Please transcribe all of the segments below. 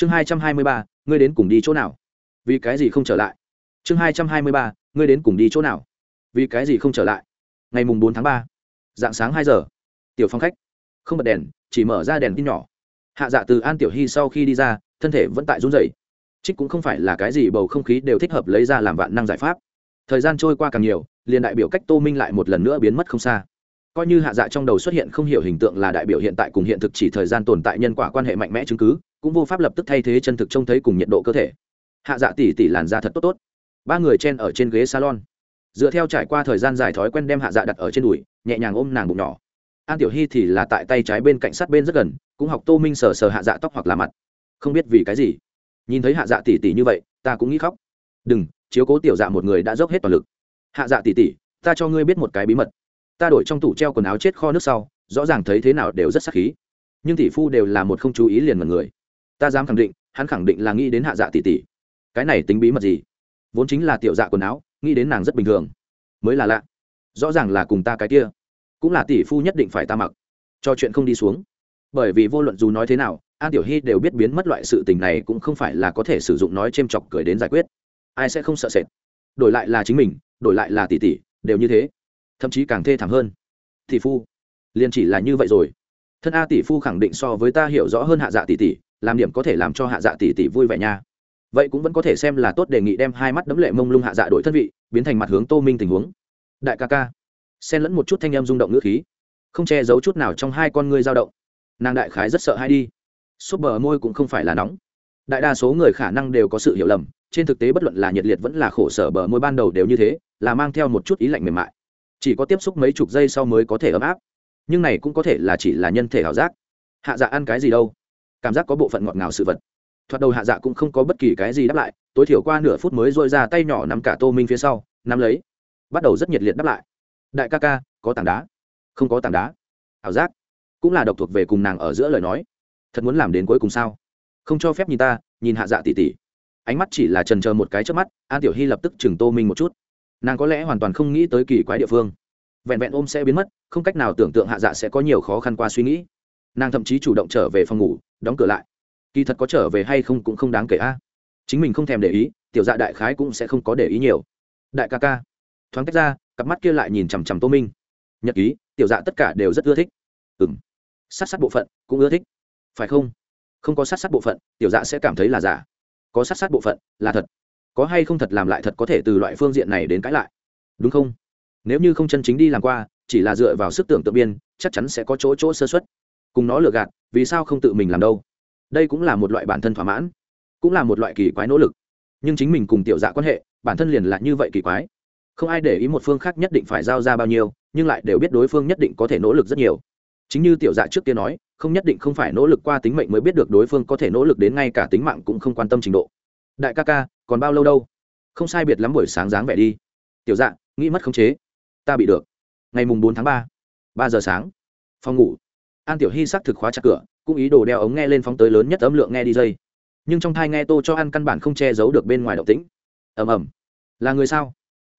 chương hai trăm hai mươi ba, ngươi đến cùng đi chỗ nào? Vì cái gì không trở lại? Chương hai trăm hai mươi ba, ngươi đến cùng đi chỗ nào? Vì cái gì không trở lại? Ngày mùng bốn tháng ba, dạng sáng hai giờ, tiểu phong khách, không bật đèn, chỉ mở ra đèn tin nhỏ. Hạ dạ từ an tiểu hy sau khi đi ra, thân thể vẫn tại run rẩy. Trích cũng không phải là cái gì bầu không khí đều thích hợp lấy ra làm vạn năng giải pháp. Thời gian trôi qua càng nhiều, liền đại biểu cách tô minh lại một lần nữa biến mất không xa. Coi như hạ dạ trong đầu xuất hiện không hiểu hình tượng là đại biểu hiện tại cùng hiện thực chỉ thời gian tồn tại nhân quả quan hệ mạnh mẽ chứng cứ cũng vô pháp lập tức thay thế chân thực trông thấy cùng nhiệt độ cơ thể. Hạ dạ tỉ tỉ làn da thật tốt tốt. Ba người chen ở trên ghế salon. Dựa theo trải qua thời gian dài thói quen đem hạ dạ đặt ở trên đùi, nhẹ nhàng ôm nàng bụng nhỏ. An tiểu hy thì là tại tay trái bên cạnh sát bên rất gần, cũng học tô minh sờ sờ hạ dạ tóc hoặc là mặt. Không biết vì cái gì. Nhìn thấy hạ dạ tỉ tỉ như vậy, ta cũng nghĩ khóc. Đừng, chiếu cố tiểu dạ một người đã dốc hết toàn lực. Hạ dạ tỉ tỉ ta cho ngươi biết một cái bí mật. Ta đổi trong tủ treo quần áo chết kho nước sau, rõ ràng thấy thế nào đều rất sắc khí. Nhưng tỷ phu đều là một không chú ý liền mật người ta dám khẳng định, hắn khẳng định là nghĩ đến hạ dạ tỷ tỷ. Cái này tính bí mật gì? Vốn chính là tiểu dạ quần áo, nghĩ đến nàng rất bình thường. Mới là lạ. Rõ ràng là cùng ta cái kia. Cũng là tỷ phu nhất định phải ta mặc. Cho chuyện không đi xuống. Bởi vì vô luận dù nói thế nào, an tiểu hy đều biết biến mất loại sự tình này cũng không phải là có thể sử dụng nói c h ê m chọc cười đến giải quyết. Ai sẽ không sợ sệt? Đổi lại là chính mình, đổi lại là tỷ tỷ, đều như thế. Thậm chí càng thê thảm hơn. Tỷ phu, liền chỉ là như vậy rồi. Thân a tỷ phu khẳng định so với ta hiểu rõ hơn hạ dạ tỷ tỷ làm điểm có thể làm cho hạ dạ tỷ tỷ vui vẻ nha. Vậy cũng vẫn có thể xem là tốt đề nghị đem hai mắt đấm lệ mông lung hạ dạ đổi thân vị, biến thành mặt hướng tô minh tình huống. Đại ca ca, xen lẫn một chút thanh em rung động ngữ khí. Không che giấu chút nào trong hai con ngươi dao động. Nàng đại khái rất sợ hay đi. Súp bờ môi cũng không phải là nóng. Đại đa số người khả năng đều có sự hiểu lầm, trên thực tế bất luận là nhiệt liệt vẫn là khổ sở bờ môi ban đầu đều như thế, là mang theo một chút ý lạnh mềm mại. Chỉ có tiếp xúc mấy chục giây sau mới có thể ấm áp. Nhưng này cũng có thể là chỉ là nhân thể ảo giác. Hạ dạ ăn cái gì đâu? Cảm giác có bộ phận ngọt ngào sự vật. Thoạt đầu hạ dạ cũng không có bất kỳ cái gì đáp lại, tối thiểu qua nửa phút mới dội ra tay nhỏ nắm cả tô minh phía sau, nắm lấy. Bắt đầu rất nhiệt liệt đáp lại. Đại ca ca, có tảng đá. Không có tảng đá. Ảo giác. Cũng là độc thuộc về cùng nàng ở giữa lời nói. Thật muốn làm đến cuối cùng sao? Không cho phép nhìn ta, nhìn hạ dạ tỉ tỉ. Ánh mắt chỉ là trần chờ một cái trước mắt, an tiểu hy lập tức chừng tô minh một chút. Nàng có lẽ hoàn toàn không nghĩ tới kỳ quái địa phương. Vẹn vẹn ôm sẽ biến mất, không cách nào tưởng tượng hạ dạ sẽ có nhiều khó khăn qua suy nghĩ nàng thậm chí chủ động trở về phòng ngủ, đóng cửa lại. Kỳ thật có trở về hay không cũng không đáng kể a. Chính mình không thèm để ý, tiểu dạ đại khái cũng sẽ không có để ý nhiều. Đại ca ca. Thoáng tách ra, cặp mắt kia lại nhìn chằm chằm tô minh. Nhật ký, tiểu dạ tất cả đều rất ưa thích. Ừ m sát sát bộ phận, cũng ưa thích. Phải không? Không có sát sát bộ phận, tiểu dạ sẽ cảm thấy là giả. Có sát sát bộ phận, là thật. Có hay không thật làm lại thật có thể từ loại phương diện này đến cãi lại. Đúng không? Nếu như không chân chính đi làm qua, chỉ là dựa vào sức tưởng tượng biên, chắc chắn sẽ có chỗ chỗ sơ xuất cùng nó lừa gạt, vì sao không tự mình làm đâu? Đây cũng là một loại bản thân thỏa mãn, cũng là một loại kỳ quái nỗ lực. Nhưng chính mình cùng tiểu dạ quan hệ, bản thân liền là như vậy kỳ quái. Không ai để ý một phương khác nhất định phải giao ra bao nhiêu, nhưng lại đều biết đối phương nhất định có thể nỗ lực rất nhiều. Chính như tiểu dạ trước kia nói, không nhất định không phải nỗ lực qua tính mệnh mới biết được đối phương có thể nỗ lực đến ngay cả tính mạng cũng không quan tâm trình độ. Đại ca ca, còn bao lâu đâu? Không sai biệt lắm buổi sáng dáng vẻ đi. Tiểu dạ nghĩ mất khống chế. Ta bị được. Ngày mùng bốn tháng ba ba giờ sáng. Phòng ngủ an tiểu hy sắc thực khóa chặt cửa, cũng ý đồ đeo ống nghe lên phóng tới lớn nhất ấm lượng nghe đi dây. Nhưng trong thai nghe tô cho ăn căn bản không che giấu được bên ngoài động tĩnh. Ầm ầm. Là người sao?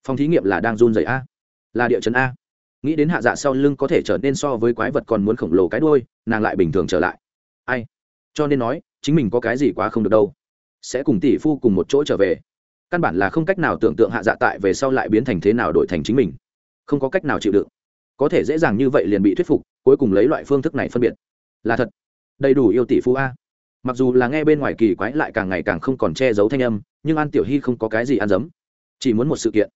Phòng thí nghiệm là đang run rẩy a? Là địa chấn a? Nghĩ đến hạ dạ sau lưng có thể trở nên so với quái vật còn muốn khổng lồ cái đôi nàng lại bình thường trở lại. Ai? Cho nên nói, chính mình có cái gì quá không được đâu. Sẽ cùng tỷ phu cùng một chỗ trở về. Căn bản là không cách nào tưởng tượng hạ dạ tại về sau lại biến thành thế nào đổi thành chính mình. Không có cách nào chịu đựng. Có thể dễ dàng như vậy liền bị thuyết phục cuối cùng lấy loại phương thức này phân biệt. Là thật. Đầy đủ yêu tỷ phu a. Mặc dù là nghe bên ngoài kỳ quái lại càng ngày càng không còn che giấu thanh âm, nhưng an tiểu hy không có cái gì ăn dấm. Chỉ muốn một sự kiện.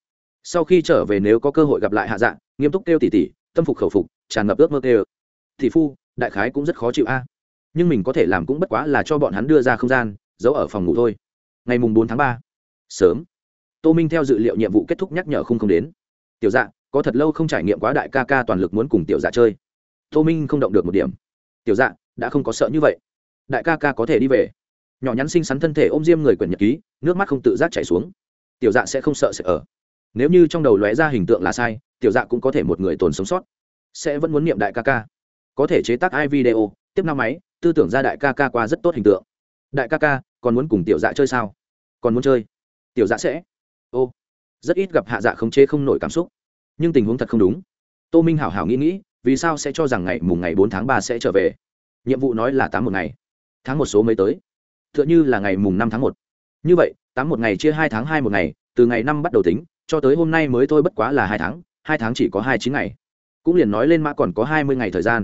Sau khi trở về nếu có cơ hội gặp lại hạ dạng nghiêm túc kêu tỉ tỉ tâm phục khẩu phục, tràn ngập ước mơ kêu. Tỷ phu, đại khái cũng rất khó chịu a. Nhưng mình có thể làm cũng bất quá là cho bọn hắn đưa ra không gian, giấu ở phòng ngủ thôi. Ngày mùng bốn tháng ba. Sớm. Tô minh theo dự liệu nhiệm vụ kết thúc nhắc nhở không không đến. Tiểu dạ có thật lâu không trải nghiệm quá đại ca ca toàn lực muốn cùng tiểu dạ chơi tô minh không động được một điểm. Tiểu dạ đã không có sợ như vậy. Đại ca ca có thể đi về. Nhỏ nhắn xinh xắn thân thể ôm diêm người quyển nhật ký, nước mắt không tự giác chảy xuống. Tiểu dạ sẽ không sợ sẽ ở. Nếu như trong đầu lóe ra hình tượng là sai, tiểu dạ cũng có thể một người tồn sống sót. Sẽ vẫn muốn niệm đại ca ca. Có thể chế tác ai video tiếp năm máy, tư tưởng ra đại ca ca qua rất tốt hình tượng. Đại ca ca, còn muốn cùng tiểu dạ chơi sao? Còn muốn chơi? Tiểu dạ sẽ. Ô, rất ít gặp hạ dạ khống chế không nổi cảm xúc. Nhưng tình huống thật không đúng. Tô minh hảo hảo nghĩ nghĩ vì sao sẽ cho rằng ngày mùng ngày bốn tháng ba sẽ trở về? Nhiệm vụ nói là tám một ngày. Tháng một số mới tới. T h ư ợ n h ư là ngày mùng năm tháng một. Như vậy, tám một ngày chia hai tháng hai một ngày, từ ngày năm bắt đầu tính, cho tới hôm nay mới thôi bất quá là hai tháng hai tháng chỉ có hai chín ngày. Cũng liền nói lên mã còn có hai mươi ngày thời gian.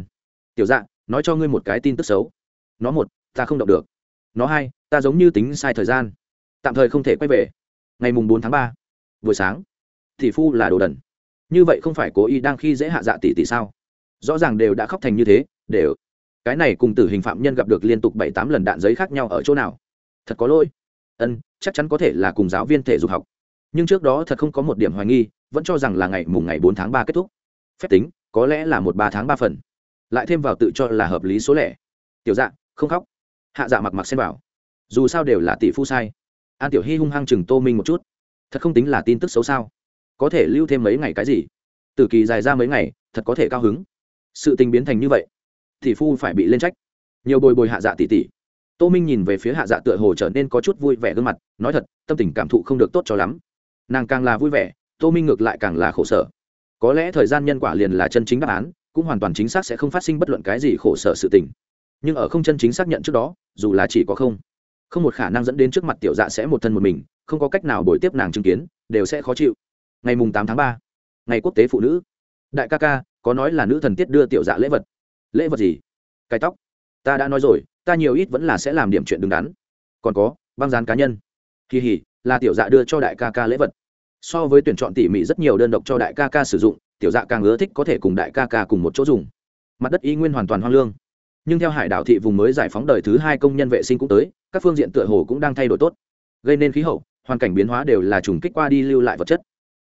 Tiểu dạ nói cho ngươi một cái tin tức xấu. Nó một, ta không động được. Nó hai, ta giống như tính sai thời gian. Tạm thời không thể quay về. Ngày mùng bốn tháng ba. Buổi sáng. Thị phu là đồ đần. Như vậy không phải cố ý đang khi dễ hạ dạ tỷ tỷ sao? Rõ ràng đều đã khóc thành như thế đều. Cái này cùng tử hình phạm nhân gặp được liên tục bảy tám lần đạn giấy khác nhau ở chỗ nào? Thật có lỗi. Ân chắc chắn có thể là cùng giáo viên thể dục học. Nhưng trước đó thật không có một điểm hoài nghi vẫn cho rằng là ngày mùng ngày bốn tháng ba kết thúc. Phép tính có lẽ là một ba tháng ba phần. Lại thêm vào tự cho là hợp lý số lẻ. Tiểu dạ không khóc. Hạ dạ mặc mặc xem vào, dù sao đều là tỷ phu sai. An tiểu hy hung hăng chừng tô minh một chút. Thật không tính là tin tức xấu sao? Có thể lưu thêm mấy ngày cái gì? Từ kỳ dài ra mấy ngày thật có thể cao hứng sự tình biến thành như vậy, thì phu phải bị lên trách. Nhiều bồi bồi hạ dạ tỉ tỉ tô minh nhìn về phía hạ dạ tựa hồ trở nên có chút vui vẻ gương mặt, nói thật, tâm tình cảm thụ không được tốt cho lắm. Nàng càng là vui vẻ, tô minh ngược lại càng là khổ sở. Có lẽ thời gian nhân quả liền là chân chính đáp án, cũng hoàn toàn chính xác sẽ không phát sinh bất luận cái gì khổ sở sự tình. Nhưng ở không chân chính xác nhận trước đó, dù là chỉ có không không một khả năng dẫn đến trước mặt tiểu dạ sẽ một thân một mình, không có cách nào bồi tiếp nàng chứng kiến, đều sẽ khó chịu. Ngày mùng tám tháng ba, ngày quốc tế phụ nữ. Đại ca ca có nói là nữ thần tiết đưa tiểu dạ lễ vật. Lễ vật gì? Cái tóc. Ta đã nói rồi, ta nhiều ít vẫn là sẽ làm điểm chuyện đứng đắn. Còn có, băng dán cá nhân. Kỳ hỉ, là tiểu dạ đưa cho đại ca ca lễ vật. So với tuyển chọn tỉ mỉ rất nhiều đơn độc cho đại ca ca sử dụng, tiểu dạ càng ưa thích có thể cùng đại ca ca cùng một chỗ dùng. Mặt đất y nguyên hoàn toàn hoang lương. Nhưng theo hải đảo thị vùng mới giải phóng đời thứ hai công nhân vệ sinh cũng tới, các phương diện tựa hồ cũng đang thay đổi tốt. Gây nên khí hậu, hoàn cảnh biến hóa đều là trùng kích qua đi lưu lại vật chất.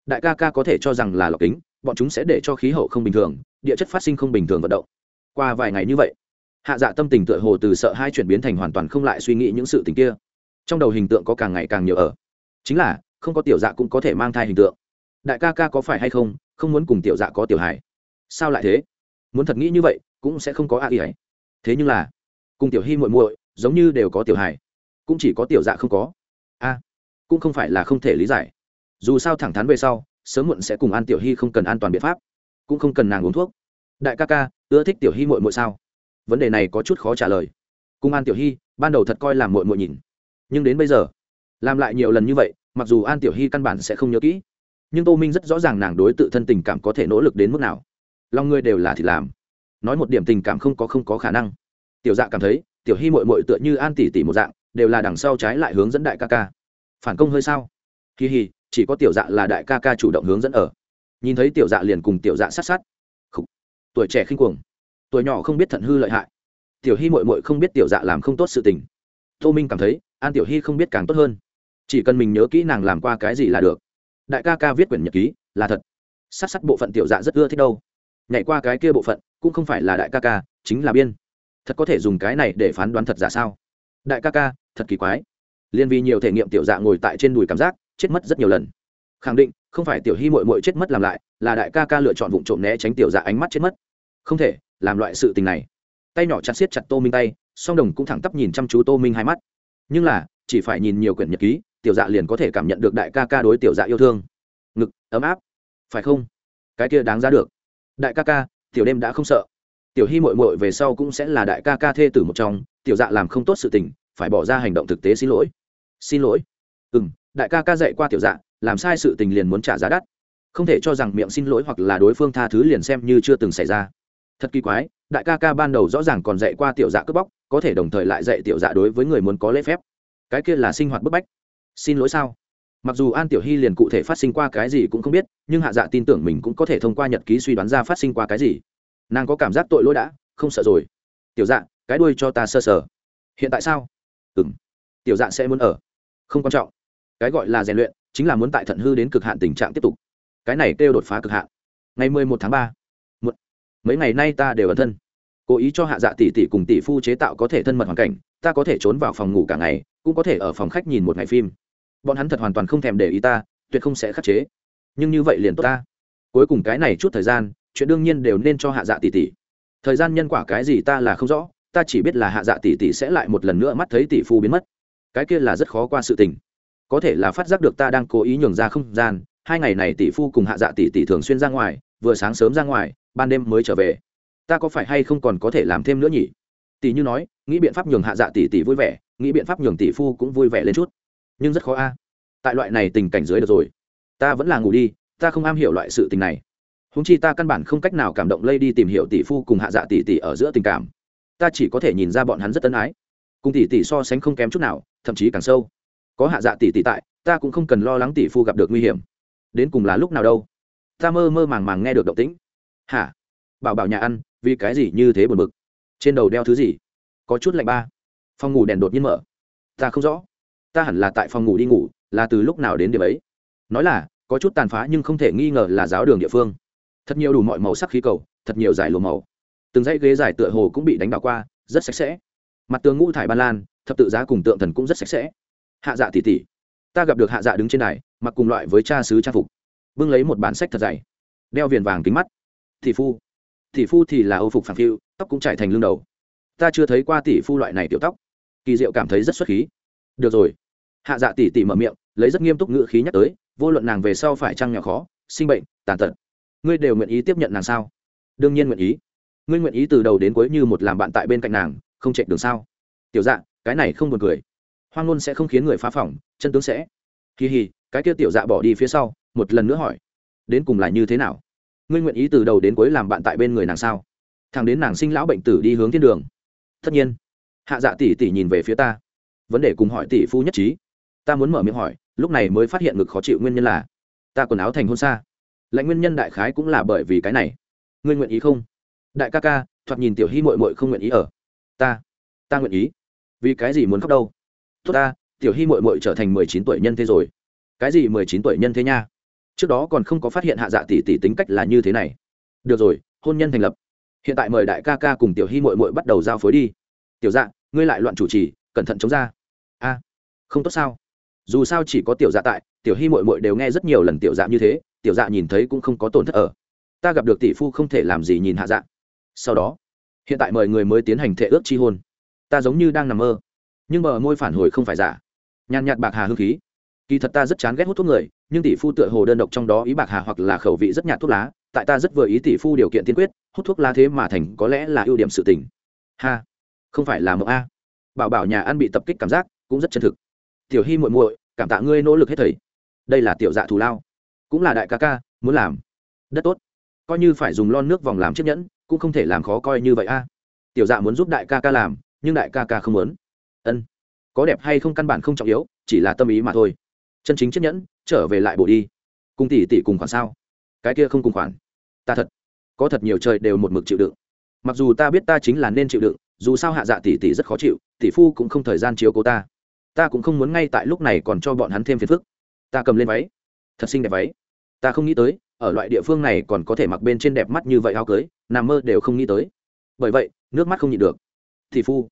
Đại ca ca có thể cho rằng là lọc kính bọn chúng sẽ để cho khí hậu không bình thường, địa chất phát sinh không bình thường vận động. Qua vài ngày như vậy, hạ dạ tâm tình tựa hồ từ sợ hai chuyển biến thành hoàn toàn không lại suy nghĩ những sự tình kia. Trong đầu hình tượng có càng ngày càng nhiều ở. Chính là, không có tiểu dạ cũng có thể mang thai hình tượng. Đại ca ca có phải hay không không muốn cùng tiểu dạ có tiểu hài? Sao lại thế? Muốn thật nghĩ như vậy, cũng sẽ không có a ý ấy. Thế nhưng là, cùng tiểu hy muội muội, giống như đều có tiểu hài. Cũng chỉ có tiểu dạ không có. A, cũng không phải là không thể lý giải. Dù sao thẳng thắn về sau sớm muộn sẽ cùng an tiểu hy không cần an toàn biện pháp, cũng không cần nàng uống thuốc. Đại ca ca, ưa thích tiểu hy mội mội sao? Vấn đề này có chút khó trả lời. Cùng an tiểu hy, ban đầu thật coi là mội mội nhìn. Nhưng đến bây giờ, làm lại nhiều lần như vậy, mặc dù an tiểu hy căn bản sẽ không nhớ kỹ, nhưng tô minh rất rõ ràng nàng đối tự thân tình cảm có thể nỗ lực đến mức nào. Lòng ngươi đều là thì làm. Nói một điểm tình cảm không có không có khả năng. Tiểu dạ cảm thấy, tiểu hy mội mội tựa như an tỷ tỷ một dạng, đều là đằng sau trái lại hướng dẫn đại ca ca. Phản công hơi sao? Kỳ hì chỉ có tiểu dạ là đại ca ca chủ động hướng dẫn ở. Nhìn thấy tiểu dạ liền cùng tiểu dạ sát sát. Khủ. tuổi trẻ khinh cuồng. Tuổi nhỏ không biết thận hư lợi hại. Tiểu hy mội mội không biết tiểu dạ làm không tốt sự tình. Tô minh cảm thấy, an tiểu hy không biết càng tốt hơn. Chỉ cần mình nhớ kỹ nàng làm qua cái gì là được. Đại ca ca viết quyển nhật ký, là thật. Sát sát bộ phận tiểu dạ rất ưa thích đâu. Nhảy qua cái kia bộ phận, cũng không phải là đại ca ca, chính là biên. Thật có thể dùng cái này để phán đoán thật giả sao? Đại ca ca, thật kỳ quái. Liên vì nhiều thể nghiệm tiểu dạ ngồi tại trên đùi cảm giác chết mất rất nhiều lần. Khẳng định, không phải tiểu hy mội mội chết mất làm lại, là đại ca ca lựa chọn vụ trộm né tránh tiểu dạ ánh mắt chết mất. Không thể, làm loại sự tình này. Tay nhỏ chặt siết chặt tô minh tay, song đồng cũng thẳng tắp nhìn chăm chú tô minh hai mắt. Nhưng là, chỉ phải nhìn nhiều quyển nhật ký, tiểu dạ liền có thể cảm nhận được đại ca ca đối tiểu dạ yêu thương. Ngực, ấm áp. Phải không? Cái kia đáng ra được. Đại ca ca, tiểu đêm đã không sợ. Tiểu hy mội mội về sau cũng sẽ là đại ca ca thê tử một trong, tiểu dạ làm không tốt sự tình, phải bỏ ra hành động thực tế xin lỗi. Xin lỗi. Ừ m đại ca ca dạy qua tiểu dạ làm sai sự tình liền muốn trả giá đắt. Không thể cho rằng miệng xin lỗi hoặc là đối phương tha thứ liền xem như chưa từng xảy ra. Thật kỳ quái, đại ca ca ban đầu rõ ràng còn dạy qua tiểu dạ cướp bóc, có thể đồng thời lại dạy tiểu dạ đối với người muốn có lễ phép. Cái kia là sinh hoạt bức bách. Xin lỗi sao? Mặc dù an tiểu hy liền cụ thể phát sinh qua cái gì cũng không biết, nhưng hạ dạ tin tưởng mình cũng có thể thông qua nhật ký suy đoán ra phát sinh qua cái gì. Nàng có cảm giác tội lỗi đã, không sợ rồi. Tiểu dạ cái đuôi cho ta sơ sờ. Hiện tại sao? Ừ m tiểu dạ sẽ muốn ở. Không quan trọng cái gọi là rèn luyện chính là muốn tại thận hư đến cực hạn tình trạng tiếp tục. Cái này kêu đột phá cực hạn. Ngày mười một tháng ba mấy ngày nay ta đều ẩn thân. Cố ý cho hạ dạ tỷ tỷ cùng tỷ phu chế tạo có thể thân mật hoàn cảnh, ta có thể trốn vào phòng ngủ cả ngày, cũng có thể ở phòng khách nhìn một ngày phim. Bọn hắn thật hoàn toàn không thèm để ý ta, tuyệt không sẽ khắc chế. Nhưng như vậy liền tốt ta. Cuối cùng cái này chút thời gian, chuyện đương nhiên đều nên cho hạ dạ tỷ tỷ. Thời gian nhân quả cái gì ta là không rõ, ta chỉ biết là hạ dạ tỷ tỷ sẽ lại một lần nữa mắt thấy tỷ phu biến mất. Cái kia là rất khó qua sự tình có thể là phát giác được ta đang cố ý nhường ra không gian, hai ngày này tỷ phu cùng hạ dạ tỷ tỷ thường xuyên ra ngoài, vừa sáng sớm ra ngoài, ban đêm mới trở về. Ta có phải hay không còn có thể làm thêm nữa nhỉ? Tỷ như nói, nghĩ biện pháp nhường hạ dạ tỷ tỷ vui vẻ, nghĩ biện pháp nhường tỷ phu cũng vui vẻ lên chút. Nhưng rất khó a. Tại loại này tình cảnh dưới được rồi. Ta vẫn là ngủ đi, ta không am hiểu loại sự tình này. Húng chi ta căn bản không cách nào cảm động lây đi tìm hiểu tỷ phu cùng hạ dạ tỷ tỷ ở giữa tình cảm. Ta chỉ có thể nhìn ra bọn hắn rất tân ái. Cùng tỷ tỷ so sánh không kém chút nào, thậm chí càng sâu có hạ dạ tỷ tỷ tại, ta cũng không cần lo lắng tỷ phu gặp được nguy hiểm. Đến cùng là lúc nào đâu? Ta mơ mơ màng màng nghe được động tĩnh. Hả? Bảo bảo nhà ăn, vì cái gì như thế buồn bực? Trên đầu đeo thứ gì? Có chút lạnh ba. Phòng ngủ đèn đột nhiên mở. Ta không rõ. Ta hẳn là tại phòng ngủ đi ngủ, là từ lúc nào đến điểm ấy? Nói là, có chút tàn phá nhưng không thể nghi ngờ là giáo đường địa phương. Thật nhiều đủ mọi màu sắc khí cầu, thật nhiều giải lùa màu. Từng dãy ghế dài tựa hồ cũng bị đánh đảo qua, rất sạch sẽ. Mặt tường ngũ thải ban lan, thập tự giá cùng tượng thần cũng rất sạch sẽ hạ dạ tỉ tỉ ta gặp được hạ dạ đứng trên này mặc cùng loại với cha sứ trang phục. Bưng lấy một bản sách thật dày, đeo viền vàng kính mắt. Tỷ phu tỷ phu thì là âu phục phản phiu, tóc cũng trải thành lưng đầu. Ta chưa thấy qua tỷ phu loại này tiểu tóc. Kỳ diệu cảm thấy rất xuất khí. Được rồi. Hạ dạ tỷ tỷ mở miệng, lấy rất nghiêm túc ngữ khí nhắc tới, vô luận nàng về sau phải trăng nhỏ khó, sinh bệnh, tàn tật, ngươi đều nguyện ý tiếp nhận nàng sao? Đương nhiên nguyện ý. Ngươi nguyện ý từ đầu đến cuối như một làm bạn tại bên cạnh nàng, không chạy đường sao? Tiểu dạ cái này không buồn cười hoang ngôn sẽ không khiến người phá phỏng chân tướng sẽ. Kỳ hì, cái kia tiểu dạ bỏ đi phía sau, một lần nữa hỏi, đến cùng là như thế nào? Ngươi nguyện ý từ đầu đến cuối làm bạn tại bên người nàng sao? Thằng đến nàng sinh lão bệnh tử đi hướng thiên đường. Tất nhiên. Hạ dạ tỷ tỷ nhìn về phía ta. Vấn đề cùng hỏi tỷ phu nhất trí. Ta muốn mở miệng hỏi, lúc này mới phát hiện ngực khó chịu nguyên nhân là, ta quần áo thành hôn xa. Lạnh nguyên nhân đại khái cũng là bởi vì cái này. Ngươi nguyện ý không? Đại ca ca, thoạt nhìn tiểu hy mội mội không nguyện ý ở. Ta ta nguyện ý. Vì cái gì muốn khóc đâu? Tốt ta, tiểu hy mội mội trở thành mười chín tuổi nhân thế rồi. Cái gì mười chín tuổi nhân thế nha? Trước đó còn không có phát hiện hạ dạ tỷ tỷ tính cách là như thế này. Được rồi, hôn nhân thành lập. Hiện tại mời đại ca ca cùng tiểu hy mội mội bắt đầu giao phối đi. Tiểu dạ ngươi lại loạn chủ trì, cẩn thận chống ra. A, không tốt sao? Dù sao chỉ có tiểu dạ tại, tiểu hy mội mội đều nghe rất nhiều lần tiểu dạ như thế, tiểu dạ nhìn thấy cũng không có tổn thất ở. Ta gặp được tỷ phu không thể làm gì nhìn hạ dạ. Sau đó, hiện tại mời người mới tiến hành thệ ước chi hôn. Ta giống như đang nằm mơ nhưng bờ môi phản hồi không phải giả. Nhàn nhạt bạc hà hương khí. Kỳ thật ta rất chán ghét hút thuốc người, nhưng tỷ phu tựa hồ đơn độc trong đó ý bạc hà hoặc là khẩu vị rất nhạt thuốc lá, tại ta rất vừa ý tỷ phu điều kiện tiên quyết, hút thuốc lá thế mà thành có lẽ là ưu điểm sự tình. Ha, không phải là mộng a. Bảo bảo nhà ăn bị tập kích cảm giác cũng rất chân thực. Tiểu hy muội muội, cảm tạ ngươi nỗ lực hết thầy. Đây là tiểu dạ thù lao. Cũng là đại ca ca, muốn làm. Đất tốt. Coi như phải dùng lon nước vòng làm chiếc nhẫn, cũng không thể làm khó coi như vậy a. Tiểu dạ muốn giúp đại ca ca làm, nhưng đại ca ca không muốn ân. Có đẹp hay không căn bản không trọng yếu, chỉ là tâm ý mà thôi. Chân chính chiếc nhẫn, trở về lại bổ đi. Cùng tỷ tỷ cùng khoản sao? Cái kia không cùng khoản. Ta thật, có thật nhiều trời đều một mực chịu đựng. Mặc dù ta biết ta chính là nên chịu đựng, dù sao hạ dạ tỷ tỷ rất khó chịu, tỷ phu cũng không thời gian chiếu cố ta. Ta cũng không muốn ngay tại lúc này còn cho bọn hắn thêm phiền phức. Ta cầm lên váy. Thật xinh đẹp váy. Ta không nghĩ tới, ở loại địa phương này còn có thể mặc bên trên đẹp mắt như vậy áo cưới, nằm mơ đều không nghĩ tới. Bởi vậy, nước mắt không nhịn được. Tỷ phu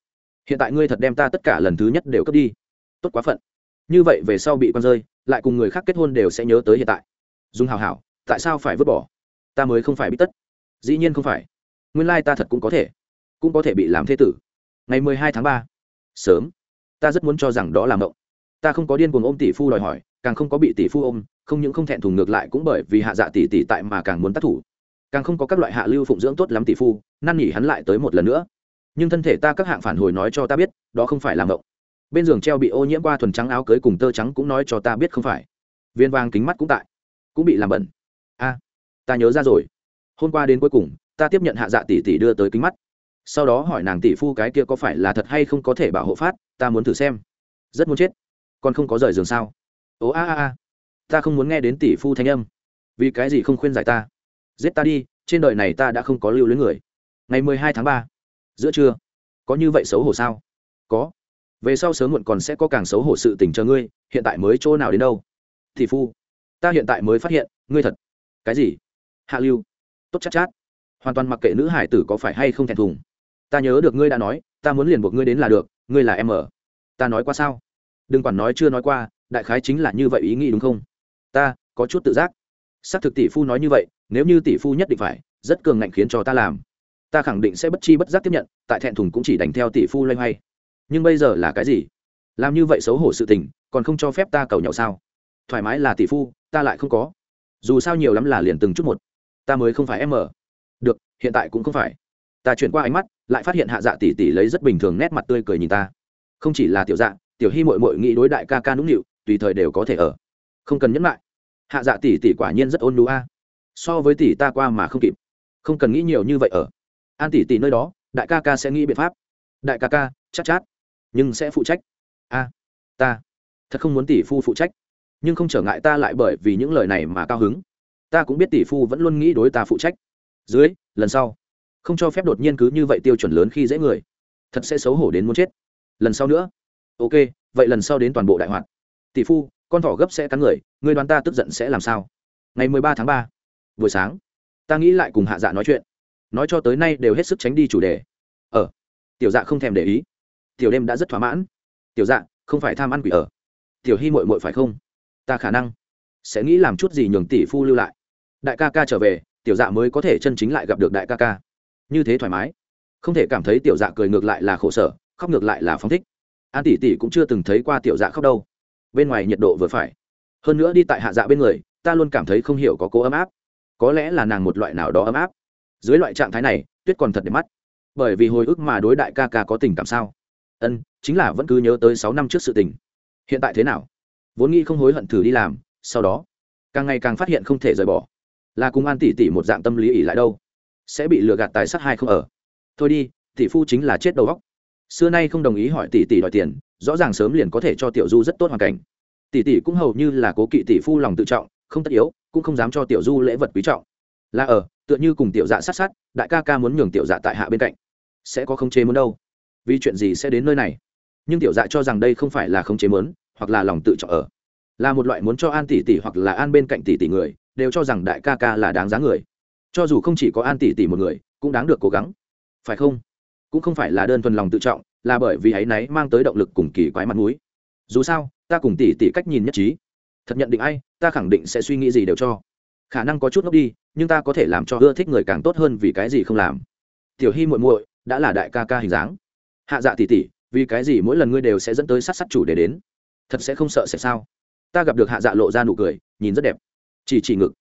hiện tại ngươi thật đem ta tất cả lần thứ nhất đều cướp đi. Tốt quá phận. Như vậy về sau bị con rơi, lại cùng người khác kết hôn đều sẽ nhớ tới hiện tại. Dùng hào hảo, tại sao phải vứt bỏ? Ta mới không phải bị tất. Dĩ nhiên không phải. Nguyên lai ta thật cũng có thể, cũng có thể bị làm thế tử. Ngày mười hai tháng ba, sớm. Ta rất muốn cho rằng đó là mộng. Ta không có điên cuồng ôm tỷ phu đòi hỏi, càng không có bị tỷ phu ôm, không những không thẹn thùng ngược lại cũng bởi vì hạ dạ tỷ tỷ tại mà càng muốn tác thủ. Càng không có các loại hạ lưu phụng dưỡng tốt lắm tỷ phu, năn nỉ hắn lại tới một lần nữa nhưng thân thể ta các hạng phản hồi nói cho ta biết, đó không phải là mộng. Bên giường treo bị ô nhiễm qua thuần trắng áo cưới cùng tơ trắng cũng nói cho ta biết không phải. Viên vàng kính mắt cũng tại. Cũng bị làm bẩn. A, ta nhớ ra rồi. Hôm qua đến cuối cùng, ta tiếp nhận hạ dạ tỷ tỷ đưa tới kính mắt. Sau đó hỏi nàng tỷ phu cái kia có phải là thật hay không có thể bảo hộ phát, ta muốn thử xem. Rất muốn chết. Còn không có rời giường sao? Ố a a a. Ta không muốn nghe đến tỷ phu thanh âm. Vì cái gì không khuyên giải ta? Giết ta đi, trên đời này ta đã không có lưu lưới người. Ngày mười hai tháng ba giữa trưa. Có như vậy xấu hổ sao? Có. Về sau sớm muộn còn sẽ có càng xấu hổ sự tình chờ ngươi hiện tại mới chỗ nào đến đâu? Thì phu ta hiện tại mới phát hiện ngươi thật. Cái gì? Hạ lưu. Tốt chắc chát, chát. Hoàn toàn mặc kệ nữ hải tử có phải hay không thẹn thùng. Ta nhớ được ngươi đã nói ta muốn liền buộc ngươi đến là được ngươi là em ở. Ta nói qua sao? Đừng quản nói chưa nói qua đại khái chính là như vậy ý nghĩ đúng không? Ta có chút tự giác. Xác thực tỷ phu nói như vậy nếu như tỷ phu nhất định phải rất cường ngạnh khiến cho ta làm ta khẳng định sẽ bất chi bất giác tiếp nhận, tại thẹn thùng cũng chỉ đánh theo tỷ phu loay hoay. Nhưng bây giờ là cái gì? Làm như vậy xấu hổ sự tình, còn không cho phép ta cầu nhậu sao? Thoải mái là tỷ phu, ta lại không có. Dù sao nhiều lắm là liền từng chút một. Ta mới không phải em ở được, hiện tại cũng không phải. Ta chuyển qua ánh mắt, lại phát hiện hạ dạ tỷ tỷ lấy rất bình thường nét mặt tươi cười nhìn ta. Không chỉ là tiểu dạ tiểu hy mội mội nghĩ đối đại ca ca nũng nịu, tùy thời đều có thể ở. Không cần nhấn lại hạ dạ tỷ tỷ quả nhiên rất ôn lũ a. So với tỷ ta qua mà không kịp. Không cần nghĩ nhiều như vậy ở an tỷ tỷ nơi đó đại ca ca sẽ nghĩ biện pháp. Đại ca ca chắc chát, chát. Nhưng sẽ phụ trách. A ta thật không muốn tỷ phu phụ trách. Nhưng không trở ngại ta lại bởi vì những lời này mà cao hứng. Ta cũng biết tỷ phu vẫn luôn nghĩ đối ta phụ trách. Dưới lần sau không cho phép đột nhiên cứ như vậy tiêu chuẩn lớn khi dễ người. Thật sẽ xấu hổ đến muốn chết. Lần sau nữa. Ok vậy lần sau đến toàn bộ đại hoạt. Tỷ phu con thỏ gấp sẽ cắn người người đoán ta tức giận sẽ làm sao? Ngày mười ba tháng ba buổi sáng ta nghĩ lại cùng hạ dạ nói chuyện nói cho tới nay đều hết sức tránh đi chủ đề. Ở tiểu dạ không thèm để ý. Tiểu đêm đã rất thỏa mãn. Tiểu dạ không phải tham ăn quỷ ở. Tiểu hy mội mội phải không? Ta khả năng sẽ nghĩ làm chút gì nhường tỷ phu lưu lại. Đại ca ca trở về, tiểu dạ mới có thể chân chính lại gặp được đại ca ca. Như thế thoải mái. Không thể cảm thấy tiểu dạ cười ngược lại là khổ sở, khóc ngược lại là phóng thích. An tỷ tỷ cũng chưa từng thấy qua tiểu dạ khóc đâu. Bên ngoài nhiệt độ vừa phải. Hơn nữa đi tại hạ dạ bên người, ta luôn cảm thấy không hiểu có cố ấm áp. Có lẽ là nàng một loại nào đó ấm áp dưới loại trạng thái này, tuyết còn thật đẹp mắt. Bởi vì hồi ức mà đối đại ca ca có tình cảm sao? Ân, chính là vẫn cứ nhớ tới sáu năm trước sự tình. Hiện tại thế nào? Vốn nghĩ không hối hận thử đi làm, sau đó, càng ngày càng phát hiện không thể rời bỏ. Là cùng an tỷ tỷ một dạng tâm lý ỉ lại đâu? Sẽ bị lừa gạt tài sát hai không ở? Thôi đi, tỷ phu chính là chết đầu góc xưa nay không đồng ý hỏi tỷ tỷ đòi tiền, rõ ràng sớm liền có thể cho tiểu du rất tốt hoàn cảnh. Tỷ tỷ cũng hầu như là cố kỵ tỷ phu lòng tự trọng, không tất yếu, cũng không dám cho tiểu du lễ vật quý trọng. Là ở tựa như cùng tiểu dạ sát sát, đại ca ca muốn nhường tiểu dạ tại hạ bên cạnh. Sẽ có khống chế muốn đâu? Vì chuyện gì sẽ đến nơi này? Nhưng tiểu dạ cho rằng đây không phải là khống chế muốn, hoặc là lòng tự trọng ở. Là một loại muốn cho an tỷ tỷ hoặc là an bên cạnh tỷ tỷ người, đều cho rằng đại ca ca là đáng giá người. Cho dù không chỉ có an tỷ tỷ một người, cũng đáng được cố gắng. Phải không? Cũng không phải là đơn thuần lòng tự trọng, là bởi vì ấy náy mang tới động lực cùng kỳ quái mặt mũi. Dù sao, ta cùng tỷ tỷ cách nhìn nhất trí. Thật nhận định ai, ta khẳng định sẽ suy nghĩ gì đều cho khả năng có chút ngốc đi, nhưng ta có thể làm cho ưa thích người càng tốt hơn vì cái gì không làm. Tiểu hy muội muội, đã là đại ca ca hình dáng. Hạ dạ tỷ tỷ, vì cái gì mỗi lần ngươi đều sẽ dẫn tới sát sát chủ để đến? Thật sẽ không sợ sẽ sao? Ta gặp được hạ dạ lộ ra nụ cười, nhìn rất đẹp. Chỉ chỉ ngực.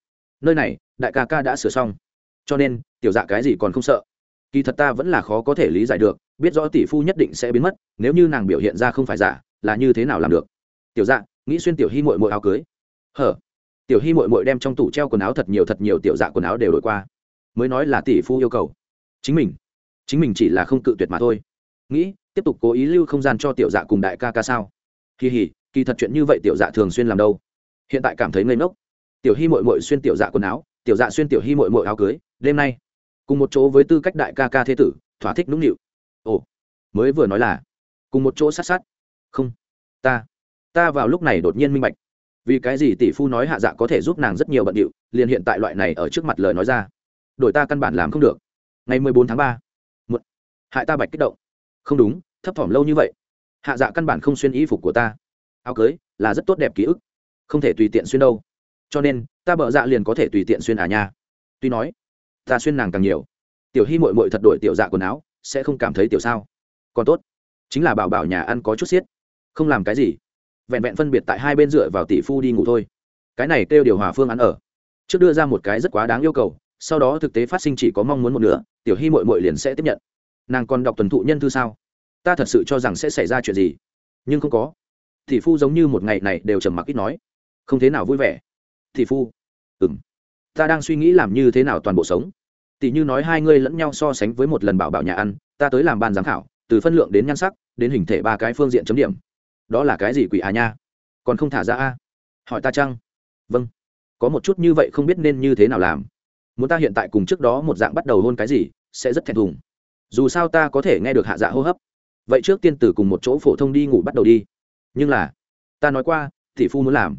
Nơi này, đại ca ca đã sửa xong. Cho nên, tiểu dạ cái gì còn không sợ? Kỳ thật ta vẫn là khó có thể lý giải được, biết rõ tỷ phu nhất định sẽ biến mất, nếu như nàng biểu hiện ra không phải giả, là như thế nào làm được? Tiểu dạ nghĩ xuyên tiểu hy mội mội áo cưới. Hở? Tiểu hy mội mội đem trong tủ treo quần áo thật nhiều thật nhiều tiểu dạ quần áo đều đổi qua. Mới nói là tỷ phu yêu cầu. Chính mình chính mình chỉ là không cự tuyệt mà thôi. Nghĩ, tiếp tục cố ý lưu không gian cho tiểu dạ cùng đại ca ca sao? Kỳ hỉ kỳ thật chuyện như vậy tiểu dạ thường xuyên làm đâu? Hiện tại cảm thấy ngây ngốc. Tiểu hy mội mội xuyên tiểu dạ quần áo, tiểu dạ xuyên tiểu hy mội mội áo cưới, đêm nay, cùng một chỗ với tư cách đại ca ca thế tử, thỏa thích nũng nịu. Ồ, mới vừa nói là, cùng một chỗ sát sát. Không, ta ta vào lúc này đột nhiên minh bạch vì cái gì tỷ phu nói hạ dạ có thể giúp nàng rất nhiều bận điệu, liền hiện tại loại này ở trước mặt lời nói ra. Đổi ta căn bản làm không được. Ngày mười bốn tháng ba một hại ta bạch kích động. Không đúng, thấp thỏm lâu như vậy. Hạ dạ căn bản không xuyên y phục của ta. Áo cưới là rất tốt đẹp ký ức. Không thể tùy tiện xuyên đâu. Cho nên, ta bợ dạ liền có thể tùy tiện xuyên à nha. Tuy nói, ta xuyên nàng càng nhiều. Tiểu hy mội mội thật đổi tiểu dạ quần áo, sẽ không cảm thấy tiểu sao. Còn tốt, chính là bảo bảo nhà ăn có chút xiết. Không làm cái gì vẹn vẹn phân biệt tại hai bên dựa vào tỷ phu đi ngủ thôi. Cái này kêu điều hòa phương án ở. Trước đưa ra một cái rất quá đáng yêu cầu, sau đó thực tế phát sinh chỉ có mong muốn một nửa, tiểu hy mội mội liền sẽ tiếp nhận. Nàng còn đọc tuần thụ nhân thư sao? Ta thật sự cho rằng sẽ xảy ra chuyện gì. Nhưng không có. Tỷ phu giống như một ngày này đều trầm mặc ít nói. Không thế nào vui vẻ. Tỷ phu. Ừng ta đang suy nghĩ làm như thế nào toàn bộ sống. Tỷ như nói hai ngươi lẫn nhau so sánh với một lần bảo bảo nhà ăn, ta tới làm ban giám khảo, từ phân lượng đến nhan sắc, đến hình thể ba cái phương diện chấm điểm đó là cái gì quỷ à nha? Còn không thả ra a? Hỏi ta chăng? Vâng. Có một chút như vậy không biết nên như thế nào làm. Muốn ta hiện tại cùng trước đó một dạng bắt đầu hôn cái gì, sẽ rất thẹn thùng. Dù sao ta có thể nghe được hạ dạ hô hấp. Vậy trước tiên tử cùng một chỗ phổ thông đi ngủ bắt đầu đi. Nhưng là, ta nói qua, tỷ phu muốn làm.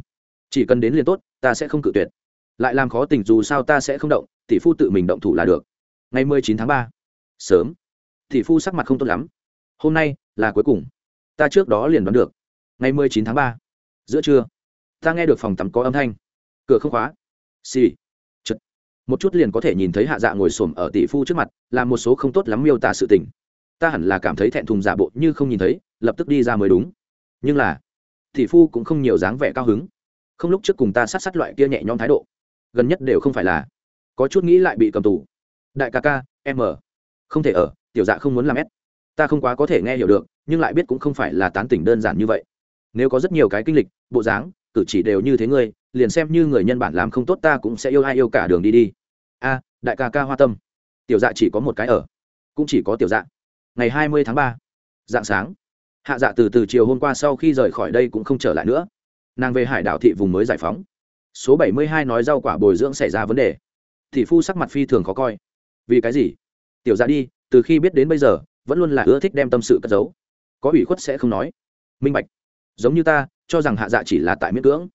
Chỉ cần đến liền tốt, ta sẽ không cự tuyệt. Lại làm khó tình dù sao ta sẽ không động, tỷ phu tự mình động thủ là được. Ngày mười chín tháng ba. Sớm. Tỷ phu sắc mặt không tốt lắm. Hôm nay là cuối cùng. Ta trước đó liền đoán được ngày mười chín tháng ba. Giữa trưa, ta nghe được phòng tắm có âm thanh. Cửa không khóa. Xì、sì. chật. Một chút liền có thể nhìn thấy hạ dạ ngồi xổm ở tỷ phu trước mặt làm một số không tốt lắm miêu tả sự tình. Ta hẳn là cảm thấy thẹn thùng giả bộ như không nhìn thấy, lập tức đi ra mới đúng. Nhưng là, tỷ phu cũng không nhiều dáng vẻ cao hứng. Không lúc trước cùng ta sát sát loại kia nhẹ nhõm thái độ. Gần nhất đều không phải là, có chút nghĩ lại bị cầm tù. Đại ca ca m không thể ở, tiểu dạ không muốn làm ép. Ta không quá có thể nghe hiểu được, nhưng lại biết cũng không phải là tán tỉnh đơn giản như vậy nếu có rất nhiều cái kinh lịch, bộ dáng, cử chỉ đều như thế ngươi, liền xem như người nhân bản làm không tốt ta cũng sẽ yêu ai yêu cả đường đi đi. A, đại ca ca hoa tâm. Tiểu dạ chỉ có một cái ở. Cũng chỉ có tiểu dạ. Ngày hai mươi tháng ba, dạng sáng. Hạ dạ từ từ chiều hôm qua sau khi rời khỏi đây cũng không trở lại nữa. Nàng về hải đảo thị vùng mới giải phóng. Số bảy mươi hai nói rau quả bồi dưỡng xảy ra vấn đề. Thị phu sắc mặt phi thường khó coi. Vì cái gì? Tiểu dạ đi, từ khi biết đến bây giờ, vẫn luôn là ưa thích đem tâm sự cất giấu. Có ủy khuất sẽ không nói. Minh bạch giống như ta, cho rằng hạ dạ chỉ là tại miễn cưỡng.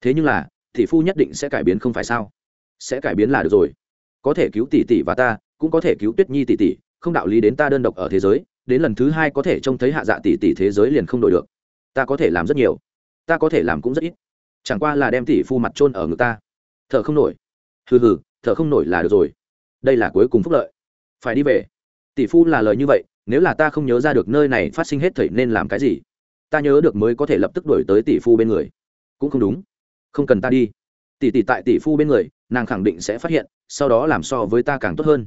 Thế nhưng là, tỷ phu nhất định sẽ cải biến không phải sao? Sẽ cải biến là được rồi. Có thể cứu tỷ tỷ và ta, cũng có thể cứu tuyết nhi tỷ tỷ, không đạo lý đến ta đơn độc ở thế giới, đến lần thứ hai có thể trông thấy hạ dạ tỷ tỷ thế giới liền không đổi được. Ta có thể làm rất nhiều. Ta có thể làm cũng rất ít. Chẳng qua là đem tỷ phu mặt trôn ở ngực ta. Thở không nổi. Hừ hừ, thở không nổi là được rồi. Đây là cuối cùng phúc lợi. Phải đi về. Tỷ phu là lời như vậy, nếu là ta không nhớ ra được nơi này phát sinh hết thảy nên làm cái gì? Ta nhớ được mới có thể lập tức đổi tới tỷ phu bên người. Cũng không đúng. Không cần ta đi. Tỷ tỷ tại tỷ phu bên người, nàng khẳng định sẽ phát hiện, sau đó làm so với ta càng tốt hơn.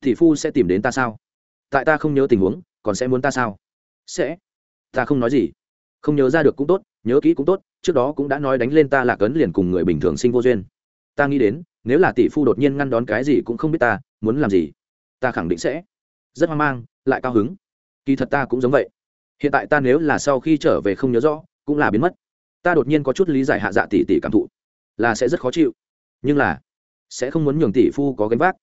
Tỷ phu sẽ tìm đến ta sao? Tại ta không nhớ tình huống, còn sẽ muốn ta sao? Sẽ. Ta không nói gì. Không nhớ ra được cũng tốt, nhớ kỹ cũng tốt, trước đó cũng đã nói đánh lên ta là cấn liền cùng người bình thường sinh vô duyên. Ta nghĩ đến, nếu là tỷ phu đột nhiên ngăn đón cái gì cũng không biết ta, muốn làm gì? Ta khẳng định sẽ. Rất hoang mang, lại cao hứng. Kỳ thật ta cũng giống vậy hiện tại ta nếu là sau khi trở về không nhớ rõ, cũng là biến mất. Ta đột nhiên có chút lý giải hạ dạ tỷ tỷ cảm thụ. Là sẽ rất khó chịu. Nhưng là, sẽ không muốn nhường tỷ phu có gánh vác.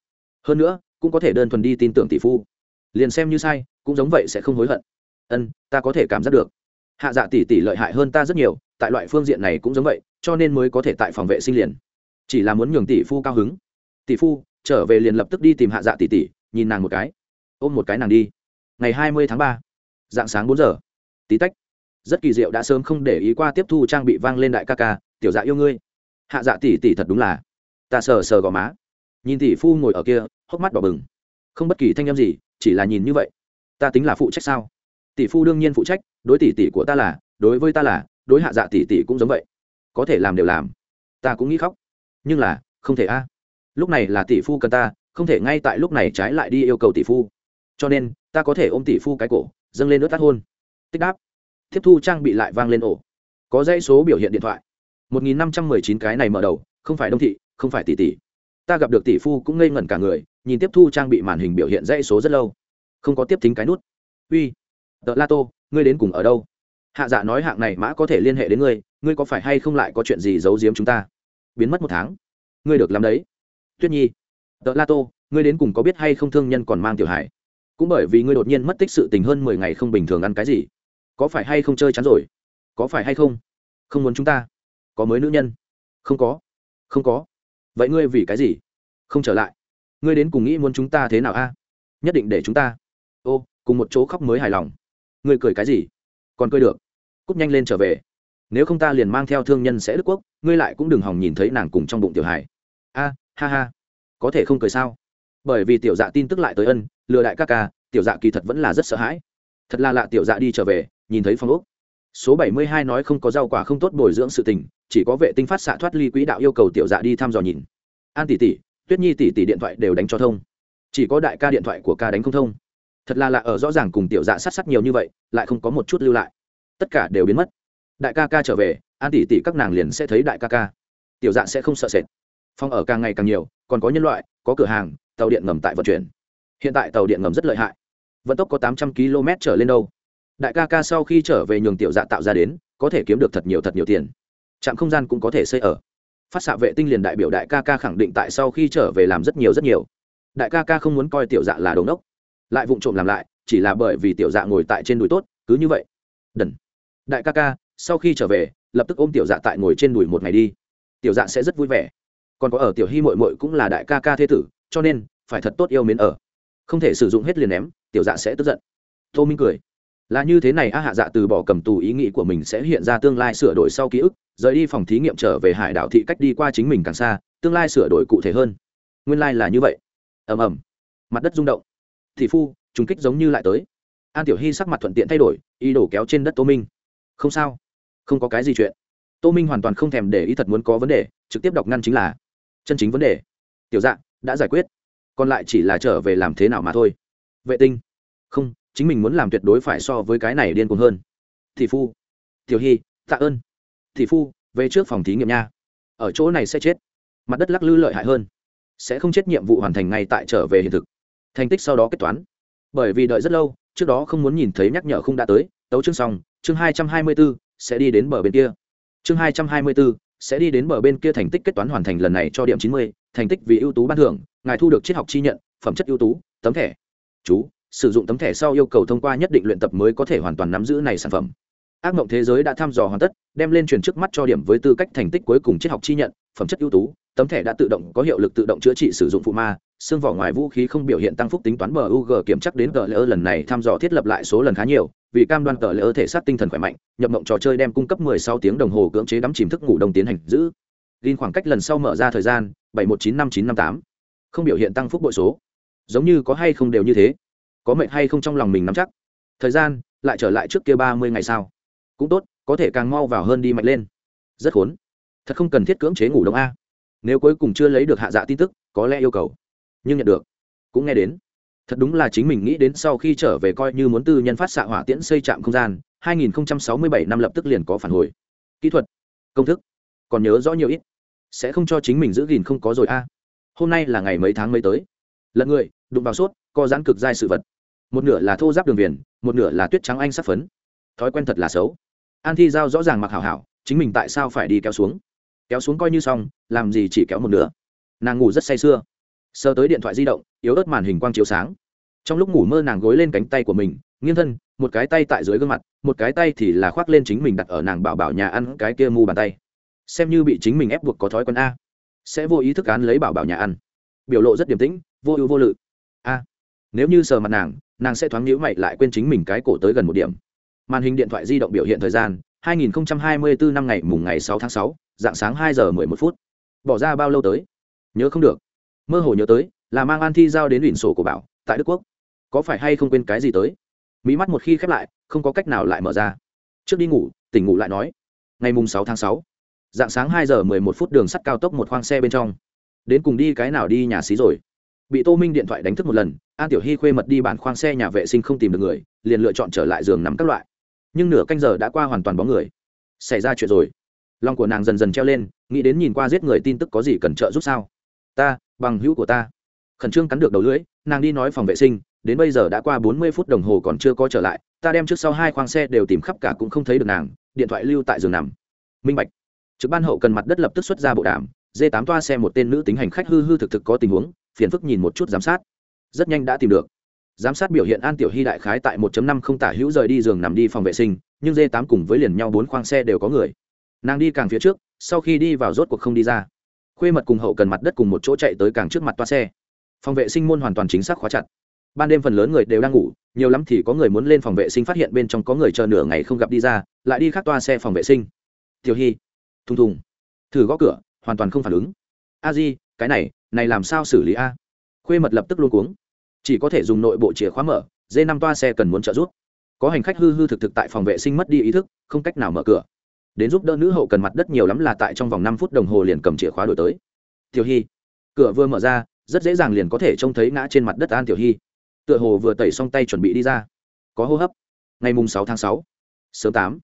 Hơn nữa, cũng có thể đơn thuần đi tin tưởng tỷ phu. Liền xem như sai, cũng giống vậy sẽ không hối hận. Ân, ta có thể cảm giác được. Hạ dạ tỷ tỷ lợi hại hơn ta rất nhiều, tại loại phương diện này cũng giống vậy, cho nên mới có thể tại phòng vệ sinh liền. Chỉ là muốn nhường tỷ phu cao hứng. Tỷ phu, trở về liền lập tức đi tìm hạ dạ tỷ tỷ, nhìn nàng một cái. Ôm một cái nàng đi. Ngày hai mươi tháng ba dạng sáng bốn giờ. Tí tách. Rất kỳ diệu đã sớm không để ý qua tiếp thu trang bị vang lên đại ca ca, tiểu dạ yêu ngươi. Hạ dạ tỷ tỷ thật đúng là. Ta sờ sờ gò má. Nhìn tỷ phu ngồi ở kia, hốc mắt đỏ bừng. Không bất kỳ thanh â m gì, chỉ là nhìn như vậy. Ta tính là phụ trách sao? Tỷ phu đương nhiên phụ trách, đối tỷ tỷ của ta là, đối với ta là, đối hạ dạ tỷ tỷ cũng giống vậy. Có thể làm đều làm. Ta cũng nghĩ khóc. Nhưng là, không thể a. Lúc này là tỷ phu cần ta, không thể ngay tại lúc này trái lại đi yêu cầu tỷ phu. Cho nên, ta có thể ôm tỷ phu cái cổ dâng lên ướt tắt hôn. Tích đáp. Tiếp thu trang bị lại vang lên ổ. Có dãy số biểu hiện điện thoại. Một nghìn năm trăm mười chín cái này mở đầu, không phải đông thị, không phải tỷ tỷ. Ta gặp được tỷ phu cũng ngây ngẩn cả người, nhìn tiếp thu trang bị màn hình biểu hiện dãy số rất lâu. Không có tiếp thính cái nút. Uy. Tờ la tô, ngươi đến cùng ở đâu? Hạ dạ nói hạng này mã có thể liên hệ đến ngươi ngươi có phải hay không lại có chuyện gì giấu giếm chúng ta? Biến mất một tháng. Ngươi được làm đấy. Tuyết nhi. Tờ la tô, ngươi đến cùng có biết hay không thương nhân còn mang tiểu hải cũng bởi vì ngươi đột nhiên mất tích sự tình hơn mười ngày không bình thường ăn cái gì. Có phải hay không chơi chắn rồi? Có phải hay không? Không muốn chúng ta? Có mới nữ nhân? Không có. Không có. Vậy ngươi vì cái gì? Không trở lại. Ngươi đến cùng nghĩ muốn chúng ta thế nào a? Nhất định để chúng ta. Ô, cùng một chỗ khóc mới hài lòng. Ngươi cười cái gì? Còn cười được. Cúp nhanh lên trở về. Nếu không ta liền mang theo thương nhân sẽ đức quốc, ngươi lại cũng đừng hòng nhìn thấy nàng cùng trong bụng tiểu hài. A, ha ha. Có thể không cười sao? Bởi vì tiểu dạ tin tức lại tới ân, lừa đại ca ca, tiểu dạ kỳ thật vẫn là rất sợ hãi. Thật là lạ, tiểu dạ đi trở về, nhìn thấy phong úc số bảy mươi hai nói không có rau quả không tốt bồi dưỡng sự tình, chỉ có vệ tinh phát xạ thoát ly quỹ đạo yêu cầu tiểu dạ đi thăm dò nhìn. An tỷ tỷ, tuyết nhi tỷ tỷ điện thoại đều đánh cho thông. Chỉ có đại ca điện thoại của ca đánh không thông. Thật là lạ, ở rõ ràng cùng tiểu dạ sát sát nhiều như vậy, lại không có một chút lưu lại. Tất cả đều biến mất. Đại ca ca trở về, an tỷ tỷ các nàng liền sẽ thấy đại ca ca. Tiểu dạ sẽ không sợ sệt. Phong ở càng ngày càng nhiều, còn có nhân loại, có cửa hàng tàu điện ngầm tại vận chuyển. Hiện tại tàu điện ngầm rất lợi hại. Vận tốc có tám trăm km trở lên đâu. Đại ca ca sau khi trở về nhường tiểu dạ tạo ra đến, có thể kiếm được thật nhiều thật nhiều tiền. Trạm không gian cũng có thể xây ở. Phát xạ vệ tinh liền đại biểu đại ca ca khẳng định tại sau khi trở về làm rất nhiều rất nhiều. Đại ca ca không muốn coi tiểu dạ là đống đốc lại vụng trộm làm lại, chỉ là bởi vì tiểu dạ ngồi tại trên đùi tốt, cứ như vậy. Đần. Đại ca ca, sau khi trở về, lập tức ôm tiểu dạ tại ngồi trên đùi một ngày đi. Tiểu dạ sẽ rất vui vẻ. Còn có ở tiểu hy mội mội cũng là đại ca ca thế tử cho nên, phải thật tốt yêu mến ở. Không thể sử dụng hết liền ném, tiểu dạ sẽ tức giận. Tô minh cười. Là như thế này, a hạ dạ từ bỏ cầm tù ý nghĩ của mình sẽ hiện ra tương lai sửa đổi sau ký ức, rời đi phòng thí nghiệm trở về hải đảo thị cách đi qua chính mình càng xa, tương lai sửa đổi cụ thể hơn. Nguyên lai、like、là như vậy. Ầm ầm. Mặt đất rung động. Thị phu, trùng kích giống như lại tới. An tiểu hy sắc mặt thuận tiện thay đổi, ý đổ kéo trên đất tô minh. Không sao. Không có cái gì chuyện. Tô minh hoàn toàn không thèm để ý thật muốn có vấn đề, trực tiếp đọc ngăn chính là chân chính vấn đề. Tiểu dạng đã giải quyết. Còn lại chỉ là trở về làm thế nào mà thôi. Vệ tinh. Không, chính mình muốn làm tuyệt đối phải so với cái này điên cuồng hơn. Thị phu. Tiểu hy, tạ ơn. Thị phu, về trước phòng thí nghiệm nha. Ở chỗ này sẽ chết. Mặt đất lắc lư lợi hại hơn. Sẽ không chết nhiệm vụ hoàn thành ngay tại trở về hiện thực. Thành tích sau đó kết toán. Bởi vì đợi rất lâu, trước đó không muốn nhìn thấy nhắc nhở không đã tới. Tấu chương xong, chương hai trăm hai mươi bốn sẽ đi đến bờ bên kia. Chương hai trăm hai mươi bốn sẽ đi đến bờ bên kia thành tích kết toán hoàn thành lần này cho điểm chín mươi, thành tích vì ưu tú ban thưởng, ngài thu được triết học chi nhận, phẩm chất ưu tú, tấm thẻ. Chú, sử dụng tấm thẻ sau yêu cầu thông qua nhất định luyện tập mới có thể hoàn toàn nắm giữ này sản phẩm ác mộng thế giới đã thăm dò hoàn tất, đem lên truyền trước mắt cho điểm với tư cách thành tích cuối cùng triết học chi nhận, phẩm chất ưu tú, tấm thẻ đã tự động có hiệu lực tự động chữa trị sử dụng phụ ma, xương vỏ ngoài vũ khí không biểu hiện tăng phúc tính toán bờ UG kiểm chắc đến tờ lễ lần này thăm dò thiết lập lại số lần khá nhiều, vì cam đoan tờ lễ thể xác tinh thần khỏe mạnh, nhập mộng trò chơi đem cung cấp 16 tiếng đồng hồ cưỡng chế đắm chìm thức ngủ đồng tiến hành giữ. Gin khoảng cách lần sau mở ra thời gian 719598 không biểu hiện tăng phúc bội số. Giống như có hay không đều như thế. Có mệnh hay không trong lòng mình nắm chắc. Thời gian lại trở lại trước kia 30 ngày sau cũng tốt, có thể càng mau vào hơn đi mạnh lên. Rất khốn. Thật không cần thiết cưỡng chế ngủ đông a. Nếu cuối cùng chưa lấy được hạ dạ tin tức, có lẽ yêu cầu. Nhưng nhận được. Cũng nghe đến. Thật đúng là chính mình nghĩ đến sau khi trở về coi như muốn tư nhân phát xạ hỏa tiễn xây trạm không gian 2067 năm lập tức liền có phản hồi. Kỹ thuật. Công thức. Còn nhớ rõ nhiều ít. Sẽ không cho chính mình giữ gìn không có rồi a. Hôm nay là ngày mấy tháng mấy tới. Lần người, đụng vào sốt, co giãn cực dai sự vật. Một nửa là thô giáp đường viền, một nửa là tuyết trắng anh sắc phấn. Thói quen thật là xấu an thi giao rõ ràng mặc hảo hảo, chính mình tại sao phải đi kéo xuống? Kéo xuống coi như xong, làm gì chỉ kéo một nửa? Nàng ngủ rất say sưa. Sơ tới điện thoại di động, yếu ớt màn hình quang chiếu sáng. Trong lúc ngủ mơ nàng gối lên cánh tay của mình, nghiêng thân, một cái tay tại dưới gương mặt, một cái tay thì là khoác lên chính mình đặt ở nàng bảo bảo nhà ăn cái kia mu bàn tay. Xem như bị chính mình ép buộc có thói quen a. Sẽ vô ý thức án lấy bảo bảo nhà ăn. Biểu lộ rất điềm tĩnh, vô ưu vô lự. A. Nếu như sờ mặt nàng nàng sẽ thoáng nhữ mày lại quên chính mình cái cổ tới gần một điểm màn hình điện thoại di động biểu hiện thời gian 2024 năm ngày mùng ngày 6 tháng 6, dạng sáng 2 giờ 11 phút. Bỏ ra bao lâu tới? Nhớ không được. Mơ hồ nhớ tới là mang an thi giao đến ủy sổ của bảo tại đức quốc. Có phải hay không quên cái gì tới? Mỹ mắt một khi khép lại không có cách nào lại mở ra. Trước đi ngủ tỉnh ngủ lại nói. Ngày mùng 6 tháng 6, dạng sáng 2 giờ 11 phút đường sắt cao tốc một khoang xe bên trong. Đến cùng đi cái nào đi nhà xí rồi? Bị tô minh điện thoại đánh thức một lần an tiểu hy khuê mật đi bản khoang xe nhà vệ sinh không tìm được người liền lựa chọn trở lại giường nằm các loại nhưng nửa canh giờ đã qua hoàn toàn bóng người. Xảy ra chuyện rồi. Lòng của nàng dần dần treo lên, nghĩ đến nhìn qua giết người tin tức có gì cần trợ giúp sao? Ta, bằng hữu của ta. Khẩn trương cắn được đầu lưỡi, nàng đi nói phòng vệ sinh, đến bây giờ đã qua bốn mươi phút đồng hồ còn chưa có trở lại, ta đem trước sau hai khoang xe đều tìm khắp cả cũng không thấy được nàng, điện thoại lưu tại giường nằm. Minh bạch. Trực ban hậu cần mặt đất lập tức xuất ra bộ đàm d tám toa xe một tên nữ tính hành khách hư hư thực thực có tình huống, phiền phức nhìn một chút giám sát. Rất nhanh đã tìm được giám sát biểu hiện an tiểu hy đại khái tại 1 năm không tả hữu rời đi giường nằm đi phòng vệ sinh, nhưng d 8 cùng với liền nhau bốn khoang xe đều có người. Nàng đi càng phía trước, sau khi đi vào rốt cuộc không đi ra. Khuê mật cùng hậu cần mặt đất cùng một chỗ chạy tới càng trước mặt toa xe. Phòng vệ sinh môn hoàn toàn chính xác khóa chặt. Ban đêm phần lớn người đều đang ngủ, nhiều lắm thì có người muốn lên phòng vệ sinh phát hiện bên trong có người chờ nửa ngày không gặp đi ra, lại đi khác toa xe phòng vệ sinh. Tiểu hy, thùng thùng. Thử gõ cửa, hoàn toàn không phản ứng. A di, cái này này làm sao xử lý a? Khuê mật lập tức luôn cuống chỉ có thể dùng nội bộ chìa khóa mở d năm toa xe cần muốn trợ giúp. Có hành khách hư hư thực thực tại phòng vệ sinh mất đi ý thức, không cách nào mở cửa. Đến giúp đỡ nữ hậu cần mặt đất nhiều lắm là tại trong vòng năm phút đồng hồ liền cầm chìa khóa đổi tới. Tiểu hy, cửa vừa mở ra, rất dễ dàng liền có thể trông thấy ngã trên mặt đất an tiểu hy. Tựa hồ vừa tẩy xong tay chuẩn bị đi ra. Có hô hấp. Ngày mùng sáu tháng sáu, sớm tám,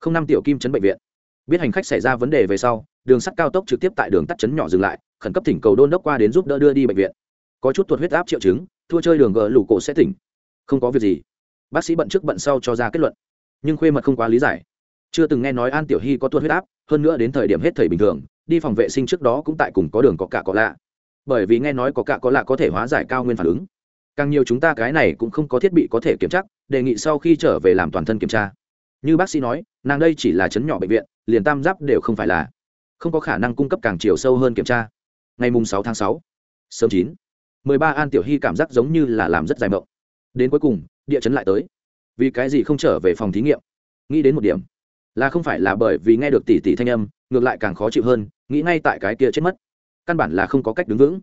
không năm tiểu kim chấn bệnh viện. Biết hành khách xảy ra vấn đề về sau, đường sắt cao tốc trực tiếp tại đường tắt chấn nhỏ dừng lại, khẩn cấp thỉnh cầu đôn đốc qua đến giúp đỡ đưa đi bệnh viện có chút tuột huyết áp triệu chứng, thua chơi đường gờ lủ cổ sẽ tỉnh. Không có việc gì. Bác sĩ bận trước bận sau cho ra kết luận. Nhưng khuê mật không quá lý giải. Chưa từng nghe nói an tiểu hy có tuột huyết áp, hơn nữa đến thời điểm hết thời bình thường, đi phòng vệ sinh trước đó cũng tại cùng có đường có cả có lạ. Bởi vì nghe nói có cả có lạ có thể hóa giải cao nguyên phản ứng. Càng nhiều chúng ta cái này cũng không có thiết bị có thể kiểm tra, đề nghị sau khi trở về làm toàn thân kiểm tra. Như bác sĩ nói, nàng đây chỉ là chấn nhỏ bệnh viện, liền tam giáp đều không phải là. Không có khả năng cung cấp càng chiều sâu hơn kiểm tra. Ngày mùng sáu tháng sáu, sớm chín mười ba an tiểu hy cảm giác giống như là làm rất dài mộng. Đến cuối cùng, địa chấn lại tới. Vì cái gì không trở về phòng thí nghiệm? Nghĩ đến một điểm. Là không phải là bởi vì nghe được tỷ tỷ thanh âm, ngược lại càng khó chịu hơn, nghĩ ngay tại cái kia chết mất. Căn bản là không có cách đứng vững.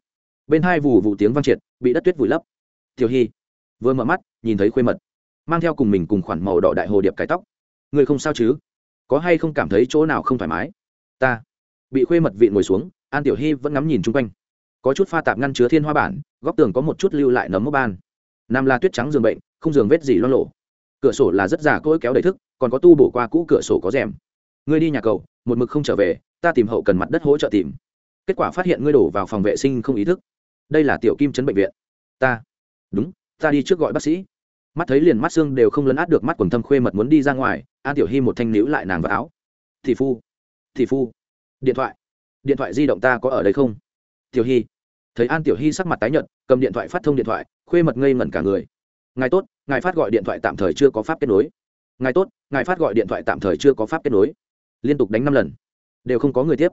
Bên hai vù vụ tiếng vang triệt, bị đất tuyết vùi lấp. Tiểu hy vừa mở mắt, nhìn thấy khuê mật, mang theo cùng mình cùng khoản màu đỏ đại hồ điệp cái tóc. Người không sao chứ? Có hay không cảm thấy chỗ nào không thoải mái? Ta. Bị khuê mật vị ngồi xuống, an tiểu hy vẫn ngắm nhìn chung quanh có chút pha tạp ngăn chứa thiên hoa bản, góc tường có một chút lưu lại nấm mốc ban. Nam la tuyết trắng giường bệnh, không giường vết gì lo lộ. Cửa sổ là rất già cỗi kéo đầy thức, còn có tu bổ qua cũ cửa sổ có rèm. Ngươi đi nhà cầu một mực không trở về, ta tìm hậu cần mặt đất hỗ trợ tìm. Kết quả phát hiện ngươi đổ vào phòng vệ sinh không ý thức. Đây là tiểu kim chấn bệnh viện. Ta. Đúng, ta đi trước gọi bác sĩ. Mắt thấy liền mắt xương đều không lấn át được mắt quần thâm khuê mật muốn đi ra ngoài an tiểu hy một thanh níu lại nàng vào áo. Thị phu thị phu. Điện thoại. Điện thoại di động ta có ở đây không? Tiểu hy thấy an tiểu hy sắc mặt tái nhợt, cầm điện thoại phát thông điện thoại, khuê mật ngây ngẩn cả người. Ngài tốt, ngài phát gọi điện thoại tạm thời chưa có pháp kết nối. Ngài tốt, ngài phát gọi điện thoại tạm thời chưa có pháp kết nối. Liên tục đánh năm lần. Đều không có người tiếp.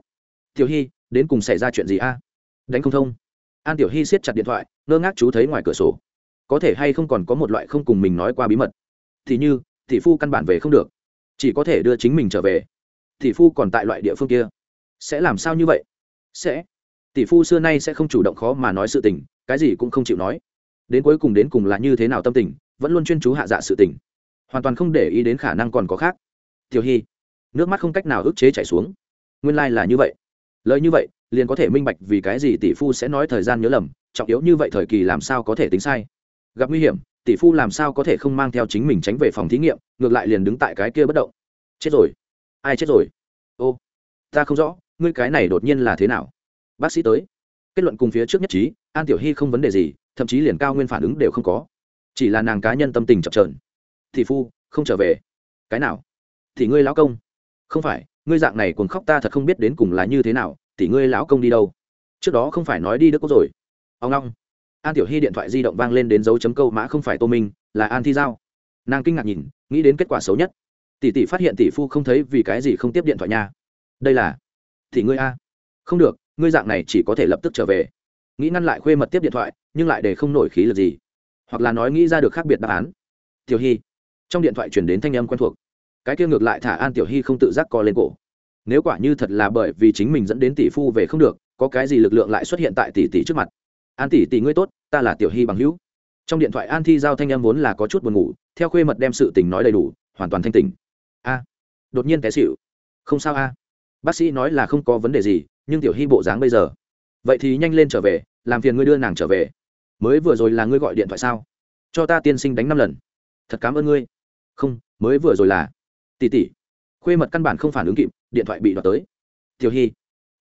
Tiểu hy, đến cùng xảy ra chuyện gì a? Đánh không thông. An tiểu hy siết chặt điện thoại, ngơ ngác chú thấy ngoài cửa sổ. Có thể hay không còn có một loại không cùng mình nói qua bí mật. Thì như, tỷ phu căn bản về không được. Chỉ có thể đưa chính mình trở về. Tỷ phu còn tại loại địa phương kia. Sẽ làm sao như vậy? Sẽ tỷ phu xưa nay sẽ không chủ động khó mà nói sự tình, cái gì cũng không chịu nói. Đến cuối cùng đến cùng là như thế nào tâm tình, vẫn luôn chuyên chú hạ dạ sự tình. Hoàn toàn không để ý đến khả năng còn có khác. Tiểu hy, nước mắt không cách nào ức chế chảy xuống. Nguyên lai、like、là như vậy. Lời như vậy, liền có thể minh bạch vì cái gì tỷ phu sẽ nói thời gian nhớ lầm, trọng yếu như vậy thời kỳ làm sao có thể tính sai. Gặp nguy hiểm, tỷ phu làm sao có thể không mang theo chính mình tránh về phòng thí nghiệm, ngược lại liền đứng tại cái kia bất động. Chết rồi. Ai chết rồi? Ô, ta không rõ, ngươi cái này đột nhiên là thế nào? Bác sĩ tới. Kết luận cùng phía trước nhất trí, an tiểu hy không vấn đề gì, thậm chí liền cao nguyên phản ứng đều không có. Chỉ là nàng cá nhân tâm tình chậm trợn thì phu, không trở về. Cái nào? Thì ngươi lão công. Không phải, ngươi dạng này cuồng khóc ta thật không biết đến cùng là như thế nào, thì ngươi lão công đi đâu? Trước đó không phải nói đi đức quốc rồi. Ông long. An tiểu hy điện thoại di động vang lên đến dấu chấm câu mã không phải tô minh, là an thi giao. Nàng kinh ngạc nhìn, nghĩ đến kết quả xấu nhất. Tỷ tỷ phát hiện tỷ phu không thấy vì cái gì không tiếp điện thoại nha. Đây là, thì ngươi a? Không được ngươi dạng này chỉ có thể lập tức trở về. Nghĩ ngăn lại khuê mật tiếp điện thoại, nhưng lại để không nổi khí lực gì. Hoặc là nói nghĩ ra được khác biệt đáp án. Tiểu hy. Trong điện thoại chuyển đến thanh âm quen thuộc. Cái kia ngược lại thả an tiểu hy không tự giác co lên cổ. Nếu quả như thật là bởi vì chính mình dẫn đến tỷ phu về không được, có cái gì lực lượng lại xuất hiện tại tỷ tỷ trước mặt? An tỷ tỷ ngươi tốt, ta là tiểu hy bằng hữu. Trong điện thoại an thi giao thanh âm vốn là có chút buồn ngủ, theo khuê mật đem sự tình nói đầy đủ, hoàn toàn thanh tình a. Đột nhiên té xịu không sao a. Bác sĩ nói là không có vấn đề gì nhưng tiểu hy bộ dáng bây giờ. Vậy thì nhanh lên trở về, làm phiền ngươi đưa nàng trở về. Mới vừa rồi là ngươi gọi điện thoại sao? Cho ta tiên sinh đánh năm lần. Thật cảm ơn ngươi. Không, mới vừa rồi là. Tỷ tỷ. Khuê mật căn bản không phản ứng kịp, điện thoại bị đoạt tới. Tiểu hy,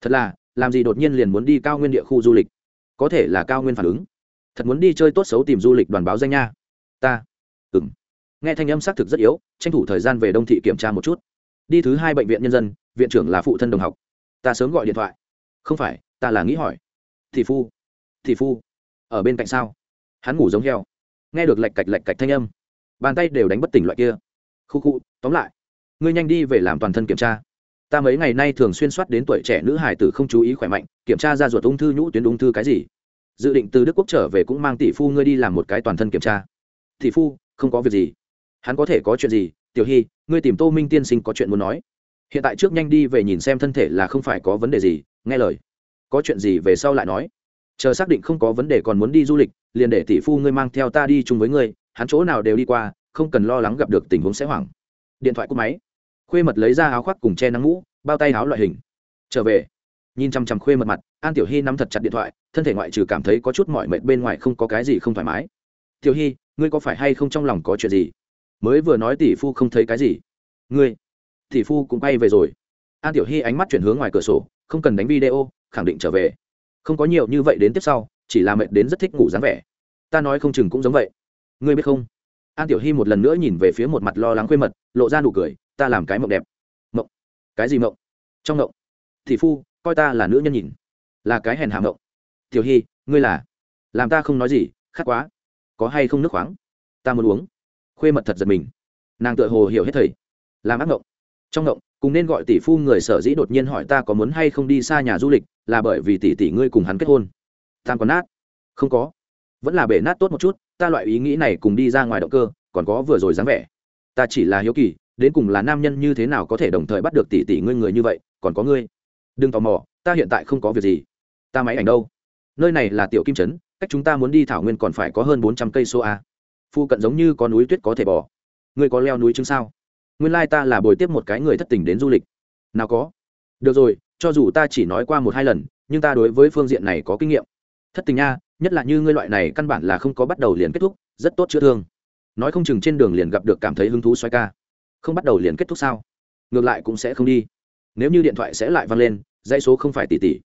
thật là, làm gì đột nhiên liền muốn đi cao nguyên địa khu du lịch? Có thể là cao nguyên phản ứng. Thật muốn đi chơi tốt xấu tìm du lịch đoàn báo danh nha. Ta. Ừng nghe thanh âm xác thực rất yếu, tranh thủ thời gian về đông thị kiểm tra một chút. Đi thứ hai bệnh viện nhân dân, viện trưởng là phụ thân đồng học ta sớm gọi điện thoại. Không phải, ta là nghĩ hỏi. Thì phu thì phu, ở bên cạnh sao? Hắn ngủ giống heo. Nghe được lạch cạch lạch cạch thanh âm, bàn tay đều đánh bất tỉnh loại kia. Khu khu, tóm lại, ngươi nhanh đi về làm toàn thân kiểm tra. Ta mấy ngày nay thường xuyên soát đến tuổi trẻ nữ hải tử không chú ý khỏe mạnh, kiểm tra ra ruột ung thư nhũ tuyến ung thư cái gì. Dự định từ đức quốc trở về cũng mang tỷ phu ngươi đi làm một cái toàn thân kiểm tra. Tỷ phu, không có việc gì. Hắn có thể có chuyện gì? Tiểu hy, ngươi tìm tô minh tiên sinh có chuyện muốn nói hiện tại trước nhanh đi về nhìn xem thân thể là không phải có vấn đề gì, nghe lời. Có chuyện gì về sau lại nói. Chờ xác định không có vấn đề còn muốn đi du lịch, liền để tỷ phu ngươi mang theo ta đi chung với ngươi, hắn chỗ nào đều đi qua, không cần lo lắng gặp được tình huống sẽ hoảng. Điện thoại cúp máy. Khuê mật lấy ra áo khoác cùng che nắng mũ, bao tay áo loại hình. Trở về. Nhìn chăm chăm khuê mật mặt, an tiểu hy nắm thật chặt điện thoại, thân thể ngoại trừ cảm thấy có chút mỏi mệt bên ngoài không có cái gì không thoải mái. Tiểu hy, ngươi có phải hay không trong lòng có chuyện gì? Mới vừa nói tỷ phu không thấy cái gì. Ngươi thì phu cũng bay về rồi. An tiểu hy ánh mắt chuyển hướng ngoài cửa sổ, không cần đánh video, khẳng định trở về. Không có nhiều như vậy đến tiếp sau, chỉ là mệt đến rất thích ngủ dáng vẻ. Ta nói không chừng cũng giống vậy. Ngươi biết không? An tiểu hy một lần nữa nhìn về phía một mặt lo lắng quê mật, lộ ra nụ cười, ta làm cái mộng đẹp. Mộng? Cái gì mộng? Trong mộng? Thì phu, coi ta là nữ nhân nhìn. Là cái hèn hạ mộng. Tiểu hy, ngươi là? Làm ta không nói gì, khát quá. Có hay không nước khoáng? Ta muốn uống. Khuê mật thật giật mình. Nàng tựa hồ hiểu hết thầy. Làm ác mộng trong động, cùng nên gọi tỷ phu người sở dĩ đột nhiên hỏi ta có muốn hay không đi xa nhà du lịch là bởi vì tỷ tỷ ngươi cùng hắn kết hôn. Tam còn nát. Không có. Vẫn là bể nát tốt một chút ta loại ý nghĩ này cùng đi ra ngoài động cơ còn có vừa rồi dáng vẻ. Ta chỉ là hiếu kỳ đến cùng là nam nhân như thế nào có thể đồng thời bắt được tỷ tỷ ngươi người như vậy còn có ngươi. Đừng tò mò ta hiện tại không có việc gì. Ta máy ảnh đâu? Nơi này là tiểu kim trấn cách chúng ta muốn đi thảo nguyên còn phải có hơn bốn trăm cây số a. Phu cận giống như có núi tuyết có thể bỏ. Ngươi có leo núi chứng sao? Nguyên lai ta là bồi tiếp một cái người thất tình đến du lịch. Nào có. Được rồi, cho dù ta chỉ nói qua một hai lần, nhưng ta đối với phương diện này có kinh nghiệm. Thất tình nha, nhất là như ngươi loại này căn bản là không có bắt đầu liền kết thúc, rất tốt chữa thương. Nói không chừng trên đường liền gặp được cảm thấy hứng thú xoay ca. Không bắt đầu liền kết thúc sao? Ngược lại cũng sẽ không đi. Nếu như điện thoại sẽ lại vang lên, dãy số không phải tỷ tỷ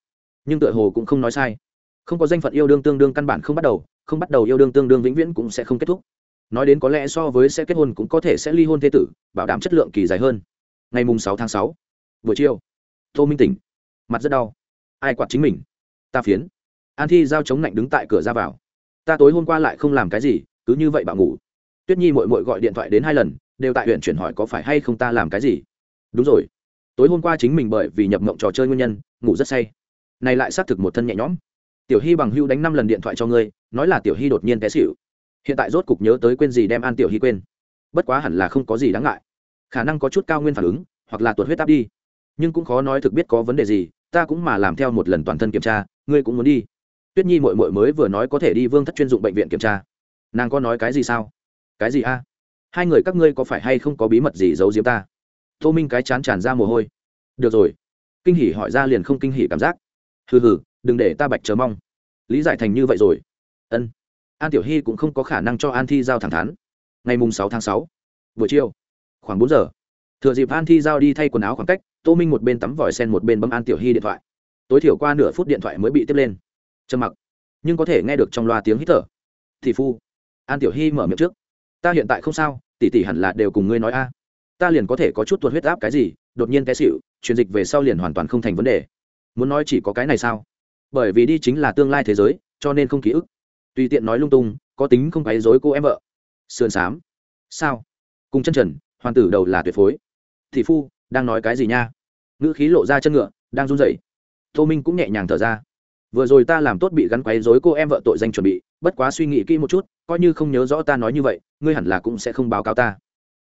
nhưng tựa hồ cũng không nói sai. Không có danh phận yêu đương tương đương căn bản không bắt đầu, không bắt đầu yêu đương tương đương vĩnh viễn cũng sẽ không kết thúc nói đến có lẽ so với sẽ kết hôn cũng có thể sẽ ly hôn thế tử, bảo đảm chất lượng kỳ dài hơn. Ngày mùng sáu tháng sáu, buổi chiều, tô minh tỉnh. Mặt rất đau. Ai quạt chính mình? Ta phiến. An thi giao chống lạnh đứng tại cửa ra vào. Ta tối hôm qua lại không làm cái gì, cứ như vậy bạo ngủ. Tuyết nhi mội mội gọi điện thoại đến hai lần, đều tại huyện chuyển hỏi có phải hay không ta làm cái gì. Đúng rồi. Tối hôm qua chính mình bởi vì nhập mộng trò chơi nguyên nhân, ngủ rất say. Này lại xác thực một thân nhẹ nhõm. Tiểu hy bằng hưu đánh năm lần điện thoại cho ngươi, nói là tiểu hy đột nhiên té xịu hiện tại rốt cục nhớ tới quên gì đem an tiểu hy quên. Bất quá hẳn là không có gì đáng ngại. Khả năng có chút cao nguyên phản ứng, hoặc là tuột huyết áp đi. Nhưng cũng khó nói thực biết có vấn đề gì, ta cũng mà làm theo một lần toàn thân kiểm tra, ngươi cũng muốn đi. Tuyết nhi mội mội mới vừa nói có thể đi vương thất chuyên dụng bệnh viện kiểm tra. Nàng có nói cái gì sao? Cái gì a? Hai người các ngươi có phải hay không có bí mật gì giấu diếm ta? Tô minh cái chán tràn ra mồ hôi. Được rồi. Kinh hỉ hỏi ra liền không kinh hỉ cảm giác. Hừ hừ, đừng để ta bạch chờ mong. Lý giải thành như vậy rồi. Ân an tiểu hy cũng không có khả năng cho an thi giao thẳng thắn. Ngày mùng sáu tháng sáu, buổi chiều, khoảng bốn giờ, thừa dịp an thi giao đi thay quần áo khoảng cách, tô minh một bên tắm vòi sen một bên bấm an tiểu hy điện thoại. Tối thiểu qua nửa phút điện thoại mới bị tiếp lên. Trầm mặc, nhưng có thể nghe được trong loa tiếng hít thở. Thì phu, an tiểu hy mở miệng trước. Ta hiện tại không sao, tỷ tỷ hẳn là đều cùng ngươi nói a. Ta liền có thể có chút tuột huyết áp cái gì, đột nhiên té xịu truyền dịch về sau liền hoàn toàn không thành vấn đề. Muốn nói chỉ có cái này sao? Bởi vì đi chính là tương lai thế giới, cho nên không ký ức tùy tiện nói lung tung, có tính không quấy dối cô em vợ. Sườn xám. Sao? Cùng chân trần hoàn tử đầu là tuyệt phối. Thị phu, đang nói cái gì nha? Ngữ khí lộ ra chân ngựa, đang run rẩy. Tô minh cũng nhẹ nhàng thở ra. Vừa rồi ta làm tốt bị gắn quấy dối cô em vợ tội danh chuẩn bị, bất quá suy nghĩ kỹ một chút, coi như không nhớ rõ ta nói như vậy, ngươi hẳn là cũng sẽ không báo cáo ta.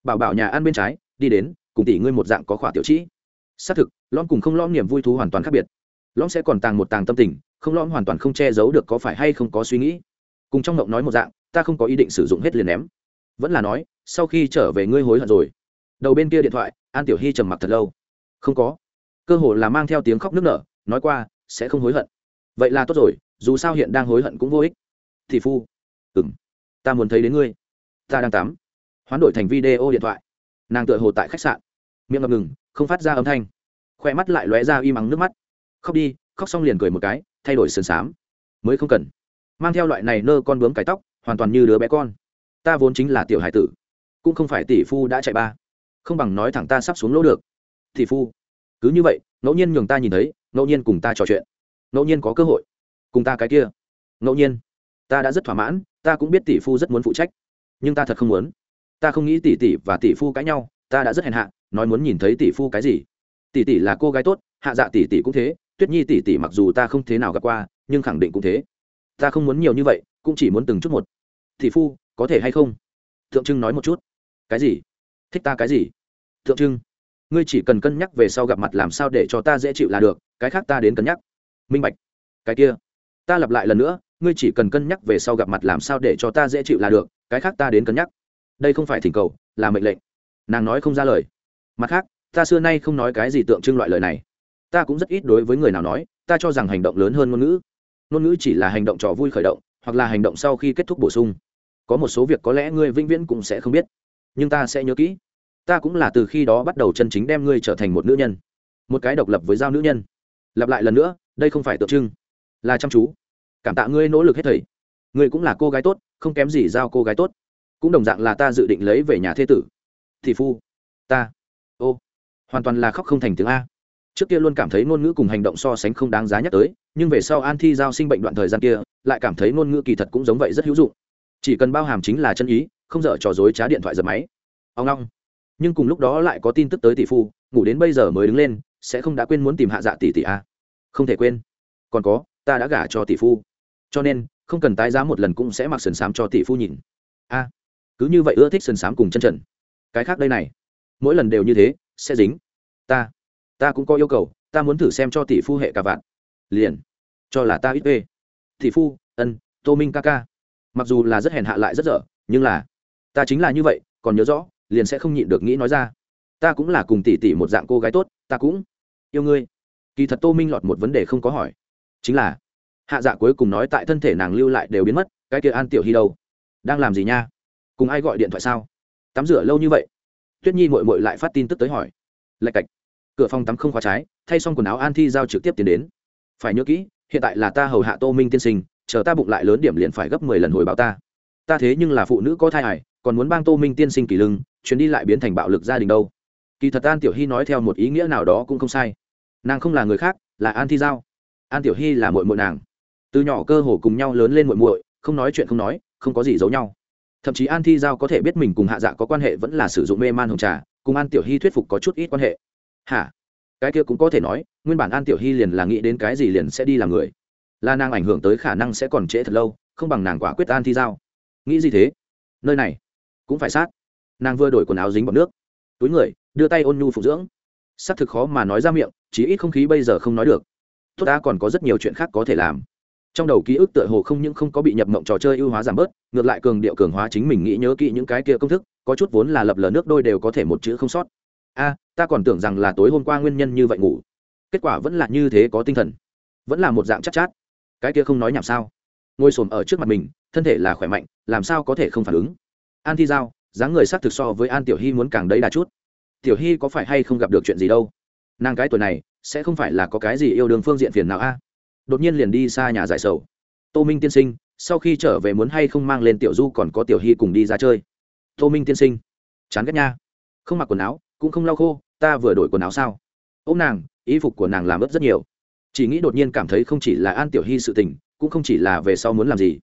Bảo bảo nhà ăn bên trái, đi đến, cùng tỷ ngươi một dạng có khỏa tiểu trĩ. Xác thực, lõm cùng không lõm niềm vui thú hoàn toàn khác biệt. Lõm sẽ còn tàng một tàng tâm tình, không lõm hoàn toàn không che giấu được có phải hay không có suy nghĩ cùng trong ngộng nói một dạng, ta không có ý định sử dụng hết liền ném. Vẫn là nói, sau khi trở về ngươi hối hận rồi. Đầu bên kia điện thoại, an tiểu hy trầm mặc thật lâu. Không có. Cơ hồ là mang theo tiếng khóc nức nở, nói qua, sẽ không hối hận. Vậy là tốt rồi, dù sao hiện đang hối hận cũng vô ích. Thì phu. Ừng ta muốn thấy đến ngươi. Ta đang tắm. Hoán đổi thành video điện thoại. Nàng tựa hồ tại khách sạn. Miệng ngập ngừng, không phát ra âm thanh. Khoe mắt lại lóe ra y mắng nước mắt. Khóc đi, khóc xong liền cười một cái, thay đổi sườn xám. Mới không cần mang theo loại này nơ con bướm cái tóc, hoàn toàn như đứa bé con. Ta vốn chính là tiểu hải tử, cũng không phải tỷ phu đã chạy ba. Không bằng nói thẳng ta sắp xuống lỗ được. Tỷ phu, cứ như vậy, ngẫu nhiên nhường ta nhìn thấy, ngẫu nhiên cùng ta trò chuyện. Ngẫu nhiên có cơ hội, cùng ta cái kia. Ngẫu nhiên, ta đã rất thỏa mãn, ta cũng biết tỷ phu rất muốn phụ trách. Nhưng ta thật không muốn. Ta không nghĩ tỷ tỷ và tỷ phu cãi nhau, ta đã rất hèn hạ, nói muốn nhìn thấy tỷ phu cái gì. Tỷ tỷ là cô gái tốt, hạ dạ tỷ tỷ cũng thế, tuyết nhi tỷ tỷ mặc dù ta không thế nào gặp qua, nhưng khẳng định cũng thế ta không muốn nhiều như vậy, cũng chỉ muốn từng chút một. Thì phu, có thể hay không? Thượng trưng nói một chút. Cái gì? Thích ta cái gì? Thượng trưng, ngươi chỉ cần cân nhắc về sau gặp mặt làm sao để cho ta dễ chịu là được, cái khác ta đến cân nhắc. Minh bạch. Cái kia, ta lặp lại lần nữa, ngươi chỉ cần cân nhắc về sau gặp mặt làm sao để cho ta dễ chịu là được, cái khác ta đến cân nhắc. Đây không phải thỉnh cầu, là mệnh lệnh. Nàng nói không ra lời. Mặt khác, ta xưa nay không nói cái gì tượng trưng loại lời này. Ta cũng rất ít đối với người nào nói, ta cho rằng hành động lớn hơn ngôn ngữ ngôn ngữ chỉ là hành động trò vui khởi động, hoặc là hành động sau khi kết thúc bổ sung. Có một số việc có lẽ ngươi vĩnh viễn cũng sẽ không biết, nhưng ta sẽ nhớ kỹ. Ta cũng là từ khi đó bắt đầu chân chính đem ngươi trở thành một nữ nhân, một cái độc lập với giao nữ nhân. Lặp lại lần nữa, đây không phải tượng trưng, là chăm chú. Cảm tạ ngươi nỗ lực hết thầy ngươi cũng là cô gái tốt, không kém gì giao cô gái tốt. Cũng đồng dạng là ta dự định lấy về nhà thế tử. Thị phu, ta. Ô, hoàn toàn là khóc không thành tiếng a trước kia luôn cảm thấy ngôn ngữ cùng hành động so sánh không đáng giá nhắc tới, nhưng về sau an thi giao sinh bệnh đoạn thời gian kia, lại cảm thấy ngôn ngữ kỳ thật cũng giống vậy rất hữu dụng. Chỉ cần bao hàm chính là chân ý, không dở trò dối trá điện thoại dập máy. Ông long nhưng cùng lúc đó lại có tin tức tới tỷ phu, ngủ đến bây giờ mới đứng lên, sẽ không đã quên muốn tìm hạ dạ tỷ tỷ a không thể quên. Còn có, ta đã gả cho tỷ phu. Cho nên, không cần tái giá một lần cũng sẽ mặc sườn xám cho tỷ phu nhìn. A. Cứ như vậy ưa thích sườn xám cùng chân trần. Cái khác đây này. Mỗi lần đều như thế, sẽ dính. Ta ta cũng có yêu cầu, ta muốn thử xem cho tỷ phu hệ cả vạn. Liền. Cho là ta ít ê. Tỷ phu, ân, tô minh ca ca. Mặc dù là rất hèn hạ lại rất dở, nhưng là, ta chính là như vậy, còn nhớ rõ, liền sẽ không nhịn được nghĩ nói ra. Ta cũng là cùng tỷ tỷ một dạng cô gái tốt, ta cũng yêu ngươi. Kỳ thật tô minh lọt một vấn đề không có hỏi. Chính là, hạ dạ cuối cùng nói tại thân thể nàng lưu lại đều biến mất, cái kia an tiểu hy đâu? Đang làm gì nha? Cùng ai gọi điện thoại sao? Tắm rửa lâu như vậy. Tuyết nhi mội mội lại phát tin tức tới hỏi. Lạch cạch cửa phòng tắm không khóa trái, thay xong quần áo an thi giao trực tiếp tiến đến. Phải nhớ kỹ, hiện tại là ta hầu hạ tô minh tiên sinh, chờ ta bụng lại lớn điểm liền phải gấp mười lần hồi báo ta. Ta thế nhưng là phụ nữ có thai hải còn muốn bang tô minh tiên sinh kỳ lưng, chuyến đi lại biến thành bạo lực gia đình đâu. Kỳ thật an tiểu hy nói theo một ý nghĩa nào đó cũng không sai. Nàng không là người khác, là an thi giao. An tiểu hy là mội mội nàng. Từ nhỏ cơ hồ cùng nhau lớn lên mội mội không nói chuyện không nói, không có gì giấu nhau. Thậm chí an thi giao có thể biết mình cùng hạ dạ có quan hệ vẫn là sử dụng mê man hồng trà, cùng an tiểu hy thuyết phục có chút ít quan hệ hả? Cái kia cũng có thể nói, nguyên bản an tiểu hy liền là nghĩ đến cái gì liền sẽ đi làm người. Là nàng ảnh hưởng tới khả năng sẽ còn trễ thật lâu, không bằng nàng quả quyết an thi giao. Nghĩ gì thế? Nơi này cũng phải sát. Nàng vừa đổi quần áo dính bọc nước. Túi người, đưa tay ôn nhu phục dưỡng. S ắ c thực khó mà nói ra miệng, chí ít không khí bây giờ không nói được. Tốt ta còn có rất nhiều chuyện khác có thể làm. Trong đầu ký ức tựa hồ không những không có bị nhập mộng trò chơi ưu hóa giảm bớt, ngược lại cường điệu cường hóa chính mình nghĩ nhớ kỹ những cái kia công thức, có chút vốn là lập lờ nước đôi đều có thể một chữ không sót. A ta còn tưởng rằng là tối hôm qua nguyên nhân như vậy ngủ. Kết quả vẫn là như thế có tinh thần. Vẫn là một dạng chắc chát, chát. Cái kia không nói nhảm sao? Ngồi s ở trước mặt mình thân thể là khỏe mạnh làm sao có thể không phản ứng? An thi giao dáng người s ắ c thực so với an tiểu hy muốn càng đấy đà chút. Tiểu hy có phải hay không gặp được chuyện gì đâu? Nàng cái tuổi này sẽ không phải là có cái gì yêu đương phương diện phiền nào a? Đột nhiên liền đi xa nhà giải sầu. Tô minh tiên sinh sau khi trở về muốn hay không mang lên tiểu du còn có tiểu hy cùng đi ra chơi? Tô minh tiên sinh chán ghét nha. Không mặc quần áo cũng không lau khô, ta vừa đổi quần áo sao? Ô nàng, y phục của nàng làm ướt rất nhiều. Chỉ nghĩ đột nhiên cảm thấy không chỉ là an tiểu hy sự tình, cũng không chỉ là về sau muốn làm gì.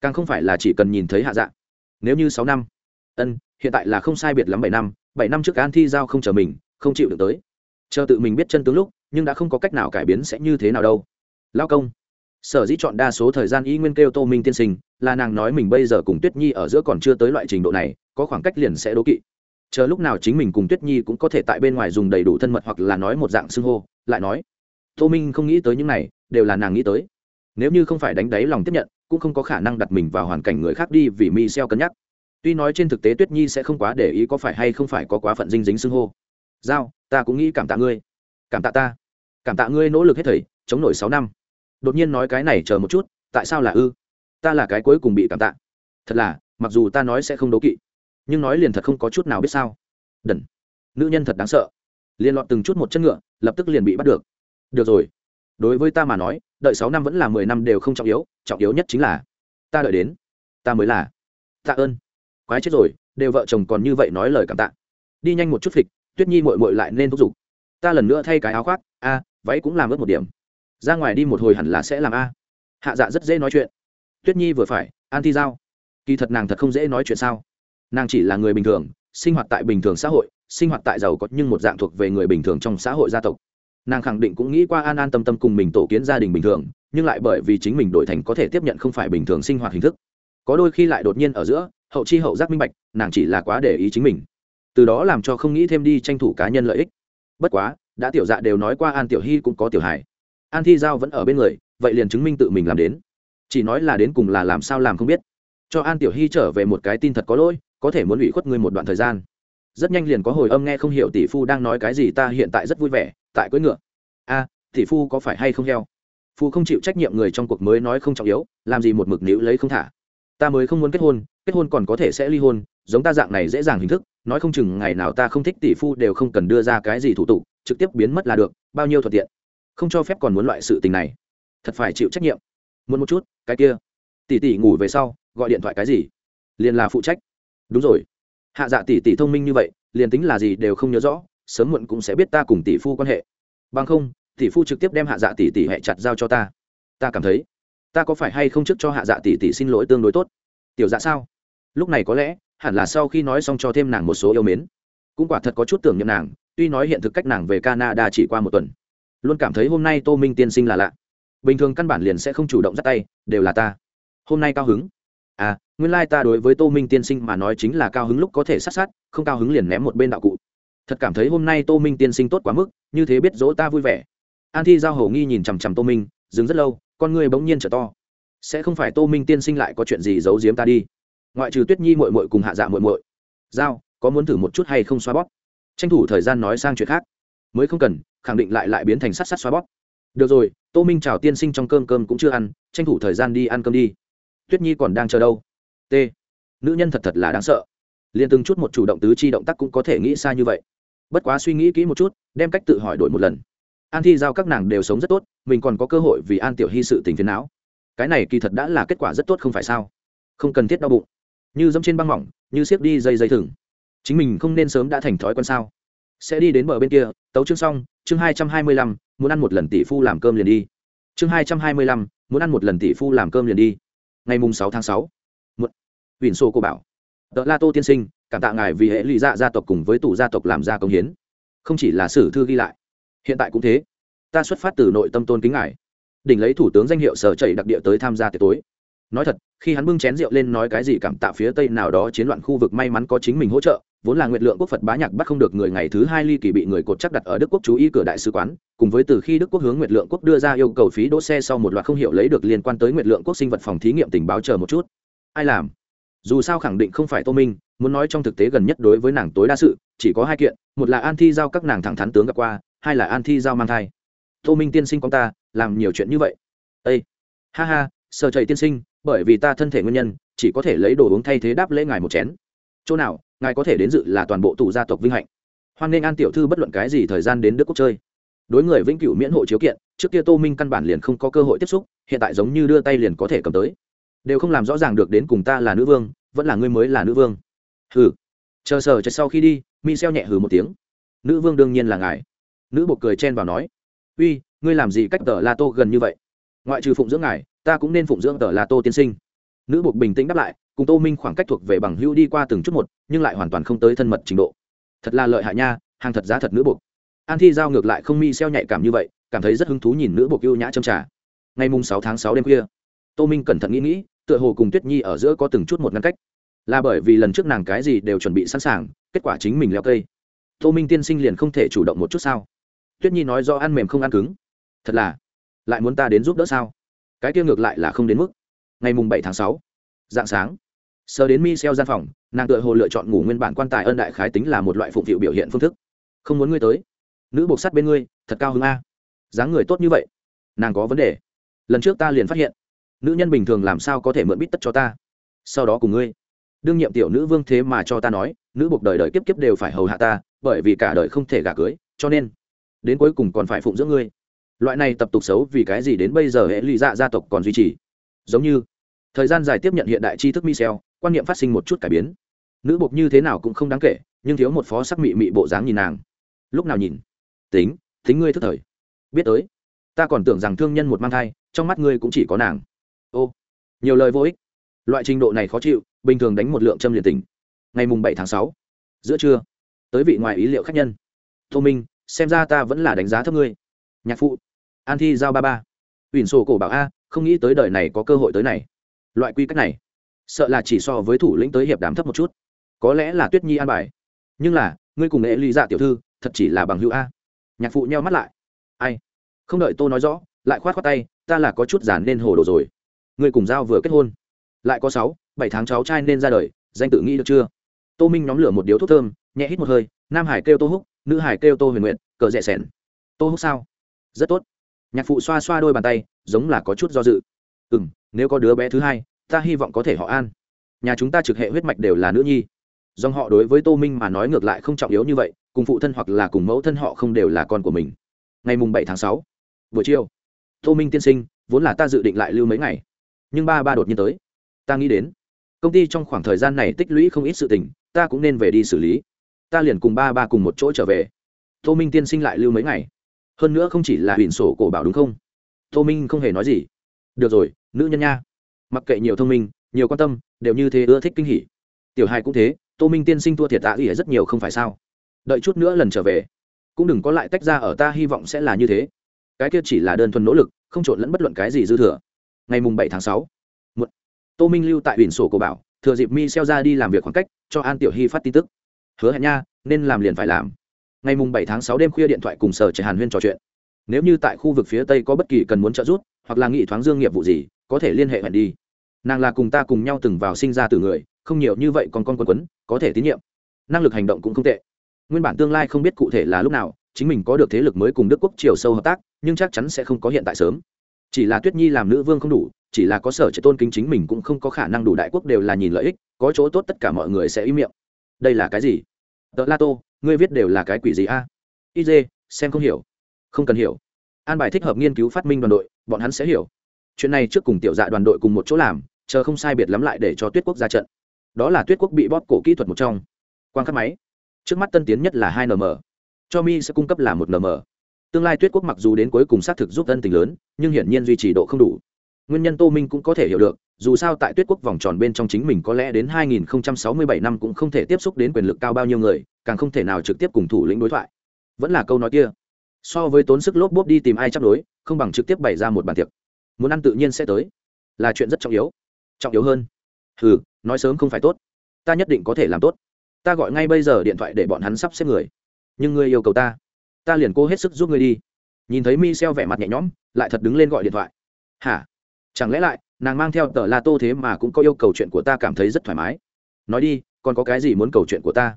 Càng không phải là chỉ cần nhìn thấy hạ dạng nếu như sáu năm, ân, hiện tại là không sai biệt lắm bảy năm bảy năm trước an thi giao không chờ mình, không chịu được tới. Chờ tự mình biết chân tướng lúc, nhưng đã không có cách nào cải biến sẽ như thế nào đâu. Lao công. Sở dĩ chọn đa số thời gian y nguyên kêu tô minh tiên sinh, là nàng nói mình bây giờ cùng tuyết nhi ở giữa còn chưa tới loại trình độ này, có khoảng cách liền sẽ đố kỵ chờ lúc nào chính mình cùng tuyết nhi cũng có thể tại bên ngoài dùng đầy đủ thân mật hoặc là nói một dạng xưng hô, lại nói, tô minh không nghĩ tới những này, đều là nàng nghĩ tới. Nếu như không phải đánh đáy lòng tiếp nhận, cũng không có khả năng đặt mình vào hoàn cảnh người khác đi vì mi xeo cân nhắc. Tuy nói trên thực tế tuyết nhi sẽ không quá để ý có phải hay không phải có quá phận dinh dính xưng hô. Giao, ta cũng nghĩ cảm tạ ngươi. Cảm tạ ta. Cảm tạ ngươi nỗ lực hết thầy chống nổi sáu năm. Đột nhiên nói cái này chờ một chút, tại sao là ư? Ta là cái cuối cùng bị cảm tạ. Thật là, mặc dù ta nói sẽ không đố kỵ nhưng nói liền thật không có chút nào biết sao. Đần. Nữ nhân thật đáng sợ. Liền lọt từng chút một chân ngựa, lập tức liền bị bắt được. Được rồi. Đối với ta mà nói, đợi sáu năm vẫn là mười năm đều không trọng yếu trọng yếu nhất chính là ta đợi đến. Ta mới là. Tạ ơn. Quái chết rồi, đều vợ chồng còn như vậy nói lời cảm tạ. Đi nhanh một chút phịch, tuyết nhi mội mội lại nên thúc giục. Ta lần nữa thay cái áo khoác, a, váy cũng làm ướt một điểm. Ra ngoài đi một hồi hẳn là sẽ làm a. Hạ dạ rất dễ nói chuyện. Tuyết nhi vừa phải, an thi giao. Kỳ thật nàng thật không dễ nói chuyện sao? Nàng chỉ là người bình thường, sinh hoạt tại bình thường xã hội, sinh hoạt tại giàu có nhưng một dạng thuộc về người bình thường trong xã hội gia tộc. Nàng khẳng định cũng nghĩ qua an an tâm tâm cùng mình tổ kiến gia đình bình thường, nhưng lại bởi vì chính mình đổi thành có thể tiếp nhận không phải bình thường sinh hoạt hình thức. Có đôi khi lại đột nhiên ở giữa, hậu chi hậu giác minh bạch, nàng chỉ là quá để ý chính mình. Từ đó làm cho không nghĩ thêm đi tranh thủ cá nhân lợi ích. Bất quá, đã tiểu dạ đều nói qua an tiểu hy cũng có tiểu hài. An thi giao vẫn ở bên người, vậy liền chứng minh tự mình làm đến. Chỉ nói là đến cùng là làm sao làm không biết. Cho an tiểu hy trở về một cái tin thật có lỗi có thể muốn ủy khuất ngươi một đoạn thời gian. Rất nhanh liền có hồi âm nghe không hiểu tỷ phu đang nói cái gì, ta hiện tại rất vui vẻ, tại cưỡi ngựa. A, tỷ phu có phải hay không heo? Phu không chịu trách nhiệm người trong cuộc mới nói không trọng yếu, làm gì một mực níu lấy không thả. Ta mới không muốn kết hôn kết hôn còn có thể sẽ ly hôn, giống ta dạng này dễ dàng hình thức, nói không chừng ngày nào ta không thích tỷ phu đều không cần đưa ra cái gì thủ tục, trực tiếp biến mất là được, bao nhiêu thuận tiện. Không cho phép còn muốn loại sự tình này. Thật phải chịu trách nhiệm. Muốn một chút, cái kia. Tỷ tỷ ngủ về sau, gọi điện thoại cái gì? Liền là phụ trách đúng rồi. Hạ dạ tỷ tỷ thông minh như vậy, liền tính là gì đều không nhớ rõ, sớm muộn cũng sẽ biết ta cùng tỷ phu quan hệ. Bằng không, tỷ phu trực tiếp đem hạ dạ tỷ tỷ hẹ chặt giao cho ta. Ta cảm thấy, ta có phải hay không trước cho hạ dạ tỷ tỷ xin lỗi tương đối tốt? Tiểu dạ sao? Lúc này có lẽ, hẳn là sau khi nói xong cho thêm nàng một số yêu mến. Cũng quả thật có chút tưởng nhầm nàng, tuy nói hiện thực cách nàng về canada chỉ qua một tuần. Luôn cảm thấy hôm nay tô minh tiên sinh là lạ. Bình thường căn bản liền sẽ không chủ động dắt tay, đều là ta. Hôm nay cao hứng à nguyên lai、like、ta đối với tô minh tiên sinh mà nói chính là cao hứng lúc có thể sát sát, không cao hứng liền ném một bên đạo cụ. Thật cảm thấy hôm nay tô minh tiên sinh tốt quá mức, như thế biết dỗ ta vui vẻ. An thi giao hầu nghi nhìn chằm chằm tô minh, dừng rất lâu, con người bỗng nhiên trở to. Sẽ không phải tô minh tiên sinh lại có chuyện gì giấu giếm ta đi. Ngoại trừ tuyết nhi mội mội cùng hạ dạ mội mội giao, có muốn thử một chút hay không xoa bóp? Tranh thủ thời gian nói sang chuyện khác. Mới không cần, khẳng định lại lại biến thành sắt sắt xoa bóp. Được rồi, tô minh chào tiên sinh trong cơm cơm cũng chưa ăn, tranh thủ thời gian đi ăn cơm đi tuyết nhi còn đang chờ đâu? T. Nữ nhân thật thật là đáng sợ. Liền từng chút một chủ động tứ chi động tác cũng có thể nghĩ xa như vậy. Bất quá suy nghĩ kỹ một chút, đem cách tự hỏi đổi một lần. An thi giao các nàng đều sống rất tốt, mình còn có cơ hội vì an tiểu hy sự tình phiền não. Cái này kỳ thật đã là kết quả rất tốt không phải sao? Không cần thiết đau bụng. Như dẫm trên băng mỏng, như siết đi dây dây thừng. Chính mình không nên sớm đã thành thói quen sao? Sẽ đi đến bờ bên kia, tấu chương xong, chương hai trăm hai mươi lăm, muốn ăn một lần tỷ phu làm cơm liền đi. Chương hai trăm hai mươi lăm, muốn ăn một lần tỷ phu làm cơm liền đi ngày mùng sáu tháng sáu. Một. Huỳnh sô cô bảo tờ la tô tiên sinh, cảm tạ ngài vì hệ lụy dạ gia tộc cùng với tụ gia tộc làm ra công hiến. Không chỉ là sử thư ghi lại, hiện tại cũng thế. Ta xuất phát từ nội tâm tôn kính ngài, đỉnh lấy thủ tướng danh hiệu sở chảy đặc địa tới tham gia tiệc tối. Nói thật, khi hắn bưng chén rượu lên nói cái gì cảm tạ phía tây nào đó chiến loạn khu vực may mắn có chính mình hỗ trợ vốn là nguyệt lượng quốc phật bá nhạc bắt không được người ngày thứ hai ly kỳ bị người cột chắc đặt ở đức quốc chú ý cửa đại sứ quán cùng với từ khi đức quốc hướng nguyệt lượng quốc đưa ra yêu cầu phí đỗ xe sau một loạt không hiểu lấy được liên quan tới nguyệt lượng quốc sinh vật phòng thí nghiệm tình báo chờ một chút ai làm dù sao khẳng định không phải tô minh muốn nói trong thực tế gần nhất đối với nàng tối đa sự chỉ có hai kiện một là an thi giao các nàng thẳng thắn tướng gặp qua hai là an thi giao mang thai tô minh tiên sinh con ta làm nhiều chuyện như vậy â ha ha sợ chạy tiên sinh bởi vì ta thân thể nguyên nhân chỉ có thể lấy đồ uống thay thế đáp lễ ngài một chén chỗ nào ngài có thể đến dự là toàn bộ tù gia tộc vinh hạnh. Hoan nghênh an tiểu thư bất luận cái gì thời gian đến đức quốc chơi. Đối người vĩnh cửu miễn hộ chiếu kiện, trước kia tô minh căn bản liền không có cơ hội tiếp xúc, hiện tại giống như đưa tay liền có thể cầm tới. Đều không làm rõ ràng được đến cùng ta là nữ vương, vẫn là ngươi mới là nữ vương. Hừ. Chờ sờ chờ sau khi đi, mi xeo nhẹ hừ một tiếng. Nữ vương đương nhiên là ngài. Nữ bột cười chen vào nói. Uy, ngươi làm gì cách tờ la tô gần như vậy? Ngoại trừ phụng dưỡng ngài, ta cũng nên phụng dưỡng tờ la tô tiên sinh. Nữ bột bình tĩnh đáp lại cùng tô minh khoảng cách thuộc về bằng hữu đi qua từng chút một, nhưng lại hoàn toàn không tới thân mật trình độ. Thật là lợi hại nha, hàng thật giá thật nữ buộc an thi giao ngược lại không mi xeo nhạy cảm như vậy, cảm thấy rất hứng thú nhìn nữ buộc yêu nhã châm trà ngày mùng sáu tháng sáu đêm khuya, tô minh cẩn thận nghĩ nghĩ, tựa hồ cùng tuyết nhi ở giữa có từng chút một ngăn cách. Là bởi vì lần trước nàng cái gì đều chuẩn bị sẵn sàng, kết quả chính mình leo cây. Tô minh tiên sinh liền không thể chủ động một chút sao? Tuyết nhi nói do ăn mềm không ăn cứng. Thật là, lại muốn ta đến giúp đỡ sao? Cái kia ngược lại là không đến mức. Ngày mùng bảy tháng sáu, dạng sáng sờ đến mi xeo gian phòng, nàng tựa hồ lựa chọn ngủ nguyên bản quan tài ân đại khái tính là một loại phụng phịu biểu hiện phương thức. Không muốn ngươi tới. Nữ bộc sắt bên ngươi, thật cao hứng a. Dáng người tốt như vậy. Nàng có vấn đề. Lần trước ta liền phát hiện. Nữ nhân bình thường làm sao có thể mượn bít tất cho ta? Sau đó cùng ngươi. Đương nhiệm tiểu nữ vương thế mà cho ta nói, nữ buộc đời đời kiếp kiếp đều phải hầu hạ ta, bởi vì cả đời không thể gả cưới, cho nên, đến cuối cùng còn phải phụng dưỡng ngươi. Loại này tập tục xấu vì cái gì đến bây giờ hệ lụy dạ gia tộc còn duy trì? Giống như, thời gian dài tiếp nhận hiện đại tri thức michel quan niệm phát sinh một chút cải biến. Nữ bộc như thế nào cũng không đáng kể, nhưng thiếu một phó sắc mị mị bộ dáng nhìn nàng. Lúc nào nhìn? Tính tính ngươi thức thời. Biết tới. Ta còn tưởng rằng thương nhân một mang thai, trong mắt ngươi cũng chỉ có nàng. Ô, nhiều lời vô ích. Loại trình độ này khó chịu, bình thường đánh một lượng châm liền tình ngày mùng bảy tháng sáu, giữa trưa, tới vị ngoài ý liệu khách nhân. Tô minh, xem ra ta vẫn là đánh giá thấp ngươi. Nhạc phụ, an thi giao ba ba. Ủy sổ cổ bảo a, không nghĩ tới đời này có cơ hội tới này. Loại quy cách này sợ là chỉ so với thủ lĩnh tới hiệp đám thấp một chút. Có lẽ là tuyết nhi an bài. Nhưng là, ngươi cùng nghệ ly dạ tiểu thư, thật chỉ là bằng hữu a. Nhạc phụ nheo mắt lại. Ai? Không đợi tô nói rõ, lại khoát khoát tay, ta là có chút giản nên hồ đồ rồi. Ngươi cùng giao vừa kết hôn. Lại có sáu, bảy tháng cháu trai nên ra đời, danh tự nghĩ được chưa? Tô minh nhóm lửa một điếu thuốc thơm, nhẹ hít một hơi, nam hải kêu tô húc, nữ hải kêu tô huyền nguyện cờ rẽ sẻn tô húc sao? Rất tốt. Nhạc phụ xoa xoa đôi bàn tay, giống là có chút do dự. Ừ m nếu có đứa bé thứ hai ta hy vọng có thể họ an. Nhà chúng ta trực hệ huyết mạch đều là nữ nhi. Dòng họ đối với tô minh mà nói ngược lại không trọng yếu như vậy, cùng phụ thân hoặc là cùng mẫu thân họ không đều là con của mình. Ngày mùng bảy tháng sáu, buổi chiều, tô minh tiên sinh, vốn là ta dự định lại lưu mấy ngày. Nhưng ba ba đột nhiên tới. Ta nghĩ đến, công ty trong khoảng thời gian này tích lũy không ít sự tình, ta cũng nên về đi xử lý. Ta liền cùng ba ba cùng một chỗ trở về. Tô minh tiên sinh lại lưu mấy ngày. Hơn nữa không chỉ là huyền sổ cổ bảo đúng không? Tô minh không hề nói gì. Được rồi, nữ nhân nha mặc kệ nhiều thông minh, nhiều quan tâm, đều như thế ưa thích kinh hỉ. Tiểu hai cũng thế, tô minh tiên sinh thua thiệt tạ ỉ rất nhiều không phải sao. Đợi chút nữa lần trở về, cũng đừng có lại tách ra ở ta, hy vọng sẽ là như thế. Cái kia chỉ là đơn thuần nỗ lực, không trộn lẫn bất luận cái gì dư thừa. Ngày mùng bảy tháng sáu tô minh lưu tại biển sổ cổ bảo, thừa dịp mi xeo ra đi làm việc khoảng cách, cho an tiểu hy phát tin tức. Hứa hẹn nha, nên làm liền phải làm. Ngày mùng bảy tháng sáu đêm khuya điện thoại cùng sở trẻ hàn huyên trò chuyện. Nếu như tại khu vực phía tây có bất kỳ cần muốn trợ giúp, hoặc là nghị thoáng dương nghiệp vụ gì có thể liên hệ hẹn đi. Nàng là cùng ta cùng nhau từng vào sinh ra từ người, không nhiều như vậy còn con quấn quấn, có thể tín nhiệm. Năng lực hành động cũng không tệ. Nguyên bản tương lai không biết cụ thể là lúc nào, chính mình có được thế lực mới cùng đức quốc triều sâu hợp tác, nhưng chắc chắn sẽ không có hiện tại sớm. Chỉ là tuyết nhi làm nữ vương không đủ, chỉ là có sở chế tôn kính chính mình cũng không có khả năng đủ đại quốc đều là nhìn lợi ích, có chỗ tốt tất cả mọi người sẽ im miệng. Đây là cái gì? Tờ la tô, ngươi viết đều là cái quỷ gì a? À? xem không hiểu. Không cần hiểu. An bài thích hợp nghiên cứu phát minh đoàn đội, bọn hắn sẽ hiểu chuyện này trước cùng tiểu dạ đoàn đội cùng một chỗ làm, chờ không sai biệt lắm lại để cho tuyết quốc ra trận. Đó là tuyết quốc bị bóp cổ kỹ thuật một trong. Quan khắc máy. Trước mắt tân tiến nhất là hai nm cho mi sẽ cung cấp là một nm tương lai tuyết quốc mặc dù đến cuối cùng xác thực giúp tân tình lớn, nhưng hiển nhiên duy trì độ không đủ. Nguyên nhân tô minh cũng có thể hiểu được, dù sao tại tuyết quốc vòng tròn bên trong chính mình có lẽ đến 2067 năm cũng không thể tiếp xúc đến quyền lực cao bao nhiêu người, càng không thể nào trực tiếp cùng thủ lĩnh đối thoại. Vẫn là câu nói kia. So với tốn sức lốp bốp đi tìm ai chấp đối, không bằng trực tiếp bày ra một bàn tiệc muốn ăn tự nhiên sẽ tới. Là chuyện rất trọng yếu. Trọng yếu hơn. Ừ nói sớm không phải tốt. Ta nhất định có thể làm tốt. Ta gọi ngay bây giờ điện thoại để bọn hắn sắp xếp người. Nhưng ngươi yêu cầu ta. Ta liền cố hết sức giúp ngươi đi. Nhìn thấy mi xeo vẻ mặt nhẹ nhõm, lại thật đứng lên gọi điện thoại. Hả? Chẳng lẽ lại, nàng mang theo tờ la tô thế mà cũng có yêu cầu chuyện của ta cảm thấy rất thoải mái. Nói đi, còn có cái gì muốn cầu chuyện của ta?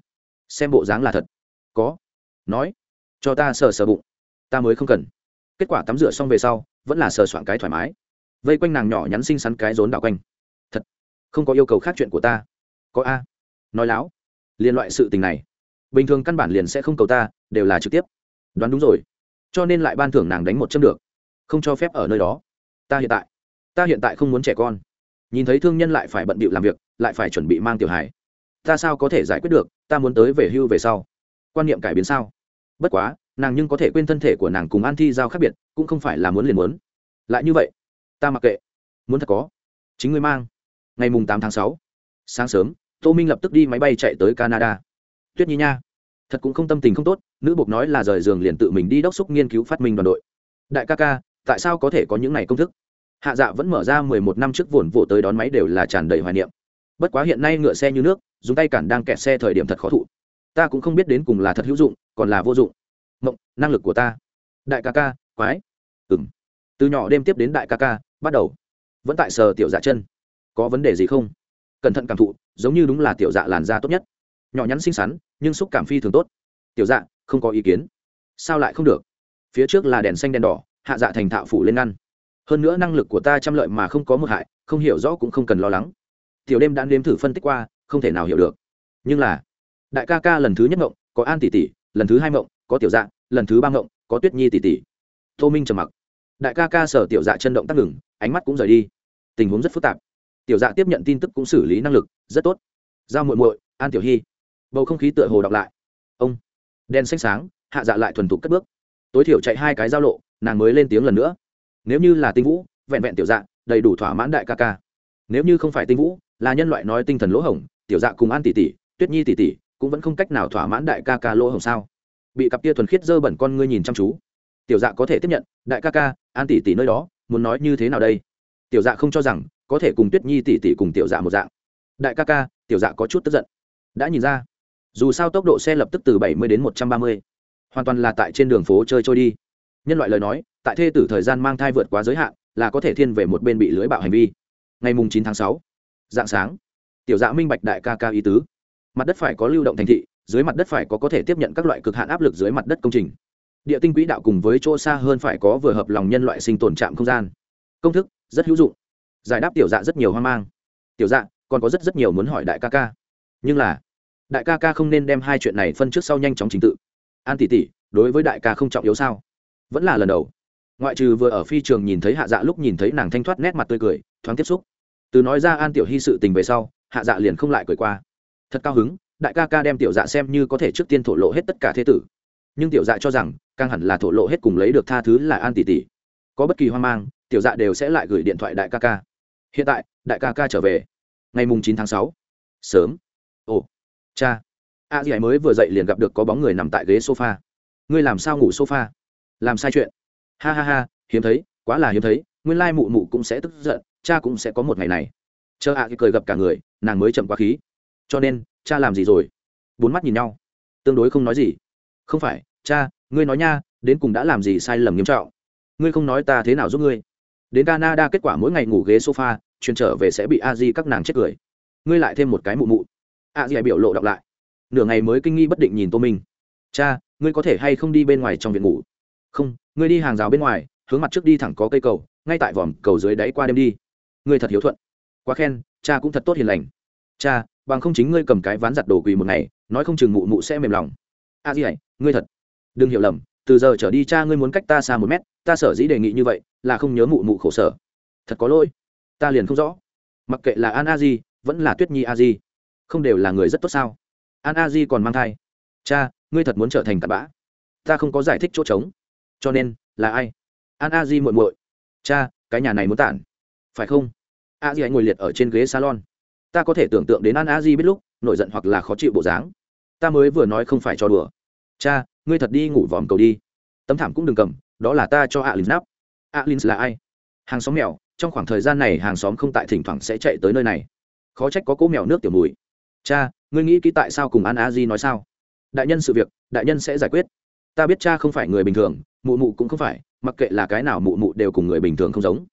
Xem bộ dáng là thật. Có. Nói. Cho ta sờ sờ bụng. Ta mới không cần. Kết quả tắm rửa xong về sau vẫn là sờ soạn cái thoải mái. Vây quanh nàng nhỏ nhắn xinh xắn cái rốn đạo quanh. Thật, không có yêu cầu khác chuyện của ta. Có a. Nói láo. Liên loại sự tình này, bình thường căn bản liền sẽ không cầu ta, đều là trực tiếp. Đoán đúng rồi. Cho nên lại ban thưởng nàng đánh một châm được. Không cho phép ở nơi đó. Ta hiện tại, ta hiện tại không muốn trẻ con. Nhìn thấy thương nhân lại phải bận bịu làm việc, lại phải chuẩn bị mang tiểu hài. Ta sao có thể giải quyết được? Ta muốn tới về hưu về sau. Quan niệm cải biến sao? Bất quá nàng nhưng có thể quên thân thể của nàng cùng an thi giao khác biệt, cũng không phải là muốn liền muốn. Lại như vậy, ta mặc kệ. Muốn thật có. Chính ngươi mang. Ngày mùng tám tháng sáu, sáng sớm, tô minh lập tức đi máy bay chạy tới canada. Tuyết nhi nha, thật cũng không tâm tình không tốt, nữ bục nói là rời giường liền tự mình đi đốc xúc nghiên cứu phát minh đoàn đội. Đại ca ca, tại sao có thể có những này công thức? Hạ dạ vẫn mở ra mười một năm trước vồn vỗ tới đón máy đều là tràn đầy hoài niệm. Bất quá hiện nay ngựa xe như nước, dùng tay cản đang kẹt xe thời điểm thật khó thụ. Ta cũng không biết đến cùng là thật hữu dụng, còn là vô dụng mộng năng lực của ta. Đại ca ca, quái. Ừng từ nhỏ đêm tiếp đến đại ca ca, bắt đầu. Vẫn tại sờ tiểu dạ chân. Có vấn đề gì không? Cẩn thận cảm thụ, giống như đúng là tiểu dạ làn da tốt nhất. Nhỏ nhắn xinh xắn, nhưng xúc cảm phi thường tốt. Tiểu dạ không có ý kiến. Sao lại không được? Phía trước là đèn xanh đèn đỏ, hạ dạ thành thạo phủ lên ngăn. Hơn nữa năng lực của ta trăm lợi mà không có một hại, không hiểu rõ cũng không cần lo lắng. Tiểu đêm đã nếm thử phân tích qua, không thể nào hiểu được. Nhưng là, đại ca ca lần thứ nhất mộng có an tỷ tỷ lần thứ hai mộng có tiểu dạ lần thứ ba ngộng, có tuyết nhi tỷ tỷ tô minh trầm mặc. Đại ca ca sở tiểu dạ chân động tác ngừng, ánh mắt cũng rời đi. Tình huống rất phức tạp. Tiểu dạ tiếp nhận tin tức cũng xử lý năng lực, rất tốt. Giao muội muội, an tiểu hy. Bầu không khí tựa hồ đọc lại. Ông. Đen xanh sáng, hạ dạ lại thuần thục cất bước. Tối thiểu chạy hai cái giao lộ, nàng mới lên tiếng lần nữa. Nếu như là tinh vũ, vẹn vẹn tiểu dạ đầy đủ thỏa mãn đại ca ca. Nếu như không phải tinh vũ, là nhân loại nói tinh thần lỗ hổng, tiểu dạ cùng an tỷ tỷ tuyết nhi tỷ tỷ cũng vẫn không cách nào thỏa mãn đại ca ca lỗ hổng sao bị cặp tia thuần khiết dơ bẩn con ngươi nhìn chăm chú. Tiểu dạ có thể tiếp nhận, đại ca ca, an tỷ tỷ nơi đó, muốn nói như thế nào đây? Tiểu dạ không cho rằng, có thể cùng tuyết nhi tỷ tỷ cùng tiểu dạ một dạng. Đại ca ca, tiểu dạ có chút tức giận. Đã nhìn ra. Dù sao tốc độ xe lập tức từ bảy mươi đến một trăm ba mươi. Hoàn toàn là tại trên đường phố chơi trôi đi. Nhân loại lời nói, tại thê tử thời gian mang thai vượt quá giới hạn, là có thể thiên về một bên bị lưới bạo hành vi. Ngày mùng chín tháng sáu, dạng sáng, tiểu dạ minh bạch đại ca ca ý tứ. Mặt đất phải có lưu động thành thị dưới mặt đất phải có có thể tiếp nhận các loại cực hạn áp lực dưới mặt đất công trình. Địa tinh quỹ đạo cùng với chỗ xa hơn phải có vừa hợp lòng nhân loại sinh tồn trạm không gian. Công thức, rất hữu dụng. Giải đáp tiểu dạ rất nhiều hoang mang. Tiểu dạ còn có rất rất nhiều muốn hỏi đại ca ca. Nhưng là, đại ca ca không nên đem hai chuyện này phân trước sau nhanh chóng trình tự. An tỷ tỷ, đối với đại ca không trọng yếu sao? Vẫn là lần đầu. Ngoại trừ vừa ở phi trường nhìn thấy hạ dạ lúc nhìn thấy nàng thanh thoát nét mặt tươi cười, thoáng tiếp xúc. Từ nói ra an tiểu hy sự tình về sau, hạ dạ liền không lại cười qua. Thật cao hứng đại ca ca đem tiểu dạ xem như có thể trước tiên thổ lộ hết tất cả thế tử. Nhưng tiểu dạ cho rằng, càng hẳn là thổ lộ hết cùng lấy được tha thứ là an tỷ tỷ. Có bất kỳ hoang mang, tiểu dạ đều sẽ lại gửi điện thoại đại ca ca. Hiện tại, đại ca ca trở về. Ngày mùng chín tháng sáu. Sớm. Ồ, cha. A dì mới vừa dậy liền gặp được có bóng người nằm tại ghế sofa. Ngươi làm sao ngủ sofa? Làm sai chuyện. Ha ha ha, hiếm thấy, quá là hiếm thấy, nguyên lai mụ mụ cũng sẽ tức giận, cha cũng sẽ có một ngày này. Chờ a à cười gặp cả người, nàng mới chậm quá khí cho nên, cha làm gì rồi? Bốn mắt nhìn nhau. Tương đối không nói gì. Không phải, cha, ngươi nói nha, đến cùng đã làm gì sai lầm nghiêm trọng? Ngươi không nói ta thế nào giúp ngươi? Đến canada kết quả mỗi ngày ngủ ghế sofa truyền trở về sẽ bị a di các nàng chết cười. Ngươi lại thêm một cái mụ mụ. A di biểu lộ đọc lại. Nửa ngày mới kinh nghi bất định nhìn tô minh. Cha, ngươi có thể hay không đi bên ngoài trong viện ngủ? Không, ngươi đi hàng rào bên ngoài, hướng mặt trước đi thẳng có cây cầu, ngay tại vòm cầu dưới đáy qua đêm đi. Ngươi thật hiếu thuận. Quá khen, cha cũng thật tốt hiền lành. Cha bằng không chính ngươi cầm cái ván giặt đồ quỳ một ngày, nói không chừng mụ mụ sẽ mềm lòng. A di này ngươi thật. Đừng hiểu lầm, từ giờ trở đi cha ngươi muốn cách ta xa một mét, ta sở dĩ đề nghị như vậy là không nhớ mụ mụ khổ sở. Thật có lỗi. Ta liền không rõ. Mặc kệ là an a di, vẫn là tuyết nhi a di, không đều là người rất tốt sao? An a di còn mang thai. Cha, ngươi thật muốn trở thành tạt bã. Ta không có giải thích chỗ trống. Cho nên, là ai? An a di muội muội. Cha, cái nhà này muốn tản. Phải không? A di anh ngồi liệt ở trên ghế salon ta có thể tưởng tượng đến an a di biết lúc, nổi giận hoặc là khó chịu bộ dáng. Ta mới vừa nói không phải cho đùa. Cha, ngươi thật đi ngủ vòm cầu đi. Tấm thảm cũng đừng cầm, đó là ta cho alin nắp. Alin là ai? Hàng xóm mèo, trong khoảng thời gian này hàng xóm không tại thỉnh thoảng sẽ chạy tới nơi này. Khó trách có cỗ mèo nước tiểu mùi. Cha, ngươi nghĩ kỹ tại sao cùng an a di nói sao? Đại nhân sự việc, đại nhân sẽ giải quyết. Ta biết cha không phải người bình thường, mụ mụ cũng không phải, mặc kệ là cái nào mụ mụ đều cùng người bình thường không giống.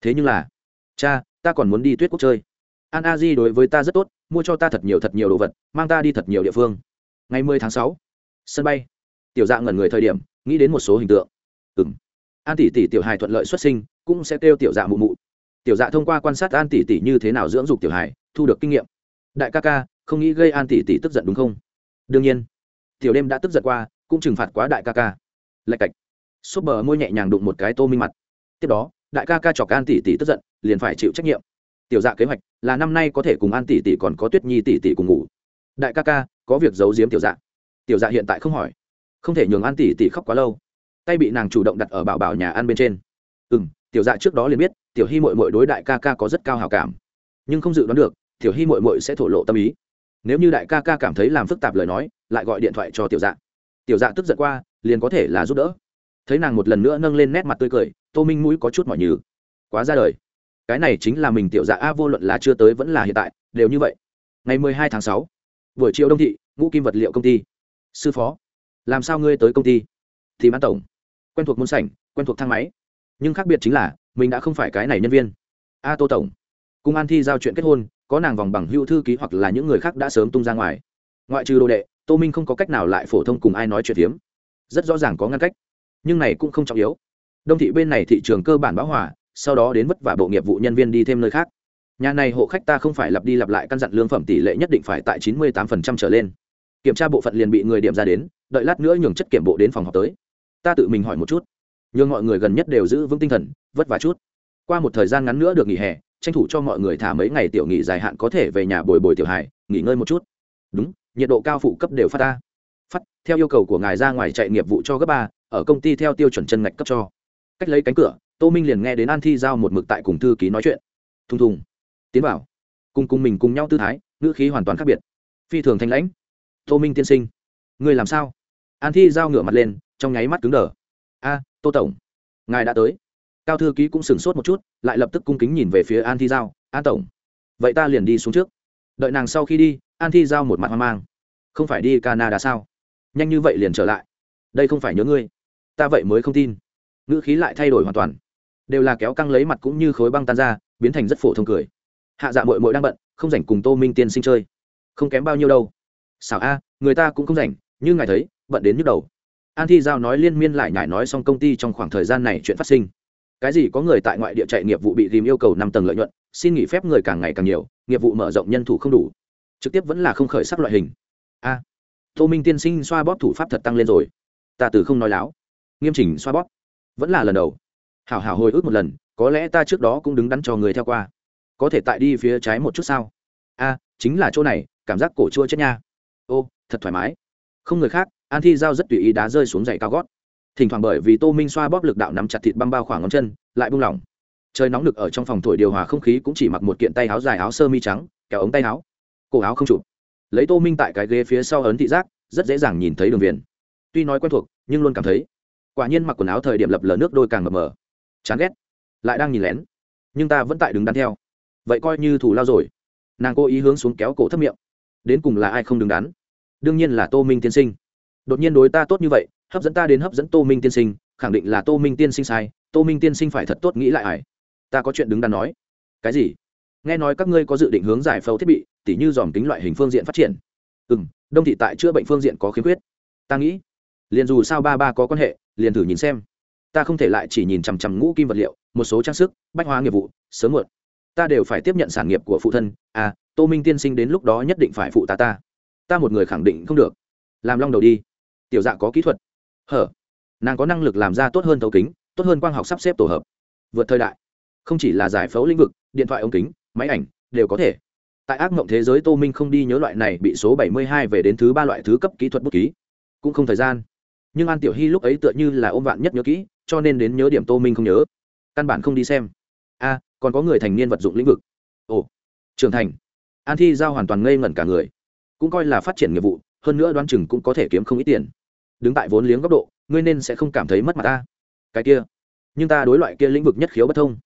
Thế nhưng là, cha, ta còn muốn đi tuyết quốc chơi an a di đối với ta rất tốt, mua cho ta thật nhiều thật nhiều đồ vật, mang ta đi thật nhiều địa phương. Ngày mười tháng sáu, sân bay. Tiểu dạng ngẩn người thời điểm, nghĩ đến một số hình tượng. Ừ m an tỷ tỷ tiểu hài thuận lợi xuất sinh, cũng sẽ kêu tiểu dạ mụ mụ. Tiểu dạ thông qua quan sát an tỷ tỷ như thế nào dưỡng dục tiểu hài, thu được kinh nghiệm. Đại ca ca, không nghĩ gây an tỷ tỷ tức giận đúng không? Đương nhiên. Tiểu đêm đã tức giận qua, cũng trừng phạt quá đại ca ca. Lạch cạch. Súp bờ môi nhẹ nhàng đụng một cái tô minh mặt. Tiếp đó, đại ca ca chọc an tỷ tỷ tức giận, liền phải chịu trách nhiệm tiểu dạ kế hoạch là năm nay có thể cùng an tỷ tỷ còn có tuyết nhi tỷ tỷ cùng ngủ. Đại ca ca, có việc giấu giếm tiểu dạ. Tiểu dạ hiện tại không hỏi. Không thể nhường an tỷ tỷ khóc quá lâu. Tay bị nàng chủ động đặt ở bảo bảo nhà ăn bên trên. Ừ m tiểu dạ trước đó liền biết, tiểu hy mội mội đối đại ca ca có rất cao hào cảm. Nhưng không dự đoán được, tiểu hy mội mội sẽ thổ lộ tâm ý. Nếu như đại ca ca cảm thấy làm phức tạp lời nói, lại gọi điện thoại cho tiểu dạ. Tiểu dạ tức giận qua, liền có thể là giúp đỡ. Thấy nàng một lần nữa nâng lên nét mặt tươi cười, tô minh mũi có chút mỏi nhừ. Quá ra đời cái này chính là mình tiểu dạ a, vô luận là chưa tới vẫn là hiện tại, đều như vậy. Ngày mười hai tháng sáu, buổi chiều đông thị, ngũ kim vật liệu công ty. Sư phó, làm sao ngươi tới công ty? Thì mãn tổng. Quen thuộc môn sảnh, quen thuộc thang máy. Nhưng khác biệt chính là, mình đã không phải cái này nhân viên. A tô tổng, cùng an thi giao chuyện kết hôn, có nàng vòng bằng hữu thư ký hoặc là những người khác đã sớm tung ra ngoài. Ngoại trừ đồ đệ, tô minh không có cách nào lại phổ thông cùng ai nói chuyện phiếm. Rất rõ ràng có ngăn cách, nhưng này cũng không trọng yếu. Đông thị bên này thị trường cơ bản bão hòa sau đó đến vất vả bộ nghiệp vụ nhân viên đi thêm nơi khác. Nhà này hộ khách ta không phải lặp đi lặp lại căn dặn lương phẩm tỷ lệ nhất định phải tại chín mươi tám trở lên. Kiểm tra bộ phận liền bị người điểm ra đến, đợi lát nữa nhường chất kiểm bộ đến phòng họp tới. Ta tự mình hỏi một chút. Nhường mọi người gần nhất đều giữ vững tinh thần, vất vả chút. Qua một thời gian ngắn nữa được nghỉ hè, tranh thủ cho mọi người thả mấy ngày tiểu nghỉ dài hạn có thể về nhà bồi bồi tiểu hải nghỉ ngơi một chút. Đúng, nhiệt độ cao phụ cấp đều phát ta. Phát, theo yêu cầu của ngài ra ngoài chạy nghiệp vụ cho gấp ba, ở công ty theo tiêu chuẩn chân ngạch cấp cho. Cách lấy cánh cửa tô minh liền nghe đến an thi giao một mực tại cùng thư ký nói chuyện. Thùng thùng. Tiến vào. Cùng cùng mình cùng nhau tư thái, ngữ khí hoàn toàn khác biệt. Phi thường thanh lãnh. Tô minh tiên sinh người làm sao? An thi giao ngửa mặt lên, trong nháy mắt cứng đờ. A, tô tổng, ngài đã tới. Cao thư ký cũng sửng sốt một chút, lại lập tức cung kính nhìn về phía an thi giao. An tổng, vậy ta liền đi xuống trước. Đợi nàng sau khi đi, an thi giao một mặt hoang mang. Không phải đi canada sao? Nhanh như vậy liền trở lại. Đây không phải nhớ ngươi. Ta vậy mới không tin. Ngữ khí lại thay đổi hoàn toàn đều là kéo căng lấy mặt cũng như khối băng tan ra, biến thành rất phổ thông cười. Hạ dạ mội mội đang bận, không rảnh cùng tô minh tiên sinh chơi. Không kém bao nhiêu đâu. Xảo a, người ta cũng không rảnh, như ngài thấy, bận đến nhức đầu. An thi giao nói liên miên lại nhải nói xong công ty trong khoảng thời gian này chuyện phát sinh. Cái gì có người tại ngoại địa chạy nghiệp vụ bị tìm yêu cầu năm tầng lợi nhuận, xin nghỉ phép người càng ngày càng nhiều, nghiệp vụ mở rộng nhân thủ không đủ. Trực tiếp vẫn là không khởi sắc loại hình. A, tô minh tiên sinh xoa bóp thủ pháp thật tăng lên rồi. Ta từ không nói láo. Nghiêm chỉnh xoa bóp. Vẫn là lần đầu hảo hảo hồi ức một lần, có lẽ ta trước đó cũng đứng đắn cho người theo qua. Có thể tại đi phía trái một chút sao? A, chính là chỗ này, cảm giác cổ chua chết nha. Ô, thật thoải mái. Không người khác, an thi giao rất tùy ý đá rơi xuống giày cao gót. Thỉnh thoảng bởi vì tô minh xoa bóp lực đạo nắm chặt thịt băm bao khoảng ngón chân, lại buông lỏng. Trời nóng lực ở trong phòng thổi điều hòa không khí cũng chỉ mặc một kiện tay áo dài áo sơ mi trắng, kéo ống tay áo. Cổ áo không chụp. Lấy tô minh tại cái ghế phía sau ấn thị giác, rất dễ dàng nhìn thấy đường viền. Tuy nói quen thuộc, nhưng luôn cảm thấy. Quả nhiên mặc quần áo thời điểm lập lờ nước đôi càng mờ mờ chán ghét, lại đang nhìn lén, nhưng ta vẫn tại đứng đắn theo. Vậy coi như thủ lao rồi. Nàng cố ý hướng xuống kéo cổ thấp miệng. Đến cùng là ai không đứng đắn? Đương nhiên là tô minh tiên sinh. Đột nhiên đối ta tốt như vậy, hấp dẫn ta đến hấp dẫn tô minh tiên sinh, khẳng định là tô minh tiên sinh sai, tô minh tiên sinh phải thật tốt nghĩ lại ải ta có chuyện đứng đắn nói. Cái gì? Nghe nói các ngươi có dự định hướng giải phẫu thiết bị, tỉ như dòm kính loại hình phương diện phát triển. Ừ m đông thị tại chữa bệnh phương diện có khiếm khuyết. Ta nghĩ, liền dù sao ba ba có quan hệ, liền thử nhìn xem ta không thể lại chỉ nhìn chằm chằm ngũ kim vật liệu, một số trang sức, bách hóa nghiệp vụ, sớm muộn. Ta đều phải tiếp nhận sản nghiệp của phụ thân. À tô minh tiên sinh đến lúc đó nhất định phải phụ ta ta. Ta một người khẳng định không được. Làm long đầu đi. Tiểu dạ có kỹ thuật. Hở. Nàng có năng lực làm ra tốt hơn thấu kính, tốt hơn quang học sắp xếp tổ hợp. Vượt thời đại. Không chỉ là giải phẫu lĩnh vực, điện thoại ống kính, máy ảnh, đều có thể. Tại ác mộng thế giới tô minh không đi nhớ loại này bị số 72 về đến thứ ba loại thứ cấp kỹ thuật bút ký. Cũng không thời gian nhưng an tiểu hy lúc ấy tựa như là ôm vạn nhất nhớ kỹ, cho nên đến nhớ điểm tô minh không nhớ. Căn bản không đi xem. A, còn có người thành niên vật dụng lĩnh vực. Ồ, trưởng thành. An thi giao hoàn toàn ngây ngẩn cả người. Cũng coi là phát triển nghiệp vụ, hơn nữa đoán chừng cũng có thể kiếm không ít tiền. Đứng tại vốn liếng góc độ, ngươi nên sẽ không cảm thấy mất mặt ta. Cái kia, nhưng ta đối loại kia lĩnh vực nhất khiếu bất thông.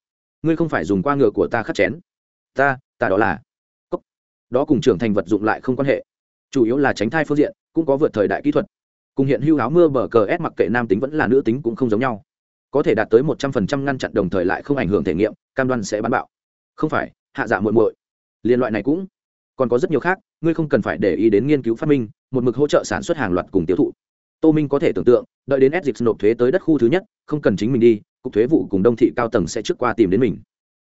Ngươi không phải dùng qua ngựa của ta khắc chén. Ta ta đó là cốc. Đó cùng trưởng thành vật dụng lại không quan hệ. Chủ yếu là tránh thai phương diện, cũng có vượt thời đại kỹ thuật cùng hiện hưu áo mưa bờ cờ s mặc kệ nam tính vẫn là nữ tính cũng không giống nhau. Có thể đạt tới một trăm phần trăm ngăn chặn đồng thời lại không ảnh hưởng thể nghiệm, cam đoan sẽ bán bạo. Không phải, hạ dạ muội muội. Liên loại này cũng còn có rất nhiều khác, ngươi không cần phải để ý đến nghiên cứu phát minh, một mực hỗ trợ sản xuất hàng loạt cùng tiêu thụ. Tô minh có thể tưởng tượng, đợi đến s nộp thuế tới đất khu thứ nhất, không cần chính mình đi, cục thuế vụ cùng đông thị cao tầng sẽ trước qua tìm đến mình.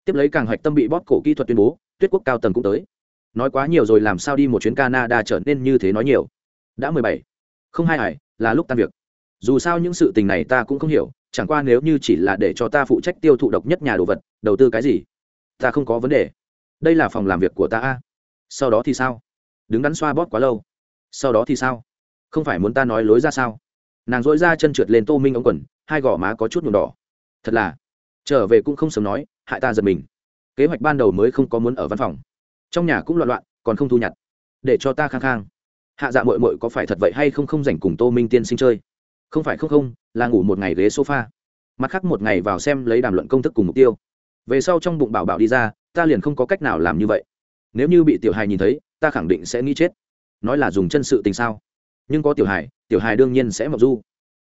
Tiếp lấy càng hoạch tâm bị bóp cổ kỹ thuật tuyên bố, tuyết quốc cao tầng cũng tới. Nói quá nhiều rồi làm sao đi một chuyến canada trở nên như thế nói nhiều. Đã mười bảy không hai ải là lúc tan việc. Dù sao những sự tình này ta cũng không hiểu, chẳng qua nếu như chỉ là để cho ta phụ trách tiêu thụ độc nhất nhà đồ vật, đầu tư cái gì? Ta không có vấn đề. Đây là phòng làm việc của ta a. Sau đó thì sao? Đứng đắn xoa bóp quá lâu. Sau đó thì sao? Không phải muốn ta nói lối ra sao? Nàng dỗi ra chân trượt lên tô minh ống quần, hai gò má có chút nhuộm đỏ. Thật là. Trở về cũng không sớm nói, hại ta giật mình. Kế hoạch ban đầu mới không có muốn ở văn phòng. Trong nhà cũng loạn loạn, còn không thu nhặt. Để cho ta khang khang hạ dạ mội mội có phải thật vậy hay không không dành cùng tô minh tiên sinh chơi? Không phải không không, là ngủ một ngày ghế sofa. Mặt khác một ngày vào xem lấy đàm luận công thức cùng mục tiêu. Về sau trong bụng bảo bảo đi ra, ta liền không có cách nào làm như vậy. Nếu như bị tiểu hài nhìn thấy, ta khẳng định sẽ nghĩ chết. Nói là dùng chân sự tình sao? Nhưng có tiểu hài tiểu hài đương nhiên sẽ mộng du.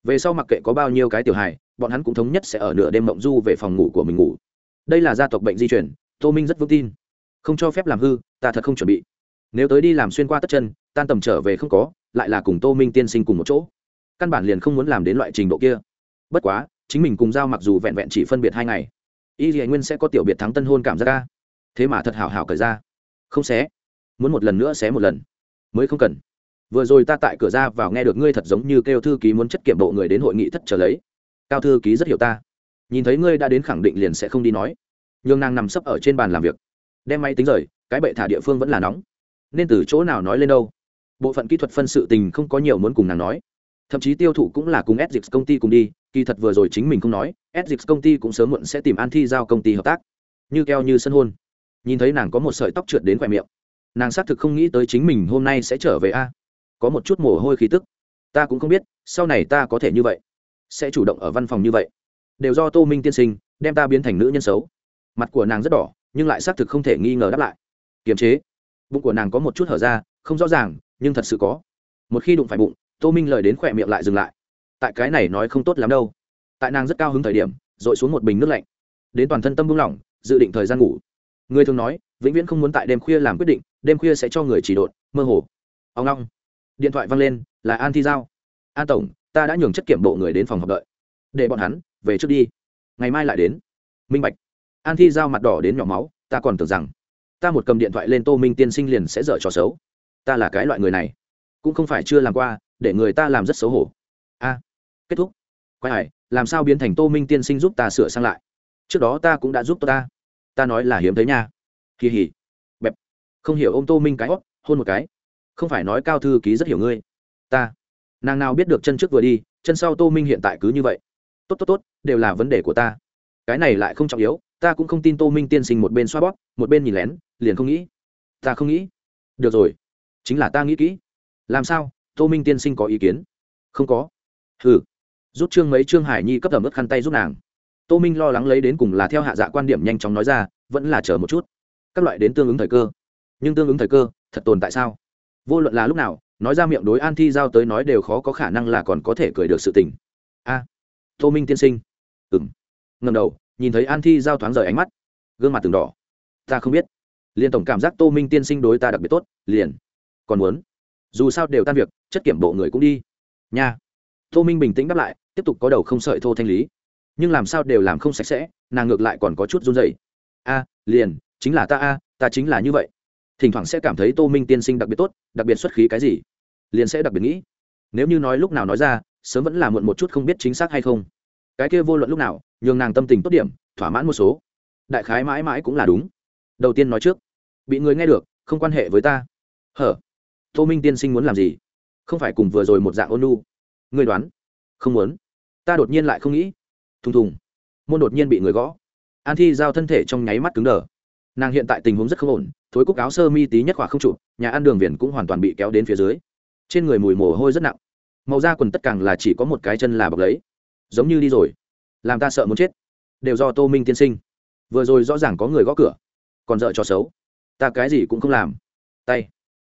Về sau mặc kệ có bao nhiêu cái tiểu hài bọn hắn cũng thống nhất sẽ ở nửa đêm mộng du về phòng ngủ của mình ngủ. Đây là gia tộc bệnh di chuyển tô minh rất vững tin. Không cho phép làm hư, ta thật không chuẩn bị. Nếu tới đi làm xuyên qua tất chân tan tầm trở về không có, lại là cùng tô minh tiên sinh cùng một chỗ. Căn bản liền không muốn làm đến loại trình độ kia. Bất quá, chính mình cùng giao mặc dù vẹn vẹn chỉ phân biệt hai ngày, y dì nguyên sẽ có tiểu biệt thắng tân hôn cảm giác ca. Thế mà thật hảo hảo cởi ra. Không xé. Muốn một lần nữa xé một lần. Mới không cần. Vừa rồi ta tại cửa ra vào nghe được ngươi thật giống như kêu thư ký muốn chất kiểm bộ người đến hội nghị thất trở lấy. Cao thư ký rất hiểu ta. Nhìn thấy ngươi đã đến khẳng định liền sẽ không đi nói. Nhường nàng nằm sấp ở trên bàn làm việc. Đem máy tính rời, cái bệ thả địa phương vẫn là nóng. Nên từ chỗ nào nói lên đâu? Bộ phận kỹ thuật phân sự tình không có nhiều muốn cùng nàng nói. Thậm chí tiêu thụ cũng là cùng s công ty cùng đi, kỳ thật vừa rồi chính mình không nói s công ty cũng sớm muộn sẽ tìm an thi giao công ty hợp tác. Như keo như sân hôn. Nhìn thấy nàng có một sợi tóc trượt đến khoe miệng. Nàng xác thực không nghĩ tới chính mình hôm nay sẽ trở về a. Có một chút mồ hôi khí tức. Ta cũng không biết, sau này ta có thể như vậy? Sẽ chủ động ở văn phòng như vậy? Đều do tô minh tiên sinh, đem ta biến thành nữ nhân xấu. Mặt của nàng rất đỏ, nhưng lại xác thực không thể nghi ngờ đáp lại. Kiềm chế. Bụng của nàng có một chút hở ra, không rõ ràng nhưng thật sự có. Một khi đụng phải bụng, tô minh lời đến khỏe miệng lại dừng lại. Tại cái này nói không tốt lắm đâu. Tại nàng rất cao hứng thời điểm r ộ i xuống một bình nước lạnh. Đến toàn thân tâm buông lỏng, dự định thời gian ngủ. Người thường nói, vĩnh viễn không muốn tại đêm khuya làm quyết định, đêm khuya sẽ cho người chỉ đột mơ hồ. Ông long. Điện thoại văng lên, là an thi giao. An tổng, ta đã nhường chất kiểm bộ người đến phòng học đợi. Để bọn hắn, về trước đi. Ngày mai lại đến. Minh bạch. An thi giao mặt đỏ đến nhỏ máu, ta còn tưởng rằng, ta một cầm điện thoại lên tô minh tiên sinh liền sẽ dở trò xấu ta là cái loại người này, cũng không phải chưa làm qua, để người ta làm rất xấu hổ. A, kết thúc. Quay hải, làm sao biến thành tô minh tiên sinh giúp ta sửa sang lại? Trước đó ta cũng đã giúp ta. Ta nói là hiếm thấy nha. Kỳ hỉ. Bẹp. Không hiểu ô m tô minh cái hót hôn một cái. Không phải nói cao thư ký rất hiểu ngươi. Ta. Nàng nào biết được chân trước vừa đi, chân sau tô minh hiện tại cứ như vậy. Tốt tốt tốt, đều là vấn đề của ta. Cái này lại không trọng yếu, ta cũng không tin tô minh tiên sinh một bên xoa bóp, một bên nhìn lén, liền không nghĩ. Ta không nghĩ. Được rồi chính là ta nghĩ kỹ. Làm sao? Tô minh tiên sinh có ý kiến? Không có. Ừ rút trương mấy trương hải nhi cấp tầm ướt khăn tay giúp nàng. Tô minh lo lắng lấy đến cùng là theo hạ dạ quan điểm nhanh chóng nói ra, vẫn là chờ một chút. Các loại đến tương ứng thời cơ. Nhưng tương ứng thời cơ, thật tồn tại sao? Vô luận là lúc nào, nói ra miệng đối an thi giao tới nói đều khó có khả năng là còn có thể cười được sự tình. A. Tô minh tiên sinh. Ừng ngầm đầu, nhìn thấy an thi giao thoáng rời ánh mắt. Gương mặt từng đỏ. Ta không biết. Liền tổng cảm giác tô minh tiên sinh đối ta đặc biệt tốt, liền còn muốn. Dù sao đều tan việc, chất kiểm bộ người cũng đi. Nha. Tô minh bình tĩnh đáp lại, tiếp tục có đầu không sợi thô thanh lý. Nhưng làm sao đều làm không sạch sẽ, nàng ngược lại còn có chút run dày a, liền, chính là ta a, ta chính là như vậy. Thỉnh thoảng sẽ cảm thấy tô minh tiên sinh đặc biệt tốt, đặc biệt xuất khí cái gì? Liền sẽ đặc biệt nghĩ. Nếu như nói lúc nào nói ra, sớm vẫn là muộn một chút không biết chính xác hay không. Cái kia vô luận lúc nào, nhường nàng tâm tình tốt điểm, thỏa mãn một số. Đại khái mãi mãi cũng là đúng. Đầu tiên nói trước. Bị người nghe được, không quan hệ với ta. Hở tô minh tiên sinh muốn làm gì? Không phải cùng vừa rồi một dạng ôn u. người đoán? Không muốn. Ta đột nhiên lại không nghĩ. Thùng thùng. Môn đột nhiên bị người gõ. An thi giao thân thể trong nháy mắt cứng đờ. Nàng hiện tại tình huống rất không ổn, thối cúc áo sơ mi tí nhất khỏa không trụ, nhà ăn đường viền cũng hoàn toàn bị kéo đến phía dưới. Trên người mùi mồ hôi rất nặng. Màu da quần tất càng là chỉ có một cái chân là bọc lấy. Giống như đi rồi. Làm ta sợ muốn chết. Đều do tô minh tiên sinh. Vừa rồi rõ ràng có người gõ cửa. Còn dợ cho xấu. Ta cái gì cũng không làm. Tay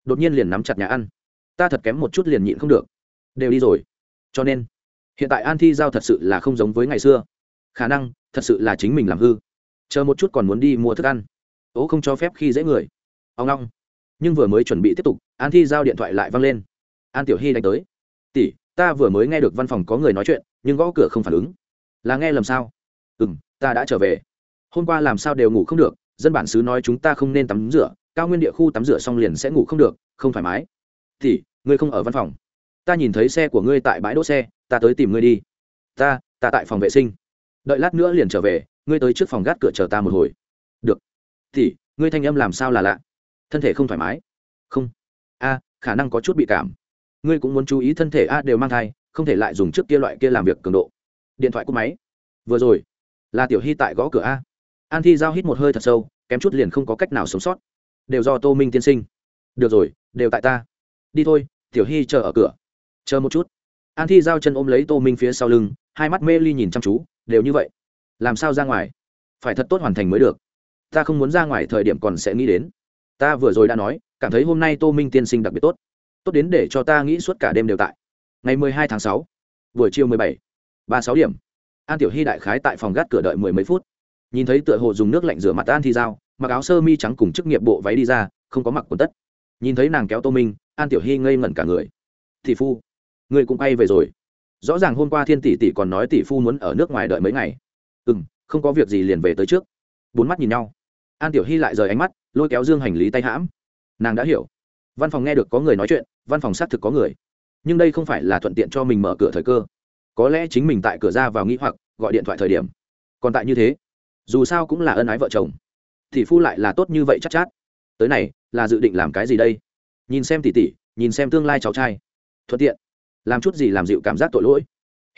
đột nhiên liền nắm chặt nhà ăn. Ta thật kém một chút liền nhịn không được. Đều đi rồi. Cho nên, hiện tại an thi giao thật sự là không giống với ngày xưa. Khả năng, thật sự là chính mình làm hư. Chờ một chút còn muốn đi mua thức ăn. Ố không cho phép khi dễ người. Ông long nhưng vừa mới chuẩn bị tiếp tục, an thi giao điện thoại lại văng lên. An tiểu hy đánh tới. Tỷ, ta vừa mới nghe được văn phòng có người nói chuyện, nhưng gõ cửa không phản ứng. Là nghe lầm sao? Ừ m ta đã trở về. Hôm qua làm sao đều ngủ không được, dân bản xứ nói chúng ta không nên tắm rửa cao nguyên địa khu tắm rửa xong liền sẽ ngủ không được không thoải mái. Thì, ngươi không ở văn phòng. Ta nhìn thấy xe của ngươi tại bãi đỗ xe ta tới tìm ngươi đi. Ta ta tại phòng vệ sinh. Đợi lát nữa liền trở về ngươi tới trước phòng gác cửa chờ ta một hồi. Được. Thì ngươi thanh âm làm sao là lạ? Thân thể không thoải mái. Không. A khả năng có chút bị cảm. Ngươi cũng muốn chú ý thân thể a đều mang thai không thể lại dùng trước kia loại kia làm việc cường độ. Điện thoại cúp máy. Vừa rồi là tiểu hy tại gõ cửa a. An thi giao hít một hơi thật sâu kém chút liền không có cách nào sống sót đều do tô minh tiên sinh. Được rồi, đều tại ta. Đi thôi, tiểu hy chờ ở cửa. Chờ một chút. An thi giao chân ôm lấy tô minh phía sau lưng, hai mắt mê ly nhìn chăm chú, đều như vậy. Làm sao ra ngoài? Phải thật tốt hoàn thành mới được. Ta không muốn ra ngoài thời điểm còn sẽ nghĩ đến. Ta vừa rồi đã nói, cảm thấy hôm nay tô minh tiên sinh đặc biệt tốt. Tốt đến để cho ta nghĩ suốt cả đêm đều tại. Ngày mười hai tháng sáu, buổi chiều mười bảy, ba sáu điểm. An tiểu hy đại khái tại phòng gác cửa đợi mười mấy phút. Nhìn thấy tựa hồ dùng nước lạnh rửa mặt an thi giao mặc áo sơ mi trắng cùng chức nghiệp bộ váy đi ra, không có mặc quần tất. Nhìn thấy nàng kéo tô minh, an tiểu hy ngây ngẩn cả người. Tỷ phu người cũng bay về rồi. Rõ ràng hôm qua thiên tỷ tỷ còn nói tỷ phu muốn ở nước ngoài đợi mấy ngày. Ừ m không có việc gì liền về tới trước. Bốn mắt nhìn nhau. An tiểu hy lại rời ánh mắt, lôi kéo dương hành lý tay hãm. Nàng đã hiểu. Văn phòng nghe được có người nói chuyện, văn phòng xác thực có người. Nhưng đây không phải là thuận tiện cho mình mở cửa thời cơ. Có lẽ chính mình tại cửa ra vào nghĩ hoặc gọi điện thoại thời điểm. Còn tại như thế, dù sao cũng là ân ái vợ chồng thì phu lại là tốt như vậy chắc chát, chát tới này là dự định làm cái gì đây? Nhìn xem tỉ tỉ nhìn xem tương lai cháu trai. Thuận tiện. Làm chút gì làm dịu cảm giác tội lỗi.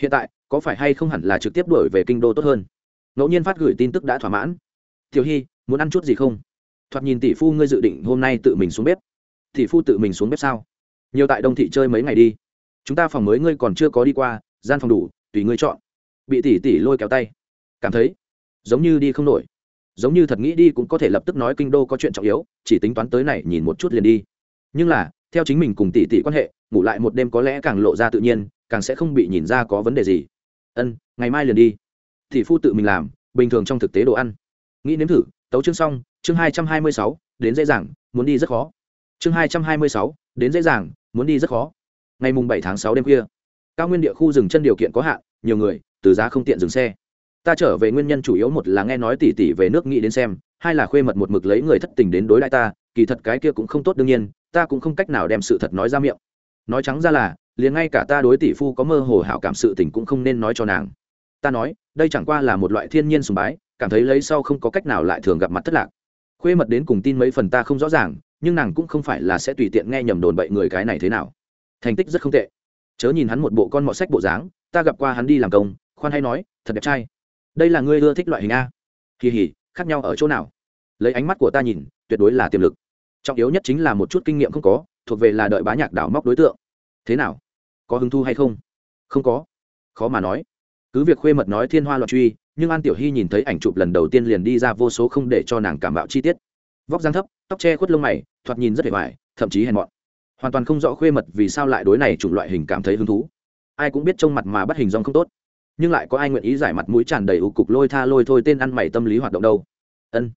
Hiện tại có phải hay không hẳn là trực tiếp đuổi về kinh đô tốt hơn? Ngẫu nhiên phát gửi tin tức đã thỏa mãn. Tiểu hy muốn ăn chút gì không? Thoạt nhìn tỷ phu ngươi dự định hôm nay tự mình xuống bếp. Tỷ phu tự mình xuống bếp sao? Nhiều tại đông thị chơi mấy ngày đi. Chúng ta phòng mới ngươi còn chưa có đi qua gian phòng đủ tùy ngươi chọn. Bị tỷ tỷ lôi kéo tay. Cảm thấy giống như đi không nổi giống như thật nghĩ đi cũng có thể lập tức nói kinh đô có chuyện trọng yếu, chỉ tính toán tới này, nhìn một chút liền đi. Nhưng là, theo chính mình cùng tỷ tỷ quan hệ, ngủ lại một đêm có lẽ càng lộ ra tự nhiên, càng sẽ không bị nhìn ra có vấn đề gì. Ân, ngày mai liền đi. Tỷ phu tự mình làm, bình thường trong thực tế đồ ăn. Nghĩ nếm thử, tấu chương xong, chương hai trăm hai mươi sáu, đến dễ dàng, muốn đi rất khó. Chương hai trăm hai mươi sáu, đến dễ dàng, muốn đi rất khó. Ngày mùng bảy tháng sáu đêm khuya, cao nguyên địa khu dừng chân điều kiện có hạn, nhiều người, từ giá không tiện dừng xe ta trở về nguyên nhân chủ yếu một là nghe nói tỉ tỉ về nước nghĩ đến xem, hai là khuê mật một mực lấy người thất tình đến đối lại ta, kỳ thật cái kia cũng không tốt đương nhiên, ta cũng không cách nào đem sự thật nói ra miệng. Nói trắng ra là, liền ngay cả ta đối tỷ phu có mơ hồ hảo cảm sự tình cũng không nên nói cho nàng. Ta nói, đây chẳng qua là một loại thiên nhiên sùng bái, cảm thấy lấy sau không có cách nào lại thường gặp mặt thất lạc. Khuê mật đến cùng tin mấy phần ta không rõ ràng, nhưng nàng cũng không phải là sẽ tùy tiện nghe nhầm đồn bậy người cái này thế nào. Thành tích rất không tệ. Chớ nhìn hắn một bộ con mọ sách bộ dáng, ta gặp qua hắn đi làm công, khoan hay nói, thật đẹp trai đây là ngươi ưa thích loại hình a? Kỳ hỉ, khác nhau ở chỗ nào? Lấy ánh mắt của ta nhìn, tuyệt đối là tiềm lực. Trọng yếu nhất chính là một chút kinh nghiệm không có, thuộc về là đợi bá nhạc đảo móc đối tượng. Thế nào? Có hứng thu hay không? Không có. Khó mà nói. Cứ việc khuê mật nói thiên hoa loạn truy, nhưng an tiểu hy nhìn thấy ảnh chụp lần đầu tiên liền đi ra vô số không để cho nàng cảm bạo chi tiết. Vóc dáng thấp, tóc che khuất lông mày, thoạt nhìn rất hề hoài, thậm chí hèn mọn. Hoàn toàn không rõ khuê mật vì sao lại đối này chủng loại hình cảm thấy hứng thú. Ai cũng biết trông mặt mà bắt hình dong không tốt nhưng lại có ai nguyện ý giải mặt mũi tràn đầy ưu cục lôi tha lôi thôi tên ăn mày tâm lý hoạt động đâu? Ân.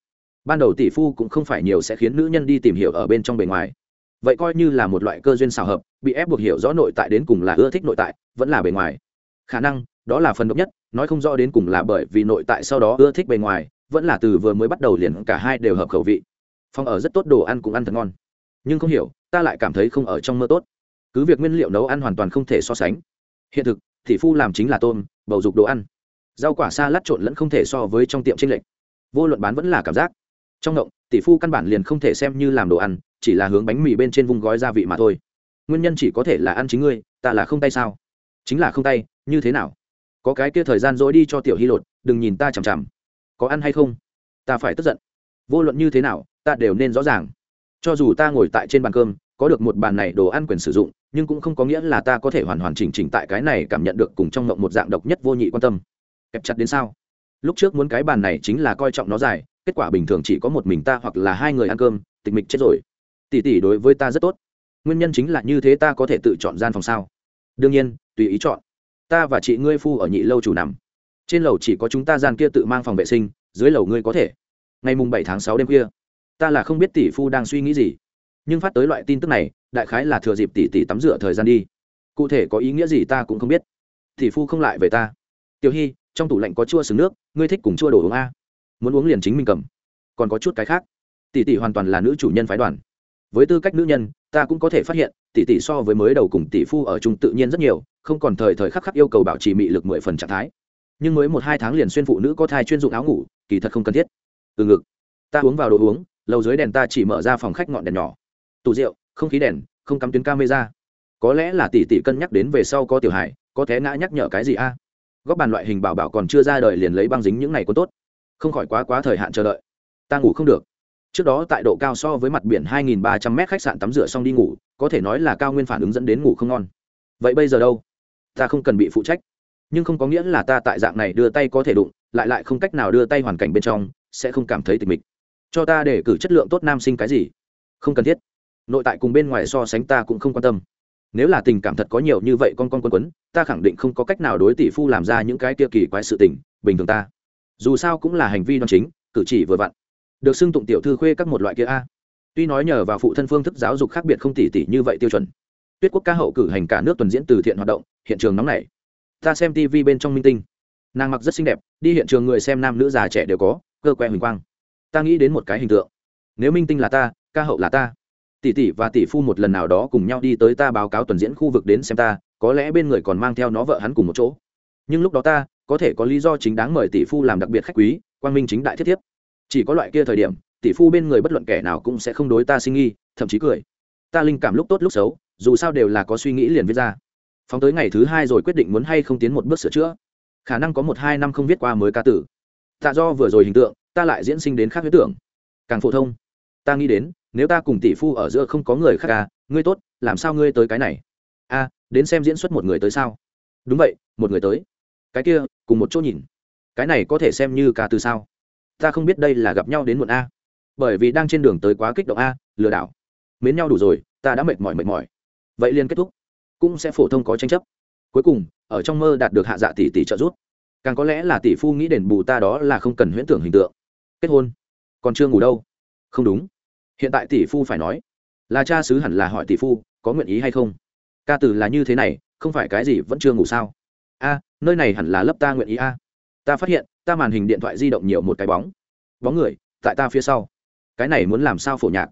Ban đầu tỷ phu cũng không phải nhiều sẽ khiến nữ nhân đi tìm hiểu ở bên trong bề ngoài. Vậy coi như là một loại cơ duyên xào hợp, bị ép buộc hiểu rõ nội tại đến cùng là ưa thích nội tại, vẫn là bề ngoài. Khả năng, đó là phần độc nhất, nói không rõ đến cùng là bởi vì nội tại sau đó ưa thích bề ngoài, vẫn là từ vừa mới bắt đầu liền cả hai đều hợp khẩu vị. Phòng ở rất tốt, đồ ăn cũng ăn thật ngon. Nhưng không hiểu, ta lại cảm thấy không ở trong mơ tốt. Cứ việc nguyên liệu nấu ăn hoàn toàn không thể so sánh. Hiện thực, tỷ phu làm chính là tôm bầu dục đồ ăn. Rau quả xa lát trộn lẫn không thể so với trong tiệm tranh lệch. Vô luận bán vẫn là cảm giác. Trong ngộng, tỷ phu căn bản liền không thể xem như làm đồ ăn, chỉ là hướng bánh mì bên trên vùng gói gia vị mà thôi. Nguyên nhân chỉ có thể là ăn chính ngươi, ta là không tay sao? Chính là không tay, như thế nào? Có cái kia thời gian dỗi đi cho tiểu hy lột, đừng nhìn ta chằm chằm. Có ăn hay không? Ta phải tức giận. Vô luận như thế nào, ta đều nên rõ ràng. Cho dù ta ngồi tại trên bàn cơm, có được một bàn này đồ ăn quyền sử dụng nhưng cũng không có nghĩa là ta có thể hoàn hoàn chỉnh chỉnh tại cái này cảm nhận được cùng trong mộng một dạng độc nhất vô nhị quan tâm. Kẹp chặt đến sao? Lúc trước muốn cái bàn này chính là coi trọng nó dài, kết quả bình thường chỉ có một mình ta hoặc là hai người ăn cơm, tịch mịch chết rồi. Tỷ tỷ đối với ta rất tốt. Nguyên nhân chính là như thế ta có thể tự chọn gian phòng sao? Đương nhiên, tùy ý chọn. Ta và chị ngươi phu ở nhị lâu chủ nằm. Trên lầu chỉ có chúng ta gian kia tự mang phòng vệ sinh, dưới lầu ngươi có thể. Ngày mùng bảy tháng sáu đêm kia ta là không biết tỷ phu đang suy nghĩ gì. Nhưng phát tới loại tin tức này đại khái là thừa dịp tỷ tỷ tắm rửa thời gian đi. Cụ thể có ý nghĩa gì ta cũng không biết. Tỷ phu không lại về ta. Tiểu hy, trong tủ lạnh có chua sừng nước, ngươi thích cùng chua đồ uống a? Muốn uống liền chính mình cầm. Còn có chút cái khác. Tỷ tỷ hoàn toàn là nữ chủ nhân phái đoàn. Với tư cách nữ nhân, ta cũng có thể phát hiện tỷ tỷ so với mới đầu cùng tỷ phu ở chung tự nhiên rất nhiều, không còn thời thời khắc khắc yêu cầu bảo trì mị lực mười phần trạng thái. Nhưng mới một hai tháng liền xuyên phụ nữ có thai chuyên dụng áo ngủ, kỳ thật không cần thiết. Từ ngực. Ta uống vào đồ uống, lầu dưới đèn ta chỉ mở ra phòng khách ngọn đèn nhỏ. Tủ rượu không khí đèn, không cắm tuyến camera. Có lẽ là tỷ tỷ cân nhắc đến về sau có tiểu hải có té ngã nhắc nhở cái gì a? À? góp bàn loại hình bảo bảo còn chưa ra đời liền lấy băng dính những này có tốt. Không khỏi quá quá thời hạn chờ đợi. Ta ngủ không được. Trước đó tại độ cao so với mặt biển 2.300 m khách sạn tắm rửa xong đi ngủ, có thể nói là cao nguyên phản ứng dẫn đến ngủ không ngon. Vậy bây giờ đâu? Ta không cần bị phụ trách. Nhưng không có nghĩa là ta tại dạng này đưa tay có thể đụng, lại lại không cách nào đưa tay hoàn cảnh bên trong, sẽ không cảm thấy tịch mịch. Cho ta để cử chất lượng tốt nam sinh cái gì? Không cần thiết nội tại cùng bên ngoài so sánh ta cũng không quan tâm. Nếu là tình cảm thật có nhiều như vậy con con quân quấn, ta khẳng định không có cách nào đối tỷ phu làm ra những cái kia kỳ quái sự tình, bình thường ta. Dù sao cũng là hành vi đoan chính, cử chỉ vừa vặn. Được xưng tụng tiểu thư khuê các một loại kia a. Tuy nói nhờ vào phụ thân phương thức giáo dục khác biệt không tỷ tỷ như vậy tiêu chuẩn. Tuyết quốc ca hậu cử hành cả nước tuần diễn từ thiện hoạt động, hiện trường nóng nảy. Ta xem tv bên trong minh tinh. Nàng mặc rất xinh đẹp, đi hiện trường người xem nam nữ già trẻ đều có, cơ quen huỳnh quang. Ta nghĩ đến một cái hình tượng. Nếu minh tinh là ta, ca hậu là ta tỷ tỷ và tỷ phu một lần nào đó cùng nhau đi tới ta báo cáo tuần diễn khu vực đến xem ta, có lẽ bên người còn mang theo nó vợ hắn cùng một chỗ. Nhưng lúc đó ta, có thể có lý do chính đáng mời tỷ phu làm đặc biệt khách quý, quang minh chính đại thiết thiếp. Chỉ có loại kia thời điểm, tỷ phu bên người bất luận kẻ nào cũng sẽ không đối ta sinh nghi, thậm chí cười. Ta linh cảm lúc tốt lúc xấu, dù sao đều là có suy nghĩ liền viết ra. Phóng tới ngày thứ hai rồi quyết định muốn hay không tiến một bước sửa chữa. Khả năng có một hai năm không viết qua mới ca tử. Tạ do vừa rồi hình tượng, ta lại diễn sinh đến khác huyết tưởng. Càng phổ thông, ta nghĩ đến nếu ta cùng tỷ phu ở giữa không có người khác à ngươi tốt, làm sao ngươi tới cái này? A, đến xem diễn xuất một người tới sao? Đúng vậy, một người tới. Cái kia, cùng một chỗ nhìn. Cái này có thể xem như ca từ sao? Ta không biết đây là gặp nhau đến muộn a. Bởi vì đang trên đường tới quá kích động a, lừa đảo. Mến nhau đủ rồi, ta đã mệt mỏi mệt mỏi. Vậy liền kết thúc. Cũng sẽ phổ thông có tranh chấp. Cuối cùng, ở trong mơ đạt được hạ dạ tỷ tỷ trợ giúp. Càng có lẽ là tỷ phu nghĩ đền bù ta đó là không cần huyễn tưởng hình tượng. Kết hôn. Còn chưa ngủ đâu. Không đúng hiện tại tỷ phu phải nói, là cha sứ hẳn là hỏi tỷ phu, có nguyện ý hay không? Ca từ là như thế này, không phải cái gì vẫn chưa ngủ sao? A, nơi này hẳn là lớp ta nguyện ý a. Ta phát hiện, ta màn hình điện thoại di động nhiều một cái bóng. Bóng người, tại ta phía sau. Cái này muốn làm sao phổ nhạc?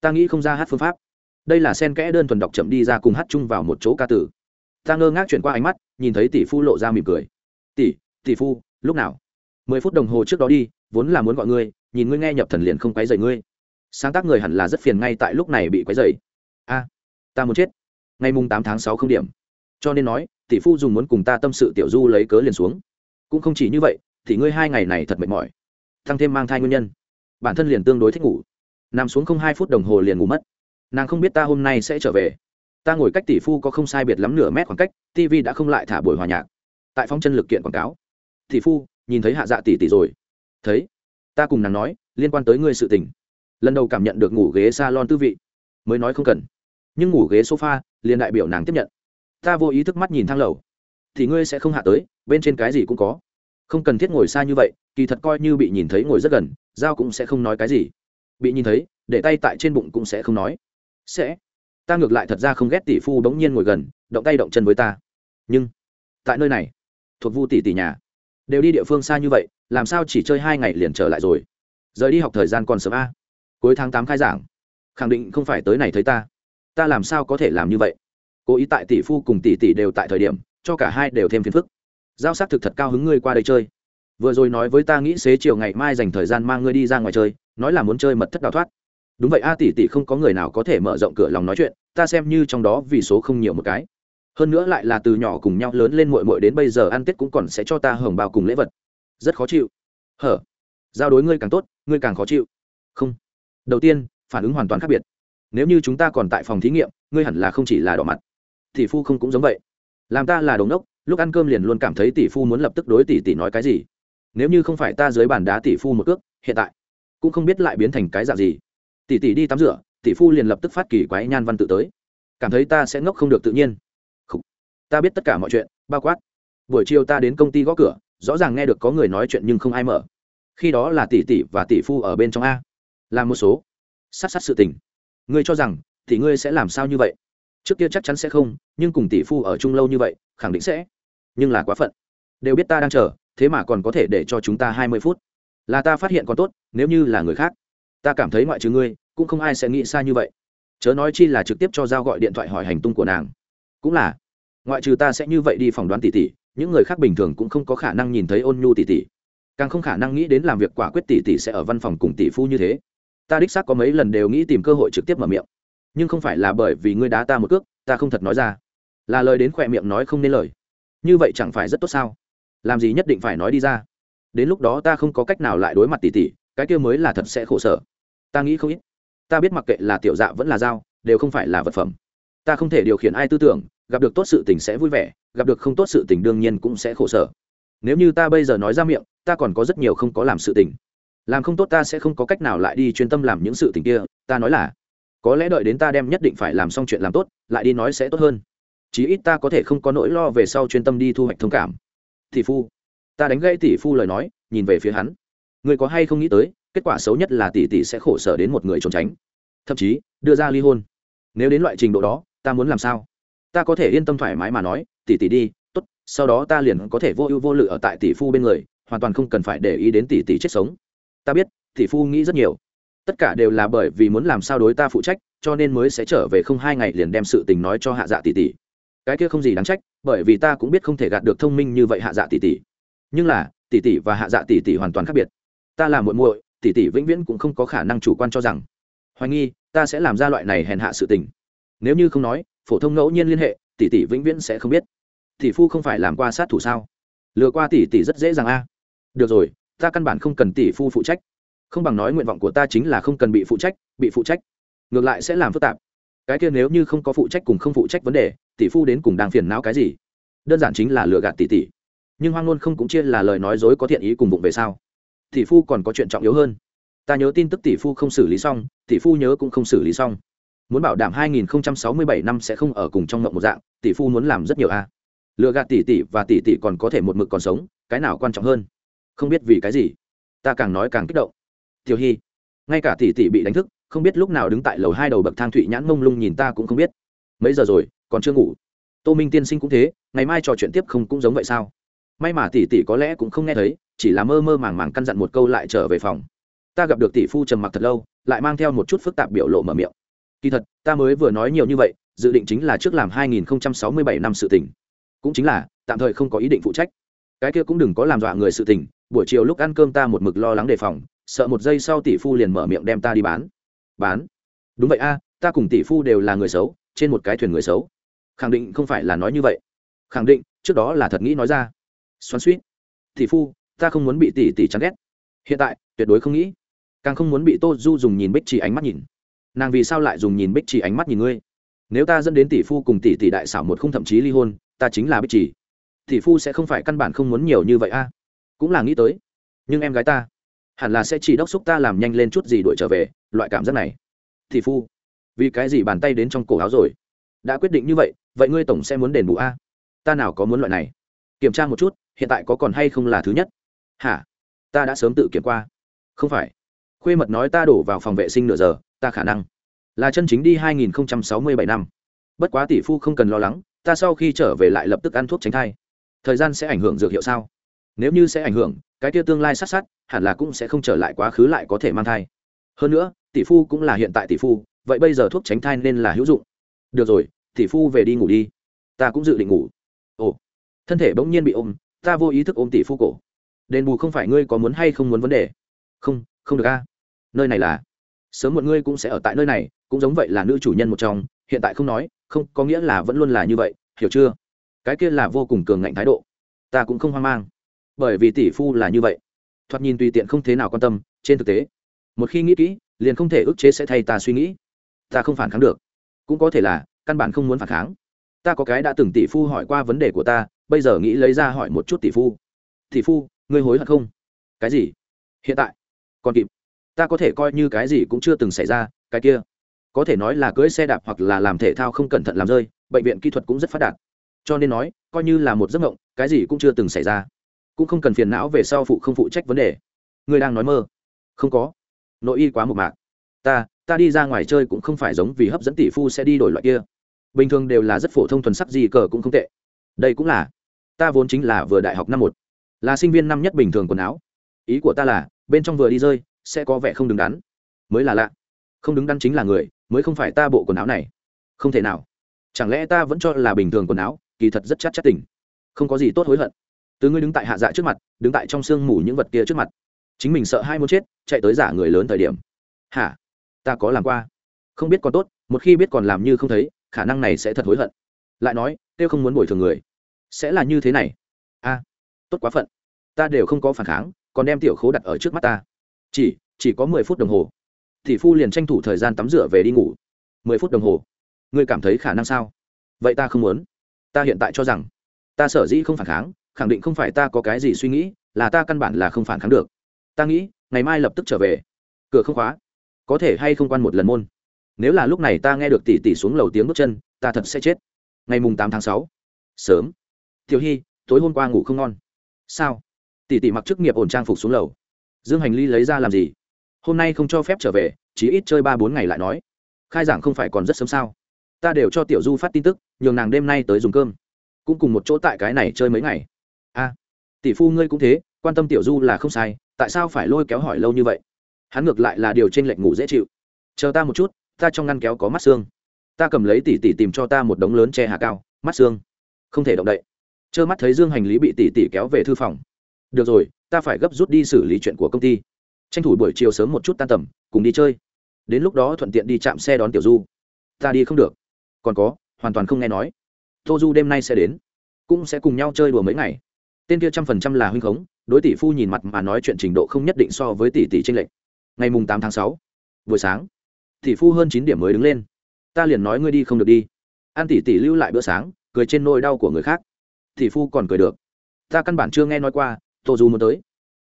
Ta nghĩ không ra hát phương pháp. Đây là sen kẽ đơn thuần đọc chậm đi ra cùng hát chung vào một chỗ ca tử. Ta ngơ ngác chuyển qua ánh mắt, nhìn thấy tỷ phu lộ ra mỉm cười. Tỷ tỷ phu, lúc nào? Mười phút đồng hồ trước đó đi, vốn là muốn gọi ngươi, nhìn ngươi nghe nhập thần liền không quấy dậy ngươi sáng tác người hẳn là rất phiền ngay tại lúc này bị quấy dày a, ta muốn chết. Ngày mùng tám tháng sáu không điểm. Cho nên nói, tỷ phu dùng muốn cùng ta tâm sự tiểu du lấy cớ liền xuống. Cũng không chỉ như vậy thì ngươi hai ngày này thật mệt mỏi. Thăng thêm mang thai nguyên nhân. Bản thân liền tương đối thích ngủ. Nằm xuống không hai phút đồng hồ liền ngủ mất. Nàng không biết ta hôm nay sẽ trở về. Ta ngồi cách tỷ phu có không sai biệt lắm nửa mét khoảng cách tv đã không lại thả buổi hòa nhạc. Tại phong chân lực kiện quảng cáo. Tỷ phu, nhìn thấy hạ dạ tỷ tỷ rồi. Thấy, ta cùng nàng nói, liên quan tới ngươi sự tình lần đầu cảm nhận được ngủ ghế s a lon tư vị. Mới nói không cần. Nhưng ngủ ghế sofa, liền đại biểu nàng tiếp nhận. Ta vô ý thức mắt nhìn thang lầu. Thì ngươi sẽ không hạ tới, bên trên cái gì cũng có. Không cần thiết ngồi xa như vậy, kỳ thật coi như bị nhìn thấy ngồi rất gần dao cũng sẽ không nói cái gì. Bị nhìn thấy, để tay tại trên bụng cũng sẽ không nói. Sẽ. Ta ngược lại thật ra không ghét tỷ phu bỗng nhiên ngồi gần, động tay động chân với ta. Nhưng, tại nơi này, thuộc vu tỷ tỷ nhà, đều đi địa phương xa như vậy, làm sao chỉ chơi hai ngày liền trở lại rồi? Rời đi học thời gian còn sớm a cuối tháng tám khai giảng, khẳng định không phải tới này thấy ta. Ta làm sao có thể làm như vậy? Cố ý tại tỷ phu cùng tỷ tỷ đều tại thời điểm, cho cả hai đều thêm phiền phức. Giao s thực thật cao hứng ngươi qua đây chơi. Vừa rồi nói với ta nghĩ xế chiều ngày mai dành thời gian mang ngươi đi ra ngoài chơi, nói là muốn chơi mật thất đào thoát. Đúng vậy a, tỷ tỷ không có người nào có thể mở rộng cửa lòng nói chuyện, ta xem như trong đó vì số không nhiều một cái. Hơn nữa lại là từ nhỏ cùng nhau lớn lên mội mội đến bây giờ ăn tết cũng còn sẽ cho ta hưởng bao cùng lễ vật. Rất khó chịu. Hở. Giao đối ngươi càng tốt, ngươi càng khó chịu. Không đầu tiên, phản ứng hoàn toàn khác biệt. Nếu như chúng ta còn tại phòng thí nghiệm, ngươi hẳn là không chỉ là đỏ mặt. Tỷ phu không cũng giống vậy. Làm ta là đống đốc lúc ăn cơm liền luôn cảm thấy tỷ phu muốn lập tức đối tỷ tỷ nói cái gì. Nếu như không phải ta dưới bàn đá tỷ phu một cước, hiện tại cũng không biết lại biến thành cái dạng gì. Tỷ tỷ đi tắm rửa, tỷ phu liền lập tức phát kỳ quái nhan văn tự tới. Cảm thấy ta sẽ ngốc không được tự nhiên. Khủ. ta biết tất cả mọi chuyện, bao quát. Buổi chiều ta đến công ty gõ cửa, rõ ràng nghe được có người nói chuyện nhưng không ai mở. Khi đó là tỷ tỷ và tỷ phu ở bên trong a làm một số. Sát sát sự tình. Ngươi cho rằng, thì ngươi sẽ làm sao như vậy? Trước kia chắc chắn sẽ không, nhưng cùng tỷ phu ở chung lâu như vậy, khẳng định sẽ. Nhưng là quá phận. Đều biết ta đang chờ, thế mà còn có thể để cho chúng ta hai mươi phút. Là ta phát hiện còn tốt, nếu như là người khác. Ta cảm thấy ngoại trừ ngươi, cũng không ai sẽ nghĩ xa như vậy. Chớ nói chi là trực tiếp cho giao gọi điện thoại hỏi hành tung của nàng. Cũng là. Ngoại trừ ta sẽ như vậy đi phỏng đoán tỷ tỷ, những người khác bình thường cũng không có khả năng nhìn thấy ôn nhu tỷ tỷ. Càng không khả năng nghĩ đến làm việc quả quyết tỷ tỷ sẽ ở văn phòng cùng tỷ phu như thế ta đích xác có mấy lần đều nghĩ tìm cơ hội trực tiếp mở miệng. Nhưng không phải là bởi vì ngươi đá ta một cước, ta không thật nói ra. Là lời đến khỏe miệng nói không nên lời. Như vậy chẳng phải rất tốt sao? Làm gì nhất định phải nói đi ra. Đến lúc đó ta không có cách nào lại đối mặt tỉ tỉ, cái kia mới là thật sẽ khổ sở. Ta nghĩ không ít. Ta biết mặc kệ là tiểu dạ vẫn là dao, đều không phải là vật phẩm. Ta không thể điều khiển ai tư tưởng, gặp được tốt sự tình sẽ vui vẻ, gặp được không tốt sự tình đương nhiên cũng sẽ khổ sở. Nếu như ta bây giờ nói ra miệng, ta còn có rất nhiều không có làm sự tình làm không tốt ta sẽ không có cách nào lại đi chuyên tâm làm những sự tình kia, ta nói là, có lẽ đợi đến ta đem nhất định phải làm xong chuyện làm tốt, lại đi nói sẽ tốt hơn. Chí ít ta có thể không có nỗi lo về sau chuyên tâm đi thu hoạch thông cảm. Tỷ phu, ta đánh gãy tỷ phu lời nói, nhìn về phía hắn. Người có hay không nghĩ tới, kết quả xấu nhất là tỷ tỷ sẽ khổ sở đến một người trốn tránh. Thậm chí, đưa ra ly hôn. Nếu đến loại trình độ đó, ta muốn làm sao? Ta có thể yên tâm thoải mái mà nói, tỷ tỷ đi, tốt, sau đó ta liền có thể vô ưu vô lự ở tại tỷ phu bên người, hoàn toàn không cần phải để ý đến tỷ tỷ chết sống ta biết tỷ phu nghĩ rất nhiều. Tất cả đều là bởi vì muốn làm sao đối ta phụ trách, cho nên mới sẽ trở về không hai ngày liền đem sự tình nói cho hạ dạ tỷ tỷ. Cái kia không gì đáng trách, bởi vì ta cũng biết không thể gạt được thông minh như vậy hạ dạ tỷ tỷ. Nhưng là, tỷ tỷ và hạ dạ tỷ tỷ hoàn toàn khác biệt. Ta là muội muội, tỷ tỷ vĩnh viễn cũng không có khả năng chủ quan cho rằng, hoài nghi, ta sẽ làm ra loại này hèn hạ sự tình. Nếu như không nói, phổ thông ngẫu nhiên liên hệ, tỷ tỷ vĩnh viễn sẽ không biết. Tỷ phu không phải làm qua sát thủ sao? Lừa qua tỷ tỷ rất dễ dàng a. Được rồi ta căn bản không cần tỷ phu phụ trách. Không bằng nói nguyện vọng của ta chính là không cần bị phụ trách, bị phụ trách. Ngược lại sẽ làm phức tạp. Cái kia nếu như không có phụ trách cùng không phụ trách vấn đề, tỷ phu đến cùng đang phiền não cái gì? Đơn giản chính là lừa gạt tỷ tỷ. Nhưng hoang ngôn không cũng chia là lời nói dối có thiện ý cùng bụng về sao? Tỷ phu còn có chuyện trọng yếu hơn. Ta nhớ tin tức tỷ phu không xử lý xong, tỷ phu nhớ cũng không xử lý xong. Muốn bảo đảm 2067 năm sẽ không ở cùng trong ngộng một dạng, tỷ phu muốn làm rất nhiều a. Lừa gạt tỷ tỷ và tỷ tỷ còn có thể một mực còn sống, cái nào quan trọng hơn? Không biết vì cái gì. Ta càng nói càng kích động. Tiểu hy, ngay cả tỷ tỷ bị đánh thức, không biết lúc nào đứng tại lầu hai đầu bậc thang thụy nhãn mông lung nhìn ta cũng không biết. Mấy giờ rồi, còn chưa ngủ. Tô minh tiên sinh cũng thế, ngày mai trò chuyện tiếp không cũng giống vậy sao? May mà tỷ tỷ có lẽ cũng không nghe thấy, chỉ là mơ mơ màng màng căn dặn một câu lại trở về phòng. Ta gặp được tỷ phu trầm mặc thật lâu, lại mang theo một chút phức tạp biểu lộ mở miệng. Kỳ thật, ta mới vừa nói nhiều như vậy, dự định chính là trước làm 2067 năm sự tình. Cũng chính là, tạm thời không có ý định phụ trách cái kia cũng đừng có làm dọa người sự tình, buổi chiều lúc ăn cơm ta một mực lo lắng đề phòng, sợ một giây sau tỷ phu liền mở miệng đem ta đi bán. Bán? Đúng vậy a, ta cùng tỷ phu đều là người xấu, trên một cái thuyền người xấu. Khẳng định không phải là nói như vậy. Khẳng định, trước đó là thật nghĩ nói ra. Xoắn suýt tỷ phu, ta không muốn bị tỷ tỷ chán ghét. Hiện tại, tuyệt đối không nghĩ. Càng không muốn bị tô du dùng nhìn bích chỉ ánh mắt nhìn. Nàng vì sao lại dùng nhìn bích chỉ ánh mắt nhìn ngươi? Nếu ta dẫn đến tỷ phu cùng tỷ tỷ đại xảo một không thậm chí ly hôn, ta chính là bích chỉ thì phu sẽ không phải căn bản không muốn nhiều như vậy a. Cũng là nghĩ tới. Nhưng em gái ta, hẳn là sẽ chỉ đốc xúc ta làm nhanh lên chút gì đuổi trở về, loại cảm giác này. Thì phu, vì cái gì bàn tay đến trong cổ áo rồi? Đã quyết định như vậy vậy ngươi tổng sẽ muốn đền bù a? Ta nào có muốn loại này? Kiểm tra một chút, hiện tại có còn hay không là thứ nhất? Hả? Ta đã sớm tự kiểm qua. Không phải. Khuê mật nói ta đổ vào phòng vệ sinh nửa giờ, ta khả năng là chân chính đi 2067 năm. Bất quá tỷ phu không cần lo lắng, ta sau khi trở về lại lập tức ăn thuốc tránh thai thời gian sẽ ảnh hưởng dược hiệu sao? Nếu như sẽ ảnh hưởng, cái kia tương lai sát sát, hẳn là cũng sẽ không trở lại quá khứ lại có thể mang thai. Hơn nữa, tỷ phu cũng là hiện tại tỷ phu, vậy bây giờ thuốc tránh thai nên là hữu dụng. Được rồi, tỷ phu về đi ngủ đi. Ta cũng dự định ngủ. Ồ, thân thể bỗng nhiên bị ôm, ta vô ý thức ôm tỷ phu cổ. Đền bù không phải ngươi có muốn hay không muốn vấn đề? Không không được a. Nơi này là. Sớm một ngươi cũng sẽ ở tại nơi này, cũng giống vậy là nữ chủ nhân một trong, hiện tại không nói, không có nghĩa là vẫn luôn là như vậy, hiểu chưa? Cái kia là vô cùng cường ngạnh thái độ. Ta cũng không hoang mang. Bởi vì tỷ phu là như vậy. Thoạt nhìn tùy tiện không thế nào quan tâm, trên thực tế, một khi nghĩ kỹ, liền không thể ức chế sẽ thay ta suy nghĩ. Ta không phản kháng được. Cũng có thể là, căn bản không muốn phản kháng. Ta có cái đã từng tỷ phu hỏi qua vấn đề của ta, bây giờ nghĩ lấy ra hỏi một chút tỷ phu. Tỷ phu, ngươi hối hận không? Cái gì? Hiện tại? Còn kịp. Ta có thể coi như cái gì cũng chưa từng xảy ra, cái kia. Có thể nói là cưỡi xe đạp hoặc là làm thể thao không cẩn thận làm rơi, bệnh viện kỹ thuật cũng rất phát đạt cho nên nói, coi như là một giấc mộng, cái gì cũng chưa từng xảy ra. Cũng không cần phiền não về sau phụ không phụ trách vấn đề. Ngươi đang nói mơ. Không có. Nội y quá một mạc. Ta ta đi ra ngoài chơi cũng không phải giống vì hấp dẫn tỷ phu sẽ đi đổi loại kia. Bình thường đều là rất phổ thông thuần sắc gì cờ cũng không tệ. Đây cũng là, ta vốn chính là vừa đại học năm một, là sinh viên năm nhất bình thường quần áo. Ý của ta là, bên trong vừa đi rơi, sẽ có vẻ không đứng đắn. Mới là lạ. Không đứng đắn chính là người, mới không phải ta bộ quần áo này. Không thể nào. Chẳng lẽ ta vẫn cho là bình thường quần áo? Kỳ thật rất chắc chắc tình. Không có gì tốt hối hận. Từ ngươi đứng tại hạ dạ trước mặt, đứng tại trong sương mù những vật kia trước mặt. Chính mình sợ hai muốn chết, chạy tới giả người lớn thời điểm. Hả? Ta có làm qua. Không biết còn tốt, một khi biết còn làm như không thấy, khả năng này sẽ thật hối hận. Lại nói, kêu không muốn bồi thường người. Sẽ là như thế này. A, tốt quá phận. Ta đều không có phản kháng, còn đem tiểu khố đặt ở trước mắt ta. Chỉ chỉ có mười phút đồng hồ. Thì phu liền tranh thủ thời gian tắm rửa về đi ngủ. Mười phút đồng hồ. Ngươi cảm thấy khả năng sao? Vậy ta không muốn ta hiện tại cho rằng, ta sở dĩ không phản kháng, khẳng định không phải ta có cái gì suy nghĩ, là ta căn bản là không phản kháng được. Ta nghĩ, ngày mai lập tức trở về. Cửa không khóa. Có thể hay không quan một lần môn. Nếu là lúc này ta nghe được tỷ tỷ xuống lầu tiếng bước chân, ta thật sẽ chết. Ngày mùng tám tháng sáu. Sớm. Tiểu hy, tối hôm qua ngủ không ngon. Sao? Tỷ tỷ mặc chức nghiệp ổn trang phục xuống lầu. Dương hành ly lấy ra làm gì? Hôm nay không cho phép trở về, chỉ ít chơi ba bốn ngày lại nói. Khai giảng không phải còn rất sớm sao? Ta đều cho tiểu du phát tin tức nhường nàng đêm nay tới dùng cơm. Cũng cùng một chỗ tại cái này chơi mấy ngày. A, tỷ phu ngươi cũng thế, quan tâm tiểu du là không sai, tại sao phải lôi kéo hỏi lâu như vậy? Hắn ngược lại là điều trên lệnh ngủ dễ chịu. Chờ ta một chút, ta trong ngăn kéo có mắt xương. Ta cầm lấy tỷ tỷ tìm cho ta một đống lớn che hạ cao, mắt xương. Không thể động đậy. Trơ mắt thấy dương hành lý bị tỷ tỷ kéo về thư phòng. Được rồi, ta phải gấp rút đi xử lý chuyện của công ty. Tranh thủ buổi chiều sớm một chút tan tầm, cùng đi chơi. Đến lúc đó thuận tiện đi chạm xe đón tiểu du. Ta đi không được. Còn có hoàn toàn không nghe nói. Tô du đêm nay sẽ đến, cũng sẽ cùng nhau chơi đùa mấy ngày. Tên kia trăm phần trăm là huynh khống, đối tỷ phu nhìn mặt mà nói chuyện trình độ không nhất định so với tỷ tỷ tranh lệch. Ngày mùng tám tháng sáu, buổi sáng, tỷ phu hơn chín điểm mới đứng lên. Ta liền nói ngươi đi không được đi. An tỷ tỷ lưu lại bữa sáng, cười trên nôi đau của người khác. Tỷ phu còn cười được. Ta căn bản chưa nghe nói qua tô du muốn tới.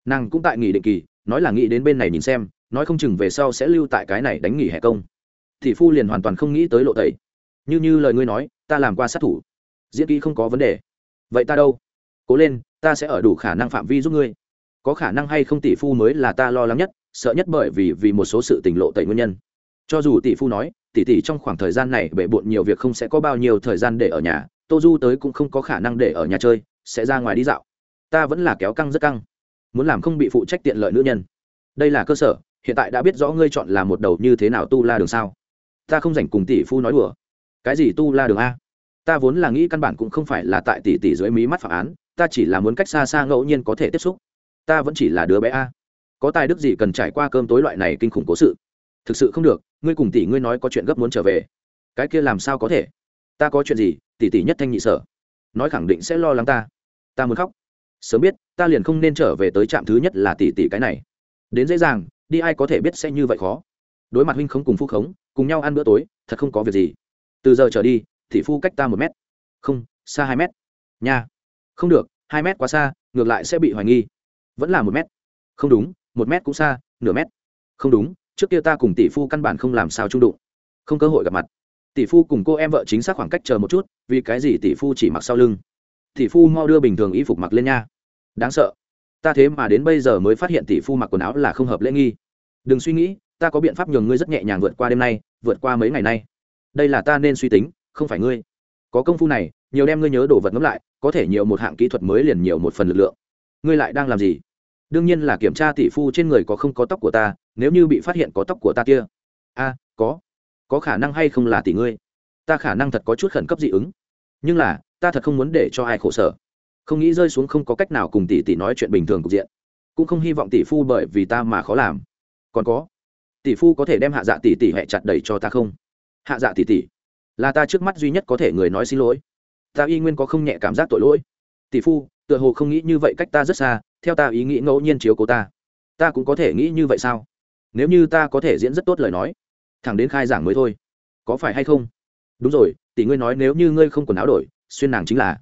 Nàng cũng tại nghỉ định kỳ, nói là nghĩ đến bên này nhìn xem, nói không chừng về sau sẽ lưu tại cái này đánh nghỉ hè công. Tỷ phu liền hoàn toàn không nghĩ tới lộ tẩy như như lời ngươi nói, ta làm qua sát thủ. Diễn kỹ không có vấn đề. Vậy ta đâu? Cố lên, ta sẽ ở đủ khả năng phạm vi giúp ngươi. Có khả năng hay không tỷ phu mới là ta lo lắng nhất, sợ nhất bởi vì vì một số sự tình lộ tẩy nguyên nhân. Cho dù tỷ phu nói, tỷ tỷ trong khoảng thời gian này bể bộn nhiều việc không sẽ có bao nhiêu thời gian để ở nhà, tô du tới cũng không có khả năng để ở nhà chơi, sẽ ra ngoài đi dạo. Ta vẫn là kéo căng rất căng. Muốn làm không bị phụ trách tiện lợi nữ nhân. Đây là cơ sở, hiện tại đã biết rõ ngươi chọn là một đầu như thế nào tu la đường sao. Ta không dành cùng tỷ phu nói đùa cái gì tu la đường a? Ta vốn là nghĩ căn bản cũng không phải là tại tỷ tỷ dưới mí mắt phạm án, ta chỉ là muốn cách xa xa ngẫu nhiên có thể tiếp xúc. Ta vẫn chỉ là đứa bé a. Có tài đức gì cần trải qua cơm tối loại này kinh khủng cố sự? Thực sự không được, ngươi cùng tỷ ngươi nói có chuyện gấp muốn trở về. Cái kia làm sao có thể? Ta có chuyện gì, tỷ tỷ nhất thanh nhị sở. Nói khẳng định sẽ lo lắng ta. Ta muốn khóc. Sớm biết, ta liền không nên trở về tới trạm thứ nhất là tỷ tỷ cái này. Đến dễ dàng, đi ai có thể biết sẽ như vậy khó. Đối mặt huynh không cùng phu khống, cùng nhau ăn bữa tối, thật không có việc gì từ giờ trở đi tỷ phu cách ta một mét. Không, xa hai mét. Nha. Không được, hai mét quá xa, ngược lại sẽ bị hoài nghi. Vẫn là một mét. Không đúng, một mét cũng xa, nửa mét. Không đúng, trước kia ta cùng tỷ phu căn bản không làm sao trung đụng. Không cơ hội gặp mặt. Tỷ phu cùng cô em vợ chính xác khoảng cách chờ một chút, vì cái gì tỷ phu chỉ mặc sau lưng? Tỷ phu mau đưa bình thường y phục mặc lên nha. Đáng sợ. Ta thế mà đến bây giờ mới phát hiện tỷ phu mặc quần áo là không hợp lễ nghi. Đừng suy nghĩ, ta có biện pháp nhường ngươi rất nhẹ nhàng vượt qua đêm nay, vượt qua mấy ngày nay đây là ta nên suy tính, không phải ngươi. Có công phu này, nhiều đem ngươi nhớ đồ vật ngẫm lại, có thể nhiều một hạng kỹ thuật mới liền nhiều một phần lực lượng. Ngươi lại đang làm gì? Đương nhiên là kiểm tra tỷ phu trên người có không có tóc của ta, nếu như bị phát hiện có tóc của ta kia. A, có. Có khả năng hay không là tỷ ngươi? Ta khả năng thật có chút khẩn cấp dị ứng. Nhưng là, ta thật không muốn để cho ai khổ sở. Không nghĩ rơi xuống không có cách nào cùng tỷ tỷ nói chuyện bình thường cục diện. Cũng không hy vọng tỷ phu bởi vì ta mà khó làm. Còn có, tỷ phu có thể đem hạ dạ tỷ tỷ hẹ chặt đầy cho ta không? Hạ dạ tỷ tỷ, là ta trước mắt duy nhất có thể người nói xin lỗi. Ta y nguyên có không nhẹ cảm giác tội lỗi. Tỷ phu, tựa hồ không nghĩ như vậy cách ta rất xa, theo ta ý nghĩ ngẫu nhiên chiếu cố ta. Ta cũng có thể nghĩ như vậy sao? Nếu như ta có thể diễn rất tốt lời nói, thẳng đến khai giảng mới thôi. Có phải hay không? Đúng rồi, tỷ ngươi nói nếu như ngươi không quần áo đổi, xuyên nàng chính là.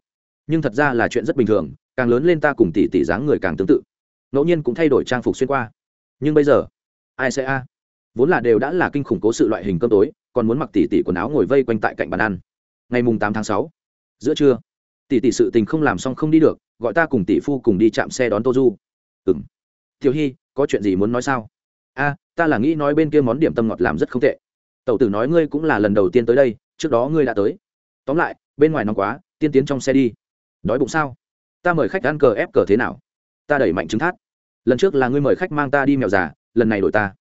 Nhưng thật ra là chuyện rất bình thường, càng lớn lên ta cùng tỷ tỷ dáng người càng tương tự. Ngẫu nhiên cũng thay đổi trang phục xuyên qua. Nhưng bây giờ, ai sẽ a? Vốn là đều đã là kinh khủng cố sự loại hình cơm tối, còn muốn mặc tỷ tỷ quần áo ngồi vây quanh tại cạnh bàn ăn. Ngày mùng tám tháng sáu, giữa trưa tỷ tỷ sự tình không làm xong không đi được, gọi ta cùng tỷ phu cùng đi chạm xe đón tô du ừ m thiếu hy có chuyện gì muốn nói sao? A, ta là nghĩ nói bên kia món điểm tâm ngọt làm rất không tệ. Tẩu tử nói ngươi cũng là lần đầu tiên tới đây, trước đó ngươi đã tới. Tóm lại, bên ngoài nóng quá, tiên tiến trong xe đi. Đói bụng sao? Ta mời khách ăn cờ ép cờ thế nào? Ta đẩy mạnh trứng thát lần trước là ngươi mời khách mang ta đi mèo già, lần này đổi ta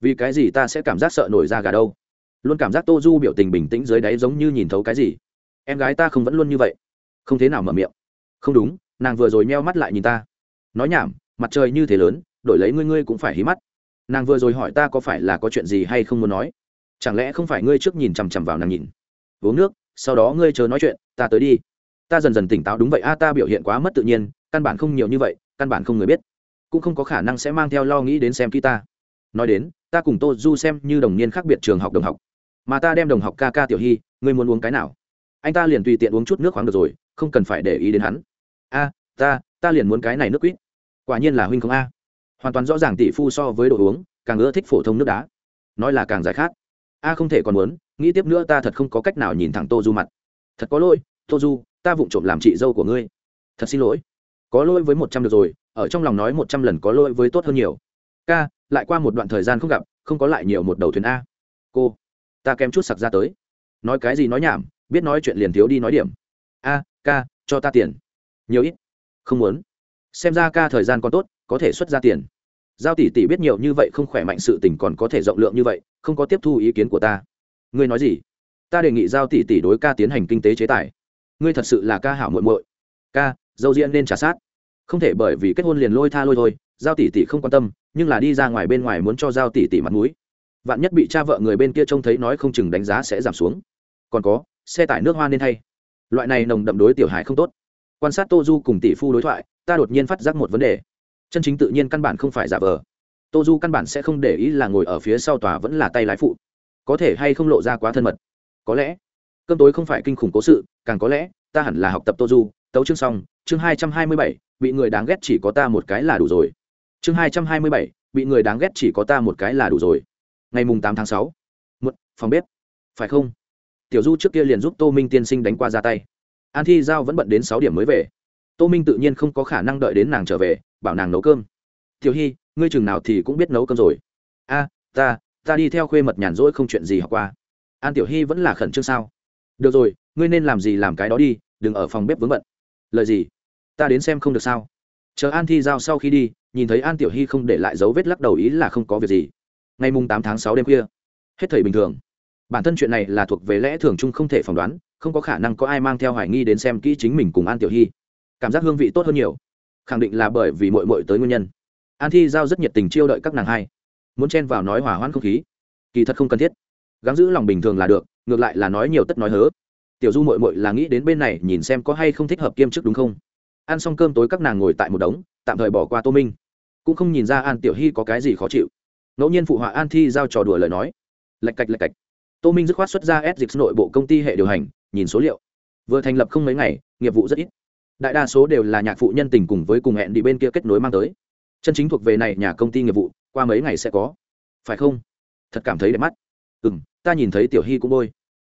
vì cái gì ta sẽ cảm giác sợ nổi ra gà đâu? Luôn cảm giác tô du biểu tình bình tĩnh dưới đáy giống như nhìn thấu cái gì. Em gái ta không vẫn luôn như vậy. Không thế nào mở miệng. Không đúng, nàng vừa rồi meo mắt lại nhìn ta. Nói nhảm, mặt trời như thế lớn, đổi lấy ngươi ngươi cũng phải hí mắt. Nàng vừa rồi hỏi ta có phải là có chuyện gì hay không muốn nói. Chẳng lẽ không phải ngươi trước nhìn chằm chằm vào nàng nhìn? Uống nước, sau đó ngươi chờ nói chuyện, ta tới đi. Ta dần dần tỉnh táo, đúng vậy a, ta biểu hiện quá mất tự nhiên, căn bản không nhiều như vậy, căn bản không người biết. Cũng không có khả năng sẽ mang theo lo nghĩ đến xem kỹ ta. Nói đến ta cùng tô du xem như đồng niên khác biệt trường học đồng học. Mà ta đem đồng học ca ca tiểu hy, ngươi muốn uống cái nào? Anh ta liền tùy tiện uống chút nước khoáng được rồi, không cần phải để ý đến hắn. A, ta ta liền muốn cái này nước quýt. Quả nhiên là huynh không a. Hoàn toàn rõ ràng tỷ phu so với đồ uống, càng ưa thích phổ thông nước đá. Nói là càng giải khát. A, không thể còn muốn, nghĩ tiếp nữa ta thật không có cách nào nhìn thẳng tô du mặt. Thật có lỗi, tô du, ta vụng trộm làm chị dâu của ngươi. Thật xin lỗi. Có lỗi với một trăm được rồi, ở trong lòng nói một trăm lần có lỗi với tốt hơn nhiều ca, lại qua một đoạn thời gian không gặp, không có lại nhiều một đầu thuyền a. Cô, ta kém chút sặc ra tới. Nói cái gì nói nhảm, biết nói chuyện liền thiếu đi nói điểm. A, ca, cho ta tiền. Nhiều ít. Không muốn. Xem ra ca thời gian còn tốt, có thể xuất ra tiền. Giao tỷ tỷ biết nhiều như vậy không khỏe mạnh sự tình còn có thể rộng lượng như vậy, không có tiếp thu ý kiến của ta. Ngươi nói gì? Ta đề nghị giao tỷ tỷ đối ca tiến hành kinh tế chế tài. Ngươi thật sự là ca hảo muội muội. Ca, dâu diễn nên trả sát. Không thể bởi vì kết hôn liền lôi tha lôi thôi, giao tỷ tỷ không quan tâm nhưng là đi ra ngoài bên ngoài muốn cho giao tỷ tỷ mặt mũi. Vạn nhất bị cha vợ người bên kia trông thấy nói không chừng đánh giá sẽ giảm xuống. Còn có, xe tải nước hoa nên thay. Loại này nồng đậm đối tiểu hải không tốt. Quan sát tô du cùng tỷ phu đối thoại, ta đột nhiên phát giác một vấn đề. Chân chính tự nhiên căn bản không phải giả vờ. Tô du căn bản sẽ không để ý là ngồi ở phía sau tòa vẫn là tay lái phụ. Có thể hay không lộ ra quá thân mật. Có lẽ, cơm tối không phải kinh khủng cố sự, càng có lẽ, ta hẳn là học tập tô du. Tấu chương xong, chương hai trăm hai mươi bảy, bị người đáng ghét chỉ có ta một cái là đủ rồi chương hai trăm hai mươi bảy, bị người đáng ghét chỉ có ta một cái là đủ rồi. Ngày mùng tám tháng sáu. Một phòng bếp. Phải không? Tiểu du trước kia liền giúp tô minh tiên sinh đánh qua ra tay. An thi giao vẫn bận đến sáu điểm mới về. Tô minh tự nhiên không có khả năng đợi đến nàng trở về, bảo nàng nấu cơm. Tiểu hy, ngươi chừng nào thì cũng biết nấu cơm rồi. A, ta ta đi theo khuê mật nhàn rỗi không chuyện gì học qua. An tiểu hy vẫn là khẩn trương sao? Được rồi, ngươi nên làm gì làm cái đó đi, đừng ở phòng bếp vướng bận. Lời gì? Ta đến xem không được sao. Chờ an thi giao sau khi đi nhìn thấy an tiểu hy không để lại dấu vết lắc đầu ý là không có việc gì. Ngày mùng tám tháng sáu đêm khuya, hết thời bình thường. Bản thân chuyện này là thuộc về lẽ thường chung không thể phỏng đoán, không có khả năng có ai mang theo hoài nghi đến xem kỹ chính mình cùng an tiểu hy. Cảm giác hương vị tốt hơn nhiều, khẳng định là bởi vì mội mội tới nguyên nhân. An thi giao rất nhiệt tình chiêu đợi các nàng hai, muốn chen vào nói hỏa hoãn không khí. Kỳ thật không cần thiết, gắng giữ lòng bình thường là được, ngược lại là nói nhiều tất nói hớ. Tiểu du mội mội là nghĩ đến bên này, nhìn xem có hay không thích hợp kiêm chức đúng không. Ăn xong cơm tối các nàng ngồi tại một đống tạm thời bỏ qua tô minh. Cũng không nhìn ra an tiểu hy có cái gì khó chịu. Ngẫu nhiên phụ họa an thi giao trò đùa lời nói. Lạch cạch lạch cạch. Tô minh dứt khoát xuất ra s dịch nội bộ công ty hệ điều hành, nhìn số liệu. Vừa thành lập không mấy ngày, nghiệp vụ rất ít. Đại đa số đều là nhạc phụ nhân tình cùng với cùng hẹn đi bên kia kết nối mang tới. Chân chính thuộc về này nhà công ty nghiệp vụ, qua mấy ngày sẽ có. Phải không? Thật cảm thấy đẹp mắt. Ừ m ta nhìn thấy tiểu hy cũng bôi.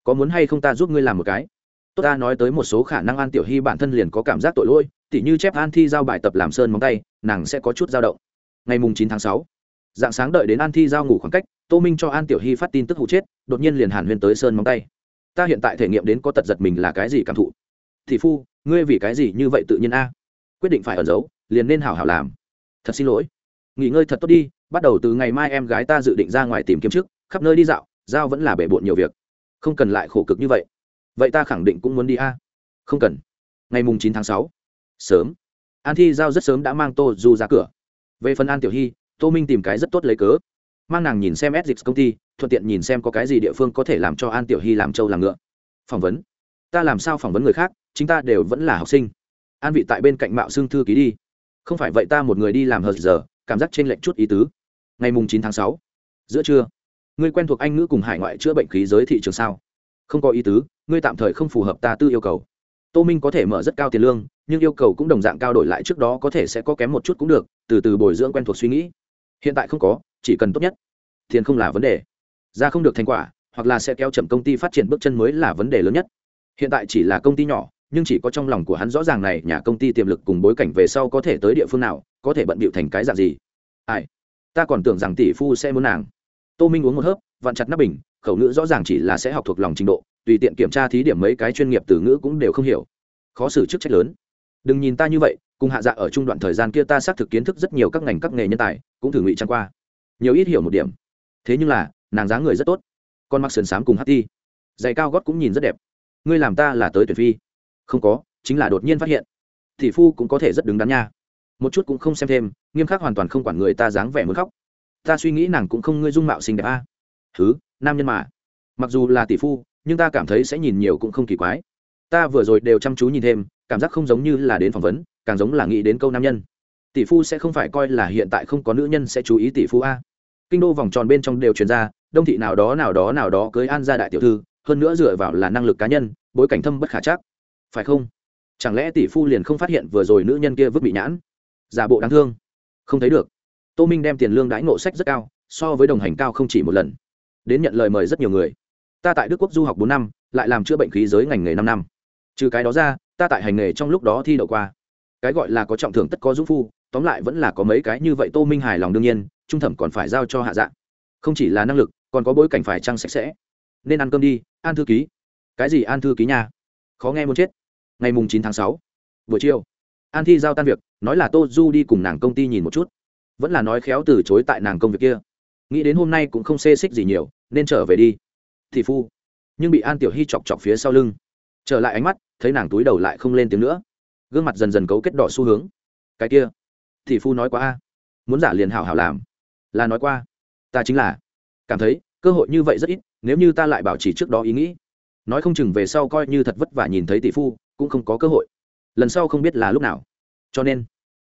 Có muốn hay không ta giúp ngươi làm một cái? Tốt ta nói tới một số khả năng an tiểu hy bản thân liền có cảm giác tội lỗi, tỉ như chép an thi giao bài tập làm sơn móng tay, nàng sẽ có chút dao động. Ngày mùng chín tháng sáu, dạng sáng đợi đến an thi giao ngủ khoảng cách, tô minh cho an tiểu hy phát tin tức hụ chết, đột nhiên liền hàn huyên tới sơn móng tay. Ta hiện tại thể nghiệm đến có tật giật mình là cái gì cảm thụ? Thị phu, ngươi vì cái gì như vậy tự nhiên a? Quyết định phải ẩn giấu, liền nên hảo hảo làm. Thật xin lỗi. Nghỉ ngơi thật tốt đi, bắt đầu từ ngày mai em gái ta dự định ra ngoài tìm kiếm trước, khắp nơi đi dạo, giao vẫn là bể bộn nhiều việc. Không cần lại khổ cực như vậy vậy ta khẳng định cũng muốn đi a. Không cần. Ngày mùng chín tháng sáu. Sớm. An thi giao rất sớm đã mang tô du ra cửa. Về phần an tiểu hy, tô minh tìm cái rất tốt lấy cớ. Mang nàng nhìn xem s dịch công ty, thuận tiện nhìn xem có cái gì địa phương có thể làm cho an tiểu hy làm trâu làm ngựa. Phỏng vấn. Ta làm sao phỏng vấn người khác, chính ta đều vẫn là học sinh. An vị tại bên cạnh mạo xương thư ký đi. Không phải vậy ta một người đi làm hờ giờ, cảm giác trên lệnh chút ý tứ. Ngày mùng chín tháng sáu. Giữa trưa. Người quen thuộc anh ngữ cùng hải ngoại chữa bệnh khí giới thị trường sao? Không có ý tứ, ngươi tạm thời không phù hợp ta tư yêu cầu. Tô minh có thể mở rất cao tiền lương, nhưng yêu cầu cũng đồng dạng cao đổi lại trước đó có thể sẽ có kém một chút cũng được, từ từ bồi dưỡng quen thuộc suy nghĩ. Hiện tại không có, chỉ cần tốt nhất. Tiền không là vấn đề. Ra không được thành quả, hoặc là sẽ kéo chậm công ty phát triển bước chân mới là vấn đề lớn nhất. Hiện tại chỉ là công ty nhỏ, nhưng chỉ có trong lòng của hắn rõ ràng này, nhà công ty tiềm lực cùng bối cảnh về sau có thể tới địa phương nào, có thể bận bịu thành cái dạng gì. Ai? Ta còn tưởng rằng tỷ phu sẽ muốn nàng. Tô minh uống một hớp, vặn chặt nắp bình khẩu ngữ rõ ràng chỉ là sẽ học thuộc lòng trình độ, tùy tiện kiểm tra thí điểm mấy cái chuyên nghiệp từ ngữ cũng đều không hiểu. Khó xử chức trách lớn. Đừng nhìn ta như vậy, cùng hạ dạ ở trung đoạn thời gian kia ta xác thực kiến thức rất nhiều các ngành các nghề nhân tài, cũng thử ngụy trang qua. Nhiều ít hiểu một điểm. Thế nhưng là, nàng dáng người rất tốt. Con mặc sườn xám cùng hát ti. Giày cao gót cũng nhìn rất đẹp. Ngươi làm ta là tới tuyển phi. Không có, chính là đột nhiên phát hiện. Thị phu cũng có thể rất đứng đắn nha. Một chút cũng không xem thêm, nghiêm khắc hoàn toàn không quản người ta dáng vẻ muốn khóc. Ta suy nghĩ nàng cũng không ngươi dung mạo xinh đẹp a. À. thứ nam nhân mà. Mặc dù là tỷ phu, nhưng ta cảm thấy sẽ nhìn nhiều cũng không kỳ quái. Ta vừa rồi đều chăm chú nhìn thêm, cảm giác không giống như là đến phỏng vấn, càng giống là nghĩ đến câu nam nhân. Tỷ phu sẽ không phải coi là hiện tại không có nữ nhân sẽ chú ý tỷ phu a. Kinh đô vòng tròn bên trong đều truyền ra, đông thị nào đó nào đó nào đó cưới an gia đại tiểu thư, hơn nữa dựa vào là năng lực cá nhân, bối cảnh thâm bất khả chắc. Phải không? Chẳng lẽ tỷ phu liền không phát hiện vừa rồi nữ nhân kia vứt bị nhãn? Giả bộ đáng thương. Không thấy được. Tô minh đem tiền lương đãi ngộ sách rất cao, so với đồng hành cao không chỉ một lần đến nhận lời mời rất nhiều người. Ta tại đức quốc du học bốn năm, lại làm chữa bệnh khí giới ngành nghề năm năm. Trừ cái đó ra, ta tại hành nghề trong lúc đó thi đậu qua. Cái gọi là có trọng thưởng tất có dũng phu, tóm lại vẫn là có mấy cái như vậy tô minh hài lòng đương nhiên, trung thẩm còn phải giao cho hạ dạng không chỉ là năng lực, còn có bối cảnh phải trăng sạch sẽ. Nên ăn cơm đi, an thư ký. Cái gì an thư ký nhà? khó nghe muốn chết. Ngày mùng chín tháng sáu, buổi chiều. An thi giao tan việc, nói là tô du đi cùng nàng công ty nhìn một chút. Vẫn là nói khéo từ chối tại nàng công việc kia nghĩ đến hôm nay cũng không xê xích gì nhiều, nên trở về đi. Thị phu. Nhưng bị an tiểu hy chọc chọc phía sau lưng. Trở lại ánh mắt, thấy nàng túi đầu lại không lên tiếng nữa. Gương mặt dần dần cấu kết đỏ xu hướng. Cái kia. Thị phu nói quá a. Muốn giả liền hảo hảo làm. Là nói qua. Ta chính là. Cảm thấy, cơ hội như vậy rất ít, nếu như ta lại bảo trì trước đó ý nghĩ. Nói không chừng về sau coi như thật vất vả nhìn thấy tỷ phu, cũng không có cơ hội. Lần sau không biết là lúc nào. Cho nên,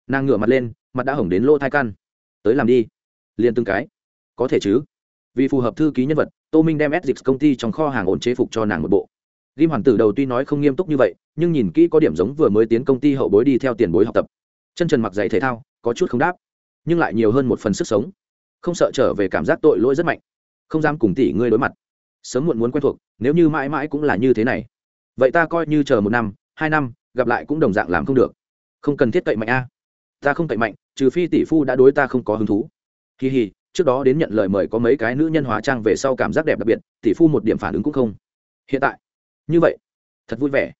nàng ngửa mặt lên, mặt đã hỏng đến lỗ thai căn. Tới làm đi. Liền từng cái có thể chứ? Vì phù hợp thư ký nhân vật, tô minh đem s dịch công ty trong kho hàng ổn chế phục cho nàng một bộ. Ghim hoàn tử đầu tuy nói không nghiêm túc như vậy, nhưng nhìn kỹ có điểm giống vừa mới tiến công ty hậu bối đi theo tiền bối học tập. Chân trần mặc giày thể thao, có chút không đáp, nhưng lại nhiều hơn một phần sức sống. Không sợ trở về cảm giác tội lỗi rất mạnh. Không dám cùng tỷ ngươi đối mặt. Sớm muộn muốn quen thuộc, nếu như mãi mãi cũng là như thế này. Vậy ta coi như chờ một năm, hai năm, gặp lại cũng đồng dạng làm không được. Không cần thiết cậy mạnh a. Ta không cậy mạnh, trừ phi tỷ phu đã đối ta không có hứng thú. Kỳ hì trước đó đến nhận lời mời có mấy cái nữ nhân hóa trang về sau cảm giác đẹp đặc biệt, tỷ phu một điểm phản ứng cũng không. Hiện tại, như vậy, thật vui vẻ.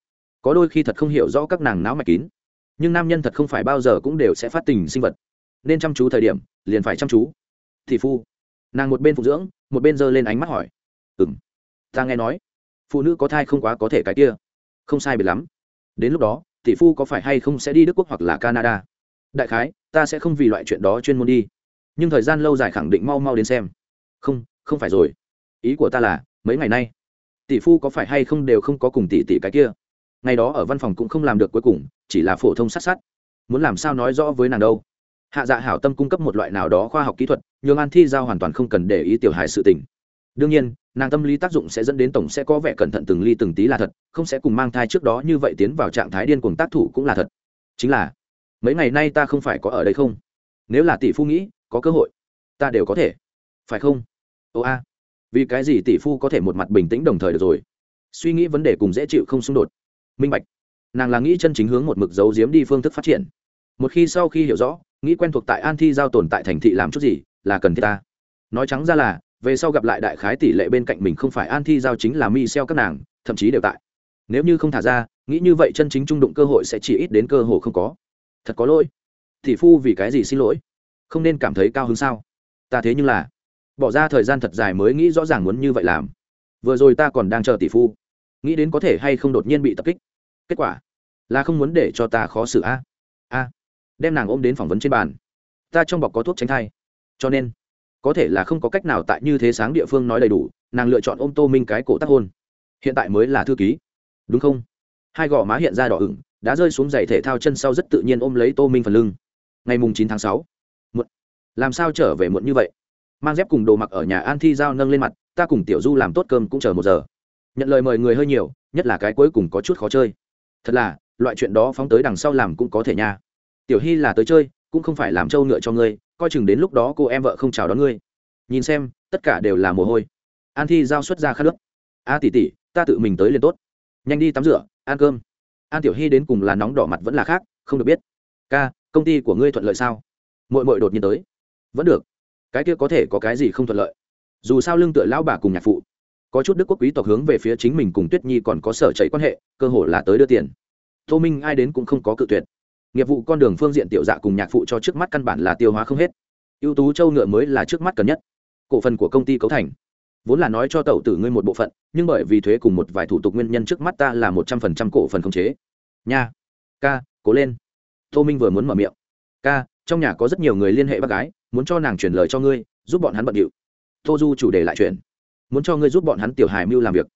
Có đôi khi thật không hiểu rõ các nàng não mạch kín, nhưng nam nhân thật không phải bao giờ cũng đều sẽ phát tình sinh vật. Nên chăm chú thời điểm, liền phải chăm chú. Tỷ phu, nàng một bên phụ dưỡng, một bên giơ lên ánh mắt hỏi. Ừ m ta nghe nói, phụ nữ có thai không quá có thể cái kia. Không sai biệt lắm. Đến lúc đó, tỷ phu có phải hay không sẽ đi đức quốc hoặc là canada? Đại khái, ta sẽ không vì loại chuyện đó chuyên môn đi nhưng thời gian lâu dài khẳng định mau mau đến xem. Không không phải rồi. Ý của ta là, mấy ngày nay, tỷ phu có phải hay không đều không có cùng tỷ tỷ cái kia? Ngày đó ở văn phòng cũng không làm được cuối cùng, chỉ là phổ thông sát sát. Muốn làm sao nói rõ với nàng đâu? Hạ dạ hảo tâm cung cấp một loại nào đó khoa học kỹ thuật, nhường an thi giao hoàn toàn không cần để ý tiểu hài sự tình. Đương nhiên, nàng tâm lý tác dụng sẽ dẫn đến tổng sẽ có vẻ cẩn thận từng ly từng tí là thật, không sẽ cùng mang thai trước đó như vậy tiến vào trạng thái điên cuồng tác thủ cũng là thật. Chính là, mấy ngày nay ta không phải có ở đây không? Nếu là tỷ phu nghĩ có cơ hội. Ta đều có thể. Phải không? Ô a. Vì cái gì tỷ phu có thể một mặt bình tĩnh đồng thời được rồi? Suy nghĩ vấn đề cùng dễ chịu không xung đột. Minh bạch. Nàng là nghĩ chân chính hướng một mực giấu diếm đi phương thức phát triển. Một khi sau khi hiểu rõ, nghĩ quen thuộc tại an thi giao tồn tại thành thị làm chút gì, là cần thiết ta. Nói trắng ra là, về sau gặp lại đại khái tỷ lệ bên cạnh mình không phải an thi giao chính là mi xeo các nàng, thậm chí đều tại. Nếu như không thả ra, nghĩ như vậy chân chính trung đụng cơ hội sẽ chỉ ít đến cơ hội không có. Thật có lỗi. Tỷ phu vì cái gì xin lỗi? Không nên cảm thấy cao hứng sao? Ta thế nhưng là, bỏ ra thời gian thật dài mới nghĩ rõ ràng muốn như vậy làm. Vừa rồi ta còn đang chờ tỷ phu. Nghĩ đến có thể hay không đột nhiên bị tập kích. Kết quả, là không muốn để cho ta khó xử a. A, đem nàng ôm đến phỏng vấn trên bàn. Ta trong bọc có thuốc tránh thai. Cho nên, có thể là không có cách nào tại như thế sáng địa phương nói đầy đủ, nàng lựa chọn ôm tô minh cái cổ tác hôn. Hiện tại mới là thư ký. Đúng không? Hai gò má hiện ra đỏ ửng, đã rơi xuống giày thể thao chân sau rất tự nhiên ôm lấy tô minh phần lưng. Ngày mùng chín tháng sáu làm sao trở về muộn như vậy? Mang dép cùng đồ mặc ở nhà an thi giao nâng lên mặt, ta cùng tiểu du làm tốt cơm cũng chờ một giờ. Nhận lời mời người hơi nhiều, nhất là cái cuối cùng có chút khó chơi. Thật là, loại chuyện đó phóng tới đằng sau làm cũng có thể nha. Tiểu hy là tới chơi, cũng không phải làm trâu ngựa cho ngươi, coi chừng đến lúc đó cô em vợ không chào đón ngươi. Nhìn xem, tất cả đều là mồ hôi. An thi giao xuất ra khát nước a tỷ tỷ, ta tự mình tới liền tốt. Nhanh đi tắm rửa, ăn cơm. An tiểu hy đến cùng là nóng đỏ mặt vẫn là khác, không được biết. Ca, công ty của ngươi thuận lợi sao? Mội mội đột nhiên tới vẫn được. Cái kia có thể có cái gì không thuận lợi? Dù sao lương tựa lão bà cùng nhạc phụ. Có chút đức quốc quý tộc hướng về phía chính mình cùng tuyết nhi còn có sở chảy quan hệ, cơ hội là tới đưa tiền. Tô minh ai đến cũng không có cự tuyệt. Nghiệp vụ con đường phương diện tiểu dạ cùng nhạc phụ cho trước mắt căn bản là tiêu hóa không hết. Ưu tú châu ngựa mới là trước mắt cần nhất. Cổ phần của công ty cấu thành. Vốn là nói cho tẩu tử ngươi một bộ phận, nhưng bởi vì thuế cùng một vài thủ tục nguyên nhân trước mắt ta là một trăm phần trăm cổ phần khống chế. Nha. Ca, cố lên. Tô minh vừa muốn mở miệng. Ca, trong nhà có rất nhiều người liên hệ bác gái muốn cho nàng chuyển lời cho ngươi, giúp bọn hắn bận điệu. Tô du chủ đề lại chuyển. Muốn cho ngươi giúp bọn hắn tiểu hài mưu làm việc.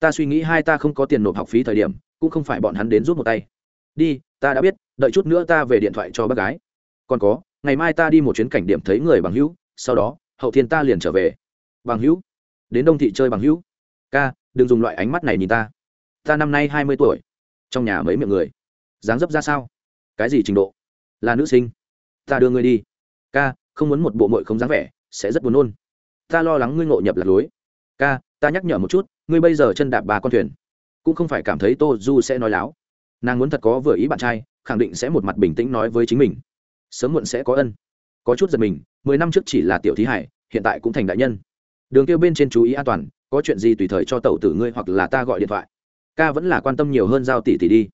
Ta suy nghĩ hai ta không có tiền nộp học phí thời điểm, cũng không phải bọn hắn đến giúp một tay. Đi, ta đã biết, đợi chút nữa ta về điện thoại cho bác gái. Còn có, ngày mai ta đi một chuyến cảnh điểm thấy người bằng hữu, sau đó, hậu thiên ta liền trở về. Bằng hữu? Đến đông thị chơi bằng hữu? Ca, đừng dùng loại ánh mắt này nhìn ta. Ta năm nay hai mươi tuổi. Trong nhà mấy miệng người. Dáng dấp ra sao? Cái gì trình độ? Là nữ sinh. Ta đưa ngươi đi. Ca không muốn một bộ mội không dáng vẻ, sẽ rất buồn nôn. Ta lo lắng ngươi ngộ nhập lạc lối. Ca, ta nhắc nhở một chút, ngươi bây giờ chân đạp ba con thuyền. Cũng không phải cảm thấy tô du sẽ nói láo. Nàng muốn thật có vừa ý bạn trai, khẳng định sẽ một mặt bình tĩnh nói với chính mình. Sớm muộn sẽ có ân. Có chút giật mình, mười năm trước chỉ là tiểu thí hải, hiện tại cũng thành đại nhân. Đường kêu bên trên chú ý an toàn, có chuyện gì tùy thời cho tàu tử ngươi hoặc là ta gọi điện thoại. Ca vẫn là quan tâm nhiều hơn giao tỷ tỷ đi.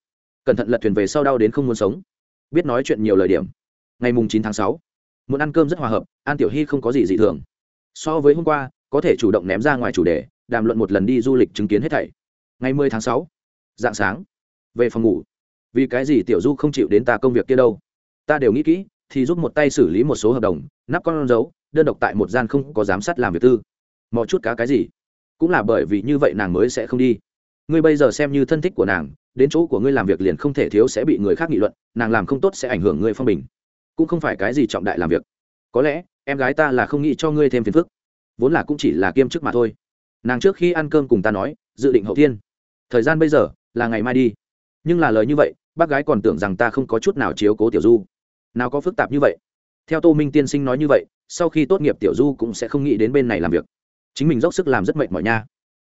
Cẩn thận lật thuyền về sau đau đến không muốn sống. Biết nói chuyện nhiều lời điểm. Ngày mùng chín tháng sáu muốn ăn cơm rất hòa hợp, an tiểu hy không có gì dị thường. So với hôm qua, có thể chủ động ném ra ngoài chủ đề, đàm luận một lần đi du lịch chứng kiến hết thảy. Ngày mười tháng sáu, dạng sáng, về phòng ngủ. Vì cái gì tiểu du không chịu đến ta công việc kia đâu? Ta đều nghĩ kỹ, thì giúp một tay xử lý một số hợp đồng, nắp con dấu, đơn độc tại một gian không có giám sát làm việc tư. Mò chút cá cái gì? Cũng là bởi vì như vậy nàng mới sẽ không đi. Ngươi bây giờ xem như thân thích của nàng, đến chỗ của ngươi làm việc liền không thể thiếu sẽ bị người khác nghị luận, nàng làm không tốt sẽ ảnh hưởng ngươi phong bình cũng không phải cái gì trọng đại làm việc. Có lẽ, em gái ta là không nghĩ cho ngươi thêm phiền phức. Vốn là cũng chỉ là kiêm chức mà thôi. Nàng trước khi ăn cơm cùng ta nói, dự định hậu thiên. Thời gian bây giờ là ngày mai đi. Nhưng là lời như vậy, bác gái còn tưởng rằng ta không có chút nào chiếu cố tiểu du. Nào có phức tạp như vậy? Theo tô minh tiên sinh nói như vậy, sau khi tốt nghiệp tiểu du cũng sẽ không nghĩ đến bên này làm việc. Chính mình dốc sức làm rất mệt mỏi nha.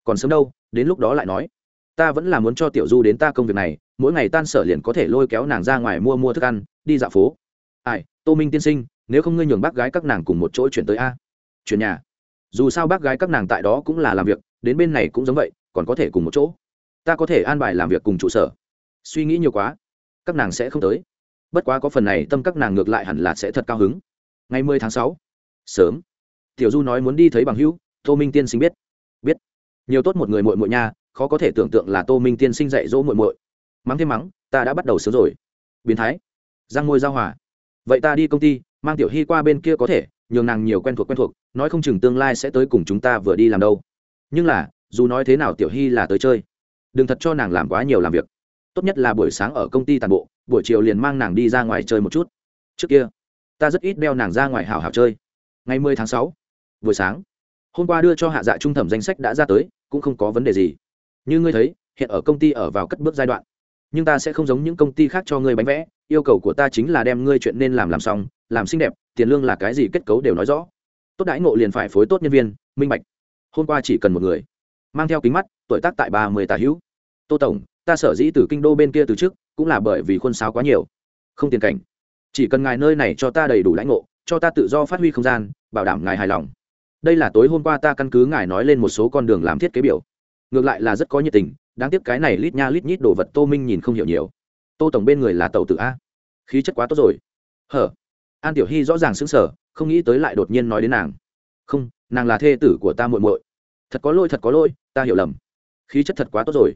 Còn sớm đâu, đến lúc đó lại nói. Ta vẫn là muốn cho tiểu du đến ta công việc này, mỗi ngày tan sở liền có thể lôi kéo nàng ra ngoài mua mua thức ăn, đi dạo phố ai, tô minh tiên sinh, nếu không ngươi nhường bác gái các nàng cùng một chỗ chuyển tới a. Chuyển nhà. Dù sao bác gái các nàng tại đó cũng là làm việc, đến bên này cũng giống vậy, còn có thể cùng một chỗ. Ta có thể an bài làm việc cùng trụ sở. Suy nghĩ nhiều quá, các nàng sẽ không tới. Bất quá có phần này tâm các nàng ngược lại hẳn là sẽ thật cao hứng. Ngày mười tháng sáu, sớm. Tiểu du nói muốn đi thấy bằng hữu, tô minh tiên sinh biết. Biết. Nhiều tốt một người mội mội nha, khó có thể tưởng tượng là tô minh tiên sinh dạy dỗ mội mội mắng thêm mắng, ta đã bắt đầu sớm rồi. Biến thái. Giang môi giao hòa vậy ta đi công ty, mang tiểu hy qua bên kia có thể, nhường nàng nhiều quen thuộc quen thuộc, nói không chừng tương lai sẽ tới cùng chúng ta vừa đi làm đâu. Nhưng là, dù nói thế nào tiểu hy là tới chơi, đừng thật cho nàng làm quá nhiều làm việc. Tốt nhất là buổi sáng ở công ty tàn bộ, buổi chiều liền mang nàng đi ra ngoài chơi một chút. Trước kia, ta rất ít đeo nàng ra ngoài hào hào chơi. Ngày mười tháng sáu, buổi sáng, hôm qua đưa cho hạ dạ trung thẩm danh sách đã ra tới, cũng không có vấn đề gì. Như ngươi thấy, hiện ở công ty ở vào cất bước giai đoạn nhưng ta sẽ không giống những công ty khác cho ngươi bánh vẽ, yêu cầu của ta chính là đem ngươi chuyện nên làm làm xong, làm xinh đẹp, tiền lương là cái gì kết cấu đều nói rõ. Tốt đãi ngộ liền phải phối tốt nhân viên, minh bạch. Hôm qua chỉ cần một người. Mang theo kính mắt, tuổi tác tại ba mươi tà hữu. Tô tổng, ta sở dĩ từ kinh đô bên kia từ trước cũng là bởi vì khuôn sáo quá nhiều. Không tiền cảnh. Chỉ cần ngài nơi này cho ta đầy đủ lãnh ngộ, cho ta tự do phát huy không gian, bảo đảm ngài hài lòng. Đây là tối hôm qua ta căn cứ ngài nói lên một số con đường làm thiết kế biểu. Ngược lại là rất có nhiệt tình đáng tiếc cái này lít nha lít nhít đồ vật tô minh nhìn không hiểu nhiều. Tô tổng bên người là tàu tự a. Khí chất quá tốt rồi. Hở? An tiểu hy rõ ràng xứng sở không nghĩ tới lại đột nhiên nói đến nàng. Không, nàng là thê tử của ta muội muội. Thật có lỗi, thật có lỗi, ta hiểu lầm. Khí chất thật quá tốt rồi.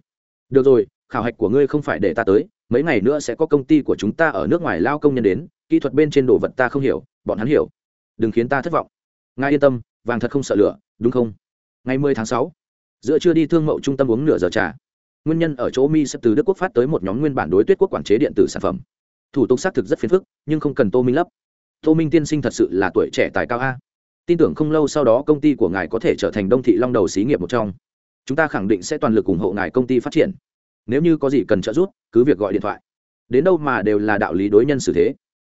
Được rồi, khảo hạch của ngươi không phải để ta tới, mấy ngày nữa sẽ có công ty của chúng ta ở nước ngoài lao công nhân đến, kỹ thuật bên trên đồ vật ta không hiểu, bọn hắn hiểu. Đừng khiến ta thất vọng. Ngài yên tâm, vàng thật không sợ lửa, đúng không? Ngày 10 tháng sáu, giữa trưa đi thương mậu trung tâm uống nửa giờ trà nguyên nhân ở chỗ mi sẽ từ đức quốc phát tới một nhóm nguyên bản đối tuyết quốc quản chế điện tử sản phẩm. Thủ tục xác thực rất phiền phức, nhưng không cần tô minh lấp. Tô minh tiên sinh thật sự là tuổi trẻ tài cao a. Tin tưởng không lâu sau đó công ty của ngài có thể trở thành đông thị long đầu xí nghiệp một trong. Chúng ta khẳng định sẽ toàn lực ủng hộ ngài công ty phát triển. Nếu như có gì cần trợ giúp, cứ việc gọi điện thoại. Đến đâu mà đều là đạo lý đối nhân xử thế.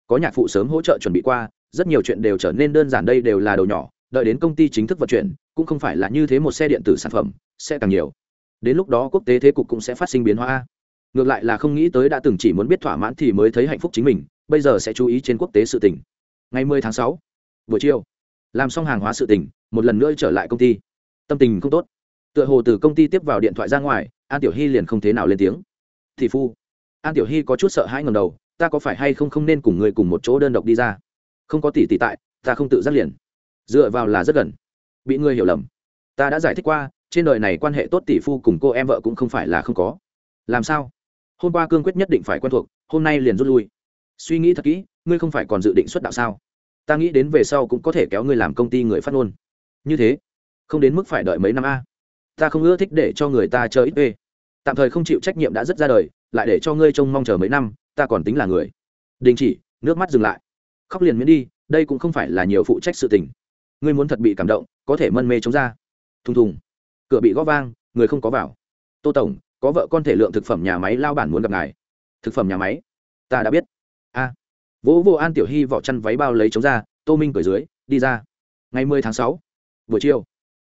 Có nhạc phụ sớm hỗ trợ chuẩn bị qua, rất nhiều chuyện đều trở nên đơn giản đây đều là đầu nhỏ, đợi đến công ty chính thức vận chuyển, cũng không phải là như thế một xe điện tử sản phẩm, sẽ càng nhiều đến lúc đó quốc tế thế cục cũng sẽ phát sinh biến hóa. Ngược lại là không nghĩ tới đã từng chỉ muốn biết thỏa mãn thì mới thấy hạnh phúc chính mình bây giờ sẽ chú ý trên quốc tế sự tỉnh ngày 10 tháng 6, buổi chiều làm xong hàng hóa sự tỉnh một lần nữa trở lại công ty. Tâm tình không tốt. Tựa hồ từ công ty tiếp vào điện thoại ra ngoài an tiểu hy liền không thế nào lên tiếng. Thị phu an tiểu hy có chút sợ hãi ngầm đầu ta có phải hay không không nên cùng người cùng một chỗ đơn độc đi ra? Không có tỷ tỷ tại ta không tự giác liền. Dựa vào là rất gần. Bị ngươi hiểu lầm. Ta đã giải thích qua trên đời này quan hệ tốt tỷ phu cùng cô em vợ cũng không phải là không có. Làm sao? Hôm qua cương quyết nhất định phải quen thuộc, hôm nay liền rút lui. Suy nghĩ thật kỹ, ngươi không phải còn dự định xuất đạo sao? Ta nghĩ đến về sau cũng có thể kéo ngươi làm công ty người phát ngôn. Như thế, không đến mức phải đợi mấy năm a? Ta không ưa thích để cho người ta chơi ít ê tạm thời không chịu trách nhiệm đã rất ra đời, lại để cho ngươi trông mong chờ mấy năm, ta còn tính là người. Đình chỉ, nước mắt dừng lại. Khóc liền miễn đi, đây cũng không phải là nhiều phụ trách sự tình. Ngươi muốn thật bị cảm động, có thể mân mê chống ra. Thùng thùng cửa bị gõ vang, người không có vào. Tô tổng, có vợ con thể lượng thực phẩm nhà máy lao bản muốn gặp ngài. Thực phẩm nhà máy? Ta đã biết. A. À. vỗ vô an tiểu hy vỏ chăn váy bao lấy chống ra, tô minh cởi dưới, đi ra. Ngày mười tháng sáu, buổi chiều,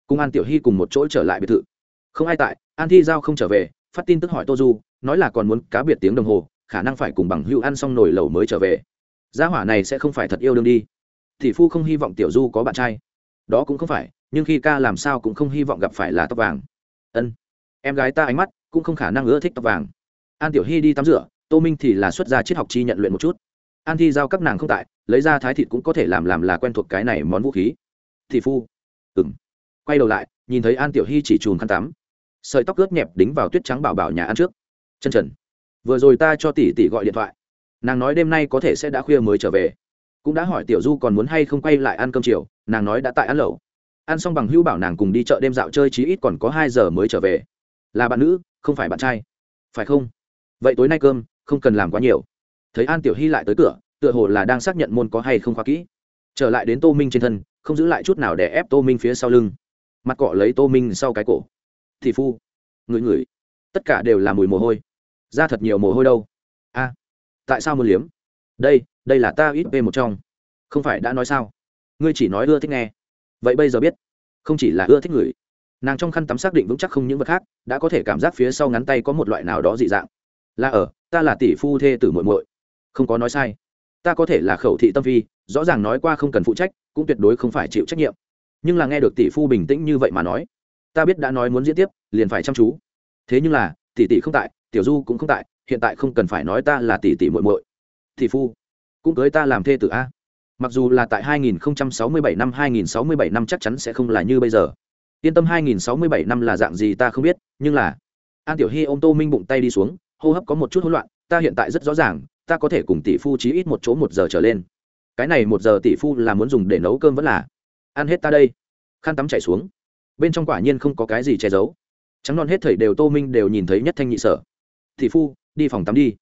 cùng an tiểu hy cùng một chỗ trở lại biệt thự. Không ai tại, an thi giao không trở về, phát tin tức hỏi tô du, nói là còn muốn cá biệt tiếng đồng hồ, khả năng phải cùng bằng hữu ăn xong nồi lẩu mới trở về. Gia hỏa này sẽ không phải thật yêu đương đi. Thì phu không hy vọng tiểu du có bạn trai. Đó cũng không phải nhưng khi ca làm sao cũng không hy vọng gặp phải là tóc vàng. Ân, em gái ta ánh mắt cũng không khả năng ưa thích tóc vàng. An tiểu hy đi tắm rửa, tô minh thì là xuất gia triết học chi nhận luyện một chút. An thi giao các nàng không tại, lấy ra thái thịt cũng có thể làm làm là quen thuộc cái này món vũ khí. Thì phu ừng quay đầu lại, nhìn thấy an tiểu hy chỉ chùm khăn tắm. Sợi tóc ướt nhẹp đính vào tuyết trắng bảo bảo nhà ăn trước. Chân trần. Vừa rồi ta cho tỷ tỷ gọi điện thoại. Nàng nói đêm nay có thể sẽ đã khuya mới trở về. Cũng đã hỏi tiểu du còn muốn hay không quay lại ăn cơm chiều, nàng nói đã tại ăn lẩu ăn xong bằng hữu bảo nàng cùng đi chợ đêm dạo chơi chí ít còn có hai giờ mới trở về. Là bạn nữ, không phải bạn trai. Phải không? Vậy tối nay cơm, không cần làm quá nhiều. Thấy an tiểu hy lại tới cửa, tựa hồ là đang xác nhận môn có hay không khóa kỹ. Trở lại đến tô minh trên thân, không giữ lại chút nào để ép tô minh phía sau lưng. Mặt cọ lấy tô minh sau cái cổ. Thì phu. Ngửi ngửi. Tất cả đều là mùi mồ hôi. Ra thật nhiều mồ hôi đâu. A. Tại sao muốn liếm? Đây đây là ta ít về một trong. Không phải đã nói sao? Ngươi chỉ nói ưa thích nghe vậy bây giờ biết, không chỉ là ưa thích người, nàng trong khăn tắm xác định vững chắc không những vật khác, đã có thể cảm giác phía sau ngắn tay có một loại nào đó dị dạng. Là ở, ta là tỷ phu thê tử muội muội. Không có nói sai. Ta có thể là khẩu thị tâm phi, rõ ràng nói qua không cần phụ trách, cũng tuyệt đối không phải chịu trách nhiệm. Nhưng là nghe được tỷ phu bình tĩnh như vậy mà nói, ta biết đã nói muốn diễn tiếp, liền phải chăm chú. Thế nhưng là, tỷ tỷ không tại, tiểu du cũng không tại, hiện tại không cần phải nói ta là tỷ tỷ muội muội. Tỷ phu, cũng cưới ta làm thê tử a mặc dù là tại 2067 năm 2067 năm chắc chắn sẽ không là như bây giờ. Yên tâm 2067 năm là dạng gì ta không biết, nhưng là, an tiểu hy ôm tô minh bụng tay đi xuống, hô hấp có một chút hỗn loạn, ta hiện tại rất rõ ràng, ta có thể cùng tỷ phu chí ít một chỗ một giờ trở lên. Cái này một giờ tỷ phu là muốn dùng để nấu cơm vẫn là ăn hết ta đây. Khăn tắm chảy xuống. Bên trong quả nhiên không có cái gì che giấu. Trắng non hết thầy đều tô minh đều nhìn thấy nhất thanh nhị sở. Tỷ phu, đi phòng tắm đi.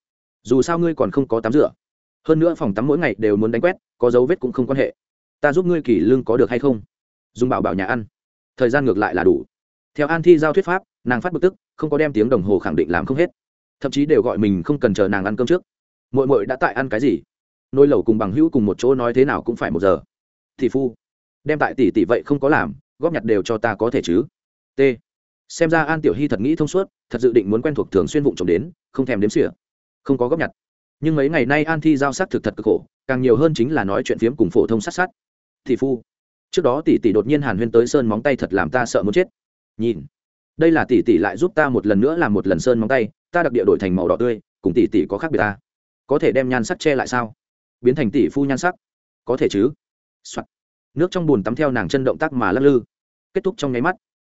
Dù sao ngươi còn không có tắm rửa. Hơn nữa phòng tắm mỗi ngày đều muốn đánh quét có dấu vết cũng không quan hệ. Ta giúp ngươi kỳ lương có được hay không? Dùng bảo bảo nhà ăn. Thời gian ngược lại là đủ. Theo an thi giao thuyết pháp, nàng phát bực tức, không có đem tiếng đồng hồ khẳng định làm không hết. Thậm chí đều gọi mình không cần chờ nàng ăn cơm trước. Mội mội đã tại ăn cái gì? Nôi lẩu cùng bằng hữu cùng một chỗ nói thế nào cũng phải một giờ. Thì phu, đem tại tỷ tỷ vậy không có làm, góp nhặt đều cho ta có thể chứ? T. Xem ra an tiểu hy thật nghĩ thông suốt, thật dự định muốn quen thuộc thường xuyên vụng trộm đến, không thèm đếm xỉa. Không có góp nhặt. Nhưng mấy ngày nay an thi giao sắc thực thật cực khổ càng nhiều hơn chính là nói chuyện phiếm cùng phổ thông sát sát. Thị phu, trước đó tỷ tỷ đột nhiên hàn huyên tới sơn móng tay thật làm ta sợ muốn chết. Nhìn, đây là tỷ tỷ lại giúp ta một lần nữa làm một lần sơn móng tay, ta đặc địa đổi thành màu đỏ tươi, cùng tỷ tỷ có khác biệt ta. Có thể đem nhan sắc che lại sao? Biến thành tỷ phu nhan sắc. Có thể chứ、Soạn. nước trong bùn tắm theo nàng chân động tác mà lắc lư. Kết thúc trong nháy mắt.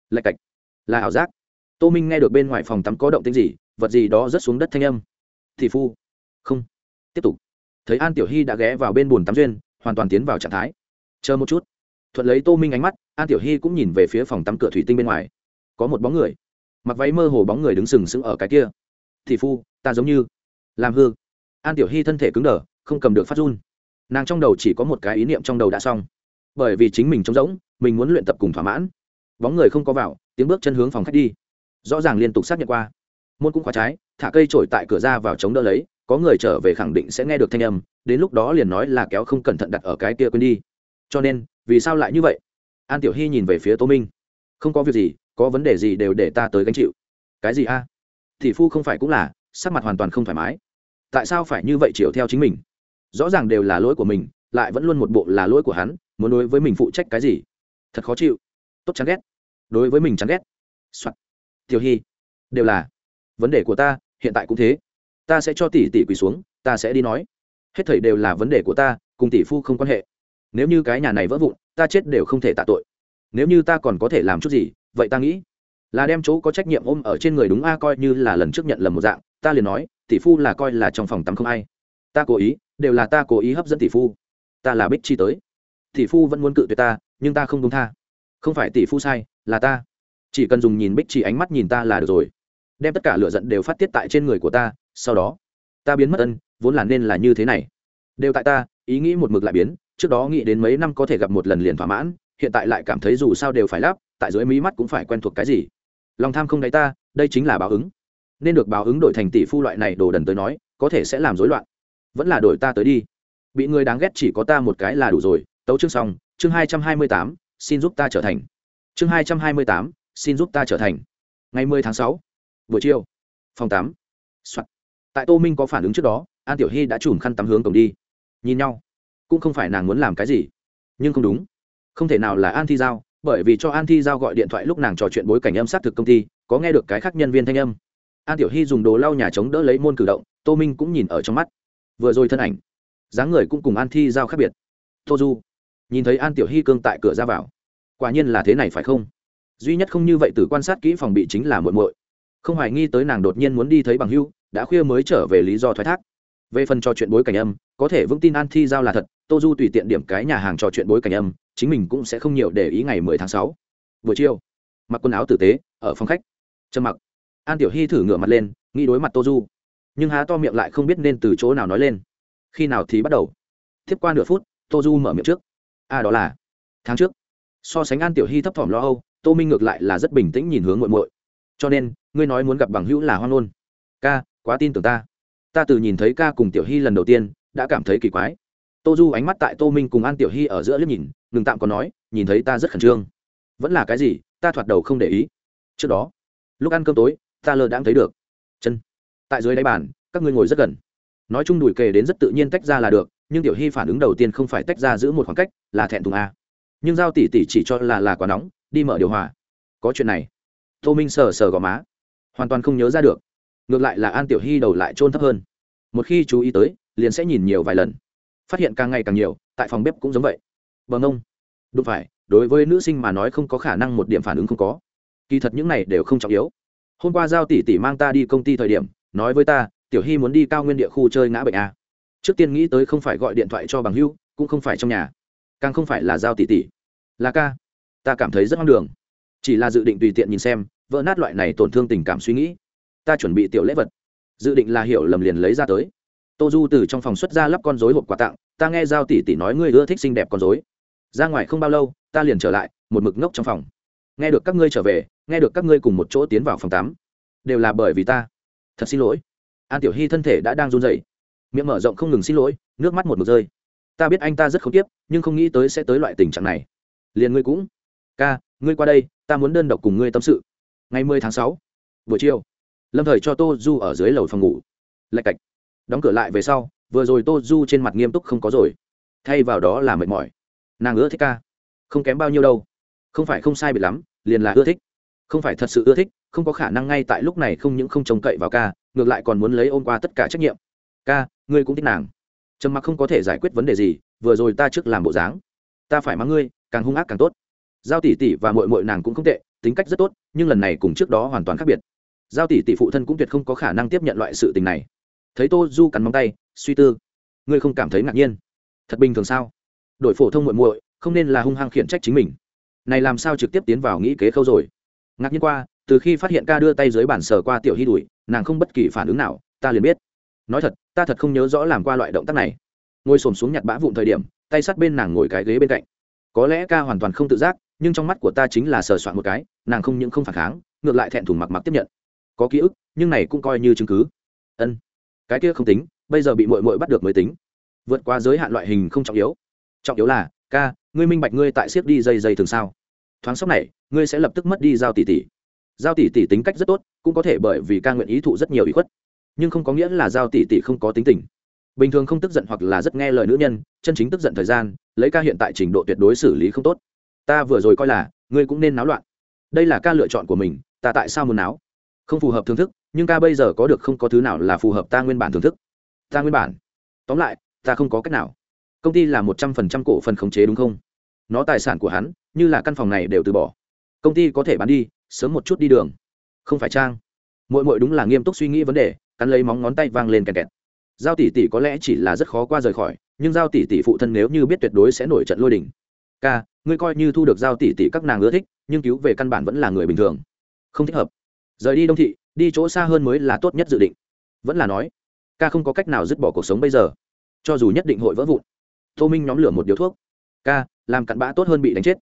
Lạch cạch. Là ảo giác. Tô minh nghe được bên ngoài phòng tắm có động tính gì, vật gì đó rớt xuống đất thanh âm. Thị phu. Không. Tiếp tục thấy an tiểu hy đã ghé vào bên bùn tắm duyên, hoàn toàn tiến vào trạng thái. Chờ một chút. Thuận lấy tô minh ánh mắt, an tiểu hy cũng nhìn về phía phòng tắm cửa thủy tinh bên ngoài. Có một bóng người. Mặc váy mơ hồ bóng người đứng sừng sững ở cái kia. Thị phu, ta giống như làm hư. An tiểu hy thân thể cứng đờ, không cầm được phát run. Nàng trong đầu chỉ có một cái ý niệm trong đầu đã xong. Bởi vì chính mình trống rỗng, mình muốn luyện tập cùng thỏa mãn. Bóng người không có vào, tiếng bước chân hướng phòng khách đi. Rõ ràng liên tục xác nhận qua. Môn cũng khóa trái, thả cây trổi tại cửa ra vào chống đỡ lấy có người trở về khẳng định sẽ nghe được thanh âm, đến lúc đó liền nói là kéo không cẩn thận đặt ở cái kia quên đi. Cho nên, vì sao lại như vậy? An tiểu hy nhìn về phía tô minh. Không có việc gì, có vấn đề gì đều để ta tới gánh chịu. Cái gì a? Thị phu không phải cũng là, sắc mặt hoàn toàn không thoải mái. Tại sao phải như vậy chịu theo chính mình? Rõ ràng đều là lỗi của mình, lại vẫn luôn một bộ là lỗi của hắn, muốn đối với mình phụ trách cái gì? Thật khó chịu. Tốt chán ghét. Đối với mình chán ghét、Soạn. tiểu hy. Đều là. Vấn đề của ta, hiện tại cũng thế ta sẽ cho tỷ tỷ quỳ xuống, ta sẽ đi nói. Hết thảy đều là vấn đề của ta, cùng tỷ phu không quan hệ. Nếu như cái nhà này vỡ vụn, ta chết đều không thể tạ tội. Nếu như ta còn có thể làm chút gì, vậy ta nghĩ là đem chỗ có trách nhiệm ôm ở trên người đúng a, coi như là lần trước nhận lầm một dạng, ta liền nói, tỷ phu là coi là trong phòng tắm không ai. Ta cố ý, đều là ta cố ý hấp dẫn tỷ phu. Ta là bích chi tới. Tỷ phu vẫn muốn cự tuyệt ta, nhưng ta không công tha. Không phải tỷ phu sai, là ta. Chỉ cần dùng nhìn bích chi ánh mắt nhìn ta là được rồi đem tất cả lửa giận đều phát tiết tại trên người của ta, sau đó, ta biến mất ân, vốn là nên là như thế này. Đều tại ta, ý nghĩ một mực lại biến, trước đó nghĩ đến mấy năm có thể gặp một lần liền thỏa mãn, hiện tại lại cảm thấy dù sao đều phải lắp, tại dưới mí mắt cũng phải quen thuộc cái gì. Lòng tham không đáy ta, đây chính là báo ứng. Nên được báo ứng đổi thành tỷ phu loại này đồ đần tới nói, có thể sẽ làm rối loạn. Vẫn là đổi ta tới đi. Bị người đáng ghét chỉ có ta một cái là đủ rồi, tấu chương xong, chương hai trăm hai mươi tám, xin giúp ta trở thành. Chương hai trăm hai mươi tám, xin giúp ta trở thành. Ngày mười tháng sáu buổi chiều, phòng tám Soạn. tại tô minh có phản ứng trước đó, an tiểu hy đã chùm khăn tắm hướng cổng đi. Nhìn nhau. Cũng không phải nàng muốn làm cái gì. Nhưng không đúng. Không thể nào là an thi giao, bởi vì cho an thi giao gọi điện thoại lúc nàng trò chuyện bối cảnh âm xác thực công ty, có nghe được cái khác nhân viên thanh âm. An tiểu hy dùng đồ lau nhà chống đỡ lấy môn cử động, tô minh cũng nhìn ở trong mắt. Vừa rồi thân ảnh, dáng người cũng cùng an thi giao khác biệt. Tô du, nhìn thấy an tiểu hy cương tại cửa ra vào, quả nhiên là thế này phải không? Duy nhất không như vậy từ quan sát kỹ phòng bị chính là muộn muội không hoài nghi tới nàng đột nhiên muốn đi thấy bằng hưu đã khuya mới trở về lý do thoái thác. Về phần trò chuyện bối cảnh âm có thể vững tin an thi giao là thật tô du tùy tiện điểm cái nhà hàng trò chuyện bối cảnh âm chính mình cũng sẽ không nhiều để ý ngày mười tháng sáu. Buổi chiều mặc quần áo tử tế ở phòng khách. Trầm mặc. An tiểu hy thử ngửa mặt lên nghĩ đối mặt tô du. Nhưng há to miệng lại không biết nên từ chỗ nào nói lên. Khi nào thì bắt đầu? Tiếp qua nửa phút tô du mở miệng trước. A à, đó là tháng trước. So sánh an tiểu hy thấp thỏm lo âu tô minh ngược lại là rất bình tĩnh nhìn hướng muội muội. Cho nên ngươi nói muốn gặp bằng hữu là hoang ngôn. Ca, quá tin tưởng ta. Ta từ nhìn thấy ca cùng tiểu hy lần đầu tiên, đã cảm thấy kỳ quái. Tô du ánh mắt tại tô minh cùng an tiểu hy ở giữa liếc nhìn, ngừng tạm còn nói, nhìn thấy ta rất khẩn trương. Vẫn là cái gì, ta thoạt đầu không để ý. Trước đó, lúc ăn cơm tối, ta lơ đãng thấy được. Chân, tại dưới đáy bàn, các ngươi ngồi rất gần. Nói chung đùi kề đến rất tự nhiên tách ra là được, nhưng tiểu hy phản ứng đầu tiên không phải tách ra giữ một khoảng cách, là thẹn thùng a. Nhưng giao tỷ tỷ chỉ cho là là quá nóng, đi mở điều hòa. Có chuyện này. Tô minh sờ sờ gò má hoàn toàn không nhớ ra được. Ngược lại là an tiểu hy đầu lại trôn thấp hơn. Một khi chú ý tới, liền sẽ nhìn nhiều vài lần. Phát hiện càng ngày càng nhiều, tại phòng bếp cũng giống vậy. Vâng ông. Đúng phải, đối với nữ sinh mà nói không có khả năng một điểm phản ứng không có. Kỳ thật những này đều không trọng yếu. Hôm qua giao tỷ tỷ mang ta đi công ty thời điểm, nói với ta, tiểu hy muốn đi cao nguyên địa khu chơi ngã bệnh a trước tiên nghĩ tới không phải gọi điện thoại cho bằng hưu cũng không phải trong nhà. Càng không phải là giao tỷ tỷ. Là ca. Ta cảm thấy rất ngang đường. Chỉ là dự định tùy tiện nhìn xem vỡ nát loại này tổn thương tình cảm suy nghĩ. Ta chuẩn bị tiểu lễ vật. Dự định là hiểu lầm liền lấy ra tới. Tô du từ trong phòng xuất ra lắp con dối hộp quà tặng, ta nghe giao tỷ tỷ nói ngươi ưa thích xinh đẹp con dối ra ngoài không bao lâu, ta liền trở lại, một mực ngốc trong phòng. Nghe được các ngươi trở về, nghe được các ngươi cùng một chỗ tiến vào phòng tắm, đều là bởi vì ta. Thật xin lỗi. An tiểu hy thân thể đã đang run dậy miệng mở rộng không ngừng xin lỗi, nước mắt một mực rơi. Ta biết anh ta rất không tiếp nhưng không nghĩ tới sẽ tới loại tình trạng này. Liền ngươi cũng. Ca, ngươi qua đây, ta muốn đơn độc cùng ngươi tâm sự ngày mười tháng sáu, buổi chiều, lâm thời cho tô du ở dưới lầu phòng ngủ. Lạch cạch. Đóng cửa lại về sau, vừa rồi tô du trên mặt nghiêm túc không có rồi. Thay vào đó là mệt mỏi. Nàng ưa thích ca. Không kém bao nhiêu đâu. Không phải không sai biệt lắm, liền là ưa thích. Không phải thật sự ưa thích, không có khả năng ngay tại lúc này không những không trông cậy vào ca, ngược lại còn muốn lấy ôm qua tất cả trách nhiệm. Ca, ngươi cũng thích nàng. Trầm mặc không có thể giải quyết vấn đề gì, vừa rồi ta trước làm bộ dáng. Ta phải mắng ngươi, càng hung ác càng tốt giao tỷ tỷ và mội mội nàng cũng không tệ, tính cách rất tốt, nhưng lần này cùng trước đó hoàn toàn khác biệt. Giao tỷ tỷ phụ thân cũng tuyệt không có khả năng tiếp nhận loại sự tình này. Thấy tô du cắn móng tay, suy tư. Ngươi không cảm thấy ngạc nhiên? Thật bình thường sao? Đội phổ thông muội muội, không nên là hung hăng khiển trách chính mình. Này làm sao trực tiếp tiến vào nghĩ kế khâu rồi? Ngạc nhiên qua, từ khi phát hiện ca đưa tay dưới bàn sờ qua tiểu hy đuổi nàng không bất kỳ phản ứng nào, ta liền biết. Nói thật, ta thật không nhớ rõ làm qua loại động tác này. Ngồi xổm xuống nhặt bã vụn thời điểm, tay sát bên nàng ngồi cái ghế bên cạnh. Có lẽ ca hoàn toàn không tự giác nhưng trong mắt của ta chính là sờ soạn một cái, nàng không những không phản kháng, ngược lại thẹn thùng mặc mặc tiếp nhận. Có ký ức, nhưng này cũng coi như chứng cứ. Ân, cái kia không tính, bây giờ bị mội mội bắt được mới tính. Vượt qua giới hạn loại hình không trọng yếu. Trọng yếu là, ca, ngươi minh bạch ngươi tại siết đi dây dây thường sao? Thoáng sốc này, ngươi sẽ lập tức mất đi giao tỷ tỷ. Giao tỷ tỷ tính cách rất tốt, cũng có thể bởi vì ca nguyện ý thụ rất nhiều ý khuất. Nhưng không có nghĩa là giao tỷ tỷ không có tính tình. Bình thường không tức giận hoặc là rất nghe lời nữ nhân, chân chính tức giận thời gian, lấy ca hiện tại trình độ tuyệt đối xử lý không tốt ta vừa rồi coi là, ngươi cũng nên náo loạn. Đây là ca lựa chọn của mình, ta tại sao muốn náo? Không phù hợp thưởng thức, nhưng ca bây giờ có được không có thứ nào là phù hợp ta nguyên bản thưởng thức. Ta nguyên bản. Tóm lại, ta không có cách nào. Công ty là một trăm phần trăm cổ phần khống chế đúng không? Nó tài sản của hắn, như là căn phòng này đều từ bỏ. Công ty có thể bán đi, sớm một chút đi đường. Không phải trang. Mội mội đúng là nghiêm túc suy nghĩ vấn đề, cắn lấy móng ngón tay vang lên kẹt kẹt. Giao tỷ tỷ có lẽ chỉ là rất khó qua rời khỏi, nhưng giao tỷ tỷ phụ thân nếu như biết tuyệt đối sẽ nổi trận lôi đình. Ca ngươi coi như thu được giao tỷ tỷ các nàng ưa thích, nhưng cứu về căn bản vẫn là người bình thường. Không thích hợp. Rời đi đông thị, đi chỗ xa hơn mới là tốt nhất dự định. Vẫn là nói, ca không có cách nào dứt bỏ cuộc sống bây giờ. Cho dù nhất định hội vỡ vụn, tô minh nhóm lửa một điếu thuốc. Ca, làm cặn bã tốt hơn bị đánh chết.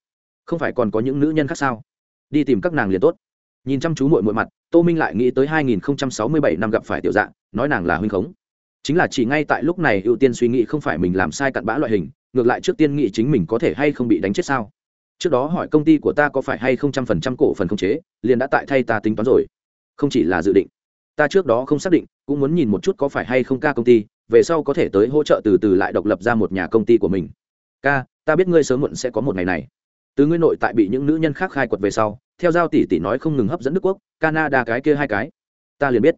Không phải còn có những nữ nhân khác sao? Đi tìm các nàng liền tốt. Nhìn chăm chú mội mội mặt, tô minh lại nghĩ tới 2067 năm gặp phải tiểu dạng, nói nàng là huynh khống. Chính là chỉ ngay tại lúc này ưu tiên suy nghĩ không phải mình làm sai cặn bã loại hình ngược lại trước tiên nghĩ chính mình có thể hay không bị đánh chết sao? Trước đó hỏi công ty của ta có phải hay không trăm phần trăm cổ phần không chế, liền đã tại thay ta tính toán rồi. Không chỉ là dự định. Ta trước đó không xác định, cũng muốn nhìn một chút có phải hay không ca công ty, về sau có thể tới hỗ trợ từ từ lại độc lập ra một nhà công ty của mình. Ca, ta biết ngươi sớm muộn sẽ có một ngày này. Từ ngươi nội tại bị những nữ nhân khác khai quật về sau, theo giao tỷ tỷ nói không ngừng hấp dẫn đức quốc, canada cái kia hai cái. Ta liền biết.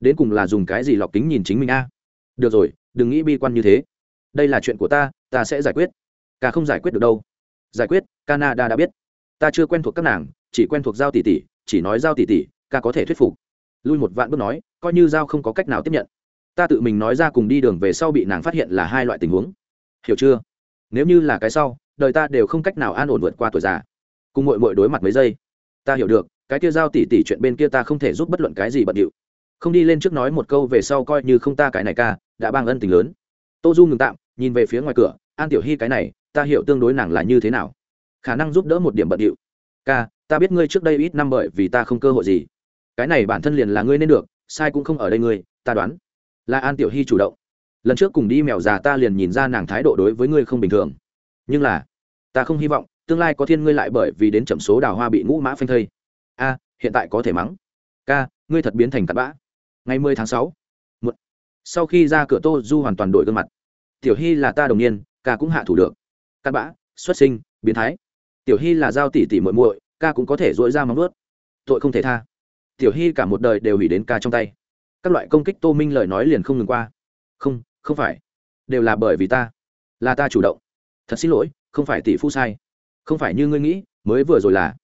Đến cùng là dùng cái gì lọc kính nhìn chính mình a? Được rồi, đừng nghĩ bi quan như thế. Đây là chuyện của ta ta sẽ giải quyết. Ca không giải quyết được đâu. Giải quyết, canada đã biết. Ta chưa quen thuộc các nàng, chỉ quen thuộc giao tỷ tỷ, chỉ nói giao tỷ tỷ, ca có thể thuyết phục. Lui một vạn bước nói, coi như giao không có cách nào tiếp nhận. Ta tự mình nói ra cùng đi đường về sau bị nàng phát hiện là hai loại tình huống. Hiểu chưa? Nếu như là cái sau, đời ta đều không cách nào an ổn vượt qua tuổi già. Cùng mội mội đối mặt mấy giây. Ta hiểu được, cái kia giao tỉ tỉ chuyện bên kia ta không thể giúp bất luận cái gì bận điệu. Không đi lên trước nói một câu về sau coi như không ta cái này ca, đã bang ân tình lớn. Tô du ngừng tạm nhìn về phía ngoài cửa, an tiểu hy, cái này, ta hiểu tương đối nàng là như thế nào. Khả năng giúp đỡ một điểm bận điệu. Ca, ta biết ngươi trước đây ít năm bởi vì ta không cơ hội gì. Cái này bản thân liền là ngươi nên được, sai cũng không ở đây ngươi, ta đoán. Là an tiểu hy chủ động. Lần trước cùng đi mèo già ta liền nhìn ra nàng thái độ đối với ngươi không bình thường. Nhưng là, ta không hy vọng tương lai có thiên ngươi lại bởi vì đến chậm số đào hoa bị ngũ mã phanh thây. A, hiện tại có thể mắng. Ca, ngươi thật biến thành cặn bã. Ngày mười tháng sáu, một, sau khi ra cửa tô du hoàn toàn đổi gương mặt tiểu hy là ta đồng niên, ca cũng hạ thủ được. Cắt bã, xuất sinh, biến thái. Tiểu hy là giao tỷ tỷ muội muội, ca cũng có thể dỗi ra móng vớt tội không thể tha. Tiểu hy cả một đời đều hủy đến ca trong tay. Các loại công kích tô minh lời nói liền không ngừng qua. Không không phải. Đều là bởi vì ta. Là ta chủ động. Thật xin lỗi, không phải tỷ phu sai. Không phải như ngươi nghĩ, mới vừa rồi là.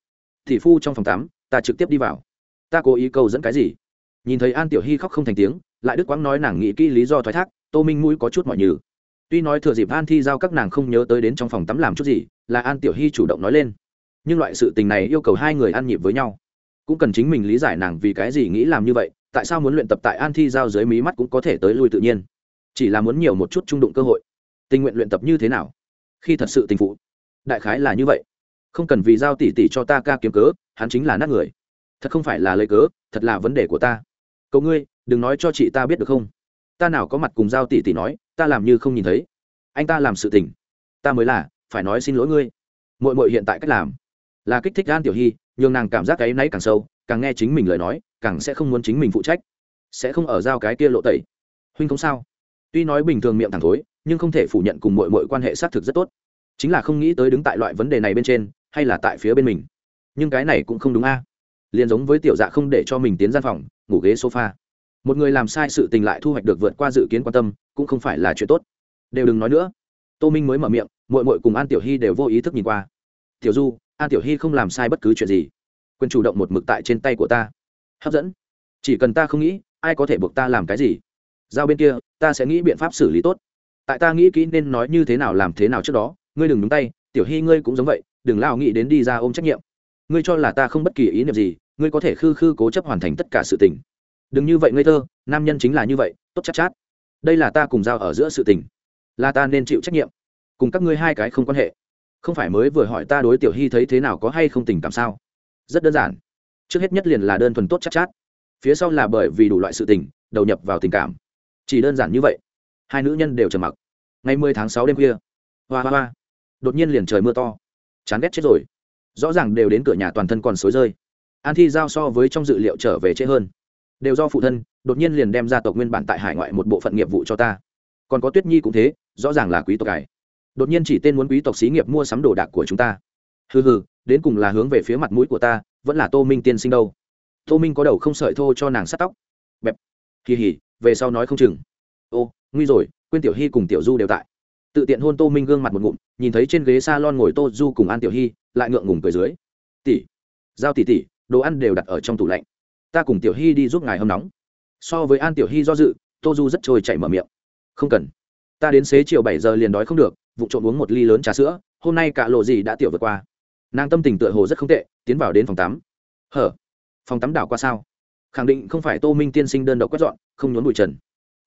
Tỷ phu trong phòng tắm, ta trực tiếp đi vào. Ta cố ý câu dẫn cái gì? Nhìn thấy an tiểu hy khóc không thành tiếng, lại đức quang nói nàng nghĩ kỹ lý do thoái thác, tô minh mũi có chút mọi nhừ tuy nói thừa dịp an thi giao các nàng không nhớ tới đến trong phòng tắm làm chút gì, là an tiểu hy chủ động nói lên. Nhưng loại sự tình này yêu cầu hai người ăn nhịp với nhau. Cũng cần chính mình lý giải nàng vì cái gì nghĩ làm như vậy, tại sao muốn luyện tập tại an thi giao dưới mí mắt cũng có thể tới lui tự nhiên. Chỉ là muốn nhiều một chút trung đụng cơ hội. Tình nguyện luyện tập như thế nào? Khi thật sự tình phụ. Đại khái là như vậy. Không cần vì giao tỷ tỷ cho ta ca kiếm cớ, hắn chính là nát người. Thật không phải là lời cớ, thật là vấn đề của ta. Cậu ngươi, đừng nói cho chị ta biết được không? Ta nào có mặt cùng giao tỷ tỷ nói ta làm như không nhìn thấy. Anh ta làm sự tình. Ta mới là, phải nói xin lỗi ngươi. Mội mội hiện tại cách làm là kích thích gan tiểu hy, nhường nàng cảm giác cái náy càng sâu, càng nghe chính mình lời nói, càng sẽ không muốn chính mình phụ trách. Sẽ không ở giao cái kia lộ tẩy. Huynh không sao. Tuy nói bình thường miệng thẳng thối, nhưng không thể phủ nhận cùng mội mội quan hệ xác thực rất tốt. Chính là không nghĩ tới đứng tại loại vấn đề này bên trên, hay là tại phía bên mình. Nhưng cái này cũng không đúng a. À. liền giống với tiểu dạ không để cho mình tiến gian phòng, ngủ ghế sofa một người làm sai sự tình lại thu hoạch được vượt qua dự kiến quan tâm, cũng không phải là chuyện tốt. Đều đừng nói nữa. Tô minh mới mở miệng mội mội cùng an tiểu hy đều vô ý thức nhìn qua. Tiểu du, an tiểu hy không làm sai bất cứ chuyện gì. Quyền chủ động một mực tại trên tay của ta. Hấp dẫn. Chỉ cần ta không nghĩ, ai có thể buộc ta làm cái gì? Giao bên kia, ta sẽ nghĩ biện pháp xử lý tốt. Tại ta nghĩ kỹ nên nói như thế nào làm thế nào trước đó, ngươi đừng đúng tay, tiểu hy ngươi cũng giống vậy, đừng lao nghĩ đến đi ra ôm trách nhiệm. Ngươi cho là ta không bất kỳ ý niệm gì, ngươi có thể khư khư cố chấp hoàn thành tất cả sự tình đừng như vậy ngây thơ nam nhân chính là như vậy tốt chắc chát, chát. Đây là ta cùng giao ở giữa sự tình. Là ta nên chịu trách nhiệm. Cùng các ngươi hai cái không quan hệ. Không phải mới vừa hỏi ta đối tiểu hy thấy thế nào có hay không tình cảm sao? Rất đơn giản. Trước hết nhất liền là đơn thuần tốt chắc chát, chát. Phía sau là bởi vì đủ loại sự tình đầu nhập vào tình cảm. Chỉ đơn giản như vậy. Hai nữ nhân đều trầm mặc. Ngày mười tháng sáu đêm khuya. Hoa hoa hoa. Đột nhiên liền trời mưa to. Chán ghét chết rồi. Rõ ràng đều đến cửa nhà toàn thân còn xối rơi. An thi giao so với trong dự liệu trở về trễ hơn đều do phụ thân, đột nhiên liền đem gia tộc nguyên bản tại hải ngoại một bộ phận nghiệp vụ cho ta. Còn có tuyết nhi cũng thế, rõ ràng là quý tộc cải đột nhiên chỉ tên muốn quý tộc xí nghiệp mua sắm đồ đạc của chúng ta. Hừ hừ, đến cùng là hướng về phía mặt mũi của ta, vẫn là tô minh tiên sinh đâu. Tô minh có đầu không sợi thô cho nàng sắt tóc. Bẹp. Kỳ hỉ về sau nói không chừng. Ô, nguy rồi, quên tiểu hy cùng tiểu du đều tại. Tự tiện hôn tô minh gương mặt một ngụm, nhìn thấy trên ghế s a lon ngồi tô du cùng an tiểu hy lại ngượng ngùng cười dưới. Tỷ. Giao tỷ tỷ, đồ ăn đều đặt ở trong tủ lạnh ta cùng tiểu hy đi giúp ngài hâm nóng. So với an tiểu hy do dự, tô du rất trôi chạy mở miệng. Không cần. Ta đến xế chiều bảy giờ liền đói không được, vụ trộm uống một ly lớn trà sữa, hôm nay cả lộ gì đã tiểu vượt qua. Nàng tâm tình tựa hồ rất không tệ, tiến vào đến phòng tắm. Hở? Phòng tắm đảo qua sao? Khẳng định không phải tô minh tiên sinh đơn độc quét dọn, không nhốn bụi trần.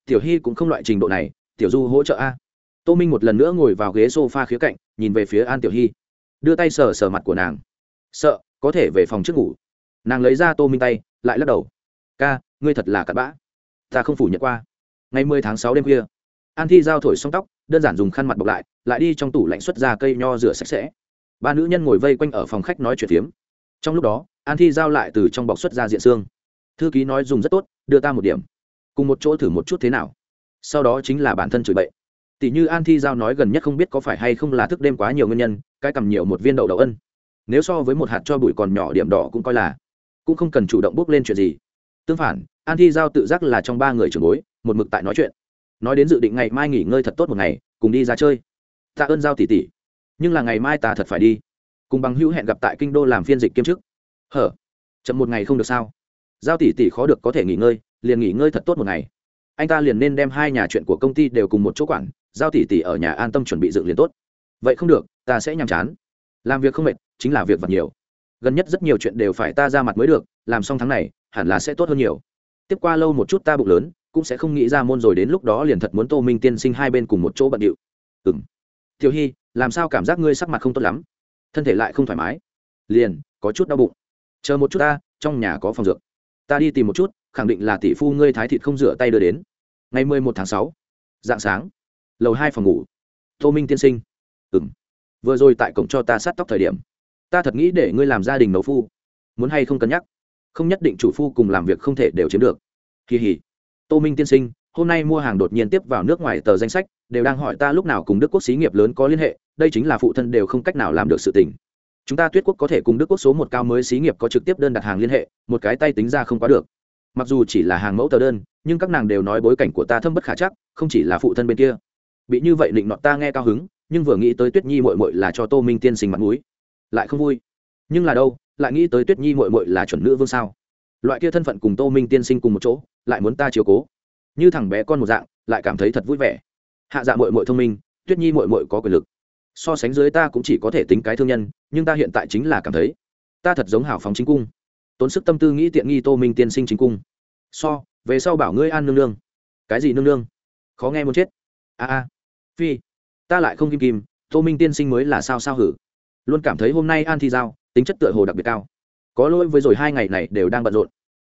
Tiểu hy cũng không loại trình độ này, tiểu du hỗ trợ a. Tô minh một lần nữa ngồi vào ghế s o f a khía cạnh, nhìn về phía an tiểu hy đưa tay sờ sờ mặt của nàng. Sợ, có thể về phòng trước ngủ. Nàng lấy ra tô minh tay lại lắc đầu. Ca, ngươi thật là cặn bã. Ta không phủ nhận qua. Ngày mười tháng sáu đêm khuya, an thi giao thổi xong tóc, đơn giản dùng khăn mặt bọc lại lại đi trong tủ lạnh xuất ra cây nho rửa sạch sẽ. Ba nữ nhân ngồi vây quanh ở phòng khách nói chuyện phiếm. Trong lúc đó, an thi giao lại từ trong bọc xuất ra diện xương. Thư ký nói dùng rất tốt, đưa ta một điểm. Cùng một chỗ thử một chút thế nào? Sau đó chính là bản thân chửi bậy. Tỷ như an thi giao nói gần nhất không biết có phải hay không là thức đêm quá nhiều nguyên nhân, cái cầm nhiều một viên đậu đậu ân. Nếu so với một hạt cho bụi còn nhỏ điểm đỏ cũng coi là cũng không cần chủ động bước lên chuyện gì. Tương phản, an thi giao tự giác là trong ba người trường bối, một mực tại nói chuyện. Nói đến dự định ngày mai nghỉ ngơi thật tốt một ngày, cùng đi ra chơi. Tạ ơn giao tỷ tỷ. Nhưng là ngày mai ta thật phải đi. Cùng bằng hữu hẹn gặp tại kinh đô làm phiên dịch kiêm chức. Hở? Chậm một ngày không được sao? Giao tỷ tỷ khó được có thể nghỉ ngơi, liền nghỉ ngơi thật tốt một ngày. Anh ta liền nên đem hai nhà chuyện của công ty đều cùng một chỗ quản, giao tỷ tỷ ở nhà an tâm chuẩn bị dựng liền tốt. Vậy không được, ta sẽ nhàm chán. Làm việc không mệt, chính là việc vật nhiều gần nhất rất nhiều chuyện đều phải ta ra mặt mới được, làm xong tháng này, hẳn là sẽ tốt hơn nhiều. Tiếp qua lâu một chút ta bụng lớn, cũng sẽ không nghĩ ra môn rồi đến lúc đó liền thật muốn tô minh tiên sinh hai bên cùng một chỗ bận điệu. Ừ m tiểu hy, làm sao cảm giác ngươi sắc mặt không tốt lắm? Thân thể lại không thoải mái. Liền, có chút đau bụng. Chờ một chút ta, trong nhà có phòng dược. Ta đi tìm một chút, khẳng định là tỷ phu ngươi thái thịt không rửa tay đưa đến. Ngày mười một tháng sáu dạng sáng, lầu hai phòng ngủ. Tô minh tiên sinh. Ừ m vừa rồi tại cổng cho ta sát tóc thời điểm ta thật nghĩ để ngươi làm gia đình nấu phu. Muốn hay không cân nhắc? Không nhất định chủ phu cùng làm việc không thể đều chiếm được. Kỳ hỉ. Tô minh tiên sinh, hôm nay mua hàng đột nhiên tiếp vào nước ngoài tờ danh sách, đều đang hỏi ta lúc nào cùng đức quốc xí nghiệp lớn có liên hệ, đây chính là phụ thân đều không cách nào làm được sự tình. Chúng ta tuyết quốc có thể cùng đức quốc số một cao mới xí nghiệp có trực tiếp đơn đặt hàng liên hệ, một cái tay tính ra không quá được. Mặc dù chỉ là hàng mẫu tờ đơn, nhưng các nàng đều nói bối cảnh của ta thâm bất khả chắc, không chỉ là phụ thân bên kia. Bị như vậy định nọ ta nghe cao hứng, nhưng vừa nghĩ tới tuyết nhi mội mội là cho tô minh tiên sinh mặt mũi lại không vui. Nhưng là đâu, lại nghĩ tới tuyết nhi mội mội là chuẩn nữ vương sao? Loại kia thân phận cùng tô minh tiên sinh cùng một chỗ, lại muốn ta chiều cố. Như thằng bé con một dạng, lại cảm thấy thật vui vẻ. Hạ dạ mội mội thông minh, tuyết nhi mội mội có quyền lực. So sánh dưới ta cũng chỉ có thể tính cái thương nhân, nhưng ta hiện tại chính là cảm thấy, ta thật giống hảo phóng chính cung. Tốn sức tâm tư nghĩ tiện nghi tô minh tiên sinh chính cung. So, về sau bảo ngươi an nương nương. Cái gì nương nương? Khó nghe muốn chết. A a. Phi, ta lại không kim kim, tô minh tiên sinh mới là sao sao hử? Luôn cảm thấy hôm nay an thi giao, tính chất tựa hồ đặc biệt cao. Có lỗi với rồi hai ngày này đều đang bận rộn.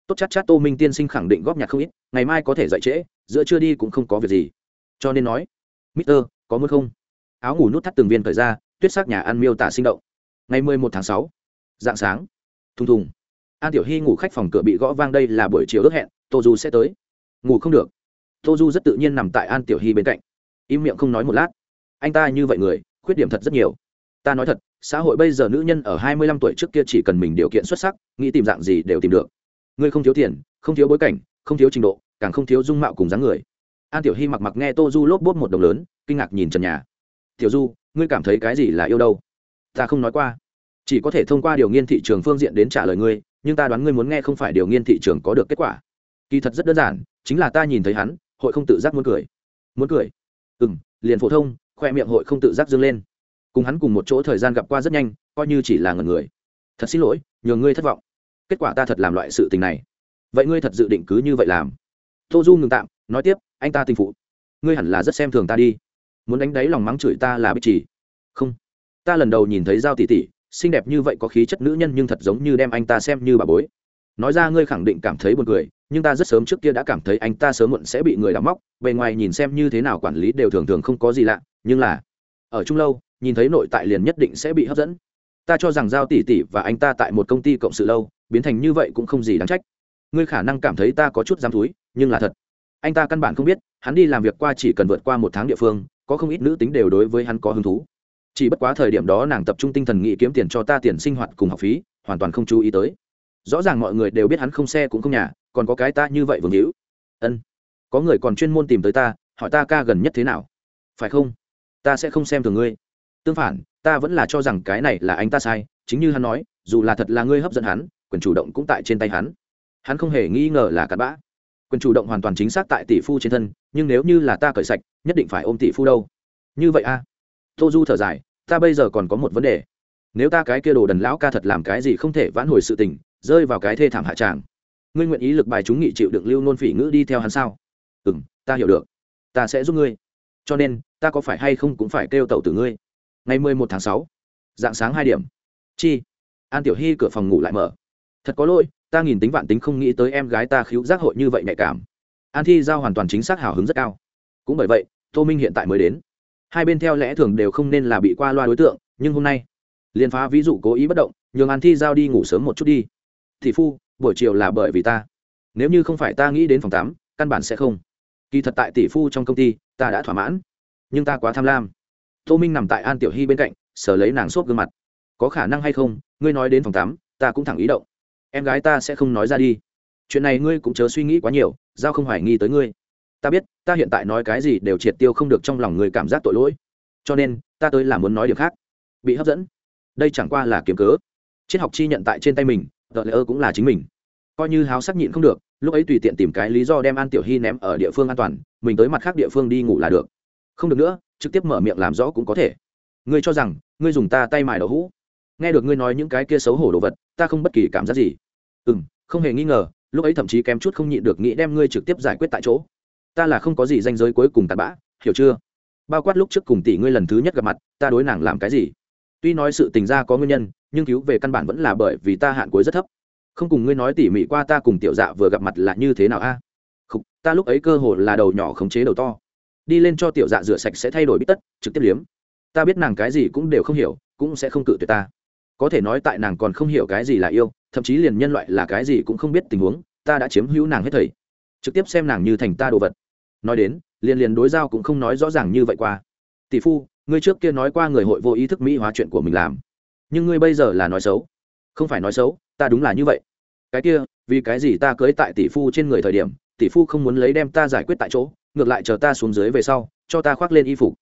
Tốt chắc chắc tô minh tiên sinh khẳng định góp nhặt không ít, ngày mai có thể dậy trễ, giữa trưa đi cũng không có việc gì. Cho nên nói, mister, có muốn không? Áo ngủ nút thắt từng viên thời ra, tuyết sắc nhà ăn miêu tả sinh động. Ngày mười một tháng sáu dạng sáng. Thùng thùng. An tiểu hy ngủ khách phòng cửa bị gõ vang đây là buổi chiều ước hẹn, tô du sẽ tới. Ngủ không được. Tô du rất tự nhiên nằm tại an tiểu hy bên cạnh. Im miệng không nói một lát. Anh ta như vậy người, khuyết điểm thật rất nhiều. Ta nói thật xã hội bây giờ nữ nhân ở hai mươi lăm tuổi trước kia chỉ cần mình điều kiện xuất sắc, nghĩ tìm dạng gì đều tìm được. Ngươi không thiếu tiền, không thiếu bối cảnh, không thiếu trình độ, càng không thiếu dung mạo cùng dáng người. An tiểu hy mặc mặc nghe tô du lốp bốt một đồng lớn, kinh ngạc nhìn trần nhà. Tiểu du, ngươi cảm thấy cái gì là yêu đâu? Ta không nói qua. Chỉ có thể thông qua điều nghiên thị trường phương diện đến trả lời ngươi, nhưng ta đoán ngươi muốn nghe không phải điều nghiên thị trường có được kết quả. Kỳ thật rất đơn giản, chính là ta nhìn thấy hắn, hội không tự giác muốn cười. Muốn cười? Ừ m liền phổ thông, khoe miệng hội không tự giác dâng lên cùng hắn cùng một chỗ thời gian gặp qua rất nhanh, coi như chỉ là ngần người. Thật xin lỗi nhường ngươi thất vọng. Kết quả ta thật làm loại sự tình này. Vậy ngươi thật dự định cứ như vậy làm? Tô du ngừng tạm, nói tiếp, anh ta tình phụ. Ngươi hẳn là rất xem thường ta đi. Muốn đánh đáy lòng mắng chửi ta là bích trì không. Ta lần đầu nhìn thấy giao tỷ tỷ, xinh đẹp như vậy có khí chất nữ nhân nhưng thật giống như đem anh ta xem như bà bối. Nói ra ngươi khẳng định cảm thấy buồn cười, nhưng ta rất sớm trước kia đã cảm thấy anh ta sớm muộn sẽ bị người đắm móc, bề ngoài nhìn xem như thế nào quản lý đều thường thường không có gì lạ, nhưng là, ở chung lâu nhìn thấy nội tại liền nhất định sẽ bị hấp dẫn. Ta cho rằng giao tỷ tỷ và anh ta tại một công ty cộng sự lâu, biến thành như vậy cũng không gì đáng trách. Ngươi khả năng cảm thấy ta có chút dám túi, nhưng là thật. Anh ta căn bản không biết, hắn đi làm việc qua chỉ cần vượt qua một tháng địa phương, có không ít nữ tính đều đối với hắn có hứng thú. Chỉ bất quá thời điểm đó nàng tập trung tinh thần nghĩ kiếm tiền cho ta tiền sinh hoạt cùng học phí, hoàn toàn không chú ý tới. Rõ ràng mọi người đều biết hắn không xe cũng không nhà, còn có cái ta như vậy vương hữu ân. Có người còn chuyên môn tìm tới ta, hỏi ta ca gần nhất thế nào. Phải không? Ta sẽ không xem thường ngươi tương phản, ta vẫn là cho rằng cái này là anh ta sai, chính như hắn nói, dù là thật là ngươi hấp dẫn hắn, quyền chủ động cũng tại trên tay hắn. Hắn không hề nghi ngờ là cặn bã. Quyền chủ động hoàn toàn chính xác tại tỷ phu trên thân, nhưng nếu như là ta cởi sạch, nhất định phải ôm tỷ phu đâu. Như vậy a. Tô du thở dài, ta bây giờ còn có một vấn đề. Nếu ta cái kia đồ đần lão ca thật làm cái gì không thể vãn hồi sự tình, rơi vào cái thê thảm hạ tràng ngươi nguyện ý lực bài chúng nghị chịu được lưu nôn phỉ ngữ đi theo hắn sao? Ừ m ta hiểu được. Ta sẽ giúp ngươi. Cho nên, ta có phải hay không cũng phải kêu tẩu từ ngươi? Ngày mười một tháng sáu, dạng sáng hai điểm. Chi, an tiểu hy cửa phòng ngủ lại mở. Thật có lỗi, ta nghìn tính vạn tính không nghĩ tới em gái ta khiếu giác hội như vậy nhạy cảm. An thi giao hoàn toàn chính xác hào hứng rất cao. Cũng bởi vậy, tô minh hiện tại mới đến. Hai bên theo lẽ thường đều không nên là bị qua loa đối tượng, nhưng hôm nay liên phá ví dụ cố ý bất động, nhường an thi giao đi ngủ sớm một chút đi. Thị phu, buổi chiều là bởi vì ta. Nếu như không phải ta nghĩ đến phòng tắm, căn bản sẽ không. Kỳ thật tại tỷ phu trong công ty, ta đã thỏa mãn. Nhưng ta quá tham lam tô minh nằm tại an tiểu hy bên cạnh sở lấy nàng xốp gương mặt. Có khả năng hay không? Ngươi nói đến phòng tắm, ta cũng thẳng ý động. Em gái ta sẽ không nói ra đi. Chuyện này ngươi cũng chớ suy nghĩ quá nhiều, giao không hoài nghi tới ngươi. Ta biết, ta hiện tại nói cái gì đều triệt tiêu không được trong lòng người cảm giác tội lỗi. Cho nên, ta tới là muốn nói điều khác. Bị hấp dẫn. Đây chẳng qua là kiếm cớ. Triết học chi nhận tại trên tay mình, tờ lỡ cũng là chính mình. Coi như háo sắc nhịn không được, lúc ấy tùy tiện tìm cái lý do đem an tiểu hy ném ở địa phương an toàn, mình tới mặt khác địa phương đi ngủ là được không được nữa, trực tiếp mở miệng làm rõ cũng có thể. Ngươi cho rằng, ngươi dùng ta tay mài đậu hũ. Nghe được ngươi nói những cái kia xấu hổ đồ vật, ta không bất kỳ cảm giác gì. Ừ m không hề nghi ngờ, lúc ấy thậm chí kém chút không nhịn được nghĩ đem ngươi trực tiếp giải quyết tại chỗ. Ta là không có gì danh giới cuối cùng tạt bã, hiểu chưa? Bao quát lúc trước cùng tỷ ngươi lần thứ nhất gặp mặt, ta đối nàng làm cái gì? Tuy nói sự tình ra có nguyên nhân, nhưng cứu về căn bản vẫn là bởi vì ta hạn cuối rất thấp. Không cùng ngươi nói tỉ mỉ qua ta cùng tiểu dạ vừa gặp mặt là như thế nào a? Không ta lúc ấy cơ hồ là đầu nhỏ khống chế đầu to đi lên cho tiểu dạ rửa sạch sẽ thay đổi bít tất, trực tiếp liếm. Ta biết nàng cái gì cũng đều không hiểu, cũng sẽ không cự tuyệt ta. Có thể nói tại nàng còn không hiểu cái gì là yêu, thậm chí liền nhân loại là cái gì cũng không biết tình huống, ta đã chiếm hữu nàng hết thầy. Trực tiếp xem nàng như thành ta đồ vật. Nói đến, liền liền đối giao cũng không nói rõ ràng như vậy qua. Tỷ phu, ngươi trước kia nói qua người hội vô ý thức mỹ hóa chuyện của mình làm. Nhưng ngươi bây giờ là nói xấu. Không phải nói xấu, ta đúng là như vậy. Cái kia, vì cái gì ta cưới tại tỷ phu trên người thời điểm, tỷ phu không muốn lấy đem ta giải quyết tại chỗ ngược lại chờ ta xuống dưới về sau, cho ta khoác lên y phục.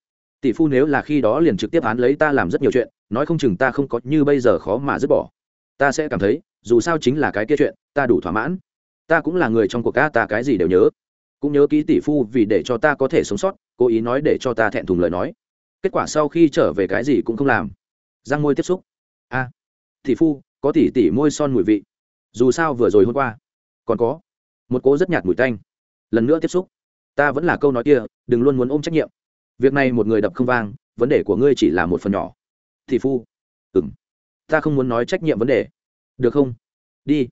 Tỷ phu nếu là khi đó liền trực tiếp án lấy ta làm rất nhiều chuyện, nói không chừng ta không có như bây giờ khó mà dứt bỏ. Ta sẽ cảm thấy, dù sao chính là cái kia chuyện, ta đủ thỏa mãn. Ta cũng là người trong cuộc ca, ta cái gì đều nhớ. Cũng nhớ ký tỷ phu vì để cho ta có thể sống sót, cố ý nói để cho ta thẹn thùng lời nói. Kết quả sau khi trở về cái gì cũng không làm. Răng môi tiếp xúc. A, tỷ phu, có tỷ tỷ môi son mùi vị. Dù sao vừa rồi hôm qua, còn có một cố rất nhạt mùi tanh. Lần nữa tiếp xúc ta vẫn là câu nói kia, đừng luôn muốn ôm trách nhiệm. Việc này một người đập không vang, vấn đề của ngươi chỉ là một phần nhỏ. Tỷ phu. Ừ m ta không muốn nói trách nhiệm vấn đề. Được không? Đi.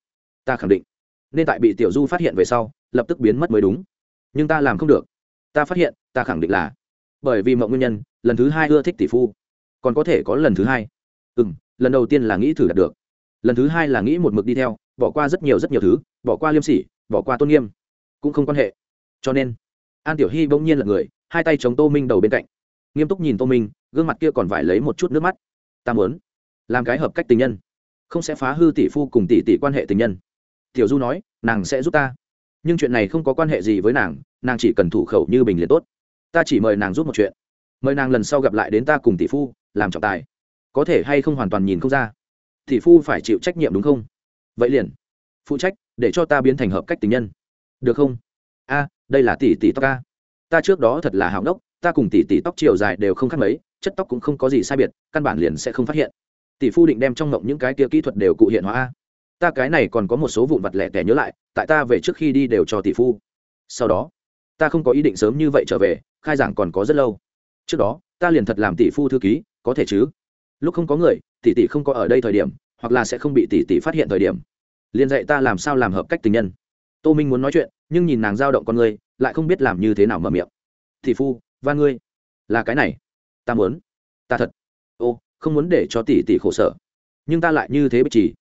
Ta khẳng định. Nên tại bị tiểu du phát hiện về sau, lập tức biến mất mới đúng. Nhưng ta làm không được. Ta phát hiện, ta khẳng định là. Bởi vì mọi nguyên nhân, lần thứ hai ưa thích tỷ phu. Còn có thể có lần thứ hai. Ừ m lần đầu tiên là nghĩ thử đạt được. Lần thứ hai là nghĩ một mực đi theo, bỏ qua rất nhiều rất nhiều thứ, bỏ qua liêm sỉ, bỏ qua tôn nghiêm. Cũng không quan hệ. Cho nên an tiểu hy bỗng nhiên là người, hai tay chống tô minh đầu bên cạnh. Nghiêm túc nhìn tô minh, gương mặt kia còn phải lấy một chút nước mắt. Ta muốn làm cái hợp cách tình nhân, không sẽ phá hư tỷ phu cùng tỷ tỷ quan hệ tình nhân. Tiểu du nói, nàng sẽ giúp ta. Nhưng chuyện này không có quan hệ gì với nàng nàng chỉ cần thủ khẩu như bình liền tốt. Ta chỉ mời nàng giúp một chuyện. Mời nàng lần sau gặp lại đến ta cùng tỷ phu, làm trọng tài. Có thể hay không hoàn toàn nhìn không ra. Tỷ phu phải chịu trách nhiệm đúng không? Vậy liền. Phụ trách, để cho ta biến thành hợp cách tình nhân. Được không? A đây là tỷ tỷ tóc ca. Ta trước đó thật là hào ngốc, ta cùng tỷ tỷ tóc chiều dài đều không khác mấy, chất tóc cũng không có gì sai biệt, căn bản liền sẽ không phát hiện. Tỷ phu định đem trong ngộng những cái kia kỹ thuật đều cụ hiện hóa a. Ta cái này còn có một số vụn vặt lẻ tẻ nhớ lại, tại ta về trước khi đi đều cho tỷ phu. Sau đó, ta không có ý định sớm như vậy trở về, khai giảng còn có rất lâu. Trước đó, ta liền thật làm tỷ phu thư ký, có thể chứ? Lúc không có người, tỷ tỷ không có ở đây thời điểm, hoặc là sẽ không bị tỷ tỷ phát hiện thời điểm. Liền dạy ta làm sao làm hợp cách tình nhân tô minh muốn nói chuyện, nhưng nhìn nàng dao động con người, lại không biết làm như thế nào mở miệng. Tỷ phu, và ngươi? Là cái này. Ta muốn. Ta thật. Ô, không muốn để cho tỷ tỷ khổ sở. Nhưng ta lại như thế bất chỉ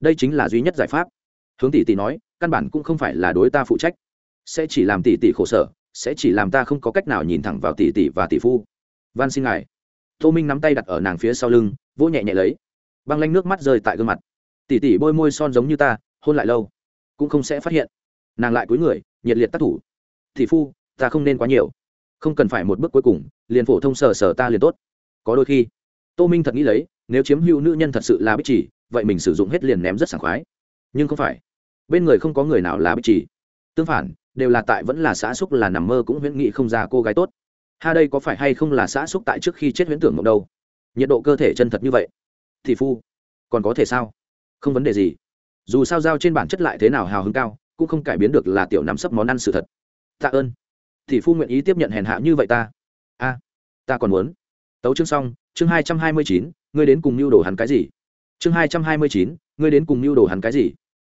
đây chính là duy nhất giải pháp. Hướng tỷ tỷ nói, căn bản cũng không phải là đối ta phụ trách. Sẽ chỉ làm tỷ tỷ khổ sở, sẽ chỉ làm ta không có cách nào nhìn thẳng vào tỷ tỷ và tỷ phu. Van xin ngài. Tô minh nắm tay đặt ở nàng phía sau lưng, vỗ nhẹ nhẹ lấy. Băng lanh nước mắt rơi tại gương mặt. Tỷ tỷ bôi môi son giống như ta, hôn lại lâu, cũng không sẽ phát hiện nàng lại cúi người, nhiệt liệt tác thủ. Thì phu, ta không nên quá nhiều. Không cần phải một bước cuối cùng, liền phổ thông sờ sờ ta liền tốt. Có đôi khi, tô minh thật nghĩ lấy, nếu chiếm hữu nữ nhân thật sự là bích chỉ, vậy mình sử dụng hết liền ném rất sảng khoái. Nhưng không phải. Bên người không có người nào là bích chỉ. Tương phản, đều là tại vẫn là xã xúc là nằm mơ cũng huyễn nghị không ra cô gái tốt. Ha đây có phải hay không là xã xúc tại trước khi chết huyễn tưởng mộng đâu? Nhiệt độ cơ thể chân thật như vậy. Thì phu, còn có thể sao? Không vấn đề gì. Dù sao giao trên bản chất lại thế nào hào hứng cao cũng không cải biến được là tiểu nắm sấp món ăn sự thật. Tạ ơn. Thì phu nguyện ý tiếp nhận hèn hạ như vậy ta? A, ta còn muốn. Tấu chương xong, chương hai trăm hai mươi chín, ngươi đến cùng mưu đồ hắn cái gì? Chương hai trăm hai mươi chín, ngươi đến cùng mưu đồ hắn cái gì?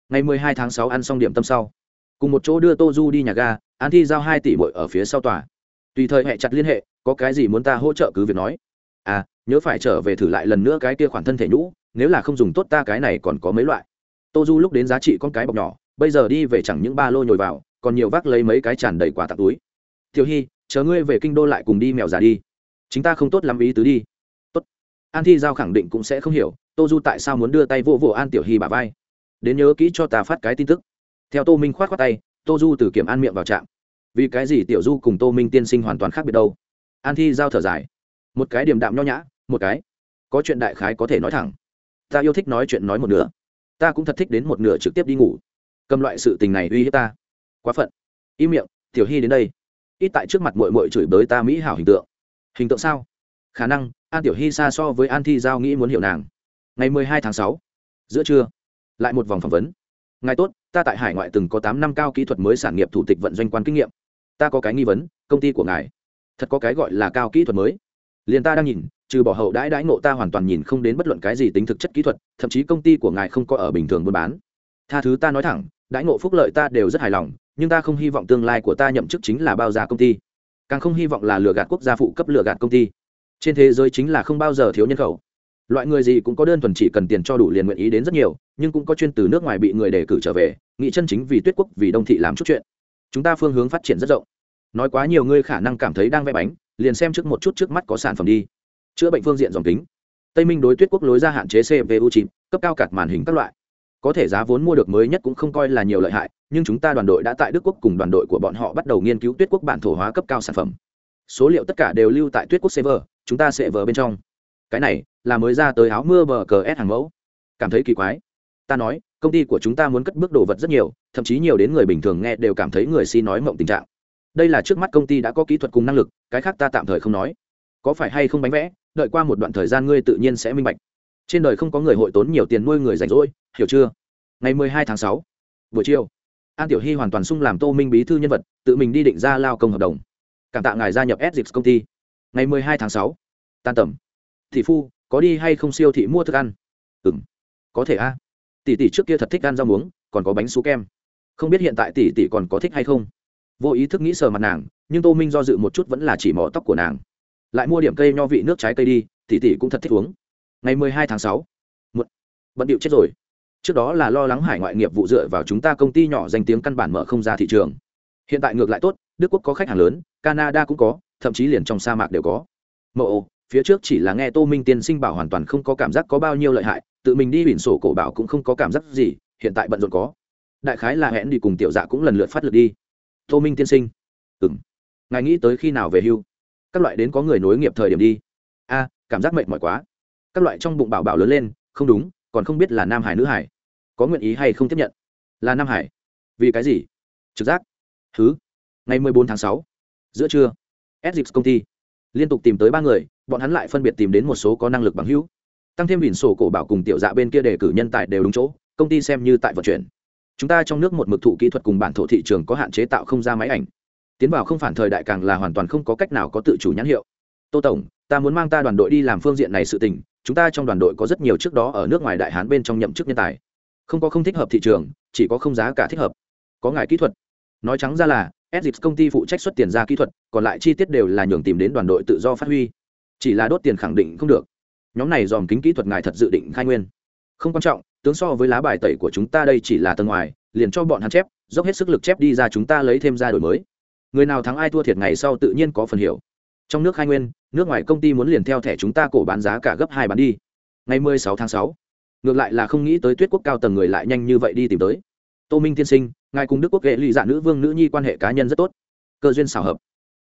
Ngày mười hai tháng sáu ăn xong điểm tâm sau, cùng một chỗ đưa tô du đi nhà ga, an thi giao hai tỷ bội ở phía sau tòa. Tùy thời hẹ chặt liên hệ, có cái gì muốn ta hỗ trợ cứ việc nói. À nhớ phải trở về thử lại lần nữa cái kia khoản thân thể nhũ, nếu là không dùng tốt ta cái này còn có mấy loại. Tô du lúc đến giá trị con cái bọc nhỏ bây giờ đi về chẳng những ba lô nhồi vào, còn nhiều vác lấy mấy cái tràn đầy quả tặng túi. Tiểu hy, chờ ngươi về kinh đô lại cùng đi mèo già đi. Chính ta không tốt lắm ý tứ đi. Tốt. An thi giao khẳng định cũng sẽ không hiểu, tô du tại sao muốn đưa tay vô vô an tiểu hy bà vai. Đến nhớ kỹ cho ta phát cái tin tức. Theo tô minh k h o á t khoác tay, tô du từ kiểm an miệng vào trạm. Vì cái gì tiểu du cùng tô minh tiên sinh hoàn toàn khác biệt đâu? An thi giao thở dài. Một cái điểm đạm nho nhã, một cái. Có chuyện đại khái có thể nói thẳng. Ta yêu thích nói chuyện nói một nửa. Ta cũng thật thích đến một nửa trực tiếp đi ngủ cầm loại sự tình này uy hiếp ta. Quá phận. Im miệng, tiểu hy đến đây. Ít tại trước mặt mội mội chửi bới ta mỹ hảo hình tượng. Hình tượng sao? Khả năng, an tiểu hy xa so với an thi giao nghĩ muốn hiểu nàng. Ngày mười hai tháng sáu, giữa trưa, lại một vòng phỏng vấn. Ngài tốt, ta tại hải ngoại từng có tám năm cao kỹ thuật mới sản nghiệp thủ tịch vận doanh quan kinh nghiệm. Ta có cái nghi vấn, công ty của ngài, thật có cái gọi là cao kỹ thuật mới. Liền ta đang nhìn, trừ bỏ hậu đãi đãi ngộ ta hoàn toàn nhìn không đến bất luận cái gì tính thực chất kỹ thuật, thậm chí công ty của ngài không có ở bình thường buôn bán tha thứ ta nói thẳng, đãi ngộ phúc lợi ta đều rất hài lòng, nhưng ta không hy vọng tương lai của ta nhậm chức chính là bao gia công ty. Càng không hy vọng là lừa gạt quốc gia phụ cấp lừa gạt công ty. Trên thế giới chính là không bao giờ thiếu nhân khẩu. Loại người gì cũng có đơn thuần chỉ cần tiền cho đủ liền nguyện ý đến rất nhiều, nhưng cũng có chuyên từ nước ngoài bị người đề cử trở về nghị chân chính vì tuyết quốc, vì đông thị làm chút chuyện. Chúng ta phương hướng phát triển rất rộng. Nói quá nhiều ngươi khả năng cảm thấy đang vẽ bánh, liền xem trước một chút trước mắt có sản phẩm đi. Chữa bệnh phương diện dòng kính. Tây minh đối tuyết quốc lối ra hạn chế cpu chìm, cấp cao cạt màn hình các loại có thể giá vốn mua được mới nhất cũng không coi là nhiều lợi hại, nhưng chúng ta đoàn đội đã tại đức quốc cùng đoàn đội của bọn họ bắt đầu nghiên cứu tuyết quốc bản thổ hóa cấp cao sản phẩm. Số liệu tất cả đều lưu tại tuyết quốc server, chúng ta sẽ vờ bên trong. Cái này là mới ra tới áo mưa bờ cờ s hàng mẫu. Cảm thấy kỳ quái. Ta nói, công ty của chúng ta muốn cất bước đồ vật rất nhiều, thậm chí nhiều đến người bình thường nghe đều cảm thấy người si nói mộng tình trạng. Đây là trước mắt công ty đã có kỹ thuật cùng năng lực, cái khác ta tạm thời không nói. Có phải hay không bánh vẽ, đợi qua một đoạn thời gian ngươi tự nhiên sẽ minh bạch trên đời không có người hội tốn nhiều tiền nuôi người rảnh rỗi, hiểu chưa? Ngày mười hai tháng sáu, buổi chiều, an tiểu hy hoàn toàn sung làm tô minh bí thư nhân vật, tự mình đi định ra lao công hợp đồng. Cảm tạ ngài gia nhập s công ty. Ngày mười hai tháng sáu, tan tầm. Thị phu, có đi hay không siêu thị mua thức ăn? Ừ m có thể a. Tỷ tỷ trước kia thật thích ăn rau muống, còn có bánh xú kem. Không biết hiện tại tỷ tỷ còn có thích hay không? Vô ý thức nghĩ sờ mặt nàng, nhưng tô minh do dự một chút vẫn là chỉ mỏ tóc của nàng. Lại mua điểm cây nho vị nước trái cây đi, tỷ tỷ cũng thật thích uống ngày mười hai tháng sáu. Một bận điệu chết rồi. Trước đó là lo lắng hải ngoại nghiệp vụ dựa vào chúng ta công ty nhỏ danh tiếng căn bản mở không ra thị trường. Hiện tại ngược lại tốt, đức quốc có khách hàng lớn, canada cũng có, thậm chí liền trong sa mạc đều có. Mộ phía trước chỉ là nghe tô minh tiên sinh bảo hoàn toàn không có cảm giác có bao nhiêu lợi hại, tự mình đi biển sổ cổ bảo cũng không có cảm giác gì, hiện tại bận rộn có. Đại khái là hẹn đi cùng tiểu dạ cũng lần lượt phát lực đi. Tô minh tiên sinh. Ừng ngài nghĩ tới khi nào về hưu? Các loại đến có người nối nghiệp thời điểm đi. A, cảm giác mệt mỏi quá các loại trong bụng bảo bảo lớn lên, không đúng, còn không biết là nam hải nữ hải. Có nguyện ý hay không tiếp nhận? Là nam hải. Vì cái gì? Trực giác. Thứ ngày mười bốn tháng sáu, giữa trưa edix công ty liên tục tìm tới ba người, bọn hắn lại phân biệt tìm đến một số có năng lực bằng hữu. Tăng thêm biển sổ cổ bảo cùng tiểu dạ bên kia đề cử nhân tài đều đúng chỗ, công ty xem như tại vận chuyển. Chúng ta trong nước một mực thụ kỹ thuật cùng bản thổ thị trường có hạn chế tạo không ra máy ảnh. Tiến vào không phản thời đại càng là hoàn toàn không có cách nào có tự chủ nhãn hiệu. Tô tổng ta muốn mang ta đoàn đội đi làm phương diện này sự tình chúng ta trong đoàn đội có rất nhiều trước đó ở nước ngoài đại hán bên trong nhậm chức nhân tài không có không thích hợp thị trường chỉ có không giá cả thích hợp có ngài kỹ thuật nói trắng ra là edgix công ty phụ trách xuất tiền ra kỹ thuật, còn lại chi tiết đều là nhường tìm đến đoàn đội tự do phát huy. Chỉ là đốt tiền khẳng định không được. Nhóm này dòm kính kỹ thuật ngài thật dự định khai nguyên. Không quan trọng, tướng so với lá bài tẩy của chúng ta đây chỉ là tầng ngoài, liền cho bọn hắn chép, dốc hết sức lực chép đi ra chúng ta lấy thêm ra đổi mới. Người nào thắng ai thua thiệt ngày sau tự nhiên có phần hiểu. Trong nước khai nguyên, nước ngoài công ty muốn liền theo thẻ chúng ta cổ bán giá cả gấp hai bán đi. Ngày 16 tháng sáu, Ngược lại là không nghĩ tới Tuyết Quốc cao tầng người lại nhanh như vậy đi tìm tới. Tô Minh tiên sinh, ngài cùng đức quốc nghệ lụy dạ nữ vương nữ nhi quan hệ cá nhân rất tốt. Cơ duyên xảo hợp.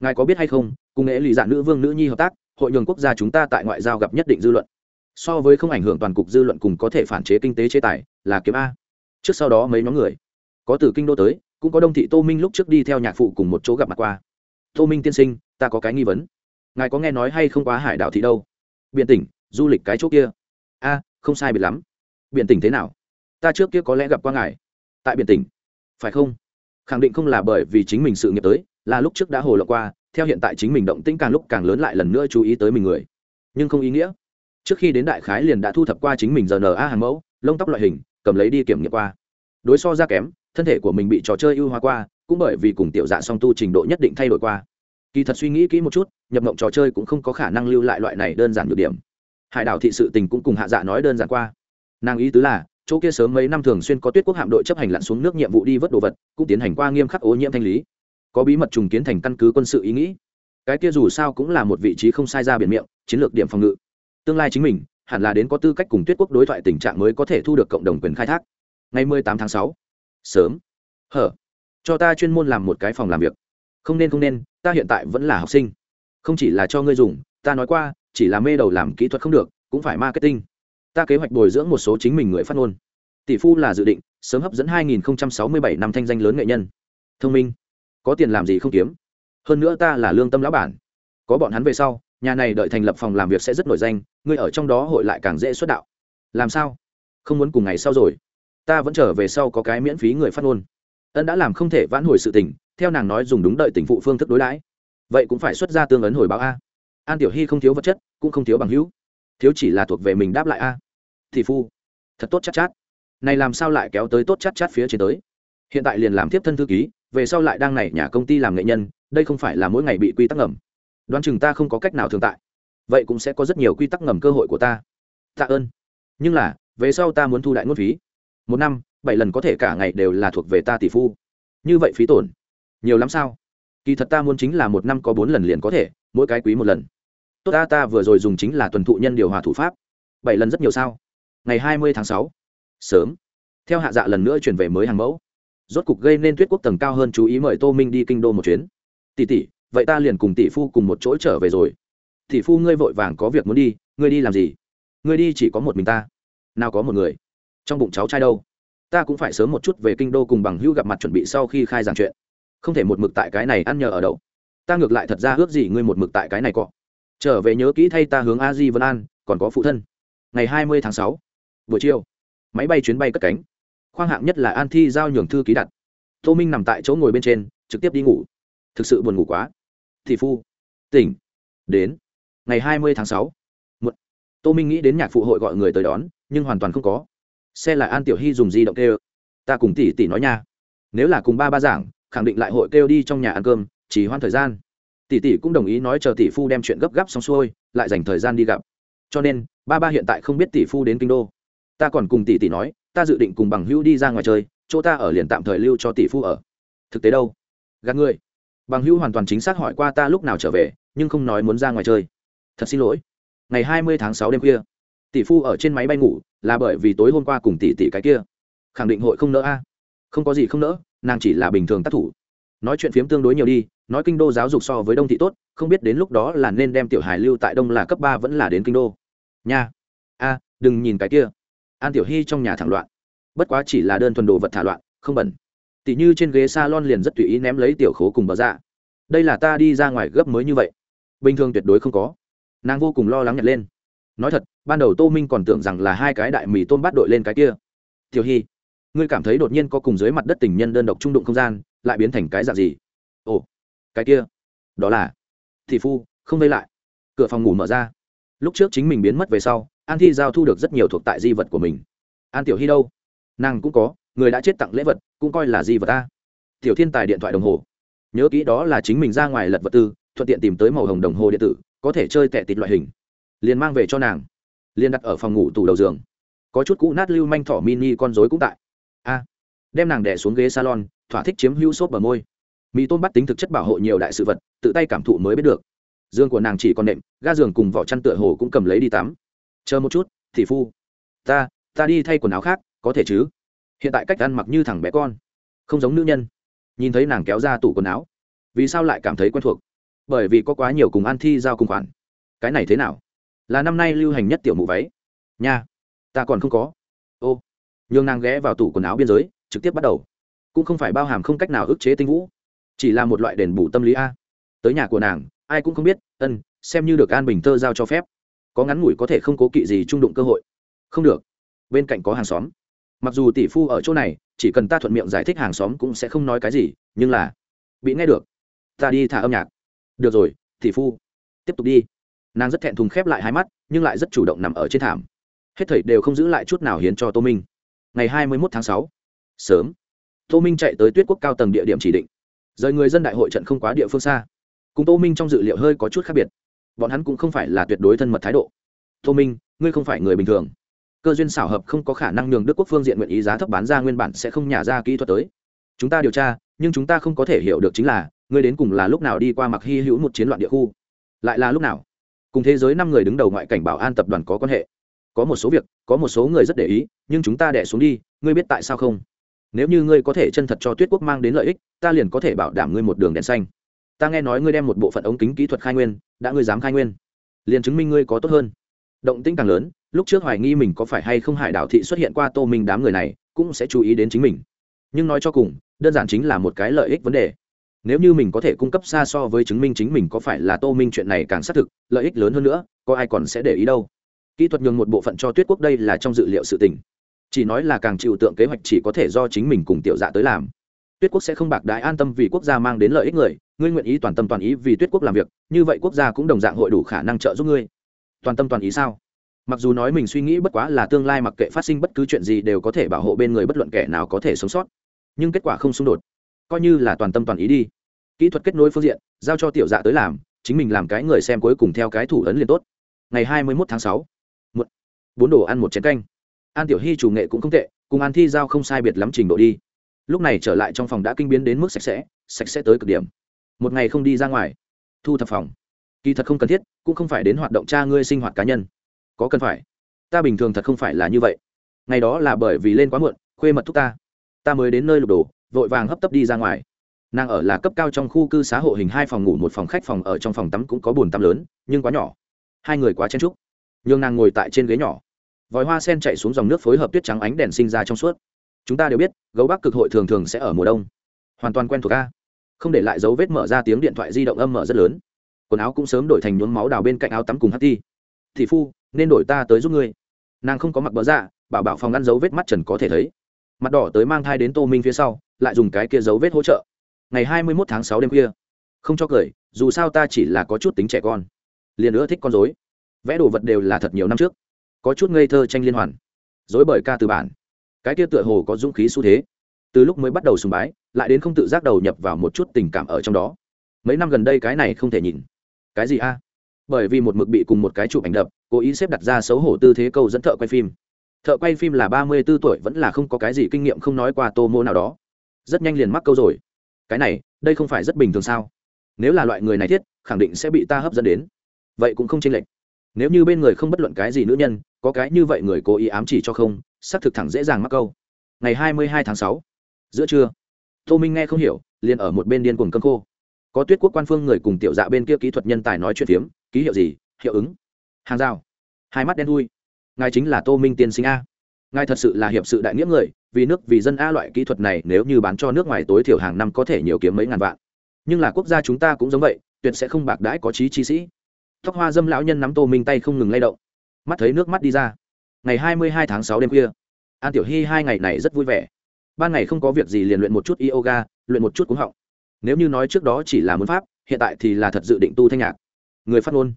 Ngài có biết hay không cùng nghệ lụy dạ nữ vương nữ nhi hợp tác hội nhường quốc gia chúng ta tại ngoại giao gặp nhất định dư luận. So với không ảnh hưởng toàn cục dư luận cùng có thể phản chế kinh tế chế tài là kiếm a. Trước sau đó mấy nhóm người có từ kinh đô tới cũng có đông thị tô minh lúc trước đi theo nhạc phụ cùng một chỗ gặp mặt qua. Tô minh tiên sinh ta có cái nghi vấn ngài có nghe nói hay không quá hải đảo thị đâu? Biện tỉnh, du lịch cái chỗ kia. A, không sai biệt lắm. Biện tỉnh thế nào? Ta trước kia có lẽ gặp qua ngài. Tại biện tỉnh. Phải không? Khẳng định không là bởi vì chính mình sự nghiệp tới, là lúc trước đã hồ lộ qua, theo hiện tại chính mình động tĩnh càng lúc càng lớn lại lần nữa chú ý tới mình người. Nhưng không ý nghĩa. Trước khi đến đại khái liền đã thu thập qua chính mình giờ rna hàng mẫu, lông tóc loại hình, cầm lấy đi kiểm nghiệm qua. Đối so ra kém, thân thể của mình bị trò chơi ưu hóa qua, cũng bởi vì cùng tiểu dạ song tu trình độ nhất định thay đổi qua kỳ thật suy nghĩ kỹ một chút, nhập mộng trò chơi cũng không có khả năng lưu lại loại này đơn giản được điểm. Hải đảo thị sự tình cũng cùng hạ dạ nói đơn giản qua. Nàng ý tứ là, chỗ kia sớm mấy năm thường xuyên có tuyết quốc hạm đội chấp hành lặn xuống nước nhiệm vụ đi vớt đồ vật, cũng tiến hành qua nghiêm khắc ô nhiễm thanh lý. Có bí mật trùng kiến thành căn cứ quân sự ý nghĩ. Cái kia dù sao cũng là một vị trí không sai ra biển miệng, chiến lược điểm phòng ngự. Tương lai chính mình, hẳn là đến có tư cách cùng tuyết quốc đối thoại tình trạng mới có thể thu được cộng đồng quyền khai thác. Ngày mười tám tháng sáu. Sớm. Hở. Cho ta chuyên môn làm một cái phòng làm việc không nên không nên, ta hiện tại vẫn là học sinh. Không chỉ là cho ngươi dùng, ta nói qua, chỉ là mê đầu làm kỹ thuật không được, cũng phải marketing. Ta kế hoạch bồi dưỡng một số chính mình người phát ngôn. Tỷ phu là dự định, sớm hấp dẫn 2067 năm thanh danh lớn nghệ nhân. Thông minh. Có tiền làm gì không kiếm. Hơn nữa ta là lương tâm lão bản. Có bọn hắn về sau, nhà này đợi thành lập phòng làm việc sẽ rất nổi danh, ngươi ở trong đó hội lại càng dễ xuất đạo. Làm sao? Không muốn cùng ngày sau rồi. Ta vẫn trở về sau có cái miễn phí người phát ngôn ân đã làm không thể vãn hồi sự tình theo nàng nói dùng đúng đợi tình phụ phương thức đối đãi. Vậy cũng phải xuất ra tương ấn hồi báo a. An tiểu hy không thiếu vật chất cũng không thiếu bằng hữu. Thiếu chỉ là thuộc về mình đáp lại a. Thì phu thật tốt chắc chát, chát. Này làm sao lại kéo tới tốt chát chát phía trên tới? Hiện tại liền làm tiếp thân thư ký về sau lại đang này nhà công ty làm nghệ nhân đây không phải là mỗi ngày bị quy tắc ngầm. Đoán chừng ta không có cách nào thường tại. Vậy cũng sẽ có rất nhiều quy tắc ngầm cơ hội của ta. Tạ ơn. Nhưng là về sau ta muốn thu đại ngôn phí. Một năm bảy lần có thể cả ngày đều là thuộc về ta tỷ phu. Như vậy phí tổn. Nhiều lắm sao? Kỳ thật ta muốn chính là một năm có bốn lần liền có thể, mỗi cái quý một lần. Tốt ta ta vừa rồi dùng chính là tuần thụ nhân điều hòa thủ pháp. Bảy lần rất nhiều sao? Ngày hai mươi tháng sáu. Sớm. Theo hạ dạ lần nữa chuyển về mới hàng mẫu. Rốt cục gây nên tuyết quốc tầng cao hơn chú ý mời tô minh đi kinh đô một chuyến. Tỷ tỷ, vậy ta liền cùng tỷ phu cùng một chỗ trở về rồi. Tỷ phu ngươi vội vàng có việc muốn đi, ngươi đi làm gì? Ngươi đi chỉ có một mình ta. Nào có một người. Trong bụng cháu trai đâu? Ta cũng phải sớm một chút về kinh đô cùng bằng hữu gặp mặt chuẩn bị sau khi khai giảng chuyện. Không thể một mực tại cái này ăn nhờ ở đậu. Ta ngược lại thật ra ước gì ngươi một mực tại cái này cọ. Trở về nhớ kỹ thay ta hướng a di vân an, còn có phụ thân. Ngày hai mươi tháng sáu, buổi chiều, máy bay chuyến bay cất cánh. Khoang hạng nhất là an thi giao nhường thư ký đặt. Tô minh nằm tại chỗ ngồi bên trên, trực tiếp đi ngủ. Thực sự buồn ngủ quá. Thị phu, tỉnh. Đến. Ngày hai mươi tháng sáu một tô minh nghĩ đến nhạc phụ hội gọi người tới đón, nhưng hoàn toàn không có xe là an tiểu hy dùng di động kêu. Ta cùng tỷ tỷ nói nha. Nếu là cùng ba ba giảng, khẳng định lại hội kêu đi trong nhà ăn cơm, chỉ hoãn thời gian. Tỷ tỷ cũng đồng ý nói chờ tỷ phu đem chuyện gấp gáp xong xuôi, lại dành thời gian đi gặp. Cho nên, ba ba hiện tại không biết tỷ phu đến kinh đô. Ta còn cùng tỷ tỷ nói, ta dự định cùng bằng hữu đi ra ngoài chơi, chỗ ta ở liền tạm thời lưu cho tỷ phu ở. Thực tế đâu? Gạt người. Bằng hữu hoàn toàn chính xác hỏi qua ta lúc nào trở về, nhưng không nói muốn ra ngoài chơi. Thật xin lỗi. Ngày hai mươi tháng sáu đêm khuya, tỷ phu ở trên máy bay ngủ là bởi vì tối hôm qua cùng tỷ tỷ cái kia. Khẳng định hội không nỡ a. À? Không có gì không nỡ, nàng chỉ là bình thường tác thủ. Nói chuyện phiếm tương đối nhiều đi, nói kinh đô giáo dục so với đông thị tốt, không biết đến lúc đó là nên đem tiểu hài lưu tại đông là cấp ba vẫn là đến kinh đô. Nha. A, đừng nhìn cái kia. An tiểu hy trong nhà thẳng loạn. Bất quá chỉ là đơn thuần đồ vật thả loạn, không bẩn. Tỷ như trên ghế s a lon liền rất tùy ý ném lấy tiểu khố cùng bờ ra đây là ta đi ra ngoài gấp mới như vậy. Bình thường tuyệt đối không có. Nàng vô cùng lo lắng nhặt lên nói thật, ban đầu tô minh còn tưởng rằng là hai cái đại mì tôm bắt đội lên cái kia. Tiểu hy, ngươi cảm thấy đột nhiên có cùng dưới mặt đất tình nhân đơn độc trung đụng không gian, lại biến thành cái dạng gì? Ồ, cái kia, đó là thị phu, không vây lại. Cửa phòng ngủ mở ra. Lúc trước chính mình biến mất về sau, an thi giao thu được rất nhiều thuộc tại di vật của mình. An tiểu hy đâu? Nàng cũng có, người đã chết tặng lễ vật, cũng coi là di vật ta. Tiểu thiên tài điện thoại đồng hồ. Nhớ kỹ đó là chính mình ra ngoài lật vật tư, thuận tiện tìm tới màu hồng đồng hồ điện tử, có thể chơi tệ tịt loại hình liền mang về cho nàng. Liền đặt ở phòng ngủ tủ đầu giường. Có chút cũ nát lưu manh thỏ mini con dối cũng tại. A. Đem nàng đẻ xuống ghế salon, thỏa thích chiếm hữu xốp bờ môi. Mì tôm bắt tính thực chất bảo hộ nhiều đại sự vật, tự tay cảm thụ mới biết được. Giường của nàng chỉ còn nệm, ga giường cùng vỏ chăn tựa hồ cũng cầm lấy đi tắm. Chờ một chút thị phu. Ta ta đi thay quần áo khác, có thể chứ? Hiện tại cách ăn mặc như thằng bé con. Không giống nữ nhân. Nhìn thấy nàng kéo ra tủ quần áo. Vì sao lại cảm thấy quen thuộc? Bởi vì có quá nhiều cùng ăn thi giao cùng khoản. Cái này thế nào? Là năm nay lưu hành nhất tiểu mụ váy. Nha, ta còn không có. Ô, nhường nàng ghé vào tủ quần áo biên giới, trực tiếp bắt đầu. Cũng không phải bao hàm không cách nào ức chế tinh vũ, chỉ là một loại đền bù tâm lý a. Tới nhà của nàng, ai cũng không biết, ân, xem như được an bình thơ giao cho phép. Có ngắn ngủi có thể không cố kỵ gì trung đụng cơ hội. Không được. Bên cạnh có hàng xóm. Mặc dù tỷ phu ở chỗ này, chỉ cần ta thuận miệng giải thích hàng xóm cũng sẽ không nói cái gì, nhưng là, bị nghe được. Ta đi thả âm nhạc. Được rồi, tỷ phu. Tiếp tục đi nàng rất thẹn thùng khép lại hai mắt, nhưng lại rất chủ động nằm ở trên thảm. Hết thảy đều không giữ lại chút nào hiến cho tô minh. Ngày hai mươi mốt tháng sáu, sớm. Tô minh chạy tới tuyết quốc cao tầng địa điểm chỉ định. Rời người dân đại hội trận không quá địa phương xa. Cùng tô minh trong dự liệu hơi có chút khác biệt. Bọn hắn cũng không phải là tuyệt đối thân mật thái độ. Tô minh, ngươi không phải người bình thường. Cơ duyên xảo hợp không có khả năng nhường đức quốc phương diện nguyện ý giá thấp bán ra nguyên bản sẽ không nhả ra kỹ thuật tới. Chúng ta điều tra, nhưng chúng ta không có thể hiểu được chính là, ngươi đến cùng là lúc nào đi qua mặc hy hữu một chiến loạn địa khu. Lại là lúc nào? Cùng thế giới năm người đứng đầu ngoại cảnh bảo an tập đoàn có quan hệ. Có một số việc, có một số người rất để ý, nhưng chúng ta đẻ xuống đi, ngươi biết tại sao không? Nếu như ngươi có thể chân thật cho tuyết quốc mang đến lợi ích, ta liền có thể bảo đảm ngươi một đường đèn xanh. Ta nghe nói ngươi đem một bộ phận ống kính kỹ thuật khai nguyên, đã ngươi dám khai nguyên, liền chứng minh ngươi có tốt hơn. Động tĩnh càng lớn, lúc trước hoài nghi mình có phải hay không hải đảo thị xuất hiện qua tô minh đám người này, cũng sẽ chú ý đến chính mình. Nhưng nói cho cùng, đơn giản chính là một cái lợi ích vấn đề nếu như mình có thể cung cấp xa so với chứng minh chính mình có phải là tô minh chuyện này càng xác thực, lợi ích lớn hơn nữa, có ai còn sẽ để ý đâu? Kỹ thuật nhường một bộ phận cho tuyết quốc đây là trong dự liệu sự tình. Chỉ nói là càng chịu tượng kế hoạch chỉ có thể do chính mình cùng tiểu dạ tới làm. Tuyết quốc sẽ không bạc đại an tâm vì quốc gia mang đến lợi ích người, ngươi nguyện ý toàn tâm toàn ý vì tuyết quốc làm việc, như vậy quốc gia cũng đồng dạng hội đủ khả năng trợ giúp ngươi. Toàn tâm toàn ý sao? Mặc dù nói mình suy nghĩ bất quá là tương lai mặc kệ phát sinh bất cứ chuyện gì đều có thể bảo hộ bên người bất luận kẻ nào có thể sống sót, nhưng kết quả không xung đột coi như là toàn tâm toàn ý đi. Kỹ thuật kết nối phương diện, giao cho tiểu dạ tới làm, chính mình làm cái người xem cuối cùng theo cái thủ ấn liền tốt. Ngày hai mươi một tháng sáu bốn đồ ăn một chén canh. An tiểu hy chủ nghệ cũng không tệ, cùng an thi giao không sai biệt lắm trình độ đi. Lúc này trở lại trong phòng đã kinh biến đến mức sạch sẽ sạch sẽ tới cực điểm. Một ngày không đi ra ngoài, thu thập phòng. Kỳ thật không cần thiết, cũng không phải đến hoạt động cha ngươi sinh hoạt cá nhân. Có cần phải. Ta bình thường thật không phải là như vậy. Ngày đó là bởi vì lên quá muộn, khuê mật thúc ta. Ta mới đến nơi lục đồ vội vàng hấp tấp đi ra ngoài. Nàng ở là cấp cao trong khu cư xá hộ hình hai phòng ngủ, một phòng khách phòng ở trong phòng tắm cũng có bồn tắm lớn, nhưng quá nhỏ. Hai người quá chen trúc nhường nàng ngồi tại trên ghế nhỏ. Vòi hoa sen chạy xuống dòng nước phối hợp tuyết trắng ánh đèn sinh ra trong suốt. Chúng ta đều biết, gấu bắc cực hội thường thường sẽ ở mùa đông. Hoàn toàn quen thuộc ca không để lại dấu vết mở ra tiếng điện thoại di động âm mở rất lớn. Quần áo cũng sớm đổi thành nhuốm máu đào bên cạnh áo tắm cùng hát ti. Thị phu, nên đổi ta tới giúp ngươi. Nàng không có mặc bỡ dạ bảo bảo phòng ngăn dấu vết mắt trần có thể thấy. Mặt đỏ tới mang thai đến tô minh phía sau lại dùng cái kia dấu vết hỗ trợ. Ngày hai mươi mốt tháng sáu đêm khuya. Không cho cười, dù sao ta chỉ là có chút tính trẻ con. Liền nữa thích con dối vẽ đồ vật đều là thật nhiều năm trước. Có chút ngây thơ tranh liên hoàn. Dối bởi ca từ bản. Cái kia tựa hồ có dũng khí xu thế. Từ lúc mới bắt đầu sùng bái, lại đến không tự giác đầu nhập vào một chút tình cảm ở trong đó. Mấy năm gần đây cái này không thể nhìn. Cái gì a? Bởi vì một mực bị cùng một cái chụp ảnh đập, cố ý xếp đặt ra xấu hổ tư thế câu dẫn thợ quay phim. Thợ quay phim là ba mươi b ố tuổi vẫn là không có cái gì kinh nghiệm không nói qua tô mô nào đó rất nhanh liền mắc câu rồi. Cái này, đây không phải rất bình thường sao? Nếu là loại người này thiết, khẳng định sẽ bị ta hấp dẫn đến. Vậy cũng không chênh lệch. Nếu như bên người không bất luận cái gì nữ nhân, có cái như vậy người cố ý ám chỉ cho không, xác thực thẳng dễ dàng mắc câu. Ngày hai mươi hai tháng sáu, giữa trưa, tô minh nghe không hiểu, liền ở một bên điên cuồng cơn khô. Có tuyết quốc quan phương người cùng tiểu dạ bên kia kỹ thuật nhân tài nói chuyện phiếm, ký hiệu gì, hiệu ứng. Hàng rào, hai mắt đen thui. Ngài chính là tô minh tiên sinh a ngài thật sự là hiệp sự đại nghĩa người, vì nước, vì dân a loại kỹ thuật này nếu như bán cho nước ngoài tối thiểu hàng năm có thể nhiều kiếm mấy ngàn vạn. Nhưng là quốc gia chúng ta cũng giống vậy, tuyệt sẽ không bạc đãi có trí chi sĩ. Tóc hoa dâm lão nhân nắm tô minh tay không ngừng lay động. Mắt thấy nước mắt đi ra. Ngày hai mươi hai tháng sáu đêm khuya, an tiểu hy hai ngày này rất vui vẻ. Ban ngày không có việc gì liền luyện một chút yoga, luyện một chút cúng họng. Nếu như nói trước đó chỉ là muốn pháp, hiện tại thì là thật dự định tu thanh nhạc. Người phát ngôn.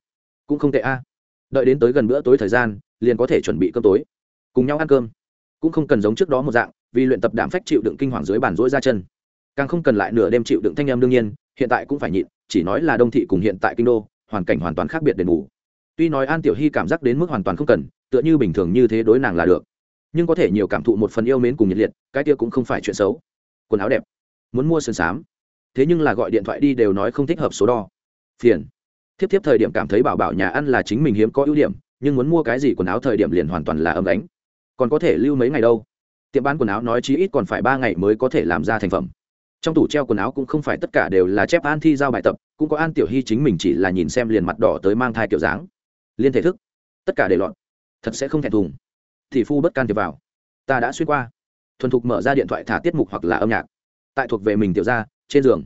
Cũng không tệ a. Đợi đến tới gần bữa tối thời gian, liền có thể chuẩn bị cơm tối cùng nhau ăn cơm. Cũng không cần giống trước đó một dạng, vì luyện tập đạm phách chịu đựng kinh hoàng dưới bàn rỗi ra chân. Càng không cần lại nửa đêm chịu đựng thanh em đương nhiên, hiện tại cũng phải nhịn, chỉ nói là đông thị cùng hiện tại kinh đô, hoàn cảnh hoàn toàn khác biệt đền bù. Tuy nói an tiểu hy cảm giác đến mức hoàn toàn không cần, tựa như bình thường như thế đối nàng là được. Nhưng có thể nhiều cảm thụ một phần yêu mến cùng nhiệt liệt, cái kia cũng không phải chuyện xấu. Quần áo đẹp. Muốn mua sơn sám thế nhưng là gọi điện thoại đi đều nói không thích hợp số đo. Phiền. Thiếp thiếp thời điểm cảm thấy bảo bảo nhà ăn là chính mình hiếm có ưu điểm, nhưng muốn mua cái gì quần áo thời điểm liền hoàn toàn là âm đánh còn có thể lưu mấy ngày đâu. Tiệm bán quần áo nói chí ít còn phải ba ngày mới có thể làm ra thành phẩm. Trong tủ treo quần áo cũng không phải tất cả đều là chép an thi giao bài tập, cũng có an tiểu hy chính mình chỉ là nhìn xem liền mặt đỏ tới mang thai kiểu dáng. Liên thể thức, tất cả để lọt, thật sẽ không thẹn thùng. Thì phu bất can thiệp vào. Ta đã xuyên qua. Thuần thục mở ra điện thoại thả tiết mục hoặc là âm nhạc. Tại thuộc về mình tiểu ra trên giường.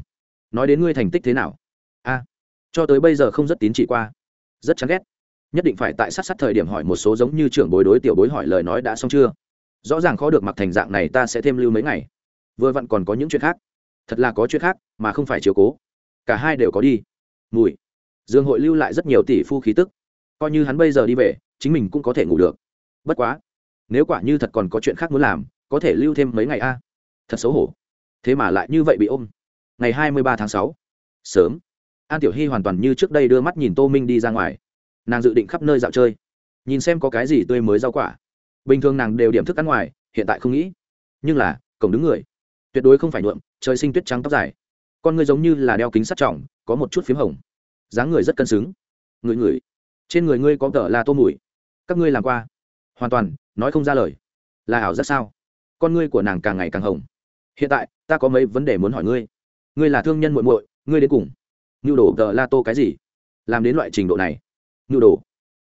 Nói đến ngươi thành tích thế nào? A, cho tới bây giờ không rất tín chỉ qua. Rất chán ghét nhất định phải tại sát sát thời điểm hỏi một số giống như trưởng bối đối tiểu bối hỏi lời nói đã xong chưa? Rõ ràng khó được mặc thành dạng này ta sẽ thêm lưu mấy ngày. Vừa vặn còn có những chuyện khác. Thật là có chuyện khác, mà không phải chiều cố. Cả hai đều có đi. Mùi. Dương hội lưu lại rất nhiều tỷ phu khí tức. Coi như hắn bây giờ đi về, chính mình cũng có thể ngủ được. Bất quá, nếu quả như thật còn có chuyện khác muốn làm, có thể lưu thêm mấy ngày a. Thật xấu hổ. Thế mà lại như vậy bị ôm. Ngày hai mươi ba tháng sáu. Sớm. An tiểu hy hoàn toàn như trước đây đưa mắt nhìn tô minh đi ra ngoài nàng dự định khắp nơi dạo chơi, nhìn xem có cái gì tươi mới rau quả. Bình thường nàng đều điểm thức ăn ngoài, hiện tại không nghĩ. Nhưng là, cổng đứng người. Tuyệt đối không phải nhuộm, trời sinh tuyết trắng tóc dài. Con người giống như là đeo kính sắt trọng, có một chút p h í m hồng. Dáng người rất cân xứng. Người người trên người ngươi có tờ là tô mùi. Các ngươi làm qua. Hoàn toàn, nói không ra lời. Là ảo rất sao? Con ngươi của nàng càng ngày càng hồng. Hiện tại, ta có mấy vấn đề muốn hỏi ngươi. Ngươi là thương nhân muội muội, ngươi đến cùng. Nhu đổ tờ la tô cái gì? Làm đến loại trình độ này nhu đồ.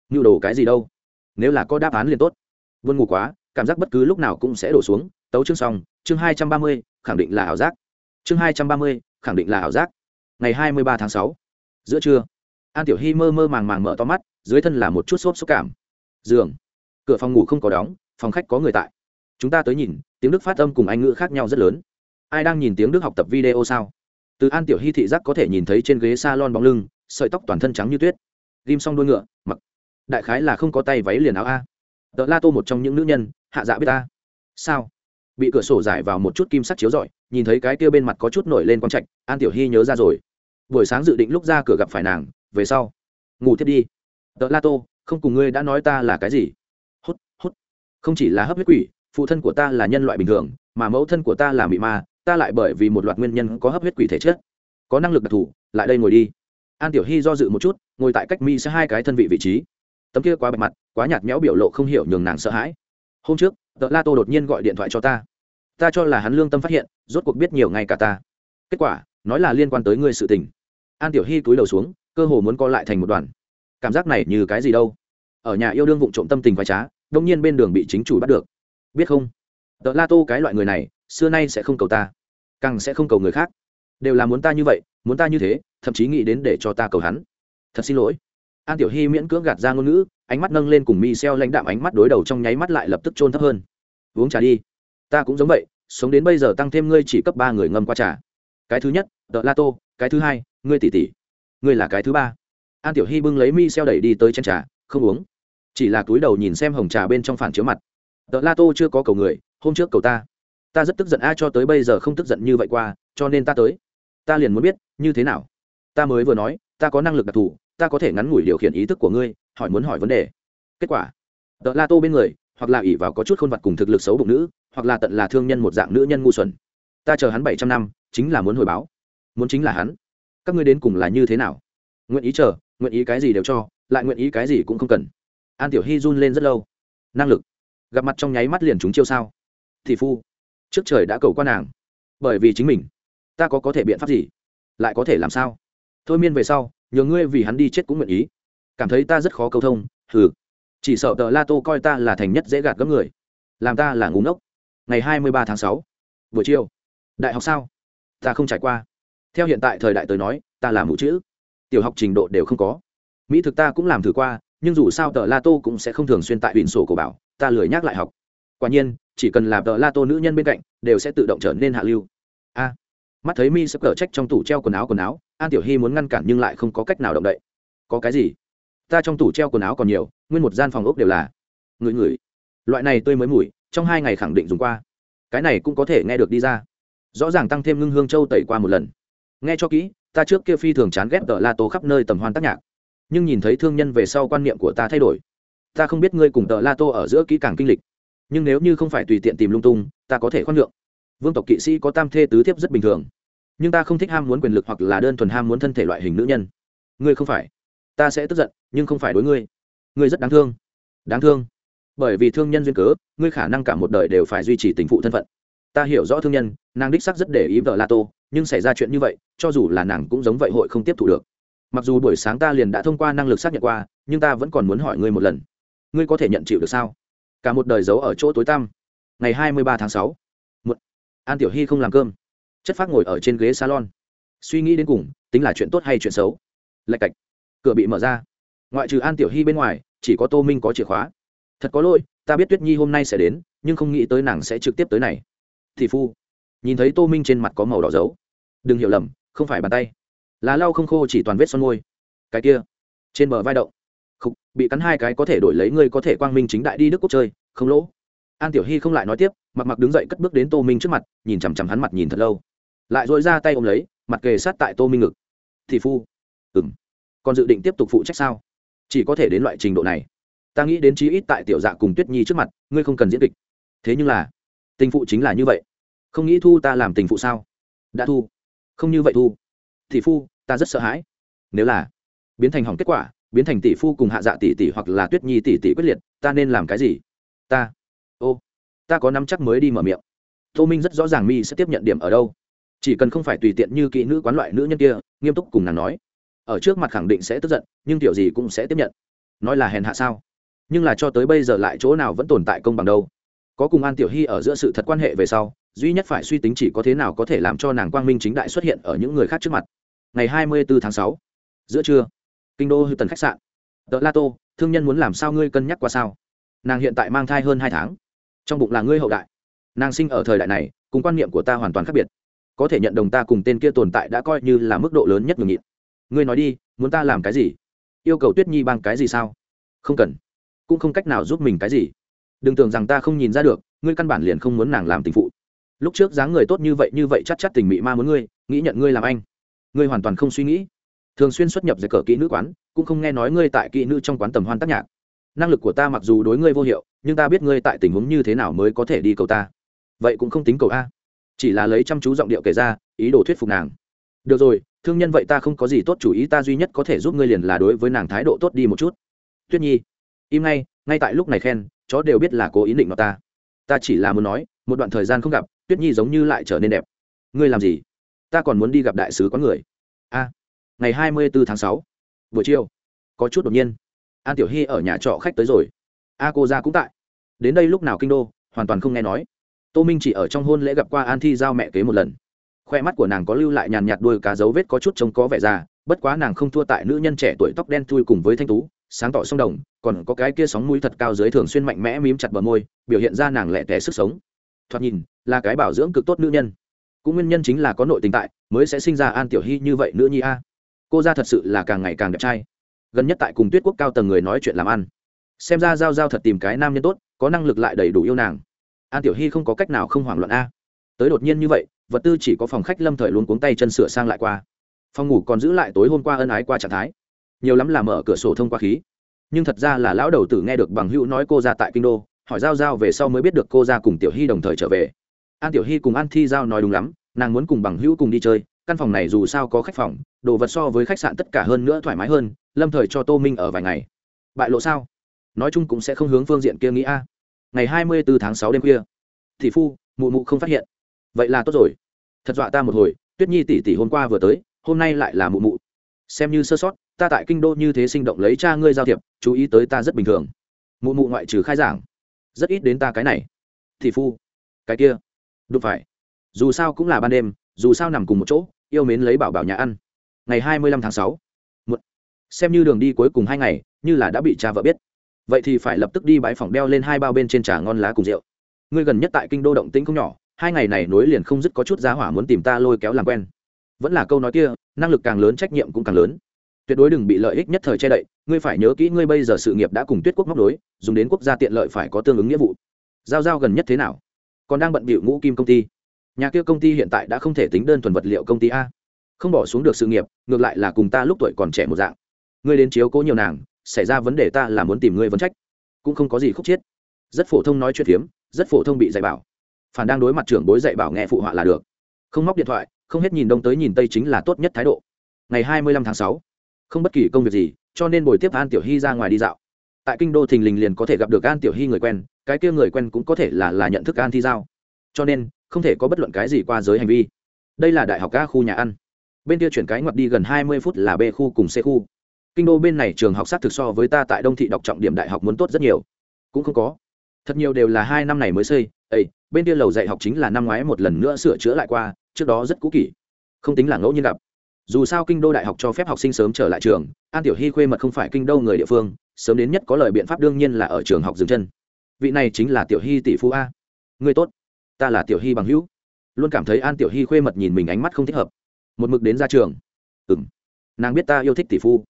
Nhu đồ cái gì đâu? Nếu là có đáp án liền tốt. Vươn ngủ quá, cảm giác bất cứ lúc nào cũng sẽ đổ xuống. Tấu chương xong, chương hai trăm ba mươi, khẳng định là ảo giác. Chương hai trăm ba mươi, khẳng định là ảo giác. Ngày hai mươi ba tháng sáu, giữa trưa, an tiểu hy mơ mơ màng màng mở to mắt, dưới thân là một chút xốp xúc cảm. Giường. Cửa phòng ngủ không có đóng, phòng khách có người tại. Chúng ta tới nhìn, tiếng đức phát âm cùng anh ngữ khác nhau rất lớn. Ai đang nhìn tiếng đức học tập video sao? Từ an tiểu hy thị giác có thể nhìn thấy trên ghế s a lon bóng lưng, sợi tóc toàn thân trắng như tuyết ghim xong đuôi ngựa, mặc. Đại khái là không có tay váy liền áo a. Tợ la tô một trong những nữ nhân, hạ dạ biết ta sao? Bị cửa sổ giải vào một chút kim sắt chiếu rọi, nhìn thấy cái kia bên mặt có chút nổi lên quang trạch, an tiểu hy nhớ ra rồi. Buổi sáng dự định lúc ra cửa gặp phải nàng, về sau. Ngủ thiết đi. Tợ la tô, không cùng ngươi đã nói ta là cái gì? Hút hút. Không chỉ là hấp huyết quỷ, phụ thân của ta là nhân loại bình thường, mà mẫu thân của ta là mị ma, ta lại bởi vì một loạt nguyên nhân có hấp huyết quỷ thể chất. Có năng lực đặc thù, lại đây ngồi đi an tiểu hy do dự một chút, ngồi tại cách mi sẽ hai cái thân vị vị trí. Tấm kia quá bề mặt, quá nhạt nhẽo biểu lộ không hiểu nhường nàng sợ hãi. Hôm trước, tợ la tô đột nhiên gọi điện thoại cho ta. Ta cho là hắn lương tâm phát hiện, rốt cuộc biết nhiều ngày cả ta. Kết quả, nói là liên quan tới ngươi sự tình. An tiểu hy cúi đầu xuống, cơ hồ muốn co lại thành một đoàn. Cảm giác này như cái gì đâu? Ở nhà yêu đương vụ trộm tâm tình vai trá, đông nhiên bên đường bị chính chủ bắt được. Biết không? Tợ la tô cái loại người này, xưa nay sẽ không cầu ta. Càng sẽ không cầu người khác. Đều là muốn ta như vậy muốn ta như thế, thậm chí nghĩ đến để cho ta cầu hắn. Thật xin lỗi. An tiểu hy miễn cưỡng gạt ra ngôn ngữ, ánh mắt nâng lên cùng mi xeo lãnh đạm ánh mắt đối đầu trong nháy mắt lại lập tức trôn thấp hơn. Uống trà đi. Ta cũng giống vậy, sống đến bây giờ tăng thêm ngươi chỉ cấp ba người ngâm qua trà. Cái thứ nhất, tợ la tô, cái thứ hai, ngươi tỷ tỷ. Ngươi là cái thứ ba. An tiểu hy bưng lấy mi xeo đẩy đi tới chân trà, không uống. Chỉ là túi đầu nhìn xem hồng trà bên trong phản chiếu mặt. Tợ la tô chưa có cầu người, hôm trước cầu ta. Ta rất tức giận a cho tới bây giờ không tức giận như vậy qua, cho nên ta tới ta liền muốn biết, như thế nào? Ta mới vừa nói, ta có năng lực đặc thù, ta có thể ngắn ngủi điều khiển ý thức của ngươi, hỏi muốn hỏi vấn đề. Kết quả, tợ la tô bên người, hoặc là ỉ vào có chút khôn vật cùng thực lực xấu bụng nữ, hoặc là tận là thương nhân một dạng nữ nhân ngu xuẩn. Ta chờ hắn bảy trăm năm, chính là muốn hồi báo. Muốn chính là hắn. Các ngươi đến cùng là như thế nào? Nguyện ý chờ, nguyện ý cái gì đều cho, lại nguyện ý cái gì cũng không cần. An tiểu hy run lên rất lâu. Năng lực. Gặp mặt trong nháy mắt liền chúng chiêu sao. Thì phu, trước trời đã cầu qua nàng. Bởi vì chính mình ta có có thể biện pháp gì? Lại có thể làm sao? Thôi miên về sau, nhờ ngươi vì hắn đi chết cũng nguyện ý. Cảm thấy ta rất khó câu thông, hừ. Chỉ sợ tờ la tô coi ta là thành nhất dễ gạt gấp người. Làm ta là ngủ ngốc. Ngày hai mươi ba tháng sáu, buổi chiều. Đại học sao? Ta không trải qua. Theo hiện tại thời đại tới nói, ta là mũ chữ. Tiểu học trình độ đều không có. Mỹ thực ta cũng làm thử qua, nhưng dù sao tờ la tô cũng sẽ không thường xuyên tại biển sổ của bảo, ta lười nhắc lại học. Quả nhiên, chỉ cần làm tờ la tô nữ nhân bên cạnh, đều sẽ tự động trở nên hạ lưu. A mắt thấy mi sắp cờ trách trong tủ treo quần áo quần áo, an tiểu hy muốn ngăn cản nhưng lại không có cách nào động đậy. Có cái gì? Ta trong tủ treo quần áo còn nhiều, nguyên một gian phòng ốc đều là. Người người loại này tươi mới mùi, trong hai ngày khẳng định dùng qua. Cái này cũng có thể nghe được đi ra. Rõ ràng tăng thêm ngưng hương châu tẩy qua một lần. Nghe cho kỹ, ta trước kia phi thường chán ghét tờ la tô khắp nơi tầm hoan tác nhạc. Nhưng nhìn thấy thương nhân về sau quan niệm của ta thay đổi. Ta không biết ngươi cùng tờ la tô ở giữa kỹ càng kinh lịch. Nhưng nếu như không phải tùy tiện tìm lung tung, ta có thể khoan nhượng vương tộc kỵ sĩ có tam thê tứ thiếp rất bình thường. Nhưng ta không thích ham muốn quyền lực hoặc là đơn thuần ham muốn thân thể loại hình nữ nhân. Ngươi không phải. Ta sẽ tức giận, nhưng không phải đối ngươi. Ngươi rất đáng thương. Đáng thương. Bởi vì thương nhân duyên cớ, ngươi khả năng cả một đời đều phải duy trì tình phụ thân phận. Ta hiểu rõ thương nhân, nàng đích sắc rất để ý vợ la tô, nhưng xảy ra chuyện như vậy, cho dù là nàng cũng giống vậy hội không tiếp thu được. Mặc dù buổi sáng ta liền đã thông qua năng lực xác nhận qua, nhưng ta vẫn còn muốn hỏi ngươi một lần. Ngươi có thể nhận chịu được sao? Cả một đời giấu ở chỗ tối tăm. Ngày hai mươi ba tháng sáu an tiểu hy không làm cơm chất phát ngồi ở trên ghế salon suy nghĩ đến cùng tính là chuyện tốt hay chuyện xấu lạch cạch cửa bị mở ra ngoại trừ an tiểu hy bên ngoài chỉ có tô minh có chìa khóa thật có lỗi ta biết tuyết nhi hôm nay sẽ đến nhưng không nghĩ tới nàng sẽ trực tiếp tới này Thì phu nhìn thấy tô minh trên mặt có màu đỏ dấu đừng hiểu lầm không phải bàn tay lá lau không khô chỉ toàn vết son môi cái kia trên bờ vai đậu, khục, bị cắn hai cái có thể đổi lấy ngươi có thể quang minh chính đại đi đức quốc chơi không lỗ an tiểu hy không lại nói tiếp, mặc mặc đứng dậy cất bước đến tô minh trước mặt, nhìn chằm chằm hắn mặt nhìn thật lâu. Lại dội ra tay ôm lấy, mặt kề sát tại tô minh ngực. Thị phu. Ừng còn dự định tiếp tục phụ trách sao? Chỉ có thể đến loại trình độ này. Ta nghĩ đến chí ít tại tiểu dạ cùng tuyết nhi trước mặt, ngươi không cần diễn kịch. Thế nhưng là, tình phụ chính là như vậy. Không nghĩ thu ta làm tình phụ sao? Đã thu. Không như vậy thu. Thị phu, ta rất sợ hãi. Nếu là biến thành hỏng kết quả, biến thành tỷ phu cùng hạ dạ tỷ tỷ hoặc là tuyết nhi tỷ tỷ quyết liệt, ta nên làm cái gì? Ta ô, ta có năm chắc mới đi mở miệng. Tô minh rất rõ ràng mi sẽ tiếp nhận điểm ở đâu. Chỉ cần không phải tùy tiện như kỹ nữ quán loại nữ nhân kia, nghiêm túc cùng nàng nói. Ở trước mặt khẳng định sẽ tức giận, nhưng kiểu gì cũng sẽ tiếp nhận. Nói là hèn hạ sao? Nhưng là cho tới bây giờ lại chỗ nào vẫn tồn tại công bằng đâu? Có cùng an tiểu hy ở giữa sự thật quan hệ về sau, duy nhất phải suy tính chỉ có thế nào có thể làm cho nàng quang minh chính đại xuất hiện ở những người khác trước mặt. Ngày hai mươi bốn tháng sáu, giữa trưa, kinh đô hư tần khách sạn. Tờ la tô, thương nhân muốn làm sao ngươi cân nhắc qua sao? Nàng hiện tại mang thai hơn hai tháng trong bụng là ngươi hậu đại. Nàng sinh ở thời đại này, cùng quan niệm của ta hoàn toàn khác biệt. Có thể nhận đồng ta cùng tên kia tồn tại đã coi như là mức độ lớn nhất ngừng nhịn. Ngươi nói đi, muốn ta làm cái gì? Yêu cầu tuyết nhi bằng cái gì sao? Không cần. Cũng không cách nào giúp mình cái gì. Đừng tưởng rằng ta không nhìn ra được, ngươi căn bản liền không muốn nàng làm tình phụ. Lúc trước dáng người tốt như vậy như vậy chắc chắc tình mị ma muốn ngươi, nghĩ nhận ngươi làm anh. Ngươi hoàn toàn không suy nghĩ. Thường xuyên xuất nhập giải cờ kỹ nữ quán, cũng không nghe nói ngươi tại kỹ nữ trong quán tầm hoan tác nhạc năng lực của ta mặc dù đối ngươi vô hiệu, nhưng ta biết ngươi tại tình huống như thế nào mới có thể đi cầu ta. Vậy cũng không tính cầu a. Chỉ là lấy chăm chú giọng điệu kể ra, ý đồ thuyết phục nàng. Được rồi, thương nhân vậy ta không có gì tốt chủ ý, ta duy nhất có thể giúp ngươi liền là đối với nàng thái độ tốt đi một chút. Tuyết nhi, im ngay ngay tại lúc này khen, chó đều biết là cố ý định mà ta. Ta chỉ là muốn nói, một đoạn thời gian không gặp, tuyết nhi giống như lại trở nên đẹp. Ngươi làm gì? Ta còn muốn đi gặp đại sứ có người. A, ngày hai mươi bốn tháng sáu, buổi chiều. Có chút đột nhiên an tiểu hy ở nhà trọ khách tới rồi. A cô ra cũng tại. Đến đây lúc nào kinh đô, hoàn toàn không nghe nói. Tô minh chỉ ở trong hôn lễ gặp qua an thi giao mẹ kế một lần. Khoe mắt của nàng có lưu lại nhàn nhạt đuôi cá dấu vết có chút trông có vẻ già, bất quá nàng không thua tại nữ nhân trẻ tuổi tóc đen thui cùng với thanh tú, sáng tỏ sông đồng, còn có cái kia sóng mũi thật cao dưới thường xuyên mạnh mẽ mím chặt bờ môi, biểu hiện ra nàng lẹ tẻ sức sống. Thoạt nhìn, là cái bảo dưỡng cực tốt nữ nhân. Cũng nguyên nhân chính là có nội tình tại, mới sẽ sinh ra an tiểu hy như vậy nữ nhi a. Cô ra thật sự là càng ngày càng đẹp trai gần nhất tại cùng tuyết quốc cao tầng người nói chuyện làm ăn. Xem ra giao giao thật tìm cái nam nhân tốt, có năng lực lại đầy đủ yêu nàng. An tiểu hy không có cách nào không hoảng loạn a. Tới đột nhiên như vậy, vật tư chỉ có phòng khách lâm thời luôn cuống tay chân sửa sang lại qua. Phòng ngủ còn giữ lại tối hôm qua ân ái qua trạng thái. Nhiều lắm là mở cửa sổ thông qua khí. Nhưng thật ra là lão đầu tử nghe được bằng hữu nói cô ra tại kinh đô, hỏi giao giao về sau mới biết được cô ra cùng tiểu hy đồng thời trở về. An tiểu hy cùng an thi giao nói đúng lắm, nàng muốn cùng bằng hữu cùng đi chơi, căn phòng này dù sao có khách phòng, đồ vật so với khách sạn tất cả hơn nữa thoải mái hơn lâm thời cho tô minh ở vài ngày. Bại lộ sao? Nói chung cũng sẽ không hướng phương diện kia nghĩ a. Ngày hai mươi bốn tháng sáu đêm khuya, thị phu, mụ mụ không phát hiện. Vậy là tốt rồi. Thật dọa ta một hồi, tuyết nhi tỷ tỷ hôm qua vừa tới, hôm nay lại là mụ mụ. Xem như sơ sót, ta tại kinh đô như thế sinh động lấy cha ngươi giao thiệp, chú ý tới ta rất bình thường. Mụ mụ ngoại trừ khai giảng, rất ít đến ta cái này. Thì phu, cái kia đúng phải. Dù sao cũng là ban đêm, dù sao nằm cùng một chỗ, yêu mến lấy bảo bảo nhà ăn. Ngày hai mươi lăm tháng sáu xem như đường đi cuối cùng hai ngày, như là đã bị cha vợ biết. Vậy thì phải lập tức đi bãi phòng đeo lên hai bao bên trên trà ngon lá cùng rượu. Ngươi gần nhất tại kinh đô động tĩnh không nhỏ, hai ngày này nối liền không dứt có chút giá hỏa muốn tìm ta lôi kéo làm quen. Vẫn là câu nói kia, năng lực càng lớn trách nhiệm cũng càng lớn. Tuyệt đối đừng bị lợi ích nhất thời che đậy, ngươi phải nhớ kỹ ngươi bây giờ sự nghiệp đã cùng tuyết quốc móc đối dùng đến quốc gia tiện lợi phải có tương ứng nghĩa vụ. Giao giao gần nhất thế nào? Còn đang bận bịu ngũ kim công ty. Nhà kia công ty hiện tại đã không thể tính đơn thuần vật liệu công ty a. Không bỏ xuống được sự nghiệp, ngược lại là cùng ta lúc tuổi còn trẻ một dạng ngươi đến chiếu cố nhiều nàng, xảy ra vấn đề ta là muốn tìm ngươi vấn trách. Cũng không có gì khúc chiết rất phổ thông nói chuyện phiếm, rất phổ thông bị dạy bảo. Phản đang đối mặt trưởng bối dạy bảo nghe phụ họa là được. Không móc điện thoại, không hết nhìn đông tới nhìn tây chính là tốt nhất thái độ. Ngày hai mươi lăm tháng sáu, không bất kỳ công việc gì, cho nên buổi tiếp an tiểu hy ra ngoài đi dạo. Tại kinh đô thình lình liền có thể gặp được an tiểu hy người quen, cái kia người quen cũng có thể là là nhận thức an thi giao. Cho nên, không thể có bất luận cái gì qua giới hành vi. Đây là đại học ca khu nhà ăn. Bên kia chuyển cái ngoặt đi gần hai mươi phút là b khu cùng c khu kinh đô bên này trường học sát thực so với ta tại đông thị đọc trọng điểm đại học muốn tốt rất nhiều. Cũng không có. Thật nhiều đều là hai năm này mới xây. Ây bên kia lầu dạy học chính là năm ngoái một lần nữa sửa chữa lại qua, trước đó rất cũ kỷ. Không tính là ngẫu nhiên gặp. Dù sao kinh đô đại học cho phép học sinh sớm trở lại trường, an tiểu hy khuê mật không phải kinh đô người địa phương, sớm đến nhất có lời biện pháp đương nhiên là ở trường học dừng chân. Vị này chính là tiểu hy tỷ phú a. Người tốt. Ta là tiểu hy bằng hữu. Luôn cảm thấy an tiểu hy khuê mật nhìn mình ánh mắt không thích hợp. Một mực đến ra trường. Ừ m nàng biết ta yêu thích tỷ phu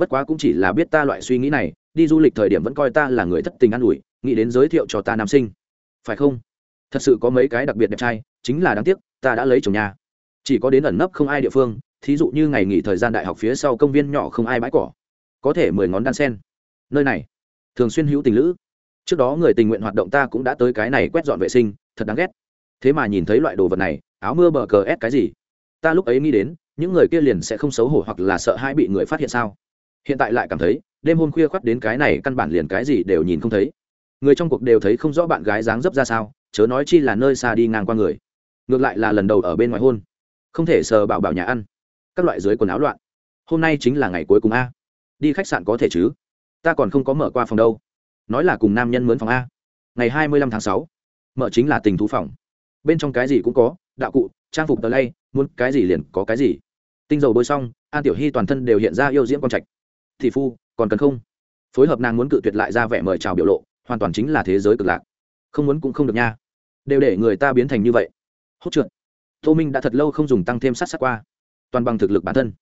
bất quá cũng chỉ là biết ta loại suy nghĩ này, đi du lịch thời điểm vẫn coi ta là người thất tình an ủi, nghĩ đến giới thiệu cho ta nam sinh. Phải không? Thật sự có mấy cái đặc biệt đẹp trai, chính là đáng tiếc, ta đã lấy chồng nhà. Chỉ có đến ẩn nấp không ai địa phương, thí dụ như ngày nghỉ thời gian đại học phía sau công viên nhỏ không ai bãi cỏ. Có thể mười ngón đan sen. Nơi này, thường xuyên hữu tình lữ. Trước đó người tình nguyện hoạt động ta cũng đã tới cái này quét dọn vệ sinh, thật đáng ghét. Thế mà nhìn thấy loại đồ vật này, áo mưa bờ cờ ép cái gì? Ta lúc ấy nghĩ đến, những người kia liền sẽ không xấu hổ hoặc là sợ hai bị người phát hiện sao? Hiện tại lại cảm thấy, đêm hôm khuya khoắt đến cái này căn bản liền cái gì đều nhìn không thấy. Người trong cuộc đều thấy không rõ bạn gái dáng dấp ra sao, chớ nói chi là nơi xa đi ngang qua người. Ngược lại là lần đầu ở bên ngoài hôn. Không thể sờ bảo bảo nhà ăn. Các loại dưới quần áo loạn. Hôm nay chính là ngày cuối cùng a. Đi khách sạn có thể chứ? Ta còn không có mở qua phòng đâu. Nói là cùng nam nhân mướn phòng a. Ngày hai mươi lăm tháng sáu. Mở chính là tình thú phòng. Bên trong cái gì cũng có, đạo cụ, trang phục tờ lay, muốn cái gì liền có cái gì. Tinh dầu bôi xong, an tiểu hy toàn thân đều hiện ra yêu diễm con trạch thì phu, còn cần không? Phối hợp nàng muốn cự tuyệt lại ra vẻ mời chào biểu lộ, hoàn toàn chính là thế giới cực lạc. Không muốn cũng không được nha. Đều để người ta biến thành như vậy. Hốt trượt. Tô minh đã thật lâu không dùng tăng thêm sát sát qua. Toàn bằng thực lực bản thân.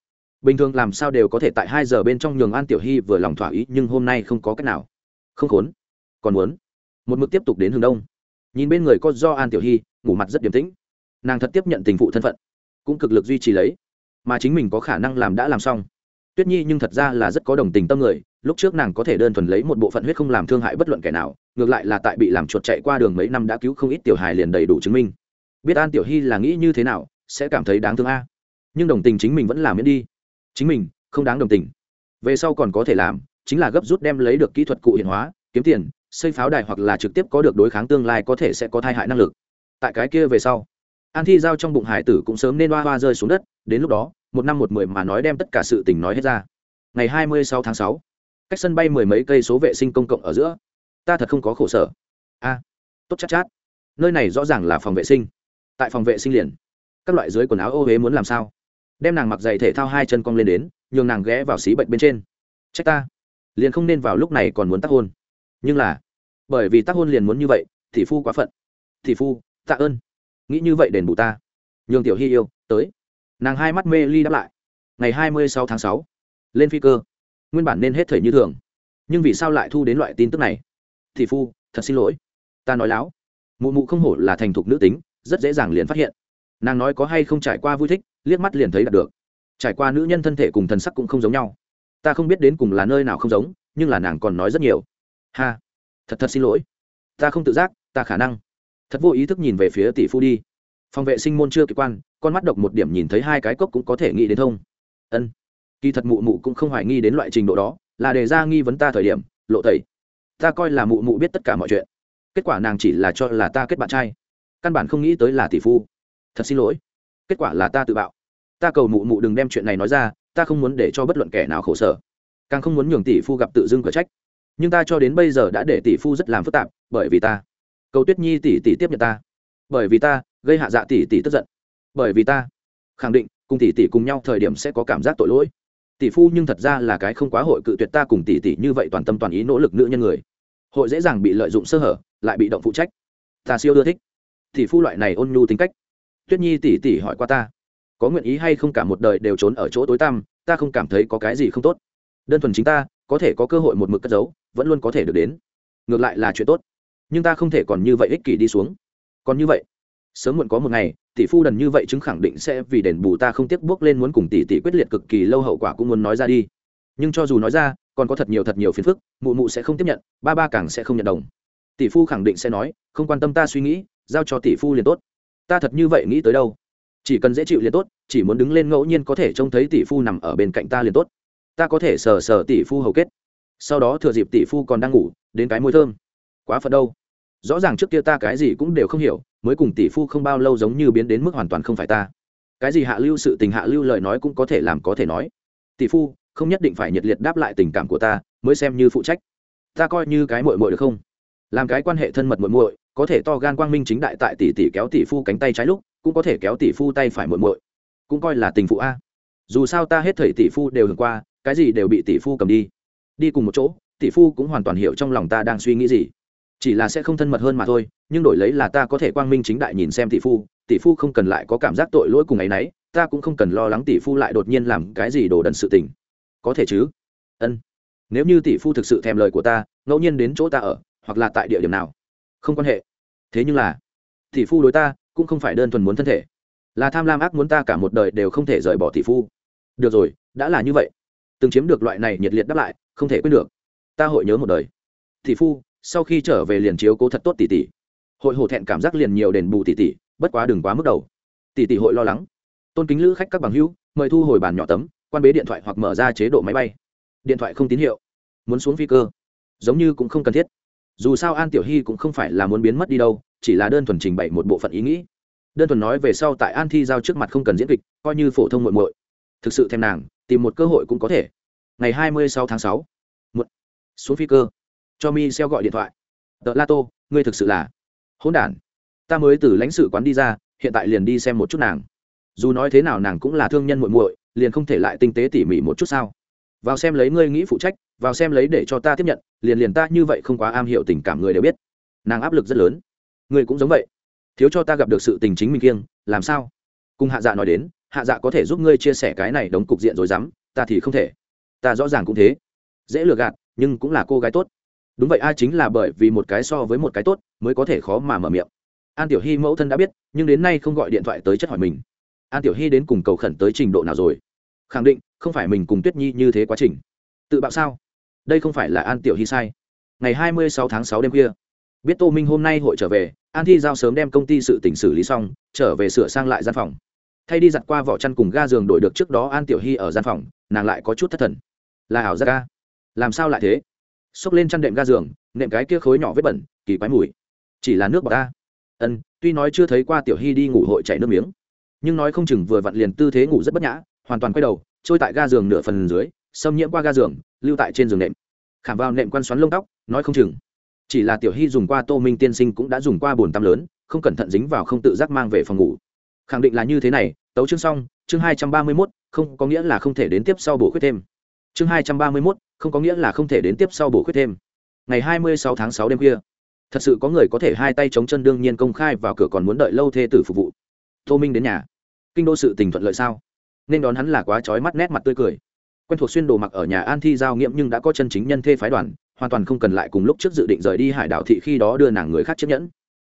Bình thường làm sao đều có thể tại hai giờ bên trong nhường an tiểu hy vừa lòng thỏa ý, nhưng hôm nay không có cách nào. Không khốn. Còn muốn. Một mực tiếp tục đến hướng đông. Nhìn bên người có do an tiểu hy, ngủ mặt rất điềm tĩnh. Nàng thật tiếp nhận tình phụ thân phận. Cũng cực lực duy trì lấy. Mà chính mình có khả năng làm đã làm xong tuyết nhi nhưng thật ra là rất có đồng tình tâm người, lúc trước nàng có thể đơn thuần lấy một bộ phận huyết không làm thương hại bất luận kẻ nào, ngược lại là tại bị làm chuột chạy qua đường mấy năm đã cứu không ít tiểu hài liền đầy đủ chứng minh. Biết an tiểu hy là nghĩ như thế nào, sẽ cảm thấy đáng thương a. Nhưng đồng tình chính mình vẫn làm miễn đi. Chính mình, không đáng đồng tình. Về sau còn có thể làm, chính là gấp rút đem lấy được kỹ thuật cụ hiện hóa, kiếm tiền, xây pháo đài hoặc là trực tiếp có được đối kháng tương lai có thể sẽ có thai hại năng lực. Tại cái kia về sau, an thi giao trong bụng hải tử cũng sớm nên hoa hoa rơi xuống đất, đến lúc đó một năm một mười mà nói đem tất cả sự tình nói hết ra. Ngày hai mươi sáu tháng sáu cách sân bay mười mấy cây số vệ sinh công cộng ở giữa. Ta thật không có khổ sở. A tốt chắc chát, chát. Nơi này rõ ràng là phòng vệ sinh. Tại phòng vệ sinh liền các loại dưới quần áo ô huế muốn làm sao? Đem nàng mặc giày thể thao hai chân cong lên đến nhường nàng ghé vào xí bệnh bên trên. Trách ta. Liền không nên vào lúc này còn muốn tác hôn. Nhưng là bởi vì tác hôn liền muốn như vậy thì phu quá phận. Thì phu tạ ơn. Nghĩ như vậy đền bù ta. Nhường tiểu hy yêu tới nàng hai mắt mê ly đáp lại. Ngày hai mươi sáu tháng sáu, lên phi cơ. Nguyên bản nên hết thời như thường. Nhưng vì sao lại thu đến loại tin tức này? Thì phu, thật xin lỗi. Ta nói láo. Mụ mụ không hổ là thành thục nữ tính, rất dễ dàng liền phát hiện. Nàng nói có hay không trải qua vui thích, liếc mắt liền thấy đạt được. Trải qua nữ nhân thân thể cùng thần sắc cũng không giống nhau. Ta không biết đến cùng là nơi nào không giống, nhưng là nàng còn nói rất nhiều. Ha, thật thật xin lỗi. Ta không tự giác, ta khả năng. Thật vô ý thức nhìn về phía tỷ phu đi. Phòng vệ sinh môn chưa kỳ quan con mắt độc một điểm nhìn thấy hai cái cốc cũng có thể nghĩ đến thông. Ân, kỳ thật mụ mụ cũng không hoài nghi đến loại trình độ đó, là đề ra nghi vấn ta thời điểm, lộ tẩy. Ta coi là mụ mụ biết tất cả mọi chuyện. Kết quả nàng chỉ là cho là ta kết bạn trai. Căn bản không nghĩ tới là tỷ phu. Thật xin lỗi. Kết quả là ta tự bạo. Ta cầu mụ mụ đừng đem chuyện này nói ra, ta không muốn để cho bất luận kẻ nào khổ sở. Càng không muốn nhường tỷ phu gặp tự dưng cửa trách. Nhưng ta cho đến bây giờ đã để tỷ phu rất làm phức tạp, bởi vì ta. Cầu tuyết nhi tỷ tỷ tiếp nhận ta. Bởi vì ta gây hạ dạ tỷ tỷ tức giận bởi vì ta khẳng định cùng tỷ tỷ cùng nhau thời điểm sẽ có cảm giác tội lỗi. Tỷ phu nhưng thật ra là cái không quá hội cự tuyệt ta cùng tỷ tỷ như vậy toàn tâm toàn ý nỗ lực nữ nhân người. Hội dễ dàng bị lợi dụng sơ hở, lại bị động phụ trách. Ta siêu ưa thích. Tỷ phu loại này ôn nhu tính cách. Tuyết nhi tỷ tỷ hỏi qua ta, có nguyện ý hay không cả một đời đều trốn ở chỗ tối tăm, ta không cảm thấy có cái gì không tốt. Đơn thuần chính ta, có thể có cơ hội một mực cất giấu, vẫn luôn có thể được đến. Ngược lại là chuyện tốt. Nhưng ta không thể còn như vậy ích kỷ đi xuống. Còn như vậy sớm muộn có một ngày, tỷ phu đần như vậy chứng khẳng định sẽ vì đền bù ta không tiếc bước lên muốn cùng tỷ tỷ quyết liệt cực kỳ lâu hậu quả cũng muốn nói ra đi. Nhưng cho dù nói ra, còn có thật nhiều thật nhiều phiền phức, mụ mụ sẽ không tiếp nhận, ba ba càng sẽ không nhận đồng. Tỷ phu khẳng định sẽ nói, không quan tâm ta suy nghĩ, giao cho tỷ phu liền tốt. Ta thật như vậy nghĩ tới đâu? Chỉ cần dễ chịu liền tốt, chỉ muốn đứng lên ngẫu nhiên có thể trông thấy tỷ phu nằm ở bên cạnh ta liền tốt. Ta có thể sờ sờ tỷ phu hầu kết. Sau đó thừa dịp tỷ phu còn đang ngủ, đến cái môi thơm. Quá phật đâu? Rõ ràng trước kia ta cái gì cũng đều không hiểu mới cùng tỷ phu không bao lâu giống như biến đến mức hoàn toàn không phải ta. Cái gì hạ lưu sự tình hạ lưu lời nói cũng có thể làm có thể nói. Tỷ phu, không nhất định phải nhiệt liệt đáp lại tình cảm của ta, mới xem như phụ trách. Ta coi như cái muội muội được không? Làm cái quan hệ thân mật muội muội, có thể to gan quang minh chính đại tại tỷ tỷ kéo tỷ phu cánh tay trái lúc, cũng có thể kéo tỷ phu tay phải muội muội. Cũng coi là tình phụ a. Dù sao ta hết thầy tỷ phu đều hưởng qua, cái gì đều bị tỷ phu cầm đi. Đi cùng một chỗ, tỷ phu cũng hoàn toàn hiểu trong lòng ta đang suy nghĩ gì. Chỉ là sẽ không thân mật hơn mà thôi nhưng đổi lấy là ta có thể quang minh chính đại nhìn xem tỷ phu tỷ phu không cần lại có cảm giác tội lỗi cùng ấy nấy, ta cũng không cần lo lắng tỷ phu lại đột nhiên làm cái gì đồ đần sự tình. Có thể chứ? Ân. Nếu như tỷ phu thực sự thèm lời của ta, ngẫu nhiên đến chỗ ta ở, hoặc là tại địa điểm nào? Không quan hệ. Thế nhưng là, tỷ phu đối ta cũng không phải đơn thuần muốn thân thể. Là tham lam ác muốn ta cả một đời đều không thể rời bỏ tỷ phu. Được rồi, đã là như vậy. Từng chiếm được loại này nhiệt liệt đáp lại, không thể quên được. Ta hội nhớ một đời. Tỷ phu, sau khi trở về liền chiếu cố thật tốt tỷ tỷ hội hổ thẹn cảm giác liền nhiều đền bù tỷ tỷ bất quá đừng quá mức đầu. Tỷ tỷ hội lo lắng. Tôn kính lữ khách các bằng hữu, mời thu hồi bàn nhỏ tấm, quan bế điện thoại hoặc mở ra chế độ máy bay. Điện thoại không tín hiệu. Muốn xuống phi cơ. Giống như cũng không cần thiết. Dù sao an tiểu hy cũng không phải là muốn biến mất đi đâu, chỉ là đơn thuần trình bày một bộ phận ý nghĩ. Đơn thuần nói về sau tại an thi giao trước mặt không cần diễn kịch, coi như phổ thông muội muội. Thực sự thèm nàng, tìm một cơ hội cũng có thể. Ngày hai mươi sáu tháng sáu. Một xuống phi cơ. Cho mi xeo gọi điện thoại. Tờ la tô ngươi thực sự là hỗn đản, ta mới từ lãnh sự quán đi ra, hiện tại liền đi xem một chút nàng. Dù nói thế nào nàng cũng là thương nhân muội muội, liền không thể lại tinh tế tỉ mỉ một chút sao? Vào xem lấy ngươi nghĩ phụ trách, vào xem lấy để cho ta tiếp nhận, liền liền ta như vậy không quá am hiểu tình cảm người đều biết. Nàng áp lực rất lớn. Ngươi cũng giống vậy. Thiếu cho ta gặp được sự tình chính mình kiêng, làm sao? Cùng hạ dạ nói đến, hạ dạ có thể giúp ngươi chia sẻ cái này đóng cục diện rồi dám, ta thì không thể. Ta rõ ràng cũng thế. Dễ lừa gạt, nhưng cũng là cô gái tốt đúng vậy ai chính là bởi vì một cái so với một cái tốt mới có thể khó mà mở miệng. An tiểu hy mẫu thân đã biết, nhưng đến nay không gọi điện thoại tới chất hỏi mình. An tiểu hy đến cùng cầu khẩn tới trình độ nào rồi? Khẳng định, không phải mình cùng tuyết nhi như thế quá trình. Tự bạo sao? Đây không phải là an tiểu hy sai. Ngày hai mươi sáu tháng sáu đêm khuya, biết tô minh hôm nay hội trở về, an thi giao sớm đem công ty sự tỉnh xử lý xong, trở về sửa sang lại gian phòng. Thay đi giặt qua vỏ chăn cùng ga giường đổi được trước đó an tiểu hy ở gian phòng, nàng lại có chút thất thần. Là ảo ra ga làm sao lại thế? Xốc lên chăn đệm ga giường, nệm cái kia khối nhỏ vết bẩn, kỳ quái mùi. Chỉ là nước bọt ta ân, tuy nói chưa thấy qua tiểu hy đi ngủ hội chảy nước miếng, nhưng nói không chừng vừa vặn liền tư thế ngủ rất bất nhã, hoàn toàn quay đầu, trôi tại ga giường nửa phần dưới, xâm nhiễm qua ga giường, lưu tại trên giường nệm. Khảm vào nệm quan xoắn lông tóc, nói không chừng. Chỉ là tiểu hy dùng qua tô minh tiên sinh cũng đã dùng qua bồn tắm lớn, không cẩn thận dính vào không tự giác mang về phòng ngủ. Khẳng định là như thế này, tấu chương xong, chương hai trăm ba mươi mốt, không có nghĩa là không thể đến tiếp sau bổ khuyết thêm chương hai trăm ba mươi mốt, không có nghĩa là không thể đến tiếp sau bổ khuyết thêm. Ngày hai mươi sáu tháng sáu đêm khuya, thật sự có người có thể hai tay chống chân đương nhiên công khai vào cửa còn muốn đợi lâu thê tử phục vụ. Tô minh đến nhà. Kinh đô sự tình thuận lợi sao? Nên đón hắn là quá trói mắt nét mặt tươi cười. Quen thuộc xuyên đồ mặc ở nhà an thi giao nghiệm nhưng đã có chân chính nhân thê phái đoàn, hoàn toàn không cần lại cùng lúc trước dự định rời đi hải đảo thị khi đó đưa nàng người khác chấp nhẫn.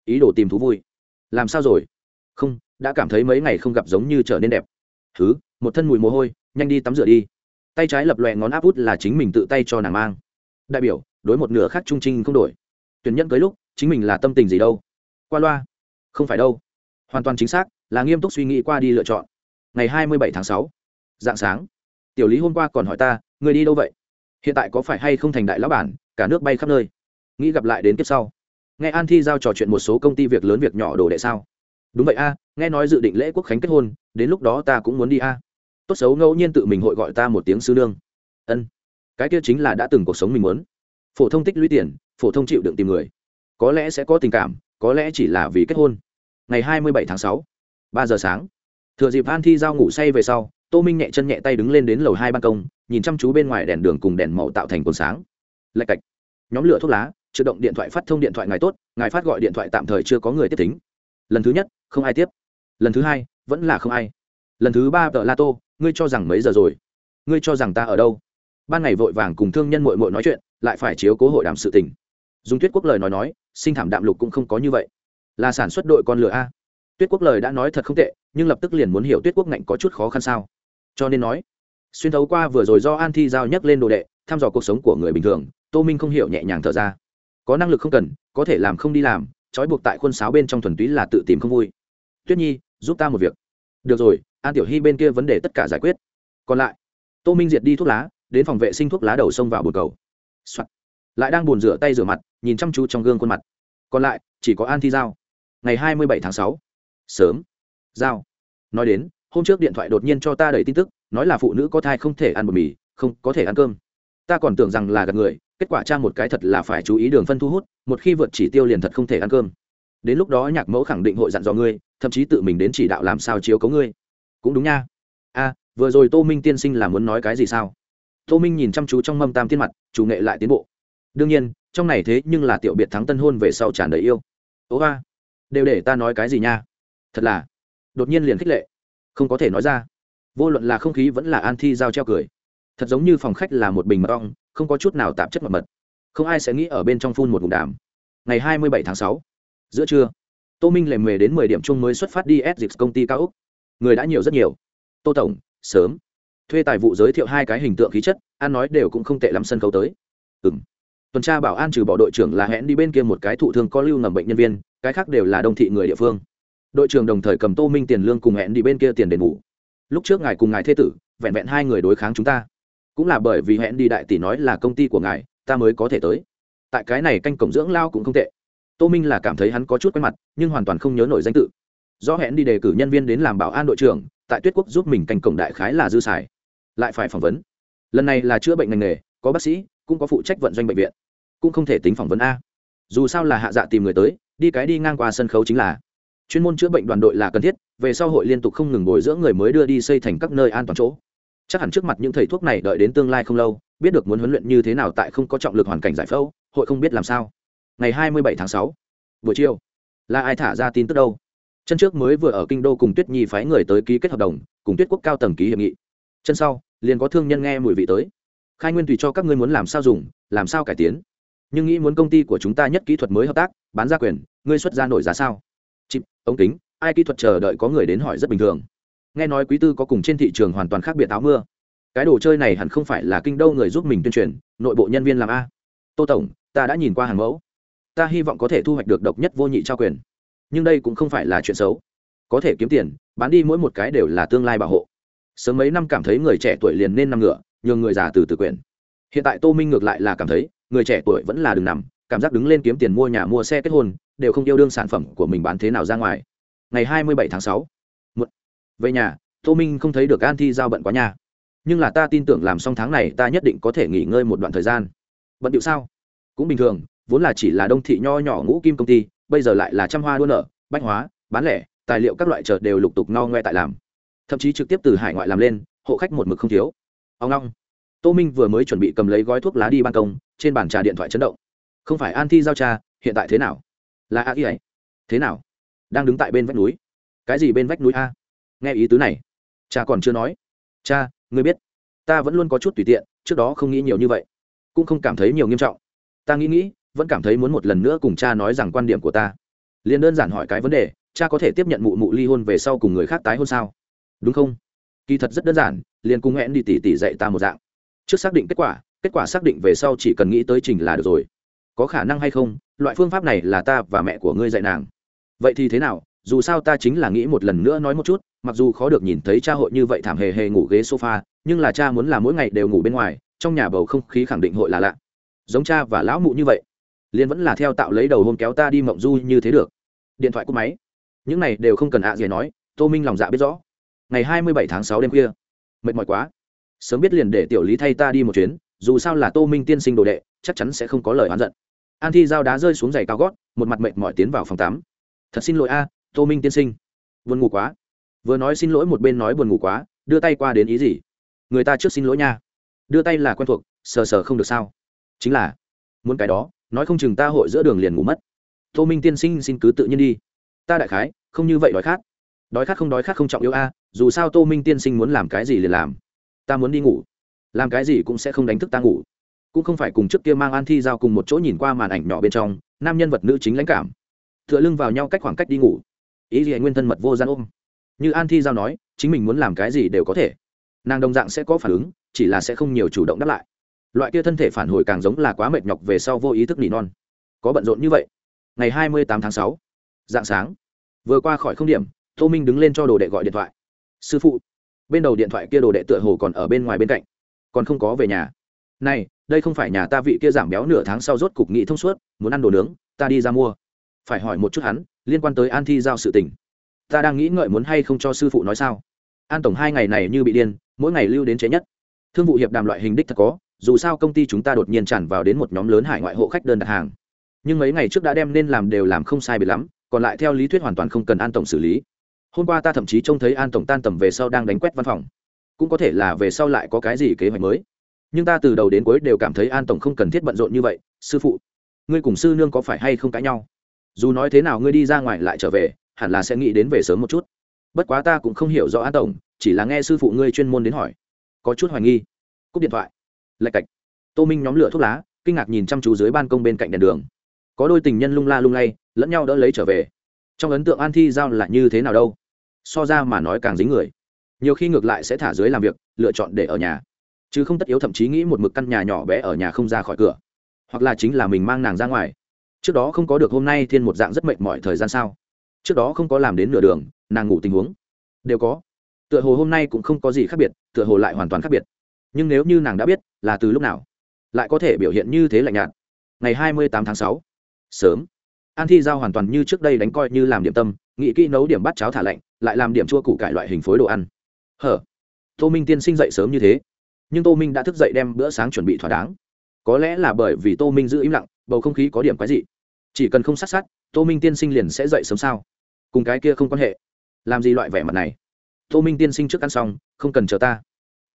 Ý đồ tìm thú vui. Làm sao rồi? Không, đã cảm thấy mấy ngày không gặp giống như trở nên đẹp. Thứ, một thân mùi mồ hôi, nhanh đi tắm rửa đi tay trái lập lòe ngón áp út là chính mình tự tay cho nàng mang. Đại biểu, đối một nửa khác trung trinh không đổi. Tuyển nhân cưới lúc, chính mình là tâm tình gì đâu? Qua loa. Không phải đâu. Hoàn toàn chính xác, là nghiêm túc suy nghĩ qua đi lựa chọn. Ngày hai mươi bảy tháng sáu, dạng sáng. Tiểu lý hôm qua còn hỏi ta người đi đâu vậy? Hiện tại có phải hay không thành đại lão bản, cả nước bay khắp nơi? Nghĩ gặp lại đến kiếp sau. Nghe an thi giao trò chuyện một số công ty việc lớn việc nhỏ đồ đệ sao? Đúng vậy a, nghe nói dự định lễ quốc khánh kết hôn, đến lúc đó ta cũng muốn đi a tốt xấu ngẫu nhiên tự mình hội gọi ta một tiếng sư nương. Ân, cái kia chính là đã từng cuộc sống mình muốn. Phổ thông tích lũy tiền, phổ thông chịu đựng tìm người. Có lẽ sẽ có tình cảm, có lẽ chỉ là vì kết hôn. Ngày hai mươi bảy tháng sáu, ba giờ sáng. Thừa dịp an thi giao ngủ say về sau, tô minh nhẹ chân nhẹ tay đứng lên đến lầu hai ban công, nhìn chăm chú bên ngoài đèn đường cùng đèn màu tạo thành cồn sáng. Lạch cạch. Nhóm lửa thuốc lá tự động điện thoại phát thông điện thoại ngài tốt, ngài phát gọi điện thoại tạm thời chưa có người tiếp tính. Lần thứ nhất, không ai tiếp. Lần thứ hai, vẫn là không ai. Lần thứ ba, tờ la tô ngươi cho rằng mấy giờ rồi? Ngươi cho rằng ta ở đâu? Ban ngày vội vàng cùng thương nhân mội mội nói chuyện, lại phải chiếu cố hội đàm sự tình. Dùng tuyết quốc lời nói nói, sinh thảm đạm lục cũng không có như vậy. Là sản xuất đội con lửa a? Tuyết quốc lời đã nói thật không tệ, nhưng lập tức liền muốn hiểu tuyết quốc ngạnh có chút khó khăn sao. Cho nên nói, xuyên thấu qua vừa rồi do an thi giao nhắc lên đồ đệ, thăm dò cuộc sống của người bình thường, tô minh không hiểu nhẹ nhàng thở ra. Có năng lực không cần, có thể làm không đi làm, trói buộc tại khuôn sáo bên trong thuần túy là tự tìm không vui. Tuyết nhi, giúp ta một việc. Được rồi an tiểu hy bên kia vấn đề tất cả giải quyết. Còn lại, tô minh diệt đi thuốc lá, đến phòng vệ sinh thuốc lá đầu xông vào bồn cầu、Soạn. lại đang bồn rửa tay rửa mặt, nhìn chăm chú trong gương khuôn mặt. Còn lại, chỉ có an thi giao. Ngày hai mươi bảy tháng sáu. Sớm. Giao. Nói đến, hôm trước điện thoại đột nhiên cho ta đầy tin tức, nói là phụ nữ có thai không thể ăn bột mì, không có thể ăn cơm. Ta còn tưởng rằng là gặp người, kết quả tra một cái thật là phải chú ý đường phân thu hút, một khi vượt chỉ tiêu liền thật không thể ăn cơm. Đến lúc đó nhạc mẫu khẳng định hội dặn dò ngươi, thậm chí tự mình đến chỉ đạo làm sao chiếu cấu ngươi cũng đúng nha. A vừa rồi tô minh tiên sinh là muốn nói cái gì sao? Tô minh nhìn chăm chú trong mâm tam tiên mặt, chủ nghệ lại tiến bộ. Đương nhiên, trong này thế nhưng là tiểu biệt thắng tân hôn về sau tràn đầy yêu. Ố ga, đều để ta nói cái gì nha? Thật là, đột nhiên liền khích lệ. Không có thể nói ra. Vô luận là không khí vẫn là an thi giao treo cười. Thật giống như phòng khách là một bình mật ong, không có chút nào tạp chất mật mật. Không ai sẽ nghĩ ở bên trong phun một vùng đàm ngày hai mươi bảy tháng sáu, giữa trưa, tô minh lề mề đến mười điểm chung mới xuất phát đi s dịch công ty cao úc người đã nhiều rất nhiều. Tô tổng, sớm. Thuê tài vụ giới thiệu hai cái hình tượng khí chất an nói đều cũng không tệ lắm sân khấu tới. Ừ m tuần tra bảo an trừ bỏ đội trưởng là hẹn đi bên kia một cái thụ thương có lưu ngầm bệnh nhân viên, cái khác đều là đông thị người địa phương. Đội trưởng đồng thời cầm tô minh tiền lương cùng hẹn đi bên kia tiền đền bù. Lúc trước ngài cùng ngài thê tử, vẹn vẹn hai người đối kháng chúng ta. Cũng là bởi vì hẹn đi đại tỷ nói là công ty của ngài, ta mới có thể tới. Tại cái này canh cổng dưỡng lao cũng không tệ. Tô minh là cảm thấy hắn có chút quen mặt, nhưng hoàn toàn không nhớ nổi danh tự do hẹn đi đề cử nhân viên đến làm bảo an đội trưởng, tại tuyết quốc giúp mình canh cổng đại khái là dư xài. Lại phải phỏng vấn. Lần này là chữa bệnh ngành nghề, có bác sĩ, cũng có phụ trách vận doanh bệnh viện. Cũng không thể tính phỏng vấn a. Dù sao là hạ dạ tìm người tới, đi cái đi ngang qua sân khấu chính là. Chuyên môn chữa bệnh đoàn đội là cần thiết, về sau hội liên tục không ngừng bồi dưỡng người mới đưa đi xây thành các nơi an toàn chỗ. Chắc hẳn trước mặt những thầy thuốc này đợi đến tương lai không lâu, biết được muốn huấn luyện như thế nào tại không có trọng lực hoàn cảnh giải phẫu, hội không biết làm sao. Ngày hai mươi bảy tháng sáu, buổi chiều, là ai thả ra tin tức đâu? Chân trước mới vừa ở kinh đô cùng tuyết nhi phái người tới ký kết hợp đồng, cùng tuyết quốc cao tầng ký hiệp nghị. Chân sau, liền có thương nhân nghe mùi vị tới. Khai nguyên tùy cho các ngươi muốn làm sao dùng, làm sao cải tiến. Nhưng nghĩ muốn công ty của chúng ta nhất kỹ thuật mới hợp tác, bán ra quyền, ngươi xuất ra nổi giá sao? Chịp, ống kính, ai kỹ thuật chờ đợi có người đến hỏi rất bình thường. Nghe nói quý tư có cùng trên thị trường hoàn toàn khác biệt áo mưa. Cái đồ chơi này hẳn không phải là kinh đô người giúp mình tuyên truyền, nội bộ nhân viên làm a. Tô tổng, ta đã nhìn qua hàng mẫu. Ta hy vọng có thể thu hoạch được độc nhất vô nhị trao quyền nhưng đây cũng không phải là chuyện xấu. Có thể kiếm tiền, bán đi mỗi một cái đều là tương lai bảo hộ. Sớm mấy năm cảm thấy người trẻ tuổi liền nên nằm ngựa nhường người già từ từ quyền hiện tại tô minh ngược lại là cảm thấy, người trẻ tuổi vẫn là đừng nằm, cảm giác đứng lên kiếm tiền mua nhà mua xe kết hôn, đều không yêu đương sản phẩm của mình bán thế nào ra ngoài. Ngày hai mươi bảy tháng sáu về nhà, tô minh không thấy được an thi giao bận quá nhà nhưng là ta tin tưởng làm xong tháng này ta nhất định có thể nghỉ ngơi một đoạn thời gian. Bận điệu sao? Cũng bình thường, vốn là chỉ là đông thị nho nhỏ ngũ kim công ty bây giờ lại là trăm hoa đua nở, bách hóa bán lẻ tài liệu các loại chợ đều lục tục no ngoe tại làm. Thậm chí trực tiếp từ hải ngoại làm lên hộ khách một mực không thiếu. Ông long tô minh vừa mới chuẩn bị cầm lấy gói thuốc lá đi ban công trên bàn trà điện thoại chấn động. Không phải an thi giao trà, hiện tại thế nào? Là a y ấy. Thế nào? Đang đứng tại bên vách núi. Cái gì bên vách núi a? Nghe ý tứ này. Cha còn chưa nói. Cha ngươi biết ta vẫn luôn có chút tùy tiện trước đó không nghĩ nhiều như vậy. Cũng không cảm thấy nhiều nghiêm trọng. Ta nghĩ nghĩ vẫn cảm thấy muốn một lần nữa cùng cha nói rằng quan điểm của ta. Liền đơn giản hỏi cái vấn đề, cha có thể tiếp nhận mụ mụ ly hôn về sau cùng người khác tái hôn sao? Đúng không? Kỳ thật rất đơn giản, liền cùng hẹn đi tỉ tỉ dạy ta một dạng. Trước xác định kết quả kết quả xác định về sau chỉ cần nghĩ tới trình là được rồi. Có khả năng hay không, loại phương pháp này là ta và mẹ của ngươi dạy nàng. Vậy thì thế nào? Dù sao ta chính là nghĩ một lần nữa nói một chút, mặc dù khó được nhìn thấy cha hội như vậy thảm hề hề ngủ ghế sofa, nhưng là cha muốn là mỗi ngày đều ngủ bên ngoài, trong nhà bầu không khí khẳng định hội là lạ. Giống cha và lão mụ như vậy liên vẫn là theo tạo lấy đầu hôn kéo ta đi mộng du như thế được. Điện thoại cúp máy. Những này đều không cần ạ à nói, tô minh lòng dạ biết rõ. Ngày hai mươi bảy tháng sáu đêm khuya. Mệt mỏi quá. Sớm biết liền để tiểu lý thay ta đi một chuyến, dù sao là tô minh tiên sinh đồ đệ, chắc chắn sẽ không có lời oán giận. An thi dao đá rơi xuống giày cao gót, một mặt mệt mỏi tiến vào phòng tắm. Thật xin lỗi a, tô minh tiên sinh. Buồn ngủ quá. Vừa nói xin lỗi một bên nói buồn ngủ quá, đưa tay qua đến ý gì? Người ta trước xin lỗi nha. Đưa tay là quen thuộc, sờ sờ không được sao. Chính là, muốn cái đó nói không chừng ta hội giữa đường liền ngủ mất. Tô minh tiên sinh xin cứ tự nhiên đi. Ta đại khái, không như vậy đói khát. Đói khát không đói khát không trọng yếu a, dù sao tô minh tiên sinh muốn làm cái gì liền làm. Ta muốn đi ngủ. Làm cái gì cũng sẽ không đánh thức ta ngủ. Cũng không phải cùng trước kia mang an thi giao cùng một chỗ nhìn qua màn ảnh nhỏ bên trong, nam nhân vật nữ chính lãnh cảm. Tựa lưng vào nhau cách khoảng cách đi ngủ. Ý gì nguyên thân mật vô gian ôm. Như an thi giao nói, chính mình muốn làm cái gì đều có thể. Nàng đồng dạng sẽ có phản ứng, chỉ là sẽ không nhiều chủ động đáp lại loại kia thân thể phản hồi càng giống là quá mệt nhọc về sau vô ý thức nỉ non. Có bận rộn như vậy. Ngày hai mươi tám tháng sáu dạng sáng. Vừa qua khỏi không điểm, tô minh đứng lên cho đồ đệ gọi điện thoại. Sư phụ. Bên đầu điện thoại kia đồ đệ tựa hồ còn ở bên ngoài bên cạnh. Còn không có về nhà. Này, đây không phải nhà ta vị kia giảm béo nửa tháng sau rốt cục nghị thông suốt, muốn ăn đồ nướng, ta đi ra mua. Phải hỏi một chút hắn, liên quan tới an thi giao sự tình. Ta đang nghĩ ngợi muốn hay không cho sư phụ nói sao? An tổng hai ngày này như bị điên, mỗi ngày lưu đến chế nhất. Thương vụ hiệp đàm loại hình đích thật có dù sao công ty chúng ta đột nhiên tràn vào đến một nhóm lớn hải ngoại hộ khách đơn đặt hàng. Nhưng mấy ngày trước đã đem nên làm đều làm không sai biệt lắm, còn lại theo lý thuyết hoàn toàn không cần an tổng xử lý. Hôm qua ta thậm chí trông thấy an tổng tan tầm về sau đang đánh quét văn phòng. Cũng có thể là về sau lại có cái gì kế hoạch mới. Nhưng ta từ đầu đến cuối đều cảm thấy an tổng không cần thiết bận rộn như vậy, sư phụ. Ngươi cùng sư nương có phải hay không cãi nhau? Dù nói thế nào ngươi đi ra ngoài lại trở về, hẳn là sẽ nghĩ đến về sớm một chút. Bất quá ta cũng không hiểu rõ an tổng, chỉ là nghe sư phụ ngươi chuyên môn đến hỏi. Có chút hoài nghi. Cúp điện thoại lạch cạch. Tô minh nhóm lửa thuốc lá, kinh ngạc nhìn chăm chú dưới ban công bên cạnh đèn đường. Có đôi tình nhân lung la lung lay, lẫn nhau đỡ lấy trở về. Trong ấn tượng an thi giao là như thế nào đâu? So ra mà nói càng dính người. Nhiều khi ngược lại sẽ thả dưới làm việc, lựa chọn để ở nhà. Chứ không tất yếu thậm chí nghĩ một mực căn nhà nhỏ bé ở nhà không ra khỏi cửa. Hoặc là chính là mình mang nàng ra ngoài. Trước đó không có được hôm nay thiên một dạng rất mệt mỏi thời gian sao? Trước đó không có làm đến nửa đường, nàng ngủ tình huống. Đều có. Tựa hồ hôm nay cũng không có gì khác biệt, tựa hồ lại hoàn toàn khác biệt nhưng nếu như nàng đã biết, là từ lúc nào, lại có thể biểu hiện như thế lạnh nhạt. Ngày hai mươi tám tháng sáu, sớm. An thi giao hoàn toàn như trước đây đánh coi như làm điểm tâm nghị kỹ nấu điểm bát cháo thả lạnh, lại làm điểm chua củ cải loại hình phối đồ ăn. Hở, tô minh tiên sinh dậy sớm như thế. Nhưng tô minh đã thức dậy đem bữa sáng chuẩn bị thỏa đáng. Có lẽ là bởi vì tô minh giữ im lặng, bầu không khí có điểm quái dị. Chỉ cần không sát sát, tô minh tiên sinh liền sẽ dậy sớm sao? Cùng cái kia không quan hệ. Làm gì loại vẻ mặt này? Tô minh tiên sinh trước ăn xong, không cần chờ ta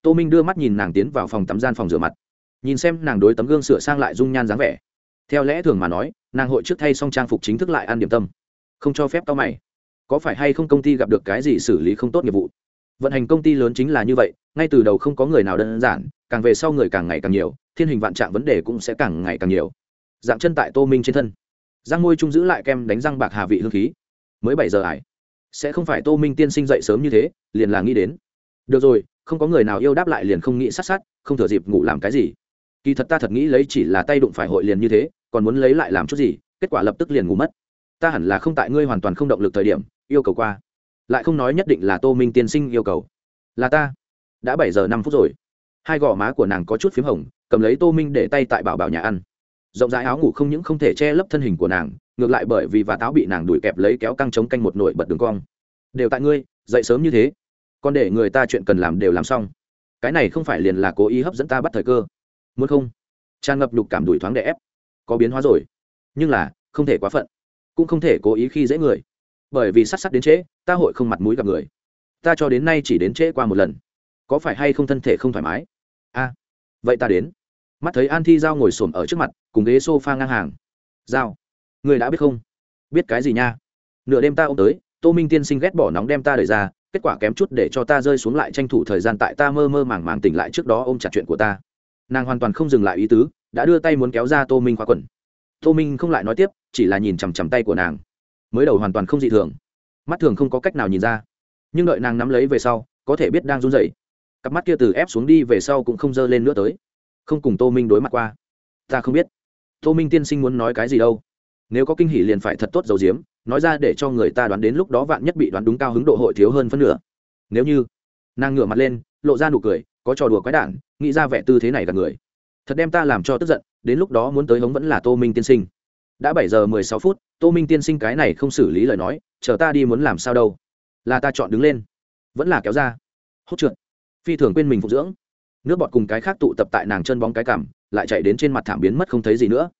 tô minh đưa mắt nhìn nàng tiến vào phòng tắm gian phòng rửa mặt. Nhìn xem nàng đối tấm gương sửa sang lại dung nhan dáng vẻ. Theo lẽ thường mà nói, nàng hội trước thay xong trang phục chính thức lại ăn điểm tâm. Không cho phép tao mày. Có phải hay không công ty gặp được cái gì xử lý không tốt nghiệp vụ? Vận hành công ty lớn chính là như vậy, ngay từ đầu không có người nào đơn giản, càng về sau người càng ngày càng nhiều, thiên hình vạn trạng vấn đề cũng sẽ càng ngày càng nhiều. Dạng chân tại tô minh trên thân. Giang môi trung giữ lại kem đánh răng bạc hà vị hương khí. Mới bảy giờ ải. Sẽ không phải tô minh tiên sinh dậy sớm như thế, liền là nghĩ đến. Được rồi không có người nào yêu đáp lại liền không nghĩ sát sát, không thừa dịp ngủ làm cái gì. Kỳ thật ta thật nghĩ lấy chỉ là tay đụng phải hội liền như thế, còn muốn lấy lại làm chút gì, kết quả lập tức liền ngủ mất. Ta hẳn là không tại ngươi hoàn toàn không động lực thời điểm, yêu cầu qua. Lại không nói nhất định là tô minh tiên sinh yêu cầu. Là ta. Đã bảy giờ năm phút rồi. Hai gò má của nàng có chút p h í m hồng, cầm lấy tô minh để tay tại bảo bảo nhà ăn. Rộng rãi áo ngủ không những không thể che lấp thân hình của nàng, ngược lại bởi vì và táo bị nàng đuổi kẹp lấy kéo căng chống canh một nổi bật đường cong. Đều tại ngươi, dậy sớm như thế còn để người ta chuyện cần làm đều làm xong. Cái này không phải liền là cố ý hấp dẫn ta bắt thời cơ. Muốn không? Tràn ngập nhục cảm đuổi thoáng đè ép. Có biến hóa rồi. Nhưng là, không thể quá phận. Cũng không thể cố ý khi dễ người. Bởi vì sát sát đến trễ, ta hội không mặt mũi gặp người. Ta cho đến nay chỉ đến trễ qua một lần. Có phải hay không thân thể không thoải mái? A. Vậy ta đến. Mắt thấy an thi giao ngồi xổm ở trước mặt, cùng ghế s o f a ngang hàng. Giao. Người đã biết không? Biết cái gì nha? Nửa đêm ta ôm tới, tô minh tiên sinh ghét bỏ nóng đem ta đẩy ra kết quả kém chút để cho ta rơi xuống lại tranh thủ thời gian tại ta mơ mơ màng màng tỉnh lại trước đó ôm chặt chuyện của ta. Nàng hoàn toàn không dừng lại ý tứ, đã đưa tay muốn kéo ra tô minh khóa quần. Tô minh không lại nói tiếp, chỉ là nhìn chằm chằm tay của nàng. Mới đầu hoàn toàn không dị thường. Mắt thường không có cách nào nhìn ra. Nhưng đợi nàng nắm lấy về sau, có thể biết đang run rẩy. Cặp mắt kia từ ép xuống đi về sau cũng không dơ lên nữa tới. Không cùng tô minh đối mặt qua. Ta không biết. Tô minh tiên sinh muốn nói cái gì đâu. Nếu có kinh hỉ liền phải thật tốt dầu diếm nói ra để cho người ta đoán đến lúc đó vạn nhất bị đoán đúng cao hứng độ hội thiếu hơn phân nửa. Nếu như, nàng ngửa mặt lên, lộ ra nụ cười, có trò đùa quái đản, nghĩ ra vẻ tư thế này gặp người. Thật đem ta làm cho tức giận, đến lúc đó muốn tới hống vẫn là tô minh tiên sinh. Đã bảy giờ mười sáu phút, tô minh tiên sinh cái này không xử lý lời nói, chờ ta đi muốn làm sao đâu. Là ta chọn đứng lên. Vẫn là kéo ra. Hốt trượt. Phi thường quên mình phục dưỡng. Nước bọt cùng cái khác tụ tập tại nàng chân bóng cái cảm lại chạy đến trên mặt thảm biến mất không thấy gì nữa.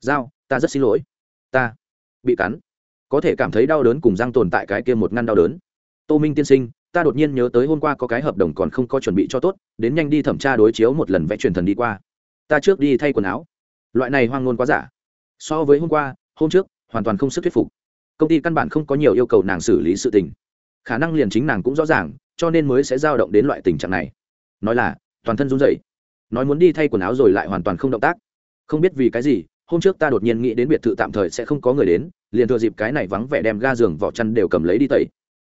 Dao ta rất xin lỗi. Ta bị cắn có thể cảm thấy đau đớn cùng răng tồn tại cái kia một ngăn đau đớn. Tô minh tiên sinh, ta đột nhiên nhớ tới hôm qua có cái hợp đồng còn không có chuẩn bị cho tốt, đến nhanh đi thẩm tra đối chiếu một lần vẽ truyền thần đi qua. Ta trước đi thay quần áo. Loại này hoang ngôn quá giả. So với hôm qua, hôm trước, hoàn toàn không sức thuyết phục. Công ty căn bản không có nhiều yêu cầu nàng xử lý sự tình. Khả năng liền chính nàng cũng rõ ràng, cho nên mới sẽ dao động đến loại tình trạng này. Nói là, toàn thân run rẩy. Nói muốn đi thay quần áo rồi lại hoàn toàn không động tác. Không biết vì cái gì hôm trước ta đột nhiên nghĩ đến biệt thự tạm thời sẽ không có người đến, liền thừa dịp cái này vắng vẻ đem ga giường vỏ chăn đều cầm lấy đi tẩy.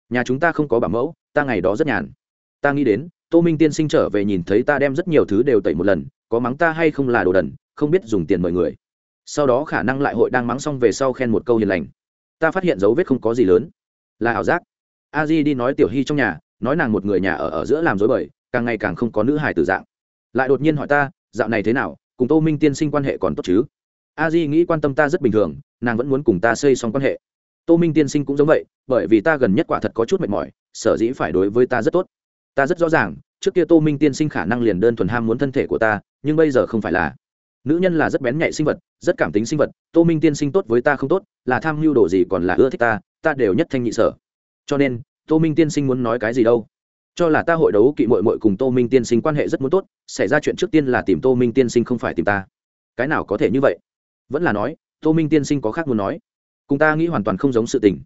Nhà chúng ta không có bảo mẫu, ta ngày đó rất nhàn. Ta nghĩ đến, tô minh tiên sinh trở về nhìn thấy ta đem rất nhiều thứ đều tẩy một lần, có mắng ta hay không là đồ đần, không biết dùng tiền mời người. Sau đó khả năng lại hội đang mắng xong về sau khen một câu hiền lành. Ta phát hiện dấu vết không có gì lớn. Là ảo giác. A di đi nói tiểu hy trong nhà, nói nàng một người nhà ở ở giữa làm dối bời, càng ngày càng không có nữ hài tử dạng. Lại đột nhiên hỏi ta, dạo này thế nào, cùng tô minh tiên sinh quan hệ còn tốt chứ? A di nghĩ quan tâm ta rất bình thường, nàng vẫn muốn cùng ta xây xong quan hệ. Tô minh tiên sinh cũng giống vậy, bởi vì ta gần nhất quả thật có chút mệt mỏi, sở dĩ phải đối với ta rất tốt. Ta rất rõ ràng, trước kia tô minh tiên sinh khả năng liền đơn thuần ham muốn thân thể của ta, nhưng bây giờ không phải là. Nữ nhân là rất bén nhạy sinh vật, rất cảm tính sinh vật, tô minh tiên sinh tốt với ta không tốt, là tham mưu đồ gì còn là ưa thích ta ta đều nhất thanh nhị sở. Cho nên, tô minh tiên sinh muốn nói cái gì đâu? Cho là ta hội đấu kỵ mội mội cùng tô minh tiên sinh quan hệ rất muốn tốt, xảy ra chuyện trước tiên là tìm tô minh tiên sinh không phải tìm ta. Cái nào có thể như vậy? Vẫn là nói, tô minh tiên sinh có khác muốn nói. Cùng ta nghĩ hoàn toàn không giống sự tình.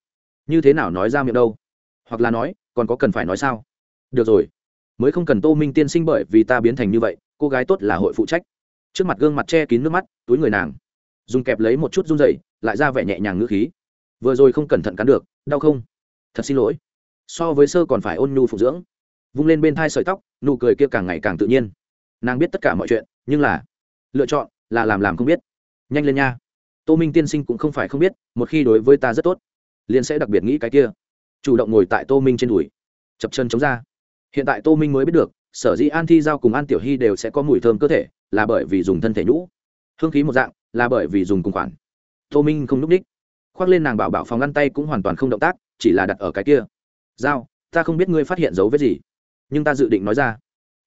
Như thế nào nói ra miệng đâu? Hoặc là nói, còn có cần phải nói sao? Được rồi. Mới không cần tô minh tiên sinh bởi vì ta biến thành như vậy, cô gái tốt là hội phụ trách. Trước mặt gương mặt che kín nước mắt, túi người nàng. Dùng kẹp lấy một chút run dậy lại ra vẻ nhẹ nhàng ngữ khí. Vừa rồi không cẩn thận cắn được, đau không? Thật xin lỗi. So với sơ còn phải ôn nhu phục dưỡng. Vung lên bên thai sợi tóc, nụ cười kia càng ngày càng tự nhiên. Nàng biết tất cả mọi chuyện, nhưng là lựa chọn là làm làm không biết nhanh lên nha. Tô minh tiên sinh cũng không phải không biết, một khi đối với ta rất tốt, liền sẽ đặc biệt nghĩ cái kia. Chủ động ngồi tại tô minh trên đùi, chập chân chống ra. Hiện tại tô minh mới biết được, sở dĩ an thi giao cùng an tiểu hy đều sẽ có mùi thơm cơ thể, là bởi vì dùng thân thể nhũ. Hương khí một dạng, là bởi vì dùng cùng khoản. Tô minh không n ú c ních khoác lên nàng bảo bảo phòng ngăn tay cũng hoàn toàn không động tác, chỉ là đặt ở cái kia. Giao, ta không biết ngươi phát hiện dấu vết gì, nhưng ta dự định nói ra.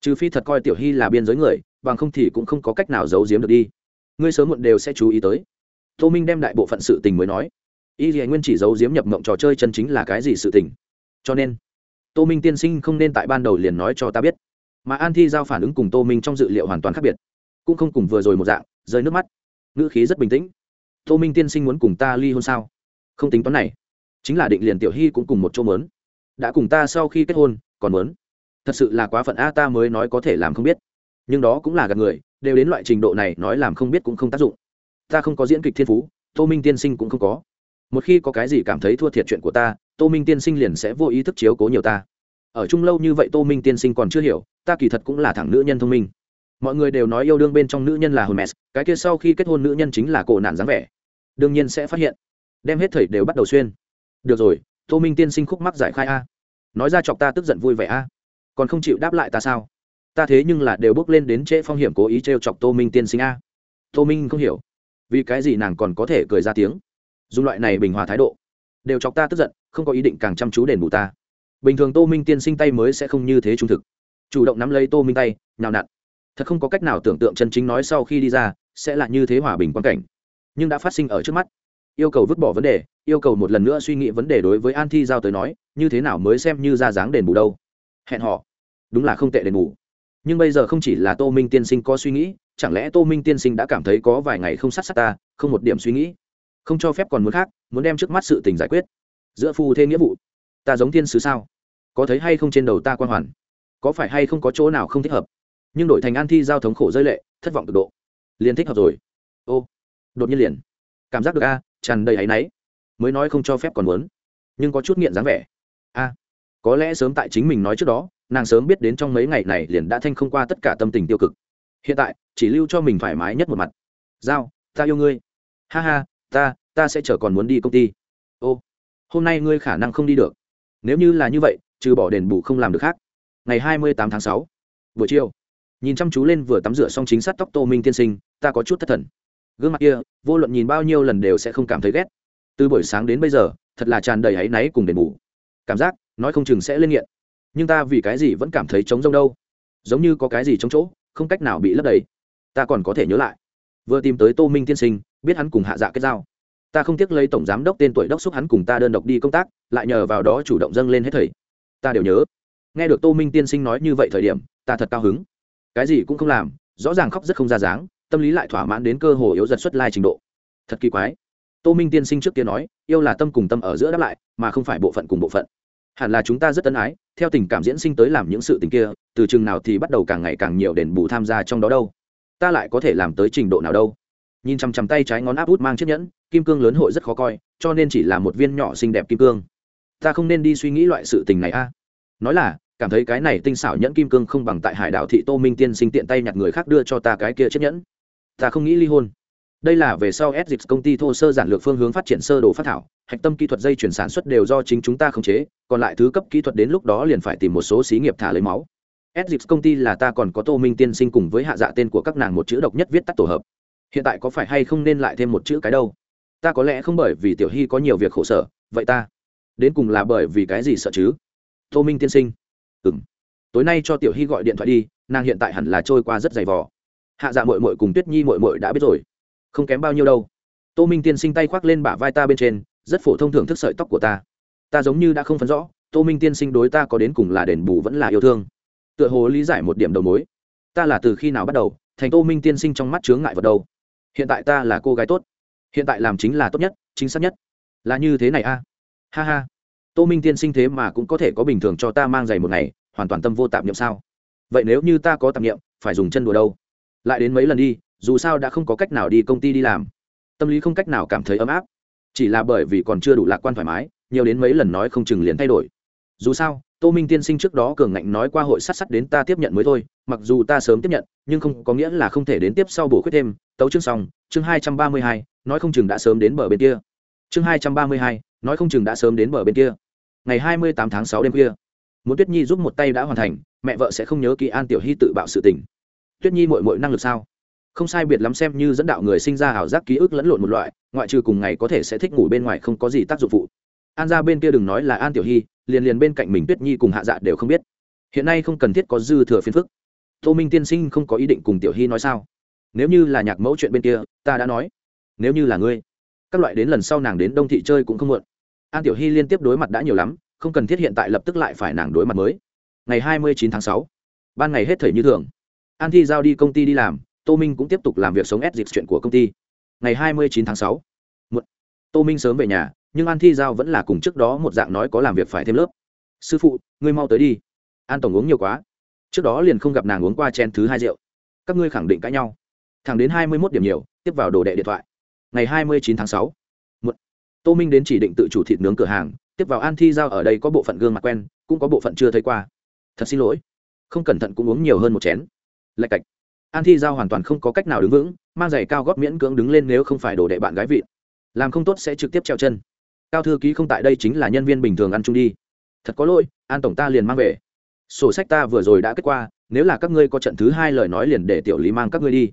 Trừ phi thật coi tiểu hy là biên giới người, bằng không thì cũng không có cách nào giấu giếm được đi ngươi sớm muộn đều sẽ chú ý tới. Tô minh đem đại bộ phận sự tình mới nói. Y dì nguyên chỉ giấu diếm nhập mộng trò chơi chân chính là cái gì sự tình. Cho nên, tô minh tiên sinh không nên tại ban đầu liền nói cho ta biết. Mà an thi giao phản ứng cùng tô minh trong dự liệu hoàn toàn khác biệt. Cũng không cùng vừa rồi một dạng, rơi nước mắt. Ngữ khí rất bình tĩnh. Tô minh tiên sinh muốn cùng ta ly hôn sao? Không tính toán này. Chính là định liền tiểu hy cũng cùng một chỗ mớn đã cùng ta sau khi kết hôn, còn mớn thật sự là quá phận a ta mới nói có thể làm không biết. Nhưng đó cũng là gạt người đều đến loại trình độ này nói làm không biết cũng không tác dụng. Ta không có diễn kịch thiên phú, tô minh tiên sinh cũng không có. Một khi có cái gì cảm thấy thua thiệt chuyện của ta, tô minh tiên sinh liền sẽ vô ý thức chiếu cố nhiều ta. Ở chung lâu như vậy tô minh tiên sinh còn chưa hiểu, ta kỳ thật cũng là thẳng nữ nhân thông minh. Mọi người đều nói yêu đương bên trong nữ nhân là hermes, cái kia sau khi kết hôn nữ nhân chính là cổ nạn dáng vẻ. Đương nhiên sẽ phát hiện. Đem hết thầy đều bắt đầu xuyên. Được rồi, tô minh tiên sinh khúc mắc giải khai a. Nói ra chọc ta tức giận vui vẻ a. Còn không chịu đáp lại ta sao? Ta thế nhưng là đều bước lên đến trễ phong hiểm cố ý t r e o chọc tô minh tiên sinh a. Tô minh không hiểu, vì cái gì nàng còn có thể cười ra tiếng. Dùng loại này bình hòa thái độ, đều chọc ta tức giận, không có ý định càng chăm chú đền bù ta. Bình thường tô minh tiên sinh tay mới sẽ không như thế trung thực. Chủ động nắm lấy tô minh tay, nhào nặn. Thật không có cách nào tưởng tượng chân chính nói sau khi đi ra, sẽ là như thế hòa bình quan cảnh. Nhưng đã phát sinh ở trước mắt. Yêu cầu vứt bỏ vấn đề, yêu cầu một lần nữa suy nghĩ vấn đề đối với an thi giao tới nói, như thế nào mới xem như ra dáng đền bù đâu. Hẹn họ đúng là không tệ đền bù nhưng bây giờ không chỉ là tô minh tiên sinh có suy nghĩ, chẳng lẽ tô minh tiên sinh đã cảm thấy có vài ngày không sát sát ta, không một điểm suy nghĩ? Không cho phép còn muốn khác, muốn đem trước mắt sự tình giải quyết. Giữa phu thế nghĩa vụ, ta giống thiên sứ sao? Có thấy hay không trên đầu ta quan hoàn? Có phải hay không có chỗ nào không thích hợp? Nhưng đổi thành an thi giao thống khổ rơi lệ, thất vọng cực độ. Liền thích hợp rồi. Ô, đột nhiên liền. Cảm giác được a, tràn đầy áy náy. Mới nói không cho phép còn muốn. Nhưng có chút nghiện dáng vẻ. A, có lẽ sớm tại chính mình nói trước đó nàng sớm biết đến trong mấy ngày này liền đã thanh không qua tất cả tâm tình tiêu cực. Hiện tại, chỉ lưu cho mình thoải mái nhất một mặt. Giao, ta yêu ngươi. Ha ha, ta ta sẽ chờ còn muốn đi công ty. Ô, hôm nay ngươi khả năng không đi được. Nếu như là như vậy, trừ bỏ đền bù không làm được khác. Ngày hai mươi tám tháng sáu, buổi chiều, nhìn chăm chú lên vừa tắm rửa xong chính sát tóc tô minh tiên sinh, ta có chút thất thần. Gương mặt kia, vô luận nhìn bao nhiêu lần đều sẽ không cảm thấy ghét. Từ buổi sáng đến bây giờ, thật là tràn đầy áy náy cùng đền bù. Cảm giác, nói không chừng sẽ lên nghiện nhưng ta vì cái gì vẫn cảm thấy trống rông đâu? Giống như có cái gì trong chỗ, không cách nào bị lấp đầy. Ta còn có thể nhớ lại. Vừa tìm tới tô minh tiên sinh, biết hắn cùng hạ dạ kết giao. Ta không tiếc lấy tổng giám đốc tên tuổi đốc xúc hắn cùng ta đơn độc đi công tác, lại nhờ vào đó chủ động dâng lên hết thầy. Ta đều nhớ. Nghe được tô minh tiên sinh nói như vậy thời điểm, ta thật cao hứng. Cái gì cũng không làm, rõ ràng khóc rất không ra dáng, tâm lý lại thỏa mãn đến cơ hồ yếu giật xuất lai trình độ. Thật kỳ quái. Tô minh tiên sinh trước kia nói, yêu là tâm cùng tâm ở giữa đáp lại, mà không phải bộ phận cùng bộ phận hẳn là chúng ta rất tân ái, theo tình cảm diễn sinh tới làm những sự tình kia, từ chừng nào thì bắt đầu càng ngày càng nhiều đền bù tham gia trong đó đâu. Ta lại có thể làm tới trình độ nào đâu. Nhìn chằm chằm tay trái ngón áp út mang chiếc nhẫn, kim cương lớn hội rất khó coi, cho nên chỉ là một viên nhỏ xinh đẹp kim cương. Ta không nên đi suy nghĩ loại sự tình này a. Nói là, cảm thấy cái này tinh xảo nhẫn kim cương không bằng tại hải đảo thị tô minh tiên sinh tiện tay nhặt người khác đưa cho ta cái kia chiếc nhẫn. Ta không nghĩ ly hôn đây là về sau s dịch công ty thô sơ giản lược phương hướng phát triển sơ đồ phát thảo, hạch tâm kỹ thuật dây chuyển sản xuất đều do chính chúng ta khống chế, còn lại thứ cấp kỹ thuật đến lúc đó liền phải tìm một số xí nghiệp thả lấy máu. S dịch công ty là ta còn có tô minh tiên sinh cùng với hạ dạ tên của các nàng một chữ độc nhất viết tắt tổ hợp. Hiện tại có phải hay không nên lại thêm một chữ cái đâu? Ta có lẽ không bởi vì tiểu hy có nhiều việc khổ sở, vậy ta đến cùng là bởi vì cái gì sợ chứ? Tô minh tiên sinh. Ừ m tối nay cho tiểu hy gọi điện thoại đi, nàng hiện tại hẳn là trôi qua rất dày vò. Hạ dạ mội mội cùng tuyết nhi mội mội đã biết rồi không kém bao nhiêu đâu. Tô minh tiên sinh tay khoác lên bả vai ta bên trên, rất phổ thông thưởng thức sợi tóc của ta. Ta giống như đã không phấn rõ, tô minh tiên sinh đối ta có đến cùng là đền bù vẫn là yêu thương. Tựa hồ lý giải một điểm đầu mối. Ta là từ khi nào bắt đầu, thành tô minh tiên sinh trong mắt chướng ngại vật đâu? Hiện tại ta là cô gái tốt. Hiện tại làm chính là tốt nhất, chính xác nhất. Là như thế này a. Ha ha. Tô minh tiên sinh thế mà cũng có thể có bình thường cho ta mang giày một ngày, hoàn toàn tâm vô tạp niệm sao? Vậy nếu như ta có tạp niệm, phải dùng chân đùa đâu? Lại đến mấy lần đi dù sao đã không có cách nào đi công ty đi làm. Tâm lý không cách nào cảm thấy ấm áp. Chỉ là bởi vì còn chưa đủ lạc quan thoải mái, nhiều đến mấy lần nói không chừng liền thay đổi. Dù sao, tô minh tiên sinh trước đó cường ngạnh nói qua hội sát sắt đến ta tiếp nhận mới thôi, mặc dù ta sớm tiếp nhận, nhưng không có nghĩa là không thể đến tiếp sau bổ khuyết thêm. Tấu chương xong, chương hai trăm ba mươi hai, nói không chừng đã sớm đến bờ bên kia. Chương hai trăm ba mươi hai, nói không chừng đã sớm đến bờ bên kia. Ngày hai mươi tám tháng sáu đêm kia muốn tuyết nhi giúp một tay đã hoàn thành, mẹ vợ sẽ không nhớ kỳ an tiểu hy tự bạo sự tình. Tuyết nhi mội mội năng lực sao? Không sai biệt lắm xem như dẫn đạo người sinh ra ảo giác ký ức lẫn lộn một loại, ngoại trừ cùng ngày có thể sẽ thích ngủ bên ngoài không có gì tác dụng phụ. An ra bên kia đừng nói là an tiểu hy, liền liền bên cạnh mình tuyết nhi cùng hạ dạ đều không biết. Hiện nay không cần thiết có dư thừa phiền phức. Tô minh tiên sinh không có ý định cùng tiểu hy nói sao? Nếu như là nhạc mẫu chuyện bên kia, ta đã nói. Nếu như là ngươi, các loại đến lần sau nàng đến đông thị chơi cũng không muộn. An tiểu hy liên tiếp đối mặt đã nhiều lắm, không cần thiết hiện tại lập tức lại phải nàng đối mặt mới. Ngày hai mươi chín tháng sáu, ban ngày hết thời như thường. An thi giao đi công ty đi làm tô minh cũng tiếp tục làm việc sống ép dịch chuyện của công ty. Ngày hai mươi chín tháng sáu tô minh sớm về nhà, nhưng an thi giao vẫn là cùng trước đó một dạng nói có làm việc phải thêm lớp. Sư phụ, ngươi mau tới đi. An tổng uống nhiều quá. Trước đó liền không gặp nàng uống qua chén thứ hai rượu. Các ngươi khẳng định cãi nhau. Thẳng đến hai mươi mốt điểm nhiều, tiếp vào đồ đệ điện thoại. Ngày hai mươi chín tháng sáu tô minh đến chỉ định tự chủ thịt nướng cửa hàng, tiếp vào an thi giao ở đây có bộ phận gương mặt quen, cũng có bộ phận chưa thấy qua. Thật xin lỗi. Không cẩn thận cũng uống nhiều hơn một chén. Lạch cạch an thi giao hoàn toàn không có cách nào đứng vững mang giày cao góp miễn cưỡng đứng lên nếu không phải đồ đệ bạn gái vịn. Làm không tốt sẽ trực tiếp treo chân. Cao thư ký không tại đây chính là nhân viên bình thường ăn chung đi. Thật có lỗi an tổng ta liền mang về. Sổ sách ta vừa rồi đã kết qua, nếu là các ngươi có trận thứ hai lời nói liền để tiểu lý mang các ngươi đi.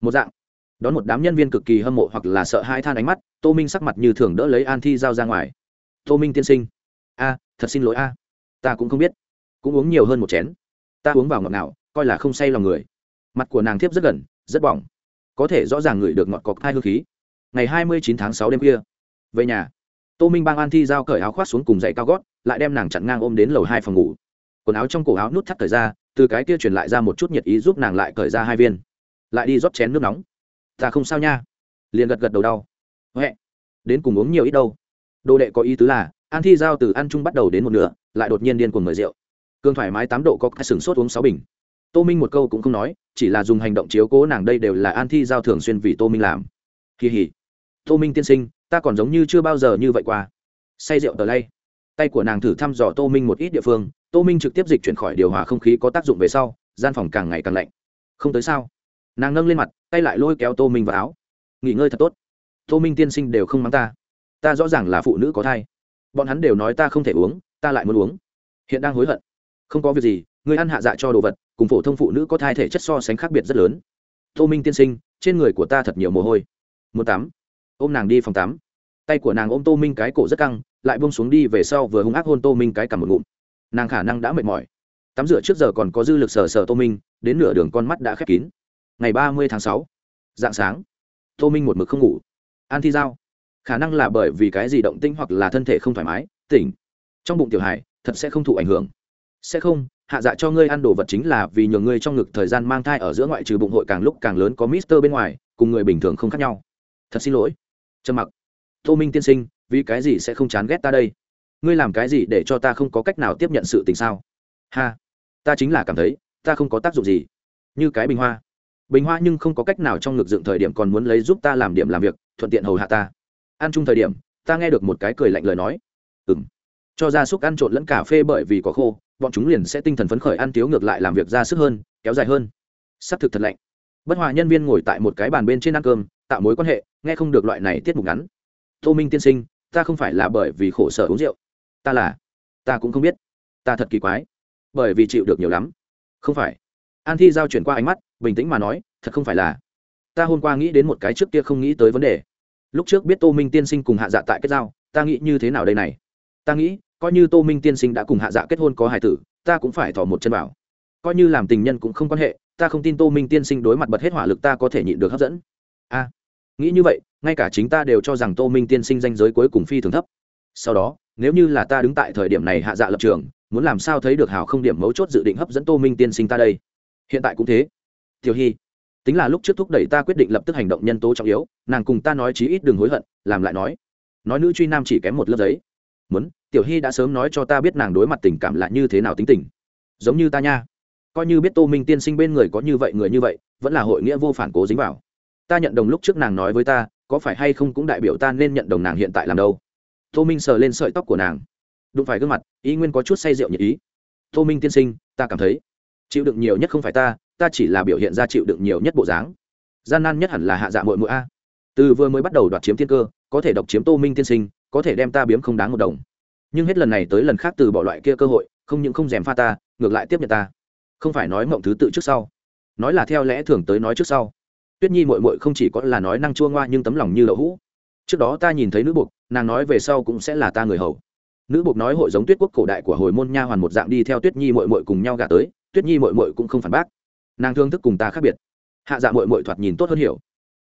Một dạng. Đón một đám nhân viên cực kỳ hâm mộ hoặc là sợ hai than ánh mắt tô minh sắc mặt như thường đỡ lấy an thi giao ra ngoài. Tô minh tiên sinh. A thật xin lỗi a. Ta cũng không biết. Cũng uống nhiều hơn một chén. Ta uống vào ngọt nào coi là không say lòng người mặt của nàng thiếp rất gần, rất bỏng. Có thể rõ ràng ngửi được ngọt cọc hai hương khí. Ngày hai mươi chín tháng sáu đêm kia về nhà, tô minh bang an thi giao cởi áo khoác xuống cùng giày cao gót, lại đem nàng chặn ngang ôm đến lầu hai phòng ngủ. Quần áo trong cổ áo nút thắt thời ra, từ cái kia truyền lại ra một chút nhiệt ý giúp nàng lại cởi ra hai viên. Lại đi rót chén nước nóng. Ta không sao nha. Liền gật gật đầu đau. Huệ, đến cùng uống nhiều ít đâu. Đồ đệ có ý tứ là, an thi giao từ ăn chung bắt đầu đến một nửa, lại đột nhiên điên cuồng mời rượu. Cương thoải mái tám độ có cái sừng sốt uống sáu bình tô minh một câu cũng không nói, chỉ là dùng hành động chiếu cố nàng đây đều là an thi giao thường xuyên vì tô minh làm. Kỳ hỉ tô minh tiên sinh, ta còn giống như chưa bao giờ như vậy qua. Say rượu tờ lay. Tay của nàng thử thăm dò tô minh một ít địa phương, tô minh trực tiếp dịch chuyển khỏi điều hòa không khí có tác dụng về sau, gian phòng càng ngày càng lạnh. Không tới sao? Nàng nâng lên mặt, tay lại lôi kéo tô minh vào áo. Nghỉ ngơi thật tốt. Tô minh tiên sinh đều không mắng ta. Ta rõ ràng là phụ nữ có thai. Bọn hắn đều nói ta không thể uống, ta lại muốn uống. Hiện đang hối hận. Không có việc gì, ngươi ăn hạ dạ cho đồ vật cùng phổ thông phụ nữ có thai thể chất so sánh khác biệt rất lớn. Tô minh tiên sinh, trên người của ta thật nhiều mồ hôi. Muốn tắm. Ôm nàng đi phòng tắm. Tay của nàng ôm tô minh cái cổ rất căng, lại bông xuống đi về sau vừa hung ác hôn tô minh cái cầm một ngụm. Nàng khả năng đã mệt mỏi. Tắm rửa trước giờ còn có dư lực sờ sờ tô minh, đến nửa đường con mắt đã khép kín. Ngày ba mươi tháng sáu, dạng sáng, tô minh một mực không ngủ. An thi giao. Khả năng là bởi vì cái gì động tinh hoặc là thân thể không thoải mái, tỉnh. Trong bụng tiểu hải thật sẽ không thụ ảnh hưởng. Sẽ không hạ dạ cho ngươi ăn đồ vật chính là vì nhường ngươi trong ngực thời gian mang thai ở giữa ngoại trừ bụng hội càng lúc càng lớn có mister bên ngoài, cùng người bình thường không khác nhau. Thật xin lỗi. Trầm mặc. Tô minh tiên sinh, vì cái gì sẽ không chán ghét ta đây? Ngươi làm cái gì để cho ta không có cách nào tiếp nhận sự tình sao? Ha. Ta chính là cảm thấy, ta không có tác dụng gì. Như cái bình hoa. Bình hoa nhưng không có cách nào trong ngực dựng thời điểm còn muốn lấy giúp ta làm điểm làm việc, thuận tiện hầu hạ ta. Ăn chung thời điểm, ta nghe được một cái cười lạnh lời nói. Ừng cho gia súc ăn trộn lẫn cà phê bởi vì có khô bọn chúng liền sẽ tinh thần phấn khởi ăn tiếu ngược lại làm việc ra sức hơn, kéo dài hơn. S thực thật lạnh. Bất hòa nhân viên ngồi tại một cái bàn bên trên ăn cơm, tạo mối quan hệ, nghe không được loại này tiết mục ngắn. Tô minh tiên sinh, ta không phải là bởi vì khổ sở uống rượu. Ta là, ta cũng không biết. Ta thật kỳ quái. Bởi vì chịu được nhiều lắm. Không phải. An thi giao chuyển qua ánh mắt, bình tĩnh mà nói, thật không phải là. Ta hôm qua nghĩ đến một cái trước kia không nghĩ tới vấn đề. Lúc trước biết tô minh tiên sinh cùng hạ dạ tại kết giao, ta nghĩ như thế nào đây này? Ta nghĩ coi như tô minh tiên sinh đã cùng hạ dạ kết hôn có hài tử, ta cũng phải thỏ một chân vào. coi như làm tình nhân cũng không quan hệ, ta không tin tô minh tiên sinh đối mặt bật hết hỏa lực ta có thể nhịn được hấp dẫn. A, nghĩ như vậy, ngay cả chính ta đều cho rằng tô minh tiên sinh danh giới cuối cùng phi thường thấp. Sau đó, nếu như là ta đứng tại thời điểm này hạ dạ lập trường, muốn làm sao thấy được hào không điểm mấu chốt dự định hấp dẫn tô minh tiên sinh ta đây? Hiện tại cũng thế. Tiểu hy, tính là lúc trước thúc đẩy ta quyết định lập tức hành động nhân tố trọng yếu, nàng cùng ta nói chí ít đừng hối hận, làm lại nói. Nói nữ truy nam chỉ kém một lớp giấy. Muốn tiểu hy đã sớm nói cho ta biết nàng đối mặt tình cảm là như thế nào tính tình. Giống như ta nha. Coi như biết tô minh tiên sinh bên người có như vậy người như vậy, vẫn là hội nghĩa vô phản cố dính vào. Ta nhận đồng lúc trước nàng nói với ta, có phải hay không cũng đại biểu ta nên nhận đồng nàng hiện tại làm đâu. Tô minh sờ lên sợi tóc của nàng. Đụng phải gương mặt, ý nguyên có chút say rượu nhật ý. Tô minh tiên sinh, ta cảm thấy, chịu đựng nhiều nhất không phải ta ta chỉ là biểu hiện ra chịu đựng nhiều nhất bộ dáng. Gian nan nhất hẳn là hạ dạ mội mũi a. Từ vừa mới bắt đầu đoạt chiếm thiên cơ, có thể độc chiếm tô minh tiên sinh, có thể đem ta biếm không đáng một đồng nhưng hết lần này tới lần khác từ bỏ loại kia cơ hội, không những không dèm pha ta, ngược lại tiếp nhận ta. Không phải nói mộng thứ tự trước sau, nói là theo lẽ thường tới nói trước sau. Tuyết nhi mội mội không chỉ có là nói năng chua ngoa nhưng tấm lòng như đậu hũ. Trước đó ta nhìn thấy nữ buộc, nàng nói về sau cũng sẽ là ta người hầu. Nữ buộc nói hội giống tuyết quốc cổ đại của hồi môn nha hoàn một dạng đi theo tuyết nhi mội mội cùng nhau gả tới, tuyết nhi mội mội cũng không phản bác. Nàng thương thức cùng ta khác biệt. Hạ dạ mội mội thoạt nhìn tốt hơn hiểu.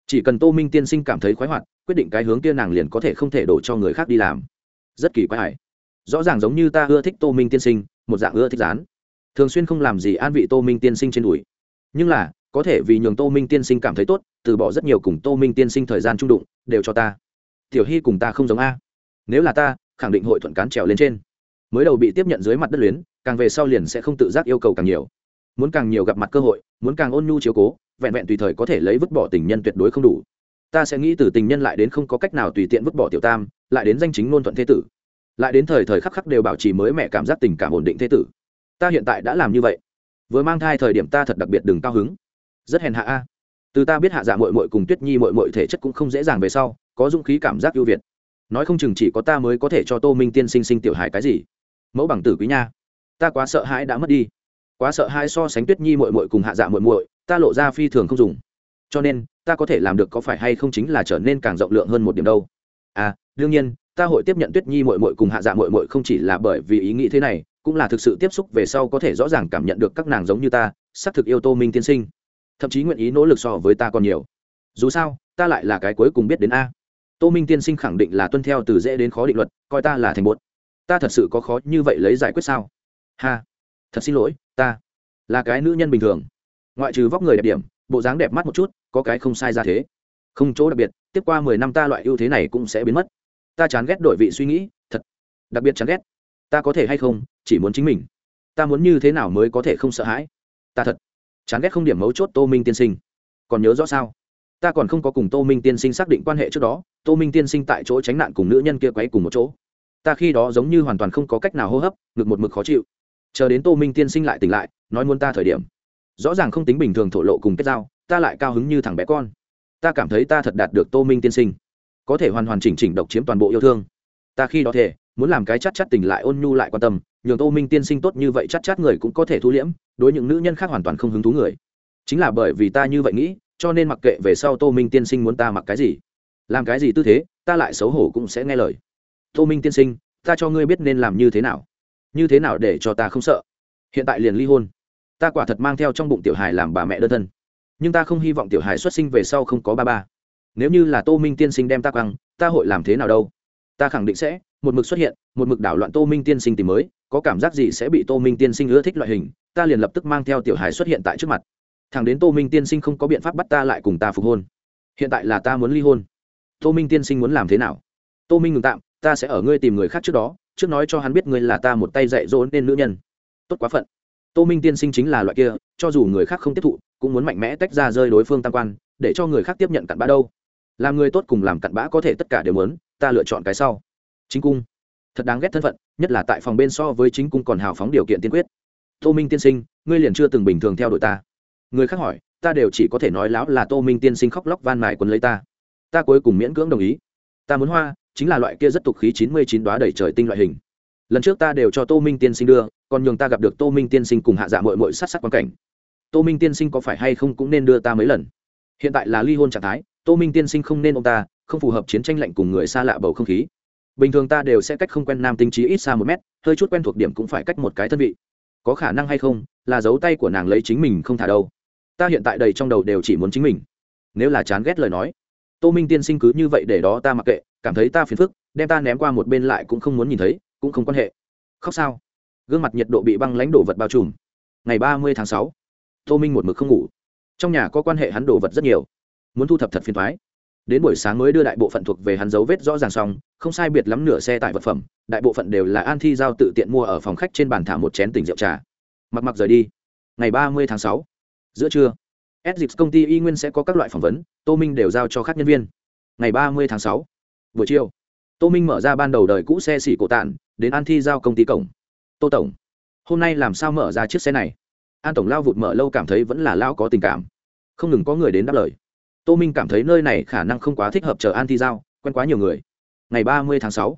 Chỉ cần tô minh tiên sinh cảm thấy khoái hoạt, quyết định cái hướng kia nàng liền có thể không thể đổ cho người khác đi làm. Rất kỳ quái. hải rõ ràng giống như ta ưa thích tô minh tiên sinh, một dạng ưa thích rán thường xuyên không làm gì an vị tô minh tiên sinh trên đùi. Nhưng là, có thể vì nhường tô minh tiên sinh cảm thấy tốt, từ bỏ rất nhiều cùng tô minh tiên sinh thời gian trung đụng, đều cho ta. Tiểu hy cùng ta không giống a. Nếu là ta, khẳng định hội thuận cán trèo lên trên. Mới đầu bị tiếp nhận dưới mặt đất luyến, càng về sau liền sẽ không tự giác yêu cầu càng nhiều. Muốn càng nhiều gặp mặt cơ hội, muốn càng ôn nhu chiếu cố, vẹn vẹn tùy thời có thể lấy vứt bỏ tình nhân tuyệt đối không đủ. Ta sẽ nghĩ từ tình nhân lại đến không có cách nào tùy tiện vứt bỏ tiểu tam, lại đến danh chính ngôn thuận thế tử lại đến thời thời khắc khắc đều bảo trì mới mẹ cảm giác tình cảm ổn định thế tử. Ta hiện tại đã làm như vậy. Vừa mang thai thời điểm ta thật đặc biệt đừng cao hứng. Rất hèn hạ a. Từ ta biết hạ dạ mội mội cùng tuyết nhi mội mội thể chất cũng không dễ dàng về sau, có dũng khí cảm giác ưu việt. Nói không chừng chỉ có ta mới có thể cho tô minh tiên sinh sinh tiểu hài cái gì. Mẫu bằng tử quý nha. Ta quá sợ hãi đã mất đi. Quá sợ hãi so sánh tuyết nhi mội mội cùng hạ dạ mội mội ta lộ ra phi thường không dùng. Cho nên, ta có thể làm được có phải hay không chính là trở nên càng rộng lượng hơn một điểm đâu. À đương nhiên ta hội tiếp nhận tuyết nhi mội mội cùng hạ dạ mội mội không chỉ là bởi vì ý nghĩ thế này, cũng là thực sự tiếp xúc về sau có thể rõ ràng cảm nhận được các nàng giống như ta, xác thực yêu tô minh tiên sinh. Thậm chí nguyện ý nỗ lực so với ta còn nhiều. Dù sao, ta lại là cái cuối cùng biết đến a. Tô minh tiên sinh khẳng định là tuân theo từ dễ đến khó định luật, coi ta là thành bột. Ta thật sự có khó như vậy lấy giải quyết sao? Ha, thật xin lỗi, ta là cái nữ nhân bình thường. Ngoại trừ vóc người đẹp điểm, bộ dáng đẹp mắt một chút, có cái không sai ra thế. Không chỗ đặc biệt, tiếp qua mười năm ta loại ưu thế này cũng sẽ biến mất ta chán ghét đổi vị suy nghĩ, thật, đặc biệt chán ghét. Ta có thể hay không, chỉ muốn chính mình. Ta muốn như thế nào mới có thể không sợ hãi? Ta thật, chán ghét không điểm mấu chốt tô minh tiên sinh. Còn nhớ rõ sao? Ta còn không có cùng tô minh tiên sinh xác định quan hệ trước đó, tô minh tiên sinh tại chỗ tránh nạn cùng nữ nhân kia quấy cùng một chỗ. Ta khi đó giống như hoàn toàn không có cách nào hô hấp, ngực một mực khó chịu. Chờ đến tô minh tiên sinh lại tỉnh lại, nói muốn ta thời điểm. Rõ ràng không tính bình thường thổ lộ cùng kết giao, ta lại cao hứng như thằng bé con. Ta cảm thấy ta thật đạt được tô minh tiên sinh có thể hoàn hoàn chỉnh chỉnh độc chiếm toàn bộ yêu thương. Ta khi đó thể muốn làm cái chắc chắc tỉnh lại ôn nhu lại quan tâm, nhường tô minh tiên sinh tốt như vậy chắc chắc người cũng có thể thu liễm, đối những nữ nhân khác hoàn toàn không hứng thú người. Chính là bởi vì ta như vậy nghĩ, cho nên mặc kệ về sau tô minh tiên sinh muốn ta mặc cái gì, làm cái gì tư thế, ta lại xấu hổ cũng sẽ nghe lời. Tô minh tiên sinh, ta cho ngươi biết nên làm như thế nào. Như thế nào để cho ta không sợ? Hiện tại liền ly hôn. Ta quả thật mang theo trong bụng tiểu hài làm bà mẹ đơn thân. Nhưng ta không hy vọng tiểu hài xuất sinh về sau không có ba ba nếu như là tô minh tiên sinh đem ta quăng, ta hội làm thế nào đâu? Ta khẳng định sẽ, một mực xuất hiện, một mực đảo loạn tô minh tiên sinh tìm mới, có cảm giác gì sẽ bị tô minh tiên sinh ưa thích loại hình, ta liền lập tức mang theo tiểu hài xuất hiện tại trước mặt. Thằng đến tô minh tiên sinh không có biện pháp bắt ta lại cùng ta phục hôn. Hiện tại là ta muốn ly hôn. Tô minh tiên sinh muốn làm thế nào? Tô minh ngừng tạm, ta sẽ ở ngươi tìm người khác trước đó, trước nói cho hắn biết ngươi là ta một tay dạy dỗ nên nữ nhân. Tốt quá phận. Tô minh tiên sinh chính là loại kia, cho dù người khác không tiếp thụ, cũng muốn mạnh mẽ tách ra rơi đối phương tam quan, để cho người khác tiếp nhận cặn bã đâu làm người tốt cùng làm cặn bã có thể tất cả đều muốn, ta lựa chọn cái sau. Chính cung. Thật đáng ghét thân phận, nhất là tại phòng bên so với chính cung còn hào phóng điều kiện tiên quyết. Tô minh tiên sinh, ngươi liền chưa từng bình thường theo đội ta. Người khác hỏi, ta đều chỉ có thể nói láo là tô minh tiên sinh khóc lóc van mài quấn lấy ta. Ta cuối cùng miễn cưỡng đồng ý. Ta muốn hoa, chính là loại kia rất tục khí chín mươi chín đoá đầy trời tinh loại hình. Lần trước ta đều cho tô minh tiên sinh đưa, còn nhường ta gặp được tô minh tiên sinh cùng hạ dạ mội mội sát sắc quan cảnh. Tô minh tiên sinh có phải hay không cũng nên đưa ta mấy lần? Hiện tại là ly hôn trạng thái tô minh tiên sinh không nên ông ta, không phù hợp chiến tranh lạnh cùng người xa lạ bầu không khí. Bình thường ta đều sẽ cách không quen nam tinh trí ít xa một mét, hơi chút quen thuộc điểm cũng phải cách một cái thân vị. Có khả năng hay không, là dấu tay của nàng lấy chính mình không thả đâu. Ta hiện tại đầy trong đầu đều chỉ muốn chính mình. Nếu là chán ghét lời nói. Tô minh tiên sinh cứ như vậy để đó ta mặc kệ, cảm thấy ta phiền phức, đem ta ném qua một bên lại cũng không muốn nhìn thấy, cũng không quan hệ. Khóc sao? Gương mặt nhiệt độ bị băng lãnh đổ vật bao trùm. Ngày ba mươi tháng sáu, tô minh một mực không ngủ. Trong nhà có quan hệ hắn đổ vật rất nhiều muốn thu thập thật phiền thoái. Đến buổi sáng mới đưa đại bộ phận thuộc về hắn dấu vết rõ ràng xong, không sai biệt lắm nửa xe tại vật phẩm, đại bộ phận đều là an thi giao tự tiện mua ở phòng khách trên bàn thả một chén tỉnh rượu trà. Mặc mặc rời đi. Ngày ba mươi tháng sáu, giữa trưa s công ty y nguyên sẽ có các loại phỏng vấn, tô minh đều giao cho các nhân viên. Ngày ba mươi tháng sáu, buổi chiều, tô minh mở ra ban đầu đời cũ xe xỉ cổ tản, đến an thi giao công ty cổng. Tô tổng, hôm nay làm sao mở ra chiếc xe này? An tổng lao vụt mở lâu cảm thấy vẫn là lao có tình cảm. Không ngừng có người đến đáp lời tô minh cảm thấy nơi này khả năng không quá thích hợp chờ an thi giao, quen quá nhiều người. Ngày ba mươi tháng sáu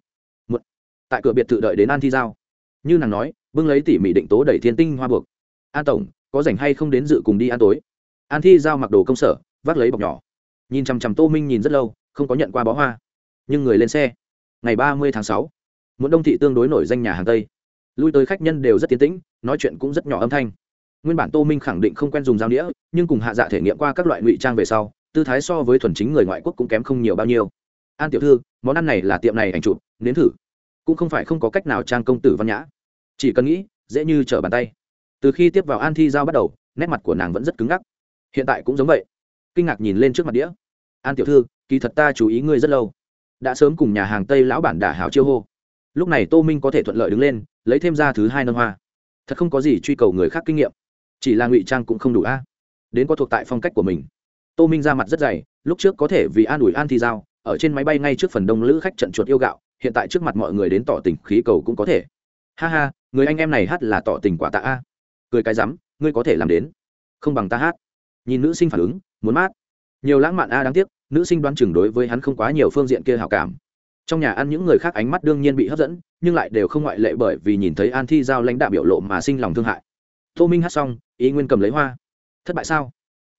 tại cửa biệt thự đợi đến an thi giao. Như nàng nói, bưng lấy tỉ mỉ định tố đẩy thiên tinh hoa buộc. An tổng, có rảnh hay không đến dự cùng đi ăn tối? An thi giao mặc đồ công sở, vác lấy bọc nhỏ. Nhìn chằm chằm tô minh nhìn rất lâu, không có nhận qua bó hoa. Nhưng người lên xe. Ngày ba mươi tháng sáu muốn đông thị tương đối nổi danh nhà hàng tây. Lui tới khách nhân đều rất tiến tĩnh, nói chuyện cũng rất nhỏ âm thanh. Nguyên bản tô minh khẳng định không quen dùng dao đĩa, nhưng cùng hạ dạ thể nghiệm qua các loại ngụy trang về sau tư thái so với thuần chính người ngoại quốc cũng kém không nhiều bao nhiêu. An tiểu thư, món ăn này là tiệm này ảnh chụp, nếm thử. Cũng không phải không có cách nào trang công tử văn nhã. Chỉ cần nghĩ, dễ như trở bàn tay. Từ khi tiếp vào an thi giao bắt đầu, nét mặt của nàng vẫn rất cứng ngắc. Hiện tại cũng giống vậy. Kinh ngạc nhìn lên trước mặt đĩa. An tiểu thư, kỳ thật ta chú ý ngươi rất lâu. Đã sớm cùng nhà hàng tây lão bản đả hảo chiêu hô. Lúc này tô minh có thể thuận lợi đứng lên, lấy thêm ra thứ hai nâng hoa. Thật không có gì truy cầu người khác kinh nghiệm. Chỉ là ngụy trang cũng không đủ a. Đến có thuộc tại phong cách của mình tô minh ra mặt rất dày, lúc trước có thể vì an ủi an thi giao, ở trên máy bay ngay trước phần đông lữ khách trận chuột yêu gạo, hiện tại trước mặt mọi người đến tỏ tình khí cầu cũng có thể. Ha ha, người anh em này hát là tỏ tình quả tạ a. Cười cái rắm, ngươi có thể làm đến. Không bằng ta hát. Nhìn nữ sinh phản ứng, muốn mát. Nhiều lãng mạn a đáng tiếc, nữ sinh đoán chừng đối với hắn không quá nhiều phương diện kia hào cảm. Trong nhà ăn những người khác ánh mắt đương nhiên bị hấp dẫn, nhưng lại đều không ngoại lệ bởi vì nhìn thấy an thi giao lãnh đạo biểu lộ mà sinh lòng thương hại. Tô minh hát xong, ý nguyên cầm lấy hoa. Thất bại sao?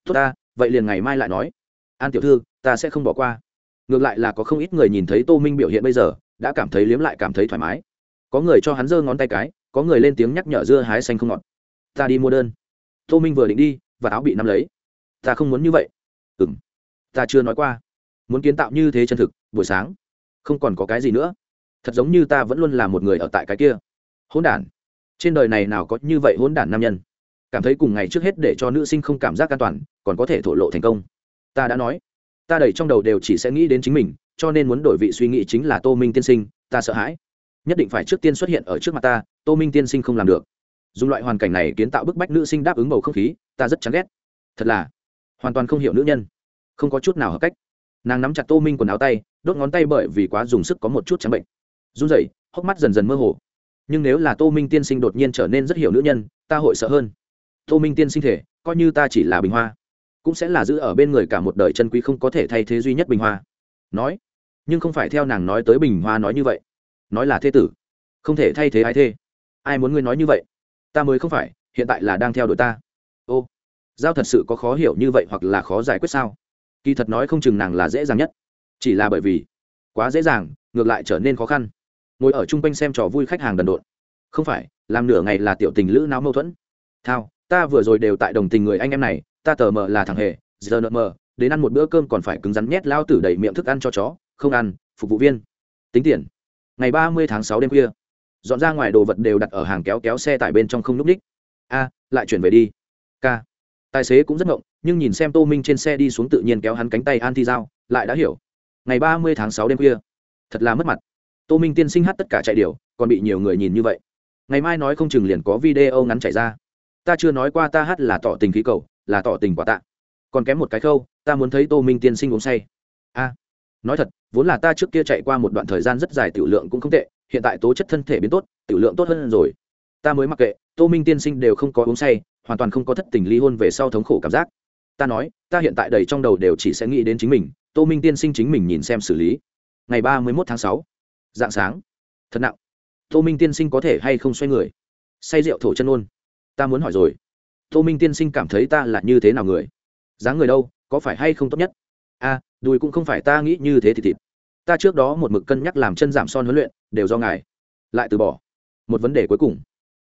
Tốt ta vậy liền ngày mai lại nói. An tiểu thư, ta sẽ không bỏ qua. Ngược lại là có không ít người nhìn thấy tô minh biểu hiện bây giờ, đã cảm thấy liếm lại cảm thấy thoải mái. Có người cho hắn giơ ngón tay cái, có người lên tiếng nhắc nhở dưa hái xanh không ngọt. Ta đi mua đơn. Tô minh vừa định đi, và áo bị nắm lấy. Ta không muốn như vậy. Ừ m ta chưa nói qua. Muốn kiến tạo như thế chân thực, buổi sáng. Không còn có cái gì nữa. Thật giống như ta vẫn luôn là một người ở tại cái kia. Hỗn đản. Trên đời này nào có như vậy hỗn đản nam nhân? Cảm thấy cùng ngày trước hết để cho nữ sinh không cảm giác an toàn, còn có thể thổ lộ thành công. Ta đã nói, ta đầy trong đầu đều chỉ sẽ nghĩ đến chính mình, cho nên muốn đổi vị suy nghĩ chính là tô minh tiên sinh, ta sợ hãi. Nhất định phải trước tiên xuất hiện ở trước mặt ta, tô minh tiên sinh không làm được. Dùng loại hoàn cảnh này kiến tạo bức bách nữ sinh đáp ứng bầu không khí, ta rất chán ghét. Thật là, hoàn toàn không hiểu nữ nhân. Không có chút nào hợp cách. Nàng nắm chặt tô minh quần áo tay, đốt ngón tay bởi vì quá dùng sức có một chút trắng bệnh. Run rẩy, hốc mắt dần dần mơ hồ. Nhưng nếu là tô minh tiên sinh đột nhiên trở nên rất hiểu nữ nhân, ta hội sợ hơn tô minh tiên sinh thể, coi như ta chỉ là bình hoa, cũng sẽ là giữ ở bên người cả một đời chân quý không có thể thay thế duy nhất bình hoa. Nói, nhưng không phải theo nàng nói tới bình hoa nói như vậy. Nói là thế tử, không thể thay thế ai thê. Ai muốn ngươi nói như vậy? Ta mới không phải, hiện tại là đang theo đuổi ta. Ô, giao thật sự có khó hiểu như vậy hoặc là khó giải quyết sao? Kỳ thật nói không chừng nàng là dễ dàng nhất. Chỉ là bởi vì, quá dễ dàng, ngược lại trở nên khó khăn. Ngồi ở chung quanh xem trò vui khách hàng đần độn. Không phải, làm nửa ngày là tiểu tình lữ não mâu thuẫn. Thao ta vừa rồi đều tại đồng tình người anh em này ta tờ mờ là thằng hề giờ nợ mờ đến ăn một bữa cơm còn phải cứng rắn nhét lao tử đầy miệng thức ăn cho chó không ăn phục vụ viên. Tính tiền. Ngày ba mươi tháng sáu đêm khuya dọn ra ngoài đồ vật đều đặt ở hàng kéo kéo xe tải bên trong không n ú c ních. A lại chuyển về đi. K. Tài xế cũng rất ngộng nhưng nhìn xem tô minh trên xe đi xuống tự nhiên kéo hắn cánh tay an thi dao, lại đã hiểu. Ngày ba mươi tháng sáu đêm khuya thật là mất mặt. Tô minh tiên sinh hát tất cả chạy điều còn bị nhiều người nhìn như vậy. Ngày mai nói không chừng liền có video ngắn chạy ra ta chưa nói qua ta hát là tỏ tình khí cầu, là tỏ tình quả tạ. Còn kém một cái khâu, ta muốn thấy tô minh tiên sinh uống say. A, nói thật, vốn là ta trước kia chạy qua một đoạn thời gian rất dài, tiểu lượng cũng không tệ, hiện tại tố chất thân thể biến tốt, tiểu lượng tốt hơn rồi. Ta mới mặc kệ, tô minh tiên sinh đều không có uống say, hoàn toàn không có thất tình ly hôn về sau thống khổ cảm giác. Ta nói, ta hiện tại đầy trong đầu đều chỉ sẽ nghĩ đến chính mình, tô minh tiên sinh chính mình nhìn xem xử lý. Ngày ba mươi một tháng sáu, dạng sáng. Thật nặng. Tô minh tiên sinh có thể hay không xoay người? Say rượu thổ chân ôn ta muốn hỏi rồi. Tô minh tiên sinh cảm thấy ta là như thế nào người? Dáng người đâu có phải hay không tốt nhất? A à, đùi cũng không phải ta nghĩ như thế thì thịt. Ta trước đó một mực cân nhắc làm chân giảm son huấn luyện đều do ngài. Lại từ bỏ. Một vấn đề cuối cùng.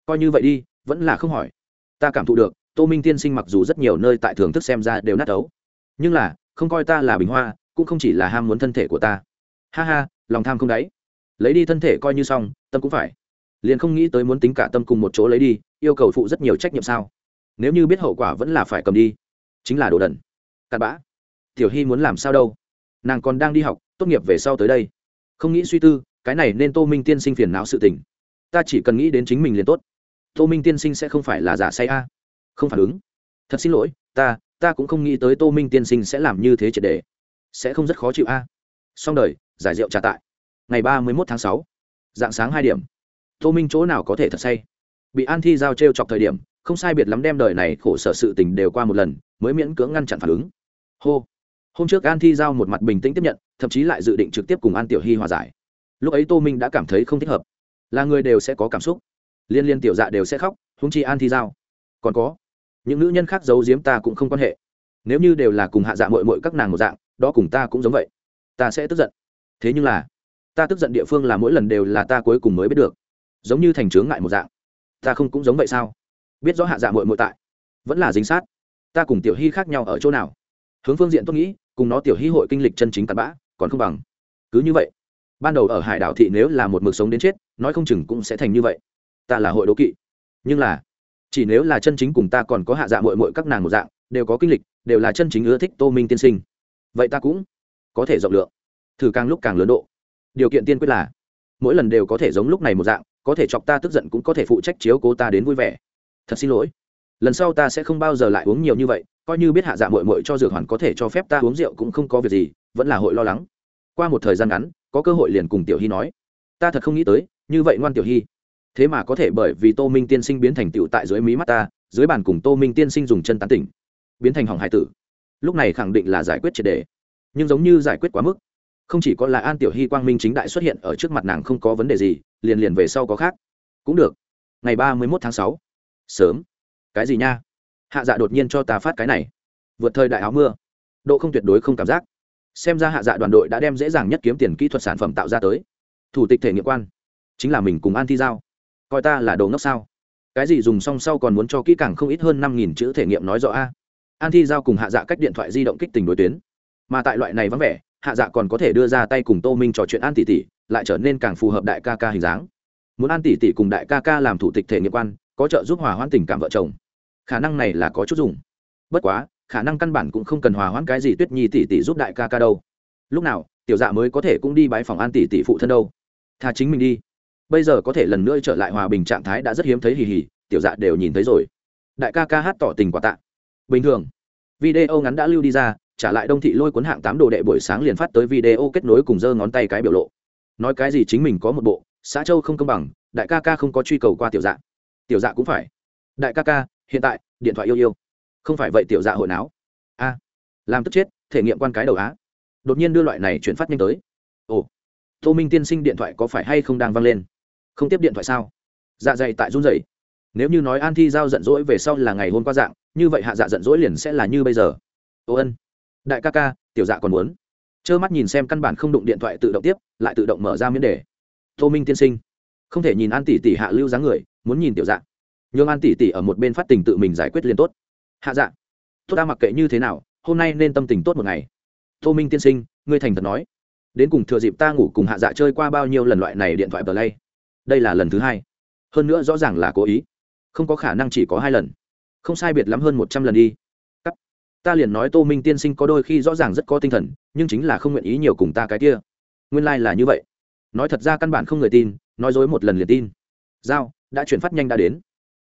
Coi như vậy đi vẫn là không hỏi. Ta cảm thụ được tô minh tiên sinh mặc dù rất nhiều nơi tại thưởng thức xem ra đều nát ấu. Nhưng là không coi ta là bình hoa cũng không chỉ là ham muốn thân thể của ta. Ha ha lòng tham không đáy. Lấy đi thân thể coi như xong tâm cũng phải. Liền không nghĩ tới muốn tính cả tâm cùng một chỗ lấy đi yêu cầu phụ rất nhiều trách nhiệm sao? Nếu như biết hậu quả vẫn là phải cầm đi, chính là đồ đần. Cặn bã. Tiểu hy muốn làm sao đâu? Nàng còn đang đi học, tốt nghiệp về sau tới đây. Không nghĩ suy tư, cái này nên tô minh tiên sinh phiền não sự tình. Ta chỉ cần nghĩ đến chính mình liền tốt. Tô minh tiên sinh sẽ không phải là giả say a. Không phản ứng. Thật xin lỗi, ta ta cũng không nghĩ tới tô minh tiên sinh sẽ làm như thế triệt đề sẽ không rất khó chịu a. Xong đời, giải rượu trả tại. Ngày ba mươi một tháng sáu. Dạng sáng hai điểm. Tô minh chỗ nào có thể thật say? Bị an thi giao t r e o chọc thời điểm, không sai biệt lắm đem đời này khổ sở sự tình đều qua một lần, mới miễn cưỡng ngăn chặn phản ứng. Hô. Hôm trước an thi giao một mặt bình tĩnh tiếp nhận, thậm chí lại dự định trực tiếp cùng an tiểu hy hòa giải. Lúc ấy tô minh đã cảm thấy không thích hợp. Là người đều sẽ có cảm xúc. Liên liên tiểu dạ đều sẽ khóc húng chi an thi giao. Còn có, những nữ nhân khác giấu giếm ta cũng không quan hệ. Nếu như đều là cùng hạ dạ mội mội các nàng một dạng, đó cùng ta cũng giống vậy. Ta sẽ tức giận. Thế nhưng là, ta tức giận địa phương là mỗi lần đều là ta cuối cùng mới biết được. Giống như thành chướng ngại một dạng ta không cũng giống vậy sao? Biết rõ hạ dạ mội mội tại, vẫn là dính sát. Ta cùng tiểu hy khác nhau ở chỗ nào? Hướng phương diện tôi nghĩ, cùng nó tiểu hy hội kinh lịch chân chính tạt bã, còn không bằng. Cứ như vậy, ban đầu ở hải đảo thị nếu là một mực sống đến chết, nói không chừng cũng sẽ thành như vậy. Ta là hội đố kỵ. Nhưng là, chỉ nếu là chân chính cùng ta còn có hạ dạ mội mội các nàng một dạng, đều có kinh lịch, đều là chân chính ưa thích tô minh tiên sinh. Vậy ta cũng có thể rộng lượng. Thử càng lúc càng lớn độ. Điều kiện tiên quyết là, mỗi lần đều có thể giống lúc này một dạng có thể chọc ta tức giận cũng có thể phụ trách chiếu cố ta đến vui vẻ. Thật xin lỗi. Lần sau ta sẽ không bao giờ lại uống nhiều như vậy, coi như biết hạ dạ mội mội cho dược hoàn có thể cho phép ta uống rượu cũng không có việc gì, vẫn là hội lo lắng. Qua một thời gian ngắn, có cơ hội liền cùng tiểu hy nói. Ta thật không nghĩ tới, như vậy ngoan tiểu hy. Thế mà có thể bởi vì tô minh tiên sinh biến thành tựu tại dưới mí mắt ta, dưới bàn cùng tô minh tiên sinh dùng chân tán tỉnh, biến thành hỏng hải tử. Lúc này khẳng định là giải quyết triệt đề. Nhưng giống như giải quyết quá mức. Không chỉ có là an tiểu hy quang minh chính đại xuất hiện ở trước mặt nàng không có vấn đề gì liền liền về sau có khác. Cũng được. Ngày ba mươi mốt tháng sáu. Sớm. Cái gì nha? Hạ dạ đột nhiên cho ta phát cái này. Vượt thời đại áo mưa. Độ không tuyệt đối không cảm giác. Xem ra hạ dạ đoàn đội đã đem dễ dàng nhất kiếm tiền kỹ thuật sản phẩm tạo ra tới. Thủ tịch thể nghiệm quan. Chính là mình cùng an thi giao. Coi ta là đồ ngốc sao? Cái gì dùng xong sau còn muốn cho kỹ càng không ít hơn năm nghìn chữ thể nghiệm nói rõ a? An thi giao cùng hạ dạ cách điện thoại di động kích tình đối tuyến. Mà tại loại này vắng vẻ, hạ dạ còn có thể đưa ra tay cùng tô minh trò chuyện an tỷ tỷ lại trở nên càng phù hợp đại ca ca hình dáng. Muốn an tỷ tỷ cùng đại ca ca làm thủ tịch thể nghiệm quan, có trợ giúp hòa hoãn tình cảm vợ chồng, khả năng này là có chút dùng. Bất quá, khả năng căn bản cũng không cần hòa hoãn cái gì tuyết nhi tỷ tỷ giúp đại ca ca đâu. Lúc nào, tiểu dạ mới có thể cũng đi bái phòng an tỷ tỷ phụ thân đâu. Tha chính mình đi. Bây giờ có thể lần nữa trở lại hòa bình trạng thái đã rất hiếm thấy hì hì, tiểu dạ đều nhìn thấy rồi. Đại ca ca hát tỏ tình quả tạ. Bình thường, video ngắn đã lưu đi ra, trả lại đông thị lôi cuốn hạng tám đồ đệ buổi sáng liền phát tới video kết nối cùng giơ ngón tay cái biểu lộ nói cái gì chính mình có một bộ, xã châu không công bằng, đại ca ca không có truy cầu qua tiểu dạ. Tiểu dạ cũng phải. Đại ca ca, hiện tại, điện thoại yêu yêu. Không phải vậy tiểu dạ hội não a, làm tức chết, thể nghiệm quan cái đầu á. Đột nhiên đưa loại này chuyển phát nhanh tới. Ồ, tô minh tiên sinh điện thoại có phải hay không đang vang lên? Không tiếp điện thoại sao? Dạ dày tại run rẩy. Nếu như nói an thi giao giận dỗi về sau là ngày hôm qua dạng, như vậy hạ dạ giận dỗi liền sẽ là như bây giờ. Ô ân. Đại ca ca, tiểu dạ còn muốn trơ mắt nhìn xem căn bản không đụng điện thoại tự động tiếp lại tự động mở ra miễn đề. Tô minh tiên sinh. Không thể nhìn an tỷ tỷ hạ lưu dáng người muốn nhìn tiểu dạng. Nhưng an tỷ tỷ ở một bên phát tình tự mình giải quyết liền tốt. Hạ Dạng, tốt ta mặc kệ như thế nào hôm nay nên tâm tình tốt một ngày. Tô minh tiên sinh ngươi thành thật nói. Đến cùng thừa dịp ta ngủ cùng hạ dạ chơi qua bao nhiêu lần loại này điện thoại play. Đây là lần thứ hai. Hơn nữa rõ ràng là cố ý. Không có khả năng chỉ có hai lần. Không sai biệt lắm hơn một trăm lần đi ta liền nói tô minh tiên sinh có đôi khi rõ ràng rất có tinh thần, nhưng chính là không nguyện ý nhiều cùng ta cái kia. Nguyên lai、like、là như vậy. Nói thật ra căn bản không người tin, nói dối một lần liền tin. Giao, đã chuyển phát nhanh đã đến.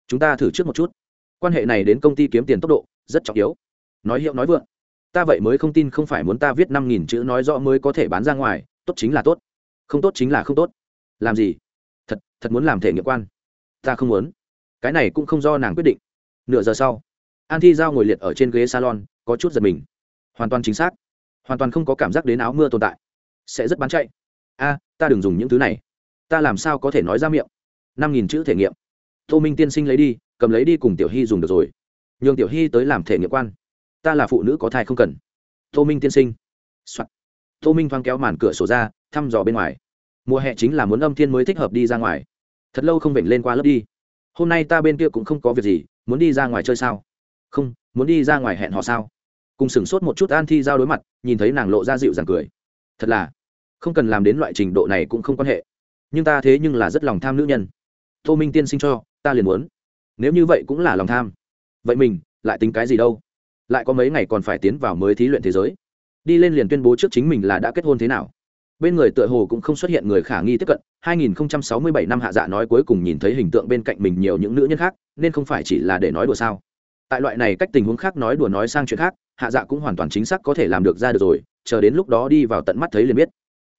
Chúng ta thử trước một chút. Quan hệ này đến công ty kiếm tiền tốc độ, rất trọng yếu. Nói hiệu nói vượng. Ta vậy mới không tin không phải muốn ta viết năm nghìn chữ nói rõ mới có thể bán ra ngoài, tốt chính là tốt. Không tốt chính là không tốt. Làm gì? Thật thật muốn làm thể nghiệm quan. Ta không muốn. Cái này cũng không do nàng quyết định. Nửa giờ sau, an thi giao ngồi liệt ở trên ghế salon có chút giật mình. Hoàn toàn chính xác. Hoàn toàn không có cảm giác đến áo mưa tồn tại. Sẽ rất bán chạy. A, ta đừng dùng những thứ này. Ta làm sao có thể nói ra miệng? Năm nghìn chữ thể nghiệm. Tô minh tiên sinh lấy đi, cầm lấy đi cùng tiểu hy dùng được rồi. Nhường tiểu hy tới làm thể nghiệm quan. Ta là phụ nữ có thai không cần. Tô minh tiên sinh、Soạn. tô minh thoáng kéo màn cửa sổ ra, thăm dò bên ngoài. Mùa hè chính là muốn âm thiên mới thích hợp đi ra ngoài. Thật lâu không vểnh lên qua lớp đi. Hôm nay ta bên kia cũng không có việc gì, muốn đi ra ngoài chơi sao? Không muốn đi ra ngoài hẹn họ sao? Cùng sửng sốt một chút an thi giao đối mặt, nhìn thấy nàng lộ ra dịu dàng cười. Thật là, không cần làm đến loại trình độ này cũng không quan hệ. Nhưng ta thế nhưng là rất lòng tham nữ nhân. Tô minh tiên sinh cho, ta liền muốn. Nếu như vậy cũng là lòng tham. Vậy mình, lại tính cái gì đâu? Lại có mấy ngày còn phải tiến vào mới thí luyện thế giới. Đi lên liền tuyên bố trước chính mình là đã kết hôn thế nào. Bên người tựa hồ cũng không xuất hiện người khả nghi tiếp cận 2067 năm hạ dạ nói cuối cùng nhìn thấy hình tượng bên cạnh mình nhiều những nữ nhân khác, nên không phải chỉ là để nói đùa sao tại loại này cách tình huống khác nói đùa nói sang chuyện khác, hạ dạ cũng hoàn toàn chính xác có thể làm được ra được rồi, chờ đến lúc đó đi vào tận mắt thấy liền biết.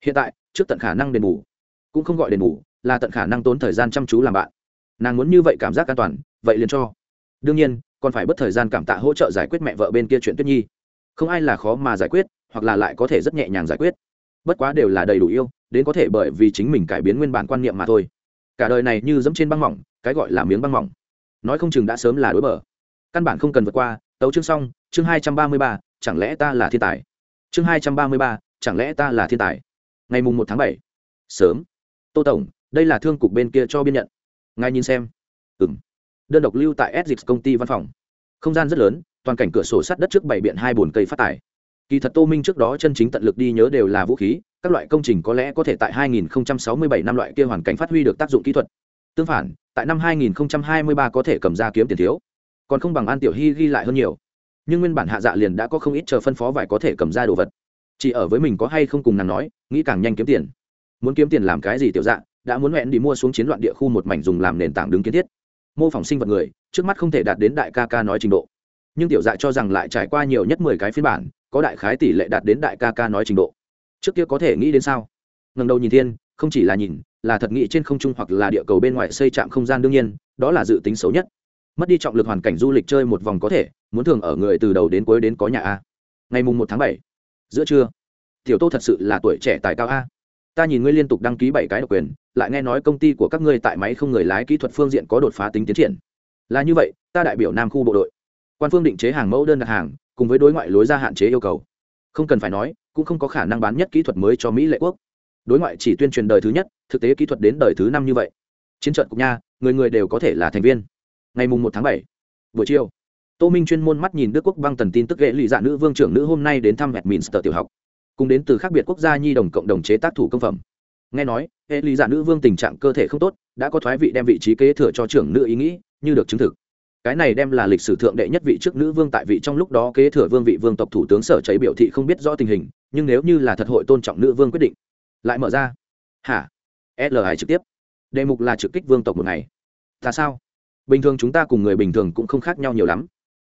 Hiện tại, trước tận khả năng đền bù, cũng không gọi đền bù, là tận khả năng tốn thời gian chăm chú làm bạn. Nàng muốn như vậy cảm giác an toàn, vậy liền cho. Đương nhiên, còn phải bất thời gian cảm tạ hỗ trợ giải quyết mẹ vợ bên kia chuyện tuyết nhi. Không ai là khó mà giải quyết, hoặc là lại có thể rất nhẹ nhàng giải quyết. Bất quá đều là đầy đủ yêu, đến có thể bởi vì chính mình cải biến nguyên bản quan niệm mà thôi. Cả đời này như dẫm trên băng mỏng, cái gọi là miếng băng mỏng. Nói không chừng đã sớm là đối bờ căn bản không cần vượt qua, tấu chương xong, chương hai trăm ba mươi ba, chẳng lẽ ta là thiên tài? Chương hai trăm ba mươi ba, chẳng lẽ ta là thiên tài? Ngày mùng một tháng bảy. Sớm. Tô tổng, đây là thương cục bên kia cho biên nhận. Ngài nhìn xem. Ừ m đơn độc lưu tại s công ty văn phòng. Không gian rất lớn, toàn cảnh cửa sổ sắt đất trước bảy biện hai bồn cây phát tải. Kỳ thật tô minh trước đó chân chính tận lực đi nhớ đều là vũ khí, các loại công trình có lẽ có thể tại 2067 năm loại kia hoàn cảnh phát huy được tác dụng kỹ thuật. Tương phản, tại năm 2023 có thể cầm ra kiếm tiền thiếu còn không bằng an tiểu hy ghi lại hơn nhiều. Nhưng nguyên bản hạ dạ liền đã có không ít chờ phân phó vải có thể cầm ra đồ vật. Chỉ ở với mình có hay không cùng nàng nói, nghĩ càng nhanh kiếm tiền. Muốn kiếm tiền làm cái gì tiểu dạ đã muốn hẹn đi mua xuống chiến loạn địa khu một mảnh dùng làm nền tảng đứng kiến thiết. Mô phỏng sinh vật người, trước mắt không thể đạt đến đại ca ca nói trình độ. Nhưng tiểu dạ cho rằng lại trải qua nhiều nhất mười cái phiên bản, có đại khái tỷ lệ đạt đến đại ca ca nói trình độ. Trước kia có thể nghĩ đến sao? Ngần đầu nhìn thiên, không chỉ là nhìn, là thật nghĩ trên không trung hoặc là địa cầu bên ngoài xây trạm không gian đương nhiên, đó là dự tính xấu nhất mất đi trọng lực hoàn cảnh du lịch chơi một vòng có thể, muốn thường ở người từ đầu đến cuối đến có nhà a. Ngày mùng một tháng bảy, giữa trưa. Tiểu tô thật sự là tuổi trẻ tài cao a. Ta nhìn ngươi liên tục đăng ký bảy cái độc quyền, lại nghe nói công ty của các ngươi tại máy không người lái kỹ thuật phương diện có đột phá tính tiến triển. Là như vậy, ta đại biểu nam khu bộ đội. Quan phương định chế hàng mẫu đơn đặt hàng, cùng với đối ngoại lối ra hạn chế yêu cầu. Không cần phải nói, cũng không có khả năng bán nhất kỹ thuật mới cho mỹ lệ quốc. Đối ngoại chỉ tuyên truyền đời thứ nhất, thực tế kỹ thuật đến đời thứ năm như vậy. Chiến trận cục nha, người người đều có thể là thành viên ngày mùng một tháng bảy, buổi chiều. Tô minh chuyên môn mắt nhìn đức quốc băng tần tin tức ghệ lụy dạ nữ vương trưởng nữ hôm nay đến thăm Westminster tiểu học. Cùng đến từ khác biệt quốc gia nhi đồng cộng đồng chế tác thủ công phẩm. Nghe nói hệ lý giả nữ vương tình trạng cơ thể không tốt, đã có thoái vị đem vị trí kế thừa cho trưởng nữ ý nghĩ, như được chứng thực. Cái này đem là lịch sử thượng đệ nhất vị trước nữ vương tại vị trong lúc đó kế thừa vương vị vương tộc thủ tướng sở cháy biểu thị không biết rõ tình hình, nhưng nếu như là thật hội tôn trọng nữ vương quyết định, lại mở ra. Hả? L hải trực tiếp. Đề mục là trực kích vương tộc một ngày. Ta sao? Bình thường chúng ta cùng người bình thường cũng không khác nhau nhiều lắm.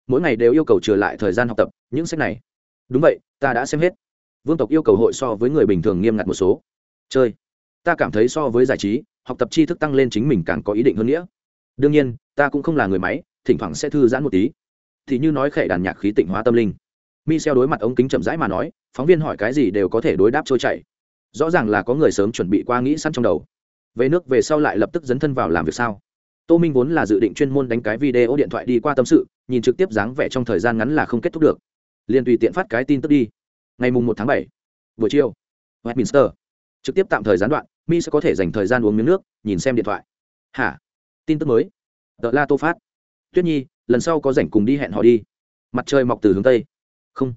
Mỗi ngày đều yêu cầu trở lại thời gian học tập, những sách này. Đúng vậy, ta đã xem hết. Vương tộc yêu cầu hội so với người bình thường nghiêm ngặt một số. Chơi. Ta cảm thấy so với giải trí, học tập tri thức tăng lên chính mình càng có ý định hơn nghĩa. Đương nhiên, ta cũng không là người máy, thỉnh thoảng sẽ thư giãn một tí. Thì như nói khệ đàn nhạc khí tịnh hóa tâm linh. Michel đối mặt ống kính chậm rãi mà nói, phóng viên hỏi cái gì đều có thể đối đáp trôi chảy. Rõ ràng là có người sớm chuẩn bị qua nghĩ sẵn trong đầu. Về nước về sau lại lập tức dấn thân vào làm việc sao? Tô minh vốn là dự định chuyên môn đánh cái video điện thoại đi qua tâm sự, nhìn trực tiếp dáng vẻ trong thời gian ngắn là không kết thúc được. Liền tùy tiện phát cái tin tức đi. Ngày mùng một tháng bảy, buổi chiều, westminster. Trực tiếp tạm thời gián đoạn, mi sẽ có thể dành thời gian uống miếng nước, nhìn xem điện thoại. Hả? Tin tức mới. Tờ la tô phát. Tuyết nhi, lần sau có rảnh cùng đi hẹn họ đi. Mặt trời mọc từ hướng tây. Không.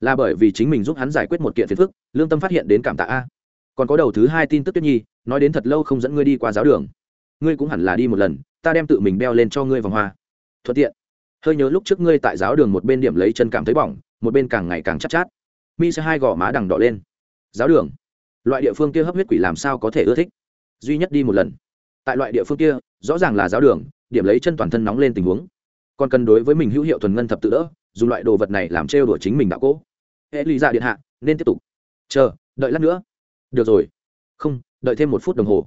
Là bởi vì chính mình giúp hắn giải quyết một kiện phiền phức, lương tâm phát hiện đến cảm tạ a. Còn có đầu thứ hai tin tức tuyết nhi, nói đến thật lâu không dẫn ngươi đi qua giáo đường ngươi cũng hẳn là đi một lần ta đem tự mình đeo lên cho ngươi vòng hoa. Thuận tiện. Hơi nhớ lúc trước ngươi tại giáo đường một bên điểm lấy chân cảm thấy bỏng một bên càng ngày càng chắc chát, chát. Mi sẽ hai gò má đằng đỏ lên. Giáo đường. Loại địa phương kia hấp huyết quỷ làm sao có thể ưa thích? Duy nhất đi một lần. Tại loại địa phương kia rõ ràng là giáo đường điểm lấy chân toàn thân nóng lên tình huống. Còn cần đối với mình hữu hiệu thuần ngân thập tự đỡ dùng loại đồ vật này làm trêu đùa chính mình đạo cỗ hệ lý ra dạ điện hạ nên tiếp tục. Chờ đợi lát nữa. Được rồi. Không đợi thêm một phút đồng hồ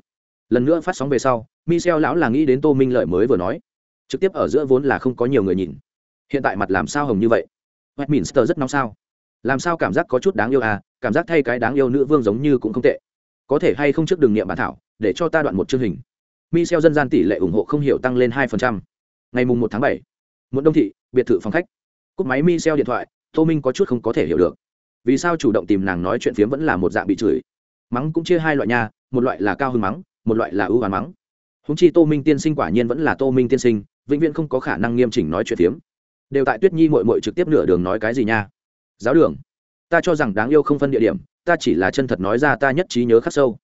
lần nữa phát sóng về sau michel lão là nghĩ đến tô minh lợi mới vừa nói trực tiếp ở giữa vốn là không có nhiều người nhìn hiện tại mặt làm sao hồng như vậy Westminster rất nóng sao làm sao cảm giác có chút đáng yêu à cảm giác thay cái đáng yêu nữ vương giống như cũng không tệ có thể hay không trước đường nghiệm bản thảo để cho ta đoạn một chương hình Michel dân gian tỷ lệ ủng hộ không hiểu tăng lên 2%. Ngày mùng 1 tháng 7, một đông thị, biệt thự phòng khách. Cúp máy Michel điện thoại, Tô Minh có chút không có thể hiểu được. Vì sao chủ động tìm nàng nói chuyện phiếm vẫn là một dạng bị chửi. Mắng cũng chia hai loại nha, một loại là cao hứng mắng, một loại là ưu ám mắng. Húng chi Tô Minh tiên sinh quả nhiên vẫn là Tô Minh tiên sinh, vĩnh viễn không có khả năng nghiêm chỉnh nói chuyện phiếm. Đều tại Tuyết Nhi muội muội trực tiếp nửa đường nói cái gì nha? Giáo đường. Ta cho rằng đáng yêu không phân địa điểm, ta chỉ là chân thật nói ra ta nhất trí nhớ khắc sâu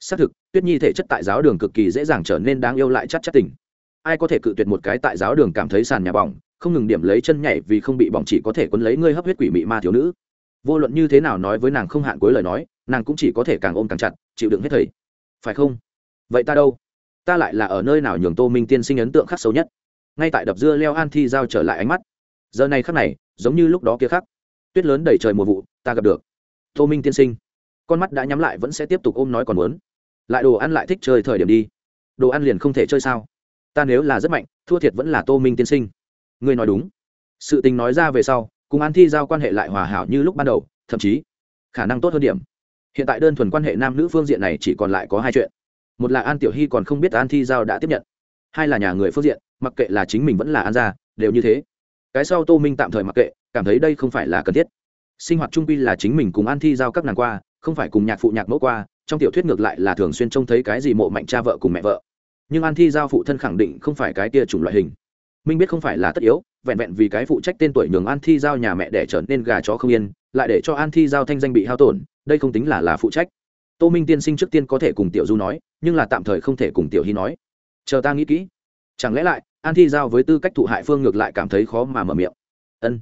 xác thực tuyết nhi thể chất tại giáo đường cực kỳ dễ dàng trở nên đáng yêu lại chắc chắc tình ai có thể cự tuyệt một cái tại giáo đường cảm thấy sàn nhà bỏng không ngừng điểm lấy chân nhảy vì không bị bỏng chỉ có thể quấn lấy ngươi hấp huyết quỷ mị ma thiếu nữ vô luận như thế nào nói với nàng không hạn cuối lời nói nàng cũng chỉ có thể càng ôm càng chặt chịu đựng hết thầy phải không vậy ta đâu? Ta lại là ở nơi nào nhường tô minh tiên sinh ấn tượng khắc sâu nhất? Ngay tại đập dưa leo an thi giao trở lại ánh mắt. Giờ này khắc này, giống như lúc đó kia khắc. Tuyết lớn đầy trời mùa vụ, ta gặp được. Tô minh tiên sinh. Con mắt đã nhắm lại vẫn sẽ tiếp tục ôm nói còn muốn. Lại đồ ăn lại thích chơi thời điểm đi. Đồ ăn liền không thể chơi sao? Ta nếu là rất mạnh, thua thiệt vẫn là tô minh tiên sinh. Ngươi nói đúng. Sự tình nói ra về sau, cùng an thi giao quan hệ lại hòa hảo như lúc ban đầu, thậm chí khả năng tốt hơn điểm. Hiện tại đơn thuần quan hệ nam nữ phương diện này chỉ còn lại có hai chuyện một là an tiểu hy còn không biết an thi giao đã tiếp nhận hai là nhà người phương diện mặc kệ là chính mình vẫn là an gia, đều như thế. cái sau tô minh tạm thời mặc kệ, cảm thấy đây không phải là cần thiết. sinh hoạt trung quy là chính mình cùng an thi giao các nàng qua, không phải cùng nhạc phụ nhạc mẫu qua, trong tiểu thuyết ngược lại là thường xuyên trông thấy cái gì mộ mạnh cha vợ cùng mẹ vợ. nhưng an thi giao phụ thân khẳng định không phải cái kia chủng loại hình. minh biết không phải là tất yếu, vẹn vẹn vì cái phụ trách tên tuổi nhường an thi giao nhà mẹ để trở nên gà chó không yên, lại để cho an thi giao thanh danh bị hao tổn, đây không tính là là phụ trách tô minh tiên sinh trước tiên có thể cùng tiểu du nói, nhưng là tạm thời không thể cùng tiểu hy nói. Chờ ta nghĩ kỹ. Chẳng lẽ lại, an thi giao với tư cách thụ hại phương ngược lại cảm thấy khó mà mở miệng. Ân,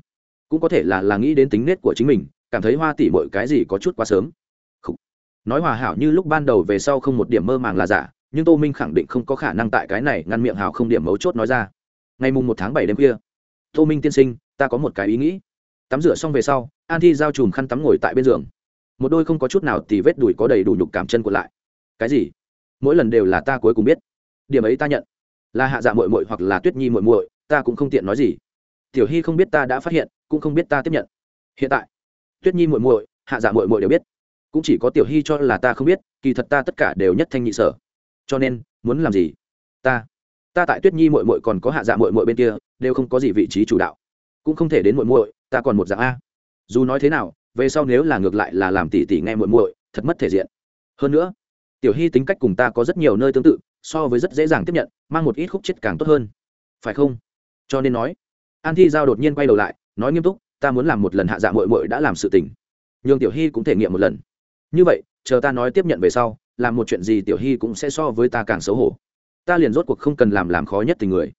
cũng có thể là là nghĩ đến tính nết của chính mình, cảm thấy hoa tỷ mọi cái gì có chút quá sớm. Nói hòa hảo như lúc ban đầu về sau không một điểm mơ màng là giả, nhưng tô minh khẳng định không có khả năng tại cái này ngăn miệng hào không điểm mấu chốt nói ra. Ngày mùng một tháng bảy đêm khuya, tô minh tiên sinh, ta có một cái ý nghĩ. Tắm rửa xong về sau, an thi giao chùm khăn tắm ngồi tại bên giường một đôi không có chút nào thì vết đùi có đầy đủ nhục cảm chân của lại. Cái gì? Mỗi lần đều là ta cuối cùng biết. Điểm ấy ta nhận. Là hạ dạ mội mội hoặc là tuyết nhi mội mội ta cũng không tiện nói gì. Tiểu hy không biết ta đã phát hiện, cũng không biết ta tiếp nhận. Hiện tại, tuyết nhi mội mội hạ dạ mội mội đều biết. Cũng chỉ có tiểu hy cho là ta không biết, kỳ thật ta tất cả đều nhất thanh nhị sở. Cho nên, muốn làm gì? Ta ta tại tuyết nhi mội mội còn có hạ dạ mội mội bên kia, đều không có gì vị trí chủ đạo. Cũng không thể đến mội mội ta còn một dạng a. Dù nói thế nào về sau nếu là ngược lại là làm tỉ tỉ nghe muội muội, thật mất thể diện. Hơn nữa, tiểu hy tính cách cùng ta có rất nhiều nơi tương tự, so với rất dễ dàng tiếp nhận, mang một ít khúc chết càng tốt hơn. Phải không? Cho nên nói, an thi giao đột nhiên quay đầu lại, nói nghiêm túc, ta muốn làm một lần hạ dạ mội mội đã làm sự tình. Nhường tiểu hy cũng thể nghiệm một lần. Như vậy, chờ ta nói tiếp nhận về sau, làm một chuyện gì tiểu hy cũng sẽ so với ta càng xấu hổ. Ta liền rốt cuộc không cần làm làm khó nhất tình người.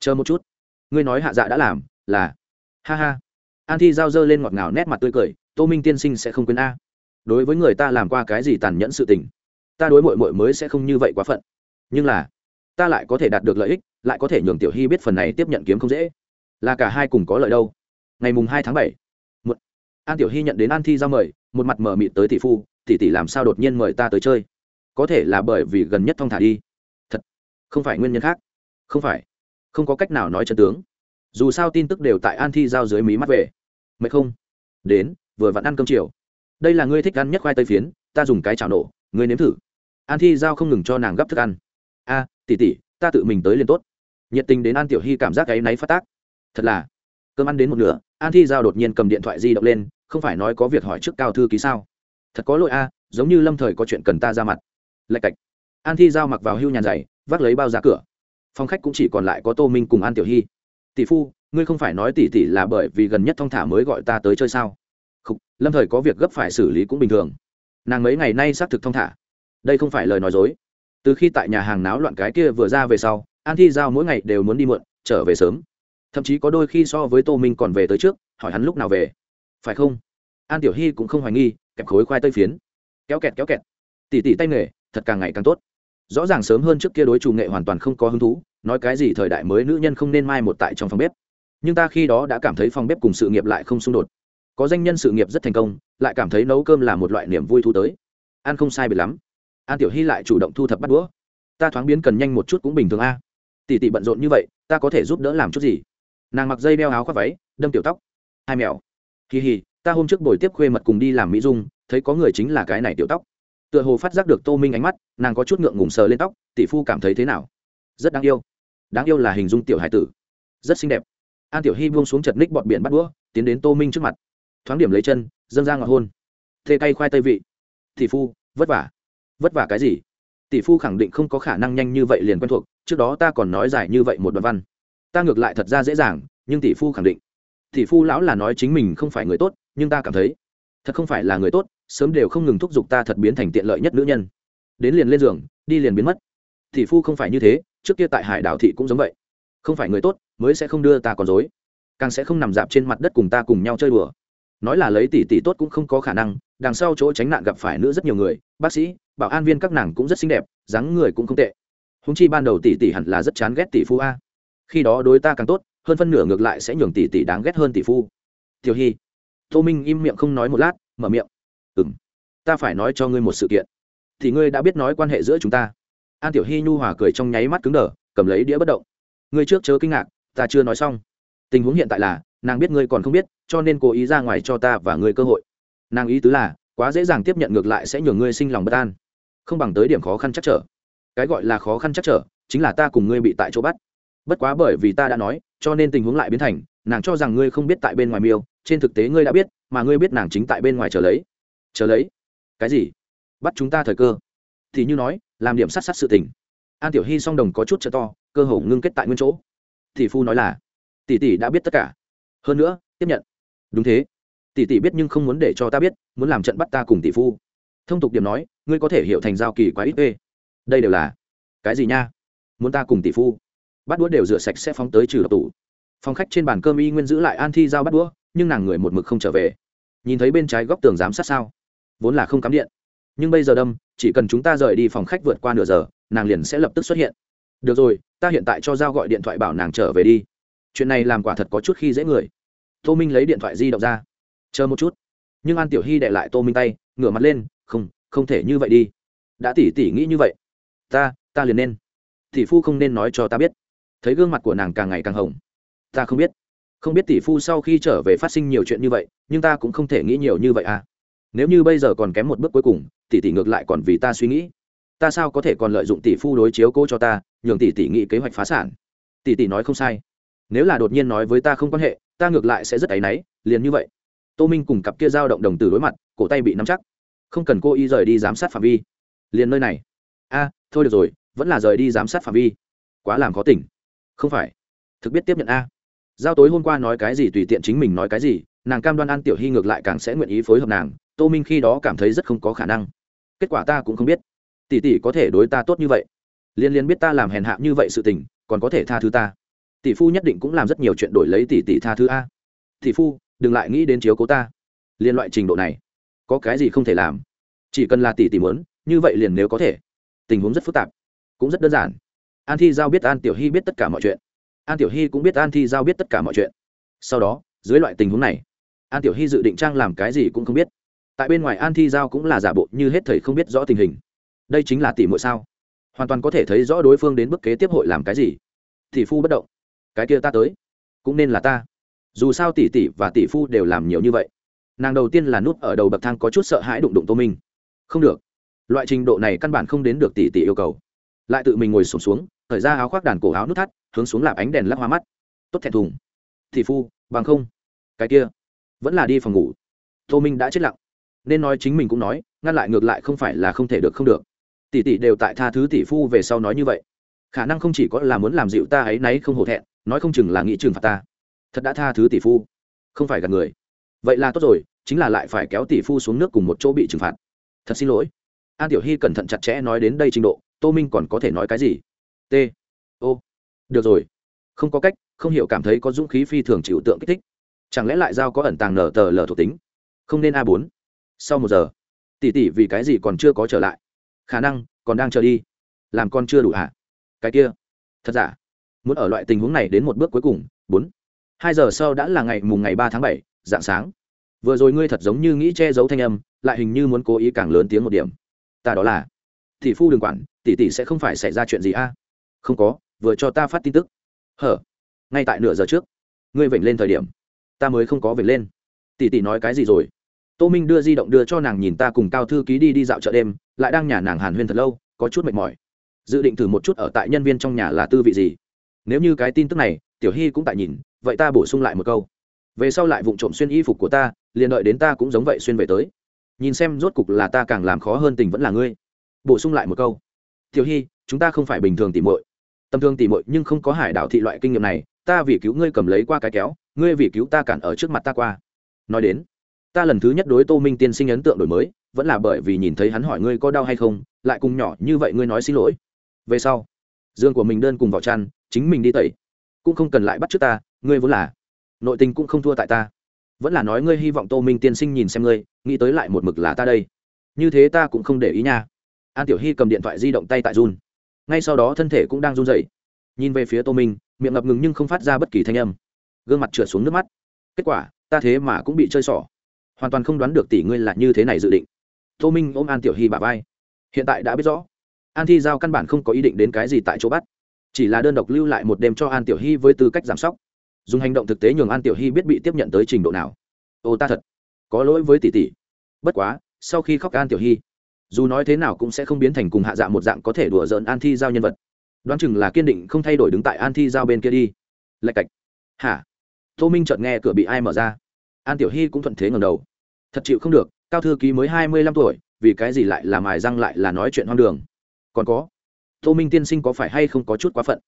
Chờ một chút. Ngươi nói hạ dạ đã làm, là. Ha ha. An thi giao dơ lên ngọt ngào nét mặt tươi cười tô minh tiên sinh sẽ không quên a. Đối với người ta làm qua cái gì tàn nhẫn sự tình, ta đối mội mội mới sẽ không như vậy quá phận. Nhưng là, ta lại có thể đạt được lợi ích, lại có thể nhường tiểu hy biết phần này tiếp nhận kiếm không dễ. Là cả hai cùng có lợi đâu. Ngày mùng hai tháng bảy an tiểu hy nhận đến an thi giao mời, một mặt mở mịt tới tỷ phu, tỷ tỷ làm sao đột nhiên mời ta tới chơi? Có thể là bởi vì gần nhất thong thả đi. Thật? Không phải nguyên nhân khác? Không phải. Không có cách nào nói chân tướng. Dù sao tin tức đều tại an thi giao dưới mí mắt về. Mệt không? Đến vừa vặn ăn cơm chiều. Đây là ngươi thích ăn nhất khoai tây phiến ta dùng cái chảo nổ ngươi nếm thử. An thi giao không ngừng cho nàng gấp thức ăn. A à, tỉ tỉ ta tự mình tới liền tốt. Nhiệt tình đến an tiểu hy cảm giác gáy náy phát tác. Thật là. Cơm ăn đến một nửa an thi giao đột nhiên cầm điện thoại di động lên không phải nói có việc hỏi trước cao thư ký sao? Thật có lỗi a giống như lâm thời có chuyện cần ta ra mặt. Lạch cạch. An thi giao mặc vào hưu nhàn dày vác lấy bao ra cửa. Phòng khách cũng chỉ còn lại có tô minh cùng an tiểu hy. Tỷ phu ngươi không phải nói tỷ tỷ là bởi vì gần nhất thong thả mới gọi ta tới chơi sao? Không, lâm thời có việc gấp phải xử lý cũng bình thường. Nàng mấy ngày nay xác thực thong thả. Đây không phải lời nói dối. Từ khi tại nhà hàng náo loạn cái kia vừa ra về sau an thi giao mỗi ngày đều muốn đi muộn trở về sớm. Thậm chí có đôi khi so với tô minh còn về tới trước hỏi hắn lúc nào về. Phải không? An tiểu hy cũng không hoài nghi kẹp khối khoai tây phiến. Kéo kẹt kéo kẹt. Tỉ tỉ tay nghề thật càng ngày càng tốt. Rõ ràng sớm hơn trước kia đối chủ nghệ hoàn toàn không có hứng thú nói cái gì thời đại mới nữ nhân không nên mai một tại trong phòng bếp. Nhưng ta khi đó đã cảm thấy phòng bếp cùng sự nghiệp lại không xung đột có danh nhân sự nghiệp rất thành công, lại cảm thấy nấu cơm là một loại niềm vui thu tới. Ăn không sai biệt lắm. An tiểu hy lại chủ động thu thập bắt đũa. Ta thoáng biến cần nhanh một chút cũng bình thường a. Tỷ tỷ bận rộn như vậy, ta có thể giúp đỡ làm chút gì? Nàng mặc dây đeo áo khoác váy, đâm tiểu tóc. Hai mèo kỳ hì, ta hôm trước buổi tiếp khuê mật cùng đi làm mỹ dung, thấy có người chính là cái này tiểu tóc. Tựa hồ phát giác được tô minh ánh mắt, nàng có chút ngượng ngùng sờ lên tóc, tỷ phu cảm thấy thế nào? Rất đáng yêu. Đáng yêu là hình dung tiểu hải tử. Rất xinh đẹp. An tiểu hy buông xuống chật ních bọn biển bắt đũa, tiến đến tô minh trước mặt thoáng điểm lấy chân, dâng ra ngọt hôn. Thê cay khoai tây vị. Tỷ phu, vất vả. Vất vả cái gì? Tỷ phu khẳng định không có khả năng nhanh như vậy liền quen thuộc, trước đó ta còn nói giải như vậy một đoạn văn. Ta ngược lại thật ra dễ dàng, nhưng tỷ phu khẳng định. Tỷ phu lão là nói chính mình không phải người tốt, nhưng ta cảm thấy, thật không phải là người tốt, sớm đều không ngừng thúc giục ta thật biến thành tiện lợi nhất nữ nhân. Đến liền lên giường, đi liền biến mất. Tỷ phu không phải như thế, trước kia tại hải đảo thị cũng giống vậy. Không phải người tốt, mới sẽ không đưa ta còn dối càng sẽ không nằm dạp trên mặt đất cùng ta cùng nhau chơi đùa nói là lấy tỷ tỷ tốt cũng không có khả năng, đằng sau chỗ tránh nạn gặp phải nữa rất nhiều người, bác sĩ, bảo an viên các nàng cũng rất xinh đẹp, dáng người cũng không tệ. Húng chi ban đầu tỷ tỷ hẳn là rất chán ghét tỷ phu a. Khi đó đối ta càng tốt, hơn phân nửa ngược lại sẽ nhường tỷ tỷ đáng ghét hơn tỷ phu. Tiểu hy tô minh im miệng không nói một lát, mở miệng. Ừ m ta phải nói cho ngươi một sự kiện. Thì ngươi đã biết nói quan hệ giữa chúng ta. An tiểu hy nhu hòa cười trong nháy mắt cứng đờ, cầm lấy đĩa bất động. Ngươi trước chớ kinh ngạc, ta chưa nói xong. Tình huống hiện tại là nàng biết ngươi còn không biết, cho nên cố ý ra ngoài cho ta và ngươi cơ hội. Nàng ý tứ là, quá dễ dàng tiếp nhận ngược lại sẽ nhường ngươi sinh lòng bất an. Không bằng tới điểm khó khăn chắc trở. Cái gọi là khó khăn chắc trở, chính là ta cùng ngươi bị tại chỗ bắt. Bất quá bởi vì ta đã nói, cho nên tình huống lại biến thành, nàng cho rằng ngươi không biết tại bên ngoài miêu, trên thực tế ngươi đã biết, mà ngươi biết nàng chính tại bên ngoài chờ lấy. Chờ lấy? Cái gì? Bắt chúng ta thời cơ. Thì như nói, làm điểm sát sát sự tình. An tiểu hy song đồng có chút chợ to, cơ hồ ngưng kết tại nguyên chỗ. Thì phu nói là, tỷ tỷ đã biết tất cả hơn nữa, tiếp nhận. Đúng thế. Tỷ tỷ biết nhưng không muốn để cho ta biết, muốn làm trận bắt ta cùng tỷ phu. Thông tục điểm nói, ngươi có thể hiểu thành giao kỳ quá ít ê đây đều là cái gì nha? Muốn ta cùng tỷ phu. Bắt đũa đều rửa sạch sẽ phóng tới trừ độc tủ. Phòng khách trên bàn cơm y nguyên giữ lại an thi giao bắt đũa, nhưng nàng người một mực không trở về. Nhìn thấy bên trái góc tường giám sát sao? Vốn là không cắm điện. Nhưng bây giờ đâm, chỉ cần chúng ta rời đi phòng khách vượt qua nửa giờ, nàng liền sẽ lập tức xuất hiện. Được rồi, ta hiện tại cho giao gọi điện thoại bảo nàng trở về đi chuyện này làm quả thật có chút khi dễ người. Tô minh lấy điện thoại di động ra. Chờ một chút. Nhưng an tiểu hy đệ lại tô minh tay, ngửa mặt lên, không không thể như vậy đi. Đã tỉ tỉ nghĩ như vậy. Ta ta liền nên. Tỷ phu không nên nói cho ta biết. Thấy gương mặt của nàng càng ngày càng hồng. Ta không biết. Không biết tỷ phu sau khi trở về phát sinh nhiều chuyện như vậy, nhưng ta cũng không thể nghĩ nhiều như vậy à. Nếu như bây giờ còn kém một bước cuối cùng, tỷ tỷ ngược lại còn vì ta suy nghĩ. Ta sao có thể còn lợi dụng tỷ phu đối chiếu cô cho ta, nhường tỷ tỷ nghĩ kế hoạch phá sản? Tỷ tỷ nói không sai nếu là đột nhiên nói với ta không quan hệ, ta ngược lại sẽ rất áy náy, liền như vậy. Tô minh cùng cặp kia dao động đồng từ đối mặt, cổ tay bị nắm chắc. Không cần cô y rời đi giám sát phạm vi. Liền nơi này. A, thôi được rồi, vẫn là rời đi giám sát phạm vi. Quá làm khó tỉnh. Không phải. Thực biết tiếp nhận a. Giao tối hôm qua nói cái gì tùy tiện chính mình nói cái gì, nàng cam đoan an tiểu hy ngược lại càng sẽ nguyện ý phối hợp nàng, tô minh khi đó cảm thấy rất không có khả năng. Kết quả ta cũng không biết. Tỷ tỷ có thể đối ta tốt như vậy. Liên liên biết ta làm hèn hạ như vậy sự tình, còn có thể tha thứ ta tỷ phu nhất định cũng làm rất nhiều chuyện đổi lấy tỷ tỷ tha thứ a. Tỷ phu, đừng lại nghĩ đến chiếu cố ta. Liên loại trình độ này, có cái gì không thể làm? Chỉ cần là tỷ tỷ muốn, như vậy liền nếu có thể. Tình huống rất phức tạp, cũng rất đơn giản. An thi giao biết an tiểu hy biết tất cả mọi chuyện. An tiểu hy cũng biết an thi giao biết tất cả mọi chuyện. Sau đó, dưới loại tình huống này, an tiểu hy dự định trang làm cái gì cũng không biết. Tại bên ngoài an thi giao cũng là giả bộ như hết thầy không biết rõ tình hình. Đây chính là tỷ muội sao? Hoàn toàn có thể thấy rõ đối phương đến bước kế tiếp hội làm cái gì. Tỷ phu bất động cái kia ta tới cũng nên là ta. Dù sao tỷ tỷ và tỷ phu đều làm nhiều như vậy. Nàng đầu tiên là nút ở đầu bậc thang có chút sợ hãi đụng đụng tô minh. Không được. Loại trình độ này căn bản không đến được tỷ tỷ yêu cầu. Lại tự mình ngồi sụp xuống, xuống thời ra áo khoác đàn cổ áo nút thắt hướng xuống lạp ánh đèn lắc hoa mắt. Tốt thẹn thùng. Tỷ phu bằng không. Cái kia. Vẫn là đi phòng ngủ. Tô minh đã chết lặng. Nên nói chính mình cũng nói ngăn lại ngược lại không phải là không thể được không được. Tỷ tỷ đều tại tha thứ tỷ phu về sau nói như vậy. Khả năng không chỉ có là muốn làm dịu ta ấy nấy không hổ thẹn nói không chừng là nghĩ trừng phạt ta. Thật đã tha thứ tỷ phu. Không phải gạt người. Vậy là tốt rồi, chính là lại phải kéo tỷ phu xuống nước cùng một chỗ bị trừng phạt. Thật xin lỗi. An tiểu hy cẩn thận chặt chẽ nói đến đây trình độ, tô minh còn có thể nói cái gì? T. Ô được rồi. Không có cách, không hiểu cảm thấy có dũng khí phi thường chịu tượng kích thích. Chẳng lẽ lại giao có ẩn tàng nở tờ lờ thuộc tính? Không nên a bốn. Sau một giờ. Tỷ tỷ vì cái gì còn chưa có trở lại? Khả năng, còn đang chờ đi. Làm con chưa đủ hả? Cái kia. Thật giả? Muốn ở loại tình huống này đến một bước cuối cùng, bốn. Hai giờ sau đã là ngày mùng ngày ba tháng bảy dạng sáng. Vừa rồi ngươi thật giống như nghĩ che giấu thanh âm, lại hình như muốn cố ý càng lớn tiếng một điểm. Ta đó là tỷ phu đừng quản, tỷ tỷ sẽ không phải xảy ra chuyện gì a? Không có, vừa cho ta phát tin tức. Hở. Ngay tại nửa giờ trước, ngươi vểnh lên thời điểm. Ta mới không có vểnh lên. Tỷ tỷ nói cái gì rồi? Tô minh đưa di động đưa cho nàng nhìn ta cùng cao thư ký đi đi dạo chợ đêm, lại đang nhà nàng hàn huyên thật lâu, có chút mệt mỏi. Dự định thử một chút ở tại nhân viên trong nhà là tư vị gì? Nếu như cái tin tức này, tiểu hy cũng tại nhìn, vậy ta bổ sung lại một câu. Về sau lại vụ trộm xuyên y phục của ta, liền đợi đến ta cũng giống vậy xuyên về tới. Nhìn xem rốt cục là ta càng làm khó hơn tình vẫn là ngươi. Bổ sung lại một câu. Tiểu hy, chúng ta không phải bình thường tỉ mội tầm thường tỉ mội nhưng không có hải đảo thị loại kinh nghiệm này, ta vì cứu ngươi cầm lấy qua cái kéo, ngươi vì cứu ta cản ở trước mặt ta qua. Nói đến, ta lần thứ nhất đối tô minh tiên sinh ấn tượng đổi mới, vẫn là bởi vì nhìn thấy hắn hỏi ngươi có đau hay không, lại cùng nhỏ như vậy ngươi nói xin lỗi. Về sau, dương của mình đơn cùng vào chăn chính mình đi tẩy. Cũng không cần lại bắt trước ta, ngươi vốn là. Nội tình cũng không thua tại ta. Vẫn là nói ngươi hy vọng tô minh tiên sinh nhìn xem ngươi, nghĩ tới lại một mực là ta đây. Như thế ta cũng không để ý nha. An tiểu hy cầm điện thoại di động tay tại run. Ngay sau đó thân thể cũng đang run dậy nhìn về phía tô minh, miệng ngập ngừng nhưng không phát ra bất kỳ thanh âm. Gương mặt trượt xuống nước mắt. Kết quả, ta thế mà cũng bị chơi xỏ. Hoàn toàn không đoán được tỷ ngươi là như thế này dự định. Tô minh ôm an tiểu hy bà vai. Hiện tại đã biết rõ. An thi giao căn bản không có ý định đến cái gì tại chỗ bắt chỉ là đơn độc lưu lại một đêm cho an tiểu hy với tư cách giảm sóc. Dùng hành động thực tế nhường an tiểu hy biết bị tiếp nhận tới trình độ nào. Ô, ta thật có lỗi với tỷ tỷ. Bất quá, sau khi khóc an tiểu hy, dù nói thế nào cũng sẽ không biến thành cùng hạ dạ một dạng có thể đùa giỡn an thi giao nhân vật. Đoán chừng là kiên định không thay đổi đứng tại an thi giao bên kia đi. Lạch cạch. Hả? Tô minh chợt nghe cửa bị ai mở ra. An tiểu hy cũng thuận thế ngầm đầu. Thật chịu không được, cao thư ký mới hai mươi lăm tuổi, vì cái gì lại làm mài răng lại là nói chuyện hoang đường? Còn có tô minh tiên sinh có phải hay không có chút quá phận?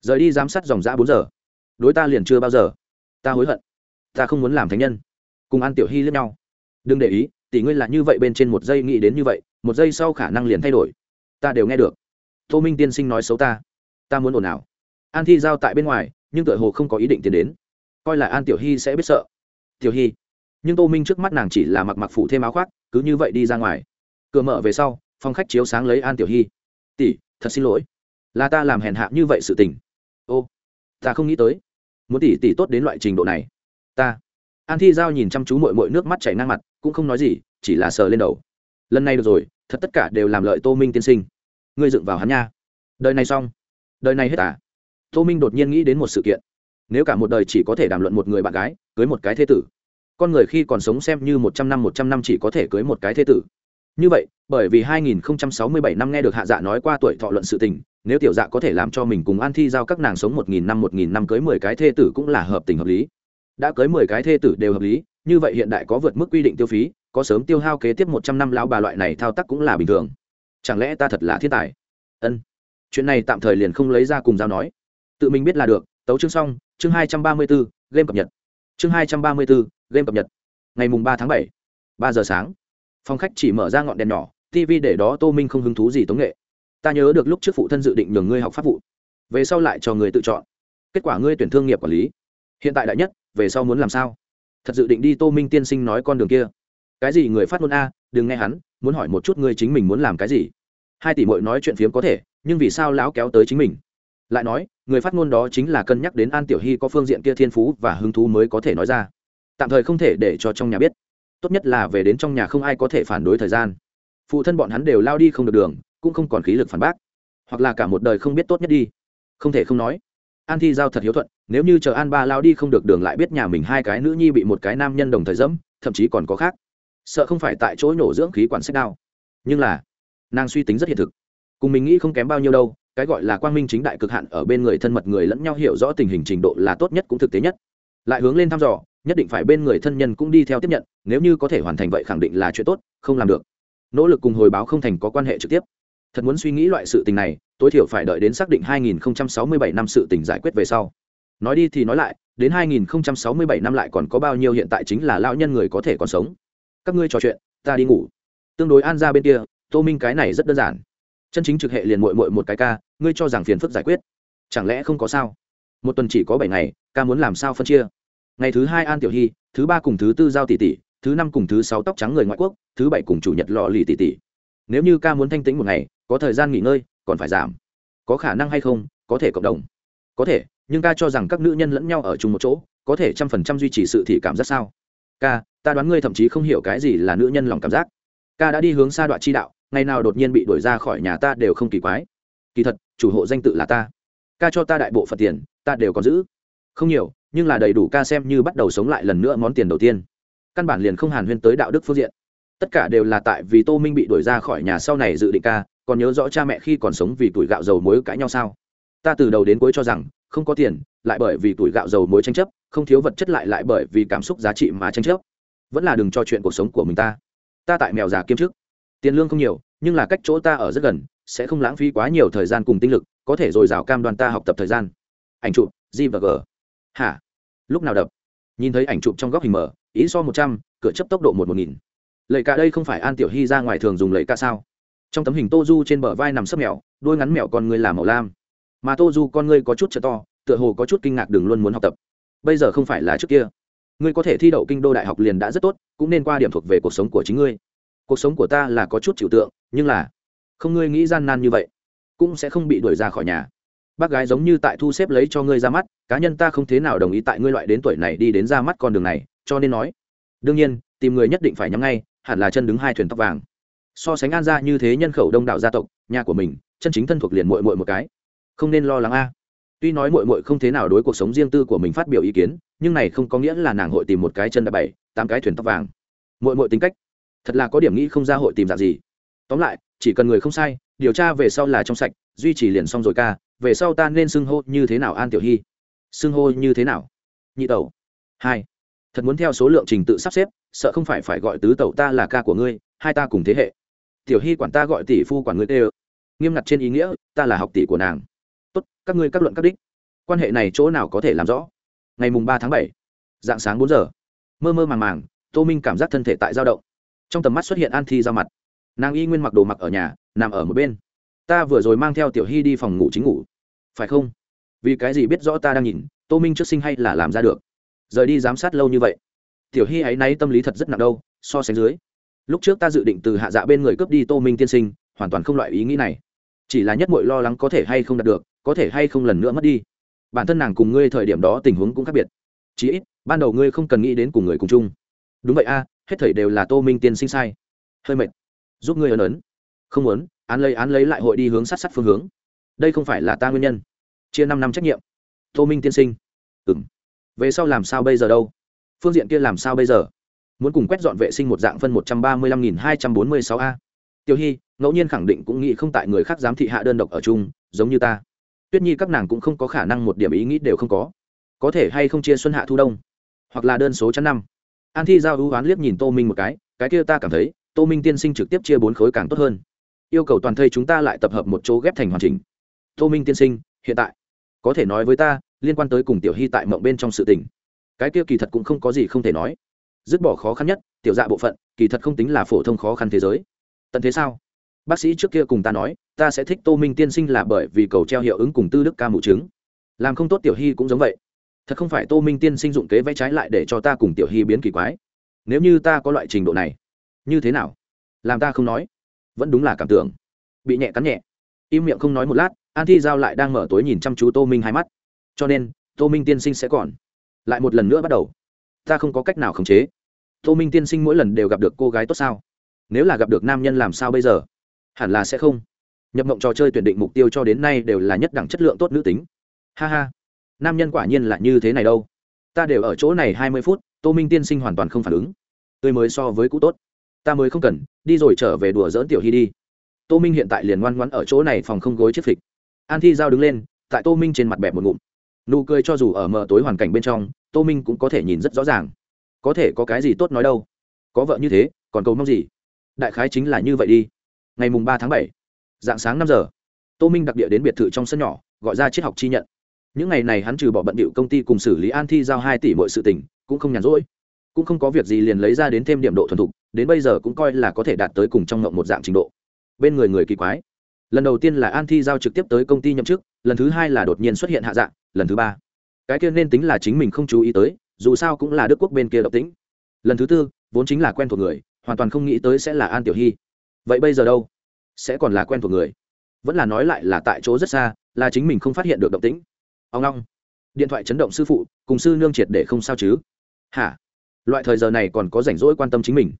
Rời đi giám sát dòng g bốn giờ. Đối ta liền chưa bao giờ. Ta hối hận. Ta không muốn làm thánh nhân. Cùng an tiểu hy lẫn nhau. Đừng để ý tỷ ngươi là như vậy bên trên một giây nghĩ đến như vậy, một giây sau khả năng liền thay đổi. Ta đều nghe được. Tô minh tiên sinh nói xấu ta. Ta muốn ồn ào. An thi giao tại bên ngoài, nhưng tựa hồ không có ý định tiến đến. Coi là an tiểu hy sẽ biết sợ. Tiểu hy. Nhưng tô minh trước mắt nàng chỉ là mặc mặc phủ thêm áo khoác, cứ như vậy đi ra ngoài. Cửa mở về sau phong khách chiếu sáng lấy an tiểu hy. Tỷ thật xin lỗi. Là ta làm hèn hạ như vậy sự tình. Ô, ta không nghĩ tới. Muốn tỷ tỷ tốt đến loại trình độ này. Ta. An thi giao nhìn chăm chú mội mội nước mắt chảy ngang mặt, cũng không nói gì, chỉ là sờ lên đầu. Lần này được rồi, thật tất cả đều làm lợi tô minh tiên sinh. Ngươi dựng vào hắn nha. Đời này xong. Đời này hết à? Tô minh đột nhiên nghĩ đến một sự kiện. Nếu cả một đời chỉ có thể đàm luận một người bạn gái, cưới một cái thế tử, con người khi còn sống xem như một trăm năm, một trăm năm chỉ có thể cưới một cái thế tử như vậy bởi vì 2067 năm nghe được hạ dạ nói qua tuổi thọ luận sự tình nếu tiểu dạ có thể làm cho mình cùng an thi giao các nàng sống một nghìn năm một nghìn năm cưới mười cái thê tử cũng là hợp tình hợp lý. Đã cưới mười cái thê tử đều hợp lý như vậy hiện đại có vượt mức quy định tiêu phí có sớm tiêu hao kế tiếp một trăm năm lão bà loại này thao tác cũng là bình thường. Chẳng lẽ ta thật là thiên tài? Ân. Chuyện này tạm thời liền không lấy ra cùng giao nói. Tự mình biết là được tấu chương xong chương hai trăm ba mươi 234, game cập nhật. Chương hai trăm ba mươi 234, game cập nhật. Ngày mùng ba tháng bảy ba giờ sáng phòng khách chỉ mở ra ngọn đèn nhỏ tv để đó tô minh không hứng thú gì tống nghệ. Ta nhớ được lúc trước phụ thân dự định nhường ngươi học pháp vụ. Về sau lại cho người tự chọn. Kết quả ngươi tuyển thương nghiệp quản lý. Hiện tại đại nhất, về sau muốn làm sao? Thật dự định đi tô minh tiên sinh nói con đường kia. Cái gì người phát ngôn a, đừng nghe hắn, muốn hỏi một chút ngươi chính mình muốn làm cái gì. Hai tỷ mội nói chuyện phiếm có thể, nhưng vì sao lão kéo tới chính mình? Lại nói, người phát ngôn đó chính là cân nhắc đến an tiểu hy có phương diện kia thiên phú và hứng thú mới có thể nói ra. Tạm thời không thể để cho trong nhà biết tốt nhất là về đến trong nhà không ai có thể phản đối thời gian. Phụ thân bọn hắn đều lao đi không được đường, cũng không còn khí lực phản bác. Hoặc là cả một đời không biết tốt nhất đi. Không thể không nói, an thi giao thật hiếu thuận, nếu như chờ an ba lao đi không được đường lại biết nhà mình hai cái nữ nhi bị một cái nam nhân đồng thời dẫm, thậm chí còn có khác. Sợ không phải tại chỗ nổ dưỡng khí quản sách đao. Nhưng là, nàng suy tính rất hiện thực. Cùng mình nghĩ không kém bao nhiêu đâu, cái gọi là quang minh chính đại cực hạn ở bên người thân mật người lẫn nhau hiểu rõ tình hình trình độ là tốt nhất cũng thực tế nhất. Lại hướng lên thăm dò nhất định phải bên người thân nhân cũng đi theo tiếp nhận, nếu như có thể hoàn thành vậy khẳng định là chuyện tốt, không làm được. Nỗ lực cùng hồi báo không thành có quan hệ trực tiếp. Thật muốn suy nghĩ loại sự tình này, tối thiểu phải đợi đến xác định 2067 năm sự tình giải quyết về sau. Nói đi thì nói lại, đến 2067 năm lại còn có bao nhiêu hiện tại chính là lão nhân người có thể còn sống. Các ngươi trò chuyện, ta đi ngủ. Tương đối an ra bên kia, tô minh cái này rất đơn giản. Chân chính trực hệ liền muội muội một cái ca, ngươi cho rằng phiền phức giải quyết. Chẳng lẽ không có sao? Một tuần chỉ có bảy ngày, ca muốn làm sao phân chia? Ngày thứ hai an tiểu hy, thứ ba cùng thứ tư giao tỷ tỷ, thứ năm cùng thứ sáu tóc trắng người ngoại quốc, thứ bảy cùng chủ nhật lọ lì tỷ tỷ. Nếu như ca muốn thanh tĩnh một ngày, có thời gian nghỉ ngơi, còn phải giảm. Có khả năng hay không, có thể cộng đồng. Có thể, nhưng ca cho rằng các nữ nhân lẫn nhau ở chung một chỗ, có thể trăm phần trăm duy trì sự thị cảm giác sao? Ca, ta đoán ngươi thậm chí không hiểu cái gì là nữ nhân lòng cảm giác. Ca đã đi hướng xa đoạn chi đạo, ngày nào đột nhiên bị đuổi ra khỏi nhà ta đều không kỳ quái. Kỳ thật, chủ hộ danh tự là ta. Ca cho ta đại bộ phận tiền, ta đều có giữ. Không nhiều nhưng là đầy đủ ca xem như bắt đầu sống lại lần nữa món tiền đầu tiên. Căn bản liền không hàn huyên tới đạo đức phương diện. Tất cả đều là tại vì tô minh bị đuổi ra khỏi nhà sau này dự định ca, còn nhớ rõ cha mẹ khi còn sống vì tuổi gạo dầu muối cãi nhau sao? Ta từ đầu đến cuối cho rằng, không có tiền, lại bởi vì tuổi gạo dầu muối tranh chấp, không thiếu vật chất lại lại bởi vì cảm xúc giá trị mà tranh chấp. Vẫn là đừng cho chuyện cuộc sống của mình ta. Ta tại mèo già kiêm chức. Tiền lương không nhiều, nhưng là cách chỗ ta ở rất gần, sẽ không lãng phí quá nhiều thời gian cùng tinh lực, có thể dồi dào cam đoan ta học tập thời gian. Ảnh chụp, g và g hả? Lúc nào đập? Nhìn thấy ảnh chụp trong góc hình mở, ý so một trăm, cửa chấp tốc độ một một nghìn. Lệ cả đây không phải an tiểu hy ra ngoài thường dùng lệ cả sao? Trong tấm hình tô du trên bờ vai nằm sấp mèo đôi ngắn mèo con người là màu lam. Mà tô du con ngươi có chút chợ to, tựa hồ có chút kinh ngạc đừng luôn muốn học tập. Bây giờ không phải là trước kia. Ngươi có thể thi đậu kinh đô đại học liền đã rất tốt, cũng nên qua điểm thuộc về cuộc sống của chính ngươi. Cuộc sống của ta là có chút chịu tượng, nhưng là không ngươi nghĩ gian nan như vậy, cũng sẽ không bị đuổi ra khỏi nhà. Bác gái giống như tại thu xếp lấy cho ngươi ra mắt cá nhân ta không thế nào đồng ý tại ngươi loại đến tuổi này đi đến ra mắt con đường này, cho nên nói. Đương nhiên, tìm người nhất định phải nhắm ngay, hẳn là chân đứng hai thuyền tóc vàng. So sánh an ra như thế nhân khẩu đông đảo gia tộc, nhà của mình, chân chính thân thuộc liền mội mội một cái. Không nên lo lắng a. Tuy nói mội mội không thế nào đối cuộc sống riêng tư của mình phát biểu ý kiến, nhưng này không có nghĩa là nàng hội tìm một cái chân đã bảy, tám cái thuyền tóc vàng. Mội mội tính cách, thật là có điểm nghĩ không ra hội tìm dạng gì. Tóm lại, chỉ cần người không sai, điều tra về sau là trong sạch, duy trì liền xong rồi ca, về sau ta nên xưng hô như thế nào an tiểu hy? Xưng hô như thế nào? Nhị tẩu. Hai. Thật muốn theo số lượng trình tự sắp xếp, sợ không phải phải gọi tứ tẩu ta là ca của ngươi, hai ta cùng thế hệ. Tiểu hy quản ta gọi tỷ phu quản ngươi tê ơ. Nghiêm ngặt trên ý nghĩa, ta là học tỷ của nàng. Tốt, các ngươi các luận các đích. Quan hệ này chỗ nào có thể làm rõ? Ngày mùng ba tháng bảy, dạng sáng bốn giờ. Mơ mơ màng màng, tô minh cảm giác thân thể tại dao động. Trong tầm mắt xuất hiện an thi ra mặt. Nàng y nguyên mặc đồ mặc ở nhà, nằm ở một bên. Ta vừa rồi mang theo tiểu hy đi phòng ngủ chính ngủ. Phải không? Vì cái gì biết rõ ta đang nhìn, tô minh trước sinh hay là làm ra được? Rời đi giám sát lâu như vậy, tiểu hy ấy nay tâm lý thật rất nặng đâu, so sánh dưới. Lúc trước ta dự định từ hạ dạ bên người cướp đi tô minh tiên sinh, hoàn toàn không loại ý nghĩ này. Chỉ là nhất mội lo lắng có thể hay không đạt được, có thể hay không lần nữa mất đi. Bản thân nàng cùng ngươi thời điểm đó tình huống cũng khác biệt. Chí ít, ban đầu ngươi không cần nghĩ đến cùng người cùng chung. Đúng vậy a, hết thảy đều là tô minh tiên sinh sai. Hơi mệt. Giúp ngươi ấn ấn. Không muốn, án lấy án lấy lại hội đi hướng sát sát phương hướng. Đây không phải là ta nguyên nhân chia năm năm trách nhiệm. Tô minh tiên sinh. Ừ m về sau làm sao bây giờ đâu? Phương diện kia làm sao bây giờ? Muốn cùng quét dọn vệ sinh một dạng phân một trăm ba mươi lăm nghìn hai trăm bốn mươi sáu a. Tiêu hy, ngẫu nhiên khẳng định cũng nghĩ không tại người khác giám thị hạ đơn độc ở chung, giống như ta. Tuyết nhi các nàng cũng không có khả năng một điểm ý nghĩ đều không có. Có thể hay không chia xuân hạ thu đông? Hoặc là đơn số chắn năm? An thi giao ưu oán liếc nhìn tô minh một cái cái kia ta cảm thấy, tô minh tiên sinh trực tiếp chia bốn khối càng tốt hơn. Yêu cầu toàn thây chúng ta lại tập hợp một chỗ ghép thành hoàn chỉnh. Tô minh tiên sinh, hiện tại có thể nói với ta, liên quan tới cùng tiểu hy tại mộng bên trong sự tình, cái kia kỳ thật cũng không có gì không thể nói. Dứt bỏ khó khăn nhất, tiểu dạ bộ phận, kỳ thật không tính là phổ thông khó khăn thế giới. Tận thế sao? Bác sĩ trước kia cùng ta nói, ta sẽ thích tô minh tiên sinh là bởi vì cầu treo hiệu ứng cùng tư đức ca mụ chứng làm không tốt tiểu hy cũng giống vậy. Thật không phải tô minh tiên sinh dụng kế vẽ trái lại để cho ta cùng tiểu hy biến kỳ quái. Nếu như ta có loại trình độ này, như thế nào? Làm ta không nói. Vẫn đúng là cảm tưởng. Bị nhẹ cắn nhẹ. Im miệng không nói một lát an thi giao lại đang mở tối nhìn chăm chú tô minh hai mắt. Cho nên, tô minh tiên sinh sẽ còn. Lại một lần nữa bắt đầu. Ta không có cách nào khống chế. Tô minh tiên sinh mỗi lần đều gặp được cô gái tốt sao? Nếu là gặp được nam nhân làm sao bây giờ? Hẳn là sẽ không. Nhập mộng trò chơi tuyển định mục tiêu cho đến nay đều là nhất đẳng chất lượng tốt nữ tính. Ha ha. Nam nhân quả nhiên là như thế này đâu. Ta đều ở chỗ này hai mươi phút, tô minh tiên sinh hoàn toàn không phản ứng. Tươi mới so với cũ tốt. Ta mới không cần, đi rồi trở về đùa dỡn tiểu hy đi. Tô minh hiện tại liền ngoan ngoãn ở chỗ này phòng không gối chiếc phịch an thi giao đứng lên, tại tô minh trên mặt bẹp một ngụm. Nụ cười cho dù ở mờ tối hoàn cảnh bên trong, tô minh cũng có thể nhìn rất rõ ràng. Có thể có cái gì tốt nói đâu? Có vợ như thế, còn cầu mong gì? Đại khái chính là như vậy đi. Ngày mùng ba tháng bảy, dạng sáng năm giờ, tô minh đặc địa đến biệt thự trong sân nhỏ, gọi ra triết học chi nhận. Những ngày này hắn trừ bỏ bận điệu công ty cùng xử lý an thi giao hai tỷ mọi sự tình, cũng không nhàn rỗi. Cũng không có việc gì liền lấy ra đến thêm điểm độ thuần thục, đến bây giờ cũng coi là có thể đạt tới cùng trong ngộng một dạng trình độ. Bên người người kỳ quái lần đầu tiên là an thi giao trực tiếp tới công ty nhậm chức, lần thứ hai là đột nhiên xuất hiện hạ dạng, lần thứ ba. Cái kia nên tính là chính mình không chú ý tới, dù sao cũng là đức quốc bên kia độc tính lần thứ tư, vốn chính là quen thuộc người, hoàn toàn không nghĩ tới sẽ là an tiểu hy. Vậy bây giờ đâu? Sẽ còn là quen thuộc người. Vẫn là nói lại là tại chỗ rất xa, là chính mình không phát hiện được động tĩnh. Ông long. Điện thoại chấn động sư phụ, cùng sư nương triệt để không sao chứ? Hả? Loại thời giờ này còn có rảnh rỗi quan tâm chính mình.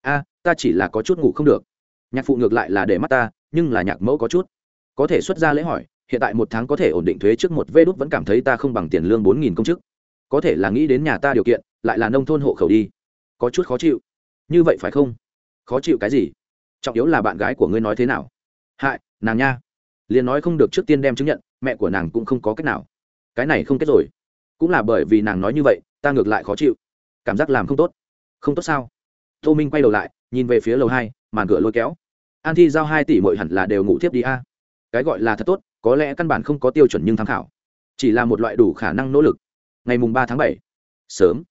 A, ta chỉ là có chút ngủ không được. Nhạc phụ ngược lại là để mắt ta nhưng là nhạc mẫu có chút. Có thể xuất ra lễ hỏi, hiện tại một tháng có thể ổn định thuế trước một vê đút vẫn cảm thấy ta không bằng tiền lương bốn nghìn công chức. Có thể là nghĩ đến nhà ta điều kiện, lại là nông thôn hộ khẩu đi. Có chút khó chịu. Như vậy phải không? Khó chịu cái gì? Trọng yếu là bạn gái của ngươi nói thế nào? Hại, nàng nha. Liền nói không được trước tiên đem chứng nhận, mẹ của nàng cũng không có cách nào. Cái này không kết rồi. Cũng là bởi vì nàng nói như vậy, ta ngược lại khó chịu. Cảm giác làm không tốt. Không tốt sao? Tô minh quay đầu lại, nhìn về phía lầu hai, màn cửa lôi kéo an thi giao hai tỷ mội hẳn là đều ngủ tiếp đi a. Cái gọi là thật tốt, có lẽ căn bản không có tiêu chuẩn nhưng tham khảo. Chỉ là một loại đủ khả năng nỗ lực. Ngày mùng ba tháng bảy, sớm.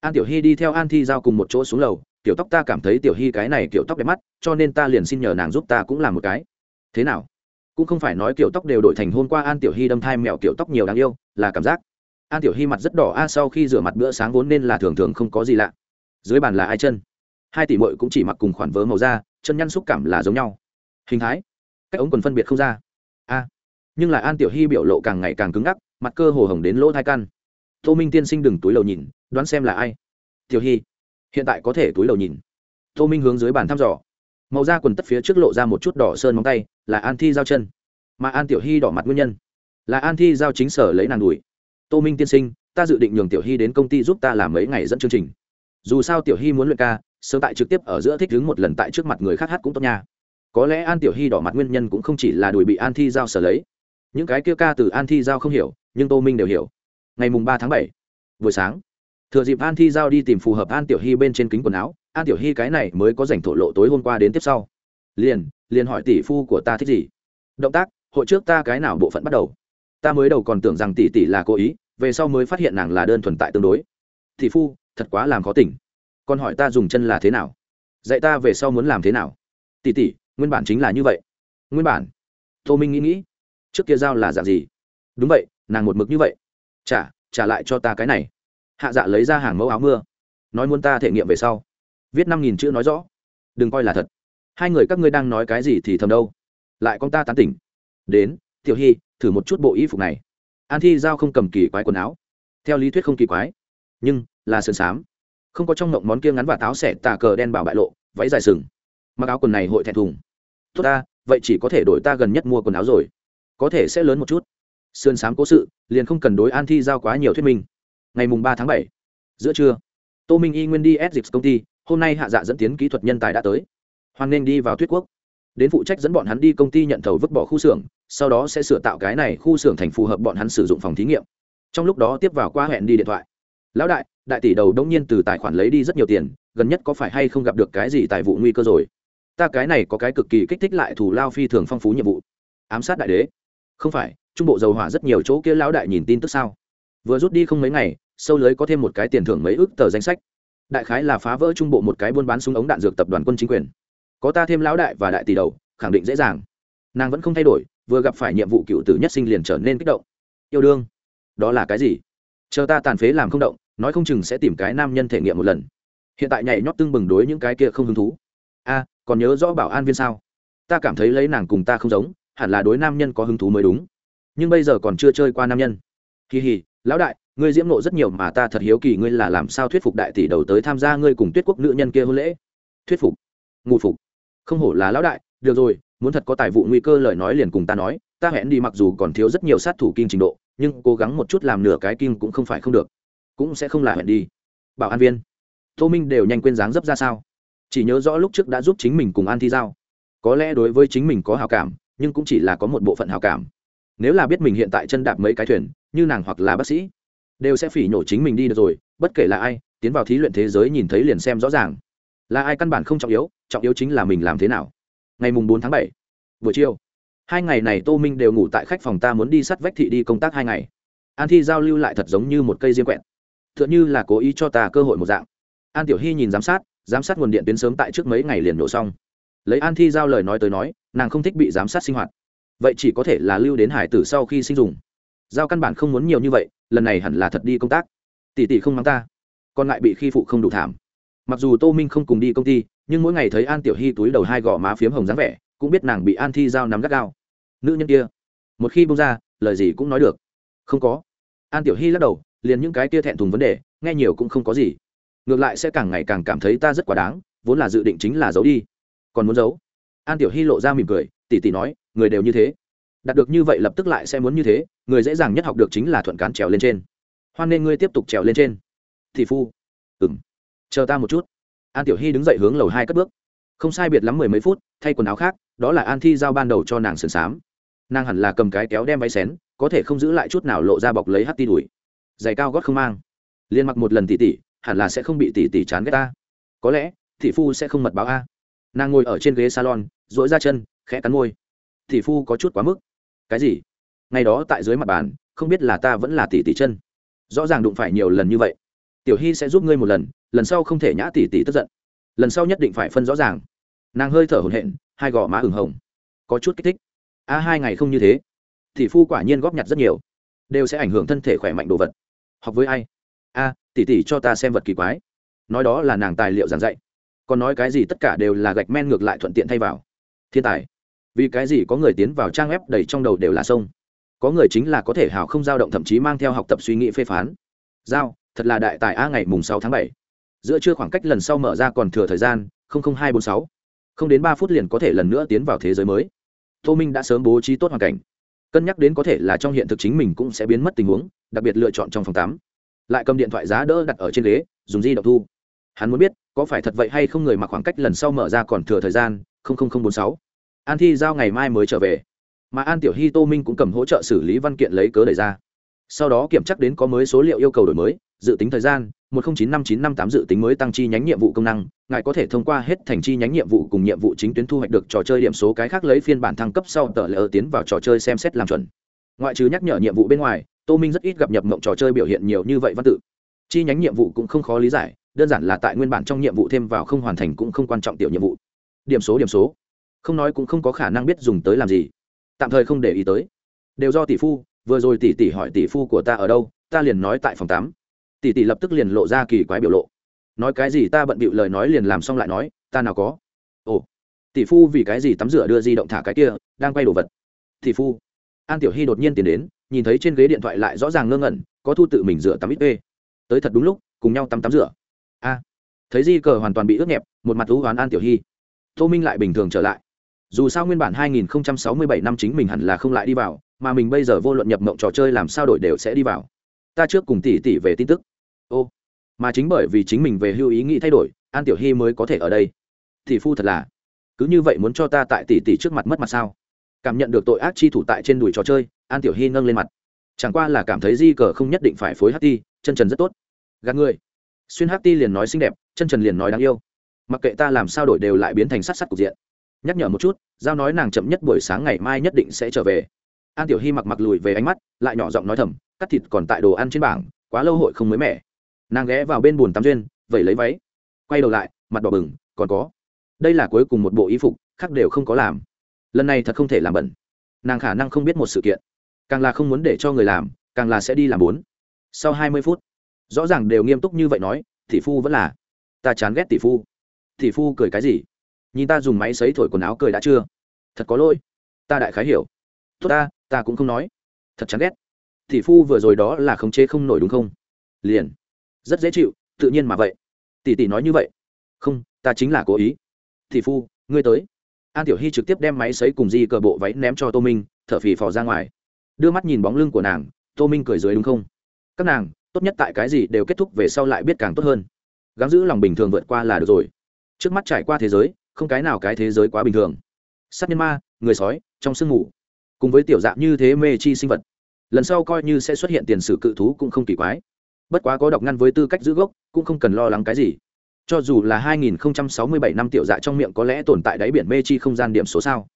An tiểu hy đi theo an thi giao cùng một chỗ xuống lầu. Tiểu tóc ta cảm thấy tiểu hy cái này kiểu tóc đẹp mắt, cho nên ta liền xin nhờ nàng giúp ta cũng làm một cái. Thế nào? Cũng không phải nói kiểu tóc đều đổi thành hôm qua an tiểu hy đâm thai mèo kiểu tóc nhiều đáng yêu, là cảm giác. An tiểu hy mặt rất đỏ a, sau khi rửa mặt bữa sáng vốn nên là thường thường không có gì lạ. Dưới bàn là ai chân? Hai tỷ mội cũng chỉ mặc cùng khoản vớ màu da chân nhăn xúc cảm là giống nhau. Hình thái. Cách ống quần phân biệt không ra. A. Nhưng lại an tiểu hy biểu lộ càng ngày càng cứng ngắc, mặt cơ hồ hồng đến lỗ thai căn. Tô minh tiên sinh đừng túi lầu nhìn, đoán xem là ai. Tiểu hy, hiện tại có thể túi lầu nhìn. Tô minh hướng dưới bàn thăm dò. Màu da quần tất phía trước lộ ra một chút đỏ sơn móng tay, là an thi giao chân. Mà an tiểu hy đỏ mặt nguyên nhân, là an thi giao chính sở lấy nàng đùi tô minh tiên sinh, ta dự định nhường tiểu hy đến công ty giúp ta làm mấy ngày dẫn chương trình. Dù sao tiểu hy muốn luyện ca sớm tại trực tiếp ở giữa thích đứng một lần tại trước mặt người khác hát cũng tốt nha. Có lẽ an tiểu hy đỏ mặt nguyên nhân cũng không chỉ là đùi bị an thi giao sở lấy. Những cái kia ca từ an thi giao không hiểu, nhưng tô minh đều hiểu. Ngày mùng ba tháng bảy, buổi sáng, thừa dịp an thi giao đi tìm phù hợp an tiểu hy bên trên kính quần áo, an tiểu hy cái này mới có dành thổ lộ tối hôm qua đến tiếp sau. Liền liền hỏi tỷ phu của ta thích gì. Động tác, hội trước ta cái nào bộ phận bắt đầu. Ta mới đầu còn tưởng rằng tỷ tỷ là cố ý, về sau mới phát hiện nàng là đơn thuần tại tương đối. Tỷ phu, thật quá làm khó tỉnh còn hỏi ta dùng chân là thế nào? Dạy ta về sau muốn làm thế nào? Tỷ tỷ, nguyên bản chính là như vậy. Nguyên bản? Tô minh nghĩ nghĩ. Trước kia dao là dạng gì? Đúng vậy, nàng một mực như vậy. Trả trả lại cho ta cái này. Hạ dạ lấy ra hàng mẫu áo mưa. Nói muốn ta thể nghiệm về sau. Viết năm nghìn chữ nói rõ. Đừng coi là thật. Hai người các ngươi đang nói cái gì thì thầm đâu. Lại con ta tán tỉnh. Đến, tiểu hy, thử một chút bộ y phục này. An thi giao không cầm kỳ quái quần áo. Theo lý thuyết không kỳ quái. Nhưng, là sườn xám không có trong mộng món kia ngắn và táo xẻ tà cờ đen bảo bại lộ, váy dài sừng. Mặc áo quần này hội thẹn thùng. Tốt ta, vậy chỉ có thể đổi ta gần nhất mua quần áo rồi. Có thể sẽ lớn một chút. Sườn sám cố sự, liền không cần đối an thi giao quá nhiều thuyết minh. Ngày mùng ba tháng bảy, giữa trưa, tô minh y nguyên đi s dịp công ty, hôm nay hạ dạ dẫn tiến kỹ thuật nhân tài đã tới. Hoan nên đi vào thuyết quốc. Đến phụ trách dẫn bọn hắn đi công ty nhận thầu vứt bỏ khu xưởng, sau đó sẽ sửa tạo cái này khu xưởng thành phù hợp bọn hắn sử dụng phòng thí nghiệm. Trong lúc đó tiếp vào qua hẹn đi điện thoại lão đại đại tỷ đầu đông nhiên từ tài khoản lấy đi rất nhiều tiền, gần nhất có phải hay không gặp được cái gì tài vụ nguy cơ rồi? Ta cái này có cái cực kỳ kích thích lại thủ lao phi thường phong phú nhiệm vụ. Ám sát đại đế. Không phải, trung bộ dầu hỏa rất nhiều chỗ kia lão đại nhìn tin tức sao? Vừa rút đi không mấy ngày, sâu lưới có thêm một cái tiền thưởng mấy ước tờ danh sách. Đại khái là phá vỡ trung bộ một cái buôn bán súng ống đạn dược tập đoàn quân chính quyền. Có ta thêm lão đại và đại tỷ đầu, khẳng định dễ dàng. Nàng vẫn không thay đổi, vừa gặp phải nhiệm vụ cựu tử nhất sinh liền trở nên kích động. Yêu đương. Đó là cái gì? Chờ ta tàn phế làm không động nói không chừng sẽ tìm cái nam nhân thể nghiệm một lần. Hiện tại nhảy nhót tương bừng đối những cái kia không hứng thú. A, còn nhớ rõ bảo an viên sao? Ta cảm thấy lấy nàng cùng ta không giống, hẳn là đối nam nhân có hứng thú mới đúng. Nhưng bây giờ còn chưa chơi qua nam nhân. Kỳ hì lão đại, ngươi diễm nộ rất nhiều mà ta thật hiếu kỳ ngươi là làm sao thuyết phục đại tỷ đầu tới tham gia ngươi cùng tuyết quốc nữ nhân kia hôn lễ. Thuyết phục? Ngụ phục. Không hổ là lão đại, được rồi, muốn thật có tài vụ nguy cơ lời nói liền cùng ta nói, ta hẹn đi mặc dù còn thiếu rất nhiều sát thủ kinh trình độ, nhưng cố gắng một chút làm nửa cái kim cũng không phải không được cũng sẽ không là hẹn đi. Bảo an viên. Tô minh đều nhanh quên dáng dấp ra sao. Chỉ nhớ rõ lúc trước đã giúp chính mình cùng an thi giao. Có lẽ đối với chính mình có hào cảm, nhưng cũng chỉ là có một bộ phận hào cảm. Nếu là biết mình hiện tại chân đạp mấy cái thuyền, như nàng hoặc là bác sĩ, đều sẽ phỉ nhổ chính mình đi được rồi, bất kể là ai, tiến vào thí luyện thế giới nhìn thấy liền xem rõ ràng. Là ai căn bản không trọng yếu trọng yếu chính là mình làm thế nào. Ngày mùng bốn tháng bảy, buổi chiều, hai ngày này tô minh đều ngủ tại khách phòng ta muốn đi sắt vách thị đi công tác hai ngày. An thi giao lưu lại thật giống như một cây diêm quẹt tựa như là cố ý cho ta cơ hội một dạng. An tiểu hy nhìn giám sát giám sát nguồn điện tuyến sớm tại trước mấy ngày liền nổ xong. Lấy an thi giao lời nói tới nói, nàng không thích bị giám sát sinh hoạt. Vậy chỉ có thể là lưu đến hải tử sau khi sinh dùng. Giao căn bản không muốn nhiều như vậy, lần này hẳn là thật đi công tác. Tỷ tỷ không mắng ta. Còn lại bị khi phụ không đủ thảm. Mặc dù tô minh không cùng đi công ty, nhưng mỗi ngày thấy an tiểu hy túi đầu hai gò má phiếm hồng dáng vẻ, cũng biết nàng bị an thi giao nắm gắt gao. Nữ nhân kia, một khi bông ra, lời gì cũng nói được. Không có. An tiểu hy lắc đầu liền những cái kia thẹn thùng vấn đề, nghe nhiều cũng không có gì. Ngược lại sẽ càng ngày càng cảm thấy ta rất quá đáng, vốn là dự định chính là giấu đi. Còn muốn giấu? An tiểu hy lộ ra mỉm cười, tỉ tỉ nói, người đều như thế. Đạt được như vậy lập tức lại sẽ muốn như thế, người dễ dàng nhất học được chính là thuận cán trèo lên trên. Hoan nên ngươi tiếp tục trèo lên trên. Thị phu. Ừng chờ ta một chút. An tiểu hy đứng dậy hướng lầu hai cất bước. Không sai biệt lắm mười mấy phút, thay quần áo khác, đó là an thi giao ban đầu cho nàng sườn xám nàng hẳn là cầm cái kéo đem váy xén, có thể không giữ lại chút nào lộ ra bọc lấy hắt ti đùi giày cao gót không mang. Liên mặc một lần tỉ tỉ hẳn là sẽ không bị tỉ tỉ chán ghét ta. Có lẽ thị phu sẽ không mật báo a. Nàng ngồi ở trên ghế salon dỗi ra chân, khẽ cắn môi. Thị phu có chút quá mức. Cái gì? Ngày đó tại dưới mặt bàn, không biết là ta vẫn là tỉ tỉ chân. Rõ ràng đụng phải nhiều lần như vậy. Tiểu hy sẽ giúp ngươi một lần lần sau không thể nhã tỉ tỉ tức giận. Lần sau nhất định phải phân rõ ràng. Nàng hơi thở hồn hện hai gò má ửng hồng. Có chút kích thích. A, hai ngày không như thế. Tỷ phu quả nhiên góp nhặt rất nhiều. Đều sẽ ảnh hưởng thân thể khỏe mạnh đồ vật học với ai? A, tỷ tỷ cho ta xem vật kỳ quái. Nói đó là nàng tài liệu giảng dạy. Còn nói cái gì tất cả đều là gạch men ngược lại thuận tiện thay vào. Thiên tài. Vì cái gì có người tiến vào trang web đầy trong đầu đều là sông. Có người chính là có thể hào không dao động thậm chí mang theo học tập suy nghĩ phê phán. Giao, thật là đại tài a ngày mùng sáu tháng bảy. Giữa trưa khoảng cách lần sau mở ra còn thừa thời gian hai bốn sáu. Không đến ba phút liền có thể lần nữa tiến vào thế giới mới. Tô minh đã sớm bố trí tốt hoàn cảnh cân nhắc đến có thể là trong hiện thực chính mình cũng sẽ biến mất tình huống, đặc biệt lựa chọn trong phòng tắm. Lại cầm điện thoại giá đỡ đặt ở trên ghế, dùng di động thu. Hắn muốn biết, có phải thật vậy hay không người mặc khoảng cách lần sau mở ra còn thừa thời gian bốn sáu. An thi giao ngày mai mới trở về. Mà an tiểu hy, tô minh cũng cầm hỗ trợ xử lý văn kiện lấy cớ đẩy ra. Sau đó kiểm chắc đến có mới số liệu yêu cầu đổi mới, dự tính thời gian một nghìn chín năm chín năm tám dự tính mới tăng chi nhánh nhiệm vụ công năng, ngài có thể thông qua hết thành chi nhánh nhiệm vụ cùng nhiệm vụ chính tuyến thu hoạch được trò chơi điểm số cái khác lấy phiên bản thăng cấp sau tờ lỡ tiến vào trò chơi xem xét làm chuẩn. Ngoại trừ nhắc nhở nhiệm vụ bên ngoài, tô minh rất ít gặp nhập mộng trò chơi biểu hiện nhiều như vậy văn tự. Chi nhánh nhiệm vụ cũng không khó lý giải, đơn giản là tại nguyên bản trong nhiệm vụ thêm vào không hoàn thành cũng không quan trọng tiểu nhiệm vụ. Điểm số điểm số. Không nói cũng không có khả năng biết dùng tới làm gì. Tạm thời không để ý tới. Đều do tỷ phu, vừa rồi tỷ tỷ hỏi tỷ phu của ta ở đâu, ta liền nói tại phòng tắm tỷ tỷ lập tức liền lộ ra kỳ quái biểu lộ. Nói cái gì ta bận bịu lời nói liền làm xong lại nói, ta nào có. Ồ, tỷ phu vì cái gì tắm rửa đưa di động thả cái kia, đang quay đồ vật. Tỷ phu. An tiểu hy đột nhiên tiến đến, nhìn thấy trên ghế điện thoại lại rõ ràng ngơ ngẩn, có thu tự mình rửa tắm ít ê. Tới thật đúng lúc, cùng nhau tắm tắm rửa. A. Thấy di cờ hoàn toàn bị ướt nhẹp, một mặt thú hoán an tiểu hy. Tô minh lại bình thường trở lại. Dù sao nguyên bản 2067 năm chính mình hẳn là không lại đi vào, mà mình bây giờ vô luận nhập mộng trò chơi làm sao đổi đều sẽ đi vào. Ta trước cùng tỷ tỷ về tin tức mà chính bởi vì chính mình về hưu ý nghĩ thay đổi, an tiểu hy mới có thể ở đây. Tỷ phu thật là, cứ như vậy muốn cho ta tại tỷ tỷ trước mặt mất mặt sao? Cảm nhận được tội ác chi thủ tại trên đùi trò chơi, an tiểu hy nâng lên mặt. Chẳng qua là cảm thấy di cờ không nhất định phải phối hát ti, chân trần rất tốt. Gạt người. Xuyên hát ti liền nói xinh đẹp, chân trần liền nói đáng yêu. Mặc kệ ta làm sao đổi đều lại biến thành sát sát cục diện. Nhắc nhở một chút, giao nói nàng chậm nhất buổi sáng ngày mai nhất định sẽ trở về. An tiểu hy mặc mặc lùi về ánh mắt, lại nhỏ giọng nói thầm, cắt thịt còn tại đồ ăn trên bảng, quá lâu hội không mới mẻ nàng ghé vào bên bùn tắm duyên, vẩy lấy váy, quay đầu lại, mặt đỏ bừng, còn có. Đây là cuối cùng một bộ y phục, khác đều không có làm. Lần này thật không thể làm bẩn. Nàng khả năng không biết một sự kiện. Càng là không muốn để cho người làm, càng là sẽ đi làm bốn. Sau hai mươi phút, rõ ràng đều nghiêm túc như vậy nói, tỷ phu vẫn là. Ta chán ghét tỷ phu. Tỷ phu cười cái gì? Nhìn ta dùng máy xấy thổi quần áo cười đã chưa? Thật có lỗi. Ta đại khái hiểu. Tốt ta ta cũng không nói. Thật chán ghét. Tỷ phu vừa rồi đó là khống chế không nổi đúng không? Liền rất dễ chịu, tự nhiên mà vậy. Tỷ tỷ nói như vậy. Không, ta chính là cố ý. Tỷ phu, ngươi tới. An tiểu hy trực tiếp đem máy xấy cùng di cờ bộ váy ném cho tô minh, thở phì phò ra ngoài. Đưa mắt nhìn bóng lưng của nàng, tô minh cười dưới đúng không? Các nàng, tốt nhất tại cái gì đều kết thúc về sau lại biết càng tốt hơn. Gắng giữ lòng bình thường vượt qua là được rồi. Trước mắt trải qua thế giới, không cái nào cái thế giới quá bình thường. Sát nhân ma, người sói, trong sương ngủ. Cùng với tiểu dạng như thế mê chi sinh vật. Lần sau coi như sẽ xuất hiện tiền sử cự thú cũng không kỳ quái bất quá có đọc ngăn với tư cách giữ gốc cũng không cần lo lắng cái gì. Cho dù là 2067 năm tiểu dạ trong miệng có lẽ tồn tại đáy biển mê chi không gian điểm số sao.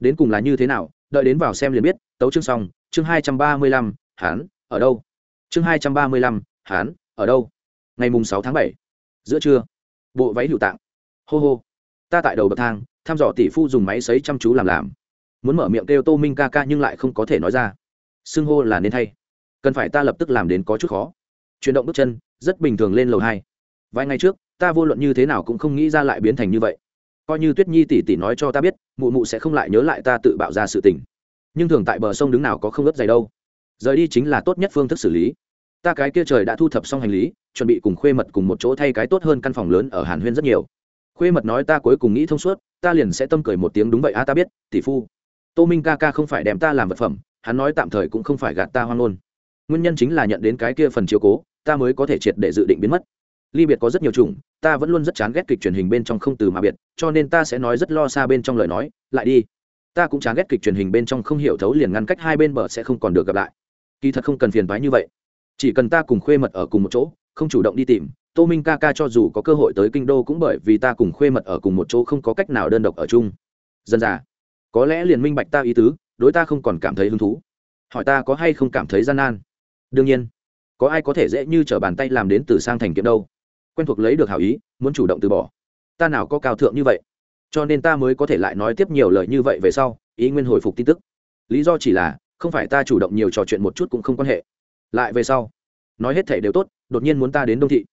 Đến cùng là như thế nào đợi đến vào xem liền biết tấu chương xong chương 235, hán ở đâu? Chương 235, hán ở đâu? Ngày mùng 6 tháng 7. giữa trưa. Bộ váy hữu tạng. Hô hô. Ta tại đầu bậc thang thăm dò tỷ phu dùng máy sấy chăm chú làm làm. Muốn mở miệng kêu tô minh ca ca nhưng lại không có thể nói ra. Xưng hô là nên thay. Cần phải ta lập tức làm đến có chút khó chuyển động bước chân, rất bình thường lên lầu hai. Vài ngày trước, ta vô luận như thế nào cũng không nghĩ ra lại biến thành như vậy. Coi như tuyết nhi tỉ tỉ nói cho ta biết, mụ mụ sẽ không lại nhớ lại ta tự bạo ra sự tình. Nhưng thường tại bờ sông đứng nào có không ướp dày đâu. Rời đi chính là tốt nhất phương thức xử lý. Ta cái kia trời đã thu thập xong hành lý, chuẩn bị cùng khuê mật cùng một chỗ thay cái tốt hơn căn phòng lớn ở hàn huyên rất nhiều. Khuê mật nói ta cuối cùng nghĩ thông suốt, ta liền sẽ tâm cười một tiếng đúng vậy a, ta biết, tỷ phu. Tô minh ca ca không phải đem ta làm vật phẩm, hắn nói tạm thời cũng không phải gạt ta hoang ngôn nguyên nhân chính là nhận đến cái kia phần chiếu cố ta mới có thể triệt để dự định biến mất. Ly biệt có rất nhiều chủng, ta vẫn luôn rất chán ghét kịch truyền hình bên trong không từ mà biệt, cho nên ta sẽ nói rất lo xa bên trong lời nói, lại đi. Ta cũng chán ghét kịch truyền hình bên trong không hiểu thấu liền ngăn cách hai bên bờ sẽ không còn được gặp lại. Kỳ thật không cần phiền thoái như vậy. Chỉ cần ta cùng khuê mật ở cùng một chỗ, không chủ động đi tìm, tô minh ca ca cho dù có cơ hội tới kinh đô cũng bởi vì ta cùng khuê mật ở cùng một chỗ không có cách nào đơn độc ở chung. Dân già, có lẽ liền minh bạch ta ý tứ, đối ta không còn cảm thấy hứng thú. Hỏi ta có hay không cảm thấy gian nan. Đương nhiên có ai có thể dễ như t bàn tay làm đến từ sang thành kiếm đâu? Quen thuộc lấy được hảo ý, muốn chủ động từ bỏ. Ta nào có cao thượng như vậy? Cho nên ta mới có thể lại nói tiếp nhiều lời như vậy về sau, ý nguyên hồi phục tin tức. Lý do chỉ là, không phải ta chủ động nhiều trò chuyện một chút cũng không quan hệ. Lại về sau, nói hết thể đều tốt, đột nhiên muốn ta đến đông thị.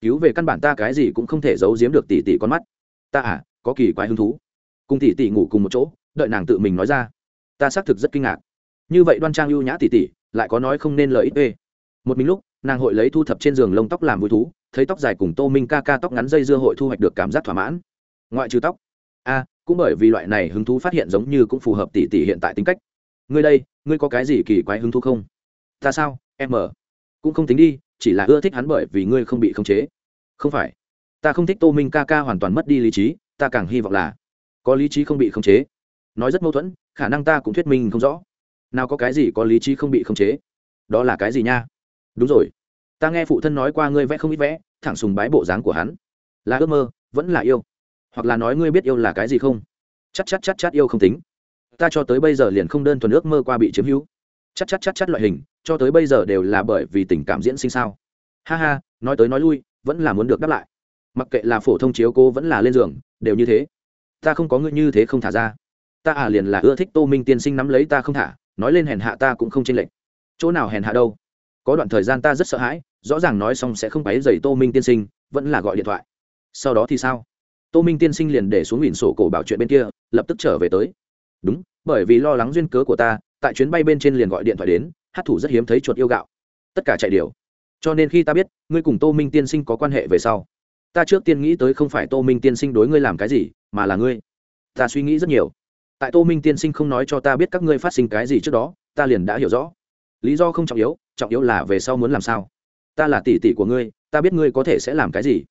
Cứu về căn bản ta cái gì cũng không thể giấu giếm được tỷ tỷ con mắt. Ta à có kỳ quái hứng thú. Cùng tỷ tỷ ngủ cùng một chỗ, đợi nàng tự mình nói ra. Ta xác thực rất kinh ngạc. Như vậy đoan trang ưu nhã tỷ tỷ, lại có nói không nên lời ít ê một mình lúc, nàng hội lấy thu thập trên giường lông tóc làm vui thú, thấy tóc dài cùng tô minh ca ca tóc ngắn dây dưa hội thu hoạch được cảm giác thỏa mãn. Ngoại trừ tóc. A, cũng bởi vì loại này hứng thú phát hiện giống như cũng phù hợp tỷ tỷ hiện tại tính cách. Ngươi đây, ngươi có cái gì kỳ quái hứng thú không? Ta sao, em ở cũng không tính đi, chỉ là ưa thích hắn bởi vì ngươi không bị khống chế. Không phải. Ta không thích tô minh ca ca hoàn toàn mất đi lý trí, ta càng hy vọng là có lý trí không bị khống chế. Nói rất mâu thuẫn, khả năng ta cũng thuyết minh không rõ. Nào có cái gì có lý trí không bị khống chế? Đó là cái gì nha? Đúng rồi. Ta nghe phụ thân nói qua ngươi vẽ không ít vẽ, thẳng sùng bái bộ dáng của hắn. Là ước mơ, vẫn là yêu. Hoặc là nói ngươi biết yêu là cái gì không? Chắc chắc chắc chắc yêu không tính. Ta cho tới bây giờ liền không đơn thuần ước mơ qua bị chiếm hữu. Chắc chắc chắc chắc loại hình, cho tới bây giờ đều là bởi vì tình cảm diễn sinh sao. Ha ha, nói tới nói lui, vẫn là muốn được đáp lại. Mặc kệ là phổ thông chiếu cô vẫn là lên giường, đều như thế. Ta không có ngươi như thế không thả ra. Ta à liền là ưa thích tô minh tiên sinh nắm lấy ta không thả, nói lên hèn hạ ta cũng không chênh lệch. Chỗ nào hèn hạ đâu? Có đoạn thời gian ta rất sợ hãi, rõ ràng nói xong sẽ không quấy dày tô minh tiên sinh, vẫn là gọi điện thoại. Sau đó thì sao? Tô minh tiên sinh liền để xuống biển sổ cổ bảo chuyện bên kia, lập tức trở về tới. Đúng, bởi vì lo lắng duyên cớ của ta, tại chuyến bay bên trên liền gọi điện thoại đến, hát thủ rất hiếm thấy chuột yêu gạo. Tất cả chạy điều cho nên khi ta biết, ngươi cùng tô minh tiên sinh có quan hệ về sau, ta trước tiên nghĩ tới không phải tô minh tiên sinh đối ngươi làm cái gì, mà là ngươi. Ta suy nghĩ rất nhiều. Tại tô minh tiên sinh không nói cho ta biết các ngươi phát sinh cái gì trước đó, ta liền đã hiểu rõ. Lý do không trọng yếu trọng yếu là về sau muốn làm sao? Ta là tỷ tỷ của ngươi, ta biết ngươi có thể sẽ làm cái gì.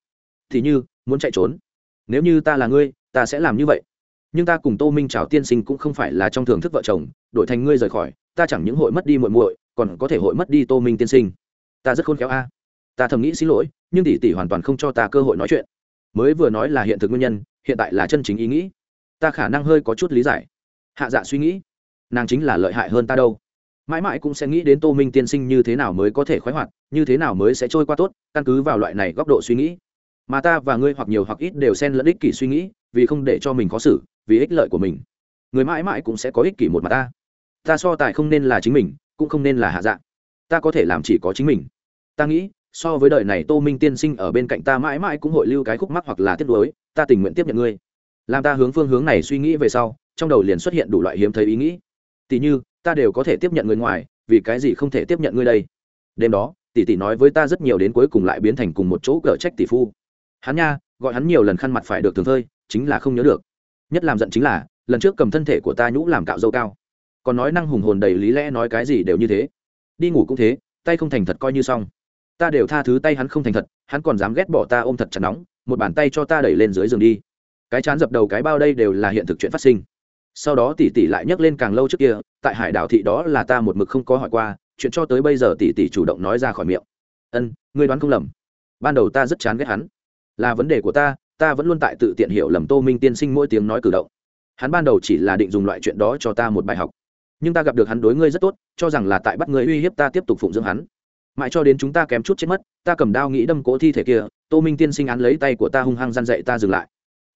Thì như, muốn chạy trốn. Nếu như ta là ngươi, ta sẽ làm như vậy. Nhưng ta cùng tô minh trào tiên sinh cũng không phải là trong thưởng thức vợ chồng, đổi thành ngươi rời khỏi, ta chẳng những hội mất đi muội muội, còn có thể hội mất đi tô minh tiên sinh. Ta rất khôn khéo a. Ta thầm nghĩ xin lỗi, nhưng tỷ tỷ hoàn toàn không cho ta cơ hội nói chuyện. Mới vừa nói là hiện thực nguyên nhân, hiện tại là chân chính ý nghĩ. Ta khả năng hơi có chút lý giải. Hạ dạ suy nghĩ. Nàng chính là lợi hại hơn ta đâu mãi mãi cũng sẽ nghĩ đến tô minh tiên sinh như thế nào mới có thể khoái hoạt, như thế nào mới sẽ trôi qua tốt, căn cứ vào loại này góc độ suy nghĩ. Mà ta và ngươi hoặc nhiều hoặc ít đều xen lẫn ích kỷ suy nghĩ, vì không để cho mình khó xử, vì ích lợi của mình. Người mãi mãi cũng sẽ có ích kỷ một mặt ta. Ta so tài không nên là chính mình, cũng không nên là hạ dạng ta có thể làm chỉ có chính mình. Ta nghĩ, so với đời này tô minh tiên sinh ở bên cạnh ta mãi mãi cũng hội lưu cái khúc mắc hoặc là tiếp nuối, ta tình nguyện tiếp nhận ngươi. Làm ta hướng phương hướng này suy nghĩ về sau, trong đầu liền xuất hiện đủ loại hiếm thấy ý nghĩ. Tỉ như ta đều có thể tiếp nhận người ngoài, vì cái gì không thể tiếp nhận ngươi đây? Đêm đó, tỷ tỷ nói với ta rất nhiều đến cuối cùng lại biến thành cùng một chỗ cờ trách tỷ phu. Hắn nha, gọi hắn nhiều lần khăn mặt phải được thường thơi, chính là không nhớ được. Nhất làm giận chính là, lần trước cầm thân thể của ta nhũ làm cạo dâu cao. Còn nói năng hùng hồn đầy lý lẽ nói cái gì đều như thế. Đi ngủ cũng thế, tay không thành thật coi như xong. Ta đều tha thứ tay hắn không thành thật, hắn còn dám ghét bỏ ta ôm thật chặt nóng, một bàn tay cho ta đẩy lên dưới giường đi. Cái chán dập đầu cái bao đây đều là hiện thực chuyện phát sinh sau đó tỷ tỷ lại nhắc lên càng lâu trước kia, tại hải đảo thị đó là ta một mực không có hỏi qua, chuyện cho tới bây giờ tỷ tỷ chủ động nói ra khỏi miệng. Ân, ngươi đoán không lầm. Ban đầu ta rất chán ghét hắn. Là vấn đề của ta ta vẫn luôn tại tự tiện hiểu lầm tô minh tiên sinh mỗi tiếng nói cử động. Hắn ban đầu chỉ là định dùng loại chuyện đó cho ta một bài học. Nhưng ta gặp được hắn đối ngươi rất tốt, cho rằng là tại bắt ngươi uy hiếp ta tiếp tục phụng dưỡng hắn. Mãi cho đến chúng ta kém chút chết mất, ta cầm đao nghĩ đâm cỗ thi thể kia, tô minh tiên sinh án lấy tay của ta hung hăng g i a n dậy ta dừng lại.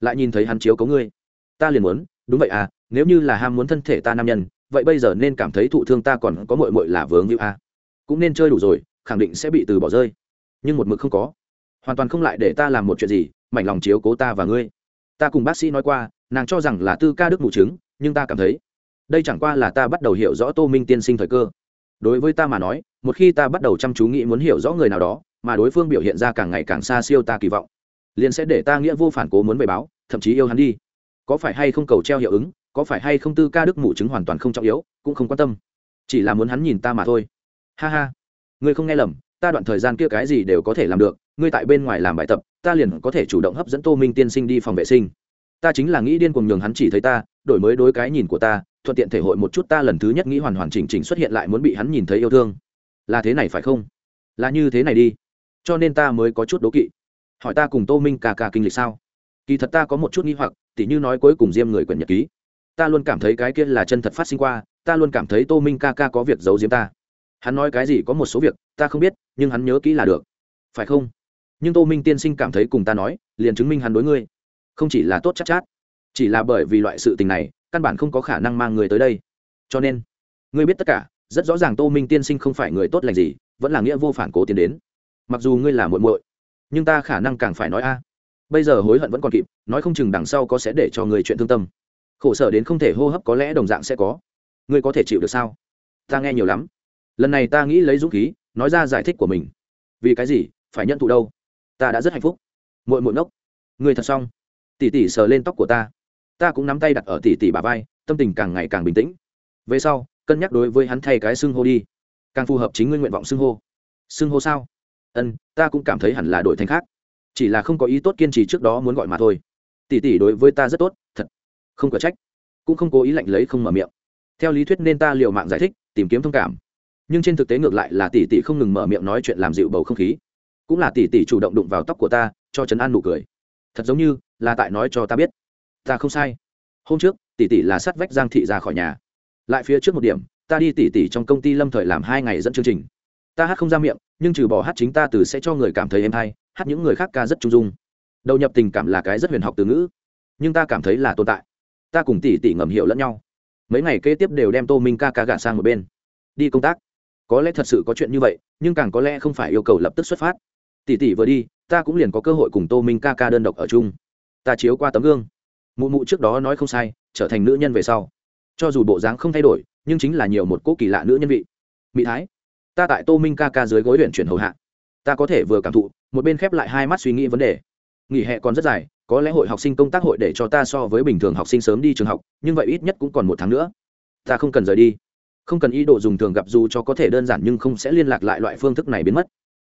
Lại nhìn thấy hắn chiếu cấu ngươi. Ta liền muốn, đúng vậy à nếu như là ham muốn thân thể ta nam nhân, vậy bây giờ nên cảm thấy thụ thương ta còn có mội mội là vướng như a. Cũng nên chơi đủ rồi, khẳng định sẽ bị từ bỏ rơi. Nhưng một mực không có. Hoàn toàn không lại để ta làm một chuyện gì, mảnh lòng chiếu cố ta và ngươi. Ta cùng bác sĩ nói qua, nàng cho rằng là tư ca đức mụ chứng, nhưng ta cảm thấy, đây chẳng qua là ta bắt đầu hiểu rõ tô minh tiên sinh thời cơ. Đối với ta mà nói, một khi ta bắt đầu chăm chú nghĩ muốn hiểu rõ người nào đó, mà đối phương biểu hiện ra càng ngày càng xa siêu ta kỳ vọng, liền sẽ để ta nghĩa vô phản cố muốn về báo, thậm chí yêu hắn đi. Có phải hay không cầu treo hiệu ứng có phải hay không tư ca đức mụ chứng hoàn toàn không trọng yếu, cũng không quan tâm. Chỉ là muốn hắn nhìn ta mà thôi. Ha ha. Ngươi không nghe lầm, ta đoạn thời gian kia cái gì đều có thể làm được, ngươi tại bên ngoài làm bài tập, ta liền có thể chủ động hấp dẫn tô minh tiên sinh đi phòng vệ sinh. Ta chính là nghĩ điên cuồng nhường hắn chỉ thấy ta, đổi mới đối cái nhìn của ta, thuận tiện thể hội một chút ta lần thứ nhất nghĩ hoàn hoàn chỉnh chỉnh xuất hiện lại muốn bị hắn nhìn thấy yêu thương. Là thế này phải không? Là như thế này đi. Cho nên ta mới có chút đố kỵ. Hỏi ta cùng tô minh ca ca kinh lịch sao? Kỳ thật ta có một chút nghi hoặc, tỉ như nói cuối cùng diêm người quyển nhật ký ta luôn cảm thấy cái kia là chân thật phát sinh qua ta luôn cảm thấy tô minh ca ca có việc giấu diếm ta. Hắn nói cái gì có một số việc ta không biết nhưng hắn nhớ kỹ là được. Phải không? Nhưng tô minh tiên sinh cảm thấy cùng ta nói liền chứng minh hắn đối ngươi. Không chỉ là tốt chắc chát, chát chỉ là bởi vì loại sự tình này căn bản không có khả năng mang người tới đây. Cho nên ngươi biết tất cả rất rõ ràng tô minh tiên sinh không phải người tốt lành gì vẫn là nghĩa vô phản cố tiến đến. Mặc dù ngươi là muội muội nhưng ta khả năng càng phải nói a. Bây giờ hối hận vẫn còn kịp nói không chừng đằng sau có sẽ để cho người chuyện thương tâm khổ sở đến không thể hô hấp có lẽ đồng dạng sẽ có. Ngươi có thể chịu được sao? Ta nghe nhiều lắm. Lần này ta nghĩ lấy dũng khí, nói ra giải thích của mình. Vì cái gì? Phải nhận thụ đâu? Ta đã rất hạnh phúc. Muội muội ngốc. Người thật xong. Tỉ tỉ sờ lên tóc của ta. Ta cũng nắm tay đặt ở tỉ tỉ bà vai, tâm tình càng ngày càng bình tĩnh. Về sau, cân nhắc đối với hắn thay cái xưng hô đi. Càng phù hợp chính ngươi nguyện vọng xưng hô. Xưng hô sao? Ân, ta cũng cảm thấy hẳn là đổi thành khác. Chỉ là không có ý tốt kiên trì trước đó muốn gọi mà thôi. Tỷ tỷ đối với ta rất tốt, thật không có trách, cũng không cố ý lạnh lấy không mở miệng. Theo lý thuyết nên ta liều mạng giải thích, tìm kiếm thông cảm. Nhưng trên thực tế ngược lại là tỷ tỷ không ngừng mở miệng nói chuyện làm dịu bầu không khí. Cũng là tỷ tỷ chủ động đụng vào tóc của ta, cho trấn an nụ cười. Thật giống như là tại nói cho ta biết, ta không sai. Hôm trước, tỷ tỷ là sát vách giang thị ra khỏi nhà. Lại phía trước một điểm, ta đi tỷ tỷ trong công ty lâm thời làm hai ngày dẫn chương trình. Ta hát không ra miệng, nhưng trừ bỏ hát chính ta từ sẽ cho người cảm thấy êm hay, hát những người khác ca rất trung dung. Đầu nhập tình cảm là cái rất huyền học từ ngữ, nhưng ta cảm thấy là tồn tại ta cùng tỷ tỷ ngầm hiểu lẫn nhau. Mấy ngày kế tiếp đều đem tô minh ca ca gả sang một bên. Đi công tác. Có lẽ thật sự có chuyện như vậy, nhưng càng có lẽ không phải yêu cầu lập tức xuất phát. Tỷ tỷ vừa đi, ta cũng liền có cơ hội cùng tô minh ca ca đơn độc ở chung. Ta chiếu qua tấm gương. Mụ mụ trước đó nói không sai, trở thành nữ nhân về sau. Cho dù bộ dáng không thay đổi, nhưng chính là nhiều một cỗ kỳ lạ nữ nhân vị. Mỹ thái, ta tại tô minh ca ca dưới gối luyện chuyển hầu hạ. Ta có thể vừa cảm thụ, một bên khép lại hai mắt suy nghĩ vấn đề nghỉ hè còn rất dài, có lẽ hội học sinh công tác hội để cho ta so với bình thường học sinh sớm đi trường học, nhưng vậy ít nhất cũng còn một tháng nữa. Ta không cần rời đi. Không cần ý đồ dùng thường gặp dù cho có thể đơn giản nhưng không sẽ liên lạc lại loại phương thức này biến mất.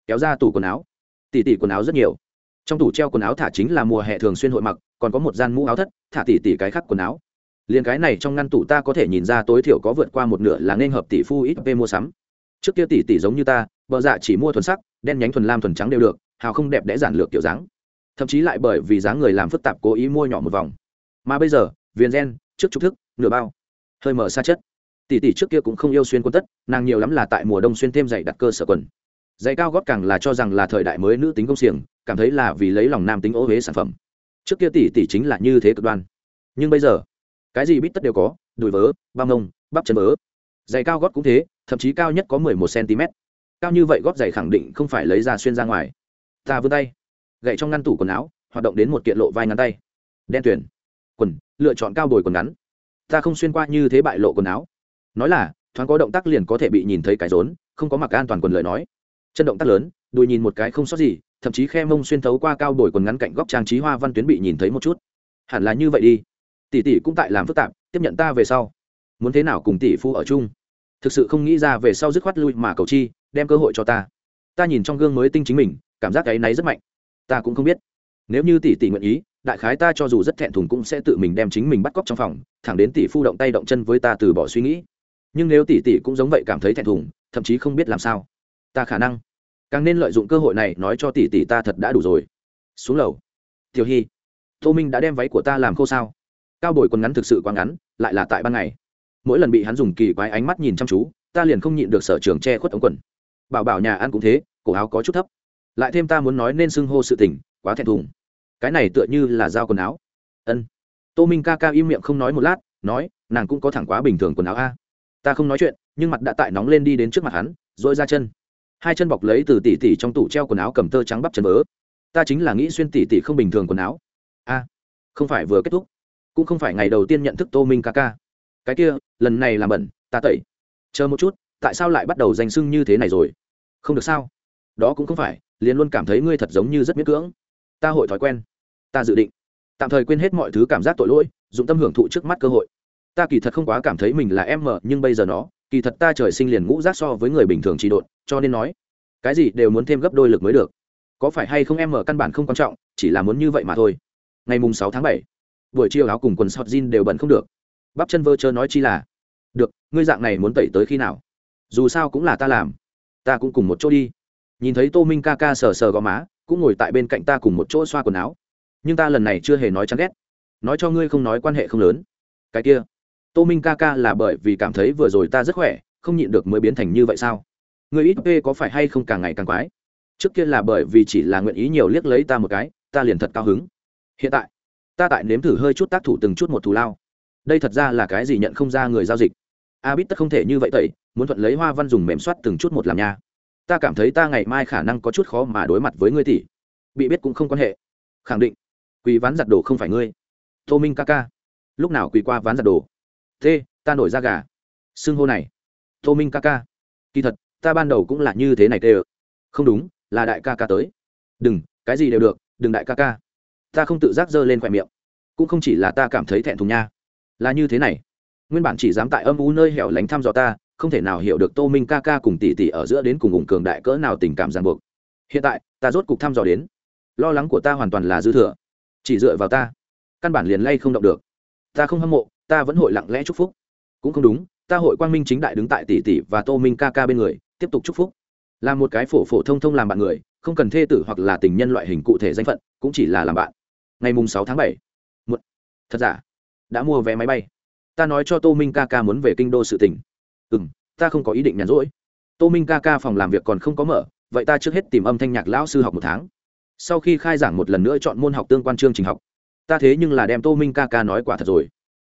Kéo ra tủ quần áo. Tỉ tỉ quần áo rất nhiều. Trong tủ treo quần áo thả chính là mùa hè thường xuyên hội mặc, còn có một gian mũ áo thất, thả tỉ tỉ cái khác quần áo. Liền cái này trong ngăn tủ ta có thể nhìn ra tối thiểu có vượt qua một nửa là nên hợp tỷ phu ít về mua sắm. Trước kia tỷ tỷ giống như ta vợ dạ chỉ mua thuần sắc, đen nhánh thuần lam thuần trắng đều được, hào không đẹp đẽ giản lược kiểu dáng thậm chí lại bởi vì dáng người làm phức tạp cố ý mua nhỏ một vòng. Mà bây giờ viên gen, trước trục thức, nửa bao. Hơi mở xa chất. Tỷ tỷ trước kia cũng không yêu xuyên quân tất, nàng nhiều lắm là tại mùa đông xuyên thêm giày đặt cơ sở quần. Giày cao gót càng là cho rằng là thời đại mới nữ tính công xiềng, cảm thấy là vì lấy lòng nam tính ô huế sản phẩm. Trước kia tỷ tỷ chính là như thế cực đoan. Nhưng bây giờ, cái gì bít tất đều có, đùi vớ băng ngông bắp chân vớ. Giày cao gót cũng thế, thậm chí cao nhất có mười một cm cao như vậy gót giày khẳng định không phải lấy ra xuyên ra ngoài. Ta vươn tay gậy trong ngăn tủ quần áo, hoạt động đến một kiện lộ vai ngắn tay. Đen tuyển quần, lựa chọn cao bồi quần ngắn. Ta không xuyên qua như thế bại lộ quần áo. Nói là, thoáng có động tác liền có thể bị nhìn thấy cái rốn, không có mặc an toàn quần lời nói. Chân động tác lớn, đùi nhìn một cái không sót gì, thậm chí khe mông xuyên thấu qua cao bồi quần ngắn cạnh góc trang trí hoa văn tuyến bị nhìn thấy một chút. Hẳn là như vậy đi. Tỷ tỷ cũng tại làm phức tạp, tiếp nhận ta về sau. Muốn thế nào cùng tỷ phu ở chung? Thực sự không nghĩ ra về sau dứt khoát lui mà cầu chi, đem cơ hội cho ta. Ta nhìn trong gương mới tinh chính mình, cảm giác cái náy rất mạnh ta cũng không biết. Nếu như tỷ tỷ nguyện ý, đại khái ta cho dù rất thẹn thùng cũng sẽ tự mình đem chính mình bắt cóc trong phòng, thẳng đến tỷ phu động tay động chân với ta từ bỏ suy nghĩ. Nhưng nếu tỷ tỷ cũng giống vậy cảm thấy thẹn thùng, thậm chí không biết làm sao. Ta khả năng càng nên lợi dụng cơ hội này nói cho tỷ tỷ ta thật đã đủ rồi. Xuống lầu. Tiểu hy, tô minh đã đem váy của ta làm khô sao? Cao bồi quần ngắn thực sự quá ngắn, lại là tại ban ngày. Mỗi lần bị hắn dùng kỳ quái ánh mắt nhìn chăm chú, ta liền không nhịn được sở trường che khuất ống quần. Bảo bảo nhà ăn cũng thế, cổ áo có chút thấp lại thêm ta muốn nói nên xưng hô sự tình, quá thẹn thùng. Cái này tựa như là dao quần áo. Ân. Tô minh ca ca im miệng không nói một lát, nói, nàng cũng có thẳng quá bình thường quần áo a. Ta không nói chuyện, nhưng mặt đã tại nóng lên đi đến trước mặt hắn dội ra chân. Hai chân bọc lấy từ tỉ tỉ trong tủ treo quần áo cầm tơ trắng bắp chân vớ. Ta chính là nghĩ xuyên tỉ tỉ không bình thường quần áo. A. Không phải vừa kết thúc, cũng không phải ngày đầu tiên nhận thức tô minh ca ca. Cái kia, lần này làm bẩn, ta tẩy. Chờ một chút, tại sao lại bắt đầu danh sưng như thế này rồi? Không được sao? Đó cũng không phải liền luôn cảm thấy ngươi thật giống như rất miễn cưỡng. Ta hội thói quen. Ta dự định. Tạm thời quên hết mọi thứ cảm giác tội lỗi, dụng tâm hưởng thụ trước mắt cơ hội. Ta kỳ thật không quá cảm thấy mình là em mờ, nhưng bây giờ nó, kỳ thật ta trời sinh liền ngũ rác so với người bình thường trị độn, cho nên nói, cái gì đều muốn thêm gấp đôi lực mới được. Có phải hay không em mờ căn bản không quan trọng, chỉ là muốn như vậy mà thôi. Ngày mùng sáu tháng bảy, buổi chiều áo cùng quần sọt jean đều bận không được. Bắp chân vơ chơ nói chi là, được, ngươi dạng này muốn tẩy tới khi nào? Dù sao cũng là ta làm. Ta cũng cùng một chỗ đi nhìn thấy tô minh ca ca sờ sờ gò má, cũng ngồi tại bên cạnh ta cùng một chỗ xoa quần áo. Nhưng ta lần này chưa hề nói chán ghét. Nói cho ngươi không nói quan hệ không lớn. Cái kia, tô minh ca ca là bởi vì cảm thấy vừa rồi ta rất khỏe, không nhịn được mới biến thành như vậy sao? Người ít p có phải hay không càng ngày càng quái? Trước kia là bởi vì chỉ là nguyện ý nhiều liếc lấy ta một cái, ta liền thật cao hứng. Hiện tại, ta tại nếm thử hơi chút tác thủ từng chút một thù lao. Đây thật ra là cái gì nhận không ra người giao dịch. A bít tất không thể như vậy tẩy, muốn thuận lấy hoa văn dùng mềm soát từng chút một làm nha ta cảm thấy ta ngày mai khả năng có chút khó mà đối mặt với ngươi tỷ. Bị biết cũng không quan hệ. Khẳng định. Quỳ ván giặt đồ không phải ngươi. Tô minh ca ca. Lúc nào quỳ qua ván giặt đồ? T, ta nổi ra gà. Xưng hô này. Tô minh ca ca. Kỳ thật, ta ban đầu cũng là như thế này tê ờ không đúng, là đại ca ca tới. Đừng, cái gì đều được, đừng đại ca ca. Ta không tự giác giơ lên khoe miệng. Cũng không chỉ là ta cảm thấy thẹn thùng nha. Là như thế này. Nguyên bản chỉ dám tại âm u nơi hẻo lánh thăm dò ta không thể nào hiểu được tô minh ca ca cùng tỷ tỷ ở giữa đến cùng ủng cường đại cỡ nào tình cảm ràng buộc. Hiện tại, ta rốt cục thăm dò đến. Lo lắng của ta hoàn toàn là dư thừa. Chỉ dựa vào ta, căn bản liền lay không động được. Ta không hâm mộ, ta vẫn hội lặng lẽ chúc phúc. Cũng không đúng, ta hội quang minh chính đại đứng tại tỷ tỷ và tô minh ca ca bên người, tiếp tục chúc phúc. Là một cái phổ phổ thông thông làm bạn người, không cần thê tử hoặc là tình nhân loại hình cụ thể danh phận, cũng chỉ là làm bạn. Ngày mùng sáu tháng bảy thật giả? Đã mua vé máy bay. Ta nói cho tô minh ca ca muốn về kinh đô sự tỉnh ừ m ta không có ý định nhàn rỗi. Tô minh ca ca phòng làm việc còn không có mở, vậy ta trước hết tìm âm thanh nhạc lão sư học một tháng. Sau khi khai giảng một lần nữa chọn môn học tương quan chương trình học. Ta thế nhưng là đem tô minh ca ca nói quả thật rồi.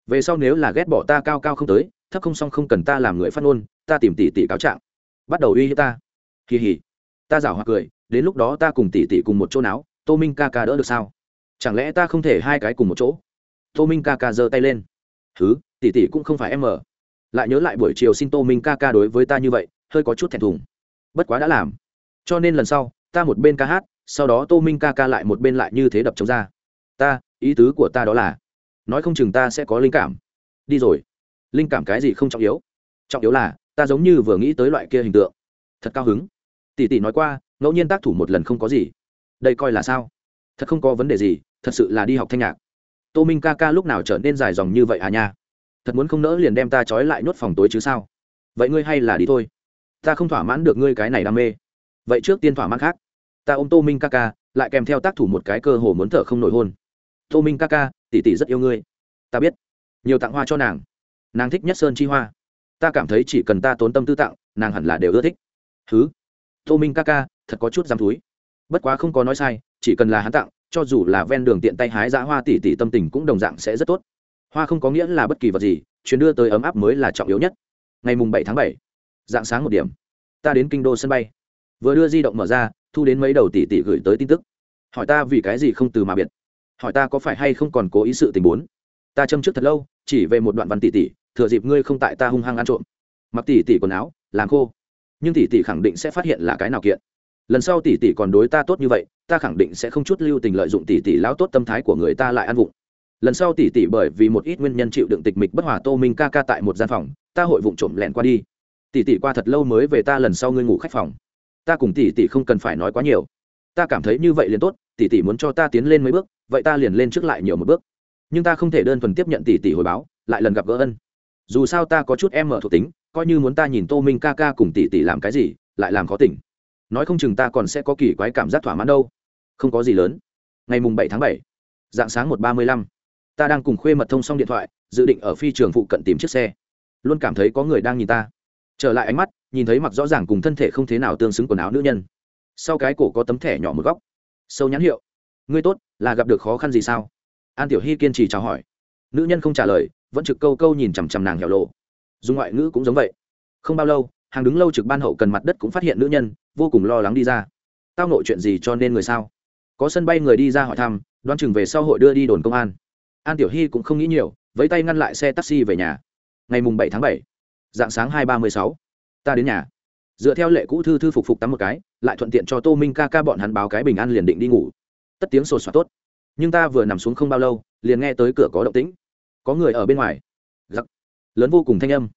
Về sau nếu là ghét bỏ ta cao cao không tới, thấp không xong không cần ta làm người phát ngôn, ta tìm tỷ tỷ cáo trạng. Bắt đầu uy hiếp ta. Kỳ hỉ. Ta giảo hoặc cười, đến lúc đó ta cùng tỷ tỷ cùng một chỗ nào tô minh ca ca đỡ được sao? Chẳng lẽ ta không thể hai cái cùng một chỗ? Tô minh ca ca giơ tay lên. Thứ tỷ tỷ cũng không phải em mở lại nhớ lại buổi chiều xin tô minh ca ca đối với ta như vậy, hơi có chút thẹn thùng. Bất quá đã làm. Cho nên lần sau, ta một bên ca hát, sau đó tô minh ca ca lại một bên lại như thế đập chống ra. Ta, ý tứ của ta đó là, nói không chừng ta sẽ có linh cảm. Đi rồi. Linh cảm cái gì không trọng yếu. Trọng yếu là, ta giống như vừa nghĩ tới loại kia hình tượng. Thật cao hứng. Tỷ tỷ nói qua, ngẫu nhiên tác thủ một lần không có gì. Đây coi là sao? Thật không có vấn đề gì, thật sự là đi học thanh nhạc. Tô minh ca ca lúc nào trở nên dài dòng như vậy à nha? Thật muốn không nỡ liền đem ta trói lại nhốt phòng tối chứ sao? Vậy ngươi hay là đi thôi. Ta không thỏa mãn được ngươi cái này đam mê. Vậy trước tiên thỏa mãn khác. Ta ôm tô minh ca ca, lại kèm theo tác thủ một cái cơ hồ muốn thở không nổi hôn. Tô minh ca ca, tỷ tỷ rất yêu ngươi. Ta biết. Nhiều tặng hoa cho nàng. Nàng thích nhất sơn chi hoa. Ta cảm thấy chỉ cần ta tốn tâm tư tặng, nàng hẳn là đều ưa thích. Thứ tô minh ca ca, thật có chút dám túi bất quá không có nói sai, chỉ cần là hắn tặng, cho dù là ven đường tiện tay hái giã hoa tỷ tỷ tâm tình cũng đồng dạng sẽ rất tốt hoa không có nghĩa là bất kỳ vật gì chuyến đưa tới ấm áp mới là trọng yếu nhất. Ngày mùng bảy tháng bảy, dạng sáng một điểm, ta đến kinh đô sân bay. Vừa đưa di động mở ra, thu đến mấy đầu tỷ tỷ gửi tới tin tức. Hỏi ta vì cái gì không từ mà biệt. Hỏi ta có phải hay không còn cố ý sự tình bốn ta châm trước thật lâu, chỉ về một đoạn văn tỷ tỷ, thừa dịp ngươi không tại ta hung hăng ăn trộm. Mặc tỷ tỷ quần áo, làm khô. Nhưng tỷ tỷ khẳng định sẽ phát hiện là cái nào kiện. Lần sau tỷ tỷ còn đối ta tốt như vậy, ta khẳng định sẽ không chút lưu tình lợi dụng tỷ tỷ lão tốt tâm thái của người ta lại ăn vụng lần sau tỷ tỷ bởi vì một ít nguyên nhân chịu đựng tịch mịch bất hòa tô minh ca ca tại một gian phòng, ta hội vụng trộm lẹn qua đi. Tỷ tỷ qua thật lâu mới về ta lần sau ngươi ngủ khách phòng. Ta cùng tỷ tỷ không cần phải nói quá nhiều. Ta cảm thấy như vậy liền tốt tỷ tỷ muốn cho ta tiến lên mấy bước, vậy ta liền lên trước lại nhiều một bước. Nhưng ta không thể đơn thuần tiếp nhận tỷ tỷ hồi báo, lại lần gặp gỡ ân. Dù sao ta có chút em mở thuộc tính, coi như muốn ta nhìn tô minh ca ca cùng tỷ tỷ làm cái gì, lại làm khó tỉnh. Nói không chừng ta còn sẽ có kỳ quái cảm giác thỏa mãn đâu. Không có gì lớn. Ngày mùng bảy tháng bảy, dạng sáng một ba mươi lăm ta đang cùng khuê mật thông xong điện thoại, dự định ở phi trường phụ cận tìm chiếc xe. Luôn cảm thấy có người đang nhìn ta. Trở lại ánh mắt, nhìn thấy mặc rõ ràng cùng thân thể không thế nào tương xứng quần áo nữ nhân. Sau cái cổ có tấm thẻ nhỏ một góc. Sâu nhãn hiệu. Ngươi tốt, là gặp được khó khăn gì sao? An tiểu hy kiên trì chào hỏi. Nữ nhân không trả lời, vẫn trực câu câu nhìn chằm chằm nàng hẻo lộ dùng ngoại ngữ cũng giống vậy. Không bao lâu, hàng đứng lâu trực ban hậu cần mặt đất cũng phát hiện nữ nhân, vô cùng lo lắng đi ra. Tao nội chuyện gì cho nên người sao? Có sân bay người đi ra hỏi thăm, đoán chừng về sau hội đưa đi đồn công an an tiểu hy cũng không nghĩ nhiều với tay ngăn lại xe taxi về nhà. Ngày mùng bảy tháng bảy, dạng sáng hai ba mươi sáu, ta đến nhà. Dựa theo lệ cũ thư thư phục phục tắm một cái, lại thuận tiện cho tô minh ca ca bọn hắn báo cái bình an liền định đi ngủ. Tất tiếng sột soạt tốt. Nhưng ta vừa nằm xuống không bao lâu, liền nghe tới cửa có động tĩnh. Có người ở bên ngoài. Giặc. Lớn vô cùng thanh âm.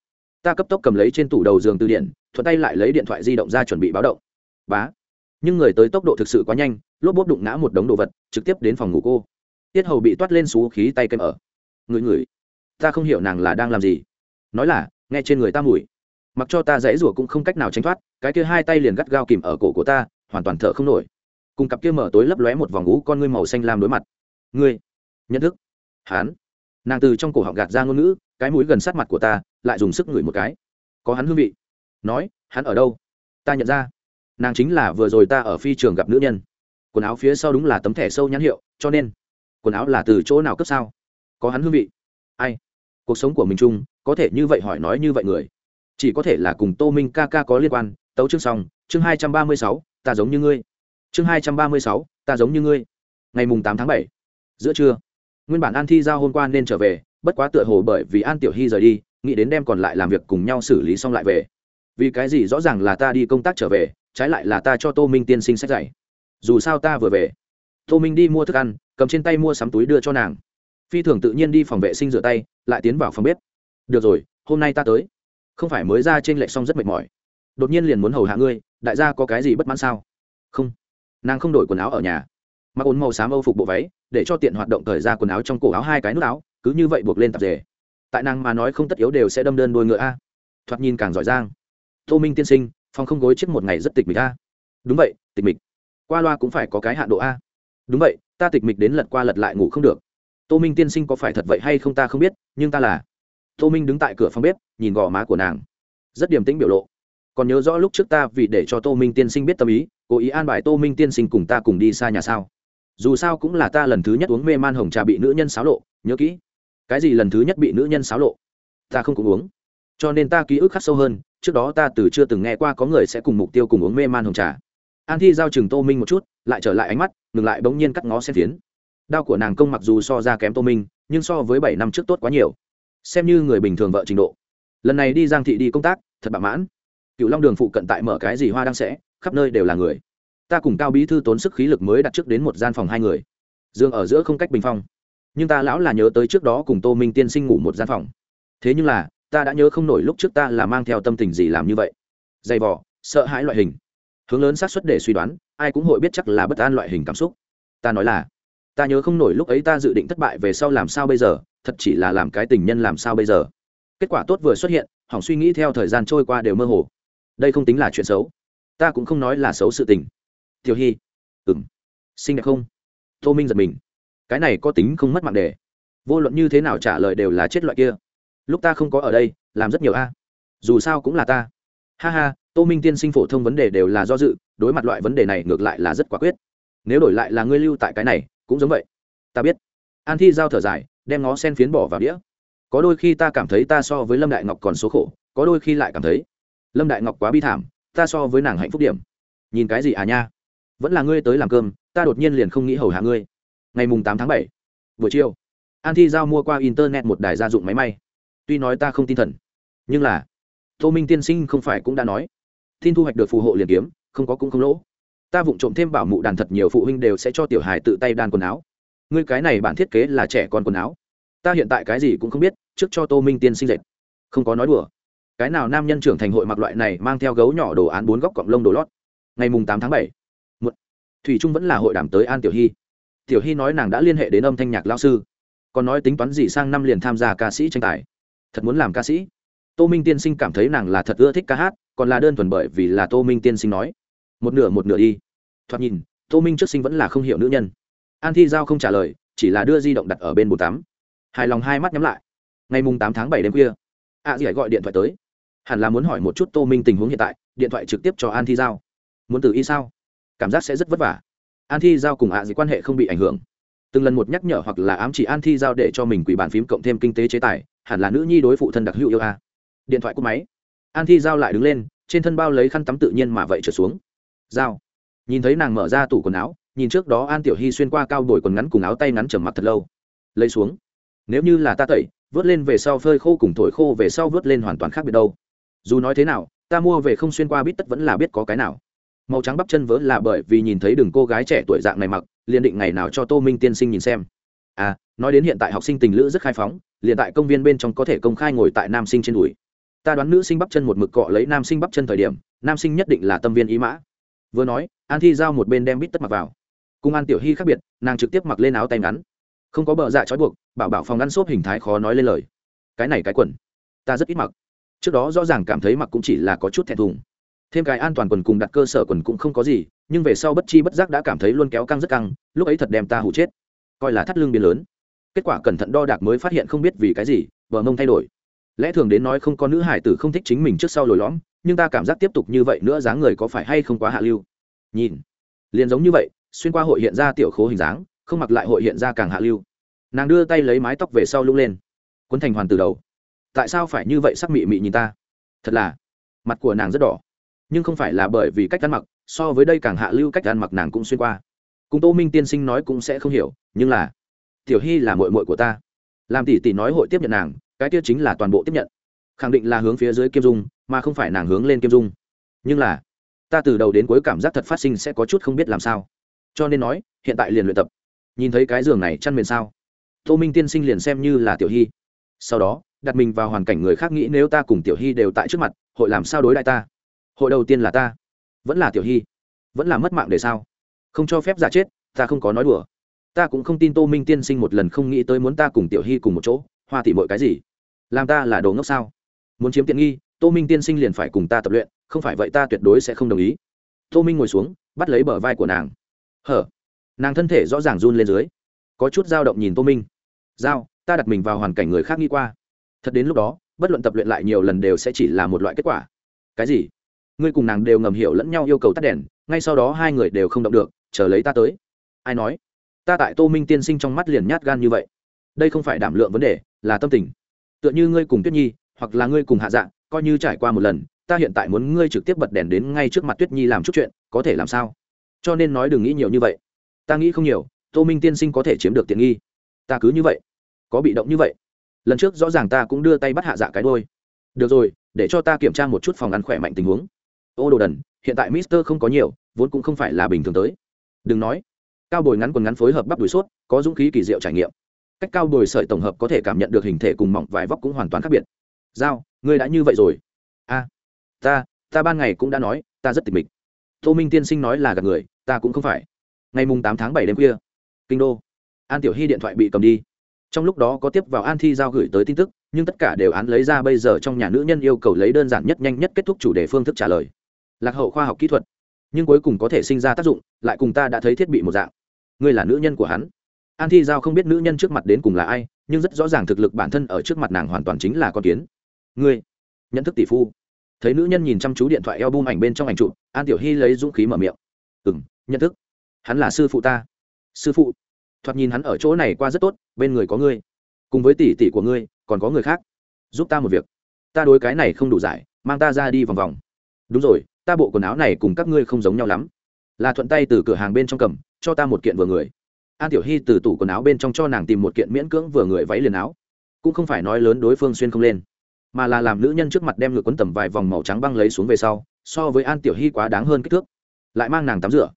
Ta cấp tốc cầm lấy trên tủ đầu giường từ điện, thuận tay lại lấy điện thoại di động ra chuẩn bị báo động. Bá. Nhưng người tới tốc độ thực sự quá nhanh, lốp bốp đụng ngã một đống đồ vật, trực tiếp đến phòng ngủ cô tiết hầu bị toát lên xú khí tay kem ở. Người người, ta không hiểu nàng là đang làm gì. Nói là, nghe trên người ta mùi. Mặc cho ta dãy rủa cũng không cách nào tránh thoát, cái kia hai tay liền gắt gao kìm ở cổ của ta, hoàn toàn thở không nổi. Cùng cặp kia mở tối lấp lóe một vòng ngũ con ngươi màu xanh lam đối mặt. Ngươi, nhận thức. Hán. Nàng từ trong cổ họng gạt ra ngôn ngữ, cái mũi gần sát mặt của ta, lại dùng sức ngửi một cái. Có hắn hương vị. Nói, hắn ở đâu? Ta nhận ra. Nàng chính là vừa rồi ta ở phi trường gặp nữ nhân. Quần áo phía sau đúng là tấm thẻ sâu nhãn hiệu, cho nên quần áo là từ chỗ nào cấp sao? Có hắn hương vị. Ai? Cuộc sống của mình chung, có thể như vậy hỏi nói như vậy người. Chỉ có thể là cùng tô minh ca ca có liên quan. Tấu chương xong, chương hai trăm ba mươi sáu, ta giống như ngươi. Chương hai trăm ba mươi sáu, ta giống như ngươi. Ngày mùng tám tháng bảy. Giữa trưa. Nguyên bản an thi giao hôm qua nên trở về, bất quá tựa hồ bởi vì an tiểu hy rời đi, nghĩ đến đem còn lại làm việc cùng nhau xử lý xong lại về. Vì cái gì rõ ràng là ta đi công tác trở về, trái lại là ta cho tô minh tiên sinh sách dạy. Dù sao ta vừa về. Tô minh đi mua thức ăn cầm trên tay mua sắm túi đưa cho nàng. Phi thường tự nhiên đi phòng vệ sinh rửa tay, lại tiến vào phòng bếp. Được rồi, hôm nay ta tới. Không phải mới ra trên lệ xong rất mệt mỏi. Đột nhiên liền muốn hầu hạ ngươi, đại gia có cái gì bất mãn sao? Không. Nàng không đổi quần áo ở nhà. Mặc ốn màu xám âu phục bộ váy, để cho tiện hoạt động thời ra quần áo trong cổ áo hai cái nút áo, cứ như vậy buộc lên tạp dề. Tại nàng mà nói không tất yếu đều sẽ đâm đơn đôi ngựa a. Thoạt nhìn càng giỏi giang. Tô minh tiên sinh phong không gối trước một ngày rất tịch mịch a. Đúng vậy, tịch mịch. Qua loa cũng phải có cái hạn độ a. Đúng vậy ta tịch mịch đến lật qua lật lại ngủ không được. Tô minh tiên sinh có phải thật vậy hay không ta không biết, nhưng ta là tô minh đứng tại cửa phòng bếp, nhìn gò má của nàng. Rất điềm tĩnh biểu lộ. Còn nhớ rõ lúc trước ta vì để cho tô minh tiên sinh biết tâm ý, cố ý an bài tô minh tiên sinh cùng ta cùng đi xa nhà sao? Dù sao cũng là ta lần thứ nhất uống mê man hồng trà bị nữ nhân xáo lộ, nhớ kỹ. Cái gì lần thứ nhất bị nữ nhân xáo lộ? Ta không cùng uống. Cho nên ta ký ức khắc sâu hơn, trước đó ta từ chưa từng nghe qua có người sẽ cùng mục tiêu cùng uống mê man hồng trà an thi giao chừng tô minh một chút, lại trở lại ánh mắt, ngừng lại bỗng nhiên cắt ngó xem tiến. đao của nàng công mặc dù so ra kém tô minh, nhưng so với bảy năm trước tốt quá nhiều. Xem như người bình thường vợ trình độ. Lần này đi giang thị đi công tác, thật bạo mãn. Cựu long đường phụ cận tại mở cái gì hoa đang sẽ, khắp nơi đều là người. Ta cùng cao bí thư tốn sức khí lực mới đặt trước đến một gian phòng hai người. Dương ở giữa không cách bình phong. Nhưng ta lão là nhớ tới trước đó cùng tô minh tiên sinh ngủ một gian phòng. Thế nhưng là, ta đã nhớ không nổi lúc trước ta là mang theo tâm tình gì làm như vậy. Dày vỏ sợ hãi loại hình hướng lớn xác suất để suy đoán, ai cũng hội biết chắc là bất an loại hình cảm xúc. Ta nói là, ta nhớ không nổi lúc ấy ta dự định thất bại về sau làm sao bây giờ, thật chỉ là làm cái tình nhân làm sao bây giờ. Kết quả tốt vừa xuất hiện, hỏng suy nghĩ theo thời gian trôi qua đều mơ hồ. Đây không tính là chuyện xấu. Ta cũng không nói là xấu sự tình. Tiểu hy. Ừng xinh đẹp không? Tô minh giật mình. Cái này có tính không mất mạng đề vô luận như thế nào trả lời đều là chết loại kia. Lúc ta không có ở đây, làm rất nhiều a. Dù sao cũng là ta. Ha ha tô minh tiên sinh phổ thông vấn đề đều là do dự, đối mặt loại vấn đề này ngược lại là rất quả quyết. Nếu đổi lại là ngươi lưu tại cái này, cũng giống vậy. Ta biết. An thi giao thở dài, đem ngó sen phiến bỏ vào đĩa. Có đôi khi ta cảm thấy ta so với lâm đại ngọc còn số khổ, có đôi khi lại cảm thấy lâm đại ngọc quá bi thảm, ta so với nàng hạnh phúc điểm. Nhìn cái gì à nha? Vẫn là ngươi tới làm cơm, ta đột nhiên liền không nghĩ hầu hạ ngươi. Ngày mùng tám tháng bảy, buổi chiều, an thi giao mua qua internet một đài gia dụng máy may. Tuy nói ta không tin thần, nhưng là tô minh tiên sinh không phải cũng đã nói tin thu hoạch được phù hộ liền kiếm, không có cũng không lỗ. Ta vụng trộm thêm bảo mụ đàn thật nhiều phụ huynh đều sẽ cho tiểu hài tự tay đan quần áo. Ngươi cái này bản thiết kế là trẻ con quần áo. Ta hiện tại cái gì cũng không biết, trước cho tô minh tiên sinh dệt. Không có nói đùa. Cái nào nam nhân trưởng thành hội mặc loại này mang theo gấu nhỏ đồ án bốn góc cọng lông đồ lót. Ngày mùng tám tháng bảy thủy trung vẫn là hội đàm tới an tiểu hy. Tiểu hy nói nàng đã liên hệ đến âm thanh nhạc lao sư. Còn nói tính toán gì sang năm liền tham gia ca sĩ tranh tài. Thật muốn làm ca sĩ tô minh tiên sinh cảm thấy nàng là thật ưa thích ca hát, còn là đơn thuần bởi vì là tô minh tiên sinh nói. Một nửa một nửa đi. Thoạt nhìn, tô minh trước sinh vẫn là không hiểu nữ nhân. An thi giao không trả lời, chỉ là đưa di động đặt ở bên bồn tắm. Hài lòng hai mắt nhắm lại. Ngày mùng tám tháng bảy đêm khuya, a dì gọi điện thoại tới. Hẳn là muốn hỏi một chút tô minh tình huống hiện tại, điện thoại trực tiếp cho an thi giao. Muốn từ y sao? Cảm giác sẽ rất vất vả. An thi giao cùng a dì quan hệ không bị ảnh hưởng. Từng lần một nhắc nhở hoặc là ám chỉ an thi giao để cho mình quỷ bàn phím cộng thêm kinh tế chế tài, hẳn là nữ nhi đối phụ thân đặc hữu yêu a điện thoại cúp máy. An thi giao lại đứng lên, trên thân bao lấy khăn tắm tự nhiên mà vậy trở xuống. Giao. Nhìn thấy nàng mở ra tủ quần áo, nhìn trước đó an tiểu hy xuyên qua cao đổi quần ngắn cùng áo tay ngắn trầm mặt thật lâu. Lấy xuống. Nếu như là ta tẩy, vớt lên về sau phơi khô cùng thổi khô về sau vớt lên hoàn toàn khác biệt đâu. Dù nói thế nào, ta mua về không xuyên qua bít tất vẫn là biết có cái nào. Màu trắng bắp chân vỡ là bởi vì nhìn thấy đường cô gái trẻ tuổi dạng này mặc, liền định ngày nào cho tô minh tiên sinh nhìn xem. À nói đến hiện tại học sinh tình lữ rất khai phóng, liền tại công viên bên trong có thể công khai ngồi tại nam sinh trên đùi ta đoán nữ sinh bắp chân một mực cọ lấy nam sinh bắp chân thời điểm, nam sinh nhất định là tâm viên ý mã. Vừa nói, an thi giao một bên đem bít tất mặc vào. Cùng an tiểu hy khác biệt, nàng trực tiếp mặc lên áo tay ngắn. Không có bờ dạ trói buộc, bảo bảo phòng ngăn xốp hình thái khó nói lên lời. Cái này cái quần, ta rất ít mặc. Trước đó rõ ràng cảm thấy mặc cũng chỉ là có chút thẹn thùng. Thêm cái an toàn quần cùng đặt cơ sở quần cũng không có gì, nhưng về sau bất chi bất giác đã cảm thấy luôn kéo căng rất căng, lúc ấy thật đem ta hụ chết. Coi là thắt lưng biến lớn. Kết quả cẩn thận đo đạc mới phát hiện không biết vì cái gì, bờ mông thay đổi lẽ thường đến nói không có nữ hải tử không thích chính mình trước sau lồi lõm, nhưng ta cảm giác tiếp tục như vậy nữa dáng người có phải hay không quá hạ lưu? Nhìn, liền giống như vậy, xuyên qua hội hiện ra tiểu khố hình dáng, không mặc lại hội hiện ra càng hạ lưu. Nàng đưa tay lấy mái tóc về sau lung lên. Quấn thành hoàn từ đầu. Tại sao phải như vậy sắc mị mị nhìn ta? Thật là, mặt của nàng rất đỏ. Nhưng không phải là bởi vì cách ăn mặc, so với đây càng hạ lưu cách ăn mặc nàng cũng xuyên qua. Cùng tô minh tiên sinh nói cũng sẽ không hiểu, nhưng là, tiểu hy là mội mội của ta. Làm tỷ tỷ nói hội tiếp nhận nàng cái kia chính là toàn bộ tiếp nhận. Khẳng định là hướng phía dưới kim dung, mà không phải nàng hướng lên kim dung. Nhưng là, ta từ đầu đến cuối cảm giác thật phát sinh sẽ có chút không biết làm sao. Cho nên nói, hiện tại liền luyện tập. Nhìn thấy cái giường này chăn miền sao? Tô minh tiên sinh liền xem như là tiểu hy. Sau đó, đặt mình vào hoàn cảnh người khác nghĩ nếu ta cùng tiểu hy đều tại trước mặt, hội làm sao đối đại ta? Hội đầu tiên là ta. Vẫn là tiểu hy. Vẫn là mất mạng để sao? Không cho phép giả chết, ta không có nói đùa. Ta cũng không tin tô minh tiên sinh một lần không nghĩ tới muốn ta cùng tiểu hy cùng một chỗ, hoa thị mọi cái gì? Làm ta là đồ ngốc sao? Muốn chiếm tiện nghi, tô minh tiên sinh liền phải cùng ta tập luyện, không phải vậy ta tuyệt đối sẽ không đồng ý. Tô minh ngồi xuống, bắt lấy bờ vai của nàng. Hở? Nàng thân thể rõ ràng run lên dưới. Có chút dao động nhìn tô minh. Dao, ta đặt mình vào hoàn cảnh người khác nghĩ qua. Thật đến lúc đó, bất luận tập luyện lại nhiều lần đều sẽ chỉ là một loại kết quả. Cái gì? Ngươi cùng nàng đều ngầm hiểu lẫn nhau yêu cầu tắt đèn, ngay sau đó hai người đều không động được, chờ lấy ta tới. Ai nói? Ta tại tô minh tiên sinh trong mắt liền nhát gan như vậy. Đây không phải đảm lượng vấn đề, là tâm tình tựa như ngươi cùng tuyết nhi, hoặc là ngươi cùng hạ dạng coi như trải qua một lần, ta hiện tại muốn ngươi trực tiếp bật đèn đến ngay trước mặt tuyết nhi làm chút chuyện, có thể làm sao? Cho nên nói đừng nghĩ nhiều như vậy. Ta nghĩ không nhiều, tô minh tiên sinh có thể chiếm được tiện nghi. Ta cứ như vậy, có bị động như vậy. Lần trước rõ ràng ta cũng đưa tay bắt hạ dạ cái đôi được rồi, để cho ta kiểm tra một chút phòng ăn khỏe mạnh tình huống. Ô đồ đần, hiện tại mister không có nhiều, vốn cũng không phải là bình thường tới. Đừng nói. Cao bồi ngắn quần ngắn phối hợp bắp đùi sốt, có dũng khí kỳ diệu trải nghiệm cách cao bồi sợi tổng hợp có thể cảm nhận được hình thể cùng mỏng vải vóc cũng hoàn toàn khác biệt. Giao, ngươi đã như vậy rồi. A, ta ta ban ngày cũng đã nói, ta rất tịch mịch. Tô minh tiên sinh nói là gặp người, ta cũng không phải. Ngày mùng tám tháng bảy đêm khuya, kinh đô. An tiểu hy điện thoại bị cầm đi. Trong lúc đó có tiếp vào an thi giao gửi tới tin tức, nhưng tất cả đều án lấy ra bây giờ trong nhà nữ nhân yêu cầu lấy đơn giản nhất nhanh nhất kết thúc chủ đề phương thức trả lời. Lạc hậu khoa học kỹ thuật. Nhưng cuối cùng có thể sinh ra tác dụng, lại cùng ta đã thấy thiết bị một dạng. Ngươi là nữ nhân của hắn an thi giao không biết nữ nhân trước mặt đến cùng là ai, nhưng rất rõ ràng thực lực bản thân ở trước mặt nàng hoàn toàn chính là con kiến. Ngươi, nhận thức tỷ phu. Thấy nữ nhân nhìn chăm chú điện thoại eo bum ảnh bên trong ảnh chụp, an tiểu hy lấy dũng khí mở miệng. Ừ m nhận thức. Hắn là sư phụ ta. Sư phụ. Thoạt nhìn hắn ở chỗ này qua rất tốt, bên người có ngươi. Cùng với tỷ tỷ của ngươi, còn có người khác. Giúp ta một việc. Ta đối cái này không đủ giải, mang ta ra đi vòng vòng. Đúng rồi, ta bộ quần áo này cùng các ngươi không giống nhau lắm. Là thuận tay từ cửa hàng bên trong cầm, cho ta một kiện vừa người an tiểu hy từ tủ quần áo bên trong cho nàng tìm một kiện miễn cưỡng vừa người váy liền áo. Cũng không phải nói lớn đối phương xuyên không lên, mà là làm nữ nhân trước mặt đem ngược quấn tầm vài vòng màu trắng băng lấy xuống về sau, so với an tiểu hy quá đáng hơn kích thước. Lại mang nàng tắm rửa.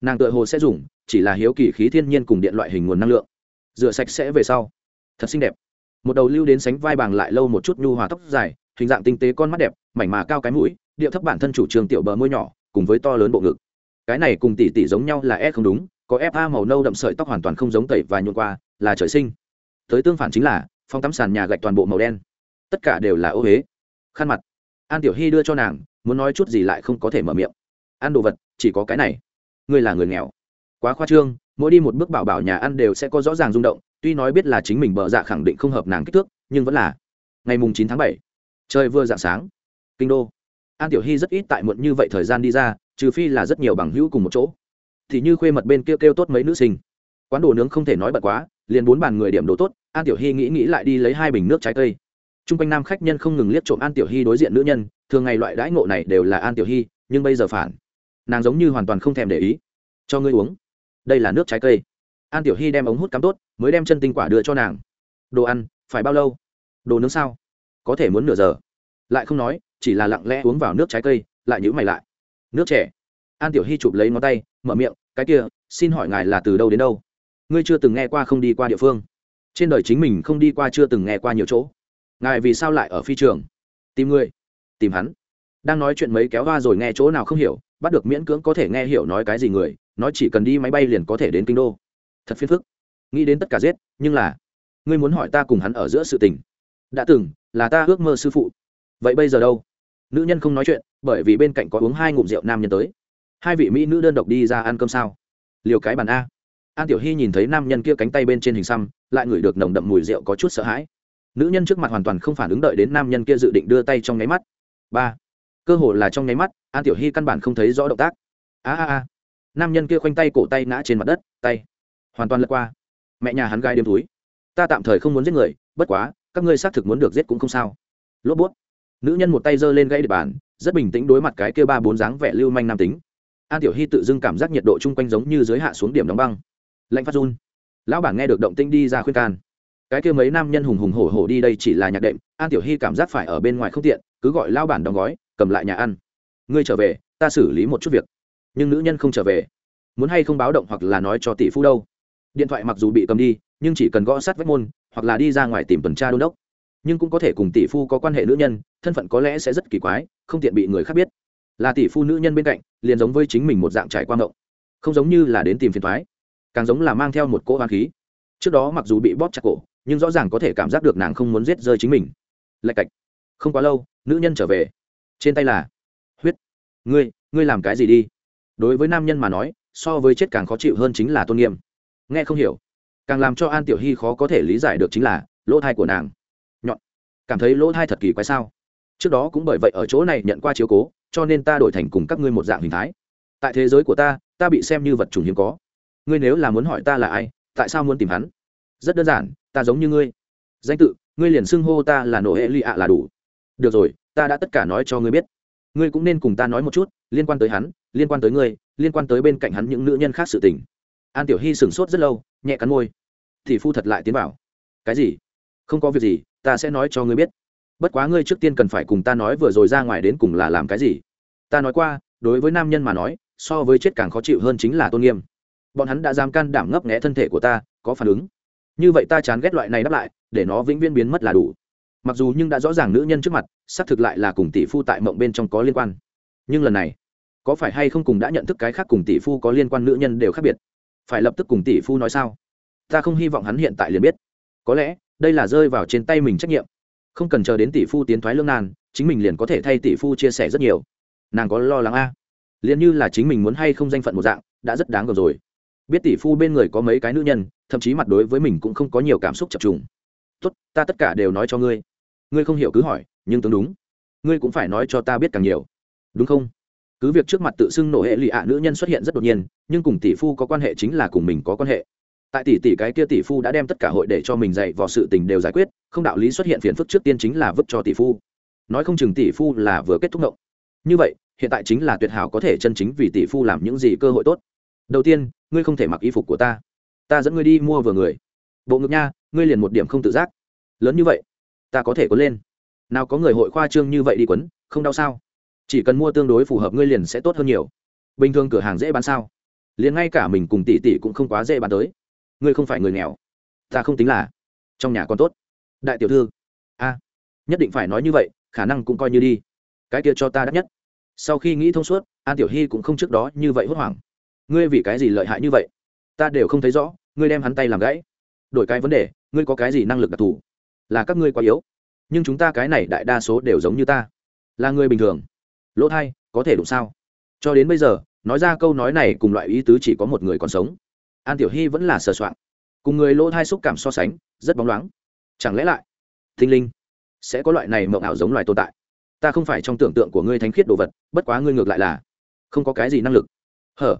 Nàng tự hồ sẽ dùng, chỉ là hiếu kỳ khí thiên nhiên cùng điện loại hình nguồn năng lượng. Rửa sạch sẽ về sau. Thật xinh đẹp. Một đầu lưu đến sánh vai bàng lại lâu một chút nhu hòa tóc dài, hình dạng tinh tế con mắt đẹp, mảnh mà cao cái mũi, điệu thấp bản thân chủ trường tiểu bờ môi nhỏ, cùng với to lớn bộ ngực. Cái này cùng tỷ tỷ giống nhau là e không đúng có fa màu nâu đậm sợi tóc hoàn toàn không giống tẩy và nhuộn qua, là trời sinh. Tới tương phản chính là, phong tắm sàn nhà gạch toàn bộ màu đen. Tất cả đều là ô huế khăn mặt. An tiểu hy đưa cho nàng, muốn nói chút gì lại không có thể mở miệng. Ăn đồ vật, chỉ có cái này. Ngươi là người nghèo. Quá khoa trương, mỗi đi một bước bảo bảo nhà ăn đều sẽ có rõ ràng rung động, tuy nói biết là chính mình bợ dạ khẳng định không hợp nàng kích thước, nhưng vẫn là. Ngày mùng chín tháng bảy, trời vừa dạng sáng. Kinh đô. An tiểu hy rất ít tại muộn như vậy thời gian đi ra, trừ phi là rất nhiều bằng hữu cùng một chỗ thì như khuê mật bên kia kêu, tốt mấy nữ sinh. Quán đồ nướng không thể nói bật quá liền bốn bàn người điểm đồ tốt an tiểu hy nghĩ nghĩ lại đi lấy hai bình nước trái cây. T r u n g quanh nam khách nhân không ngừng liếc trộm an tiểu hy đối diện nữ nhân thường ngày loại đãi ngộ này đều là an tiểu hy nhưng bây giờ phản. Nàng giống như hoàn toàn không thèm để ý. Cho ngươi uống. Đây là nước trái cây. An tiểu hy đem ống hút cắm tốt mới đem chân tinh quả đưa cho nàng. Đồ ăn phải bao lâu? Đồ nướng sao? Có thể muốn nửa giờ. Lại không nói chỉ là lặng lẽ uống vào nước trái cây lại nhữ mày lại. Nước trẻ an tiểu hy chụp lấy ngón tay, mở miệng, cái kia, xin hỏi ngài là từ đâu đến đâu? Ngươi chưa từng nghe qua không đi qua địa phương. Trên đời chính mình không đi qua chưa từng nghe qua nhiều chỗ. Ngài vì sao lại ở phi trường? Tìm ngươi tìm hắn. Đang nói chuyện mấy kéo va rồi nghe chỗ nào không hiểu, bắt được miễn cưỡng có thể nghe hiểu nói cái gì người, nói chỉ cần đi máy bay liền có thể đến kinh đô. Thật phiền phức. Nghĩ đến tất cả giết, nhưng là, ngươi muốn hỏi ta cùng hắn ở giữa sự tình. Đã từng, là ta ước mơ sư phụ. Vậy bây giờ đâu? Nữ nhân không nói chuyện, bởi vì bên cạnh có uống hai ngụm rượu nam nhân tới hai vị mỹ nữ đơn độc đi ra ăn cơm sao? Liều cái bàn a. An tiểu hy nhìn thấy nam nhân kia cánh tay bên trên hình xăm, lại ngửi được nồng đậm mùi rượu có chút sợ hãi. Nữ nhân trước mặt hoàn toàn không phản ứng đợi đến nam nhân kia dự định đưa tay trong nháy mắt. Ba. Cơ hồ là trong nháy mắt, an tiểu hy căn bản không thấy rõ động tác. A a a. Nam nhân kia khoanh tay cổ tay ngã trên mặt đất, tay. Hoàn toàn lật qua. Mẹ nhà hắn gai đêm túi. Ta tạm thời không muốn giết người, bất quá, các ngươi xác thực muốn được giết cũng không sao. Lốp bút. Nữ nhân một tay giơ lên gãy địa bàn, rất bình tĩnh đối mặt cái kia ba bốn dáng vẻ lưu manh nam tính an tiểu hy tự dưng cảm giác nhiệt độ chung quanh giống như giới hạ xuống điểm đóng băng lạnh phát run lão bản nghe được động tinh đi ra khuyên can cái kia mấy nam nhân hùng hùng hổ hổ đi đây chỉ là nhạc đệm an tiểu hy cảm giác phải ở bên ngoài không tiện cứ gọi lão bản đóng gói cầm lại nhà ăn ngươi trở về ta xử lý một chút việc nhưng nữ nhân không trở về muốn hay không báo động hoặc là nói cho tỷ phú đâu điện thoại mặc dù bị cầm đi nhưng chỉ cần gõ sát vách môn hoặc là đi ra ngoài tìm tuần tra đôn đốc nhưng cũng có thể cùng tỷ phu có quan hệ nữ nhân thân phận có lẽ sẽ rất kỳ quái không tiện bị người khác biết là tỷ phu nữ nhân bên cạnh, liền giống với chính mình một dạng trải qua mộng. Không giống như là đến tìm phiền thoái, càng giống là mang theo một cỗ hoa khí. Trước đó mặc dù bị bóp chặt cổ, nhưng rõ ràng có thể cảm giác được nàng không muốn giết rơi chính mình. Lạch cạch. Không quá lâu, nữ nhân trở về. Trên tay là, huyết, ngươi ngươi làm cái gì đi? Đối với nam nhân mà nói, so với chết càng khó chịu hơn chính là tôn nghiêm. Nghe không hiểu. Càng làm cho an tiểu hy khó có thể lý giải được chính là lỗ thai của nàng. Nhọn. Cảm thấy lỗ thai thật kỳ quái sao? Trước đó cũng bởi vậy ở chỗ này nhận qua chiếu cố, cho nên ta đổi thành cùng các ngươi một dạng hình thái. Tại thế giới của ta ta bị xem như vật chủng hiếm có. Ngươi nếu là muốn hỏi ta là ai, tại sao muốn tìm hắn? Rất đơn giản, ta giống như ngươi. Danh tự, ngươi liền xưng hô ta là nổ hệ lụy ạ là đủ. Được rồi, ta đã tất cả nói cho ngươi biết. Ngươi cũng nên cùng ta nói một chút, liên quan tới hắn, liên quan tới ngươi, liên quan tới bên cạnh hắn những nữ nhân khác sự tình. An tiểu hy sửng sốt rất lâu, nhẹ cắn môi. Thì phu thật lại tiến bảo cái gì? Không có việc gì, ta sẽ nói cho ngươi biết bất quá ngươi trước tiên cần phải cùng ta nói vừa rồi ra ngoài đến cùng là làm cái gì. Ta nói qua, đối với nam nhân mà nói, so với chết càng khó chịu hơn chính là tôn nghiêm. Bọn hắn đã dám can đảm ngấp nghẽ thân thể của ta, có phản ứng. Như vậy ta chán ghét loại này đáp lại, để nó vĩnh viễn biến mất là đủ. Mặc dù nhưng đã rõ ràng nữ nhân trước mặt, xác thực lại là cùng tỷ phu tại mộng bên trong có liên quan. Nhưng lần này, có phải hay không cùng đã nhận thức cái khác cùng tỷ phu có liên quan nữ nhân đều khác biệt? Phải lập tức cùng tỷ phu nói sao? Ta không hy vọng hắn hiện tại liền biết. Có lẽ, đây là rơi vào trên tay mình trách nhiệm không cần chờ đến tỷ phu tiến thoái lương nan, chính mình liền có thể thay tỷ phu chia sẻ rất nhiều. Nàng có lo lắng a? À. liền như là chính mình muốn hay không danh phận một dạng, đã rất đáng gờm rồi. Biết tỷ phu bên người có mấy cái nữ nhân, thậm chí mặt đối với mình cũng không có nhiều cảm xúc chập trùng. Tốt, ta tất cả đều nói cho ngươi. Ngươi không hiểu cứ hỏi, nhưng tướng đúng. Ngươi cũng phải nói cho ta biết càng nhiều. Đúng không? Cứ việc trước mặt tự xưng nổ hệ lụy ạ nữ nhân xuất hiện rất đột nhiên, nhưng cùng tỷ phu có quan hệ chính là cùng mình có quan hệ tại tỷ tỷ cái kia tỷ phu đã đem tất cả hội để cho mình dạy vào sự tình đều giải quyết, không đạo lý xuất hiện phiền phức trước tiên chính là vứt cho tỷ phu. Nói không chừng tỷ phu là vừa kết thúc ngộng. Như vậy, hiện tại chính là tuyệt hảo có thể chân chính vì tỷ phu làm những gì cơ hội tốt. Đầu tiên, ngươi không thể mặc y phục của ta. Ta dẫn ngươi đi mua vừa người. Bộ ngực nha, ngươi liền một điểm không tự giác. Lớn như vậy, ta có thể quấn lên. Nào có người hội khoa trương như vậy đi quấn không đau sao? Chỉ cần mua tương đối phù hợp ngươi liền sẽ tốt hơn nhiều. Bình thường cửa hàng dễ bán sao? Liền ngay cả mình cùng tỷ tỷ cũng không quá dễ bán tới ngươi không phải người nghèo. Ta không tính là trong nhà còn tốt. Đại tiểu thư, a, nhất định phải nói như vậy, khả năng cũng coi như đi. Cái kia cho ta đắt nhất. Sau khi nghĩ thông suốt, an tiểu hy cũng không trước đó như vậy hốt hoảng. Ngươi vì cái gì lợi hại như vậy? Ta đều không thấy rõ, ngươi đem hắn tay làm gãy. Đổi cái vấn đề, ngươi có cái gì năng lực đặc thù? Là các ngươi quá yếu. Nhưng chúng ta cái này đại đa số đều giống như ta. Là người bình thường. Lỗ thai, có thể đụng sao? Cho đến bây giờ, nói ra câu nói này cùng loại ý tứ chỉ có một người còn sống an tiểu hy vẫn là sờ soạng. Cùng người lỗ thai xúc cảm so sánh, rất bóng loáng. Chẳng lẽ lại, thinh linh, sẽ có loại này mộng ảo giống loài tồn tại? Ta không phải trong tưởng tượng của ngươi thánh khiết đồ vật, bất quá ngươi ngược lại là, không có cái gì năng lực. Hở,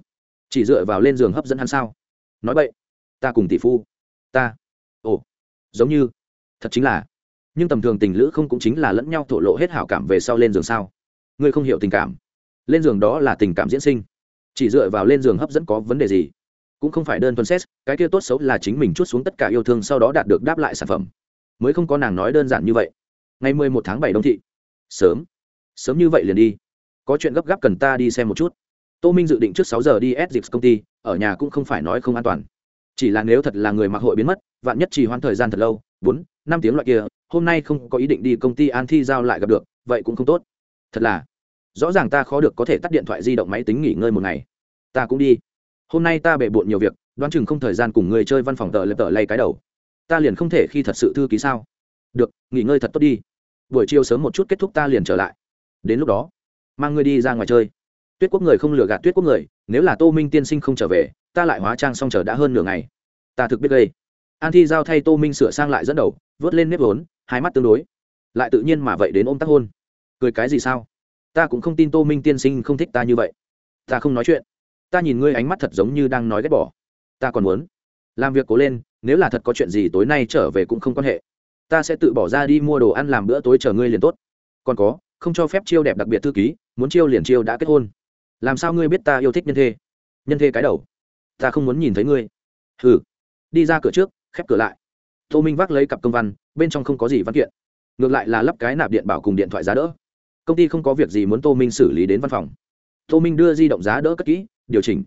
chỉ dựa vào lên giường hấp dẫn hắn sao? Nói vậy ta cùng tỷ phu, ta, ồ, giống như, thật chính là. Nhưng tầm thường tình lữ không cũng chính là lẫn nhau thổ lộ hết hảo cảm về sau lên giường sao? Ngươi không hiểu tình cảm. Lên giường đó là tình cảm diễn sinh. Chỉ dựa vào lên giường hấp dẫn có vấn đề gì? Cũng không phải đơn thuần xét, cái kia tốt xấu là chính mình chút xuống tất cả yêu thương sau đó đạt được đáp lại sản phẩm. Mới không có nàng nói đơn giản như vậy. Ngày mười một tháng bảy đông thị. Sớm. Sớm như vậy liền đi. Có chuyện gấp gáp cần ta đi xem một chút. Tô minh dự định trước sáu giờ đi s dịp công ty, ở nhà cũng không phải nói không an toàn. Chỉ là nếu thật là người mặc hội biến mất, vạn nhất chỉ hoãn thời gian thật lâu, bốn, năm tiếng loại kia, hôm nay không có ý định đi công ty an thi giao lại gặp được, vậy cũng không tốt. Thật là. Rõ ràng ta khó được có thể tắt điện thoại di động máy tính nghỉ ngơi một ngày. Ta cũng đi hôm nay ta bể bộn nhiều việc, đoán chừng không thời gian cùng người chơi văn phòng tờ lập tờ lay cái đầu. Ta liền không thể khi thật sự thư ký sao? Được, nghỉ ngơi thật tốt đi. Buổi chiều sớm một chút kết thúc ta liền trở lại. Đến lúc đó, mang ngươi đi ra ngoài chơi. Tuyết quốc người không lừa gạt tuyết quốc người, nếu là tô minh tiên sinh không trở về, ta lại hóa trang xong chờ đã hơn nửa ngày. Ta thực biết gây. An thi giao thay tô minh sửa sang lại dẫn đầu, vớt lên nếp vốn, hai mắt tương đối. Lại tự nhiên mà vậy đến ôm tác hôn. Cười cái gì sao? Ta cũng không tin tô minh tiên sinh không thích ta như vậy. Ta không nói chuyện ta nhìn ngươi ánh mắt thật giống như đang nói ghét bỏ. Ta còn muốn làm việc cố lên, nếu là thật có chuyện gì tối nay trở về cũng không quan hệ. Ta sẽ tự bỏ ra đi mua đồ ăn làm bữa tối chờ ngươi liền tốt. Còn có, không cho phép chiêu đẹp đặc biệt thư ký, muốn chiêu liền chiêu đã kết hôn. Làm sao ngươi biết ta yêu thích nhân thê? Nhân thê cái đầu. Ta không muốn nhìn thấy ngươi. Hừ. Đi ra cửa trước, khép cửa lại. Tô minh vác lấy cặp công văn, bên trong không có gì văn kiện. Ngược lại là lắp cái nạp điện bảo cùng điện thoại giá đỡ. Công ty không có việc gì muốn tô minh xử lý đến văn phòng. Tô minh đưa di động giá đỡ cất kỹ điều chỉnh.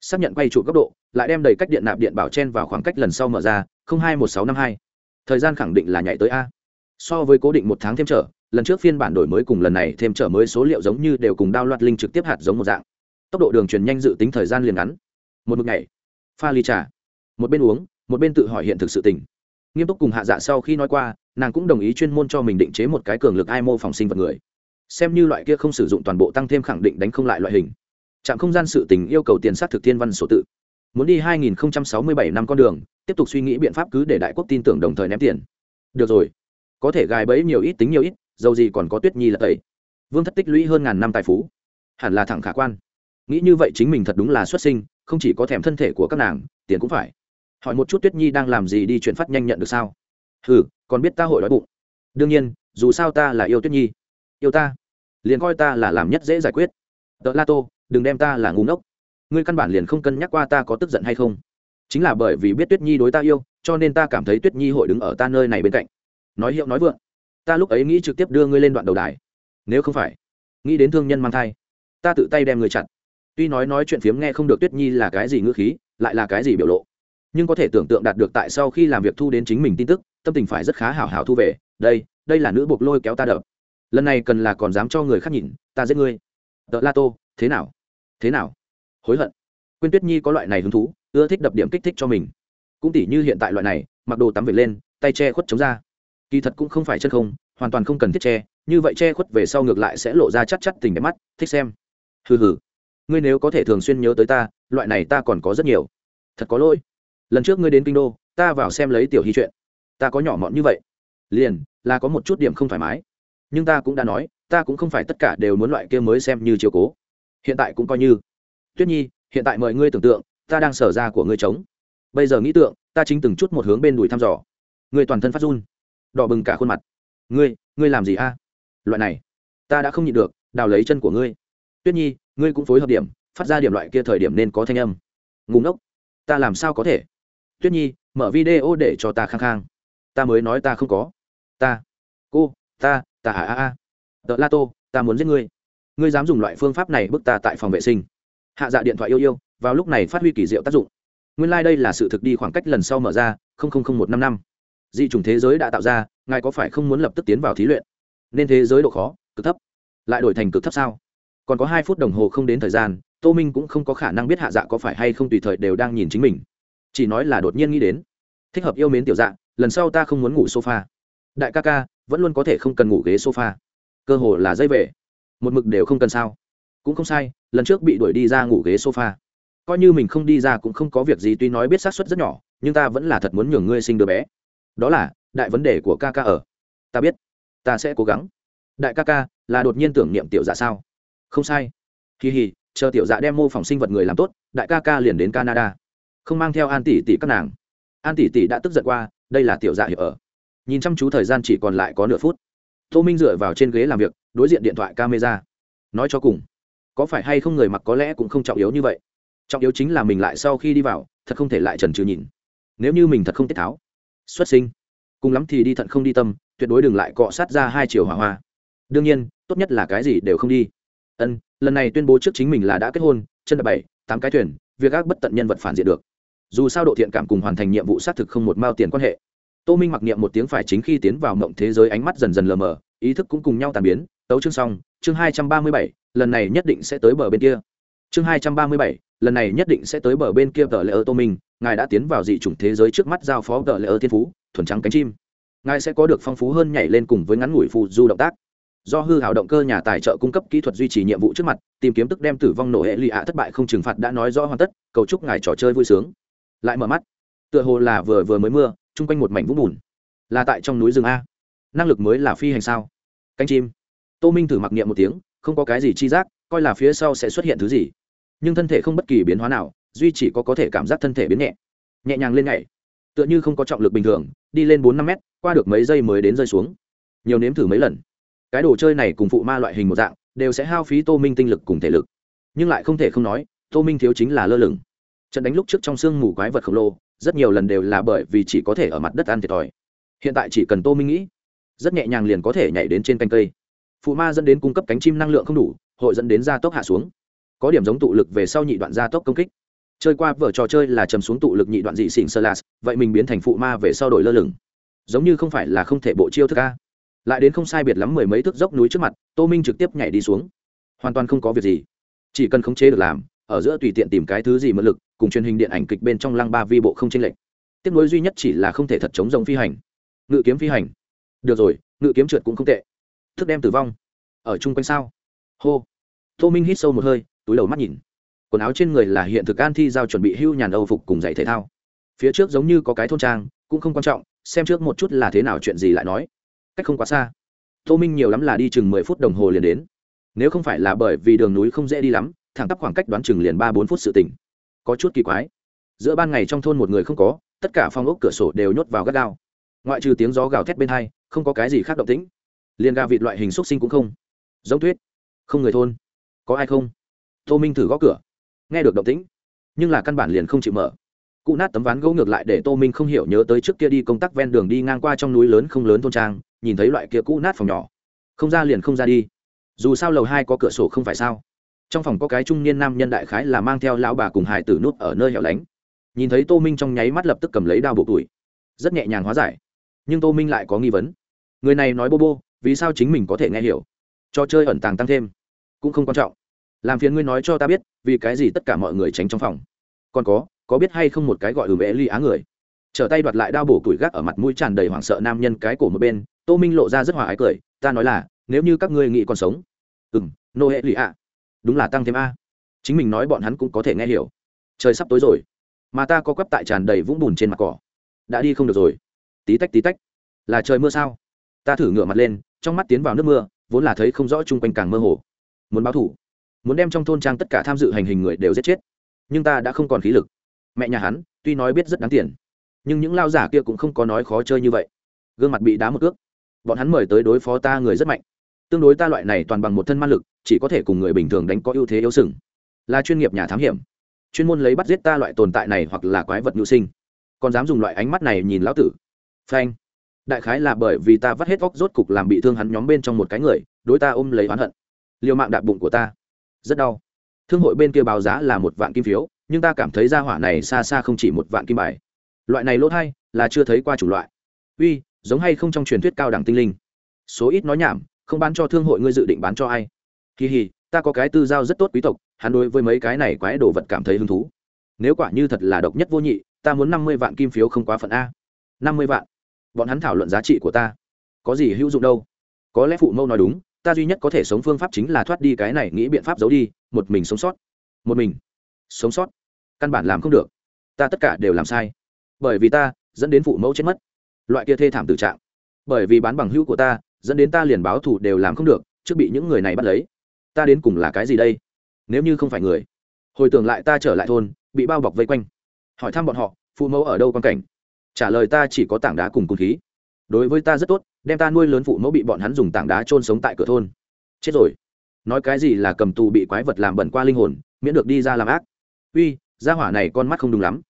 Xác nhận quay trụ góc độ, lại đem đầy cách điện nạp điện bảo chen vào khoảng cách lần sau mở ra hai một sáu năm hai. Thời gian khẳng định là nhảy tới a. So với cố định một tháng thêm trở, lần trước phiên bản đổi mới cùng lần này thêm trở mới số liệu giống như đều cùng đao loạt linh trực tiếp hạt giống một dạng. Tốc độ đường truyền nhanh dự tính thời gian liền ngắn. Một mực ngày pha ly trà. Một bên uống, một bên tự hỏi hiện thực sự tình. Nghiêm túc cùng hạ dạ sau khi nói qua, nàng cũng đồng ý chuyên môn cho mình định chế một cái cường lực ai mô phòng sinh vật người. Xem như loại kia không sử dụng toàn bộ tăng thêm khẳng định đánh không lại loại hình trạm không gian sự tình yêu cầu tiền sát thực thiên văn sổ tự. Muốn đi 2067 năm con đường, tiếp tục suy nghĩ biện pháp cứ để đại quốc tin tưởng đồng thời ném tiền. Được rồi. Có thể gài bẫy nhiều ít tính nhiều ít, dầu gì còn có tuyết nhi là tẩy. Vương thất tích lũy hơn ngàn năm tài phú. Hẳn là thẳng khả quan. Nghĩ như vậy chính mình thật đúng là xuất sinh, không chỉ có thèm thân thể của các nàng, tiền cũng phải. Hỏi một chút tuyết nhi đang làm gì đi chuyển phát nhanh nhận được sao? Ừ còn biết ta hội đói bụng. Đương nhiên, dù sao ta là yêu tuyết nhi. Yêu ta. Liền coi ta là làm nhất dễ giải quyết. Tợ la tô đừng đem ta là ngu ngốc. Ngươi căn bản liền không cân nhắc qua ta có tức giận hay không. Chính là bởi vì biết tuyết nhi đối ta yêu, cho nên ta cảm thấy tuyết nhi hội đứng ở ta nơi này bên cạnh. Nói hiệu nói vượng, ta lúc ấy nghĩ trực tiếp đưa ngươi lên đoạn đầu đài. Nếu không phải, nghĩ đến thương nhân mang thai, ta tự tay đem người chặt. tuy nói nói chuyện phiếm nghe không được tuyết nhi là cái gì ngữ khí, lại là cái gì biểu lộ, nhưng có thể tưởng tượng đạt được tại sau khi làm việc thu đến chính mình tin tức, tâm tình phải rất khá hảo hảo thu về. Đây đây là nữ buộc lôi kéo ta đập. Lần này cần là còn dám cho người khác nhìn, ta giết ngươi. Tợ la tô, thế nào? Thế nào? Hối hận. Quyên tuyết nhi có loại này hứng thú, ưa thích đập điểm kích thích cho mình. Cũng tỉ như hiện tại loại này, mặc đồ tắm về lên, tay che khuất chống ra kỳ thật cũng không phải chân không, hoàn toàn không cần thiết che, như vậy che khuất về sau ngược lại sẽ lộ ra chắc chắc tình đẹp mắt, thích xem. Hừ hừ. Ngươi nếu có thể thường xuyên nhớ tới ta, loại này ta còn có rất nhiều. Thật có lỗi. Lần trước ngươi đến kinh đô, ta vào xem lấy tiểu hy chuyện. Ta có nhỏ mọn như vậy. Liền, là có một chút điểm không thoải mái. Nhưng ta cũng đã nói, ta cũng không phải tất cả đều muốn loại kia mới xem như chiều cố hiện tại cũng coi như. Tuyết nhi, hiện tại mời ngươi tưởng tượng, ta đang sở ra của ngươi trống. Bây giờ nghĩ tượng, ta chính từng chút một hướng bên đùi thăm dò. Ngươi toàn thân phát run, đỏ bừng cả khuôn mặt. Ngươi ngươi làm gì a? Loại này, ta đã không nhịn được, đào lấy chân của ngươi. Tuyết nhi, ngươi cũng phối hợp điểm, phát ra điểm loại kia thời điểm nên có thanh âm. Ngùng ốc ta làm sao có thể? Tuyết nhi, mở video để cho ta khang khang ta mới nói ta không có. Ta, cô, ta ta à à à. Tợ la tô ta muốn giết ngươi ngươi dám dùng loại phương pháp này bức ta tại phòng vệ sinh. Hạ dạ điện thoại yêu yêu, vào lúc này phát huy kỳ diệu tác dụng. Nguyên lai、like、đây là sự thực đi khoảng cách lần sau mở ra một năm năm. Dị chủng thế giới đã tạo ra, ngài có phải không muốn lập tức tiến vào thí luyện? Nên thế giới độ khó, cực thấp. Lại đổi thành cực thấp sao? Còn có hai phút đồng hồ không đến thời gian, tô minh cũng không có khả năng biết hạ dạ có phải hay không tùy thời đều đang nhìn chính mình. Chỉ nói là đột nhiên nghĩ đến. Thích hợp yêu mến tiểu dạ lần sau ta không muốn ngủ sofa. Đại ca ca, vẫn luôn có thể không cần ngủ ghế sofa. Cơ hồ là dây về một mực đều không cần sao? Cũng không sai, lần trước bị đuổi đi ra ngủ ghế sofa. Coi như mình không đi ra cũng không có việc gì, tuy nói biết xác suất rất nhỏ, nhưng ta vẫn là thật muốn nhường ngươi sinh đứa bé. Đó là, đại vấn đề của ca ca ở. Ta biết, ta sẽ cố gắng. Đại ca ca, là đột nhiên tưởng niệm tiểu dạ sao? Không sai. Kỳ hì, chờ tiểu dạ đem mô phỏng sinh vật người làm tốt, đại ca ca liền đến canada. Không mang theo an tỷ tỷ các nàng. An tỷ tỷ đã tức giận qua, đây là tiểu dạ hiệp ở. Nhìn chăm chú thời gian chỉ còn lại có nửa phút. Tô minh dựa vào trên ghế làm việc đối diện điện thoại camera. Nói cho cùng, có phải hay không người mặc có lẽ cũng không trọng yếu như vậy. Trọng yếu chính là mình lại sau khi đi vào, thật không thể lại trần trừ nhìn. Nếu như mình thật không tiết tháo, xuất sinh, cùng lắm thì đi thận không đi tâm, tuyệt đối đừng lại cọ sát ra hai chiều hỏa hoa. Đương nhiên, tốt nhất là cái gì đều không đi. Ân, lần này tuyên bố trước chính mình là đã kết hôn, chân đập bảy, tám cái thuyền, việc ác bất tận nhân vật phản diện được. Dù sao độ thiện cảm cùng hoàn thành nhiệm vụ xác thực không một mao tiền quan hệ. Tô minh mặc niệm một tiếng phải chính khi tiến vào mộng thế giới ánh mắt dần dần lờ mờ, ý thức cũng cùng nhau tàn biến tấu chương xong, chương hai trăm ba mươi bảy, lần này nhất định sẽ tới bờ bên kia. Chương hai trăm ba mươi bảy, lần này nhất định sẽ tới bờ bên kia tờ lễ ơ tô minh, ngài đã tiến vào dị chủng thế giới trước mắt giao phó tờ lễ ơ thiên phú, thuần trắng cánh chim. Ngài sẽ có được phong phú hơn nhảy lên cùng với ngắn ngủi phù du động tác. Do hư hảo động cơ nhà tài trợ cung cấp kỹ thuật duy trì nhiệm vụ trước mặt, tìm kiếm tức đem tử vong nổ hệ lụy ạ thất bại không trừng phạt đã nói rõ hoàn tất, cầu chúc ngài trò chơi vui sướng. Lại mở mắt. Tựa hồ là vừa vừa mới mưa, chung quanh một mảnh vũng bùn. Là tại trong núi rừng a. Năng lực mới là phi hành sao? Cánh chim tô minh thử mặc niệm một tiếng, không có cái gì chi giác, coi là phía sau sẽ xuất hiện thứ gì. Nhưng thân thể không bất kỳ biến hóa nào, duy chỉ có có thể cảm giác thân thể biến nhẹ. Nhẹ nhàng lên nhảy. Tựa như không có trọng lực bình thường, đi lên bốn năm mét, qua được mấy giây mới đến rơi xuống. Nhiều nếm thử mấy lần. Cái đồ chơi này cùng phụ ma loại hình một dạng, đều sẽ hao phí tô minh tinh lực cùng thể lực. Nhưng lại không thể không nói, tô minh thiếu chính là lơ lửng. Trận đánh lúc trước trong sương mù quái vật khổng lồ, rất nhiều lần đều là bởi vì chỉ có thể ở mặt đất ăn thiệt thòi. Hiện tại chỉ cần tô minh nghĩ, rất nhẹ nhàng liền có thể nhảy đến trên canh cây phụ ma dẫn đến cung cấp cánh chim năng lượng không đủ, hội dẫn đến gia tốc hạ xuống. Có điểm giống tụ lực về sau nhị đoạn gia tốc công kích. Chơi qua vở trò chơi là chầm xuống tụ lực nhị đoạn dị xỉn sơ lạt vậy mình biến thành phụ ma về sau đổi lơ lửng. Giống như không phải là không thể bộ chiêu thức ca lại đến không sai biệt lắm mười mấy thước dốc núi trước mặt, tô minh trực tiếp nhảy đi xuống. Hoàn toàn không có việc gì. Chỉ cần khống chế được làm, ở giữa tùy tiện tìm cái thứ gì mượn lực, cùng truyền hình điện ảnh kịch bên trong lăng ba vi bộ không chênh lệch. Tiếp nối duy nhất chỉ là không thể thật chống rồng phi hành. Ngự kiếm phi hành. Được rồi, ngự kiếm trượt cũng không tệ thức đem tử vong ở chung quanh sao? Hô. Tô minh hít sâu một hơi, túi đầu mắt nhìn. Quần áo trên người là hiện thực an thi giao chuẩn bị hưu nhàn âu phục cùng giày thể thao. Phía trước giống như có cái thôn trang, cũng không quan trọng, xem trước một chút là thế nào chuyện gì lại nói. Cách không quá xa. Tô minh nhiều lắm là đi chừng mười phút đồng hồ liền đến. Nếu không phải là bởi vì đường núi không dễ đi lắm, thẳng tắp khoảng cách đoán chừng liền ba bốn phút sự tỉnh có chút kỳ quái. Giữa ban ngày trong thôn một người không có, tất cả phong ốc cửa sổ đều nhốt vào gắt gao. Ngoại trừ tiếng gió gào thét bên hai, không có cái gì khác động tĩnh liền gà vịt loại hình xúc sinh cũng không. Giống tuyết. Không người thôn. Có ai không? Tô minh thử gõ cửa. Nghe được động tĩnh, nhưng là căn bản liền không chịu mở. Cụ nát tấm ván gỗ ngược lại để tô minh không hiểu nhớ tới trước kia đi công tác ven đường đi ngang qua trong núi lớn không lớn thôn trang, nhìn thấy loại kia cũ nát phòng nhỏ. Không ra liền không ra đi. Dù sao lầu hai có cửa sổ không phải sao? Trong phòng có cái trung niên nam nhân đại khái là mang theo lão bà cùng hải tử nút ở nơi hẻo lánh. Nhìn thấy tô minh trong nháy mắt lập tức cầm lấy đao bộ tuổi. Rất nhẹ nhàng hóa giải. Nhưng tô minh lại có nghi vấn. Người này nói bô bô vì sao chính mình có thể nghe hiểu? Cho chơi ẩn tàng tăng thêm, cũng không quan trọng. Làm phiền ngươi nói cho ta biết, vì cái gì tất cả mọi người tránh trong phòng? Còn có có biết hay không một cái gọi ừm ế ly á người? Trở tay đoạt lại đao bổ củi gác ở mặt mũi tràn đầy hoảng sợ nam nhân cái cổ một bên, tô minh lộ ra rất hòa ái cười, ta nói là, nếu như các ngươi nghĩ còn sống ừ m nô hệ lụy ạ đúng là tăng thêm a. Chính mình nói bọn hắn cũng có thể nghe hiểu. Trời sắp tối rồi, mà ta có quắp tại tràn đầy vũng bùn trên mặt cỏ. Đã đi không được rồi. Tí tách tí tách. Là trời mưa sao? Ta thử ngửa mặt lên trong mắt tiến vào nước mưa, vốn là thấy không rõ chung quanh càng mơ hồ. Muốn báo thủ, muốn đem trong thôn trang tất cả tham dự hành hình người đều giết chết. Nhưng ta đã không còn khí lực. Mẹ nhà hắn, tuy nói biết rất đáng tiền, nhưng những lao giả kia cũng không có nói khó chơi như vậy. Gương mặt bị đá một ước bọn hắn mời tới đối phó ta người rất mạnh. Tương đối ta loại này toàn bằng một thân man lực, chỉ có thể cùng người bình thường đánh có ưu thế yếu sừng. Là chuyên nghiệp nhà thám hiểm. Chuyên môn lấy bắt giết ta loại tồn tại này hoặc là quái vật nhu sinh. Còn dám dùng loại ánh mắt này nhìn lão tử. Phanh đại khái là bởi vì ta vắt hết vóc rốt cục làm bị thương hắn nhóm bên trong một cái người, đối ta ôm lấy oán hận. Liều mạng đạp bụng của ta. Rất đau. Thương hội bên kia báo giá là một vạn kim phiếu, nhưng ta cảm thấy ra hỏa này xa xa không chỉ một vạn kim bài. Loại này lỗ thay là chưa thấy qua chủ loại. Uy, giống hay không trong truyền thuyết cao đẳng tinh linh? Số ít nói nhảm, không bán cho thương hội ngươi dự định bán cho ai? Kỳ hì ta có cái tư giao rất tốt quý tộc, hắn đối với mấy cái này quái đồ vật cảm thấy hứng thú. Nếu quả như thật là độc nhất vô nhị, ta muốn năm mươi vạn kim phiếu không quá phận a. Năm mươi vạn bọn hắn thảo luận giá trị của ta. Có gì hữu dụng đâu? Có lẽ phụ mẫu nói đúng, ta duy nhất có thể sống phương pháp chính là thoát đi cái này nghĩ biện pháp giấu đi, một mình sống sót. Một mình sống sót? Căn bản làm không được. Ta tất cả đều làm sai. Bởi vì ta dẫn đến phụ mẫu chết mất. Loại kia thê thảm tự trạng. Bởi vì bán bằng hữu của ta, dẫn đến ta liền báo thù đều làm không được, trước bị những người này bắt lấy. Ta đến cùng là cái gì đây? Nếu như không phải người, hồi tưởng lại ta trở lại thôn, bị bao bọc vây quanh. Hỏi thăm bọn họ, phụ mẫu ở đâu quan cảnh? Trả lời ta chỉ có tảng đá cùng cung khí. Đối với ta rất tốt, đem ta nuôi lớn phụ mẫu bị bọn hắn dùng tảng đá trôn sống tại cửa thôn. Chết rồi. Nói cái gì là cầm tù bị quái vật làm bẩn qua linh hồn, miễn được đi ra làm ác. Uy, gia hỏa này con mắt không đúng lắm.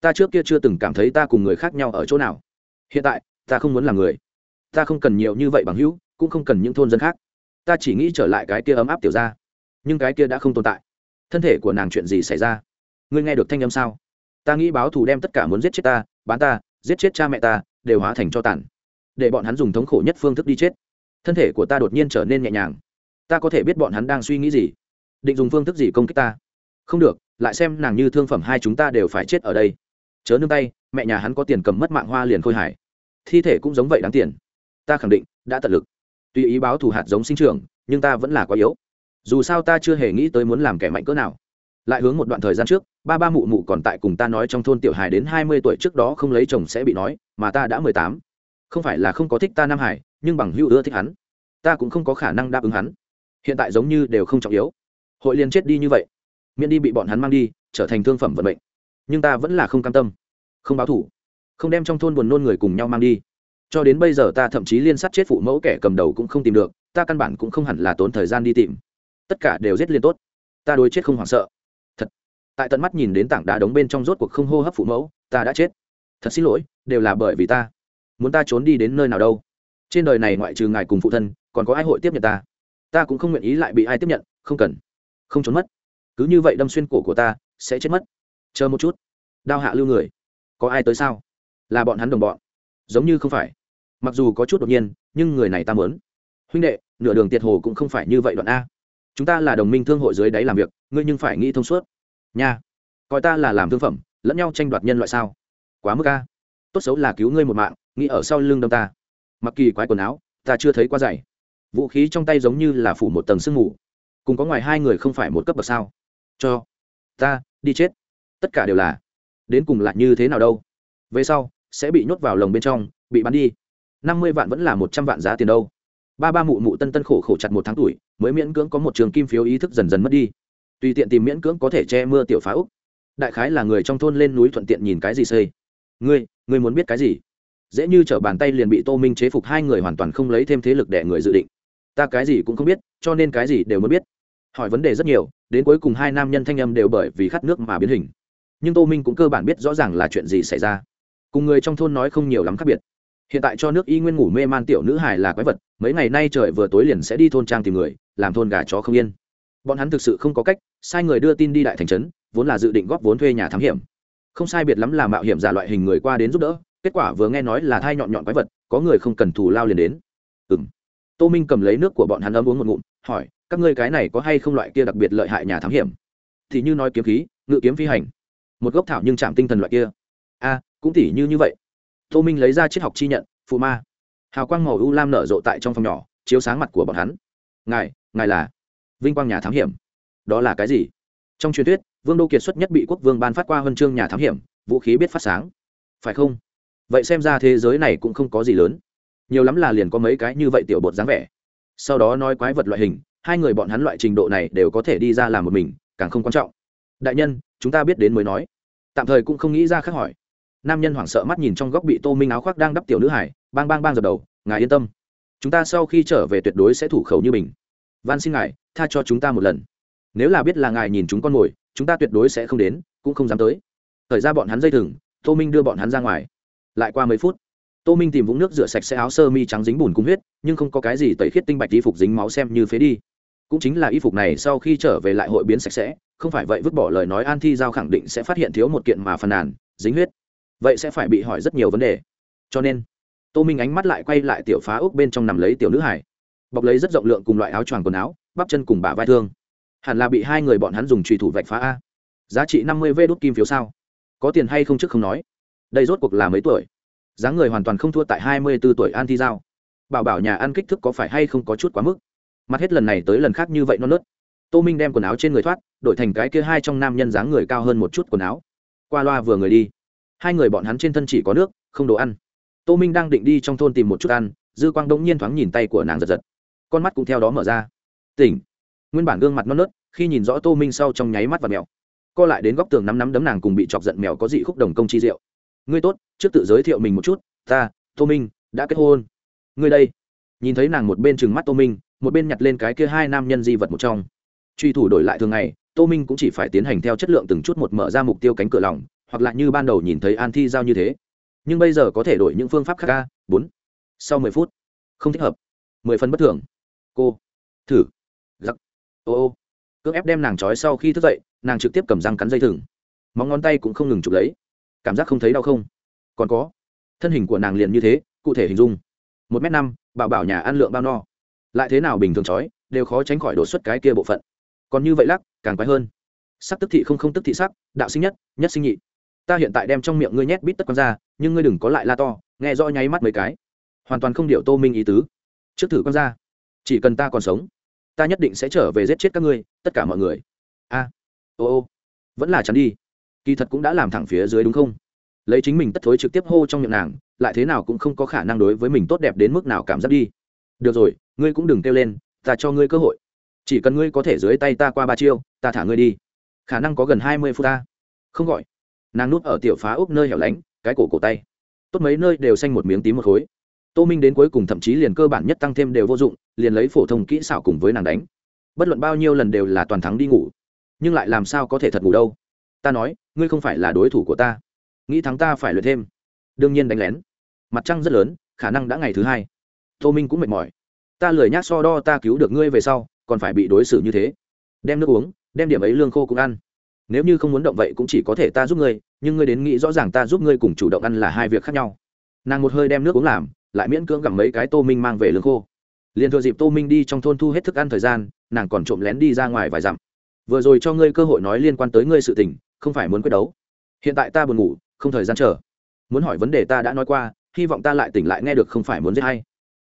Ta trước kia chưa từng cảm thấy ta cùng người khác nhau ở chỗ nào. Hiện tại, ta không muốn làm người. Ta không cần nhiều như vậy bằng hữu, cũng không cần những thôn dân khác. Ta chỉ nghĩ trở lại cái kia ấm áp tiểu ra nhưng cái kia đã không tồn tại. Thân thể của nàng chuyện gì xảy ra? Ngươi nghe được thanh âm sao? Ta nghĩ báo thù đem tất cả muốn giết chết ta, bán ta giết chết cha mẹ ta, đều hóa thành cho tàn. Để bọn hắn dùng thống khổ nhất phương thức đi chết. Thân thể của ta đột nhiên trở nên nhẹ nhàng. Ta có thể biết bọn hắn đang suy nghĩ gì? Định dùng phương thức gì công kích ta? Không được, lại xem nàng như thương phẩm hai chúng ta đều phải chết ở đây. Chớ nương tay, mẹ nhà hắn có tiền cầm mất mạng hoa liền khôi hải thi thể cũng giống vậy đáng tiền. Ta khẳng định, đã tận lực. Tuy ý báo thù hạt giống sinh trưởng, nhưng ta vẫn là quá yếu. Dù sao ta chưa hề nghĩ tới muốn làm kẻ mạnh cỡ nào lại hướng một đoạn thời gian trước, ba ba mụ mụ còn tại cùng ta nói trong thôn tiểu hài đến hai mươi tuổi trước đó không lấy chồng sẽ bị nói, mà ta đã mười tám. Không phải là không có thích ta nam hải, nhưng bằng hữu ưa thích hắn. Ta cũng không có khả năng đáp ứng hắn. Hiện tại giống như đều không trọng yếu. Hội liên chết đi như vậy. Miễn đi bị bọn hắn mang đi, trở thành thương phẩm vận mệnh. Nhưng ta vẫn là không cam tâm. Không báo thủ. Không đem trong thôn buồn nôn người cùng nhau mang đi. Cho đến bây giờ ta thậm chí liên sát chết phụ mẫu kẻ cầm đầu cũng không tìm được, ta căn bản cũng không hẳn là tốn thời gian đi tìm. Tất cả đều giết liên tốt. Ta đối chết không hoảng sợ tại tận mắt nhìn đến tảng đá đống bên trong rốt cuộc không hô hấp phụ mẫu, ta đã chết. Thật xin lỗi, đều là bởi vì ta. Muốn ta trốn đi đến nơi nào đâu? Trên đời này ngoại trừ ngài cùng phụ thân, còn có ai hội tiếp nhận ta? Ta cũng không nguyện ý lại bị ai tiếp nhận, không cần. Không trốn mất. Cứ như vậy đâm xuyên cổ của ta, sẽ chết mất. Chờ một chút. Đao hạ lưu người. Có ai tới sao? Là bọn hắn đồng bọn. Giống như không phải. Mặc dù có chút đột nhiên, nhưng người này ta mớn huynh đệ, nửa đường tiệt hồ cũng không phải như vậy đoạn a. Chúng ta là đồng minh thương hội dưới đáy làm việc, ngươi nhưng phải nghĩ thông suốt nha coi ta là làm thương phẩm lẫn nhau tranh đoạt nhân loại sao? Quá mức ca, tốt xấu là cứu ngươi một mạng nghĩ ở sau lưng đâm ta. Mặc kỳ quái quần áo ta chưa thấy quá dày vũ khí trong tay giống như là phủ một tầng sương mù. Cùng có ngoài hai người không phải một cấp bậc sao? Cho ta đi chết. Tất cả đều là. Đến cùng lại như thế nào đâu? Về sau sẽ bị nhốt vào lồng bên trong bị bắn đi. Năm mươi vạn vẫn là một trăm vạn giá tiền đâu. Ba ba mụ mụ tân tân khổ khổ chặt một tháng tuổi mới miễn cưỡng có một trường kim phiếu ý thức dần dần mất đi tùy tiện tìm miễn cưỡng có thể che mưa tiểu phá úc. Đại khái là người trong thôn lên núi thuận tiện nhìn cái gì xây. Ngươi ngươi muốn biết cái gì? Dễ như t r ở bàn tay liền bị tô minh chế phục hai người hoàn toàn không lấy thêm thế lực để người dự định. Ta cái gì cũng không biết, cho nên cái gì đều muốn biết. Hỏi vấn đề rất nhiều, đến cuối cùng hai nam nhân thanh âm đều bởi vì khát nước mà biến hình. Nhưng tô minh cũng cơ bản biết rõ ràng là chuyện gì xảy ra. Cùng người trong thôn nói không nhiều lắm khác biệt. Hiện tại cho nước y nguyên ngủ mê man tiểu nữ hài là quái vật, mấy ngày nay trời vừa tối liền sẽ đi thôn trang tìm người, làm thôn gà chó không yên bọn hắn thực sự không có cách, sai người đưa tin đi đại thành trấn, vốn là dự định góp vốn thuê nhà thám hiểm. Không sai biệt lắm là mạo hiểm giả loại hình người qua đến giúp đỡ, kết quả vừa nghe nói là thai nhọn nhọn quái vật, có người không cần thù lao liền đến. Ừ m tô minh cầm lấy nước của bọn hắn ấm uống một ngụm, hỏi, các ngươi cái này có hay không loại kia đặc biệt lợi hại nhà thám hiểm? Thì như nói kiếm khí, ngự kiếm phi hành. Một gốc thảo nhưng chạm tinh thần loại kia. A, cũng tỉ như như vậy. Tô minh lấy ra triết học chi nhận, phụ ma. Hào quang màu u lam nở rộ tại trong phòng nhỏ, chiếu sáng mặt của bọn hắn. Ngài ngài là vinh quang nhà thám hiểm. Đó là cái gì? Trong truyền thuyết, vương đô kiệt xuất nhất bị quốc vương ban phát qua huân chương nhà thám hiểm, vũ khí biết phát sáng. Phải không? Vậy xem ra thế giới này cũng không có gì lớn. Nhiều lắm là liền có mấy cái như vậy tiểu bột dáng vẻ. Sau đó nói quái vật loại hình, hai người bọn hắn loại trình độ này đều có thể đi ra làm một mình, càng không quan trọng. Đại nhân, chúng ta biết đến mới nói. Tạm thời cũng không nghĩ ra khác hỏi. Nam nhân hoảng sợ mắt nhìn trong góc bị tô minh áo khoác đang đắp tiểu nữ hải bang bang bang dập đầu, ngài yên tâm. Chúng ta sau khi trở về tuyệt đối sẽ thủ khẩu như mình. Van xin ngài tha cho chúng ta một lần. Nếu là biết là ngài nhìn chúng con mồi chúng ta tuyệt đối sẽ không đến, cũng không dám tới. Thời ra bọn hắn dây thừng, tô minh đưa bọn hắn ra ngoài. Lại qua mấy phút, tô minh tìm vũng nước rửa sạch sẽ áo sơ mi trắng dính bùn cung huyết, nhưng không có cái gì tẩy khiết tinh bạch y phục dính máu xem như phế đi. Cũng chính là y phục này sau khi trở về lại hội biến sạch sẽ, không phải vậy vứt bỏ lời nói an thi giao khẳng định sẽ phát hiện thiếu một kiện mà phàn nàn, dính huyết. Vậy sẽ phải bị hỏi rất nhiều vấn đề. Cho nên, tô minh ánh mắt lại quay lại tiểu phá úc bên trong nằm lấy tiểu nữ hải bọc lấy rất rộng lượng cùng loại áo choàng quần áo bắp chân cùng bả vai thương. Hẳn là bị hai người bọn hắn dùng trùy thủ vạch phá a. Giá trị năm mươi vê đốt kim phiếu sao? Có tiền hay không trước không nói. Đây rốt cuộc là mấy tuổi? Dáng người hoàn toàn không thua tại hai mươi b ố tuổi an thi giao. Bảo bảo nhà ăn kích thước có phải hay không có chút quá mức? Mặt hết lần này tới lần khác như vậy non nớt. Tô minh đem quần áo trên người thoát, đổi thành cái kia hai trong nam nhân dáng người cao hơn một chút quần áo. Qua loa vừa người đi. Hai người bọn hắn trên thân chỉ có nước, không đồ ăn. Tô minh đang định đi trong thôn tìm một chút ăn, dư quang đống nhiên thoáng nhìn tay của nàng giật giật. Con mắt cũng theo đó mở ra tỉnh. Nguyên bản gương mặt non nớt, khi nhìn rõ tô minh sau trong nháy mắt và mèo. Co lại đến góc tường nắm nắm đấm nàng cùng bị chọc giận mèo có dị khúc đồng công chi diệu. Ngươi tốt, trước tự giới thiệu mình một chút, ta, tô minh, đã kết hôn. Ngươi đây. Nhìn thấy nàng một bên trừng mắt tô minh, một bên nhặt lên cái kia hai nam nhân di vật một trong. Truy thủ đổi lại thường ngày, tô minh cũng chỉ phải tiến hành theo chất lượng từng chút một mở ra mục tiêu cánh cửa lòng, hoặc là như ban đầu nhìn thấy an thi giao như thế. Nhưng bây giờ có thể đổi những phương pháp khác ca. Bốn. Sau mười phút. Không thích hợp. Mười phân bất thường. Cô, thử giặc. Ô ô. Cưỡng ép đem nàng trói sau khi thức dậy, nàng trực tiếp cầm răng cắn dây thừng. Móng ngón tay cũng không ngừng chụp lấy. Cảm giác không thấy đau không? Còn có. Thân hình của nàng liền như thế, cụ thể hình dung. Một m năm, bảo bảo nhà ăn lượng bao no. Lại thế nào bình thường trói, đều khó tránh khỏi đột xuất cái kia bộ phận. Còn như vậy lắc, càng quái hơn. Sắc tức thị không không tức thị sắc, đạo sinh nhất nhất sinh nhị. Ta hiện tại đem trong miệng ngươi nhét bít tất con ra, nhưng ngươi đừng có lại la to, nghe rõ nháy mắt mấy cái. Hoàn toàn không điệu tô minh ý tứ. Trước thử con ra. Chỉ cần ta còn sống ta nhất định sẽ trở về giết chết các ngươi, tất cả mọi người. A, ô ô, vẫn là chắn đi. Kỳ thật cũng đã làm thẳng phía dưới đúng không? Lấy chính mình tất thối trực tiếp hô trong miệng nàng, lại thế nào cũng không có khả năng đối với mình tốt đẹp đến mức nào cảm giác đi. Được rồi, ngươi cũng đừng kêu lên, ta cho ngươi cơ hội. Chỉ cần ngươi có thể dưới tay ta qua ba chiêu, ta thả ngươi đi. Khả năng có gần hai mươi phút ta. Không gọi. Nàng núp ở tiểu phá úc nơi hẻo lánh, cái cổ cổ tay. Tốt mấy nơi đều xanh một miếng tím một khối. Tô minh đến cuối cùng thậm chí liền cơ bản nhất tăng thêm đều vô dụng liền lấy phổ thông kỹ xảo cùng với nàng đánh. Bất luận bao nhiêu lần đều là toàn thắng đi ngủ. Nhưng lại làm sao có thể thật ngủ đâu? Ta nói, ngươi không phải là đối thủ của ta. Nghĩ thắng ta phải luyện thêm. Đương nhiên đánh lén. Mặt trăng rất lớn, khả năng đã ngày thứ hai. Tô minh cũng mệt mỏi. Ta lười nhác so đo ta cứu được ngươi về sau, còn phải bị đối xử như thế. Đem nước uống, đem điểm ấy lương khô cũng ăn. Nếu như không muốn động vậy cũng chỉ có thể ta giúp ngươi, nhưng ngươi đến nghĩ rõ ràng ta giúp ngươi cùng chủ động ăn là hai việc khác nhau. Nàng một hơi đem nước uống làm, lại miễn cưỡng gặm mấy cái tô minh mang về lương khô liền thừa dịp tô minh đi trong thôn thu hết thức ăn thời gian, nàng còn trộm lén đi ra ngoài vài dặm. Vừa rồi cho ngươi cơ hội nói liên quan tới ngươi sự tình, không phải muốn quyết đấu. Hiện tại ta buồn ngủ, không thời gian chờ. Muốn hỏi vấn đề ta đã nói qua, hy vọng ta lại tỉnh lại nghe được không phải muốn giết hay.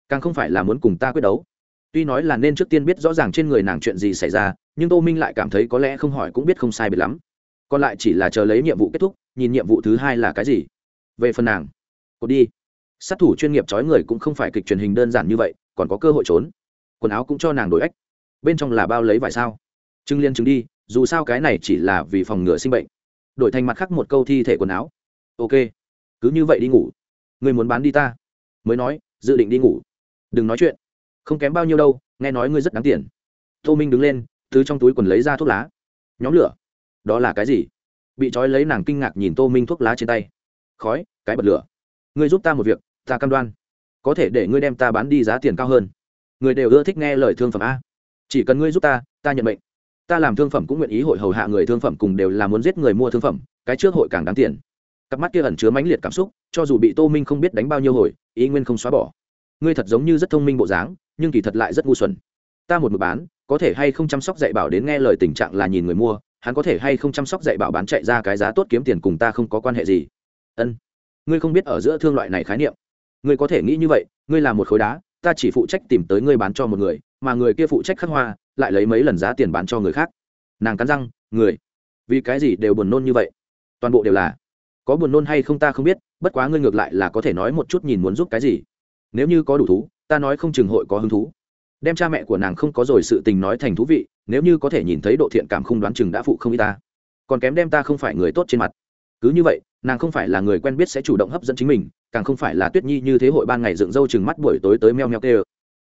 Càng không phải là muốn cùng ta quyết đấu. Tuy nói là nên trước tiên biết rõ ràng trên người nàng chuyện gì xảy ra, nhưng tô minh lại cảm thấy có lẽ không hỏi cũng biết không sai biệt lắm. Còn lại chỉ là chờ lấy nhiệm vụ kết thúc, nhìn nhiệm vụ thứ hai là cái gì. Về phần nàng cột đi. Sát thủ chuyên nghiệp trói người cũng không phải kịch truyền hình đơn giản như vậy còn có cơ hội trốn. Quần áo cũng cho nàng đổi ếch bên trong là bao lấy vải sao? Trưng liên chứng đi, dù sao cái này chỉ là vì phòng ngừa sinh bệnh. Đổi thành mặt khác một câu thi thể quần áo. Ok, cứ như vậy đi ngủ. Người muốn bán đi ta. Mới nói, dự định đi ngủ. Đừng nói chuyện. Không kém bao nhiêu đâu, nghe nói ngươi rất đáng tiền. Tô minh đứng lên, từ trong túi quần lấy ra thuốc lá. Nhóm lửa. Đó là cái gì? Bị trói lấy nàng kinh ngạc nhìn tô minh thuốc lá trên tay. Khói, cái bật lửa. Ngươi giúp ta một việc, ta cam đoan có thể để ngươi đem ta bán đi giá tiền cao hơn. Người đều ưa thích nghe lời thương phẩm a. Chỉ cần ngươi giúp ta ta nhận mệnh. Ta làm thương phẩm cũng nguyện ý hội hầu hạ người thương phẩm cùng đều là muốn giết người mua thương phẩm, cái trước hội càng đáng tiền. Cặp mắt kia ẩn chứa mãnh liệt cảm xúc, cho dù bị tô minh không biết đánh bao nhiêu hồi, ý nguyên không xóa bỏ. Ngươi thật giống như rất thông minh bộ dáng, nhưng kỳ thật lại rất ngu xuẩn. Ta một mực bán, có thể hay không chăm sóc dạy bảo đến nghe lời tình trạng là nhìn người mua, hắn có thể hay không chăm sóc dạy bảo bán chạy ra cái giá tốt kiếm tiền cùng ta không có quan hệ gì. Ân. Ngươi không biết ở giữa thương loại này khái niệm ngươi có thể nghĩ như vậy, ngươi là một khối đá, ta chỉ phụ trách tìm tới ngươi bán cho một người, mà người kia phụ trách khắc hoa, lại lấy mấy lần giá tiền bán cho người khác. Nàng cắn răng, người? Vì cái gì đều buồn nôn như vậy? Toàn bộ đều là? Có buồn nôn hay không ta không biết, bất quá ngươi ngược lại là có thể nói một chút nhìn muốn giúp cái gì. Nếu như có đủ thú, ta nói không chừng hội có hứng thú. Đem cha mẹ của nàng không có rồi sự tình nói thành thú vị, nếu như có thể nhìn thấy độ thiện cảm không đoán chừng đã phụ không y ta. Còn kém đem ta không phải người tốt trên mặt cứ như vậy, nàng không phải là người quen biết sẽ chủ động hấp dẫn chính mình, càng không phải là tuyết nhi như thế hội ban ngày dựng râu chừng mắt buổi tối tới meo meo tê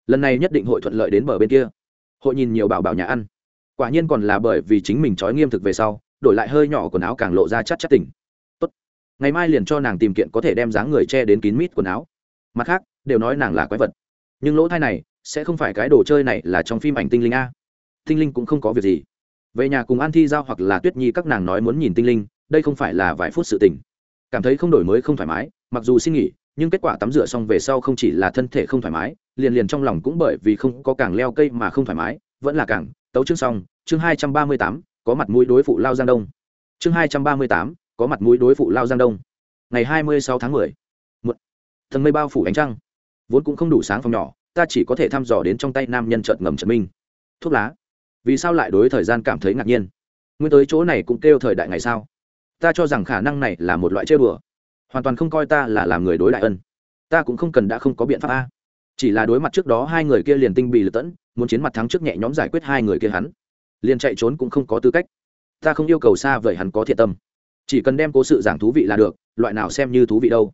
lần này nhất định hội thuận lợi đến bờ bên kia. Hội nhìn nhiều bảo bảo nhà ăn. Quả nhiên còn là bởi vì chính mình trói nghiêm thực về sau, đổi lại hơi nhỏ quần áo càng lộ ra chắc chắc tỉnh. Tốt. Ngày mai liền cho nàng tìm kiện có thể đem dáng người che đến kín mít quần áo. Mặt khác, đều nói nàng là quái vật. Nhưng lỗ thai này, sẽ không phải cái đồ chơi này là trong phim ảnh tinh linh a. Tinh linh cũng không có việc gì. Về nhà cùng an thi giao hoặc là tuyết nhi các nàng nói muốn nhìn tinh linh đây không phải là vài phút sự tình. Cảm thấy không đổi mới không thoải mái, mặc dù xin nghỉ, nhưng kết quả tắm rửa xong về sau không chỉ là thân thể không thoải mái, liền liền trong lòng cũng bởi vì không có càng leo cây mà không thoải mái, vẫn là càng, tấu chương xong, chương hai trăm ba mươi tám, có mặt mũi đối phụ lao giang đông. Chương hai trăm ba mươi tám, có mặt mũi đối phụ lao giang đông. Ngày hai mươi sáu tháng mười, một, thần mây bao phủ ánh trăng. Vốn cũng không đủ sáng phòng nhỏ, ta chỉ có thể thăm dò đến trong tay nam nhân trợt ngầm trật minh. Thuốc lá. Vì sao lại đối thời gian cảm thấy ngạc nhiên? Nguyên tới chỗ này cũng kêu thời đại ngày sao? Ta cho rằng khả năng này là một loại chơi bừa. Hoàn toàn không coi ta là làm người đối đại ân. Ta cũng không cần đã không có biện pháp a. Chỉ là đối mặt trước đó hai người kia liền tinh bị lật tẫn, muốn chiến mặt thắng trước nhẹ nhóm giải quyết hai người kia hắn. Liền chạy trốn cũng không có tư cách. Ta không yêu cầu xa vời hắn có thiện tâm. Chỉ cần đem cố sự giảng thú vị là được, loại nào xem như thú vị đâu.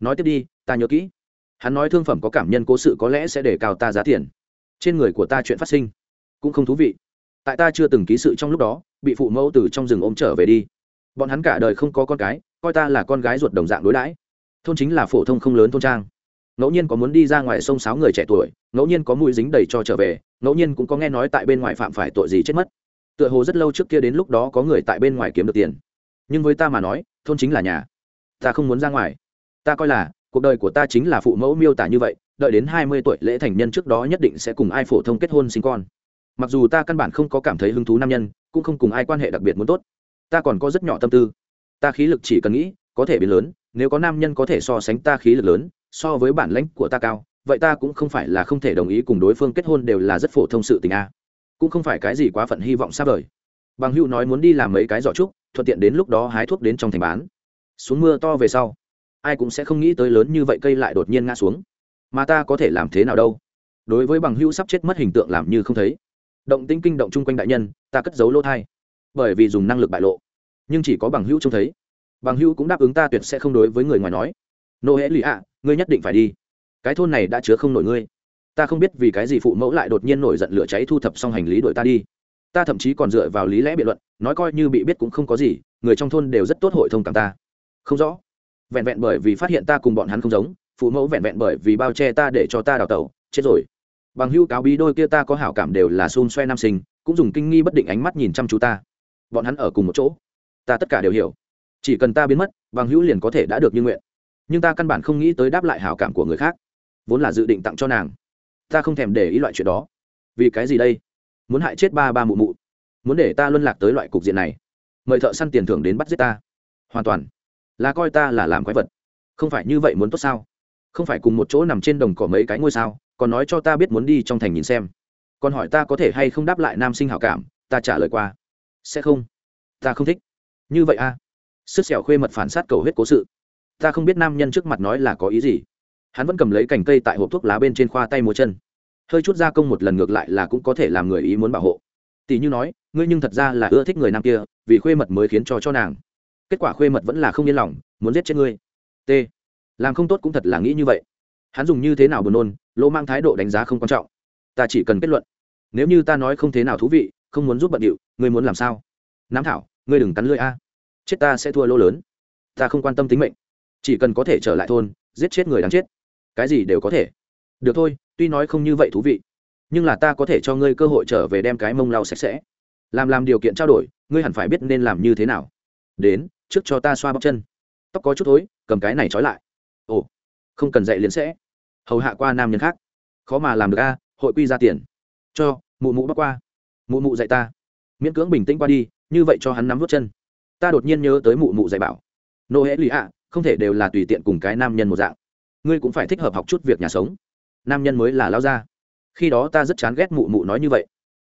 Nói tiếp đi, ta nhớ kỹ. Hắn nói thương phẩm có cảm nhân cố sự có lẽ sẽ để cao ta giá tiền. Trên người của ta chuyện phát sinh cũng không thú vị. Tại ta chưa từng ký sự trong lúc đó, bị phụ mẫu từ trong rừng ôm trở về đi bọn hắn cả đời không có con cái, coi ta là con gái ruột đồng dạng đối đãi. Thôn chính là phổ thông không lớn thôn trang. Ngẫu nhiên có muốn đi ra ngoài sông sáo người trẻ tuổi, ngẫu nhiên có mũi dính đầy cho trở về, ngẫu nhiên cũng có nghe nói tại bên ngoài phạm phải tội gì chết mất. Tựa hồ rất lâu trước kia đến lúc đó có người tại bên ngoài kiếm được tiền. Nhưng với ta mà nói, thôn chính là nhà. Ta không muốn ra ngoài. Ta coi là, cuộc đời của ta chính là phụ mẫu miêu tả như vậy, đợi đến hai mươi tuổi lễ thành nhân trước đó nhất định sẽ cùng ai phổ thông kết hôn sinh con. Mặc dù ta căn bản không có cảm thấy hứng thú nam nhân, cũng không cùng ai quan hệ đặc biệt muốn tốt ta còn có rất nhỏ tâm tư. Ta khí lực chỉ cần nghĩ, có thể biến lớn, nếu có nam nhân có thể so sánh ta khí lực lớn, so với bản lãnh của ta cao, vậy ta cũng không phải là không thể đồng ý cùng đối phương kết hôn đều là rất phổ thông sự tình a. Cũng không phải cái gì quá phận hy vọng xa vời. Bằng hữu nói muốn đi làm mấy cái giỏ trúc, thuận tiện đến lúc đó hái thuốc đến trong thành bán. Xuống mưa to về sau, ai cũng sẽ không nghĩ tới lớn như vậy cây lại đột nhiên ngã xuống. Mà ta có thể làm thế nào đâu? Đối với bằng hữu sắp chết mất hình tượng làm như không thấy. Động tinh kinh động chung quanh đại nhân, ta cất giấu lỗ thai bởi vì dùng năng lực bại lộ. Nhưng chỉ có bằng hữu trông thấy. Bằng hữu cũng đáp ứng ta tuyệt sẽ không đối với người ngoài nói. Nô hễ lụy ạ, ngươi nhất định phải đi. Cái thôn này đã chứa không nổi ngươi. Ta không biết vì cái gì phụ mẫu lại đột nhiên nổi giận lửa cháy thu thập xong hành lý đuổi ta đi. Ta thậm chí còn dựa vào lý lẽ biện luận, nói coi như bị biết cũng không có gì, người trong thôn đều rất tốt hội thông cảm ta. Không rõ. Vẹn vẹn bởi vì phát hiện ta cùng bọn hắn không giống, phụ mẫu vẹn vẹn bởi vì bao che ta để cho ta đào tẩu, chết rồi. Bằng hưu cáo bí đôi kia ta có hảo cảm đều là xôn xoe nam sinh, cũng dùng kinh nghi bất định ánh mắt nhìn chăm chú ta bọn hắn ở cùng một chỗ. Ta tất cả đều hiểu. Chỉ cần ta biến mất, bằng hữu liền có thể đã được như nguyện. Nhưng ta căn bản không nghĩ tới đáp lại hảo cảm của người khác. Vốn là dự định tặng cho nàng. Ta không thèm để ý loại chuyện đó. Vì cái gì đây? Muốn hại chết ba ba mụ mụ. Muốn để ta luân lạc tới loại cục diện này. Mời thợ săn tiền thưởng đến bắt giết ta. Hoàn toàn. Là coi ta là làm quái vật. Không phải như vậy muốn tốt sao? Không phải cùng một chỗ nằm trên đồng cỏ mấy cái ngôi sao, còn nói cho ta biết muốn đi trong thành nhìn xem. Còn hỏi ta có thể hay không đáp lại nam sinh hảo cảm, ta trả lời qua sẽ không. Ta không thích. Như vậy a à? sức xẻo khuê mật phản sát cầu hết cố sự. Ta không biết nam nhân trước mặt nói là có ý gì. Hắn vẫn cầm lấy cành cây tại hộp thuốc lá bên trên khoa tay múa chân. Hơi chút gia công một lần ngược lại là cũng có thể làm người ý muốn bảo hộ. Tỷ như nói, ngươi nhưng thật ra là ưa thích người nam kia, vì khuê mật mới khiến cho cho nàng. Kết quả khuê mật vẫn là không yên lòng, muốn giết chết ngươi. T. Làm không tốt cũng thật là nghĩ như vậy. Hắn dùng như thế nào buồn nôn, lỗ mang thái độ đánh giá không quan trọng. Ta chỉ cần kết luận. Nếu như ta nói không thế nào thú vị không muốn giúp bận điệu, ngươi muốn làm sao? Nam thảo, ngươi đừng cắn lưỡi a. Chết ta sẽ thua lỗ lớn. Ta không quan tâm tính mệnh. Chỉ cần có thể trở lại thôn, giết chết người đáng chết. Cái gì đều có thể. Được thôi, tuy nói không như vậy thú vị, nhưng là ta có thể cho ngươi cơ hội trở về đem cái mông lau sạch sẽ. Làm làm điều kiện trao đổi, ngươi hẳn phải biết nên làm như thế nào. Đến, trước cho ta xoa bóc chân. Tóc có chút thối, cầm cái này trói lại. Ồ, không cần dạy liền sẽ. Hầu hạ qua nam nhân khác. Khó mà làm được a, hội quy ra tiền. Cho, mụ mụ bắc qua mụ mụ dạy ta. Miễn cưỡng bình tĩnh qua đi, như vậy cho hắn nắm vớt chân. Ta đột nhiên nhớ tới mụ mụ dạy bảo. Nô hễ lì ạ, không thể đều là tùy tiện cùng cái nam nhân một dạng. Ngươi cũng phải thích hợp học chút việc nhà sống. Nam nhân mới là lao ra khi đó ta rất chán ghét mụ mụ nói như vậy.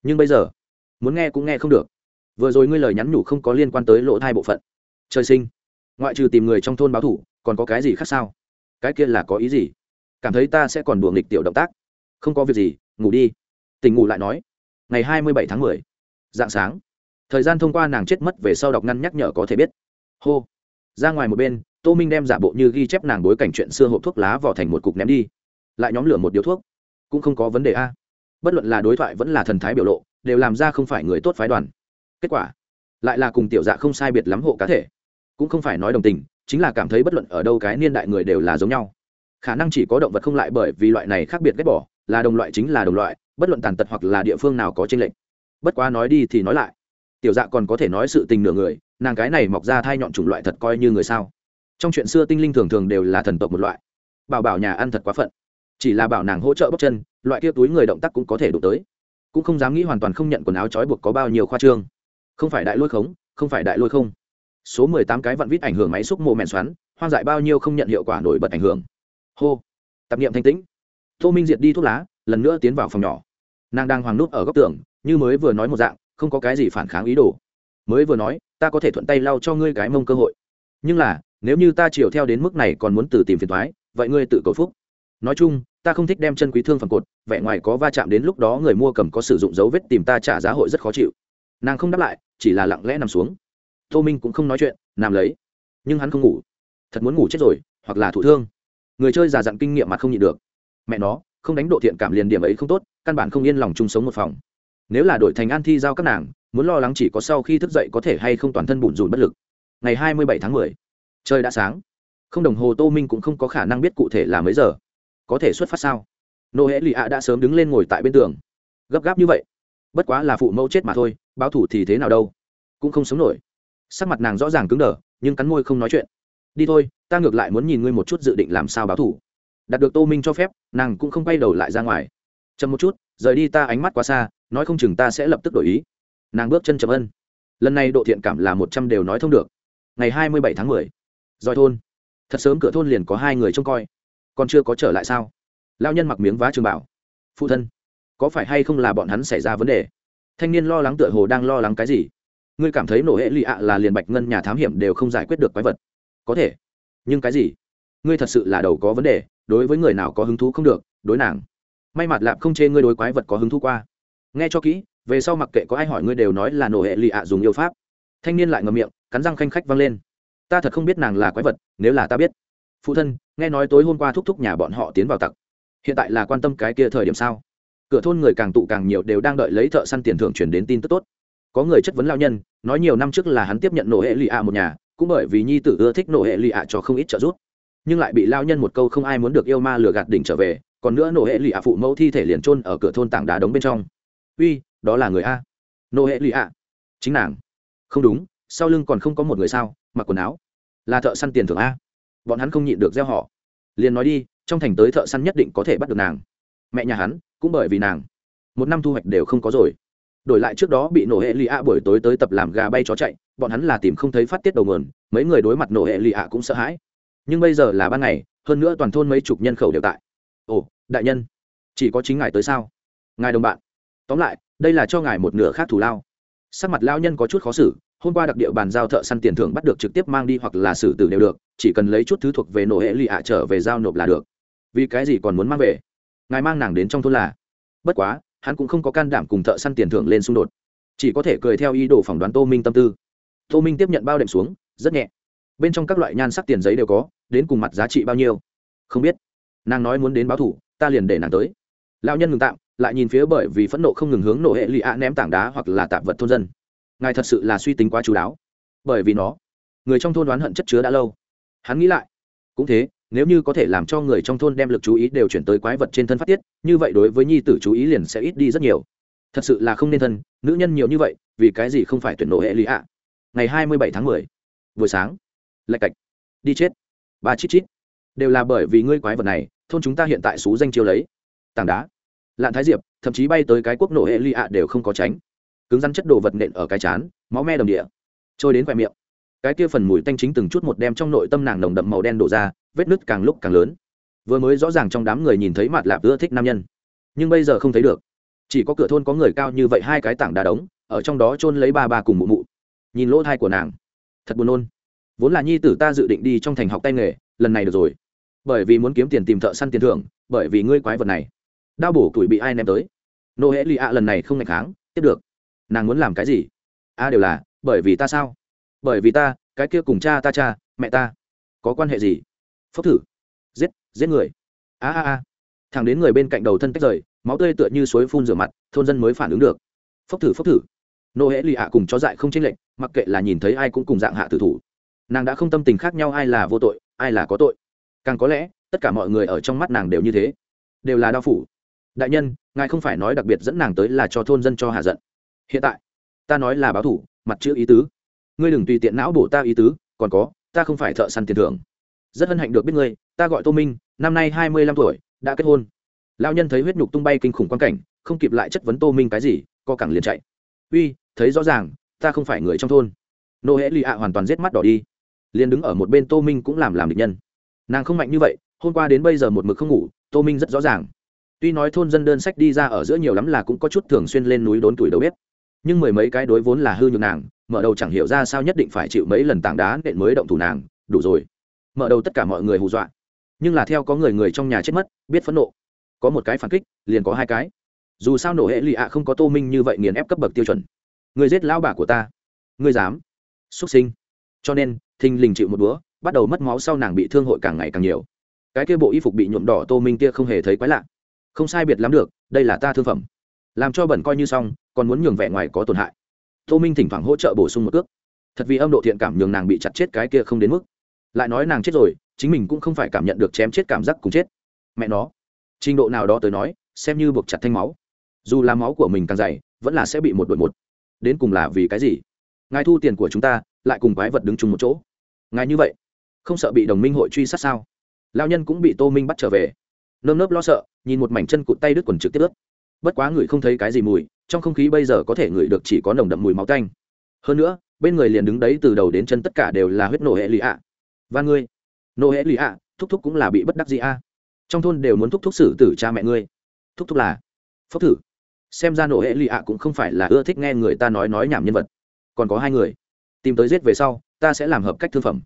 Nhưng bây giờ, muốn nghe cũng nghe không được. Vừa rồi ngươi lời nhắn nhủ không có liên quan tới lỗ hai bộ phận. Trời sinh, ngoại trừ tìm người trong thôn báo thủ, còn có cái gì khác sao? Cái kia là có ý gì? Cảm thấy ta sẽ còn đùa nghịch tiểu động tác. Không có việc gì, ngủ đi. Tình ngủ lại nói ngày hai mươi bảy tháng mười, dạng sáng. Thời gian thông qua nàng chết mất về sau đọc ngăn nhắc nhở có thể biết. Hô. Ra ngoài một bên, tô minh đem giả bộ như ghi chép nàng bối cảnh chuyện xưa hộp thuốc lá vỏ thành một cục ném đi. Lại nhóm lửa một điếu thuốc. Cũng không có vấn đề a. Bất luận là đối thoại vẫn là thần thái biểu lộ, đều làm ra không phải người tốt phái đoàn. Kết quả, lại là cùng tiểu dạ không sai biệt lắm hộ cá thể. Cũng không phải nói đồng tình, chính là cảm thấy bất luận ở đâu cái niên đại người đều là giống nhau. Khả năng chỉ có động vật không lại bởi vì loại này khác biệt ghét bỏ là đồng loại chính là đồng loại, bất luận tàn tật hoặc là địa phương nào có tranh lệch. Bất quá nói đi thì nói lại. Tiểu dạ còn có thể nói sự tình nửa người, nàng cái này mọc ra thai nhọn chủng loại thật coi như người sao. Trong chuyện xưa tinh linh thường thường đều là thần tộc một loại. Bảo bảo nhà ăn thật quá phận. Chỉ là bảo nàng hỗ trợ bóc chân, loại kia túi người động tác cũng có thể đụng tới. Cũng không dám nghĩ hoàn toàn không nhận quần áo trói buộc có bao nhiêu khoa trương. Không phải đại lôi khống, không phải đại lôi không. Số mười tám cái vặn vít ảnh hưởng máy xúc mộ mẹn xoắn, hoang dại bao nhiêu không nhận hiệu quả nổi bật ảnh hưởng. Hô. Tạp nghiệm thanh tĩnh tô minh diệt đi thuốc lá, lần nữa tiến vào phòng nhỏ. Nàng đang hoàng nút ở góc tường, như mới vừa nói một dạng, không có cái gì phản kháng ý đồ. Mới vừa nói, ta có thể thuận tay lau cho ngươi cái mông cơ hội. Nhưng là, nếu như ta chiều theo đến mức này còn muốn tự tìm phiền thoái vậy ngươi tự cầu phúc. Nói chung, ta không thích đem chân quý thương phần cột, vẻ ngoài có va chạm đến lúc đó người mua cầm có sử dụng dấu vết tìm ta trả giá hội rất khó chịu. Nàng không đáp lại, chỉ là lặng lẽ nằm xuống. Tô minh cũng không nói chuyện, nằm lấy. Nhưng hắn không ngủ. Thật muốn ngủ chết rồi, hoặc là thụ thương. Người chơi già dặn kinh nghiệm mà không nhịn được mẹ nó, không đánh độ thiện cảm liền điểm ấy không tốt, căn bản không yên lòng chung sống một phòng. Nếu là đổi thành an thi giao các nàng, muốn lo lắng chỉ có sau khi thức dậy có thể hay không toàn thân bùn rùn bất lực. Ngày hai mươi bảy tháng mười, trời đã sáng. Không đồng hồ tô minh cũng không có khả năng biết cụ thể là mấy giờ. Có thể xuất phát sao? Nô hễ lì ạ đã sớm đứng lên ngồi tại bên tường. Gấp gáp như vậy? Bất quá là phụ mẫu chết mà thôi, báo thủ thì thế nào đâu? Cũng không sống nổi. Sắc mặt nàng rõ ràng cứng đờ, nhưng cắn môi không nói chuyện. Đi thôi, ta ngược lại muốn nhìn ngươi một chút dự định làm sao báo thủ đạt được tô minh cho phép, nàng cũng không quay đầu lại ra ngoài. Chậm một chút, rời đi ta ánh mắt quá xa, nói không chừng ta sẽ lập tức đổi ý. Nàng bước chân chậm ân lần này độ thiện cảm là một trăm đều nói thông được. Ngày hai mươi bảy tháng mười doi thôn. Thật sớm cửa thôn liền có hai người trông coi. Còn chưa có trở lại sao? Lao nhân mặc miếng vá trường bảo. Phụ thân, có phải hay không là bọn hắn xảy ra vấn đề? Thanh niên lo lắng tựa hồ đang lo lắng cái gì? Ngươi cảm thấy nổ hệ lụy ạ là liền bạch ngân nhà thám hiểm đều không giải quyết được quái vật. Có thể. Nhưng cái gì? Ngươi thật sự là đầu có vấn đề đối với người nào có hứng thú không được, đối nàng. May mặt lạp không chê ngươi đối quái vật có hứng thú qua. Nghe cho kỹ, về sau mặc kệ có ai hỏi ngươi đều nói là nổ hệ lì ạ dùng yêu pháp. Thanh niên lại ngầm miệng, cắn răng khanh khách vang lên. Ta thật không biết nàng là quái vật, nếu là ta biết. Phụ thân, nghe nói tối hôm qua thúc thúc nhà bọn họ tiến vào tặc. Hiện tại là quan tâm cái kia thời điểm sao? Cửa thôn người càng tụ càng nhiều đều đang đợi lấy thợ săn tiền thưởng chuyển đến tin tức tốt. Có người chất vấn lao nhân, nói nhiều năm trước là hắn tiếp nhận nổ hệ lì ạ một nhà, cũng bởi vì nhi tử ưa thích nổ hệ lì ạ cho không ít trợ giúp nhưng lại bị lao nhân một câu không ai muốn được yêu ma lừa gạt đỉnh trở về, còn nữa nổ hệ lụy ạ phụ mẫu thi thể liền trôn ở cửa thôn tảng đá đống bên trong. Uy, đó là người a. Nổ hệ lụy ạ. Chính nàng. Không đúng, sau lưng còn không có một người sao, mặc quần áo. Là thợ săn tiền thưởng a. Bọn hắn không nhịn được gieo họ. Liền nói đi, trong thành tới thợ săn nhất định có thể bắt được nàng. Mẹ nhà hắn, cũng bởi vì nàng. Một năm thu hoạch đều không có rồi. Đổi lại trước đó bị nổ hệ lì ạ buổi tối tới tập làm gà bay chó chạy, bọn hắn là tìm không thấy phát tiết đầu mườn mấy người đối mặt nổ hệ lì ạ cũng sợ hãi nhưng bây giờ là ban ngày, hơn nữa toàn thôn mấy chục nhân khẩu đều tại. Ồ, đại nhân, chỉ có chính ngài tới sao? Ngài đồng bạn. Tóm lại, đây là cho ngài một nửa khác thù lao. Sắc mặt lao nhân có chút khó xử, hôm qua đặc địa bàn giao thợ săn tiền thưởng bắt được trực tiếp mang đi hoặc là xử tử đều được, chỉ cần lấy chút thứ thuộc về nổ hệ lụy ạ trở về giao nộp là được. Vì cái gì còn muốn mang về? Ngài mang nàng đến trong thôn là. Bất quá, hắn cũng không có can đảm cùng thợ săn tiền thưởng lên xung đột. Chỉ có thể cười theo ý đồ phỏng đoán tô minh tâm tư. Tô minh tiếp nhận bao đệm xuống, rất nhẹ bên trong các loại nhan sắc tiền giấy đều có, đến cùng mặt giá trị bao nhiêu? Không biết. Nàng nói muốn đến báo thủ, ta liền để nàng tới. Lão nhân ngừng tạm, lại nhìn phía bởi vì phẫn nộ không ngừng hướng nổ hệ lụy ạ ném tảng đá hoặc là tạp vật thôn dân. Ngài thật sự là suy tính quá chú đáo. Bởi vì nó, người trong thôn đoán hận chất chứa đã lâu. Hắn nghĩ lại, cũng thế, nếu như có thể làm cho người trong thôn đem lực chú ý đều chuyển tới quái vật trên thân phát tiết, như vậy đối với nhi tử chú ý liền sẽ ít đi rất nhiều. Thật sự là không nên thân, nữ nhân nhiều như vậy, vì cái gì không phải tuyển nổ hệ lý ạ? Ngày hai mươi bảy tháng mười, buổi sáng lạch cạch, đi chết, ba chít chít, đều là bởi vì ngươi quái vật này, thôn chúng ta hiện tại xú danh chiêu lấy, tảng đá, lạn thái diệp, thậm chí bay tới cái quốc nổ hệ ly ạ đều không có tránh, cứng rắn chất đồ vật nện ở cái chán, máu me đồng địa, trôi đến khoe miệng. Cái kia phần mùi tanh chính từng chút một đem trong nội tâm nàng nồng đậm màu đen đổ ra, vết nứt càng lúc càng lớn. Vừa mới rõ ràng trong đám người nhìn thấy mặt lạp ưa thích nam nhân, nhưng bây giờ không thấy được. Chỉ có cửa thôn có người cao như vậy hai cái tảng đá đống, ở trong đó chôn lấy ba ba cùng mụ mụ. Nhìn lỗ thai của nàng, thật buồn nôn vốn là nhi tử ta dự định đi trong thành học tay nghề, lần này được rồi. Bởi vì muốn kiếm tiền tìm thợ săn tiền thưởng, bởi vì ngươi quái vật này. Đau bổ tuổi bị ai ném tới? Nô hễ lì ạ lần này không ngày kháng, tiếp được. Nàng muốn làm cái gì? A đều là, bởi vì ta sao? Bởi vì ta, cái kia cùng cha ta cha, mẹ ta. Có quan hệ gì? Phốc thử. Giết giết người. A a a. Thằng đến người bên cạnh đầu thân tách rời, máu tươi tựa như suối phun rửa mặt, thôn dân mới phản ứng được. Phốc thử phốc thử. Nô hễ lì ạ cùng chó dại không chênh lệch, mặc kệ là nhìn thấy ai cũng cùng dạng hạ tử thủ nàng đã không tâm tình khác nhau ai là vô tội, ai là có tội. Càng có lẽ, tất cả mọi người ở trong mắt nàng đều như thế. Đều là đao phủ. Đại nhân, ngài không phải nói đặc biệt dẫn nàng tới là cho thôn dân cho hạ giận. Hiện tại, ta nói là báo thủ, mặt chữ ý tứ. Ngươi đừng tùy tiện não bổ ta ý tứ, còn có, ta không phải thợ săn tiền thưởng. Rất hân hạnh được biết ngươi, ta gọi tô minh, năm nay hai mươi lăm tuổi, đã kết hôn. Lao nhân thấy huyết nhục tung bay kinh khủng quan cảnh, không kịp lại chất vấn tô minh cái gì, co cẳng liền chạy. Uy, thấy rõ ràng, ta không phải người trong thôn. Nô hễ lì ạ hoàn toàn rết mắt đỏ đi liền đứng ở một bên tô minh cũng làm làm địch nhân. Nàng không mạnh như vậy, hôm qua đến bây giờ một mực không ngủ, tô minh rất rõ ràng. Tuy nói thôn dân đơn sách đi ra ở giữa nhiều lắm là cũng có chút thường xuyên lên núi đốn tuổi đầu bếp. Nhưng mười mấy cái đối vốn là hư nhược nàng, mở đầu chẳng hiểu ra sao nhất định phải chịu mấy lần tảng đá nện mới động thủ nàng, đủ rồi. Mở đầu tất cả mọi người hù dọa. Nhưng là theo có người người trong nhà chết mất, biết phẫn nộ. Có một cái phản kích, liền có hai cái. Dù sao nổ hệ lụy ạ không có tô minh như vậy nghiền ép cấp bậc tiêu chuẩn. Người giết lão bà của ta. Ngươi dám. Xuất sinh. Cho nên thình lình chịu một búa, bắt đầu mất máu sau nàng bị thương hội càng ngày càng nhiều. Cái kia bộ y phục bị nhuộm đỏ tô minh kia không hề thấy quái lạ. Không sai biệt lắm được, đây là ta thương phẩm. Làm cho bẩn coi như xong, còn muốn nhường vẻ ngoài có tổn hại. Tô minh thỉnh thoảng hỗ trợ bổ sung một cước. Thật vì âm độ thiện cảm nhường nàng bị chặt chết cái kia không đến mức. Lại nói nàng chết rồi, chính mình cũng không phải cảm nhận được chém chết cảm giác cùng chết. Mẹ nó. Trình độ nào đó tới nói, xem như buộc chặt thanh máu. Dù là máu của mình càng dày, vẫn là sẽ bị một đội một. Đến cùng là vì cái gì? Ngài thu tiền của chúng ta, lại cùng quái vật đứng chung một chỗ. Ngài như vậy, không sợ bị đồng minh hội truy sát sao? Lao nhân cũng bị tô minh bắt trở về. Nơm nớp lo sợ, nhìn một mảnh chân cụt tay đứt quần trực tiếp ướt. Bất quá người không thấy cái gì mùi, trong không khí bây giờ có thể ngửi được chỉ có nồng đậm mùi máu tanh. Hơn nữa, bên người liền đứng đấy từ đầu đến chân tất cả đều là huyết nổ hệ lì ạ. Và ngươi, nổ hệ lì ạ, thúc thúc cũng là bị bất đắc gì a. Trong thôn đều muốn thúc thúc xử tử cha mẹ ngươi. Thúc thúc là phúc thử. Xem ra nổ hệ lì ạ cũng không phải là ưa thích nghe người ta nói nói nhảm nhân vật còn có hai người. Tìm tới giết về sau, ta sẽ làm hợp cách thương phẩm.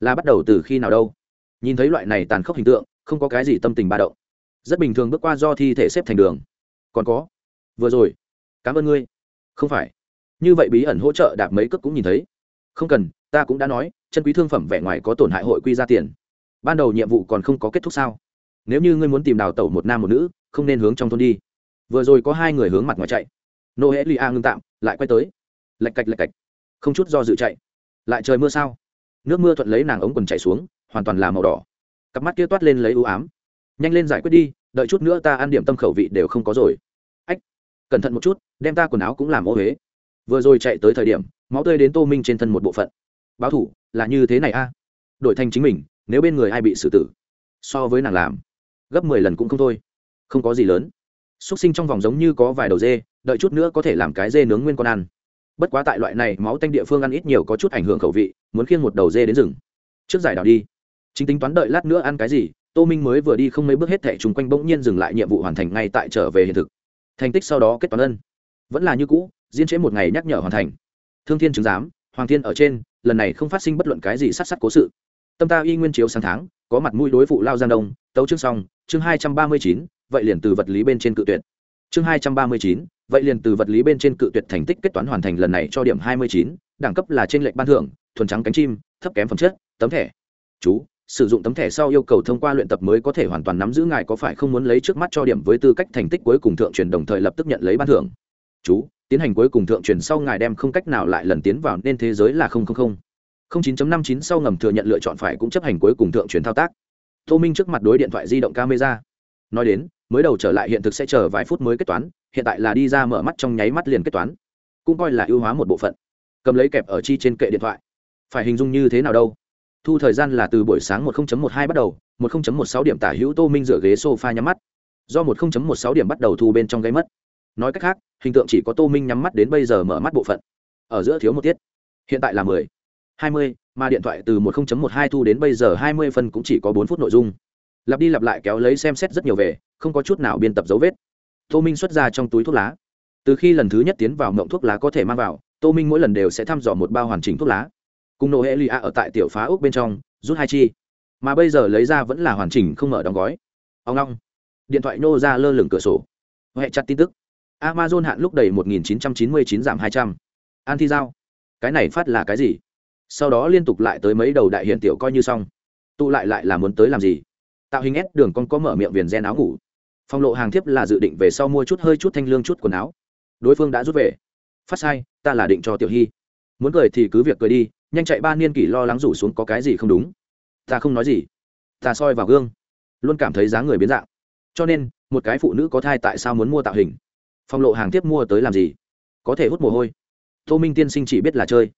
Là bắt đầu từ khi nào đâu? Nhìn thấy loại này tàn khốc hình tượng, không có cái gì tâm tình ba động. Rất bình thường bước qua do thi thể xếp thành đường. Còn có? Vừa rồi. Cảm ơn ngươi. Không phải. Như vậy bí ẩn hỗ trợ đạp mấy cước cũng nhìn thấy. Không cần, ta cũng đã nói, chân quý thương phẩm vẻ ngoài có tổn hại hội quy ra tiền. Ban đầu nhiệm vụ còn không có kết thúc sao? Nếu như ngươi muốn tìm đào tẩu một nam một nữ, không nên hướng trong thôn đi. Vừa rồi có hai người hướng mặt ngoài chạy. Nô hễ li a ngưng tạm, lại quay tới lạch cạch lạch cạch. Không chút do dự chạy. Lại trời mưa sao? Nước mưa thuận lấy nàng ống quần chạy xuống, hoàn toàn là màu đỏ. Cặp mắt kia toát lên lấy ưu ám. Nhanh lên giải quyết đi, đợi chút nữa ta ăn điểm tâm khẩu vị đều không có rồi. Ách, cẩn thận một chút, đem ta quần áo cũng làm ô huế vừa rồi chạy tới thời điểm, máu tươi đến tô minh trên thân một bộ phận. Báo thủ, là như thế này a. Đổi thành chính mình, nếu bên người ai bị xử tử, so với nàng làm, gấp mười lần cũng không thôi. Không có gì lớn. X u ấ t sinh trong vòng giống như có vài đầu dê, đợi chút nữa có thể làm cái dê nướng nguyên con ăn bất quá tại loại này máu tanh địa phương ăn ít nhiều có chút ảnh hưởng khẩu vị, muốn khiêng một đầu dê đến rừng. Trước giải đảo đi. Chính tính toán đợi lát nữa ăn cái gì, tô minh mới vừa đi không mấy bước hết thẻ chung quanh bỗng nhiên dừng lại nhiệm vụ hoàn thành ngay tại trở về hiện thực. Thành tích sau đó kết toán ân. Vẫn là như cũ, diễn trễ một ngày nhắc nhở hoàn thành. Thương thiên chứng giám, hoàng thiên ở trên, lần này không phát sinh bất luận cái gì sát sát cố sự. Tâm ta y nguyên chiếu sáng tháng, có mặt mũi đối phụ lao giang đông, tấu chương xong, chương hai trăm ba mươi chín, vậy liền từ vật lý bên trên cự tuyệt. Chương hai trăm ba mươi chín vậy liền từ vật lý bên trên cự tuyệt thành tích kết toán hoàn thành lần này cho điểm hai mươi chín, đẳng cấp là trên lệnh ban thưởng, thuần trắng cánh chim, thấp kém phẩm chất, tấm thẻ. Chú, sử dụng tấm thẻ sau yêu cầu thông qua luyện tập mới có thể hoàn toàn nắm giữ ngài có phải không muốn lấy trước mắt cho điểm với tư cách thành tích cuối cùng thượng truyền đồng thời lập tức nhận lấy ban thưởng. Chú, tiến hành cuối cùng thượng truyền sau ngài đem không cách nào lại lần tiến vào nên thế giới là không không không. Không chín năm chín sau ngầm thừa nhận lựa chọn phải cũng chấp hành cuối cùng thượng truyền thao tác. Tô minh trước mặt đối điện thoại di động camera. Nói đến mới đầu trở lại hiện thực sẽ chờ vài phút mới kết toán hiện tại là đi ra mở mắt trong nháy mắt liền kết toán. Cũng coi là ưu hóa một bộ phận. Cầm lấy kẹp ở chi trên kệ điện thoại. Phải hình dung như thế nào đâu? Thu thời gian là từ buổi sáng 10.12 bắt đầu 10.16 điểm tả hữu tô minh rửa ghế sofa nhắm mắt. Do 10.16 điểm bắt đầu thu bên trong gáy mất. Nói cách khác hình tượng chỉ có tô minh nhắm mắt đến bây giờ mở mắt bộ phận. Ở giữa thiếu một tiết. Hiện tại là 10. 20, mà điện thoại từ 10.12 thu đến bây giờ 20 phân cũng chỉ có 4 phút nội dung. Lặp đi lặp lại kéo lấy xem xét rất nhiều về không có chút nào biên tập dấu vết. Tô minh xuất ra trong túi thuốc lá. Từ khi lần thứ nhất tiến vào mộng thuốc lá có thể mang vào, tô minh mỗi lần đều sẽ thăm dò một bao hoàn chỉnh thuốc lá. Cùng nô hệ lụy a ở tại tiểu phá ốc bên trong, rút hai chi. Mà bây giờ lấy ra vẫn là hoàn chỉnh không mở đóng gói. Ông long. Điện thoại nô ra lơ lửng cửa sổ. Huệ chặt tin tức. Amazon hạn lúc đầy 1999 giảm 200. an thi giao. Cái này phát là cái gì? Sau đó liên tục lại tới mấy đầu đại hiện tiểu coi như xong. Tụ lại lại là muốn tới làm gì? Tạo hình ép đường con có mở miệng viền gen áo ngủ phong lộ hàng thiếp là dự định về sau mua chút hơi chút thanh lương chút quần áo. Đối phương đã rút về. Phát sai, ta là định cho tiểu hy. Muốn cười thì cứ việc cười đi, nhanh chạy ba niên kỷ lo lắng rủ xuống có cái gì không đúng. Ta không nói gì. Ta soi vào gương. Luôn cảm thấy dáng người biến dạng. Cho nên, một cái phụ nữ có thai tại sao muốn mua tạo hình? Phong lộ hàng tiếp mua tới làm gì? Có thể hút mồ hôi. Tô minh tiên sinh chỉ biết là chơi.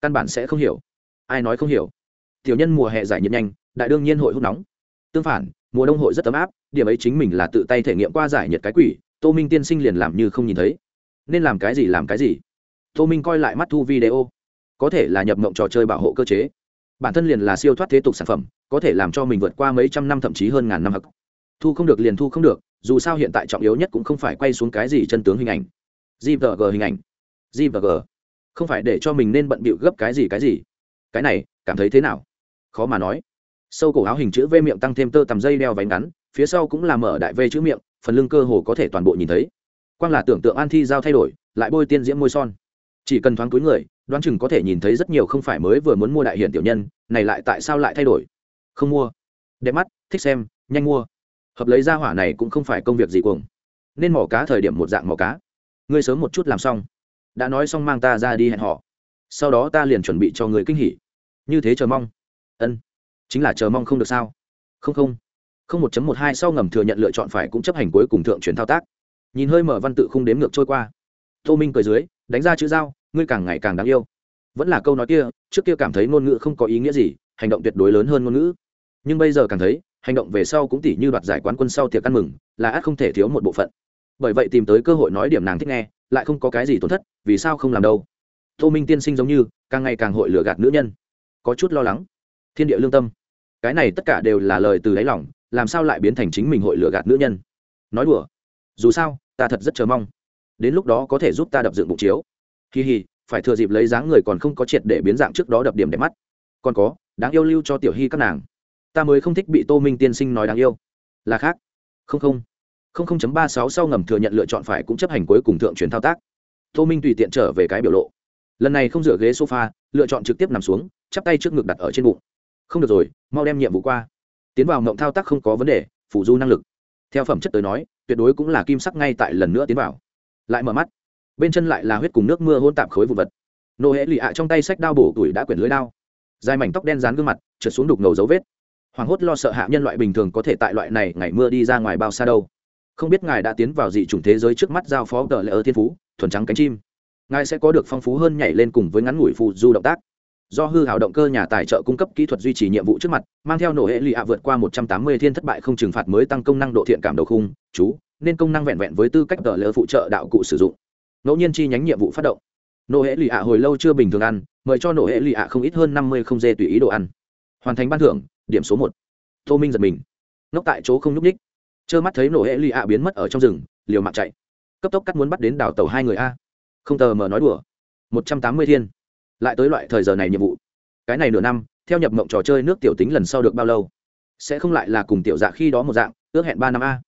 Căn bản sẽ không hiểu. Ai nói không hiểu? Tiểu nhân mùa hè giải nhiệt nhanh, đại đương nhiên hội hút nóng. Tương phản mùa đông hội rất ấm áp, điểm ấy chính mình là tự tay thể nghiệm qua giải nhiệt cái quỷ, tô minh tiên sinh liền làm như không nhìn thấy. Nên làm cái gì làm cái gì. Tô minh coi lại mắt thu video. Có thể là nhập mộng trò chơi bảo hộ cơ chế. Bản thân liền là siêu thoát thế tục sản phẩm, có thể làm cho mình vượt qua mấy trăm năm thậm chí hơn ngàn năm hực. thu không được liền thu không được, dù sao hiện tại trọng yếu nhất cũng không phải quay xuống cái gì chân tướng hình ảnh. Gvg hình ảnh. Gvg không phải để cho mình nên bận bịu gấp cái gì cái gì. Cái này, cảm thấy thế nào? Khó mà nói sâu cổ áo hình chữ v miệng tăng thêm tơ tằm dây đeo váy ngắn, phía sau cũng là mở đại v chữ miệng, phần lưng cơ hồ có thể toàn bộ nhìn thấy. Quang là tưởng tượng an thi giao thay đổi, lại bôi tiên diễm môi son. Chỉ cần thoáng cuối người, đoán chừng có thể nhìn thấy rất nhiều không phải mới vừa muốn mua đại hiện tiểu nhân, này lại tại sao lại thay đổi? Không mua. Đẹp mắt, thích xem, nhanh mua. Hợp lấy ra hỏa này cũng không phải công việc gì cuồng. Nên mỏ cá thời điểm một dạng mỏ cá. Ngươi sớm một chút làm xong. Đã nói xong mang ta ra đi hẹn họ. Sau đó ta liền chuẩn bị cho người kinh hỉ. Như thế chờ mong. Ân chính là chờ mong không được sao? Không không. Không một chấm một hai sau ngầm thừa nhận lựa chọn phải cũng chấp hành cuối cùng thượng chuyển thao tác. Nhìn hơi mở văn tự không đếm ngược trôi qua. Tô minh cười dưới đánh ra chữ dao, ngươi càng ngày càng đáng yêu. Vẫn là câu nói kia trước kia cảm thấy ngôn ngữ không có ý nghĩa gì hành động tuyệt đối lớn hơn ngôn ngữ. Nhưng bây giờ càng thấy hành động về sau cũng tỉ như đoạt giải quán quân sau tiệc ăn mừng là ắt không thể thiếu một bộ phận. Bởi vậy tìm tới cơ hội nói điểm nàng thích nghe lại không có cái gì tổn thất vì sao không làm đâu? Tô minh tiên sinh giống như càng ngày càng hội lừa gạt nữ nhân. Có chút lo lắng. Thiên địa lương tâm cái này tất cả đều là lời từ đáy lòng, làm sao lại biến thành chính mình hội lừa gạt nữ nhân? Nói đùa. Dù sao, ta thật rất chờ mong. Đến lúc đó có thể giúp ta đập dựng bụng chiếu. Kỳ hì phải thừa dịp lấy dáng người còn không có triệt để biến dạng trước đó đập điểm đẹp mắt. Còn có, đáng yêu lưu cho tiểu hy các nàng. Ta mới không thích bị tô minh tiên sinh nói đáng yêu. Là khác. Không không. Không không chấm ba sáu sau ngầm thừa nhận lựa chọn phải cũng chấp hành cuối cùng thượng truyền thao tác. Tô minh tùy tiện trở về cái biểu lộ. Lần này không dựa ghế sofa, lựa chọn trực tiếp nằm xuống, chắp tay trước ngực đặt ở trên bụng không được rồi, mau đem nhiệm vụ qua. Tiến vào mộng thao tác không có vấn đề, phủ du năng lực. Theo phẩm chất tới nói, tuyệt đối cũng là kim sắc ngay tại lần nữa tiến vào. Lại mở mắt. Bên chân lại là huyết cùng nước mưa hôn tạp khối vụ vật. Nô hễ lì ạ trong tay sách đao bổ tuổi đã quyển lưới đao. Dài mảnh tóc đen dán gương mặt, trượt xuống đục ngầu dấu vết. Hoảng hốt lo sợ hạ nhân loại bình thường có thể tại loại này ngày mưa đi ra ngoài bao xa đâu. Không biết ngài đã tiến vào dị chủng thế giới trước mắt giao phó tờ lệ ơ thiên phú, thuần trắng cánh chim. Ngài sẽ có được phong phú hơn nhảy lên cùng với ngắn ngủi phụ du động tác do hư hảo động cơ nhà tài trợ cung cấp kỹ thuật duy trì nhiệm vụ trước mặt, mang theo nổ hệ lụy ạ vượt qua một trăm tám mươi thiên thất bại không trừng phạt mới tăng công năng độ thiện cảm đầu khung, chú, nên công năng vẹn vẹn với tư cách tờ lỡ phụ trợ đạo cụ sử dụng. Ngẫu nhiên chi nhánh nhiệm vụ phát động. Nổ hệ lụy ạ hồi lâu chưa bình thường ăn, mời cho nổ hệ lụy ạ không ít hơn năm mươi không dê tùy ý đồ ăn. Hoàn thành ban thưởng, điểm số một. Tô minh giật mình. Ngốc tại chỗ không nhúc ních trơ mắt thấy nổ hệ lụy ạ biến mất ở trong rừng, liều mạng chạy. Cấp tốc cắt muốn bắt đến đảo tàu hai người a. Không tờ mờ nói đùa. Một trăm tám mươi thiên lại tới loại thời giờ này nhiệm vụ. Cái này nửa năm, theo nhập mộng trò chơi nước tiểu tính lần sau được bao lâu? Sẽ không lại là cùng tiểu dạ khi đó một dạng, ước hẹn ba năm a.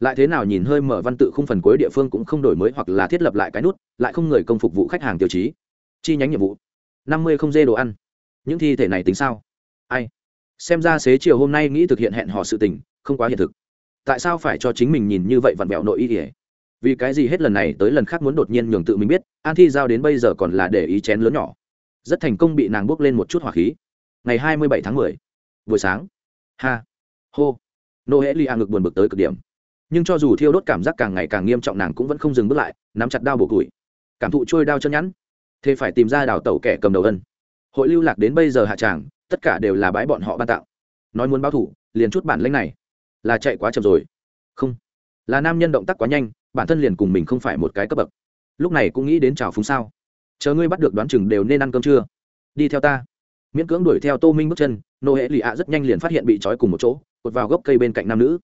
Lại thế nào nhìn hơi mở văn tự không phần cuối địa phương cũng không đổi mới hoặc là thiết lập lại cái nút, lại không người công phục vụ khách hàng tiêu chí. Chi nhánh nhiệm vụ. năm mươi không dê đồ ăn. Những thi thể này tính sao? Ai? Xem ra xế chiều hôm nay nghĩ thực hiện hẹn hò sự tình, không quá hiện thực. Tại sao phải cho chính mình nhìn như vậy vặn vẹo nội ý ỉa vì cái gì hết lần này tới lần khác muốn đột nhiên nhường tự mình biết, an thi giao đến bây giờ còn là để ý chén lớn nhỏ rất thành công bị nàng bước lên một chút hỏa khí. Ngày hai mươi bảy tháng mười, buổi sáng. Ha. Hô. Nô hễ li a ngực buồn bực tới cực điểm. Nhưng cho dù thiêu đốt cảm giác càng ngày càng nghiêm trọng nàng cũng vẫn không dừng bước lại, nắm chặt đao bổ củi. Cảm thụ trôi đao chân nhẵn. Thế phải tìm ra đào tẩu kẻ cầm đầu ân. Hội lưu lạc đến bây giờ hạ tràng, tất cả đều là bãi bọn họ ban tạo nói muốn báo thủ, liền chút bản lãnh này. Là chạy quá chậm rồi. Không. Là nam nhân động tác quá nhanh, bản thân liền cùng mình không phải một cái cấp bậc. Lúc này cũng nghĩ đến trào phúng sao chờ ngươi bắt được đoán chừng đều nên ăn cơm trưa. Đi theo ta. Miễn cưỡng đuổi theo tô minh bước chân, nô hệ lì ạ rất nhanh liền phát hiện bị trói cùng một chỗ, cột vào gốc cây bên cạnh nam nữ.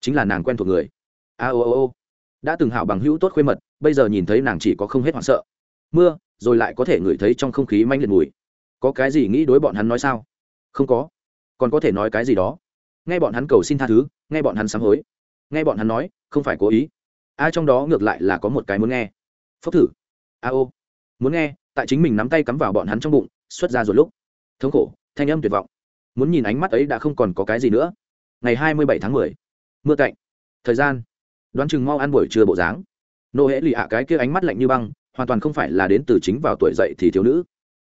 Chính là nàng quen thuộc người. A ô ô ô. Đã từng hảo bằng hữu tốt khuê mật, bây giờ nhìn thấy nàng chỉ có không hết hoảng sợ. Mưa, rồi lại có thể ngửi thấy trong không khí manh liệt mùi. Có cái gì nghĩ đối bọn hắn nói sao? Không có. Còn có thể nói cái gì đó? Nghe bọn hắn cầu xin tha thứ, nghe bọn hắn sám hối. Nghe bọn hắn nói, không phải cố ý. Ai trong đó ngược lại là có một cái muốn nghe. Phốc thử. A ô muốn nghe, tại chính mình nắm tay cắm vào bọn hắn trong bụng, xuất ra rồi lúc. Thống khổ, thanh âm tuyệt vọng. Muốn nhìn ánh mắt ấy đã không còn có cái gì nữa. Ngày hai mươi bảy tháng mười, mưa cạnh thời gian. Đoán chừng mau ăn buổi trưa bộ dáng. Nô hễ lì ạ, cái kia ánh mắt lạnh như băng, hoàn toàn không phải là đến từ chính vào tuổi dậy thì thiếu nữ.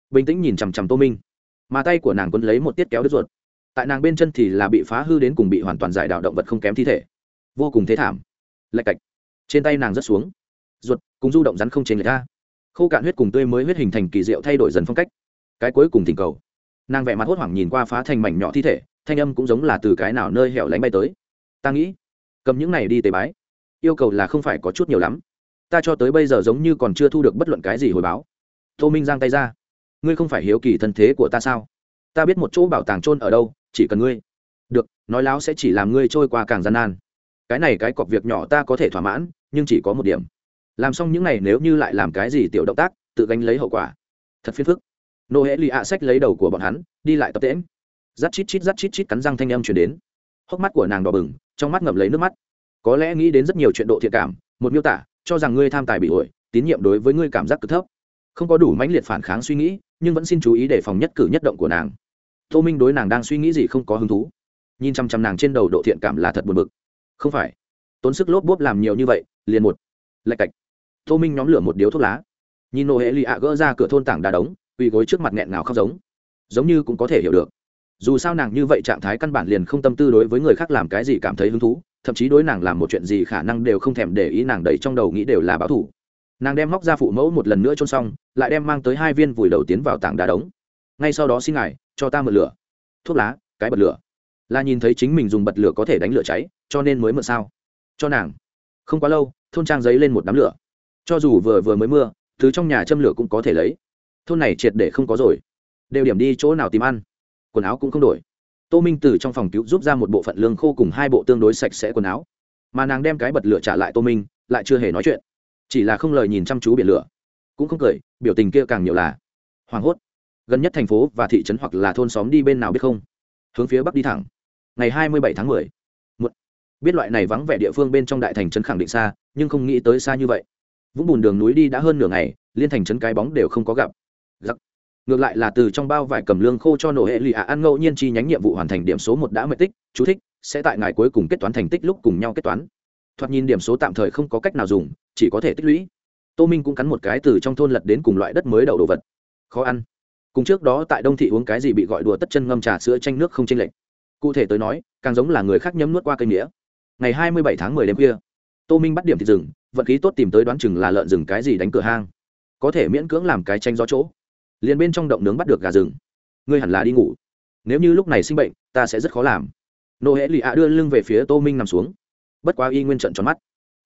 Bình tĩnh nhìn chằm chằm tô minh. Mà tay của nàng quấn lấy một tiết kéo đứt ruột. Tại nàng bên chân thì là bị phá hư đến cùng bị hoàn toàn giải đạo động vật không kém thi thể. Vô cùng thế thảm. Lạch cạch. Trên tay nàng rớt xuống. Ruột, cùng du động rắn không trên người ta khô cạn huyết cùng tươi mới huyết hình thành kỳ diệu thay đổi dần phong cách. Cái cuối cùng thỉnh cầu. Nàng vẻ mặt hốt hoảng nhìn qua phá thành mảnh nhỏ thi thể, thanh âm cũng giống là từ cái nào nơi hẻo lánh bay tới. Ta nghĩ, cầm những này đi tế bái. Yêu cầu là không phải có chút nhiều lắm. Ta cho tới bây giờ giống như còn chưa thu được bất luận cái gì hồi báo. Tô minh giang tay ra. Ngươi không phải hiếu kỳ thân thế của ta sao? Ta biết một chỗ bảo tàng trôn ở đâu, chỉ cần ngươi. Được, nói láo sẽ chỉ làm ngươi trôi qua càng gian nan. Cái này cái cọc việc nhỏ ta có thể thỏa mãn, nhưng chỉ có một điểm làm xong những này nếu như lại làm cái gì tiểu động tác, tự gánh lấy hậu quả. Thật phiền phức. Nô hễ lì ạ sách lấy đầu của bọn hắn, đi lại tập tễm rắt chít chít rắt chít chít cắn răng thanh âm chuyển đến. Hốc mắt của nàng đỏ bừng, trong mắt ngậm lấy nước mắt. Có lẽ nghĩ đến rất nhiều chuyện độ thiện cảm, một miêu tả, cho rằng ngươi tham tài bị ổi tín nhiệm đối với ngươi cảm giác cực thấp. Không có đủ mãnh liệt phản kháng suy nghĩ, nhưng vẫn xin chú ý để phòng nhất cử nhất động của nàng. Tô minh đối nàng đang suy nghĩ gì không có hứng thú. Nhìn chăm chăm nàng trên đầu độ thiện cảm là thật buồn bực. Không phải. Tốn sức lốp bốp làm nhiều như vậy, liền một. Lạch cạch tô minh nhóm lửa một điếu thuốc lá. Nhìn nô hệ lì ạ gỡ ra cửa thôn tảng đá đống, quỳ gối trước mặt nghẹn ngào khóc giống. Giống như cũng có thể hiểu được. Dù sao nàng như vậy trạng thái căn bản liền không tâm tư đối với người khác làm cái gì cảm thấy hứng thú, thậm chí đối nàng làm một chuyện gì khả năng đều không thèm để ý nàng đầy trong đầu nghĩ đều là báo thủ nàng đem móc ra phụ mẫu một lần nữa trôn xong, lại đem mang tới hai viên vùi đầu tiến vào tảng đá đống. Ngay sau đó xin ngài, cho ta mượn lửa. Thuốc lá, cái bật lửa. Là nhìn thấy chính mình dùng bật lửa có thể đánh lửa cháy, cho nên mới mượn sao? Cho nàng. Không quá lâu, thôn trang giấy lên một đám lửa cho dù vừa vừa mới mưa, thứ trong nhà châm lửa cũng có thể lấy. Thôn này triệt để không có rồi. Đều điểm đi chỗ nào tìm ăn. Quần áo cũng không đổi. Tô minh từ trong phòng cứu giúp ra một bộ phận lương khô cùng hai bộ tương đối sạch sẽ quần áo. Mà nàng đem cái bật lửa trả lại tô minh, lại chưa hề nói chuyện. Chỉ là không lời nhìn chăm chú biển lửa. Cũng không cười, biểu tình kia càng nhiều là hoảng hốt. Gần nhất thành phố và thị trấn hoặc là thôn xóm đi bên nào biết không? Hướng phía bắc đi thẳng. Ngày hai mươi bảy tháng mười. Một. Biết loại này vắng vẻ địa phương bên trong đại thành trấn khẳng định xa, nhưng không nghĩ tới xa như vậy vũng bùn đường núi đi đã hơn nửa ngày, liên thành trấn cái bóng đều không có gặp. Giặc. ngược lại là từ trong bao vải cầm lương khô cho nổ hệ lụy ạ, ăn ngẫu nhiên chi nhánh nhiệm vụ hoàn thành điểm số một đã mệt tích, chú thích, sẽ tại ngày cuối cùng kết toán thành tích lúc cùng nhau kết toán. Thoạt nhìn điểm số tạm thời không có cách nào dùng, chỉ có thể tích lũy. Tô minh cũng cắn một cái từ trong thôn lật đến cùng loại đất mới đậu đồ vật. Khó ăn. Cùng trước đó tại đông thị uống cái gì bị gọi đùa tất chân ngâm trà sữa chanh nước không chênh lệch. Cụ thể tới nói, càng giống là người khác nhấm nuốt qua cây nghĩa. Ngày hai mươi bảy tháng mười đêm khuya, tô minh bắt điểm thịt rừng vận khí tốt tìm tới đoán chừng là lợn rừng cái gì đánh cửa hang. Có thể miễn cưỡng làm cái tranh gió chỗ. Liền bên trong động nướng bắt được gà rừng. Ngươi hẳn là đi ngủ. Nếu như lúc này sinh bệnh, ta sẽ rất khó làm. Nô hễ lì ạ đưa lưng về phía tô minh nằm xuống. Bất quá y nguyên trận tròn mắt.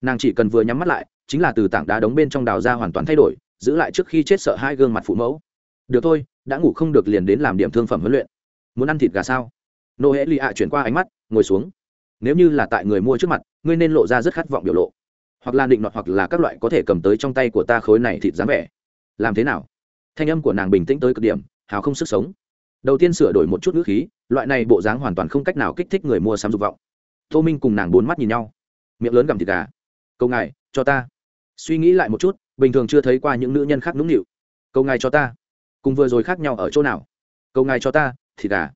Nàng chỉ cần vừa nhắm mắt lại, chính là từ tảng đá đống bên trong đào ra hoàn toàn thay đổi, giữ lại trước khi chết sợ hai gương mặt phụ mẫu. Được thôi, đã ngủ không được liền đến làm điểm thương phẩm huấn luyện. Muốn ăn thịt gà sao? Nô hễ lì ạ chuyển qua ánh mắt, ngồi xuống. Nếu như là tại người mua trước mặt, ngươi nên lộ ra rất khát vọng biểu lộ hoặc là định nọt hoặc là các loại có thể cầm tới trong tay của ta khối này thịt dáng vẻ. Làm thế nào? Thanh âm của nàng bình tĩnh tới cực điểm, hào không sức sống. Đầu tiên sửa đổi một chút ngữ khí, loại này bộ dáng hoàn toàn không cách nào kích thích người mua sắm dục vọng. Tô minh cùng nàng bốn mắt nhìn nhau. Miệng lớn gặm thịt gà. Câu ngài, cho ta. Suy nghĩ lại một chút, bình thường chưa thấy qua những nữ nhân khác nũng nịu. Câu ngài cho ta. Cùng vừa rồi khác nhau ở chỗ nào? Câu ngài cho ta, thịt gà.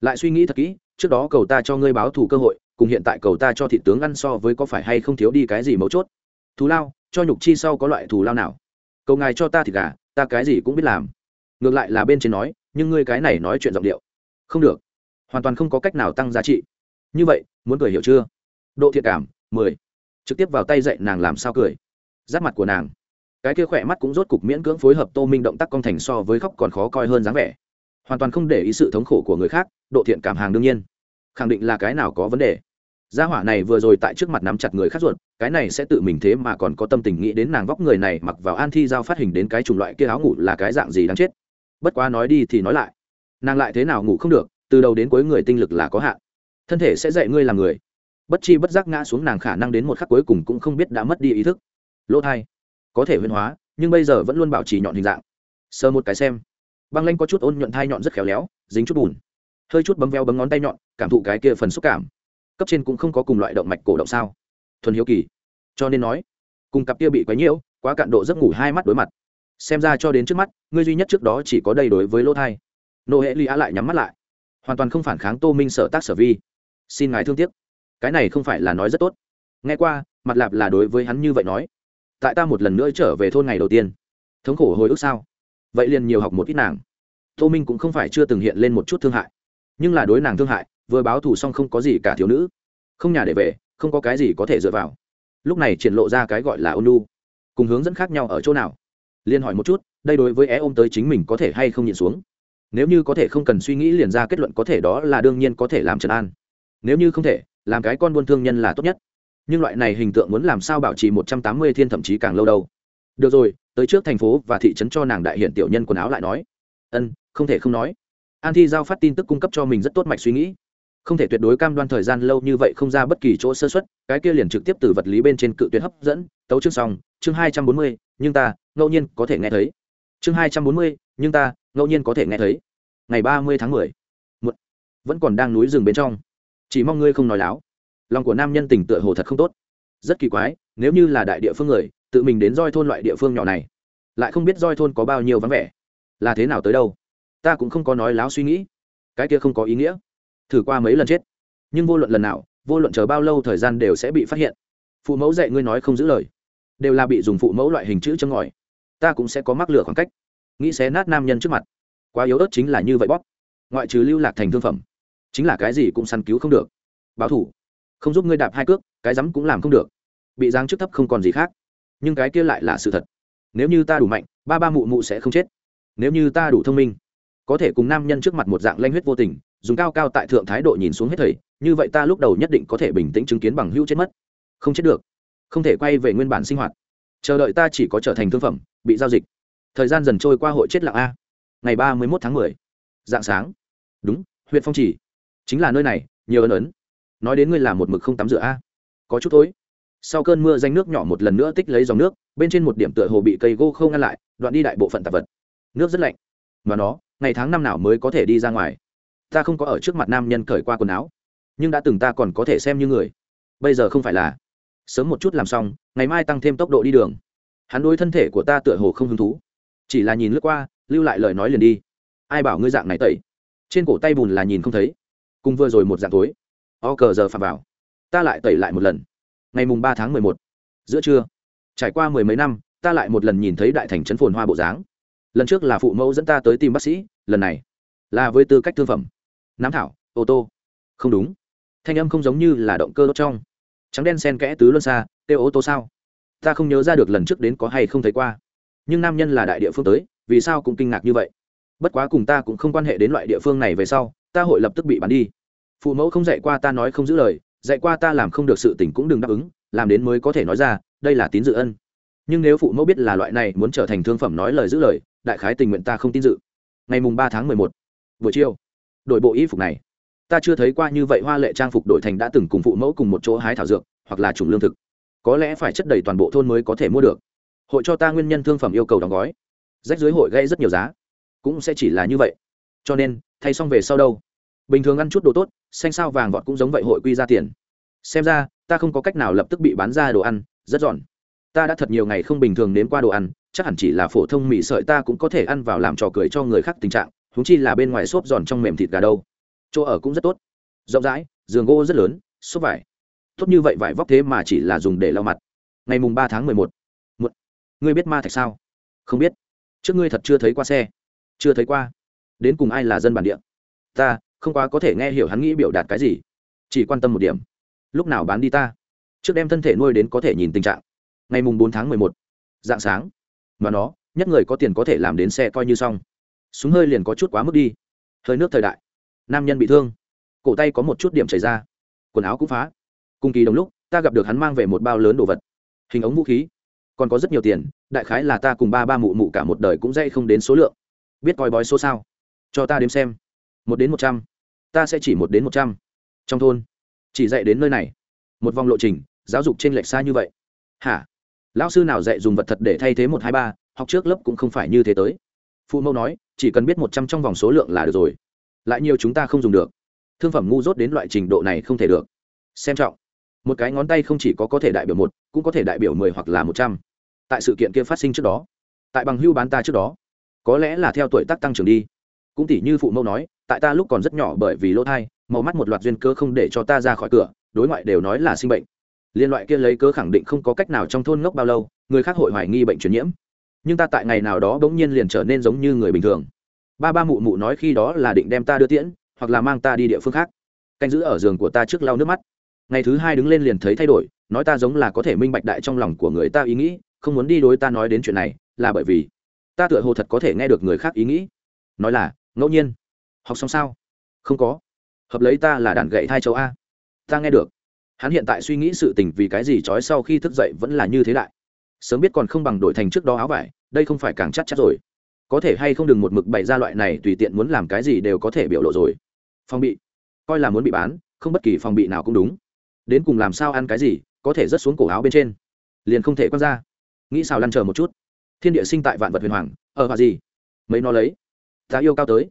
Lại suy nghĩ thật kỹ, trước đó cầu ta cho ngươi báo thù cơ hội cùng hiện tại cầu ta cho thị tướng ăn so với có phải hay không thiếu đi cái gì mấu chốt? Thù lao, cho nhục chi sau có loại thù lao nào? Cầu ngài cho ta thịt gà, ta cái gì cũng biết làm. Ngược lại là bên trên nói, nhưng ngươi cái này nói chuyện giọng điệu. Không được. Hoàn toàn không có cách nào tăng giá trị. Như vậy, muốn cười hiểu chưa? Độ thiện cảm, mười. Trực tiếp vào tay dạy nàng làm sao cười. Giáp mặt của nàng. Cái kia khỏe mắt cũng rốt cục miễn cưỡng phối hợp tô minh động tác công thành so với khóc còn khó coi hơn dáng vẻ. Hoàn toàn không để ý sự thống khổ của người khác, độ thiện cảm hàng đương nhiên. Khẳng định là cái nào có vấn đề gia hỏa này vừa rồi tại trước mặt nắm chặt người khác ruột, cái này sẽ tự mình thế mà còn có tâm tình nghĩ đến nàng vóc người này mặc vào an thi giao phát hình đến cái chủng loại kia áo ngủ là cái dạng gì đáng chết. Bất quá nói đi thì nói lại. Nàng lại thế nào ngủ không được, từ đầu đến cuối người tinh lực là có hạn. Thân thể sẽ dạy ngươi làm người. Bất chi bất giác ngã xuống nàng khả năng đến một khắc cuối cùng cũng không biết đã mất đi ý thức. Lỗ thai. Có thể huyên hóa, nhưng bây giờ vẫn luôn bảo trì nhọn hình dạng. Sờ một cái xem. Băng lanh có chút ôn nhuận thai nhọn rất khéo léo, dính chút bùn. Hơi chút bấm veo bấm ngón tay nhọn, cảm thụ cái kia phần xúc cảm cấp trên cũng không có cùng loại động mạch cổ động sao? Thuần hiếu kỳ. Cho nên nói, cùng cặp kia bị quấy nhiễu, quá cạn độ giấc ngủ hai mắt đối mặt. Xem ra cho đến trước mắt, ngươi duy nhất trước đó chỉ có đây đối với lỗ thai. Nô hệ ly á lại nhắm mắt lại. Hoàn toàn không phản kháng tô minh sở tác sở vi. Xin ngài thương tiếc. Cái này không phải là nói rất tốt. Nghe qua, mặt lạp là đối với hắn như vậy nói. Tại ta một lần nữa trở về thôn ngày đầu tiên. Thống khổ hồi ức sao? Vậy liền nhiều học một ít nàng. Tô minh cũng không phải chưa từng hiện lên một chút thương hại. Nhưng là đối nàng thương hại vừa báo thù xong không có gì cả thiếu nữ. Không nhà để về, không có cái gì có thể dựa vào. Lúc này triển lộ ra cái gọi là ôn lu cùng hướng dẫn khác nhau ở chỗ nào? Liên hỏi một chút, đây đối với é ôm tới chính mình có thể hay không nhịn xuống? Nếu như có thể không cần suy nghĩ liền ra kết luận có thể đó là đương nhiên có thể làm trần an. Nếu như không thể, làm cái con buôn thương nhân là tốt nhất. Nhưng loại này hình tượng muốn làm sao bảo trì một trăm tám mươi thiên thậm chí càng lâu đâu? Được rồi, tới trước thành phố và thị trấn cho nàng đại hiện tiểu nhân quần áo lại nói. Ân, không thể không nói. An thi giao phát tin tức cung cấp cho mình rất tốt mạch suy nghĩ không thể tuyệt đối cam đoan thời gian lâu như vậy không ra bất kỳ chỗ sơ xuất cái kia liền trực tiếp từ vật lý bên trên cự tuyệt hấp dẫn, tấu chương xong, chương hai trăm bốn mươi, nhưng ta, ngẫu nhiên có thể nghe thấy. Chương hai trăm bốn mươi, nhưng ta, ngẫu nhiên có thể nghe thấy. Ngày ba mươi tháng mười một vẫn còn đang núi rừng bên trong. Chỉ mong ngươi không nói láo. Lòng của nam nhân tình tựa hồ thật không tốt. Rất kỳ quái, nếu như là đại địa phương người, tự mình đến roi thôn loại địa phương nhỏ này, lại không biết roi thôn có bao nhiêu vắng vẻ. Là thế nào tới đâu? Ta cũng không có nói láo suy nghĩ. Cái kia không có ý nghĩa thử qua mấy lần chết. Nhưng vô luận lần nào, vô luận chờ bao lâu thời gian đều sẽ bị phát hiện. Phụ mẫu dạy ngươi nói không giữ lời, đều là bị dùng phụ mẫu loại hình chữ châm ngòi. Ta cũng sẽ có mắc lửa khoảng cách. Nghĩ xé nát nam nhân trước mặt. Quá yếu ớt chính là như vậy bóp. Ngoại trừ lưu lạc thành thương phẩm, chính là cái gì cũng săn cứu không được. Báo thủ, không giúp ngươi đạp hai cước, cái rắm cũng làm không được. Bị giáng trước thấp không còn gì khác. Nhưng cái kia lại là sự thật. Nếu như ta đủ mạnh, ba ba mụ mụ sẽ không chết. Nếu như ta đủ thông minh, có thể cùng nam nhân trước mặt một dạng lanh huyết vô tình dùng cao cao tại thượng thái độ nhìn xuống hết thầy, như vậy ta lúc đầu nhất định có thể bình tĩnh chứng kiến bằng hữu chết mất. Không chết được. Không thể quay về nguyên bản sinh hoạt. Chờ đợi ta chỉ có trở thành thương phẩm, bị giao dịch. Thời gian dần trôi qua hội chết lặng a. Ngày ba mươi một tháng mười. Dạng sáng. Đúng, huyện phong chỉ. Chính là nơi này, nhiều ấn ấn. Nói đến ngươi là một mực không tắm rửa a. Có chút tối sau cơn mưa danh nước nhỏ một lần nữa tích lấy dòng nước, bên trên một điểm tựa hồ bị cây gỗ không ngăn lại, đoạn đi đại bộ phận tạp vật. Nước rất lạnh. Và nó, ngày tháng năm nào mới có thể đi ra ngoài? Ta không có ở trước mặt nam nhân cởi qua quần áo, nhưng đã từng ta còn có thể xem như người. Bây giờ không phải là. Sớm một chút làm xong, ngày mai tăng thêm tốc độ đi đường. Hắn đôi thân thể của ta tựa hồ không hứng thú. Chỉ là nhìn lướt qua, lưu lại lời nói liền đi. Ai bảo ngươi dạng này tẩy? Trên cổ tay bùn là nhìn không thấy. Cùng vừa rồi một dạng tối. O cờ giờ phạt vào. Ta lại tẩy lại một lần. Ngày mùng ba tháng mười một. Giữa trưa. Trải qua mười mấy năm, ta lại một lần nhìn thấy đại thành trấn phồn hoa bộ dáng. Lần trước là phụ mẫu dẫn ta tới tìm bác sĩ, lần này là với tư cách thương phẩm nám thảo, ô tô. Không đúng. Thanh âm không giống như là động cơ đốt trong. Trắng đen sen kẽ tứ luân xa tiêu ô tô sao? Ta không nhớ ra được lần trước đến có hay không thấy qua. Nhưng nam nhân là đại địa phương tới, vì sao cũng kinh ngạc như vậy? Bất quá cùng ta cũng không quan hệ đến loại địa phương này về sau, ta hội lập tức bị bắn đi. Phụ mẫu không dạy qua ta nói không giữ lời, dạy qua ta làm không được sự tình cũng đừng đáp ứng, làm đến mới có thể nói ra, đây là tín dự ân. Nhưng nếu phụ mẫu biết là loại này muốn trở thành thương phẩm nói lời giữ lời, đại khái tình nguyện ta không tin dự. Ngày mùng ba tháng mười một, buổi chiều đổi bộ y phục này. Ta chưa thấy qua như vậy hoa lệ trang phục đổi thành đã từng cùng phụ mẫu cùng một chỗ hái thảo dược, hoặc là chủng lương thực. Có lẽ phải chất đầy toàn bộ thôn mới có thể mua được. Hội cho ta nguyên nhân thương phẩm yêu cầu đóng gói. Rách dưới hội gây rất nhiều giá. Cũng sẽ chỉ là như vậy. Cho nên, thay xong về sau đâu? Bình thường ăn chút đồ tốt, xanh sao vàng vọt cũng giống vậy hội quy ra tiền. Xem ra, ta không có cách nào lập tức bị bán ra đồ ăn, rất giòn. Ta đã thật nhiều ngày không bình thường nếm qua đồ ăn, chắc hẳn chỉ là phổ thông mì sợi ta cũng có thể ăn vào làm trò cười cho người khác tình trạng húng chi là bên ngoài xốp giòn trong mềm thịt gà đâu. Chỗ ở cũng rất tốt. Rộng rãi, giường gỗ rất lớn, xốp vải. Tốt như vậy vải vóc thế mà chỉ là dùng để lau mặt. Ngày mùng ba tháng mười một. Ngươi biết ma thạch sao? Không biết. Trước ngươi thật chưa thấy qua xe. Chưa thấy qua. Đến cùng ai là dân bản địa? Ta, không quá có thể nghe hiểu hắn nghĩ biểu đạt cái gì. Chỉ quan tâm một điểm. Lúc nào bán đi ta? Trước đem thân thể nuôi đến có thể nhìn tình trạng. Ngày mùng bốn tháng mười một. Dạng sáng. Mà nó, nhất người có tiền có thể làm đến xe coi như xong súng hơi liền có chút quá mức đi. Hơi nước thời đại. Nam nhân bị thương. Cổ tay có một chút điểm chảy ra. Quần áo cũng phá. Cùng kỳ đồng lúc, ta gặp được hắn mang về một bao lớn đồ vật. Hình ống vũ khí. Còn có rất nhiều tiền, đại khái là ta cùng ba ba mụ mụ cả một đời cũng dây không đến số lượng. Biết coi bói số sao? Cho ta đếm xem. Một đến một trăm. Ta sẽ chỉ một đến một trăm. Trong thôn, chỉ dạy đến nơi này. Một vòng lộ trình, giáo dục trên lệch xa như vậy. Hả? Lão sư nào dạy dùng vật thật để thay thế một hai ba, học trước lớp cũng không phải như thế tới phụ mẫu nói, chỉ cần biết một trăm trong vòng số lượng là được rồi. Lại nhiều chúng ta không dùng được. Thương phẩm ngu dốt đến loại trình độ này không thể được. Xem trọng. Một cái ngón tay không chỉ có có thể đại biểu một, cũng có thể đại biểu mười hoặc là một trăm. Tại sự kiện kia phát sinh trước đó, tại bằng hưu bán ta trước đó, có lẽ là theo tuổi tác tăng trưởng đi. Cũng tỷ như phụ mẫu nói, tại ta lúc còn rất nhỏ bởi vì lỗ thai, màu mắt một loạt duyên cơ không để cho ta ra khỏi cửa, đối ngoại đều nói là sinh bệnh. Liên loại kia lấy cớ khẳng định không có cách nào trong thôn ngốc bao lâu, người khác hội hoài nghi bệnh truyền nhiễm nhưng ta tại ngày nào đó bỗng nhiên liền trở nên giống như người bình thường. Ba ba mụ mụ nói khi đó là định đem ta đưa tiễn, hoặc là mang ta đi địa phương khác. Canh giữ ở giường của ta trước lau nước mắt. Ngày thứ hai đứng lên liền thấy thay đổi, nói ta giống là có thể minh bạch đại trong lòng của người ta ý nghĩ, không muốn đi đối ta nói đến chuyện này, là bởi vì ta tựa hồ thật có thể nghe được người khác ý nghĩ. Nói là, ngẫu nhiên, học xong sao? Không có. Hợp lấy ta là đàn gậy thai châu a. Ta nghe được. Hắn hiện tại suy nghĩ sự tình vì cái gì trói sau khi thức dậy vẫn là như thế đại sớm biết còn không bằng đổi thành trước đó áo vải, đây không phải càng chắc chắc rồi. Có thể hay không đừng một mực bày ra loại này tùy tiện muốn làm cái gì đều có thể biểu lộ rồi. Phòng bị. Coi là muốn bị bán, không bất kỳ phòng bị nào cũng đúng. Đến cùng làm sao ăn cái gì, có thể rớt xuống cổ áo bên trên. Liền không thể quăng ra. Nghĩ sao lăn chờ một chút. Thiên địa sinh tại vạn vật huyền hoàng, ở hòa gì? Mấy nó lấy. Ta yêu cao tới.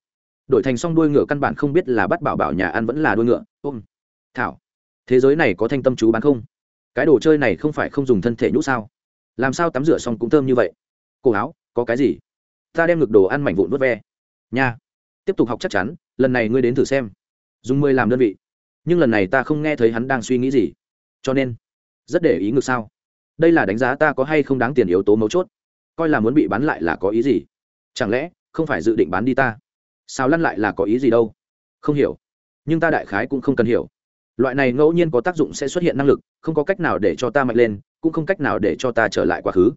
Đổi thành xong đuôi ngựa căn bản không biết là bắt bảo bảo nhà ăn vẫn là đuôi ngựa. Ôm. Thảo. Thế giới này có thanh tâm chú bán không? Cái đồ chơi này không phải không dùng thân thể nhũ sao? Làm sao tắm rửa xong cũng thơm như vậy? Cổ áo, có cái gì? Ta đem ngực đồ ăn mảnh vụn vớt ve. Nha. Tiếp tục học chắc chắn, lần này ngươi đến thử xem. Dùng mười làm đơn vị. Nhưng lần này ta không nghe thấy hắn đang suy nghĩ gì. Cho nên, rất để ý ngược sao? Đây là đánh giá ta có hay không đáng tiền yếu tố mấu chốt. Coi là muốn bị bán lại là có ý gì? Chẳng lẽ, không phải dự định bán đi ta? Sao lăn lại là có ý gì đâu? Không hiểu. Nhưng ta đại khái cũng không cần hiểu loại này ngẫu nhiên có tác dụng sẽ xuất hiện năng lực, không có cách nào để cho ta mạnh lên, cũng không cách nào để cho ta trở lại quá khứ.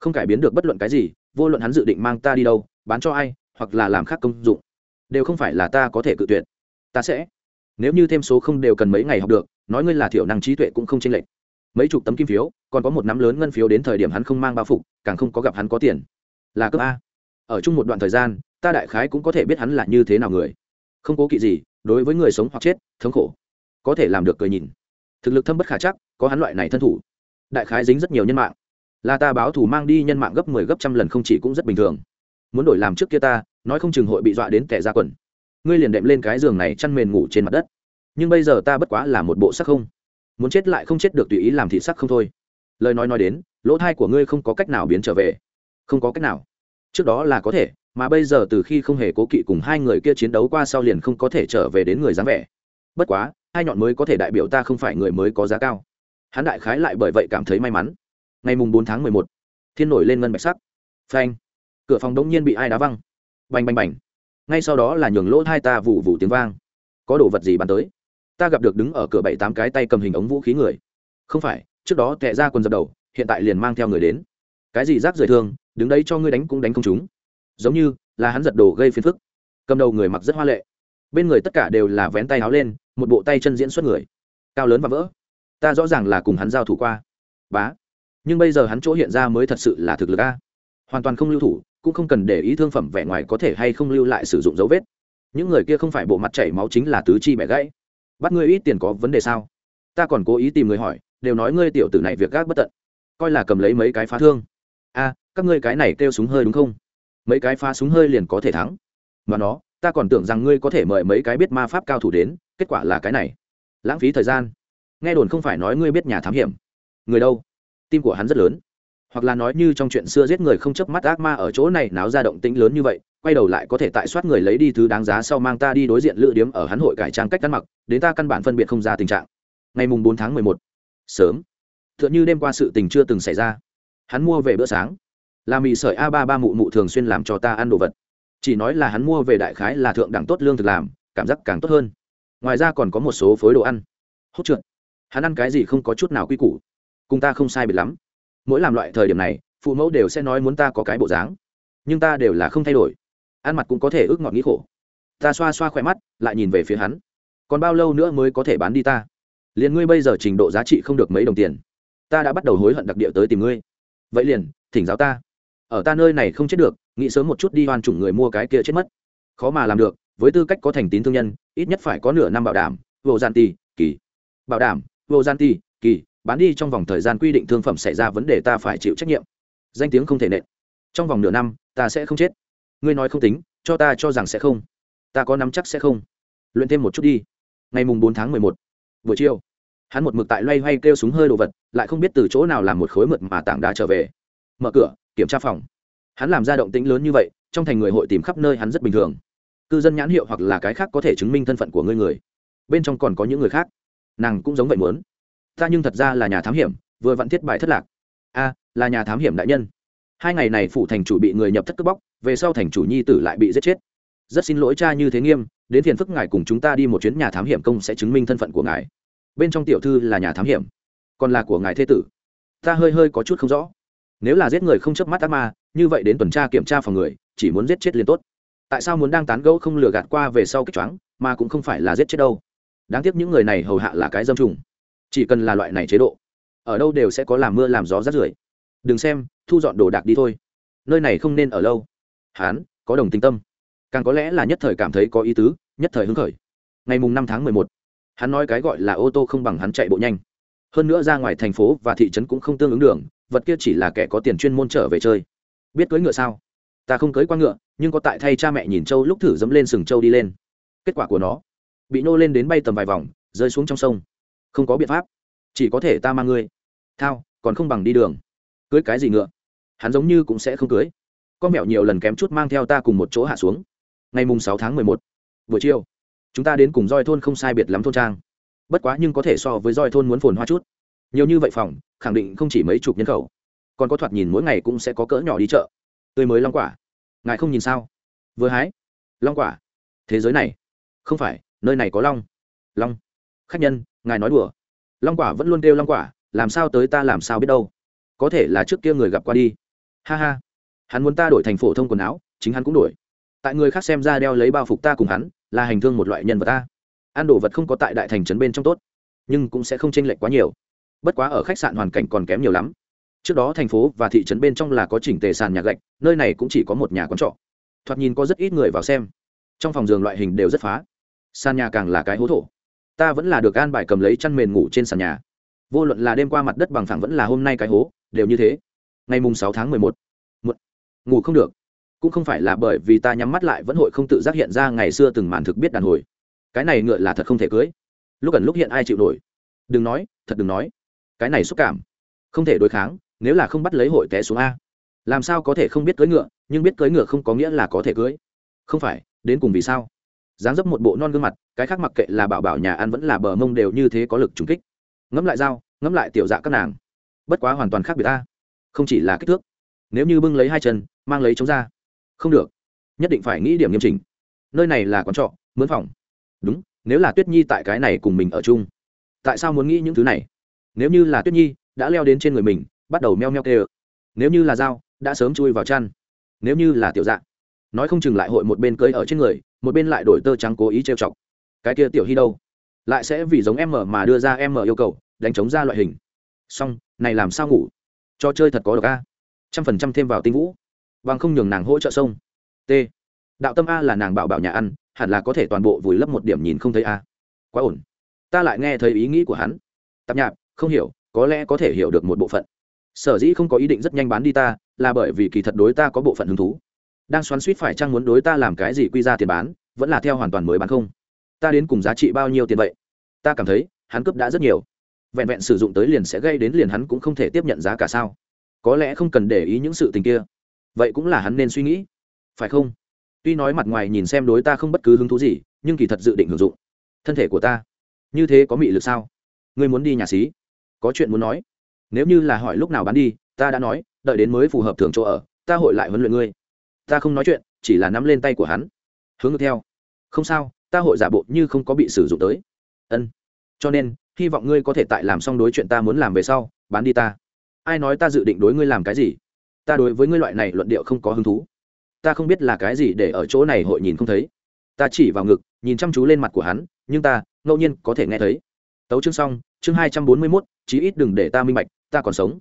Không cải biến được bất luận cái gì, vô luận hắn dự định mang ta đi đâu, bán cho ai, hoặc là làm khác công dụng, đều không phải là ta có thể cự tuyệt. Ta sẽ, nếu như thêm số không đều cần mấy ngày học được, nói ngươi là thiểu năng trí tuệ cũng không chênh lệch. Mấy chục tấm kim phiếu, còn có một nắm lớn ngân phiếu đến thời điểm hắn không mang bao phục, càng không có gặp hắn có tiền. Là cấp a. Ở chung một đoạn thời gian, ta đại khái cũng có thể biết hắn là như thế nào người. Không cố kỵ gì, đối với người sống hoặc chết, thống khổ có thể làm được cười nhìn. Thực lực thâm bất khả chắc, có hắn loại này thân thủ. Đại khái dính rất nhiều nhân mạng. Là ta báo thủ mang đi nhân mạng gấp mười 10 gấp trăm lần không chỉ cũng rất bình thường. Muốn đổi làm trước kia ta, nói không chừng hội bị dọa đến kẻ ra quần. Ngươi liền đệm lên cái giường này chăn mền ngủ trên mặt đất. Nhưng bây giờ ta bất quá là một bộ sắc không. Muốn chết lại không chết được tùy ý làm thị sắc không thôi. Lời nói nói đến, lỗ thai của ngươi không có cách nào biến trở về. Không có cách nào. Trước đó là có thể, mà bây giờ từ khi không hề cố kỵ cùng hai người kia chiến đấu qua sau liền không có thể trở về đến người dáng vẻ. Bất quá hai nhọn mới có thể đại biểu ta không phải người mới có giá cao. Hắn đại khái lại bởi vậy cảm thấy may mắn. Ngày mùng bốn tháng mười một, thiên nổi lên ngân bạch sắc. Phanh. Cửa phòng đống nhiên bị ai đá văng. Bành bành bành. Ngay sau đó là nhường lỗ hai ta vụ vụ tiếng vang. Có đồ vật gì bắn tới? Ta gặp được đứng ở cửa bảy tám cái tay cầm hình ống vũ khí người. Không phải, trước đó tệ ra quần dập đầu, hiện tại liền mang theo người đến. Cái gì rác rời thương đứng đấy cho ngươi đánh cũng đánh không chúng giống như là hắn giật đồ gây phiền phức. Cầm đầu người mặc rất hoa lệ. Bên người tất cả đều là vén tay áo lên một bộ tay chân diễn xuất người. Cao lớn và vỡ. Ta rõ ràng là cùng hắn giao thủ qua. Bá. Nhưng bây giờ hắn chỗ hiện ra mới thật sự là thực lực a. Hoàn toàn không lưu thủ, cũng không cần để ý thương phẩm vẻ ngoài có thể hay không lưu lại sử dụng dấu vết. Những người kia không phải bộ mặt chảy máu chính là tứ chi bẻ gãy. Bắt ngươi ít tiền có vấn đề sao? Ta còn cố ý tìm người hỏi, đều nói ngươi tiểu tử này việc gác bất tận. Coi là cầm lấy mấy cái phá thương. A, các ngươi cái này kêu súng hơi đúng không? Mấy cái phá súng hơi liền có thể thắng. Mà nó, ta còn tưởng rằng ngươi có thể mời mấy cái biết ma pháp cao thủ đến kết quả là cái này. Lãng phí thời gian. Nghe đồn không phải nói ngươi biết nhà thám hiểm. Người đâu? Tim của hắn rất lớn. Hoặc là nói như trong chuyện xưa giết người không chớp mắt ác ma ở chỗ này náo ra động tĩnh lớn như vậy, quay đầu lại có thể tại soát người lấy đi thứ đáng giá sau mang ta đi đối diện lựa điếm ở hắn hội cải trang cách ăn mặc, đến ta căn bản phân biệt không ra tình trạng. Ngày mùng bốn tháng mười một. Sớm. T h ư ợ n h ư đêm qua sự tình chưa từng xảy ra. Hắn mua về bữa sáng. Là mì sợi a ba ba mụ mụ thường xuyên làm cho ta ăn đồ vật. Chỉ nói là hắn mua về đại khái là thượng đẳng tốt lương thực làm, cảm giác càng tốt hơn ngoài ra còn có một số phối đồ ăn. Hốt trượt. Hắn ăn cái gì không có chút nào quy củ. Cùng ta không sai biệt lắm. Mỗi làm loại thời điểm này, phụ mẫu đều sẽ nói muốn ta có cái bộ dáng. Nhưng ta đều là không thay đổi. Ăn mặt cũng có thể ước ngọt nghĩ khổ. Ta xoa xoa khỏe mắt, lại nhìn về phía hắn. Còn bao lâu nữa mới có thể bán đi ta? Liền ngươi bây giờ trình độ giá trị không được mấy đồng tiền. Ta đã bắt đầu hối hận đặc địa tới tìm ngươi. Vậy liền, thỉnh giáo ta. Ở ta nơi này không chết được, nghĩ sớm một chút đi hoàn chủng người mua cái kia chết mất. Khó mà làm được với tư cách có thành tín thương nhân, ít nhất phải có nửa năm bảo đảm, vô gian ti kỳ. Bảo đảm, vô gian ti kỳ, bán đi trong vòng thời gian quy định thương phẩm xảy ra vấn đề ta phải chịu trách nhiệm. Danh tiếng không thể nện. Trong vòng nửa năm, ta sẽ không chết. Ngươi nói không tính, cho ta cho rằng sẽ không. Ta có nắm chắc sẽ không. Luyện thêm một chút đi. Ngày mùng bốn tháng mười một, buổi chiều. Hắn một mực tại loay hoay kêu súng hơi đồ vật, lại không biết từ chỗ nào làm một khối mượt mà tảng đá trở về. Mở cửa, kiểm tra phòng. Hắn làm ra động tĩnh lớn như vậy, trong thành người hội tìm khắp nơi hắn rất bình thường cư dân nhãn hiệu hoặc là cái khác có thể chứng minh thân phận của ngươi người. Bên trong còn có những người khác. Nàng cũng giống vậy muốn. Ta nhưng thật ra là nhà thám hiểm, vừa vặn thiết bài thất lạc. A, là nhà thám hiểm đại nhân. Hai ngày này phủ thành chủ bị người nhập thất cướp bóc, về sau thành chủ nhi tử lại bị giết chết. Rất xin lỗi cha như thế nghiêm, đến phiền phức ngài cùng chúng ta đi một chuyến nhà thám hiểm công sẽ chứng minh thân phận của ngài. Bên trong tiểu thư là nhà thám hiểm, còn là của ngài thế tử. Ta hơi hơi có chút không rõ. Nếu là giết người không chớp mắt ác ma, như vậy đến tuần tra kiểm tra phòng người, chỉ muốn giết chết liền tốt tại sao muốn đang tán gẫu không lừa gạt qua về sau kích choáng, mà cũng không phải là giết chết đâu. Đáng tiếc những người này hầu hạ là cái dâm trùng. Chỉ cần là loại này chế độ, ở đâu đều sẽ có làm mưa làm gió rát rưởi. Đừng xem, thu dọn đồ đạc đi thôi. Nơi này không nên ở lâu. Hán, có đồng tình tâm. Càng có lẽ là nhất thời cảm thấy có ý tứ, nhất thời hứng khởi. Ngày mùng năm tháng mười một, hắn nói cái gọi là ô tô không bằng hắn chạy bộ nhanh. Hơn nữa ra ngoài thành phố và thị trấn cũng không tương ứng đường, vật kia chỉ là kẻ có tiền chuyên môn trở về chơi. Biết cưỡi ngựa sao? Ta không cưới qua ngựa, nhưng có tại thay cha mẹ nhìn trâu lúc thử dẫm lên sừng trâu đi lên. Kết quả của nó bị nô lên đến bay tầm vài vòng, rơi xuống trong sông. Không có biện pháp. Chỉ có thể ta mang ngươi. Thao, còn không bằng đi đường. Cưới cái gì ngựa? Hắn giống như cũng sẽ không cưới. Con mẹo nhiều lần kém chút mang theo ta cùng một chỗ hạ xuống. Ngày mùng sáu tháng mười một, buổi chiều, chúng ta đến cùng roi thôn không sai biệt lắm thôn trang. Bất quá nhưng có thể so với roi thôn muốn phồn hoa chút. Nhiều như vậy phòng, khẳng định không chỉ mấy chục nhân khẩu. Còn có thoạt nhìn mỗi ngày cũng sẽ có cỡ nhỏ đi chợ tươi mới long quả. Ngài không nhìn sao? Vừa hái. Long quả. Thế giới này. Không phải, nơi này có long. Long. Khách nhân, ngài nói đùa. Long quả vẫn luôn kêu long quả, làm sao tới ta làm sao biết đâu. Có thể là trước kia người gặp qua đi. Ha ha. Hắn muốn ta đổi thành phổ thông quần áo, chính hắn cũng đổi. Tại người khác xem ra đeo lấy bao phục ta cùng hắn, là hành thương một loại nhân vật ta. Ăn đồ vật không có tại đại thành trấn bên trong tốt, nhưng cũng sẽ không chênh lệch quá nhiều. Bất quá ở khách sạn hoàn cảnh còn kém nhiều lắm trước đó thành phố và thị trấn bên trong là có chỉnh tề sàn nhà gạch, nơi này cũng chỉ có một nhà quán trọ. Thoạt nhìn có rất ít người vào xem. Trong phòng giường loại hình đều rất phá. Sàn nhà càng là cái hố thổ. Ta vẫn là được an bài cầm lấy chăn mền ngủ trên sàn nhà. Vô luận là đêm qua mặt đất bằng phẳng vẫn là hôm nay cái hố, đều như thế. Ngày mùng sáu tháng mười một ngủ không được. Cũng không phải là bởi vì ta nhắm mắt lại vẫn hội không tự giác hiện ra ngày xưa từng màn thực biết đàn hồi. Cái này ngựa là thật không thể cưới. Lúc gần lúc hiện ai chịu nổi. Đừng nói, thật đừng nói. Cái này xúc cảm. Không thể đối kháng nếu là không bắt lấy hội té xuống a. Làm sao có thể không biết cưỡi ngựa, nhưng biết cưỡi ngựa không có nghĩa là có thể cưỡi. Không phải, đến cùng vì sao? Dáng dấp một bộ non gương mặt, cái khác mặc kệ là bảo bảo nhà ăn vẫn là bờ mông đều như thế có lực trùng kích. Ngẫm lại dao, ngẫm lại tiểu dạ các nàng. Bất quá hoàn toàn khác biệt ta không chỉ là kích thước. Nếu như bưng lấy hai chân, mang lấy chống ra. Không được. Nhất định phải nghĩ điểm nghiêm chỉnh. Nơi này là quán trọ, mướn phòng. Đúng, nếu là tuyết nhi tại cái này cùng mình ở chung. Tại sao muốn nghĩ những thứ này? Nếu như là tuyết nhi đã leo đến trên người mình bắt đầu meo meo kêu nếu như là dao, đã sớm chui vào chăn. Nếu như là tiểu dạng nói không chừng lại hội một bên cưới ở trên người, một bên lại đổi tơ trắng cố ý trêu chọc. Cái kia tiểu hy đâu? Lại sẽ vì giống em mở mà đưa ra em mở yêu cầu, đánh chống ra loại hình. Xong, này làm sao ngủ? Cho chơi thật có độc a. Trăm phần trăm thêm vào tinh vũ. Bằng không nhường nàng hỗ trợ sông. T. Đạo tâm a là nàng bảo bảo nhà ăn, hẳn là có thể toàn bộ vùi lấp một điểm nhìn không thấy a. Quá ổn. Ta lại nghe thấy ý nghĩ của hắn. Tạp nhạp, không hiểu, có lẽ có thể hiểu được một bộ phận sở dĩ không có ý định rất nhanh bán đi ta, là bởi vì kỳ thật đối ta có bộ phận hứng thú. Đang xoắn suýt phải chăng muốn đối ta làm cái gì quy ra tiền bán, vẫn là theo hoàn toàn mới bán không. Ta đến cùng giá trị bao nhiêu tiền vậy? Ta cảm thấy, hắn cướp đã rất nhiều. Vẹn vẹn sử dụng tới liền sẽ gây đến liền hắn cũng không thể tiếp nhận giá cả sao. Có lẽ không cần để ý những sự tình kia. Vậy cũng là hắn nên suy nghĩ. Phải không? Tuy nói mặt ngoài nhìn xem đối ta không bất cứ hứng thú gì, nhưng kỳ thật dự định hưởng dụng. Thân thể của ta. Như thế có mị lực sao? Ngươi muốn đi nhà xí? Có chuyện muốn nói nếu như là hỏi lúc nào bán đi, ta đã nói, đợi đến mới phù hợp thường chỗ ở, ta hội lại huấn luyện ngươi. Ta không nói chuyện, chỉ là nắm lên tay của hắn. Hướng ngược theo. Không sao, ta hội giả bộ như không có bị sử dụng tới. Ân. Cho nên, hy vọng ngươi có thể tại làm xong đối chuyện ta muốn làm về sau, bán đi ta. Ai nói ta dự định đối ngươi làm cái gì? Ta đối với ngươi loại này luận điệu không có hứng thú. Ta không biết là cái gì để ở chỗ này hội nhìn không thấy. Ta chỉ vào ngực, nhìn chăm chú lên mặt của hắn, nhưng ta, ngẫu nhiên có thể nghe thấy. Tấu chương xong, chương hai trăm bốn mươi mốt, chí ít đừng để ta minh bạch ta còn sống.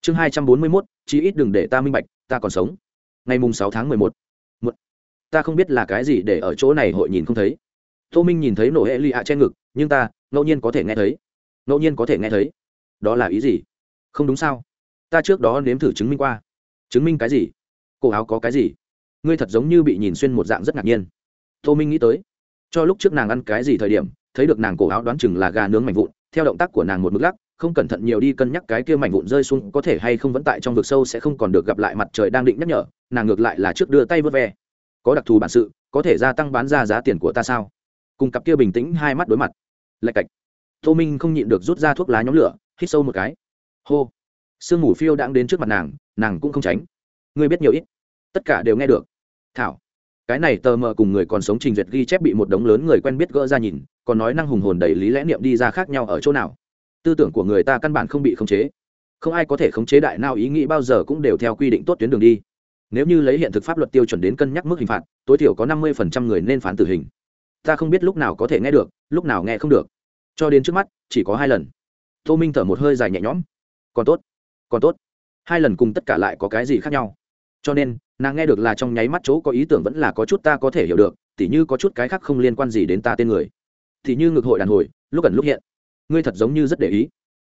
Chương hai trăm bốn mươi mốt, chí ít đừng để ta minh bạch, ta còn sống. Ngày mùng sáu tháng mười một. Ta không biết là cái gì để ở chỗ này hội nhìn không thấy. Tô minh nhìn thấy nổ hệ lì ạ trên ngực, nhưng ta, ngẫu nhiên có thể nghe thấy. Ngẫu nhiên có thể nghe thấy. Đó là ý gì? Không đúng sao? Ta trước đó nếm thử chứng minh qua. Chứng minh cái gì? Cổ áo có cái gì? Ngươi thật giống như bị nhìn xuyên một dạng rất ngạc nhiên. Tô minh nghĩ tới. Cho lúc trước nàng ăn cái gì thời điểm, thấy được nàng cổ áo đoán chừng là gà nướng mảnh vụn, theo động tác của nàng một mực lắc không cẩn thận nhiều đi cân nhắc cái kia mảnh vụn rơi xuống có thể hay không vẫn tại trong vực sâu sẽ không còn được gặp lại mặt trời đang định nhắc nhở, nàng ngược lại là trước đưa tay vớt ve. Có đặc thù bản sự, có thể gia tăng bán ra giá tiền của ta sao? Cùng cặp kia bình tĩnh hai mắt đối mặt. Lạch cạch. Tô minh không nhịn được rút ra thuốc lá nhóm lửa, hít sâu một cái. Hô. Sương mù phiêu đang đến trước mặt nàng nàng cũng không tránh. Ngươi biết nhiều ít. Tất cả đều nghe được. Thảo. Cái này tờ mờ cùng người còn sống trình duyệt ghi chép bị một đống lớn người quen biết gỡ ra nhìn, còn nói năng hùng hồn đầy lý lẽ niệm đi ra khác nhau ở chỗ nào tư tưởng của người ta căn bản không bị khống chế. Không ai có thể khống chế đại nào ý nghĩ bao giờ cũng đều theo quy định tốt tuyến đường đi. Nếu như lấy hiện thực pháp luật tiêu chuẩn đến cân nhắc mức hình phạt, tối thiểu có năm mươi phần trăm người nên phán tử hình. Ta không biết lúc nào có thể nghe được, lúc nào nghe không được. Cho đến trước mắt, chỉ có hai lần. Tô minh thở một hơi dài nhẹ nhõm. Còn tốt còn tốt. Hai lần cùng tất cả lại có cái gì khác nhau? Cho nên, nàng nghe được là trong nháy mắt chỗ có ý tưởng vẫn là có chút ta có thể hiểu được, tỉ như có chút cái khác không liên quan gì đến ta tên người. Thì như ngược hội đàn hồi, lúc ẩn lúc hiện ngươi thật giống như rất để ý.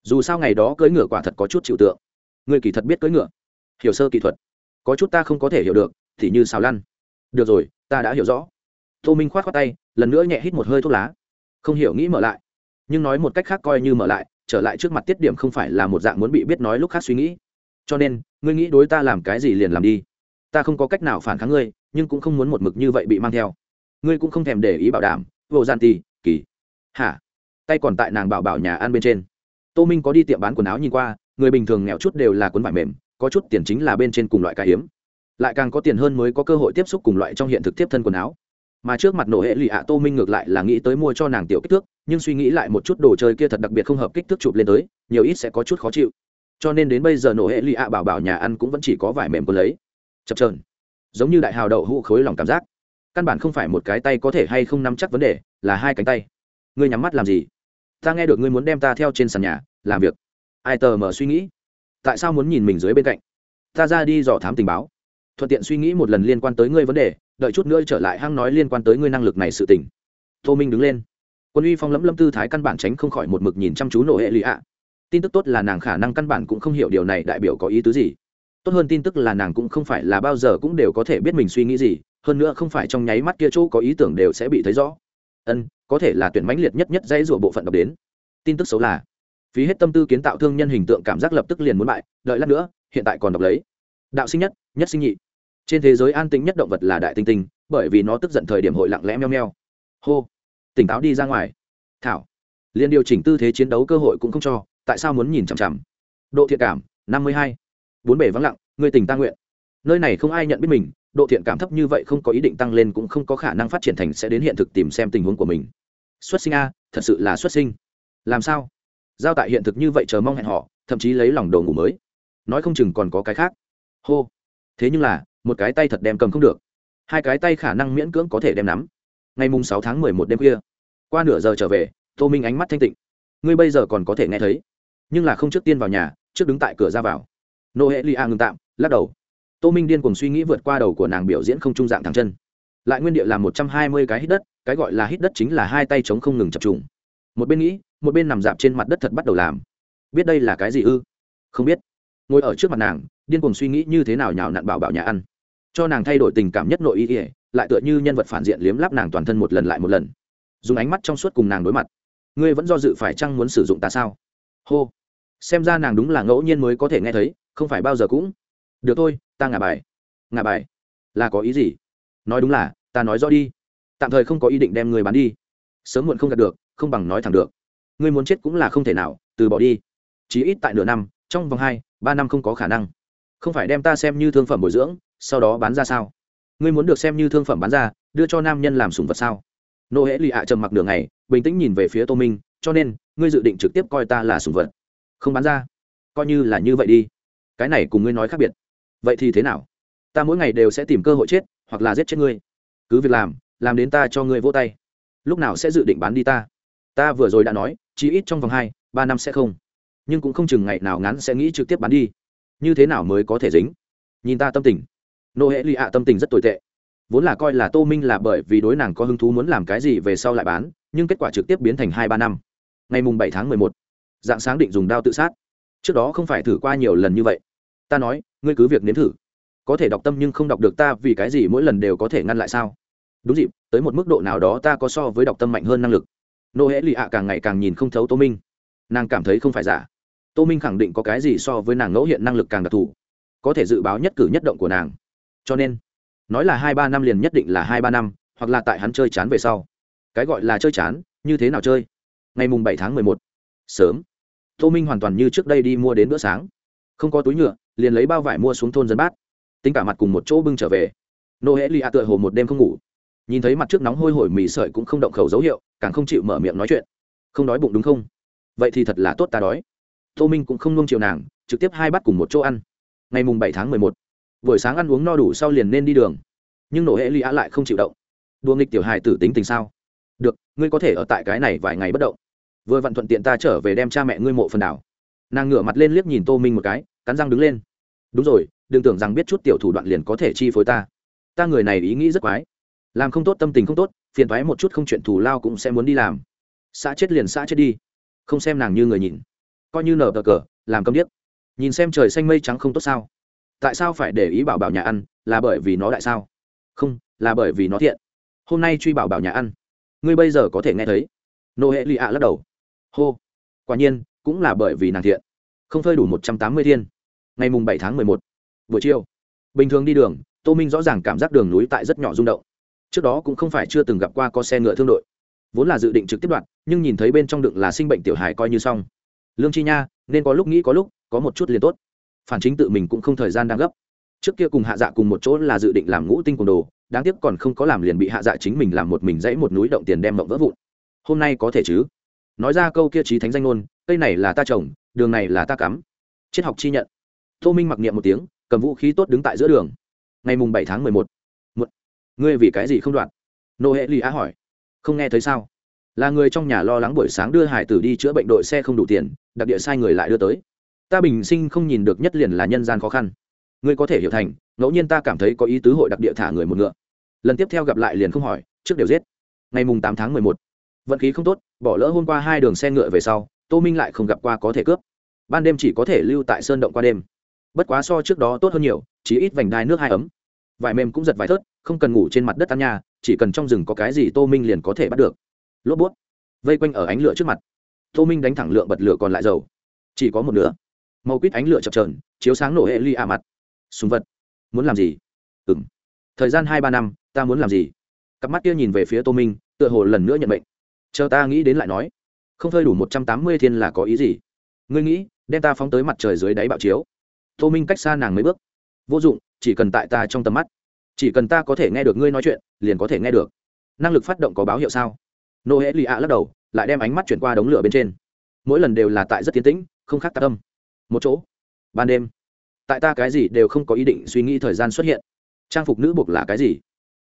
Dù sao ngày đó cưỡi ngựa quả thật có chút chịu tượng. Ngươi kỳ thật biết cưỡi ngựa. Hiểu sơ kỹ thuật. Có chút ta không có thể hiểu được, thì như xào lăn. Được rồi, ta đã hiểu rõ. Tô minh k h o á t khoác tay, lần nữa nhẹ hít một hơi thuốc lá. Không hiểu nghĩ mở lại. Nhưng nói một cách khác coi như mở lại, trở lại trước mặt tiết điểm không phải là một dạng muốn bị biết nói lúc khác suy nghĩ. Cho nên, ngươi nghĩ đối ta làm cái gì liền làm đi. Ta không có cách nào phản kháng ngươi, nhưng cũng không muốn một mực như vậy bị mang theo. Ngươi cũng không thèm để ý bảo đảm. Vô gian tì, kỳ. Hả? Tay còn tại nàng bảo bảo nhà ăn bên trên. Tô minh có đi tiệm bán quần áo nhìn qua, người bình thường nghèo chút đều là cuốn vải mềm, có chút tiền chính là bên trên cùng loại cái hiếm lại càng có tiền hơn mới có cơ hội tiếp xúc cùng loại trong hiện thực tiếp thân quần áo. Mà trước mặt nổ hệ lụy ạ, tô minh ngược lại là nghĩ tới mua cho nàng tiểu kích thước, nhưng suy nghĩ lại một chút đồ chơi kia thật đặc biệt không hợp kích thước chụp lên tới, nhiều ít sẽ có chút khó chịu. Cho nên đến bây giờ nổ hệ lụy ạ bảo bảo nhà ăn cũng vẫn chỉ có vải mềm quần lấy. Chập trờn giống như đại hào đậu hũ khối lòng cảm giác. Căn bản không phải một cái tay có thể hay không nắm chắc vấn đề, là hai cánh tay ngươi nhắm mắt làm gì? Ta nghe được ngươi muốn đem ta theo trên sàn nhà, làm việc. Ai tờ mờ suy nghĩ? Tại sao muốn nhìn mình dưới bên cạnh? Ta ra đi dò thám tình báo. Thuận tiện suy nghĩ một lần liên quan tới ngươi vấn đề, đợi chút nữa trở lại hăng nói liên quan tới ngươi năng lực này sự tình. Tô minh đứng lên. Quân uy phong lẫm lâm tư thái căn bản tránh không khỏi một mực nhìn chăm chú nổ hệ lụy ạ. Tin tức tốt là nàng khả năng căn bản cũng không hiểu điều này đại biểu có ý tứ gì. Tốt hơn tin tức là nàng cũng không phải là bao giờ cũng đều có thể biết mình suy nghĩ gì, hơn nữa không phải trong nháy mắt kia chỗ có ý tưởng đều sẽ bị thấy rõ ân, có thể là tuyển mãnh liệt nhất nhất dãy rủa bộ phận đọc đến. Tin tức xấu là, phí hết tâm tư kiến tạo thương nhân hình tượng cảm giác lập tức liền muốn bại, đợi lát nữa, hiện tại còn đọc lấy. Đạo sinh nhất nhất sinh nhị. Trên thế giới an tĩnh nhất động vật là đại tinh tinh, bởi vì nó tức giận thời điểm hội lặng lẽ meo meo. Hô, tỉnh táo đi ra ngoài. Thảo, liền điều chỉnh tư thế chiến đấu cơ hội cũng không cho, tại sao muốn nhìn chằm chằm? Độ thiện cảm, năm mươi hai. Bốn bể vắng lặng, người tình ta nguyện. Nơi này không ai nhận biết mình độ thiện cảm thấp như vậy không có ý định tăng lên cũng không có khả năng phát triển thành sẽ đến hiện thực tìm xem tình huống của mình. Xuất sinh a, thật sự là xuất sinh. Làm sao? Giao tại hiện thực như vậy chờ mong hẹn họ thậm chí lấy lòng đồ ngủ mới. Nói không chừng còn có cái khác. Hô. Thế nhưng là, một cái tay thật đem cầm không được. Hai cái tay khả năng miễn cưỡng có thể đem nắm. Ngày mùng sáu tháng mười một đêm khuya. Qua nửa giờ trở về, tô minh ánh mắt thanh tịnh. Ngươi bây giờ còn có thể nghe thấy. Nhưng là không trước tiên vào nhà, trước đứng tại cửa ra vào. Nô hệ lia a ngừng tạm, lắc đầu tô minh điên cùng suy nghĩ vượt qua đầu của nàng biểu diễn không trung dạng thẳng chân. Lại nguyên địa làm một trăm hai mươi cái hít đất, cái gọi là hít đất chính là hai tay chống không ngừng chập trùng. Một bên nghĩ, một bên nằm dạp trên mặt đất thật bắt đầu làm. Biết đây là cái gì ư? Không biết. Ngồi ở trước mặt nàng, điên cùng suy nghĩ như thế nào nhào nặn bảo bảo nhà ăn. Cho nàng thay đổi tình cảm nhất nội ý ỉa lại tựa như nhân vật phản diện liếm láp nàng toàn thân một lần lại một lần. Dùng ánh mắt trong suốt cùng nàng đối mặt. Ngươi vẫn do dự phải chăng muốn sử dụng ta sao? Hô. Xem ra nàng đúng là ngẫu nhiên mới có thể nghe thấy, không phải bao giờ cũng được thôi, ta ngả bài. Ngả bài? Là có ý gì? Nói đúng là, ta nói rõ đi. Tạm thời không có ý định đem người bán đi. Sớm muộn không gặp được, không bằng nói thẳng được. Ngươi muốn chết cũng là không thể nào, từ bỏ đi. Chí ít tại nửa năm, trong vòng hai, ba năm không có khả năng. Không phải đem ta xem như thương phẩm bồi dưỡng, sau đó bán ra sao? Ngươi muốn được xem như thương phẩm bán ra, đưa cho nam nhân làm sùng vật sao? Nô hễ lì ạ trầm mặc đường này bình tĩnh nhìn về phía tô minh, cho nên, ngươi dự định trực tiếp coi ta là sùng vật. Không bán ra. Coi như là như vậy đi. Cái này cùng ngươi nói khác biệt vậy thì thế nào? Ta mỗi ngày đều sẽ tìm cơ hội chết, hoặc là giết chết ngươi. Cứ việc làm làm đến ta cho ngươi vô tay. Lúc nào sẽ dự định bán đi ta? Ta vừa rồi đã nói chỉ ít trong vòng hai, ba năm sẽ không. Nhưng cũng không chừng ngày nào ngắn sẽ nghĩ trực tiếp bán đi. Như thế nào mới có thể dính? Nhìn ta tâm tình. Nô hệ lì ạ, tâm tình rất tồi tệ. Vốn là coi là tô minh là bởi vì đối nàng có hứng thú muốn làm cái gì về sau lại bán, nhưng kết quả trực tiếp biến thành hai, ba năm. Ngày mùng bảy tháng mười một, dạng sáng định dùng đao tự sát. Trước đó không phải thử qua nhiều lần như vậy ta nói, ngươi cứ việc nếm thử. Có thể đọc tâm nhưng không đọc được ta, vì cái gì mỗi lần đều có thể ngăn lại sao? Đúng dịp, tới một mức độ nào đó ta có so với đọc tâm mạnh hơn năng lực. Nô hễ lì ạ càng ngày càng nhìn không thấu tô minh. Nàng cảm thấy không phải giả. Tô minh khẳng định có cái gì so với nàng ngẫu hiện năng lực càng đặc thù. Có thể dự báo nhất cử nhất động của nàng. Cho nên, nói là hai ba năm liền nhất định là hai ba năm, hoặc là tại hắn chơi chán về sau. Cái gọi là chơi chán, như thế nào chơi? Ngày mùng bảy tháng mười một. Sớm. Tô minh hoàn toàn như trước đây đi mua đến bữa sáng. Không có túi nhựa liền lấy bao vải mua xuống thôn dân bát. Tính cả mặt cùng một chỗ bưng trở về. Nô hễ li a tựa hồ một đêm không ngủ. Nhìn thấy mặt trước nóng hôi hổi mì sợi cũng không động khẩu dấu hiệu, càng không chịu mở miệng nói chuyện. Không đói bụng đúng không? Vậy thì thật là tốt ta đói. Tô minh cũng không nung chiều nàng, trực tiếp hai bắt cùng một chỗ ăn. Ngày mùng bảy tháng mười một, buổi sáng ăn uống no đủ sau liền nên đi đường. Nhưng nổ hệ ly á lại không chịu động. Đua nghịch tiểu hài tử tính tình sao? Được, ngươi có thể ở tại cái này vài ngày bất động. Vừa vặn thuận tiện ta trở về đem cha mẹ ngươi mộ phần đảo nàng ngửa mặt lên liếc nhìn tô minh một cái, cắn răng đứng lên. Đúng rồi, đừng tưởng rằng biết chút tiểu thủ đoạn liền có thể chi phối ta. Ta người này ý nghĩ rất quái. Làm không tốt tâm tình không tốt, phiền thoái một chút không chuyện thù lao cũng sẽ muốn đi làm. Xã chết liền xã chết đi. Không xem nàng như người nhìn. Coi như nở tờ cờ, làm câm điếc. Nhìn xem trời xanh mây trắng không tốt sao? Tại sao phải để ý bảo bảo nhà ăn, là bởi vì nó đại sao? Không, là bởi vì nó thiện. Hôm nay truy bảo bảo nhà ăn. Ngươi bây giờ có thể nghe thấy. Nô hệ lì ạ lắc đầu. Hô. Quả nhiên cũng là bởi vì nàng thiện. Không phơi đủ một trăm tám mươi thiên. Ngày mùng bảy tháng mười một, buổi chiều. Bình thường đi đường, tô minh rõ ràng cảm giác đường núi tại rất nhỏ rung động. Trước đó cũng không phải chưa từng gặp qua có xe ngựa thương đội. Vốn là dự định trực tiếp đoạn, nhưng nhìn thấy bên trong đựng là sinh bệnh tiểu hài coi như xong. Lương chi nha, nên có lúc nghĩ có lúc, có một chút liền tốt. Phản chính tự mình cũng không thời gian đang gấp. Trước kia cùng hạ dạ cùng một chỗ là dự định làm ngũ tinh quần đồ, đáng tiếc còn không có làm liền bị hạ dạ chính mình làm một mình dãy một núi động tiền đem mộng vỡ vụn. Hôm nay có thể chứ? Nói ra câu kia trí thánh danh ngôn cây này là ta trồng, đường này là ta cắm. Triết học chi nhận. Tô minh mặc niệm một tiếng, cầm vũ khí tốt đứng tại giữa đường. Ngày mùng bảy tháng mười một. Ngươi vì cái gì không đoạn? Nô hệ lì á hỏi. Không nghe thấy sao? Là người trong nhà lo lắng buổi sáng đưa hải tử đi chữa bệnh đội xe không đủ tiền, đặc địa sai người lại đưa tới. Ta bình sinh không nhìn được nhất liền là nhân gian khó khăn. Ngươi có thể hiểu thành, ngẫu nhiên ta cảm thấy có ý tứ hội đặc địa thả người một ngựa. Lần tiếp theo gặp lại liền không hỏi, trước đều giết. Ngày mùng tám tháng mười một. Vận khí không tốt, bỏ lỡ hôm qua hai đường xe ngựa về sau tô minh lại không gặp qua có thể cướp. Ban đêm chỉ có thể lưu tại sơn động qua đêm. Bất quá so trước đó tốt hơn nhiều, chỉ ít vành đai nước hai ấm. Vải mềm cũng giật vải thớt, không cần ngủ trên mặt đất tan nhà, chỉ cần trong rừng có cái gì tô minh liền có thể bắt được. Lốp bút. Vây quanh ở ánh lửa trước mặt. Tô minh đánh thẳng lượng bật lửa còn lại dầu. Chỉ có một nửa. Màu quýt ánh lửa chập trờn chiếu sáng nổ hệ ly à mặt. Súng vật. Muốn làm gì? Ừ m thời gian hai ba năm, ta muốn làm gì? Cặp mắt kia nhìn về phía tô minh, tựa hồ lần nữa nhận bệnh chờ ta nghĩ đến lại nói không phơi đủ một trăm tám mươi thiên là có ý gì? Ngươi nghĩ, đem ta phóng tới mặt trời dưới đáy bạo chiếu. Tô minh cách xa nàng mấy bước. Vô dụng, chỉ cần tại ta trong tầm mắt. Chỉ cần ta có thể nghe được ngươi nói chuyện, liền có thể nghe được. Năng lực phát động có báo hiệu sao? Nô hễ lì ạ lắc đầu, lại đem ánh mắt chuyển qua đống lửa bên trên. Mỗi lần đều là tại rất tiến tĩnh, không khác tạ tâm một chỗ. Ban đêm. Tại ta cái gì đều không có ý định suy nghĩ thời gian xuất hiện. Trang phục nữ buộc là cái gì?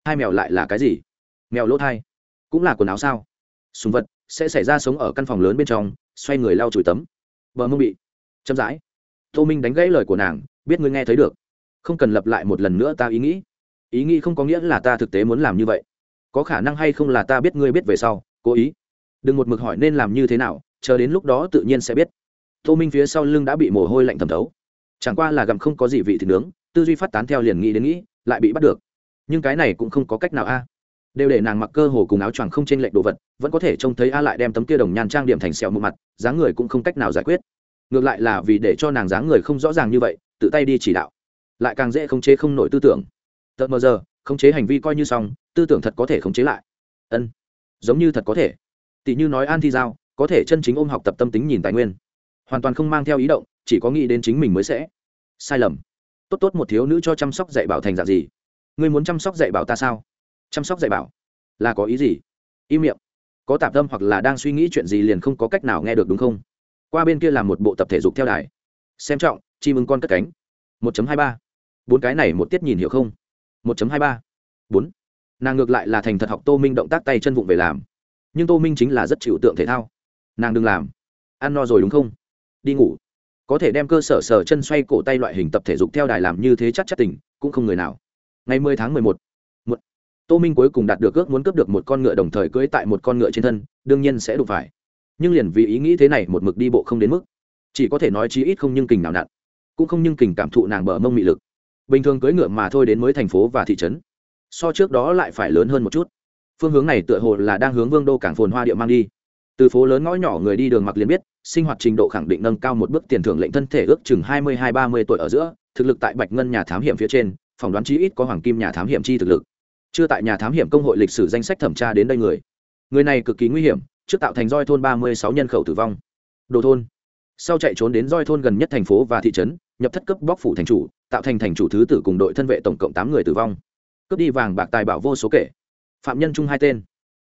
Hai mèo lại là cái gì? Mèo lỗ thai. Cũng là quần áo sao? Súng vật sẽ xảy ra sống ở căn phòng lớn bên trong, xoay người lau chùi tấm. Bờ mông bị chậm rãi. Tô minh đánh gãy lời của nàng, biết ngươi nghe thấy được. Không cần lặp lại một lần nữa ta ý nghĩ. Ý nghĩ không có nghĩa là ta thực tế muốn làm như vậy. Có khả năng hay không là ta biết ngươi biết về sau, cố ý. Đừng một mực hỏi nên làm như thế nào, chờ đến lúc đó tự nhiên sẽ biết. Tô minh phía sau lưng đã bị mồ hôi lạnh thẩm thấu. Chẳng qua là gặm không có gì vị thịt nướng, tư duy phát tán theo liền nghĩ đến nghĩ, lại bị bắt được. Nhưng cái này cũng không có cách nào a đều để nàng mặc cơ hồ cùng áo choàng không trên lệch đồ vật, vẫn có thể trông thấy a lại đem tấm kia đồng nhan trang điểm thành sẹo một mặt, dáng người cũng không cách nào giải quyết. Ngược lại là vì để cho nàng dáng người không rõ ràng như vậy, tự tay đi chỉ đạo. Lại càng dễ khống chế không nổi tư tưởng. Tợt mờ giờ, khống chế hành vi coi như xong, tư tưởng thật có thể khống chế lại. Ân, giống như thật có thể. Tỷ như nói an thi giao, có thể chân chính ôm học tập tâm tính nhìn tài nguyên. Hoàn toàn không mang theo ý động, chỉ có nghĩ đến chính mình mới sẽ. Sai lầm. Tốt tốt một thiếu nữ cho chăm sóc dạy bảo thành dạng gì? Ngươi muốn chăm sóc dạy bảo ta sao? Chăm sóc dạy bảo. Là có ý gì? Im miệng. Có tạp tâm hoặc là đang suy nghĩ chuyện gì liền không có cách nào nghe được đúng không? Qua bên kia làm một bộ tập thể dục theo đài. Xem trọng, chim ưng con cất cánh. một hai ba. Bốn cái này một tiết nhìn hiểu không? một hai ba. Bốn. Nàng ngược lại là thành thật học tô minh động tác tay chân vụng về làm. Nhưng tô minh chính là rất chịu tượng thể thao. Nàng đừng làm. Ăn no rồi đúng không? Đi ngủ. Có thể đem cơ sở sở chân xoay cổ tay loại hình tập thể dục theo đài làm như thế chắc chắc tình, cũng không người nào. Ngày mười tháng mười một một tô minh cuối cùng đạt được ước muốn cướp được một con ngựa đồng thời cưỡi tại một con ngựa trên thân, đương nhiên sẽ đụng phải. Nhưng liền vì ý nghĩ thế này một mực đi bộ không đến mức. Chỉ có thể nói chí ít không nhưng kình nào nặn, cũng không nhưng kình cảm thụ nàng bờ mông mị lực. Bình thường cưỡi ngựa mà thôi đến mới thành phố và thị trấn. So trước đó lại phải lớn hơn một chút. Phương hướng này tựa hồ là đang hướng vương đô cảng phồn hoa địa mang đi. Từ phố lớn ngõ nhỏ người đi đường mặc liền biết, sinh hoạt trình độ khẳng định nâng cao một bước tiền thưởng lệnh thân thể ước chừng hai mươi hai ba mươi tuổi ở giữa, thực lực tại bạch ngân nhà thám hiểm phía trên, phỏng đoán chí ít có hoàng kim nhà thám hiểm chi thực lực chưa tại nhà thám hiểm công hội lịch sử danh sách thẩm tra đến đây người. Người này cực kỳ nguy hiểm, trước tạo thành roi thôn ba mươi sáu nhân khẩu tử vong. Đồ thôn. Sau chạy trốn đến roi thôn gần nhất thành phố và thị trấn, nhập thất cấp bóc phủ thành chủ, tạo thành thành chủ thứ tử cùng đội thân vệ tổng cộng tám người tử vong. Cướp đi vàng bạc tài bảo vô số kể. Phạm nhân chung hai tên.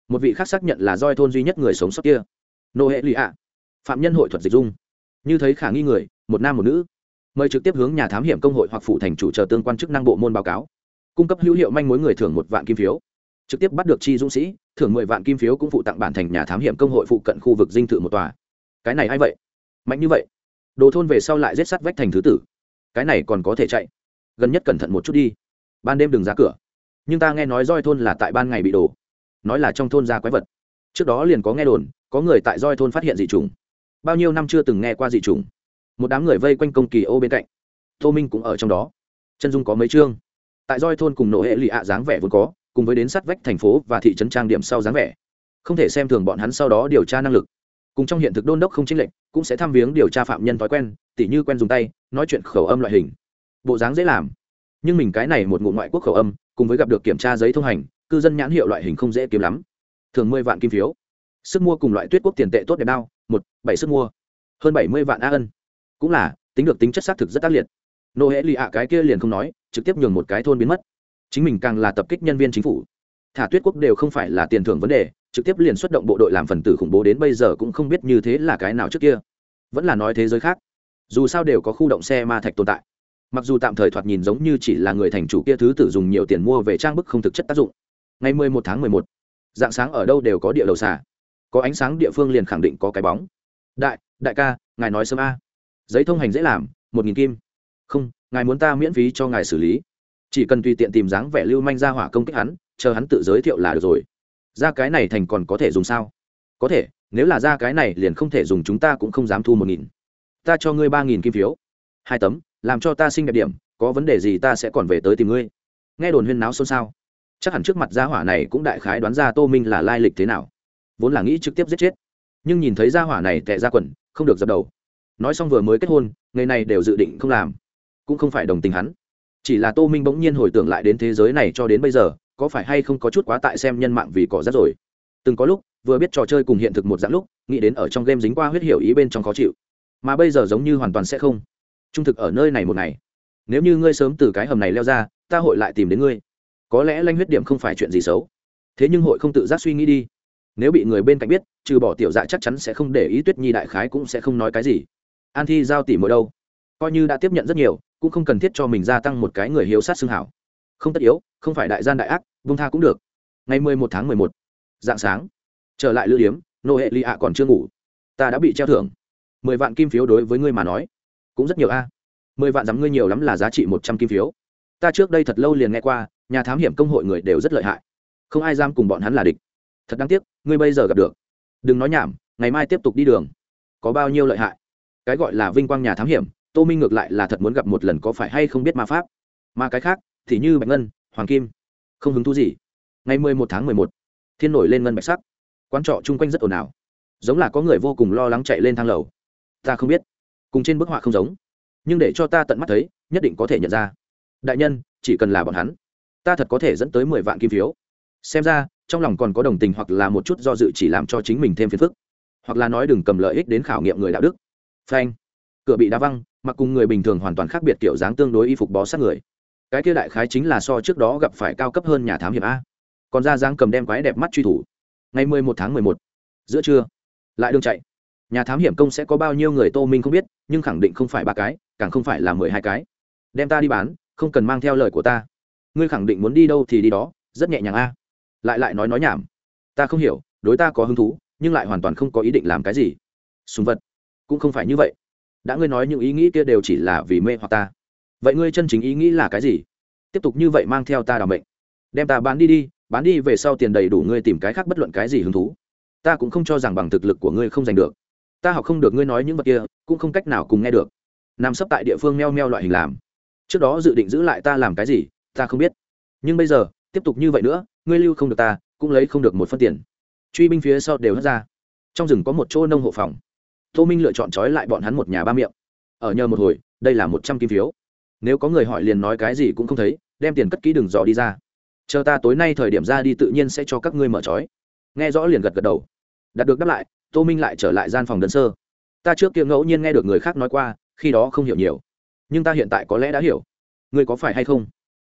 Một vị khác xác nhận là roi thôn duy nhất người sống sót kia. Nô hệ lụy ạ. Phạm nhân hội thuật dịch dung. Như thấy khả nghi người, một nam một nữ. Mời trực tiếp hướng nhà thám hiểm công hội hoặc phủ thành chủ chờ tương quan chức năng bộ môn báo cáo cung cấp hữu hiệu manh mối người thưởng một vạn kim phiếu. Trực tiếp bắt được chi dũng sĩ, thưởng mười vạn kim phiếu cũng phụ tặng bản thành nhà thám hiểm công hội phụ cận khu vực dinh thự một tòa. Cái này a i vậy? Mạnh như vậy. Đồ thôn về sau lại giết sắt vách thành thứ tử. Cái này còn có thể chạy. Gần nhất cẩn thận một chút đi. Ban đêm đừng ra cửa. Nhưng ta nghe nói roi thôn là tại ban ngày bị đổ. Nói là trong thôn ra quái vật. Trước đó liền có nghe đồn, có người tại roi thôn phát hiện dị trùng bao nhiêu năm chưa từng nghe qua dị trùng một đám người vây quanh công kỳ ô bên cạnh. Tô minh cũng ở trong đó. Chân dung có mấy chương? Tại roi thôn cùng nổ hệ lụy ạ dáng vẻ vốn có, cùng với đến sát vách thành phố và thị trấn trang điểm sau dáng vẻ. Không thể xem thường bọn hắn sau đó điều tra năng lực. Cùng trong hiện thực đôn đốc không chính lệnh cũng sẽ thăm viếng điều tra phạm nhân thói quen, tỉ như quen dùng tay, nói chuyện khẩu âm loại hình. Bộ dáng dễ làm. Nhưng mình cái này một ngụ ngoại quốc khẩu âm, cùng với gặp được kiểm tra giấy thông hành, cư dân nhãn hiệu loại hình không dễ kiếm lắm. Thường mười vạn kim phiếu. Sức mua cùng loại tuyết quốc tiền tệ tốt đẹp đao một, bảy sức mua. Hơn bảy mươi vạn a ân cũng là, tính được tính chất xác thực rất tác liệt. Nô hễ lì ạ cái kia liền không nói trực tiếp nhường một cái thôn biến mất. Chính mình càng là tập kích nhân viên chính phủ. Thả tuyết quốc đều không phải là tiền thưởng vấn đề, trực tiếp liền xuất động bộ đội làm phần tử khủng bố đến bây giờ cũng không biết như thế là cái nào trước kia. Vẫn là nói thế giới khác. Dù sao đều có khu động xe ma thạch tồn tại. Mặc dù tạm thời thoạt nhìn giống như chỉ là người thành chủ kia thứ tử dùng nhiều tiền mua về trang bức không thực chất tác dụng. Ngày mười một tháng mười một, dạng sáng ở đâu đều có địa đầu xả có ánh sáng địa phương liền khẳng định có cái bóng. Đại đại ca, ngài nói sớm a. Giấy thông hành dễ làm, một nghìn kim. Không ngài muốn ta miễn phí cho ngài xử lý. Chỉ cần tùy tiện tìm dáng vẻ lưu manh ra hỏa công kích hắn, chờ hắn tự giới thiệu là được rồi. Ra cái này thành còn có thể dùng sao? Có thể, nếu là ra cái này liền không thể dùng, chúng ta cũng không dám thu một nghìn. Ta cho ngươi ba nghìn kim phiếu. Hai tấm, làm cho ta sinh đẹp điểm, có vấn đề gì ta sẽ còn về tới tìm ngươi. Nghe đồn huyên náo xôn xao. Chắc hẳn trước mặt gia hỏa này cũng đại khái đoán ra tô minh là lai lịch thế nào. Vốn là nghĩ trực tiếp giết chết. Nhưng nhìn thấy gia hỏa này tệ ra quần, không được dập đầu. Nói xong vừa mới kết hôn ngày này đều dự định không làm cũng không phải đồng tình hắn. Chỉ là tô minh bỗng nhiên hồi tưởng lại đến thế giới này cho đến bây giờ, có phải hay không có chút quá tại xem nhân mạng vì cỏ rác rồi? Từng có lúc, vừa biết trò chơi cùng hiện thực một dạng lúc, nghĩ đến ở trong game dính qua huyết hiểu ý bên trong khó chịu. Mà bây giờ giống như hoàn toàn sẽ không. Trung thực ở nơi này một ngày. Nếu như ngươi sớm từ cái hầm này leo ra, ta hội lại tìm đến ngươi. Có lẽ lanh huyết điểm không phải chuyện gì xấu. Thế nhưng hội không tự giác suy nghĩ đi. Nếu bị người bên cạnh biết, trừ bỏ tiểu dạ chắc chắn sẽ không để ý tuyết nhi đại khái cũng sẽ không nói cái gì. An thi giao tỉ mỗi đâu? Coi như đã tiếp nhận rất nhiều cũng không cần thiết cho mình gia tăng một cái người hiếu sát xương hảo. Không tất yếu, không phải đại gian đại ác vung tha cũng được. Ngày mười một tháng mười một, dạng sáng, trở lại lữ điếm nô hệ lì ạ còn chưa ngủ. Ta đã bị treo thưởng. Mười vạn kim phiếu đối với ngươi mà nói, cũng rất nhiều a. Mười vạn dám ngươi nhiều lắm là giá trị một trăm kim phiếu. Ta trước đây thật lâu liền nghe qua, nhà thám hiểm công hội người đều rất lợi hại. Không ai dám cùng bọn hắn là địch. Thật đáng tiếc, ngươi bây giờ gặp được. Đừng nói nhảm, ngày mai tiếp tục đi đường. Có bao nhiêu lợi hại? Cái gọi là vinh quang nhà thám hiểm tô minh ngược lại là thật muốn gặp một lần có phải hay không biết ma pháp. Mà cái khác, thì như bạch ngân, hoàng kim, không hứng thú gì. Ngày mười một tháng mười một, thiên nổi lên ngân bạch sắc. Quán trọ chung quanh rất ồn ào. Giống là có người vô cùng lo lắng chạy lên thang lầu. Ta không biết. Cùng trên bức họa không giống. Nhưng để cho ta tận mắt thấy, nhất định có thể nhận ra. Đại nhân, chỉ cần là bọn hắn, ta thật có thể dẫn tới mười vạn kim phiếu. Xem ra, trong lòng còn có đồng tình hoặc là một chút do dự chỉ làm cho chính mình thêm phiền phức. Hoặc là nói đừng cầm lợi ích đến khảo nghiệm người đạo đức. Phanh. Cửa bị đá văng mặc cùng người bình thường hoàn toàn khác biệt kiểu dáng tương đối y phục bó sát người. Cái kia đại khái chính là so trước đó gặp phải cao cấp hơn nhà thám hiểm a. Còn ra dáng cầm đem quái đẹp mắt truy thủ. Ngày mười một tháng mười một, giữa trưa, lại đường chạy. Nhà thám hiểm công sẽ có bao nhiêu người tô minh không biết, nhưng khẳng định không phải ba cái, càng không phải là mười hai cái. Đem ta đi bán, không cần mang theo lời của ta. Ngươi khẳng định muốn đi đâu thì đi đó, rất nhẹ nhàng a. Lại lại nói nói nhảm. Ta không hiểu, đối ta có hứng thú, nhưng lại hoàn toàn không có ý định làm cái gì. Súng vật, cũng không phải như vậy đã ngươi nói những ý nghĩ kia đều chỉ là vì mê hoặc ta. Vậy ngươi chân chính ý nghĩ là cái gì? Tiếp tục như vậy mang theo ta đ mệnh. Đem ta bán đi đi, bán đi về sau tiền đầy đủ ngươi tìm cái khác bất luận cái gì hứng thú. Ta cũng không cho rằng bằng thực lực của ngươi không giành được. Ta học không được ngươi nói những vật kia, cũng không cách nào cùng nghe được. Nằm sấp tại địa phương meo meo loại hình làm. Trước đó dự định giữ lại ta làm cái gì, ta không biết. Nhưng bây giờ, tiếp tục như vậy nữa, ngươi lưu không được ta, cũng lấy không được một phân tiền. Truy binh phía sau đều hất ra. Trong rừng có một chỗ nông hộ phòng tô minh lựa chọn trói lại bọn hắn một nhà ba miệng. Ở nhờ một hồi, đây là một trăm kim phiếu. Nếu có người hỏi liền nói cái gì cũng không thấy, đem tiền cất kỹ đừng dò đi ra. Chờ ta tối nay thời điểm ra đi tự nhiên sẽ cho các ngươi mở trói. Nghe rõ liền gật gật đầu. Đạt được đáp lại, tô minh lại trở lại gian phòng đơn sơ. Ta trước kia ngẫu nhiên nghe được người khác nói qua, khi đó không hiểu nhiều. Nhưng ta hiện tại có lẽ đã hiểu. Ngươi có phải hay không?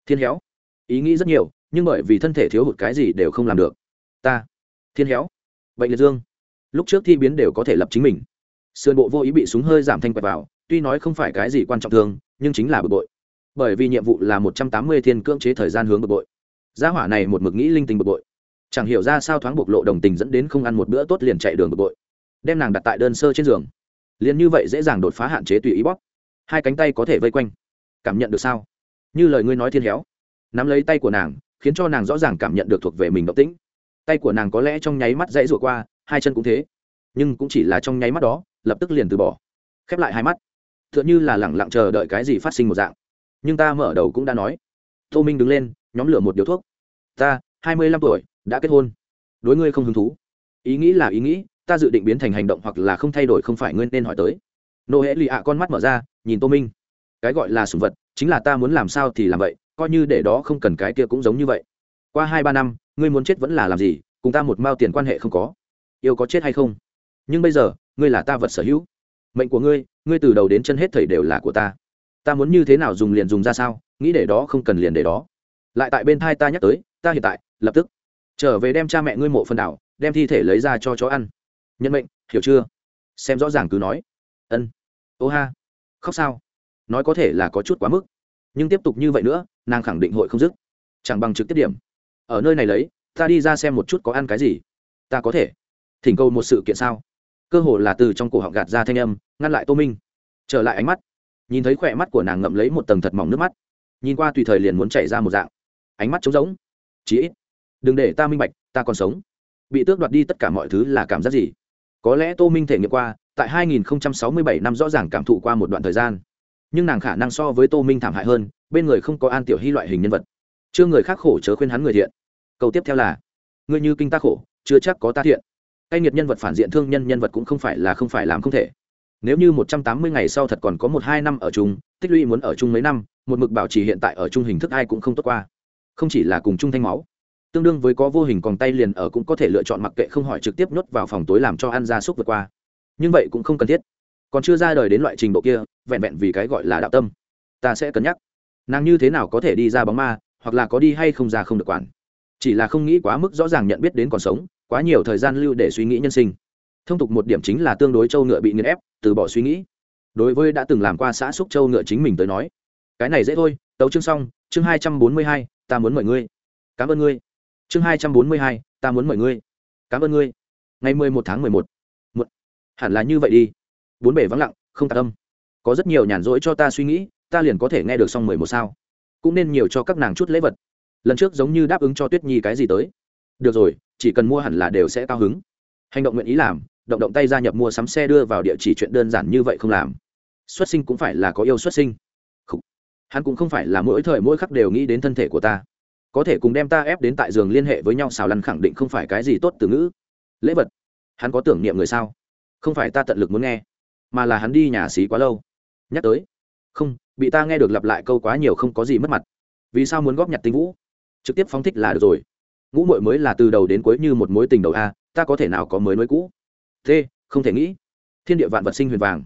Thiên héo. Ý nghĩ rất nhiều, nhưng bởi vì thân thể thiếu hụt cái gì đều không làm được. Ta. Thiên héo. Bệnh liệt dương. Lúc trước thi biến đều có thể lập chính mình sườn bộ vô ý bị súng hơi giảm thanh quẹt vào tuy nói không phải cái gì quan trọng thường, nhưng chính là bực bội. Bởi vì nhiệm vụ là một trăm tám mươi thiên cưỡng chế thời gian hướng bực bội. Gia hỏa này một mực nghĩ linh tinh bực bội. Chẳng hiểu ra sao thoáng bộc lộ đồng tình dẫn đến không ăn một bữa tốt liền chạy đường bực bội. Đem nàng đặt tại đơn sơ trên giường. Liền như vậy dễ dàng đột phá hạn chế tùy ý bóp. Hai cánh tay có thể vây quanh. Cảm nhận được sao? Như lời ngươi nói thiên héo. Nắm lấy tay của nàng khiến cho nàng rõ ràng cảm nhận được thuộc về mình động tĩnh. Tay của nàng có lẽ trong nháy mắt dãy rủa qua hai chân cũng thế. Nhưng cũng chỉ là trong nháy mắt đó lập tức liền từ bỏ. Khép lại hai mắt. T h ư ợ n h ư là lẳng lặng chờ đợi cái gì phát sinh một dạng. Nhưng ta mở đầu cũng đã nói. Tô minh đứng lên, nhóm lửa một điếu thuốc. Ta, hai mươi lăm tuổi, đã kết hôn. Đối ngươi không hứng thú. Ý nghĩ là ý nghĩ, ta dự định biến thành hành động hoặc là không thay đổi không phải ngươi nên hỏi tới. Nô hễ lì ạ con mắt mở ra, nhìn tô minh. Cái gọi là sùng vật, chính là ta muốn làm sao thì làm vậy, coi như để đó không cần cái kia cũng giống như vậy. Qua hai ba năm, ngươi muốn chết vẫn là làm gì, cùng ta một mao tiền quan hệ không có. Yêu có chết hay không? Nhưng bây giờ ngươi là ta vật sở hữu. Mệnh của ngươi ngươi từ đầu đến chân hết thảy đều là của ta. Ta muốn như thế nào dùng liền dùng ra sao, nghĩ để đó không cần liền để đó. Lại tại bên thai ta nhắc tới, ta hiện tại, lập tức, trở về đem cha mẹ ngươi mộ phân đảo, đem thi thể lấy ra cho chó ăn. Nhân mệnh, hiểu chưa? Xem rõ ràng cứ nói. Ân. Ô ha. Khóc sao? Nói có thể là có chút quá mức. Nhưng tiếp tục như vậy nữa, nàng khẳng định hội không dứt. Chẳng bằng trực tiếp điểm. Ở nơi này lấy, ta đi ra xem một chút có ăn cái gì. Ta có thể. Thỉnh cầu một sự kiện sao? Cơ hồ là từ trong cổ họng gạt ra thanh âm, ngăn lại tô minh. Trở lại ánh mắt, nhìn thấy khỏe mắt của nàng ngậm lấy một tầng thật mỏng nước mắt. Nhìn qua tùy thời liền muốn chảy ra một dạng. Ánh mắt trống rỗng. Chí ít, đừng để ta minh bạch, ta còn sống. Bị tước đoạt đi tất cả mọi thứ là cảm giác gì? Có lẽ tô minh thể nghiệm qua, tại 2067 năm rõ ràng cảm thụ qua một đoạn thời gian. Nhưng nàng khả năng so với tô minh thảm hại hơn, bên người không có an tiểu hy loại hình nhân vật. Chưa người khác khổ chớ khuyên hắn người thiện. Câu tiếp theo là, ngươi như kinh ta khổ, chưa chắc có ta thiện cay nghiệt nhân vật phản diện thương nhân nhân vật cũng không phải là không phải làm không thể. Nếu như một trăm tám mươi ngày sau thật còn có một hai năm ở chung, tích lũy muốn ở chung mấy năm, một mực bảo trì hiện tại ở chung hình thức ai cũng không tốt qua. Không chỉ là cùng chung thanh máu. Tương đương với có vô hình còn tay liền ở cũng có thể lựa chọn mặc kệ không hỏi trực tiếp nhốt vào phòng tối làm cho ăn gia súc vượt qua. Nhưng vậy cũng không cần thiết. Còn chưa ra đời đến loại trình độ kia, vẹn vẹn vì cái gọi là đạo tâm. Ta sẽ cân nhắc. Nàng như thế nào có thể đi ra bóng ma, hoặc là có đi hay không ra không được quản. Chỉ là không nghĩ quá mức rõ ràng nhận biết đến còn sống quá nhiều thời gian lưu để suy nghĩ nhân sinh. Thông tục một điểm chính là tương đối châu ngựa bị nghiền ép, từ bỏ suy nghĩ. Đối với đã từng làm qua xã xúc châu ngựa chính mình tới nói, cái này dễ thôi, tấu chương xong, chương hai trăm bốn mươi hai, ta muốn mời ngươi. Cảm ơn ngươi. Chương hai trăm bốn mươi hai, ta muốn mời ngươi. Cảm ơn ngươi. Ngày mười một tháng mười một. Một hẳn là như vậy đi. Bốn bể vắng lặng, không tạ tâm có rất nhiều nhàn rỗi cho ta suy nghĩ, ta liền có thể nghe được xong mười một sao. Cũng nên nhiều cho các nàng chút lễ vật. Lần trước giống như đáp ứng cho tuyết nhi cái gì tới được rồi, chỉ cần mua hẳn là đều sẽ cao hứng. Hành động nguyện ý làm, động động tay gia nhập mua sắm xe đưa vào địa chỉ chuyện đơn giản như vậy không làm. Xuất sinh cũng phải là có yêu xuất sinh. Hắn cũng không phải là mỗi thời mỗi khắc đều nghĩ đến thân thể của ta. Có thể cùng đem ta ép đến tại giường liên hệ với nhau xào lăn khẳng định không phải cái gì tốt từ ngữ. Lễ vật. Hắn có tưởng niệm người sao? Không phải ta tận lực muốn nghe, mà là hắn đi nhà xí quá lâu. Nhắc tới. Không, bị ta nghe được lặp lại câu quá nhiều không có gì mất mặt. Vì sao muốn góp nhặt tinh vũ? Trực tiếp phóng thích là được rồi ngũ mội mới là từ đầu đến cuối như một mối tình đầu a, ta có thể nào có mới nối cũ? T không thể nghĩ. Thiên địa vạn vật sinh huyền vàng.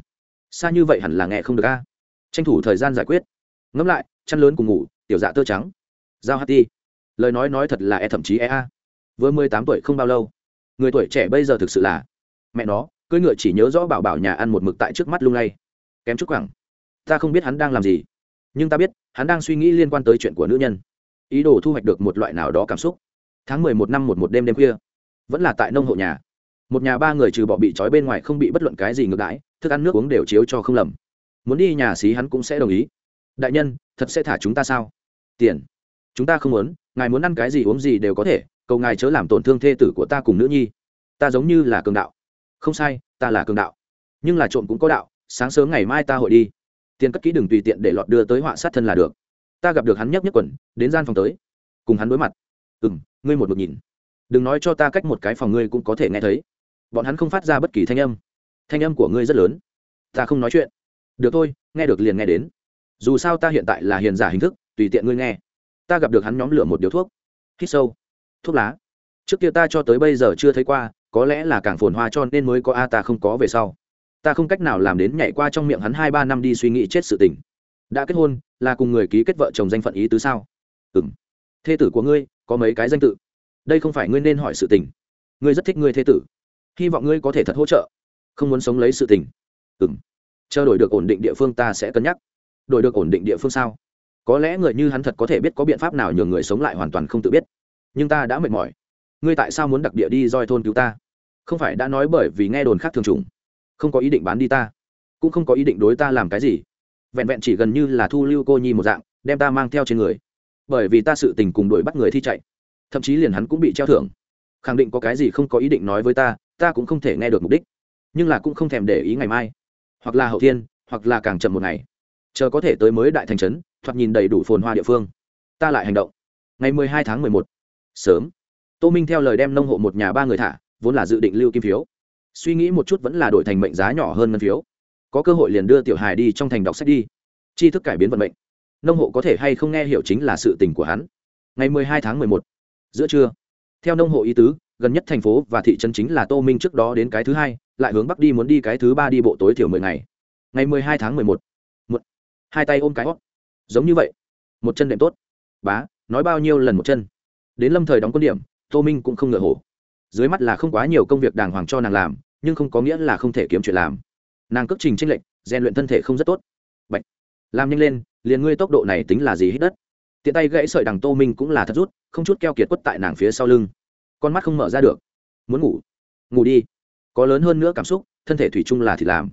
Xa như vậy hẳn là nghe không được a. Tranh thủ thời gian giải quyết. Ngẫm lại, chăn lớn cùng ngủ, tiểu dạ tơ trắng. Giao hát ti lời nói nói thật là e thậm chí e a. Vừa mười tám tuổi không bao lâu. Người tuổi trẻ bây giờ thực sự là mẹ nó, cưỡi ngựa chỉ nhớ rõ bảo bảo nhà ăn một mực tại trước mắt lung lay. Kém chút khoảng ta không biết hắn đang làm gì. Nhưng ta biết, hắn đang suy nghĩ liên quan tới chuyện của nữ nhân. Ý đồ thu hoạch được một loại nào đó cảm xúc tháng mười một năm một một đêm đêm khuya. Vẫn là tại nông hộ nhà. Một nhà ba người trừ bỏ bị trói bên ngoài không bị bất luận cái gì ngược đãi, thức ăn nước uống đều chiếu cho không lầm. Muốn đi nhà xí hắn cũng sẽ đồng ý. Đại nhân, thật sẽ thả chúng ta sao? Tiền. Chúng ta không muốn, ngài muốn ăn cái gì uống gì đều có thể, cầu ngài chớ làm tổn thương thê tử của ta cùng nữ nhi. Ta giống như là cường đạo. Không sai, ta là cường đạo. Nhưng là trộm cũng có đạo, sáng sớm ngày mai ta hội đi. Tiền cất kỹ đừng tùy tiện để lọt đưa tới họa sát thân là được. Ta gặp được hắn nhấc nhấc quần, đến gian phòng tới. Cùng hắn đối mặt ừ m ngươi một một nhìn. Đừng nói cho ta cách một cái phòng ngươi cũng có thể nghe thấy. Bọn hắn không phát ra bất kỳ thanh âm. Thanh âm của ngươi rất lớn. Ta không nói chuyện. Được thôi, nghe được liền nghe đến. Dù sao ta hiện tại là hiền giả hình thức, tùy tiện ngươi nghe. Ta gặp được hắn nhóm lửa một điếu thuốc. Hít sâu. Thuốc lá. Trước kia ta cho tới bây giờ chưa thấy qua, có lẽ là càng phồn hoa cho nên mới có a ta không có về sau. Ta không cách nào làm đến nhảy qua trong miệng hắn hai ba năm đi suy nghĩ chết sự tình. Đã kết hôn, là cùng người ký kết vợ chồng danh phận ý tứ sao? Ừ m thê tử của ngươi có mấy cái danh tự. Đây không phải ngươi nên hỏi sự tình. Ngươi rất thích ngươi thế tử. Hy vọng ngươi có thể thật hỗ trợ. Không muốn sống lấy sự tình. Ừ m chờ đổi được ổn định địa phương ta sẽ cân nhắc. Đổi được ổn định địa phương sao? Có lẽ người như hắn thật có thể biết có biện pháp nào nhường người sống lại hoàn toàn không tự biết. Nhưng ta đã mệt mỏi. Ngươi tại sao muốn đặc địa đi roi thôn cứu ta? Không phải đã nói bởi vì nghe đồn khác thường trùng không có ý định bán đi ta. Cũng không có ý định đối ta làm cái gì. Vẹn vẹn chỉ gần như là thu lưu cô nhi một dạng, đem ta mang theo trên người bởi vì ta sự tình cùng đuổi bắt người thi chạy. Thậm chí liền hắn cũng bị treo thưởng. Khẳng định có cái gì không có ý định nói với ta ta cũng không thể nghe được mục đích. Nhưng là cũng không thèm để ý ngày mai. Hoặc là hậu thiên, hoặc là càng chậm một ngày. Chờ có thể tới mới đại thành trấn, thoạt nhìn đầy đủ phồn hoa địa phương. Ta lại hành động. Ngày mười hai tháng mười một. Sớm. Tô minh theo lời đem nông hộ một nhà ba người thả, vốn là dự định lưu kim phiếu. Suy nghĩ một chút vẫn là đổi thành mệnh giá nhỏ hơn ngân phiếu. Có cơ hội liền đưa tiểu hài đi trong thành đọc sách đi. Tri thức cải biến vận mệnh nông hộ có thể hay không nghe hiểu chính là sự tình của hắn. Ngày mười hai tháng mười một, giữa trưa, theo nông hộ ý tứ, gần nhất thành phố và thị trấn chính là tô minh trước đó đến cái thứ hai, lại hướng bắc đi muốn đi cái thứ ba đi bộ tối thiểu mười ngày. Ngày mười hai tháng mười một một, hai tay ôm cái hót. Giống như vậy, một chân đệm tốt. Bá, nói bao nhiêu lần một chân. Đến lâm thời đóng quân điểm, tô minh cũng không ngựa hổ. Dưới mắt là không quá nhiều công việc đàng hoàng cho nàng làm, nhưng không có nghĩa là không thể kiếm chuyện làm. Nàng cất trình tranh lệch, rèn luyện thân thể không rất tốt. Bạch. làm nhanh lên liền ngươi tốc độ này tính là gì hết đất. Tiện tay gãy sợi đằng tô minh cũng là thật rút, không chút keo kiệt quất tại nàng phía sau lưng. Con mắt không mở ra được. Muốn ngủ. Ngủ đi. Có lớn hơn nữa cảm xúc, thân thể thủy chung là thì làm.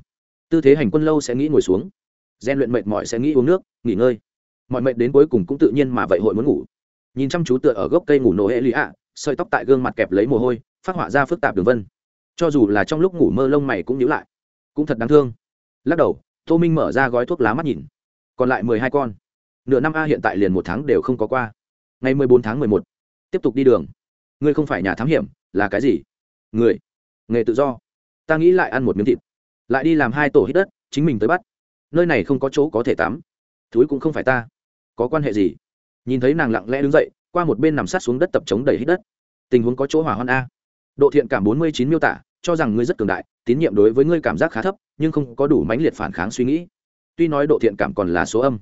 Tư thế hành quân lâu sẽ nghĩ ngồi xuống. Gian luyện mệt mỏi sẽ nghĩ uống nước, nghỉ ngơi. Mọi mệt đến cuối cùng cũng tự nhiên mà vậy hội muốn ngủ. Nhìn chăm chú tựa ở gốc cây ngủ nổ hệ lụy ạ, sợi tóc tại gương mặt kẹp lấy mồ hôi, phát họa ra phức tạp đường vân. Cho dù là trong lúc ngủ mơ lông mày cũng nhíu lại. Cũng thật đáng thương. Lắc đầu, tô minh mở ra gói thuốc lá mắt nhìn còn lại mười hai con. Nửa năm a hiện tại liền một tháng đều không có qua. Ngày mười bốn tháng mười một, tiếp tục đi đường. Ngươi không phải nhà thám hiểm, là cái gì? Người. Nghề tự do. Ta nghĩ lại ăn một miếng thịt. Lại đi làm hai tổ hít đất, chính mình tới bắt. Nơi này không có chỗ có thể tắm. Thúi cũng không phải ta. Có quan hệ gì? Nhìn thấy nàng lặng lẽ đứng dậy, qua một bên nằm sát xuống đất tập chống đầy hít đất. Tình huống có chỗ hỏa hoạn a. Độ thiện cảm bốn mươi chín miêu tả, cho rằng ngươi rất cường đại, tín nhiệm đối với ngươi cảm giác khá thấp, nhưng không có đủ mãnh liệt phản kháng suy nghĩ tuy nói độ thiện cảm còn là số âm,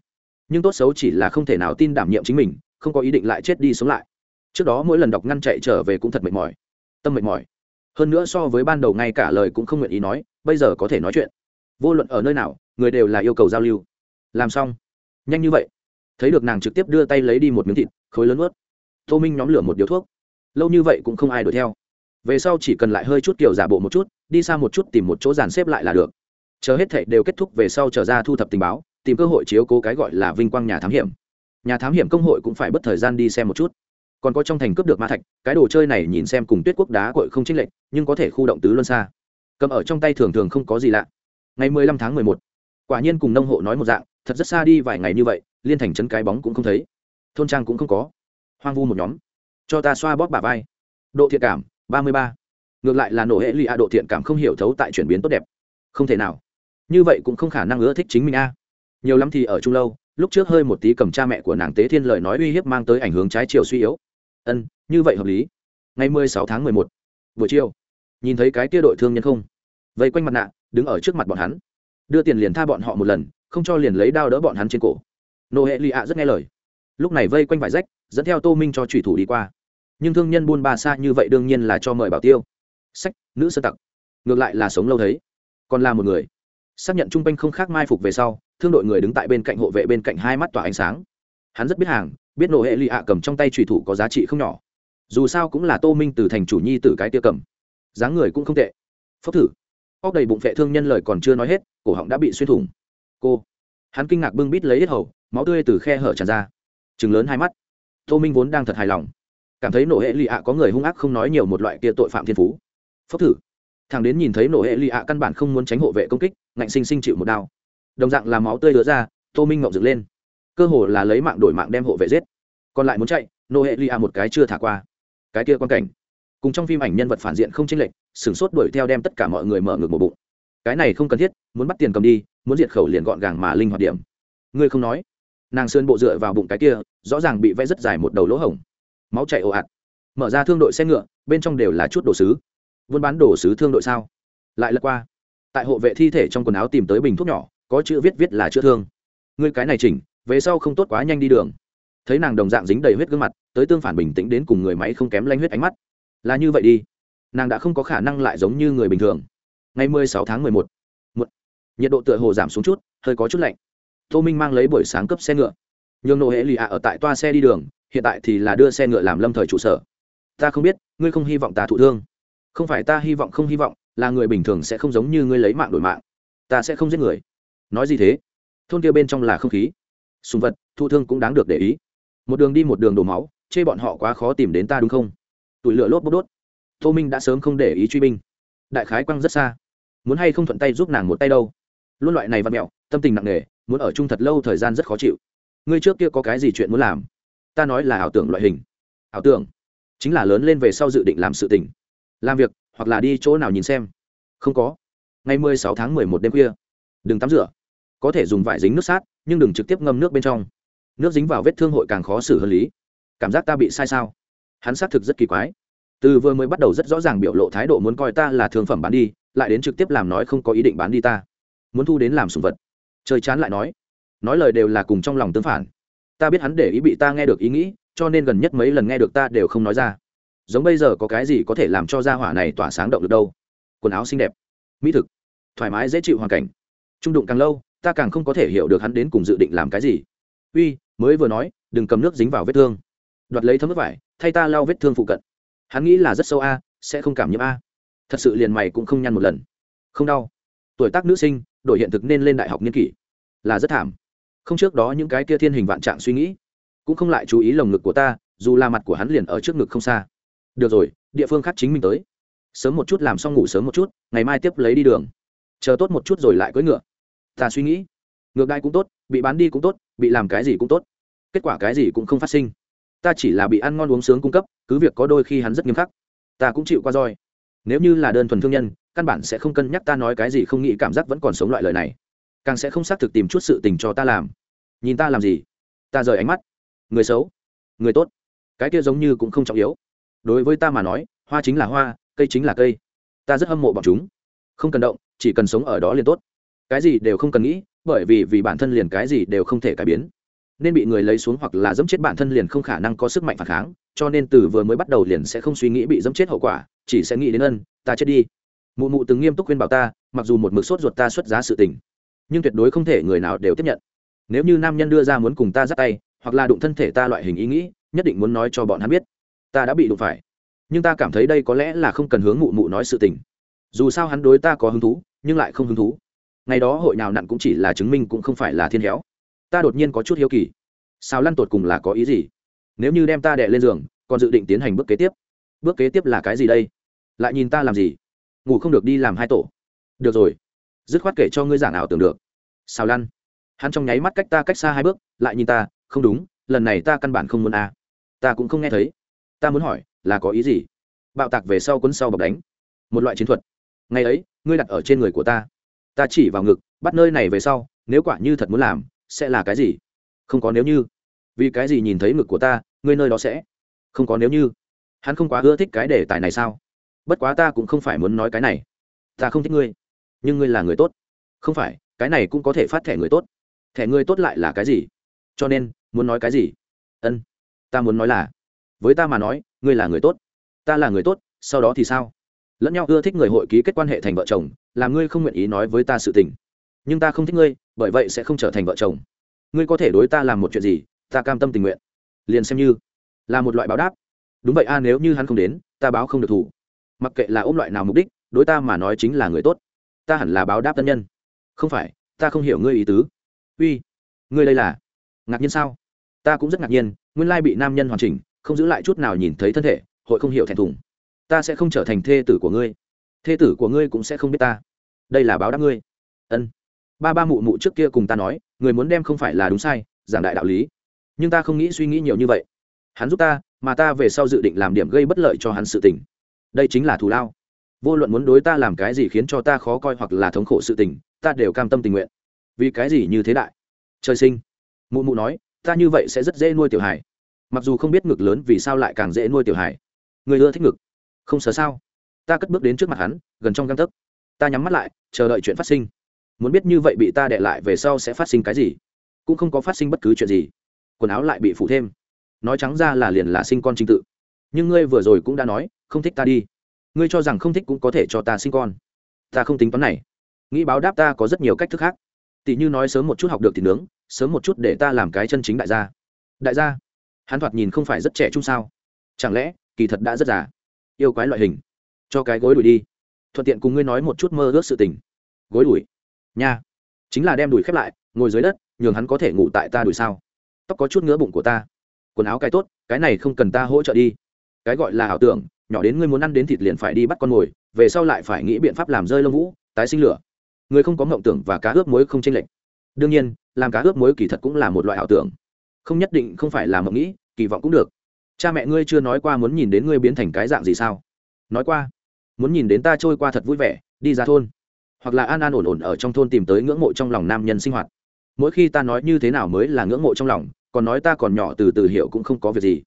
nhưng tốt xấu chỉ là không thể nào tin đảm nhiệm chính mình, không có ý định lại chết đi sống lại. Trước đó mỗi lần đọc ngăn chạy trở về cũng thật mệt mỏi, tâm mệt mỏi. Hơn nữa so với ban đầu ngay cả lời cũng không nguyện ý nói, bây giờ có thể nói chuyện. Vô luận ở nơi nào, người đều là yêu cầu giao lưu. Làm xong. Nhanh như vậy. Thấy được nàng trực tiếp đưa tay lấy đi một miếng thịt, khối lớn ướt tô minh nhóm lửa một điếu thuốc. Lâu như vậy cũng không ai đuổi theo. Về sau chỉ cần lại hơi chút kiểu giả bộ một chút, đi xa một chút tìm một chỗ dàn xếp lại là được chờ hết thệ đều kết thúc về sau trở ra thu thập tình báo, tìm cơ hội chiếu cố cái gọi là vinh quang nhà thám hiểm. Nhà thám hiểm công hội cũng phải bất thời gian đi xem một chút. Còn có trong thành cướp được ma thạch, cái đồ chơi này nhìn xem cùng tuyết quốc đá cội không chênh lệch, nhưng có thể khu động tứ luân xa. Cầm ở trong tay thường thường không có gì lạ. Ngày mười lăm tháng mười một, quả nhiên cùng nông hộ nói một dạng, thật rất xa đi vài ngày như vậy, liên thành trấn cái bóng cũng không thấy. Thôn trang cũng không có. Hoang vu một nhóm. Cho ta xoa bóp bà vai. Độ thiện cảm, ba mươi ba. Ngược lại là nổ hệ lụy a độ thiện cảm không hiểu thấu tại chuyển biến tốt đẹp. Không thể nào như vậy cũng không khả năng ưa thích chính mình a. Nhiều lắm thì ở chung lâu, lúc trước hơi một tí cầm cha mẹ của nàng tế thiên lời nói uy hiếp mang tới ảnh hưởng trái chiều suy yếu. Ân, như vậy hợp lý. Ngày mười sáu tháng mười một, buổi chiều, nhìn thấy cái kia đội thương nhân không? Vây quanh mặt nạ, đứng ở trước mặt bọn hắn. Đưa tiền liền tha bọn họ một lần, không cho liền lấy đao đỡ bọn hắn trên cổ. Nô hệ lì ạ rất nghe lời. Lúc này vây quanh vải rách, dẫn theo tô minh cho thủy thủ đi qua. Nhưng thương nhân buôn ba xa như vậy đương nhiên là cho mời bảo tiêu. Sách, nữ sơ tặc. Ngược lại là sống lâu thấy. Còn là một người xác nhận trung quanh không khác mai phục về sau, thương đội người đứng tại bên cạnh hộ vệ bên cạnh hai mắt tỏa ánh sáng. Hắn rất biết hàng, biết nổ hệ lì ạ cầm trong tay trùy thủ có giá trị không nhỏ. Dù sao cũng là tô minh từ thành chủ nhi từ cái tia cầm. Dáng người cũng không tệ. Phốc thử. Óc đầy bụng vệ thương nhân lời còn chưa nói hết, cổ họng đã bị xuyên thủng. Cô. Hắn kinh ngạc bưng bít lấy hết hầu, máu tươi từ khe hở tràn ra. Chừng lớn hai mắt. Tô minh vốn đang thật hài lòng. Cảm thấy nổ hệ lì ạ có người hung ác không nói nhiều một loại kia tội phạm thiên phú. Phốc thử thằng đến nhìn thấy nổ hệ lì ạ căn bản không muốn tránh hộ vệ công kích, ngạnh sinh sinh chịu một đao đồng dạng là máu tươi đứa ra, tô minh ngậm dựng lên. Cơ hồ là lấy mạng đổi mạng đem hộ vệ giết. Còn lại muốn chạy nô hệ lia một cái chưa thả qua. Cái kia quan cảnh. Cùng trong phim ảnh nhân vật phản diện không chênh lệch, sửng sốt đuổi theo đem tất cả mọi người mở ngược một bụng. Cái này không cần thiết, muốn bắt tiền cầm đi, muốn diệt khẩu liền gọn gàng mà linh hoạt điểm. Ngươi không nói. Nàng sơn bộ dựa vào bụng cái kia, rõ ràng bị vẽ rất dài một đầu lỗ hổng. Máu chạy ồ ạt. Mở ra thương đội xe ngựa, bên trong đều là chút đồ sứ buôn bán đồ sứ thương đội sao? Lại lật qua. Tại hộ vệ thi thể trong quần áo tìm tới bình thuốc nhỏ, có chữ viết viết là chữa thương. Ngươi cái này chỉnh, về sau không tốt quá nhanh đi đường. Thấy nàng đồng dạng dính đầy huyết gương mặt, tới tương phản bình tĩnh đến cùng người máy không kém lanh huyết ánh mắt. Là như vậy đi. Nàng đã không có khả năng lại giống như người bình thường. Ngày mười sáu tháng mười một nhiệt độ tựa hồ giảm xuống chút, hơi có chút lạnh. Tô minh mang lấy buổi sáng cấp xe ngựa. Nhường nộ hệ lì ạ ở tại toa xe đi đường, hiện tại thì là đưa xe ngựa làm lâm thời trụ sở. Ta không biết, ngươi không hy vọng ta thụ thương không phải ta hy vọng không hy vọng, là người bình thường sẽ không giống như ngươi lấy mạng đổi mạng. Ta sẽ không giết người. Nói gì thế? Thôn kia bên trong là không khí. Sùng vật, thu thương cũng đáng được để ý. Một đường đi một đường đổ máu, chê bọn họ quá khó tìm đến ta đúng không? Tụi lửa lốp bốc đốt. Tô minh đã sớm không để ý truy binh. Đại khái quăng rất xa. Muốn hay không thuận tay giúp nàng một tay đâu? Luôn loại này văn mẹo, tâm tình nặng nề, muốn ở chung thật lâu thời gian rất khó chịu. Ngươi trước kia có cái gì chuyện muốn làm? Ta nói là ảo tưởng loại hình. Ảo tưởng chính là lớn lên về sau dự định làm sự tình làm việc, hoặc là đi chỗ nào nhìn xem. Không có. Ngày mười sáu tháng mười một đêm khuya, đừng tắm rửa. Có thể dùng vải dính nước sát, nhưng đừng trực tiếp ngâm nước bên trong. Nước dính vào vết thương hội càng khó xử hơn lý. Cảm giác ta bị sai sao? Hắn xác thực rất kỳ quái. Từ vừa mới bắt đầu rất rõ ràng biểu lộ thái độ muốn coi ta là thương phẩm bán đi, lại đến trực tiếp làm nói không có ý định bán đi ta. Muốn thu đến làm sùng vật. Chơi chán lại nói. Nói lời đều là cùng trong lòng tương phản. Ta biết hắn để ý bị ta nghe được ý nghĩ, cho nên gần nhất mấy lần nghe được ta đều không nói ra giống bây giờ có cái gì có thể làm cho gia hỏa này tỏa sáng động được đâu. Quần áo xinh đẹp, mỹ thực, thoải mái dễ chịu hoàn cảnh. Trung đụng càng lâu, ta càng không có thể hiểu được hắn đến cùng dự định làm cái gì. Uy, mới vừa nói, đừng cầm nước dính vào vết thương. Đoạt lấy thấm nước vải, thay ta lau vết thương phụ cận. Hắn nghĩ là rất sâu a, sẽ không cảm nhiễm a. Thật sự liền mày cũng không nhăn một lần. Không đau. Tuổi tác nữ sinh, đổi hiện thực nên lên đại học niên kỷ. Là rất thảm. Không trước đó những cái kia thiên hình vạn trạng suy nghĩ, cũng không lại chú ý lồng ngực của ta, dù là mặt của hắn liền ở trước ngực không xa được rồi, địa phương khác chính mình tới. Sớm một chút làm xong ngủ sớm một chút, ngày mai tiếp lấy đi đường. Chờ tốt một chút rồi lại cưỡi ngựa. Ta suy nghĩ. Ngược đai cũng tốt, bị bán đi cũng tốt, bị làm cái gì cũng tốt. Kết quả cái gì cũng không phát sinh. Ta chỉ là bị ăn ngon uống sướng cung cấp, cứ việc có đôi khi hắn rất nghiêm khắc. Ta cũng chịu qua roi. Nếu như là đơn thuần thương nhân, căn bản sẽ không cân nhắc ta nói cái gì không nghĩ cảm giác vẫn còn sống loại lời này. Càng sẽ không xác thực tìm chút sự tình cho ta làm. Nhìn ta làm gì? Ta rời ánh mắt. Người xấu. Người tốt. Cái kia giống như cũng không trọng yếu đối với ta mà nói, hoa chính là hoa, cây chính là cây. Ta rất hâm mộ bọn chúng. Không cần động, chỉ cần sống ở đó liền tốt. Cái gì đều không cần nghĩ, bởi vì vì bản thân liền cái gì đều không thể cải biến. Nên bị người lấy xuống hoặc là dẫm chết bản thân liền không khả năng có sức mạnh phản kháng, cho nên từ vừa mới bắt đầu liền sẽ không suy nghĩ bị dẫm chết hậu quả, chỉ sẽ nghĩ đến ân, ta chết đi. Mụ mụ từng nghiêm túc khuyên bảo ta, mặc dù một mực sốt ruột ta xuất giá sự tình, nhưng tuyệt đối không thể người nào đều tiếp nhận. Nếu như nam nhân đưa ra muốn cùng ta dắt tay, hoặc là đụng thân thể ta loại hình ý nghĩ, nhất định muốn nói cho bọn hắn biết ta đã bị đụng phải. Nhưng ta cảm thấy đây có lẽ là không cần hướng mụ mụ nói sự tình. Dù sao hắn đối ta có hứng thú, nhưng lại không hứng thú. Ngày đó hội nào nặn cũng chỉ là chứng minh cũng không phải là thiên héo. Ta đột nhiên có chút hiếu kỳ. Sao lăn tột cùng là có ý gì? Nếu như đem ta đẻ lên giường, còn dự định tiến hành bước kế tiếp. Bước kế tiếp là cái gì đây? Lại nhìn ta làm gì? Ngủ không được đi làm hai tổ. Được rồi. Dứt khoát kể cho ngươi giảng ảo tưởng được. Sao lăn? Hắn trong nháy mắt cách ta cách xa hai bước, lại nhìn ta, không đúng, lần này ta căn bản không muốn à. ta cũng không nghe thấy ta muốn hỏi, là có ý gì? Bạo tạc về sau quấn sau bọc đánh. Một loại chiến thuật. Ngày ấy, ngươi đặt ở trên người của ta. Ta chỉ vào ngực, bắt nơi này về sau, nếu quả như thật muốn làm, sẽ là cái gì? Không có nếu như. Vì cái gì nhìn thấy ngực của ta, ngươi nơi đó sẽ? Không có nếu như. Hắn không quá ưa thích cái đề tài này sao? Bất quá ta cũng không phải muốn nói cái này. Ta không thích ngươi. Nhưng ngươi là người tốt. Không phải, cái này cũng có thể phát thẻ người tốt. Thẻ ngươi tốt lại là cái gì? Cho nên, muốn nói cái gì? Ân, ta muốn nói là với ta mà nói, ngươi là người tốt. Ta là người tốt, sau đó thì sao? Lẫn nhau ưa thích người hội ký kết quan hệ thành vợ chồng, làm ngươi không nguyện ý nói với ta sự tình. Nhưng ta không thích ngươi, bởi vậy sẽ không trở thành vợ chồng. Ngươi có thể đối ta làm một chuyện gì, ta cam tâm tình nguyện. Liền xem như là một loại báo đáp. Đúng vậy a, nếu như hắn không đến, ta báo không được thủ. Mặc kệ là ôm loại nào mục đích, đối ta mà nói chính là người tốt. Ta hẳn là báo đáp tân nhân. Không phải, ta không hiểu ngươi ý tứ. Uy, ngươi đây là ngạc nhiên sao? Ta cũng rất ngạc nhiên, nguyên lai bị nam nhân hoàn chỉnh không giữ lại chút nào nhìn thấy thân thể, hội không hiểu thẹn thùng. Ta sẽ không trở thành thê tử của ngươi. Thê tử của ngươi cũng sẽ không biết ta. Đây là báo đáp ngươi. Ân. Ba ba mụ mụ trước kia cùng ta nói, người muốn đem không phải là đúng sai, giảng đại đạo lý. Nhưng ta không nghĩ suy nghĩ nhiều như vậy. Hắn giúp ta, mà ta về sau dự định làm điểm gây bất lợi cho hắn sự tình. Đây chính là thù lao. Vô luận muốn đối ta làm cái gì khiến cho ta khó coi hoặc là thống khổ sự tình, ta đều cam tâm tình nguyện. Vì cái gì như thế đại? Trời sinh. Mụ mụ nói, ta như vậy sẽ rất dễ nuôi tiểu hải mặc dù không biết ngực lớn vì sao lại càng dễ nuôi tiểu hải người ưa thích ngực. Không sợ sao? Ta cất bước đến trước mặt hắn, gần trong găng tấc. Ta nhắm mắt lại, chờ đợi chuyện phát sinh. Muốn biết như vậy bị ta đệ lại về sau sẽ phát sinh cái gì? Cũng không có phát sinh bất cứ chuyện gì. Quần áo lại bị phủ thêm. Nói trắng ra là liền là sinh con trình tự. Nhưng ngươi vừa rồi cũng đã nói, không thích ta đi. Ngươi cho rằng không thích cũng có thể cho ta sinh con. Ta không tính toán này. Nghĩ báo đáp ta có rất nhiều cách thức khác. Tỷ như nói sớm một chút học được thì nướng, sớm một chút để ta làm cái chân chính đại gia. Đại gia hắn thoạt nhìn không phải rất trẻ trung sao? Chẳng lẽ, kỳ thật đã rất già? Yêu quái loại hình. Cho cái gối đuổi đi. Thuận tiện cùng ngươi nói một chút mơ ước sự tình. Gối đuổi? Nha. Chính là đem đuổi khép lại, ngồi dưới đất, nhường hắn có thể ngủ tại ta đuổi sao? Tóc có chút ngứa bụng của ta. Quần áo cái tốt, cái này không cần ta hỗ trợ đi. Cái gọi là ảo tưởng, nhỏ đến ngươi muốn ăn đến thịt liền phải đi bắt con mồi, về sau lại phải nghĩ biện pháp làm rơi lông vũ, tái sinh lửa. Người không có mộng tưởng và cá ướp muối không chênh lệch. Đương nhiên, làm cá ướp muối kỳ thật cũng là một loại ảo tưởng không nhất định không phải là mộng nghĩ, kỳ vọng cũng được. Cha mẹ ngươi chưa nói qua muốn nhìn đến ngươi biến thành cái dạng gì sao? Nói qua. Muốn nhìn đến ta trôi qua thật vui vẻ, đi ra thôn. Hoặc là an an ổn ổn ở trong thôn tìm tới ngưỡng mộ trong lòng nam nhân sinh hoạt. Mỗi khi ta nói như thế nào mới là ngưỡng mộ trong lòng, còn nói ta còn nhỏ từ từ hiểu cũng không có việc gì.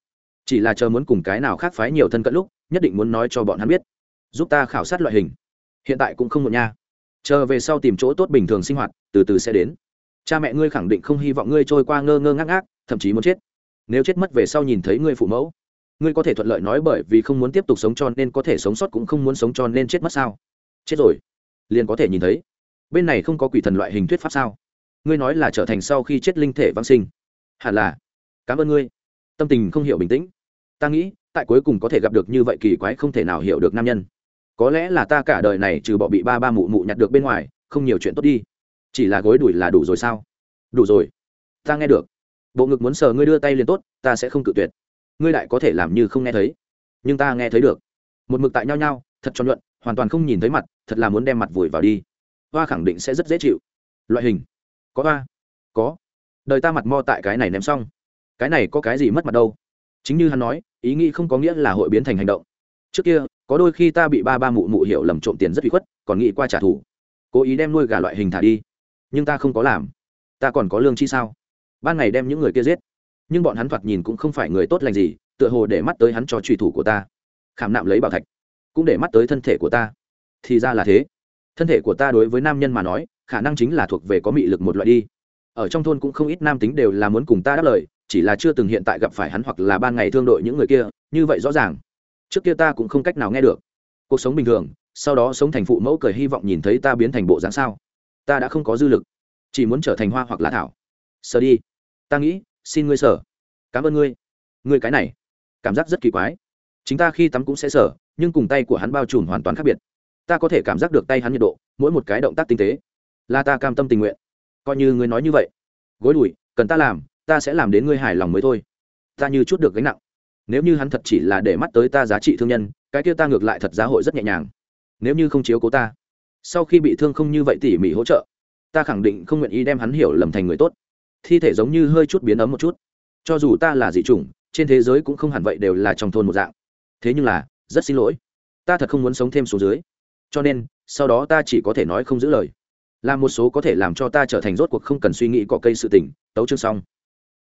Chỉ là chờ muốn cùng cái nào khác phái nhiều thân cận lúc, nhất định muốn nói cho bọn hắn biết. Giúp ta khảo sát loại hình. Hiện tại cũng không muộn nha. Chờ về sau tìm chỗ tốt bình thường sinh hoạt, từ từ sẽ đến cha mẹ ngươi khẳng định không hy vọng ngươi trôi qua ngơ ngơ ngác ngác, thậm chí muốn chết. Nếu chết mất về sau nhìn thấy ngươi phụ mẫu, ngươi có thể thuận lợi nói bởi vì không muốn tiếp tục sống cho nên có thể sống sót cũng không muốn sống cho nên chết mất sao? Chết rồi. Liền có thể nhìn thấy. Bên này không có quỷ thần loại hình thuyết pháp sao? Ngươi nói là trở thành sau khi chết linh thể vang sinh. Hẳn là. Cảm ơn ngươi. Tâm tình không hiểu bình tĩnh. Ta nghĩ, tại cuối cùng có thể gặp được như vậy kỳ quái không thể nào hiểu được nam nhân. Có lẽ là ta cả đời này trừ bỏ bị ba ba mụ mụ nhặt được bên ngoài, không nhiều chuyện tốt đi chỉ là gối đùi là đủ rồi sao? Đủ rồi. Ta nghe được. Bộ ngực muốn sờ ngươi đưa tay liền tốt, ta sẽ không cự tuyệt. Ngươi lại có thể làm như không nghe thấy. Nhưng ta nghe thấy được. Một mực tại nhau nhau thật cho nhuận hoàn toàn không nhìn thấy mặt, thật là muốn đem mặt vùi vào đi. Hoa khẳng định sẽ rất dễ chịu. Loại hình. Có hoa. Có. Đời ta mặt mo tại cái này ném xong. Cái này có cái gì mất mặt đâu? Chính như hắn nói, ý nghĩ không có nghĩa là hội biến thành hành động. Trước kia, có đôi khi ta bị ba ba mụ mụ hiểu lầm trộm tiền rất bị khuất, còn nghĩ qua trả thù. Cố ý đem nuôi gà loại hình thả đi nhưng ta không có làm. Ta còn có lương chi sao? Ban ngày đem những người kia giết. Nhưng bọn hắn thoạt nhìn cũng không phải người tốt lành gì, tựa hồ để mắt tới hắn cho trùy thủ của ta. Khảm nạm lấy bảo thạch, cũng để mắt tới thân thể của ta. Thì ra là thế. Thân thể của ta đối với nam nhân mà nói, khả năng chính là thuộc về có mị lực một loại đi. Ở trong thôn cũng không ít nam tính đều là muốn cùng ta đáp lời, chỉ là chưa từng hiện tại gặp phải hắn hoặc là ban ngày thương đội những người kia, như vậy rõ ràng. Trước kia ta cũng không cách nào nghe được. Cuộc sống bình thường, sau đó sống thành phụ mẫu cười hy vọng nhìn thấy ta biến thành bộ dáng sao ta đã không có dư lực, chỉ muốn trở thành hoa hoặc lá thảo. Sờ đi. Ta nghĩ, xin ngươi sở cảm ơn ngươi. Ngươi cái này, cảm giác rất kỳ quái. Chính ta khi tắm cũng sẽ sở nhưng cùng tay của hắn bao trùm hoàn toàn khác biệt. Ta có thể cảm giác được tay hắn nhiệt độ, mỗi một cái động tác tinh tế. Là ta cam tâm tình nguyện. Coi như ngươi nói như vậy. Gối đùi, cần ta làm, ta sẽ làm đến ngươi hài lòng mới thôi. Ta như chút được gánh nặng. Nếu như hắn thật chỉ là để mắt tới ta giá trị thương nhân, cái kia ta ngược lại thật giá hội rất nhẹ nhàng. Nếu như không chiếu cố ta sau khi bị thương không như vậy tỉ mỉ hỗ trợ, ta khẳng định không nguyện ý đem hắn hiểu lầm thành người tốt. Thi thể giống như hơi chút biến ấm một chút. Cho dù ta là dị chủng, trên thế giới cũng không hẳn vậy đều là trong thôn một dạng. Thế nhưng là, rất xin lỗi. Ta thật không muốn sống thêm số dưới. Cho nên, sau đó ta chỉ có thể nói không giữ lời. Làm một số có thể làm cho ta trở thành rốt cuộc không cần suy nghĩ có cây sự tình. Tấu chương xong.